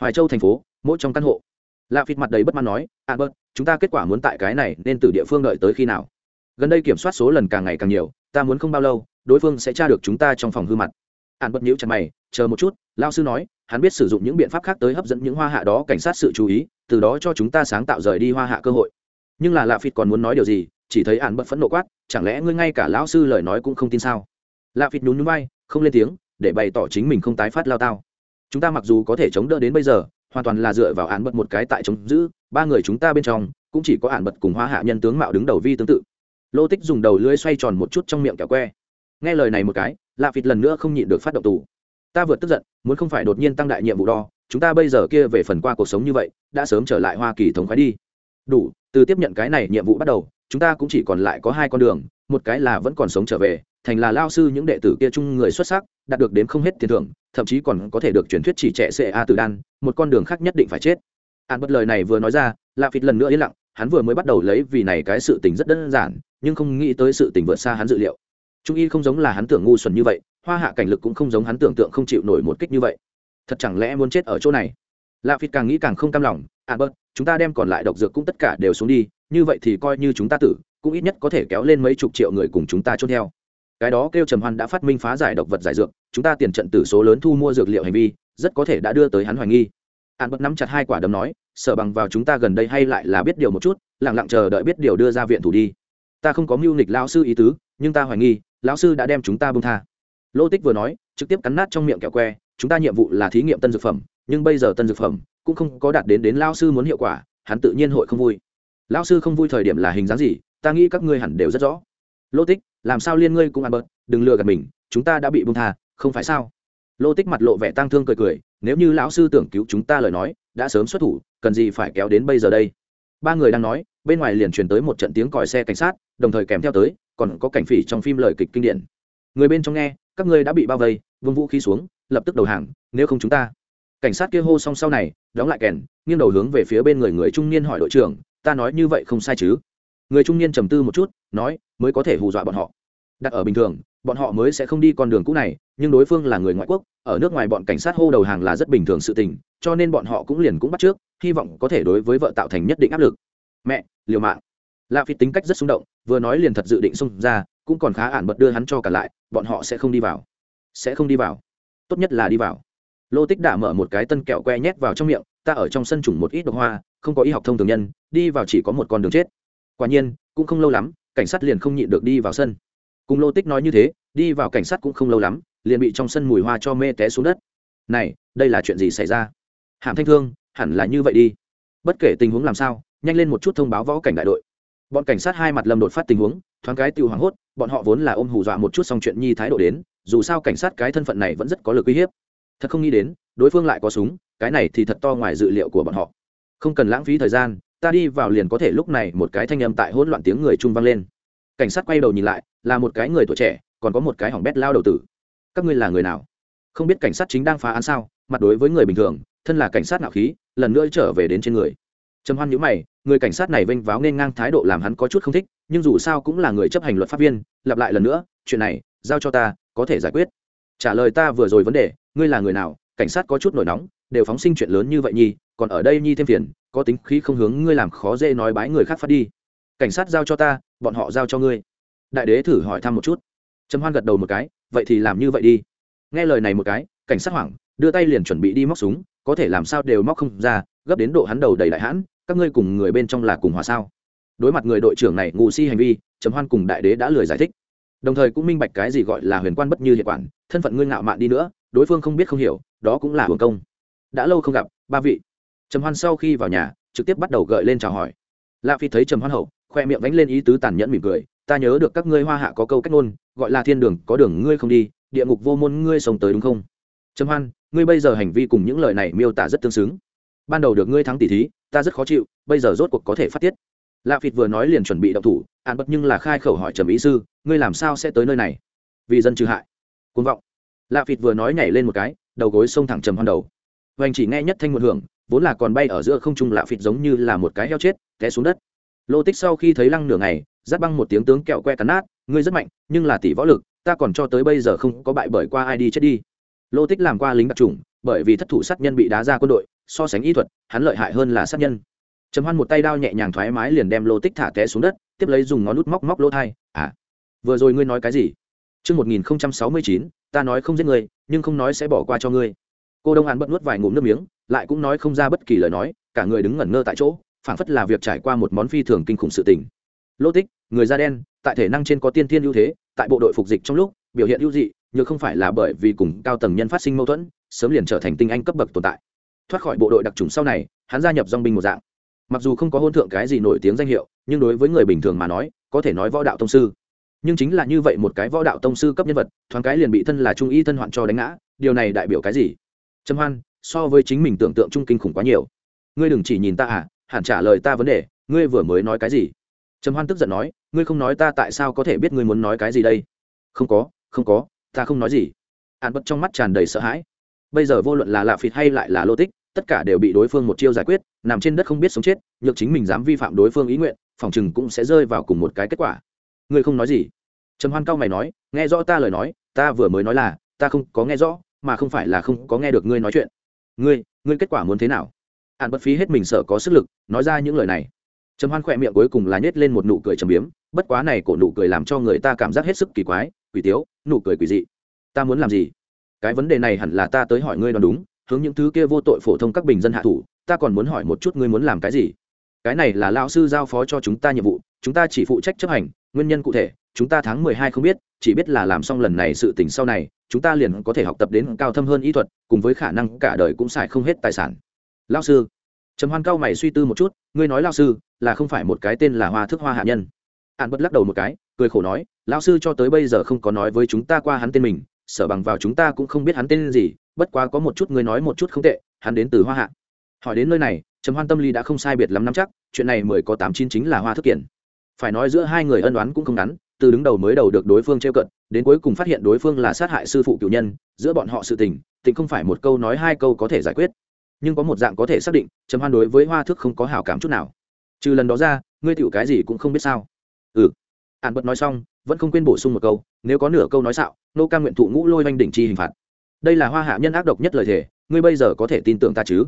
Hoài Châu thành phố, mỗi trong căn hộ. Lạ phịt mặt đầy bất mãn nói, à bớt, chúng ta kết quả muốn tại cái này nên từ địa phương đợi tới khi nào? Gần đây kiểm soát số lần càng ngày càng nhiều, ta muốn không bao lâu, đối phương sẽ tra được chúng ta trong phòng hư mặt ạn bật nhíu chặt mày, chờ một chút, lão sư nói, hắn biết sử dụng những biện pháp khác tới hấp dẫn những hoa hạ đó cảnh sát sự chú ý, từ đó cho chúng ta sáng tạo rời đi hoa hạ cơ hội. Nhưng là Lạ Phịt còn muốn nói điều gì, chỉ thấy ạn bật phẫn nộ quát, chẳng lẽ ngươi ngay cả lão sư lời nói cũng không tin sao? Lạ Phịt nhún nhún vai, không lên tiếng, để bày tỏ chính mình không tái phát lao tao. Chúng ta mặc dù có thể chống đỡ đến bây giờ, hoàn toàn là dựa vào ạn bật một cái tại chống giữ, ba người chúng ta bên trong, cũng chỉ có ạn bật cùng hoa hạ nhân tướng mạo đứng đầu vi tương tự. Lô Tích dùng đầu lưỡi xoay tròn một chút trong miệng kẹo que. Nghe lời này một cái, Lạ Phịt lần nữa không nhịn được phát động tù. Ta vượt tức giận muốn không phải đột nhiên tăng đại nhiệm vụ đo chúng ta bây giờ kia về phần qua cuộc sống như vậy đã sớm trở lại hoa kỳ thống khoái đi. Đủ từ tiếp nhận cái này nhiệm vụ bắt đầu chúng ta cũng chỉ còn lại có hai con đường một cái là vẫn còn sống trở về thành là lao sư những đệ tử kia chung người xuất sắc đạt được đến không hết tiền thưởng thậm chí còn có thể được truyền thuyết chỉ trẻ ca từ đan một con đường khác nhất định phải chết. An bất lời này vừa nói ra lạ phịt lần nữa yên lặng hắn vừa mới bắt đầu lấy vì này cái sự tình rất đơn giản nhưng không nghĩ tới sự tình vượt xa hắn dự liệu trung y không giống là hắn tưởng ngu xuẩn như vậy, hoa hạ cảnh lực cũng không giống hắn tưởng tượng không chịu nổi một kích như vậy. Thật chẳng lẽ muốn chết ở chỗ này? Lạ phịt càng nghĩ càng không cam lòng à bớt, chúng ta đem còn lại độc dược cũng tất cả đều xuống đi, như vậy thì coi như chúng ta tử, cũng ít nhất có thể kéo lên mấy chục triệu người cùng chúng ta chốt theo. Cái đó kêu trầm hoan đã phát minh phá giải độc vật giải dược, chúng ta tiền trận tử số lớn thu mua dược liệu hành vi, rất có thể đã đưa tới hắn hoài nghi. An bất nắm chặt hai quả đấm nói sợ bằng vào chúng ta gần đây hay lại là biết điều một chút lẳng lặng chờ đợi biết điều đưa ra viện thủ đi. Ta không có mưu nịch lao sư ý tứ, nhưng ta hoài nghi lão sư đã đem chúng ta bông tha. Lô tích vừa nói, trực tiếp cắn nát trong miệng kẹo que, chúng ta nhiệm vụ là thí nghiệm tân dược phẩm, nhưng bây giờ tân dược phẩm cũng không có đạt đến đến lao sư muốn hiệu quả, hắn tự nhiên hội không vui. Lão sư không vui thời điểm là hình dáng gì, ta nghĩ các ngươi hẳn đều rất rõ. Lô tích, làm sao liên ngươi cũng ăn bớt, đừng lừa gạt mình, chúng ta đã bị bung tha, không phải sao? Lô tích mặt lộ vẻ tang thương cười cười, nếu như lão sư tưởng cứu chúng ta lời nói, đã sớm xuất thủ, cần gì phải kéo đến bây giờ đây? Ba người đang nói, bên ngoài liền truyền tới một trận tiếng còi xe cảnh sát, đồng thời kèm theo tới còn có cảnh phỉ trong phim lời kịch kinh điển. Người bên trong nghe, các ngươi đã bị bao vây vung vũ khí xuống, lập tức đầu hàng, nếu không chúng ta. Cảnh sát kia hô xong sau này, đóng lại kèn, nghiêng đầu hướng về phía bên người người trung niên hỏi đội trưởng, ta nói như vậy không sai chứ? Người trung niên trầm tư một chút, nói, mới có thể hù dọa bọn họ. Đặt ở bình thường, bọn họ mới sẽ không đi con đường cũ này, nhưng đối phương là người ngoại quốc, ở nước ngoài bọn cảnh sát hô đầu hàng là rất bình thường sự tình, cho nên bọn họ cũng liền cũng bắt trước, hy vọng có thể đối với vợ tạo thành nhất định áp lực. Mẹ, liều mạng lạ phi tính cách rất xung động, vừa nói liền thật dự định xung ra, cũng còn khá ản bật đưa hắn cho cả lại, bọn họ sẽ không đi vào. Sẽ không đi vào. Tốt nhất là đi vào. Lô tích đã mở một cái tân kẹo que nhét vào trong miệng, ta ở trong sân trùng một ít độc hoa, không có y học thông thường nhân, đi vào chỉ có một con đường chết. Quả nhiên, cũng không lâu lắm, cảnh sát liền không nhịn được đi vào sân. Cùng lô tích nói như thế, đi vào cảnh sát cũng không lâu lắm, liền bị trong sân mùi hoa cho mê té xuống đất. Này, đây là chuyện gì xảy ra? Hàm thanh thương, hẳn là như vậy đi. Bất kể tình huống làm sao, nhanh lên một chút thông báo võ cảnh đại đội bọn cảnh sát hai mặt lâm đột phát tình huống, thoáng cái tiêu hoảng hốt, bọn họ vốn là ôm hù dọa một chút xong chuyện nhi thái độ đến, dù sao cảnh sát cái thân phận này vẫn rất có lực uy hiếp. Thật không nghĩ đến, đối phương lại có súng, cái này thì thật to ngoài dự liệu của bọn họ. Không cần lãng phí thời gian, ta đi vào liền có thể lúc này một cái thanh âm tại hỗn loạn tiếng người trung vang lên. Cảnh sát quay đầu nhìn lại, là một cái người tuổi trẻ, còn có một cái hỏng bét lao đầu tử. Các ngươi là người nào? Không biết cảnh sát chính đang phá án sao, mặt đối với người bình thường, thân là cảnh sát nạo khí, lần nữa trở về đến trên người trầm hoan nhíu mày, người cảnh sát này vênh váo nên ngang thái độ làm hắn có chút không thích, nhưng dù sao cũng là người chấp hành luật pháp viên, lặp lại lần nữa, chuyện này, giao cho ta, có thể giải quyết. Trả lời ta vừa rồi vấn đề, ngươi là người nào, cảnh sát có chút nổi nóng, đều phóng sinh chuyện lớn như vậy nhi còn ở đây nhi thêm phiền, có tính khí không hướng ngươi làm khó dễ nói bái người khác phát đi. Cảnh sát giao cho ta, bọn họ giao cho ngươi. Đại đế thử hỏi thăm một chút. Trầm hoan gật đầu một cái, vậy thì làm như vậy đi. Nghe lời này một cái, cảnh sát hoảng, đưa tay liền chuẩn bị đi móc súng, có thể làm sao đều móc không ra, gấp đến độ hắn đầu đầy đại hãn các ngươi cùng người bên trong là cùng hòa sao? Đối mặt người đội trưởng này ngụ si hành vi, trầm hoan cùng đại đế đã lười giải thích. Đồng thời cũng minh bạch cái gì gọi là huyền quan bất như hiệu quản, thân phận ngươi ngạo mạn đi nữa, đối phương không biết không hiểu, đó cũng là hưởng công. Đã lâu không gặp, ba vị. Trầm hoan sau khi vào nhà, trực tiếp bắt đầu gợi lên chào hỏi. Lạ phi thấy trầm hoan hậu, khoe miệng vánh lên ý tứ tàn nhẫn mỉm cười, ta nhớ được các ngươi hoa hạ có câu cách ngôn, gọi là thiên đường, có đường ngươi không đi, địa ngục vô môn ngươi sống tới đúng không? Trầm hoan, ngươi bây giờ hành vi cùng những lời này miêu tả rất tương xứng ban đầu được ngươi thắng tỷ thí, ta rất khó chịu, bây giờ rốt cuộc có thể phát tiết. Lạ phịt vừa nói liền chuẩn bị động thủ, an bất nhưng là khai khẩu hỏi trầm ý sư, ngươi làm sao sẽ tới nơi này? Vì dân trừ hại. Côn vọng. Lạ phịt vừa nói nhảy lên một cái, đầu gối xông thẳng trầm hoan đầu. Hoành chỉ nghe nhất thanh một hưởng, vốn là còn bay ở giữa không trung lạ phịt giống như là một cái heo chết, té xuống đất. Lô tích sau khi thấy lăng nửa ngày, giáp băng một tiếng tướng kẹo que cắn nát, ngươi rất mạnh, nhưng là tỷ võ lực, ta còn cho tới bây giờ không có bại bởi qua ai đi chết đi. Lô tích làm qua lính đặc trùng bởi vì thất thủ sát nhân bị đá ra quân đội so sánh y thuật hắn lợi hại hơn là sát nhân trầm hoan một tay đao nhẹ nhàng thoải mái liền đem lô tích thả té xuống đất tiếp lấy dùng ngón nút móc móc lỗ thai à vừa rồi ngươi nói cái gì Trước 1069, ta nói không giết ngươi, nhưng không nói sẽ bỏ qua cho ngươi. Cô Đông Án bận nuốt vài ngụm nước miếng, lại cũng nói không ra bất kỳ lời nói, cả người đứng ngẩn ngơ tại chỗ, phảng phất là việc trải qua một món phi thường kinh khủng sự tình. Lô tích, người da đen, tại thể năng trên có tiên thiên ưu thế, tại bộ đội phục dịch trong lúc, biểu hiện ưu dị, nhưng không phải là bởi vì cùng cao tầng nhân phát sinh mâu thuẫn, sớm liền trở thành tinh anh cấp bậc tồn tại. Thoát khỏi bộ đội đặc trùng sau này, hắn gia nhập dong binh một dạng. Mặc dù không có hôn thượng cái gì nổi tiếng danh hiệu nhưng đối với người bình thường mà nói có thể nói võ đạo tông sư. Nhưng chính là như vậy một cái võ đạo tông sư cấp nhân vật thoáng cái liền bị thân là trung y thân hoạn cho đánh ngã điều này đại biểu cái gì? Trâm hoan so với chính mình tưởng tượng trung kinh khủng quá nhiều. Ngươi đừng chỉ nhìn ta à hẳn trả lời ta vấn đề ngươi vừa mới nói cái gì? Trâm hoan tức giận nói ngươi không nói ta tại sao có thể biết ngươi muốn nói cái gì đây? Không có không có ta không nói gì. Hạn bất trong mắt tràn đầy sợ hãi bây giờ vô luận là lạ phịt hay lại là lô tích, tất cả đều bị đối phương một chiêu giải quyết, nằm trên đất không biết sống chết, nhược chính mình dám vi phạm đối phương ý nguyện, phòng chừng cũng sẽ rơi vào cùng một cái kết quả. Ngươi không nói gì. Trầm hoan cao mày nói, nghe rõ ta lời nói, ta vừa mới nói là, ta không có nghe rõ, mà không phải là không có nghe được ngươi nói chuyện. Ngươi ngươi kết quả muốn thế nào? Hạn bất phí hết mình sợ có sức lực, nói ra những lời này. Trầm hoan khỏe miệng cuối cùng là nhét lên một nụ cười trầm biếm, bất quá này cổ nụ cười làm cho người ta cảm giác hết sức kỳ quái, quỷ tiếu, nụ cười quỷ dị. Ta muốn làm gì? Cái vấn đề này hẳn là ta tới hỏi ngươi đoán đúng, hướng những thứ kia vô tội phổ thông các bình dân hạ thủ, ta còn muốn hỏi một chút ngươi muốn làm cái gì. Cái này là lao sư giao phó cho chúng ta nhiệm vụ, chúng ta chỉ phụ trách chấp hành, nguyên nhân cụ thể, chúng ta tháng mười hai không biết, chỉ biết là làm xong lần này sự tình sau này, chúng ta liền có thể học tập đến cao thâm hơn ý thuật, cùng với khả năng cả đời cũng xài không hết tài sản. Lao sư. Trầm hoan cao mày suy tư một chút, ngươi nói lao sư, là không phải một cái tên là hoa thức hoa hạ nhân. An bất lắc đầu một cái, cười khổ nói lao sư cho tới bây giờ không có nói với chúng ta qua hắn tên mình sở bằng vào chúng ta cũng không biết hắn tên gì, bất quá có một chút ngươi nói một chút không tệ, hắn đến từ hoa hạ. Hỏi đến nơi này, trầm hoan tâm lý đã không sai biệt lắm năm chắc, chuyện này mười có tám chín chính là hoa thức kiện phải nói giữa hai người ân đoán cũng không ngắn, từ đứng đầu mới đầu được đối phương trêu cận, đến cuối cùng phát hiện đối phương là sát hại sư phụ cựu nhân, giữa bọn họ sự tình tình không phải một câu nói hai câu có thể giải quyết. Nhưng có một dạng có thể xác định, trầm hoan đối với hoa thức không có hảo cảm chút nào. Trừ lần đó ra, ngươi tựu cái gì cũng không biết sao. Ừ. Ạn bật nói xong, vẫn không quên bổ sung một câu, nếu có nửa câu nói xạo nô ca nguyện thụ ngũ lôi oanh đỉnh chi hình phạt. Đây là hoa hạ nhân ác độc nhất lời thề, ngươi bây giờ có thể tin tưởng ta chứ?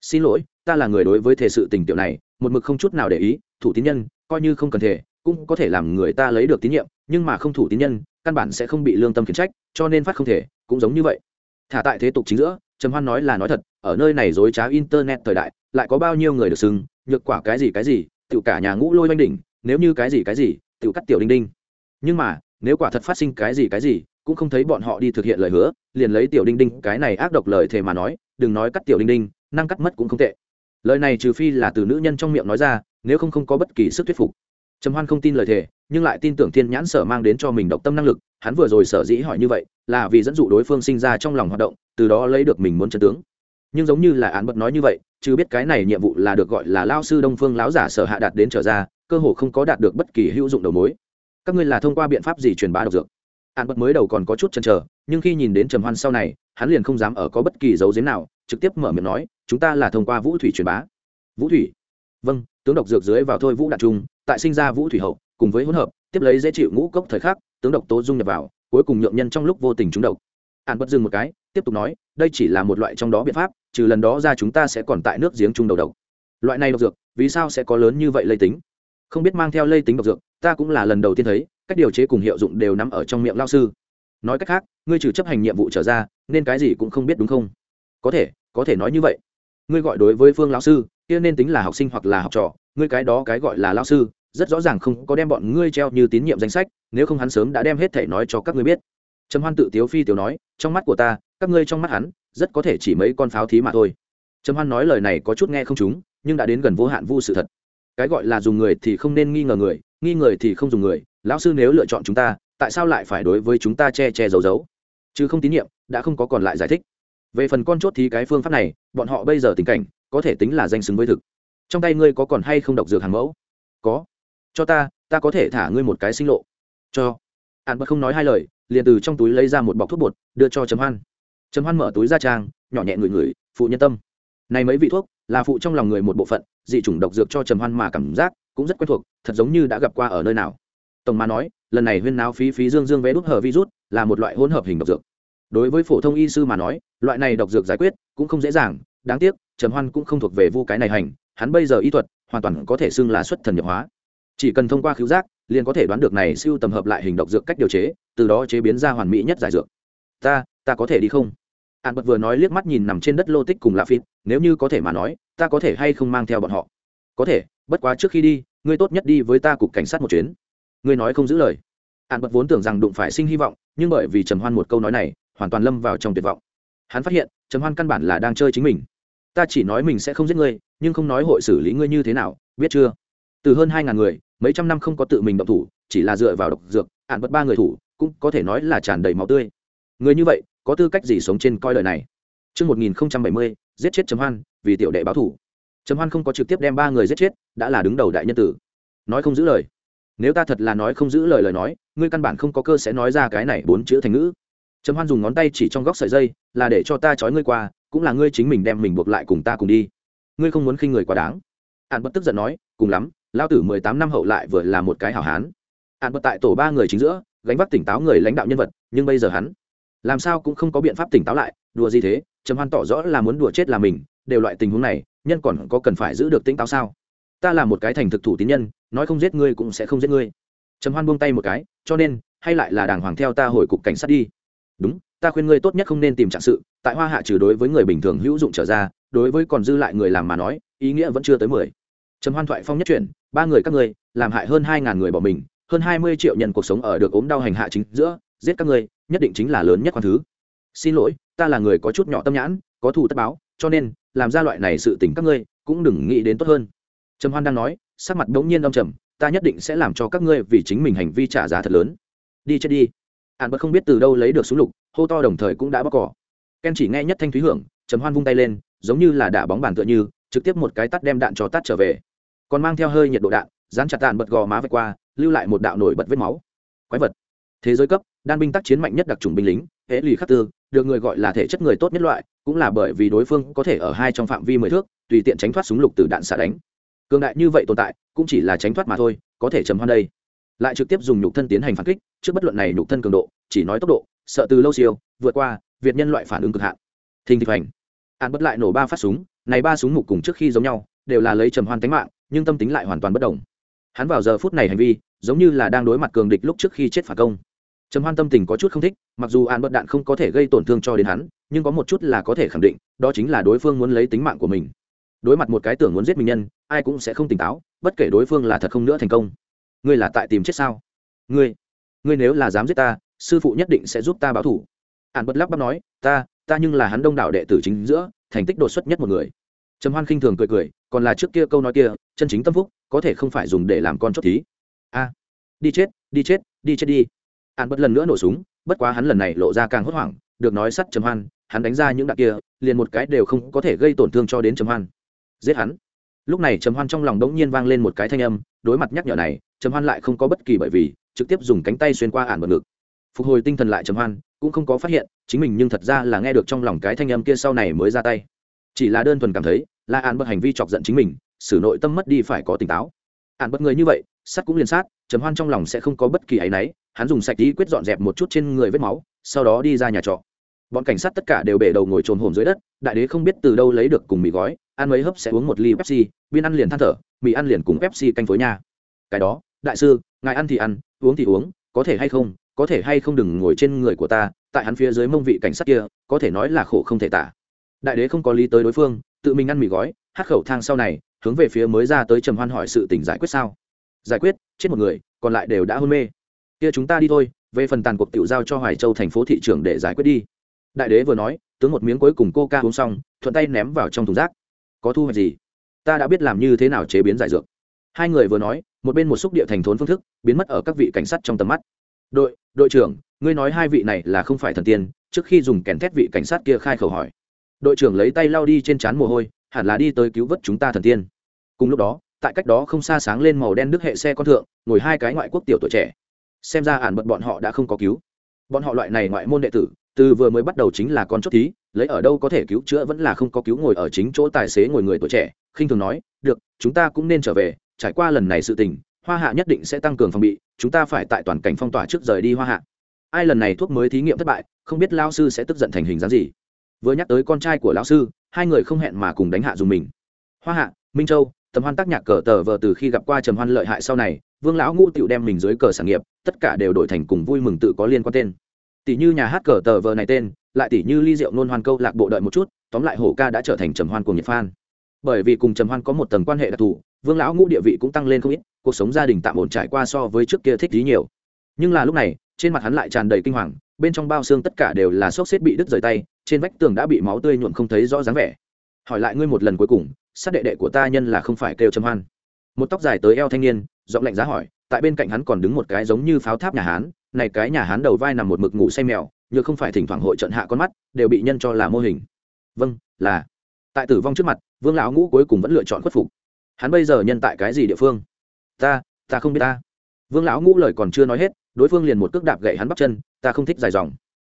Xin lỗi, ta là người đối với thể sự tình tiểu này, một mực không chút nào để ý, thủ tín nhân, coi như không cần thể cũng có thể làm người ta lấy được tín nhiệm, nhưng mà không thủ tín nhân, căn bản sẽ không bị lương tâm khiển trách, cho nên phát không thể, cũng giống như vậy. Thả tại thế tục chính giữa, trầm hoan nói là nói thật, ở nơi này dối trá internet thời đại, lại có bao nhiêu người được xưng, nhược quả cái gì cái gì tự cả nhà ngũ lôi oanh đỉnh, nếu như cái gì cái gì tự cắt tiểu đinh đinh. Nhưng mà, nếu quả thật phát sinh cái gì cái gì cũng không thấy bọn họ đi thực hiện lời hứa, liền lấy tiểu đinh đinh, cái này ác độc lời thề mà nói, đừng nói cắt tiểu đinh đinh, năng cắt mất cũng không tệ. Lời này trừ phi là từ nữ nhân trong miệng nói ra, nếu không không có bất kỳ sức thuyết phục. Trầm hoan không tin lời thề, nhưng lại tin tưởng thiên nhãn sở mang đến cho mình độc tâm năng lực, hắn vừa rồi sở dĩ hỏi như vậy, là vì dẫn dụ đối phương sinh ra trong lòng hoạt động, từ đó lấy được mình muốn chân tướng. Nhưng giống như là án bật nói như vậy, chứ biết cái này nhiệm vụ là được gọi là lao sư đông phương lão giả sở hạ đạt đến trở ra, cơ hồ không có đạt được bất kỳ hữu dụng đầu mối. Các ngươi là thông qua biện pháp gì truyền bá độc dược? An bật mới đầu còn có chút chần chờ, nhưng khi nhìn đến trầm hoan sau này, hắn liền không dám ở có bất kỳ dấu giếm nào, trực tiếp mở miệng nói, chúng ta là thông qua vũ thủy truyền bá. Vũ thủy? Vâng tướng độc dược dưới vào thôi vũ đạn trung, tại sinh ra vũ thủy hậu, cùng với hỗn hợp, tiếp lấy dễ chịu ngũ cốc thời khắc, tướng độc tố dung nhập vào, cuối cùng nhượng nhân trong lúc vô tình trúng độc. An bất dừng một cái, tiếp tục nói, đây chỉ là một loại trong đó biện pháp, trừ lần đó ra chúng ta sẽ còn tại nước giếng trung đầu độc. Loại này độc dược, vì sao sẽ có lớn như vậy lây tính? Không biết mang theo lây tính độc dược, ta cũng là lần đầu tiên thấy cách điều chế cùng hiệu dụng đều nằm ở trong miệng lao sư. Nói cách khác, ngươi trừ chấp hành nhiệm vụ trở ra, nên cái gì cũng không biết đúng không? Có thể có thể nói như vậy. Ngươi gọi đối với phương lão sư, kia nên tính là học sinh hoặc là học trò, ngươi cái đó cái gọi là lao sư, rất rõ ràng không có đem bọn ngươi treo như tín nhiệm danh sách, nếu không hắn sớm đã đem hết thể nói cho các ngươi biết. Trầm hoan tự tiếu phi tiểu nói, trong mắt của ta, các ngươi trong mắt hắn, rất có thể chỉ mấy con pháo thí mà thôi. Trầm hoan nói lời này có chút nghe không chúng nhưng đã đến gần vô hạn vu sự thật. Cái gọi là dùng người thì không nên nghi ngờ người, nghi người thì không dùng người lão sư nếu lựa chọn chúng ta, tại sao lại phải đối với chúng ta che che giấu giấu? Chứ không tín nhiệm, đã không có còn lại giải thích. Về phần con chốt thì cái phương pháp này, bọn họ bây giờ tình cảnh, có thể tính là danh xứng với thực. Trong tay ngươi có còn hay không độc dược hàng mẫu? Có. Cho ta ta có thể thả ngươi một cái sinh lộ. Cho. Hạn bất không nói hai lời, liền từ trong túi lấy ra một bọc thuốc bột, đưa cho trầm hoan. Trầm hoan mở túi ra trang, nhỏ nhẹ người người phụ nhân tâm. Này mấy vị thuốc, là phụ trong lòng người một bộ phận, dị chủng độc dược cho trầm hoan mà cảm giác cũng rất quen thuộc, thật giống như đã gặp qua ở nơi nào tổng mà nói, lần này huyên náo phí phí dương dương vé đút hờ virus là một loại hỗn hợp hình độc dược. Đối với phổ thông y sư mà nói, loại này độc dược giải quyết cũng không dễ dàng, đáng tiếc, trầm hoan cũng không thuộc về vu cái này hành, hắn bây giờ y thuật hoàn toàn có thể xưng là xuất thần nhập hóa. Chỉ cần thông qua khiếu giác, liền có thể đoán được này siêu tầm hợp lại hình độc dược cách điều chế, từ đó chế biến ra hoàn mỹ nhất giải dược. Ta ta có thể đi không? An bật vừa nói liếc mắt nhìn nằm trên đất lô tích cùng lạ phịt, nếu như có thể mà nói, ta có thể hay không mang theo bọn họ? Có thể, bất quá trước khi đi, ngươi tốt nhất đi với ta cục cảnh sát một chuyến ngươi nói không giữ lời hạn bật vốn tưởng rằng đụng phải sinh hy vọng nhưng bởi vì trầm hoan một câu nói này hoàn toàn lâm vào trong tuyệt vọng hắn phát hiện trầm hoan căn bản là đang chơi chính mình ta chỉ nói mình sẽ không giết ngươi nhưng không nói hội xử lý ngươi như thế nào biết chưa từ hơn hai ngàn người mấy trăm năm không có tự mình động thủ chỉ là dựa vào độc dược hạn bất ba người thủ cũng có thể nói là tràn đầy máu tươi người như vậy có tư cách gì sống trên coi lời này Trước 1070, giết chết Trầm Hoan, vì tiểu đệ báo thủ. Trầm Hoan không có trực tiếp đem ba người giết chết, đã là đứng đầu đại nhân tử. Nói không giữ lời. Nếu ta thật là nói không giữ lời lời nói, ngươi căn bản không có cơ sẽ nói ra cái này bốn chữ thành ngữ. Trầm Hoan dùng ngón tay chỉ trong góc sợi dây, là để cho ta trói ngươi qua, cũng là ngươi chính mình đem mình buộc lại cùng ta cùng đi. Ngươi không muốn khinh người quá đáng. hạn bất tức giận nói, cùng lắm, lao tử mười tám năm hậu lại vừa là một cái hảo hán hạn bất tại tổ ba người chính giữa gánh vác tỉnh táo người lãnh đạo nhân vật nhưng bây giờ hắn làm sao cũng không có biện pháp tỉnh táo lại đùa gì thế trầm hoan tỏ rõ là muốn đùa chết là mình đều loại tình huống này nhân còn có cần phải giữ được tỉnh táo sao ta là một cái thành thực thủ tín nhân, nói không giết ngươi cũng sẽ không giết ngươi. Trầm hoan buông tay một cái, cho nên, hay lại là đàng hoàng theo ta hồi cục cảnh sát đi. Đúng, ta khuyên ngươi tốt nhất không nên tìm trạng sự, tại hoa hạ trừ đối với người bình thường hữu dụng trở ra, đối với còn dư lại người làm mà nói, ý nghĩa vẫn chưa tới mười. Trầm hoan thoại phong nhất chuyển, ba người các ngươi, làm hại hơn hai ngàn người bỏ mình, hơn hai mươi triệu nhân cuộc sống ở được ốm đau hành hạ chính giữa, giết các ngươi, nhất định chính là lớn nhất quan thứ. Xin lỗi, ta là người có chút nhỏ tâm nhãn, có thù tất báo, cho nên, làm ra loại này sự tình các ngươi, cũng đừng nghĩ đến tốt hơn trầm hoan đang nói, sắc mặt bỗng nhiên đông trầm, ta nhất định sẽ làm cho các ngươi vì chính mình hành vi trả giá thật lớn. Đi chết đi. Hạn bất không biết từ đâu lấy được súng lục, hô to đồng thời cũng đã bóc cỏ. Ken chỉ nghe nhất thanh thúy hưởng, trầm hoan vung tay lên, giống như là đả bóng bàn tựa như, trực tiếp một cái tắt đem đạn cho tắt trở về. Còn mang theo hơi nhiệt độ đạn, dán chặt đạn bật gò má vạch qua, lưu lại một đạo nổi bật vết máu. Quái vật. Thế giới cấp, đan binh tác chiến mạnh nhất đặc trùng binh lính hễ lì khắc tư, được người gọi là thể chất người tốt nhất loại, cũng là bởi vì đối phương có thể ở hai trong phạm vi mười thước, tùy tiện tránh thoát súng lục từ đạn xả đánh cường đại như vậy tồn tại, cũng chỉ là tránh thoát mà thôi, có thể trầm hoan đây. Lại trực tiếp dùng nhục thân tiến hành phản kích, trước bất luận này nhục thân cường độ, chỉ nói tốc độ, sợ từ lâu siêu, vượt qua, việt nhân loại phản ứng cực hạn. Thình thịch hành an bất lại nổ ba phát súng, này ba súng mục cùng trước khi giống nhau, đều là lấy trầm hoan tính mạng, nhưng tâm tính lại hoàn toàn bất đồng. Hắn vào giờ phút này hành vi, giống như là đang đối mặt cường địch lúc trước khi chết phản công. Trầm hoan tâm tình có chút không thích, mặc dù an bất đạn không có thể gây tổn thương cho đến hắn, nhưng có một chút là có thể khẳng định, đó chính là đối phương muốn lấy tính mạng của mình đối mặt một cái tưởng muốn giết mình nhân, ai cũng sẽ không tỉnh táo, bất kể đối phương là thật không nữa thành công. Ngươi là tại tìm chết sao? Ngươi ngươi nếu là dám giết ta, sư phụ nhất định sẽ giúp ta báo thủ. Ạn bất lắp bắp nói, ta ta nhưng là hắn đông đảo đệ tử chính giữa, thành tích đột xuất nhất một người. Trầm hoan khinh thường cười cười, còn là trước kia câu nói kia, chân chính tâm phúc, có thể không phải dùng để làm con chốt thí. A, đi chết đi chết đi chết đi. Ạn bất lần nữa nổ súng, bất quá hắn lần này lộ ra càng hốt hoảng, được nói sắt trầm hoan, hắn đánh ra những đạn kia, liền một cái đều không có thể gây tổn thương cho đến trầm hoan giết hắn. Lúc này trầm hoan trong lòng đống nhiên vang lên một cái thanh âm, đối mặt nhắc nhở này, trầm hoan lại không có bất kỳ bởi vì, trực tiếp dùng cánh tay xuyên qua ản bật ngực. Phục hồi tinh thần lại trầm hoan, cũng không có phát hiện, chính mình nhưng thật ra là nghe được trong lòng cái thanh âm kia sau này mới ra tay. Chỉ là đơn thuần cảm thấy, là ản bật hành vi chọc giận chính mình xử nội tâm mất đi phải có tỉnh táo. Ản bật người như vậy sát cũng liền sát trầm hoan trong lòng sẽ không có bất kỳ áy náy, hắn dùng sạch ý quyết dọn dẹp một chút trên người vết máu, sau đó đi ra nhà trọ. Bọn cảnh sát tất cả đều bể đầu ngồi trồn hồn dưới đất, đại đế không biết từ đâu lấy được cùng mì gói ăn mấy hấp sẽ uống một ly pepsi, biên ăn liền than thở, mì ăn liền cùng pepsi canh phối nha. Cái đó, đại sư, ngài ăn thì ăn, uống thì uống, có thể hay không, có thể hay không đừng ngồi trên người của ta, tại hắn phía dưới mông vị cảnh sát kia, có thể nói là khổ không thể tả. Đại đế không có lý tới đối phương, tự mình ăn mì gói, hát khẩu thang sau này, hướng về phía mới ra tới trầm hoan hỏi sự tình giải quyết sao? Giải quyết, chết một người, còn lại đều đã hôn mê. Kia chúng ta đi thôi, về phần tàn cuộc tiểu giao cho hoài châu thành phố thị trưởng để giải quyết đi. Đại đế vừa nói, tướng một miếng cuối cùng coca uống xong, thuận tay ném vào trong thùng rác có thu hoạch gì? Ta đã biết làm như thế nào chế biến giải dược. Hai người vừa nói, một bên một xúc địa thành thốn phương thức, biến mất ở các vị cảnh sát trong tầm mắt. Đội đội trưởng, ngươi nói hai vị này là không phải thần tiên, trước khi dùng kèn thét vị cảnh sát kia khai khẩu hỏi. Đội trưởng lấy tay lau đi trên trán mồ hôi, hẳn là đi tới cứu vớt chúng ta thần tiên. Cùng lúc đó, tại cách đó không xa sáng lên màu đen đức hệ xe con thượng, ngồi hai cái ngoại quốc tiểu tuổi trẻ. Xem ra ản bật bọn họ đã không có cứu. Bọn họ loại này ngoại môn đệ tử, từ vừa mới bắt đầu chính là con chốt thí lấy ở đâu có thể cứu chữa vẫn là không có cứu ngồi ở chính chỗ tài xế ngồi người tuổi trẻ, khinh thường nói, được, chúng ta cũng nên trở về, trải qua lần này sự tình, hoa hạ nhất định sẽ tăng cường phòng bị, chúng ta phải tại toàn cảnh phong tỏa trước rời đi hoa hạ. Ai lần này thuốc mới thí nghiệm thất bại, không biết lao sư sẽ tức giận thành hình dáng gì. Vừa nhắc tới con trai của lão sư, hai người không hẹn mà cùng đánh hạ dùng mình. Hoa hạ, minh châu, tầm hoan tác nhạc cờ tờ vờ từ khi gặp qua trầm hoan lợi hại sau này, vương lão ngũ tựu đem mình dưới cờ sản nghiệp, tất cả đều đổi thành cùng vui mừng tự có liên quan tên. Tỷ như nhà hát cờ tờ vờ này tên lại tỷ như ly rượu nôn hoan câu lạc bộ đợi một chút, tóm lại hổ ca đã trở thành trầm hoan cùng nhật phan. Bởi vì cùng trầm hoan có một tầng quan hệ đặc thù, vương lão ngũ địa vị cũng tăng lên không ít, cuộc sống gia đình tạm ổn trải qua so với trước kia thích lý nhiều. Nhưng là lúc này, trên mặt hắn lại tràn đầy kinh hoàng, bên trong bao xương tất cả đều là xốc xếp bị đứt rời tay, trên vách tường đã bị máu tươi nhuộm không thấy rõ dáng vẻ. Hỏi lại ngươi một lần cuối cùng, sát đệ đệ của ta nhân là không phải kêu trầm hoan. Một tóc dài tới eo thanh niên, giọng lạnh giá hỏi, tại bên cạnh hắn còn đứng một cái giống như pháo tháp nhà hán, này cái nhà hán đầu vai nằm một mực ngủ say mèo như không phải thỉnh thoảng hội trận hạ con mắt, đều bị nhân cho là mô hình. Vâng là. Tại tử vong trước mặt, vương lão ngũ cuối cùng vẫn lựa chọn khuất phục. Hắn bây giờ nhân tại cái gì địa phương? Ta ta không biết ta. Vương lão ngũ lời còn chưa nói hết, đối phương liền một cước đạp gậy hắn bắp chân, ta không thích dài dòng.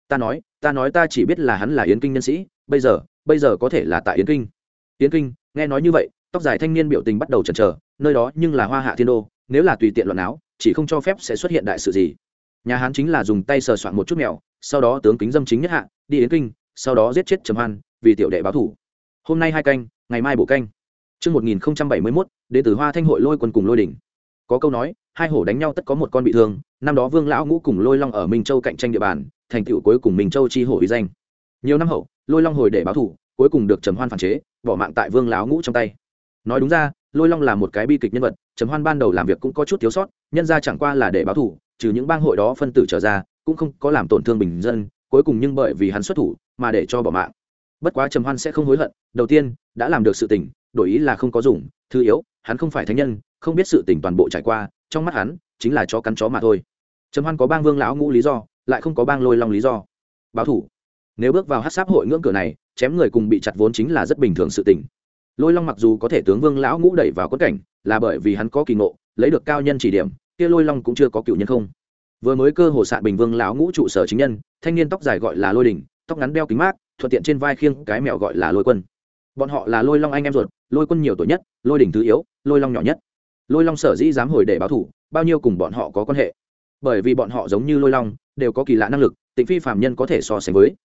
Ta nói ta nói ta chỉ biết là hắn là yến kinh nhân sĩ, bây giờ bây giờ có thể là tại yến kinh. Yến kinh, nghe nói như vậy, tóc dài thanh niên biểu tình bắt đầu chần chờ, nơi đó nhưng là hoa hạ thiên đô, nếu là tùy tiện luận áo, chỉ không cho phép sẽ xuất hiện đại sự gì nhà hán chính là dùng tay sờ soạn một chút mèo sau đó tướng kính dâm chính nhất hạ đi đến kinh sau đó giết chết trầm hoan vì tiểu đệ báo thủ hôm nay hai canh ngày mai bổ canh Trước 1071, đệ tử Hoa Thanh hội lôi quân cùng lôi đỉnh. Có câu nói, hai hổ đánh nhau tất có một con bị thương, năm đó Vương lão ngũ cùng Lôi Long ở Minh Châu cạnh tranh địa bàn, thành tựu cuối cùng Minh Châu chi hổ uy danh. Nhiều năm hậu, Lôi Long hồi để báo thủ, cuối cùng được Trầm Hoan phản chế, bỏ mạng tại Vương lão ngũ trong tay. Nói đúng ra, Lôi Long là một cái bi kịch nhân vật, Trầm Hoan ban đầu làm việc cũng có chút thiếu sót, nhân ra chẳng qua là để báo thủ, trừ những bang hội đó phân tử trở ra, cũng không có làm tổn thương bình dân, cuối cùng nhưng bởi vì hắn xuất thủ, mà để cho bỏ mạng. Bất quá Trầm Hoan sẽ không hối hận, đầu tiên, đã làm được sự tình, đổi ý là không có dùng thứ yếu hắn không phải thánh nhân không biết sự tình toàn bộ trải qua trong mắt hắn chính là chó cắn chó mà thôi. Trầm hoan có bang vương lão ngũ lý do lại không có bang lôi long lý do. Báo thủ. Nếu bước vào hát sáp hội ngưỡng cửa này chém người cùng bị chặt vốn chính là rất bình thường sự tình. Lôi long mặc dù có thể tướng vương lão ngũ đẩy vào quất cảnh là bởi vì hắn có kỳ ngộ, lấy được cao nhân chỉ điểm, kia lôi long cũng chưa có cựu nhân không. Vừa mới cơ hồ sạn bình vương lão ngũ trụ sở chính nhân, thanh niên tóc dài gọi là lôi đình tóc ngắn đeo kính mát, thuận tiện trên vai khiêng cái mẹo gọi là lôi quân. Bọn họ là lôi long anh em ruột, lôi quân nhiều tuổi nhất, lôi đình thứ yếu, lôi long nhỏ nhất. Lôi long sở dĩ dám hồi để báo thủ, bao nhiêu cùng bọn họ có quan hệ. Bởi vì bọn họ giống như lôi long, đều có kỳ lạ năng lực, tịnh phi phạm nhân có thể so sánh với.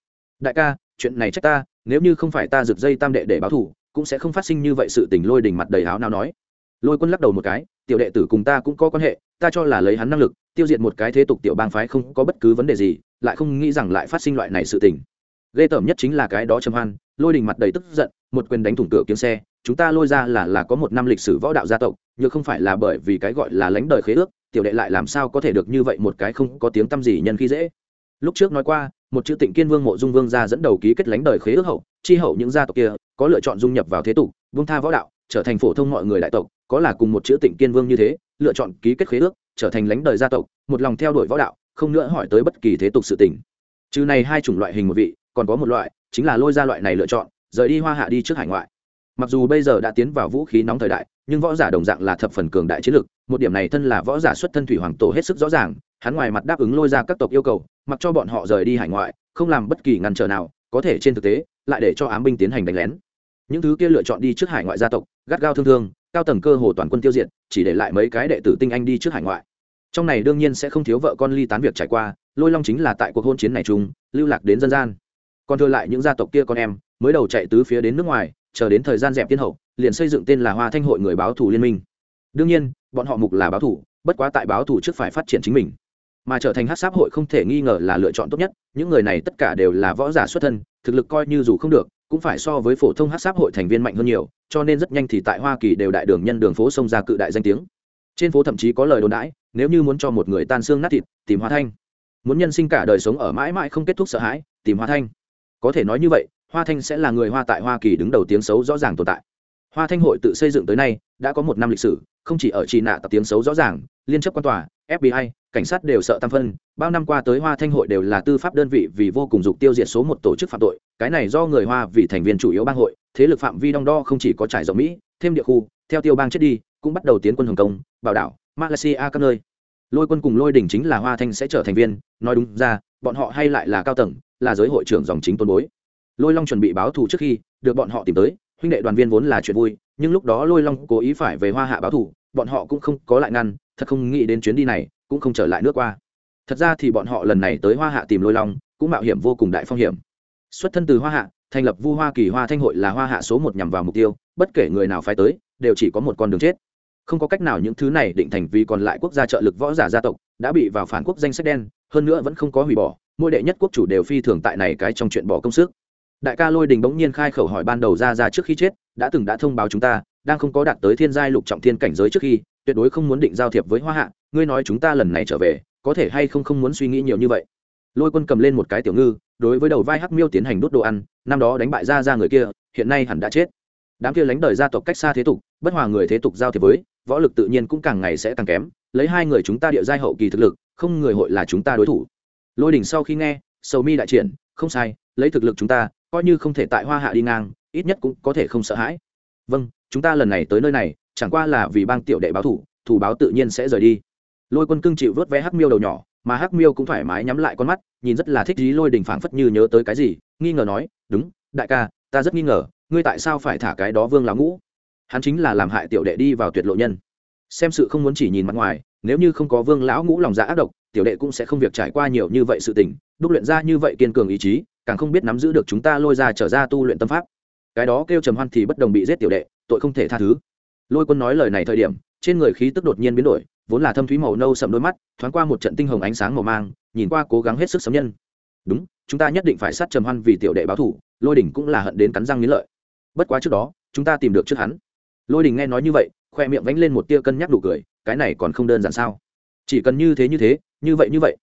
Đại ca, chuyện này trách ta, nếu như không phải ta rực dây tam đệ để báo thủ, cũng sẽ không phát sinh như vậy sự tình lôi đình mặt đầy áo nào nói lôi quân lắc đầu một cái, tiểu đệ tử cùng ta cũng có quan hệ, ta cho là lấy hắn năng lực, tiêu diệt một cái thế tục tiểu bang phái không có bất cứ vấn đề gì, lại không nghĩ rằng lại phát sinh loại này sự tình. Ghê tởm nhất chính là cái đó trầm hoan, lôi đình mặt đầy tức giận, một quyền đánh thủng cửa kiếm xe, chúng ta lôi ra là là có một năm lịch sử võ đạo gia tộc nhưng không phải là bởi vì cái gọi là lánh đời khế ước, tiểu đệ lại làm sao có thể được như vậy một cái không có tiếng tăm gì nhân khi dễ. Lúc trước nói qua, một chữ tịnh kiên vương mộ dung vương ra dẫn đầu ký kết lánh đời khế ước hậu, chi hậu những gia tộc kia, có lựa chọn dung nhập vào thế tục vương tha võ đạo, trở thành phổ thông mọi người đại tộc có là cùng một chữ tịnh kiên vương như thế, lựa chọn ký kết khế ước, trở thành lãnh đời gia tộc, một lòng theo đuổi võ đạo, không nữa hỏi tới bất kỳ thế tục sự tình. Trừ này hai chủng loại hình một vị, còn có một loại, chính là lôi ra loại này lựa chọn, rời đi hoa hạ đi trước hải ngoại. Mặc dù bây giờ đã tiến vào vũ khí nóng thời đại, nhưng võ giả đồng dạng là thập phần cường đại chiến lực một điểm này thân là võ giả xuất thân thủy hoàng tổ hết sức rõ ràng, hắn ngoài mặt đáp ứng lôi ra các tộc yêu cầu, mặc cho bọn họ rời đi hải ngoại, không làm bất kỳ ngăn trở nào, có thể trên thực tế, lại để cho ám binh tiến hành đánh lén. Những thứ kia lựa chọn đi trước hải ngoại gia tộc, gắt gao thương thương cao tầng cơ hồ toàn quân tiêu diệt, chỉ để lại mấy cái đệ tử tinh anh đi trước hải ngoại. Trong này đương nhiên sẽ không thiếu vợ con ly tán việc trải qua, lôi long chính là tại cuộc hôn chiến này chung, lưu lạc đến dân gian. Còn thừa lại những gia tộc kia con em, mới đầu chạy tứ phía đến nước ngoài, chờ đến thời gian dẹp tiên hậu, liền xây dựng tên là hoa thanh hội người báo thủ liên minh. Đương nhiên, bọn họ mục là báo thủ bất quá tại báo thủ trước phải phát triển chính mình. Mà trở thành hát sáp hội không thể nghi ngờ là lựa chọn tốt nhất, những người này tất cả đều là võ giả xuất thân, thực lực coi như dù không được cũng phải so với phổ thông hát sáp hội thành viên mạnh hơn nhiều, cho nên rất nhanh thì tại hoa kỳ đều đại đường nhân đường phố sông ra cự đại danh tiếng. Trên phố thậm chí có lời đồn đãi, nếu như muốn cho một người tan xương nát thịt, tìm hoa thanh. Muốn nhân sinh cả đời sống ở mãi mãi không kết thúc sợ hãi, tìm hoa thanh. Có thể nói như vậy, hoa thanh sẽ là người hoa tại hoa kỳ đứng đầu tiếng xấu rõ ràng tồn tại. Hoa thanh hội tự xây dựng tới nay, đã có một năm lịch sử, không chỉ ở trì nạ tập tiếng xấu rõ ràng, liên chấp quan tòa fbi cảnh sát đều sợ tam phân, bao năm qua tới hoa thanh hội đều là tư pháp đơn vị vì vô cùng dục tiêu diệt số một tổ chức phạm tội, cái này do người hoa vì thành viên chủ yếu bang hội, thế lực phạm vi đong đo không chỉ có trải rộng mỹ, thêm địa khu, theo tiêu bang chết đi, cũng bắt đầu tiến quân hồng kông, bảo đảo, malaysia các nơi. Lôi quân cùng lôi đỉnh chính là hoa thanh sẽ trở thành viên, nói đúng ra, bọn họ hay lại là cao tầng, là giới hội trưởng dòng chính tôn bối. Lôi long chuẩn bị báo thù trước khi được bọn họ tìm tới, huynh đệ đoàn viên vốn là chuyện vui, nhưng lúc đó lôi long cố ý phải về hoa hạ báo thù, bọn họ cũng không có lại ngăn thật không nghĩ đến chuyến đi này cũng không trở lại nước qua. Thật ra thì bọn họ lần này tới hoa hạ tìm lôi long cũng mạo hiểm vô cùng đại phong hiểm. Xuất thân từ hoa hạ, thành lập vu hoa kỳ hoa thanh hội là hoa hạ số một nhằm vào mục tiêu, bất kể người nào phái tới, đều chỉ có một con đường chết. Không có cách nào những thứ này định thành vì còn lại quốc gia trợ lực võ giả gia tộc, đã bị vào phản quốc danh sách đen, hơn nữa vẫn không có hủy bỏ, mỗi đệ nhất quốc chủ đều phi thường tại này cái trong chuyện bỏ công sức. Đại ca lôi đình bỗng nhiên khai khẩu hỏi ban đầu ra ra trước khi chết, đã từng đã thông báo chúng ta, đang không có đạt tới thiên giai lục trọng thiên cảnh giới trước khi tuyệt đối không muốn định giao thiệp với hoa hạ, ngươi nói chúng ta lần này trở về, có thể hay không không muốn suy nghĩ nhiều như vậy? Lôi quân cầm lên một cái tiểu ngư, đối với đầu vai hắc miêu tiến hành đốt đồ ăn, năm đó đánh bại ra ra người kia, hiện nay hẳn đã chết. Đám kia lánh đời gia tộc cách xa thế tục, bất hòa người thế tục giao thiệp với, võ lực tự nhiên cũng càng ngày sẽ càng kém, lấy hai người chúng ta địa giai hậu kỳ thực lực, không người hội là chúng ta đối thủ. Lôi đỉnh sau khi nghe, sầu mi đại triển, không sai, lấy thực lực chúng ta, coi như không thể tại hoa hạ đi ngang, ít nhất cũng có thể không sợ hãi. Vâng chúng ta lần này tới nơi này chẳng qua là vì bang tiểu đệ báo thủ thủ báo tự nhiên sẽ rời đi. Lôi quân cưng chịu vớt vé hắc miêu đầu nhỏ, mà hắc miêu cũng thoải mái nhắm lại con mắt, nhìn rất là thích ý lôi đình phảng phất như nhớ tới cái gì, nghi ngờ nói, đúng, đại ca, ta rất nghi ngờ, ngươi tại sao phải thả cái đó vương lão ngũ? Hắn chính là làm hại tiểu đệ đi vào tuyệt lộ nhân. Xem sự không muốn chỉ nhìn mặt ngoài, nếu như không có vương lão ngũ lòng dạ ác độc, tiểu đệ cũng sẽ không việc trải qua nhiều như vậy sự tình, đúc luyện ra như vậy kiên cường ý chí, càng không biết nắm giữ được chúng ta lôi ra trở ra tu luyện tâm pháp. Cái đó kêu trầm hoan thì bất đồng bị giết tiểu đệ, tội không thể tha thứ lôi quân nói lời này thời điểm, trên người khí tức đột nhiên biến đổi, vốn là thâm thúy màu nâu sậm đôi mắt, thoáng qua một trận tinh hồng ánh sáng màu mang, nhìn qua cố gắng hết sức sấm nhân. Đúng, chúng ta nhất định phải sát trầm hoan vì tiểu đệ báo thủ, lôi Đình cũng là hận đến cắn răng nghiến lợi. Bất quá trước đó, chúng ta tìm được trước hắn. Lôi đình nghe nói như vậy, khoe miệng vánh lên một tia cân nhắc đủ cười, cái này còn không đơn giản sao? Chỉ cần như thế như thế, như vậy như vậy.